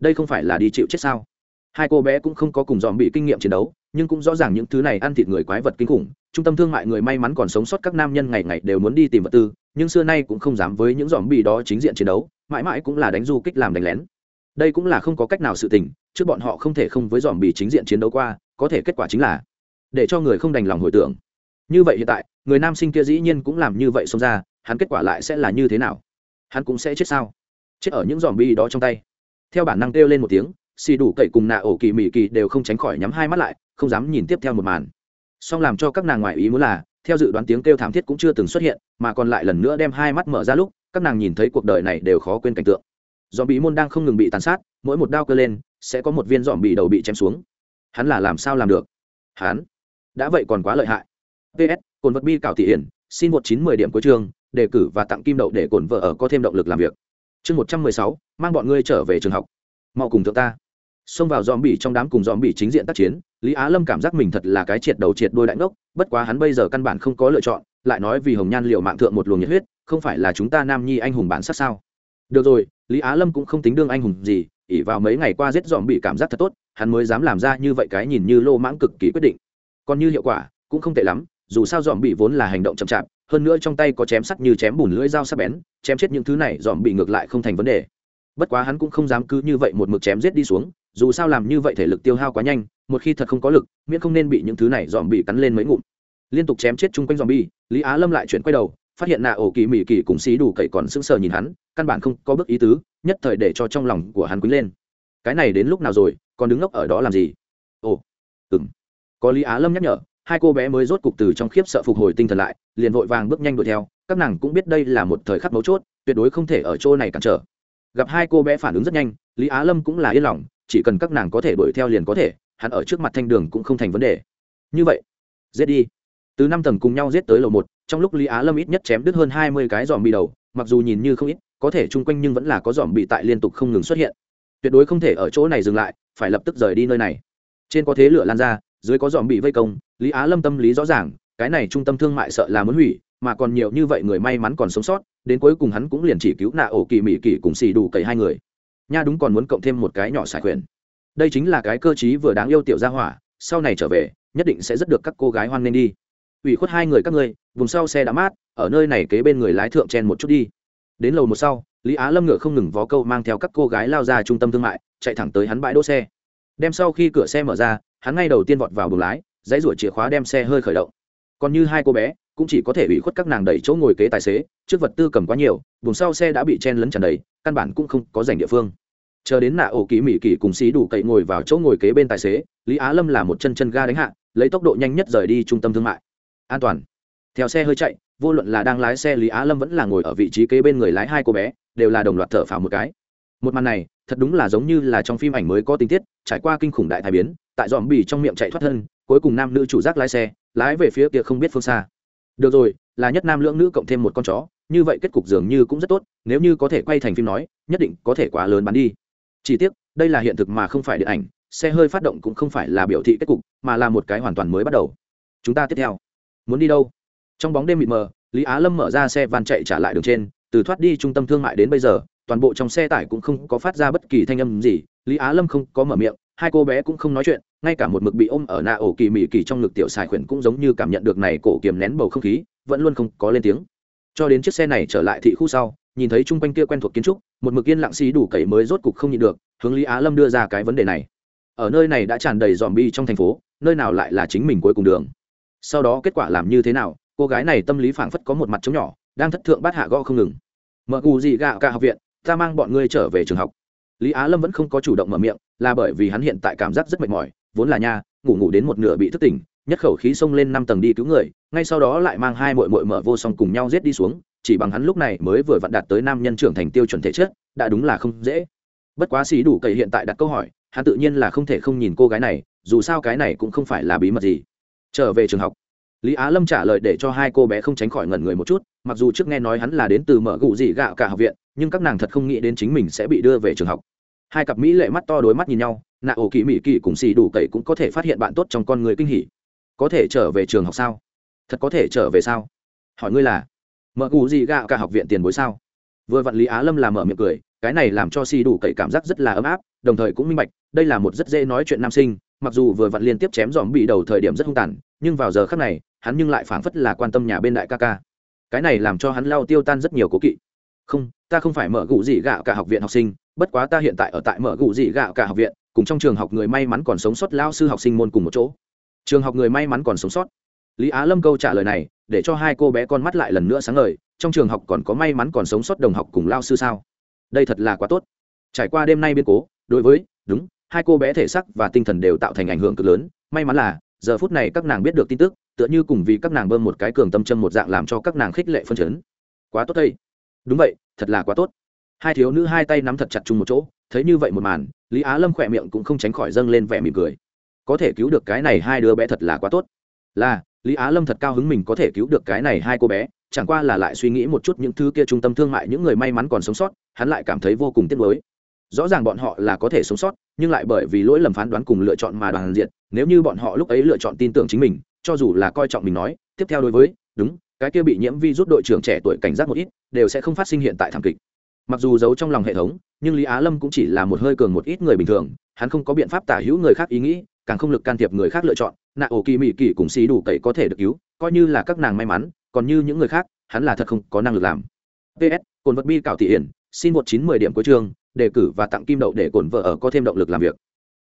Đây không phải là đi chịu chết sao? Hai cô bé cũng không có cùng dòm bị kinh nghiệm chiến đấu, nhưng cũng rõ ràng những thứ này ăn thịt người quái vật kinh khủng, trung tâm thương mại người may mắn còn sống sót các nam nhân ngày ngày đều muốn đi tìm vật tư, nhưng xưa nay cũng không dám với những dòm bị đó chính diện chiến đấu, mãi mãi cũng là đánh du kích làm đánh lén. Đây cũng là không có cách nào sự tình, trước bọn họ không thể không với dòm bị chính diện chiến đấu qua, có thể kết quả chính là để cho người không đành lòng hồi tưởng. Như vậy hiện tại, người nam sinh kia dĩ nhiên cũng làm như vậy xông ra, hắn kết quả lại sẽ là như thế nào? Hắn cũng sẽ chết sao? Chết ở những dòm bi đó trong tay. Theo bản năng kêu lên một tiếng, xì đủ cậy cùng nạ ổ kỳ mị kỳ đều không tránh khỏi nhắm hai mắt lại, không dám nhìn tiếp theo một màn. Song làm cho các nàng ngoại ý muốn là, theo dự đoán tiếng kêu thảm thiết cũng chưa từng xuất hiện, mà còn lại lần nữa đem hai mắt mở ra lúc, các nàng nhìn thấy cuộc đời này đều khó quên cảnh tượng. Dòm bị môn đang không ngừng bị tàn sát, mỗi một đao cơ lên, sẽ có một viên dòm bị đầu bị chém xuống. Hắn là làm sao làm được? Hắn đã vậy còn quá lợi hại. Ps cồn vật bi cảo thị hiển, xin một chín mười điểm cuối chương, đề cử và tặng kim đậu để cồn vợ ở có thêm động lực làm việc. Chương một trăm mười sáu, mang bọn ngươi trở về trường học. Mau cùng thượng ta. Xông vào dòm bỉ trong đám cùng dòm bỉ chính diện tác chiến, lý á lâm cảm giác mình thật là cái triệt đầu triệt đôi đại ngốc, bất quá hắn bây giờ căn bản không có lựa chọn, lại nói vì hồng nhan liệu mạng thượng một luồng nhiệt huyết, không phải là chúng ta nam nhi anh hùng bản sắc sao? Được rồi, lý á lâm cũng không tính đương anh hùng gì ỉ vào mấy ngày qua giết dòm bị cảm giác thật tốt, hắn mới dám làm ra như vậy cái nhìn như lô mãng cực kỳ quyết định còn như hiệu quả, cũng không tệ lắm, dù sao dòm bị vốn là hành động chậm chạp, hơn nữa trong tay có chém sắt như chém bùn lưỡi dao sắc bén, chém chết những thứ này dòm bị ngược lại không thành vấn đề. Bất quá hắn cũng không dám cứ như vậy một mực chém giết đi xuống, dù sao làm như vậy thể lực tiêu hao quá nhanh, một khi thật không có lực, miễn không nên bị những thứ này dòm bị cắn lên mấy ngụm. Liên tục chém chết chung quanh dòm bi lý á lâm lại chuyển quay đầu, phát hiện nạ ổ kỳ mỹ kỳ cùng xí đủ cậy còn sững sờ nhìn hắn, căn bản không có bước ý tứ, nhất thời để cho trong lòng của hắn quý lên. Cái này đến lúc nào rồi, còn đứng ngốc ở đó làm gì? Ồ ừng có lý á lâm nhắc nhở, hai cô bé mới rốt cục từ trong khiếp sợ phục hồi tinh thần lại, liền vội vàng bước nhanh đuổi theo. Các nàng cũng biết đây là một thời khắc mấu chốt, tuyệt đối không thể ở chỗ này cản trở. Gặp hai cô bé phản ứng rất nhanh, lý á lâm cũng là yên lòng, chỉ cần các nàng có thể đuổi theo liền có thể, hắn ở trước mặt thanh đường cũng không thành vấn đề. Như vậy, giết đi. Từ năm tầng cùng nhau giết tới lầu một, trong lúc lý á lâm ít nhất chém đứt hơn hai mươi cái dòm bị đầu, mặc dù nhìn như không ít, có thể chung quanh nhưng vẫn là có dòm bị tại liên tục không ngừng xuất hiện. Tuyệt đối không thể ở chỗ này dừng lại, phải lập tức rời đi nơi này. Trên có thế lửa lan ra dưới có dòm bị vây công, lý á lâm tâm lý rõ ràng, cái này trung tâm thương mại sợ là muốn hủy, mà còn nhiều như vậy người may mắn còn sống sót, đến cuối cùng hắn cũng liền chỉ cứu nạ ổ kỳ mỹ kỳ cùng xì đủ cậy hai người. Nha đúng còn muốn cộng thêm một cái nhỏ xài quyền. Đây chính là cái cơ chí vừa đáng yêu tiểu gia hỏa, sau này trở về, nhất định sẽ rất được các cô gái hoan nghênh đi. Ủy khuất hai người các ngươi, vùng sau xe đã mát, ở nơi này kế bên người lái thượng chen một chút đi. Đến lầu một sau, lý á lâm ngựa không ngừng vó câu mang theo các cô gái lao ra trung tâm thương mại, chạy thẳng tới hắn bãi đỗ xe. Đem sau khi cửa xe mở ra hắn ngay đầu tiên vọt vào buồng lái, dãy ruổi chìa khóa đem xe hơi khởi động. Còn như hai cô bé, cũng chỉ có thể ủy khuất các nàng đẩy chỗ ngồi kế tài xế, trước vật tư cầm quá nhiều, buồng sau xe đã bị chen lấn tràn đầy, căn bản cũng không có dành địa phương. Chờ đến nạ ổ ký mỹ kỳ cùng xí đủ cậy ngồi vào chỗ ngồi kế bên tài xế, lý á lâm là một chân chân ga đánh hạ, lấy tốc độ nhanh nhất rời đi trung tâm thương mại. An toàn. Theo xe hơi chạy, vô luận là đang lái xe lý á lâm vẫn là ngồi ở vị trí kế bên người lái hai cô bé, đều là đồng loạt thở phào một cái một màn này, thật đúng là giống như là trong phim ảnh mới có tình tiết, trải qua kinh khủng đại thái biến, tại dòm bì trong miệng chạy thoát thân, cuối cùng nam nữ chủ giác lái xe, lái về phía kia không biết phương xa. Được rồi, là nhất nam lưỡng nữ cộng thêm một con chó, như vậy kết cục dường như cũng rất tốt, nếu như có thể quay thành phim nói, nhất định có thể quá lớn bán đi. Chỉ tiếc, đây là hiện thực mà không phải điện ảnh, xe hơi phát động cũng không phải là biểu thị kết cục, mà là một cái hoàn toàn mới bắt đầu. Chúng ta tiếp theo. Muốn đi đâu? Trong bóng đêm mịt mờ, lý á lâm mở ra xe van chạy trả lại đường trên, từ thoát đi trung tâm thương mại đến bây giờ toàn bộ trong xe tải cũng không có phát ra bất kỳ thanh âm gì, lý á lâm không có mở miệng, hai cô bé cũng không nói chuyện, ngay cả một mực bị ôm ở nạ ổ kỳ mỹ kỳ trong ngực tiểu xài khuyển cũng giống như cảm nhận được này cổ kiềm nén bầu không khí, vẫn luôn không có lên tiếng. Cho đến chiếc xe này trở lại thị khu sau, nhìn thấy chung quanh kia quen thuộc kiến trúc, một mực yên lặng xí đủ cậy mới rốt cục không nhịn được, hướng lý á lâm đưa ra cái vấn đề này. Ở nơi này đã tràn đầy dòm bi trong thành phố, nơi nào lại là chính mình cuối cùng đường? Sau đó kết quả làm như thế nào? Cô gái này tâm lý phảng phất có một mặt trống nhỏ, đang thất thượng bát hạ gõ không ngừng. Mở gù gì gạo cả học viện ta mang bọn ngươi trở về trường học. Lý á lâm vẫn không có chủ động mở miệng, là bởi vì hắn hiện tại cảm giác rất mệt mỏi, vốn là nha, ngủ ngủ đến một nửa bị thức tỉnh, nhất khẩu khí xông lên năm tầng đi cứu người, ngay sau đó lại mang hai mội mội mở vô song cùng nhau giết đi xuống, chỉ bằng hắn lúc này mới vừa vặn đạt tới nam nhân trưởng thành tiêu chuẩn thể chất, đã đúng là không dễ. Bất quá xí đủ cậy hiện tại đặt câu hỏi, hắn tự nhiên là không thể không nhìn cô gái này, dù sao cái này cũng không phải là bí mật gì. Trở về trường học. Lý á lâm trả lời để cho hai cô bé không tránh khỏi ngẩn người một chút, mặc dù trước nghe nói hắn là đến từ mở gụ dị gạo cả học viện nhưng các nàng thật không nghĩ đến chính mình sẽ bị đưa về trường học. Hai cặp mỹ lệ mắt to đối mắt nhìn nhau, nạ ổ kỳ mỹ kỳ cùng xì đủ cậy cũng có thể phát hiện bạn tốt trong con người kinh hỉ. Có thể trở về trường học sao? Thật có thể trở về sao? Hỏi ngươi là, mở cù gì gạo cả học viện tiền bối sao? Vừa vạn lý á lâm làm mở miệng cười, cái này làm cho xì đủ cậy cảm giác rất là ấm áp, đồng thời cũng minh bạch, đây là một rất dễ nói chuyện nam sinh, mặc dù vừa vặn liên tiếp chém dòm bị đầu thời điểm rất hung tàn, nhưng vào giờ khác này, hắn nhưng lại phảng phất là quan tâm nhà bên đại ca ca. Cái này làm cho hắn lao tiêu tan rất nhiều cố kỵ. Không ta không phải mở gụ gì gạo cả học viện học sinh, bất quá ta hiện tại ở tại mở gụ gì gạo cả học viện, cùng trong trường học người may mắn còn sống sót lao sư học sinh môn cùng một chỗ. Trường học người may mắn còn sống sót. Lý á lâm câu trả lời này, để cho hai cô bé con mắt lại lần nữa sáng ngời, trong trường học còn có may mắn còn sống sót đồng học cùng lao sư sao? Đây thật là quá tốt. Trải qua đêm nay biên cố, đối với, đúng, hai cô bé thể sắc và tinh thần đều tạo thành ảnh hưởng cực lớn. May mắn là, giờ phút này các nàng biết được tin tức, tựa như cùng vì các nàng bơm một cái cường tâm châm một dạng làm cho các nàng khích lệ phân chấn. Quá tốt đây. Đúng vậy thật là quá tốt. Hai thiếu nữ hai tay nắm thật chặt chung một chỗ, thấy như vậy một màn, lý á lâm khỏe miệng cũng không tránh khỏi dâng lên vẻ mỉm cười. Có thể cứu được cái này hai đứa bé thật là quá tốt. Là, lý á lâm thật cao hứng mình có thể cứu được cái này hai cô bé, chẳng qua là lại suy nghĩ một chút những thứ kia trung tâm thương mại những người may mắn còn sống sót, hắn lại cảm thấy vô cùng tiếc nuối. Rõ ràng bọn họ là có thể sống sót, nhưng lại bởi vì lỗi lầm phán đoán cùng lựa chọn mà đoàn diện, nếu như bọn họ lúc ấy lựa chọn tin tưởng chính mình, cho dù là coi trọng mình nói, tiếp theo đối với, đúng cái kia bị nhiễm vi rút đội trưởng trẻ tuổi cảnh giác một ít, đều sẽ không phát sinh hiện tại thảm kịch. Mặc dù giấu trong lòng hệ thống, nhưng lý á lâm cũng chỉ là một hơi cường một ít người bình thường, hắn không có biện pháp tả hữu người khác ý nghĩ, càng không lực can thiệp người khác lựa chọn, nạ ổ kỳ mỹ kỳ cùng xí đủ cậy có thể được cứu, coi như là các nàng may mắn, còn như những người khác, hắn là thật không có năng lực làm. Ps cồn vật bi Cạo thị hiển, xin một chín mười điểm cuối chương, đề cử và tặng kim đậu để cồn vợ ở có thêm động lực làm việc.